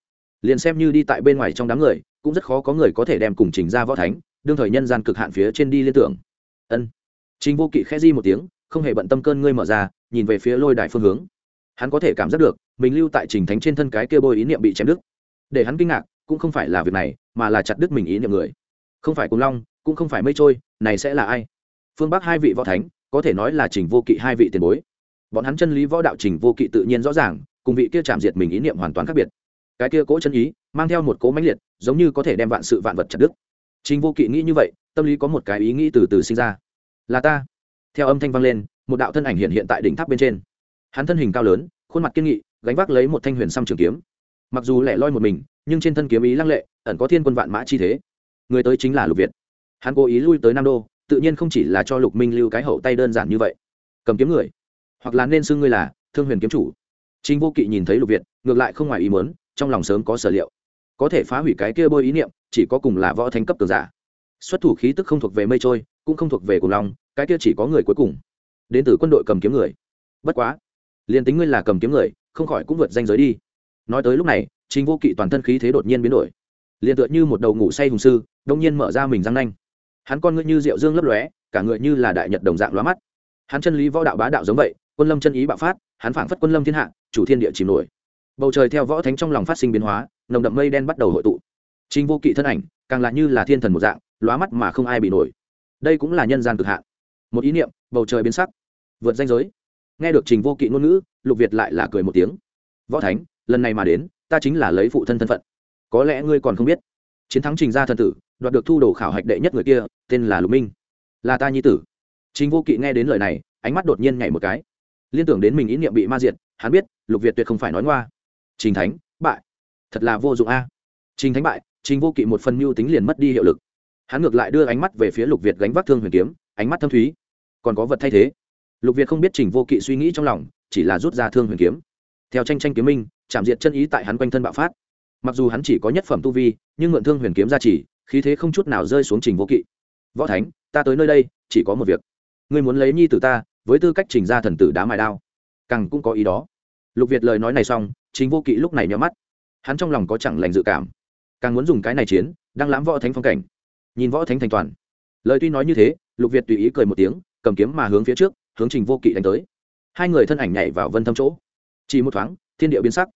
liền xem như đi tại bên ngoài trong đám người, cũng rất khó có người có thể đem cùng trình ra võ thánh, đương thời nhân gian cực hạn phía trên đi liên tưởng. Ân. Trình vô kỵ khẽ di một tiếng, không hề bận tâm cơn ngươi mở ra, nhìn về phía lôi đài phương hướng. Hắn có thể cảm giác được, mình lưu tại trình thánh trên thân cái kia bôi ý niệm bị chém đứt. Để hắn kinh ngạc, cũng không phải là việc này, mà là chặt đứt mình ý niệm người. Không phải cùng long, cũng không phải mây trôi, này sẽ là ai? Phương bắc hai vị võ thánh, có thể nói là trình vô kỵ hai vị tiền bối. Bọn hắn chân lý võ đạo trình vô kỵ tự nhiên rõ ràng, cùng vị kia chạm diệt mình ý niệm hoàn toàn khác biệt cái kia cố chân ý, mang theo một cố mãnh liệt, giống như có thể đem vạn sự vạn vật chặt đứt. Trình vô kỵ nghĩ như vậy, tâm lý có một cái ý nghĩ từ từ sinh ra. Là ta. Theo âm thanh vang lên, một đạo thân ảnh hiện hiện tại đỉnh tháp bên trên. Hắn thân hình cao lớn, khuôn mặt kiên nghị, gánh vác lấy một thanh huyền xăm trường kiếm. Mặc dù lẻ loi một mình, nhưng trên thân kiếm ý lăng lệ, ẩn có thiên quân vạn mã chi thế. Người tới chính là lục việt. Hắn cố ý lui tới nam đô, tự nhiên không chỉ là cho lục minh lưu cái hậu tay đơn giản như vậy. Cầm kiếm người, hoặc là nên xưng ngươi là thương huyền kiếm chủ. Chính vô kỵ nhìn thấy lục việt, ngược lại không ngoài ý muốn trong lòng sớm có sở liệu. Có thể phá hủy cái kia bôi ý niệm, chỉ có cùng là võ thánh cấp cường giả. Xuất thủ khí tức không thuộc về mây trôi, cũng không thuộc về cùng lòng cái kia chỉ có người cuối cùng. Đến từ quân đội cầm kiếm người. Bất quá, liền tính ngươi là cầm kiếm người, không khỏi cũng vượt danh giới đi. Nói tới lúc này chính vô kỵ toàn thân khí thế đột nhiên biến đổi. Liền tựa như một đầu ngủ say hùng sư, đông nhiên mở ra mình răng nanh. Hắn con ngươi như rượu dương lấp lóe, cả người như là đại nhật đồng dạng lóa mắt. Hắn chân lý võ đạo bá đạo giống vậy, quân lâm chân ý bạo phát, hắn phảng phất quân lâm thiên hạ, chủ thiên địa chìm nổi bầu trời theo võ thánh trong lòng phát sinh biến hóa, nồng đậm mây đen bắt đầu hội tụ. Chính vô kỵ thân ảnh, càng là như là thiên thần một dạng, lóa mắt mà không ai bị nổi. Đây cũng là nhân gian cực hạn. Một ý niệm, bầu trời biến sắc. Vượt danh giới. Nghe được trình vô kỵ ngôn ngữ, lục việt lại là cười một tiếng. Võ thánh, lần này mà đến, ta chính là lấy phụ thân thân phận. Có lẽ ngươi còn không biết. Chiến thắng trình gia thần tử, đoạt được thu đồ khảo hạch đệ nhất người kia, tên là lục minh. Là ta nhi tử. Trình vô kỵ nghe đến lời này, ánh mắt đột nhiên nhảy một cái. Liên tưởng đến mình ý niệm bị ma diệt, hắn biết, lục việt tuyệt không phải nói ngoa trình thánh, bại. Thật là vô dụng a. Trình thánh bại, trình vô kỵ một phần mưu tính liền mất đi hiệu lực. Hắn ngược lại đưa ánh mắt về phía lục việt gánh vác thương huyền kiếm, ánh mắt thâm thúy. Còn có vật thay thế. Lục việt không biết trình vô kỵ suy nghĩ trong lòng, chỉ là rút ra thương huyền kiếm. Theo tranh tranh kiếm minh, chạm diệt chân ý tại hắn quanh thân bạo phát. Mặc dù hắn chỉ có nhất phẩm tu vi, nhưng mượn thương huyền kiếm ra chỉ khí thế không chút nào rơi xuống trình vô kỵ. Võ thánh, ta tới nơi đây, chỉ có một việc. Ngươi muốn lấy nhi tử ta, với tư cách trình ra thần tử đá mài đao. Càng cũng có ý đó. Lục việt lời nói này xong chính vô kỵ lúc này nhắm mắt. Hắn trong lòng có chẳng lành dự cảm. Càng muốn dùng cái này chiến, đang lãm võ thánh phong cảnh. Nhìn võ thánh thành toàn. Lời tuy nói như thế, lục việt tùy ý cười một tiếng, cầm kiếm mà hướng phía trước, hướng trình vô kỵ đánh tới. Hai người thân ảnh nhảy vào vân thâm chỗ. Chỉ một thoáng, thiên địa biến sắc.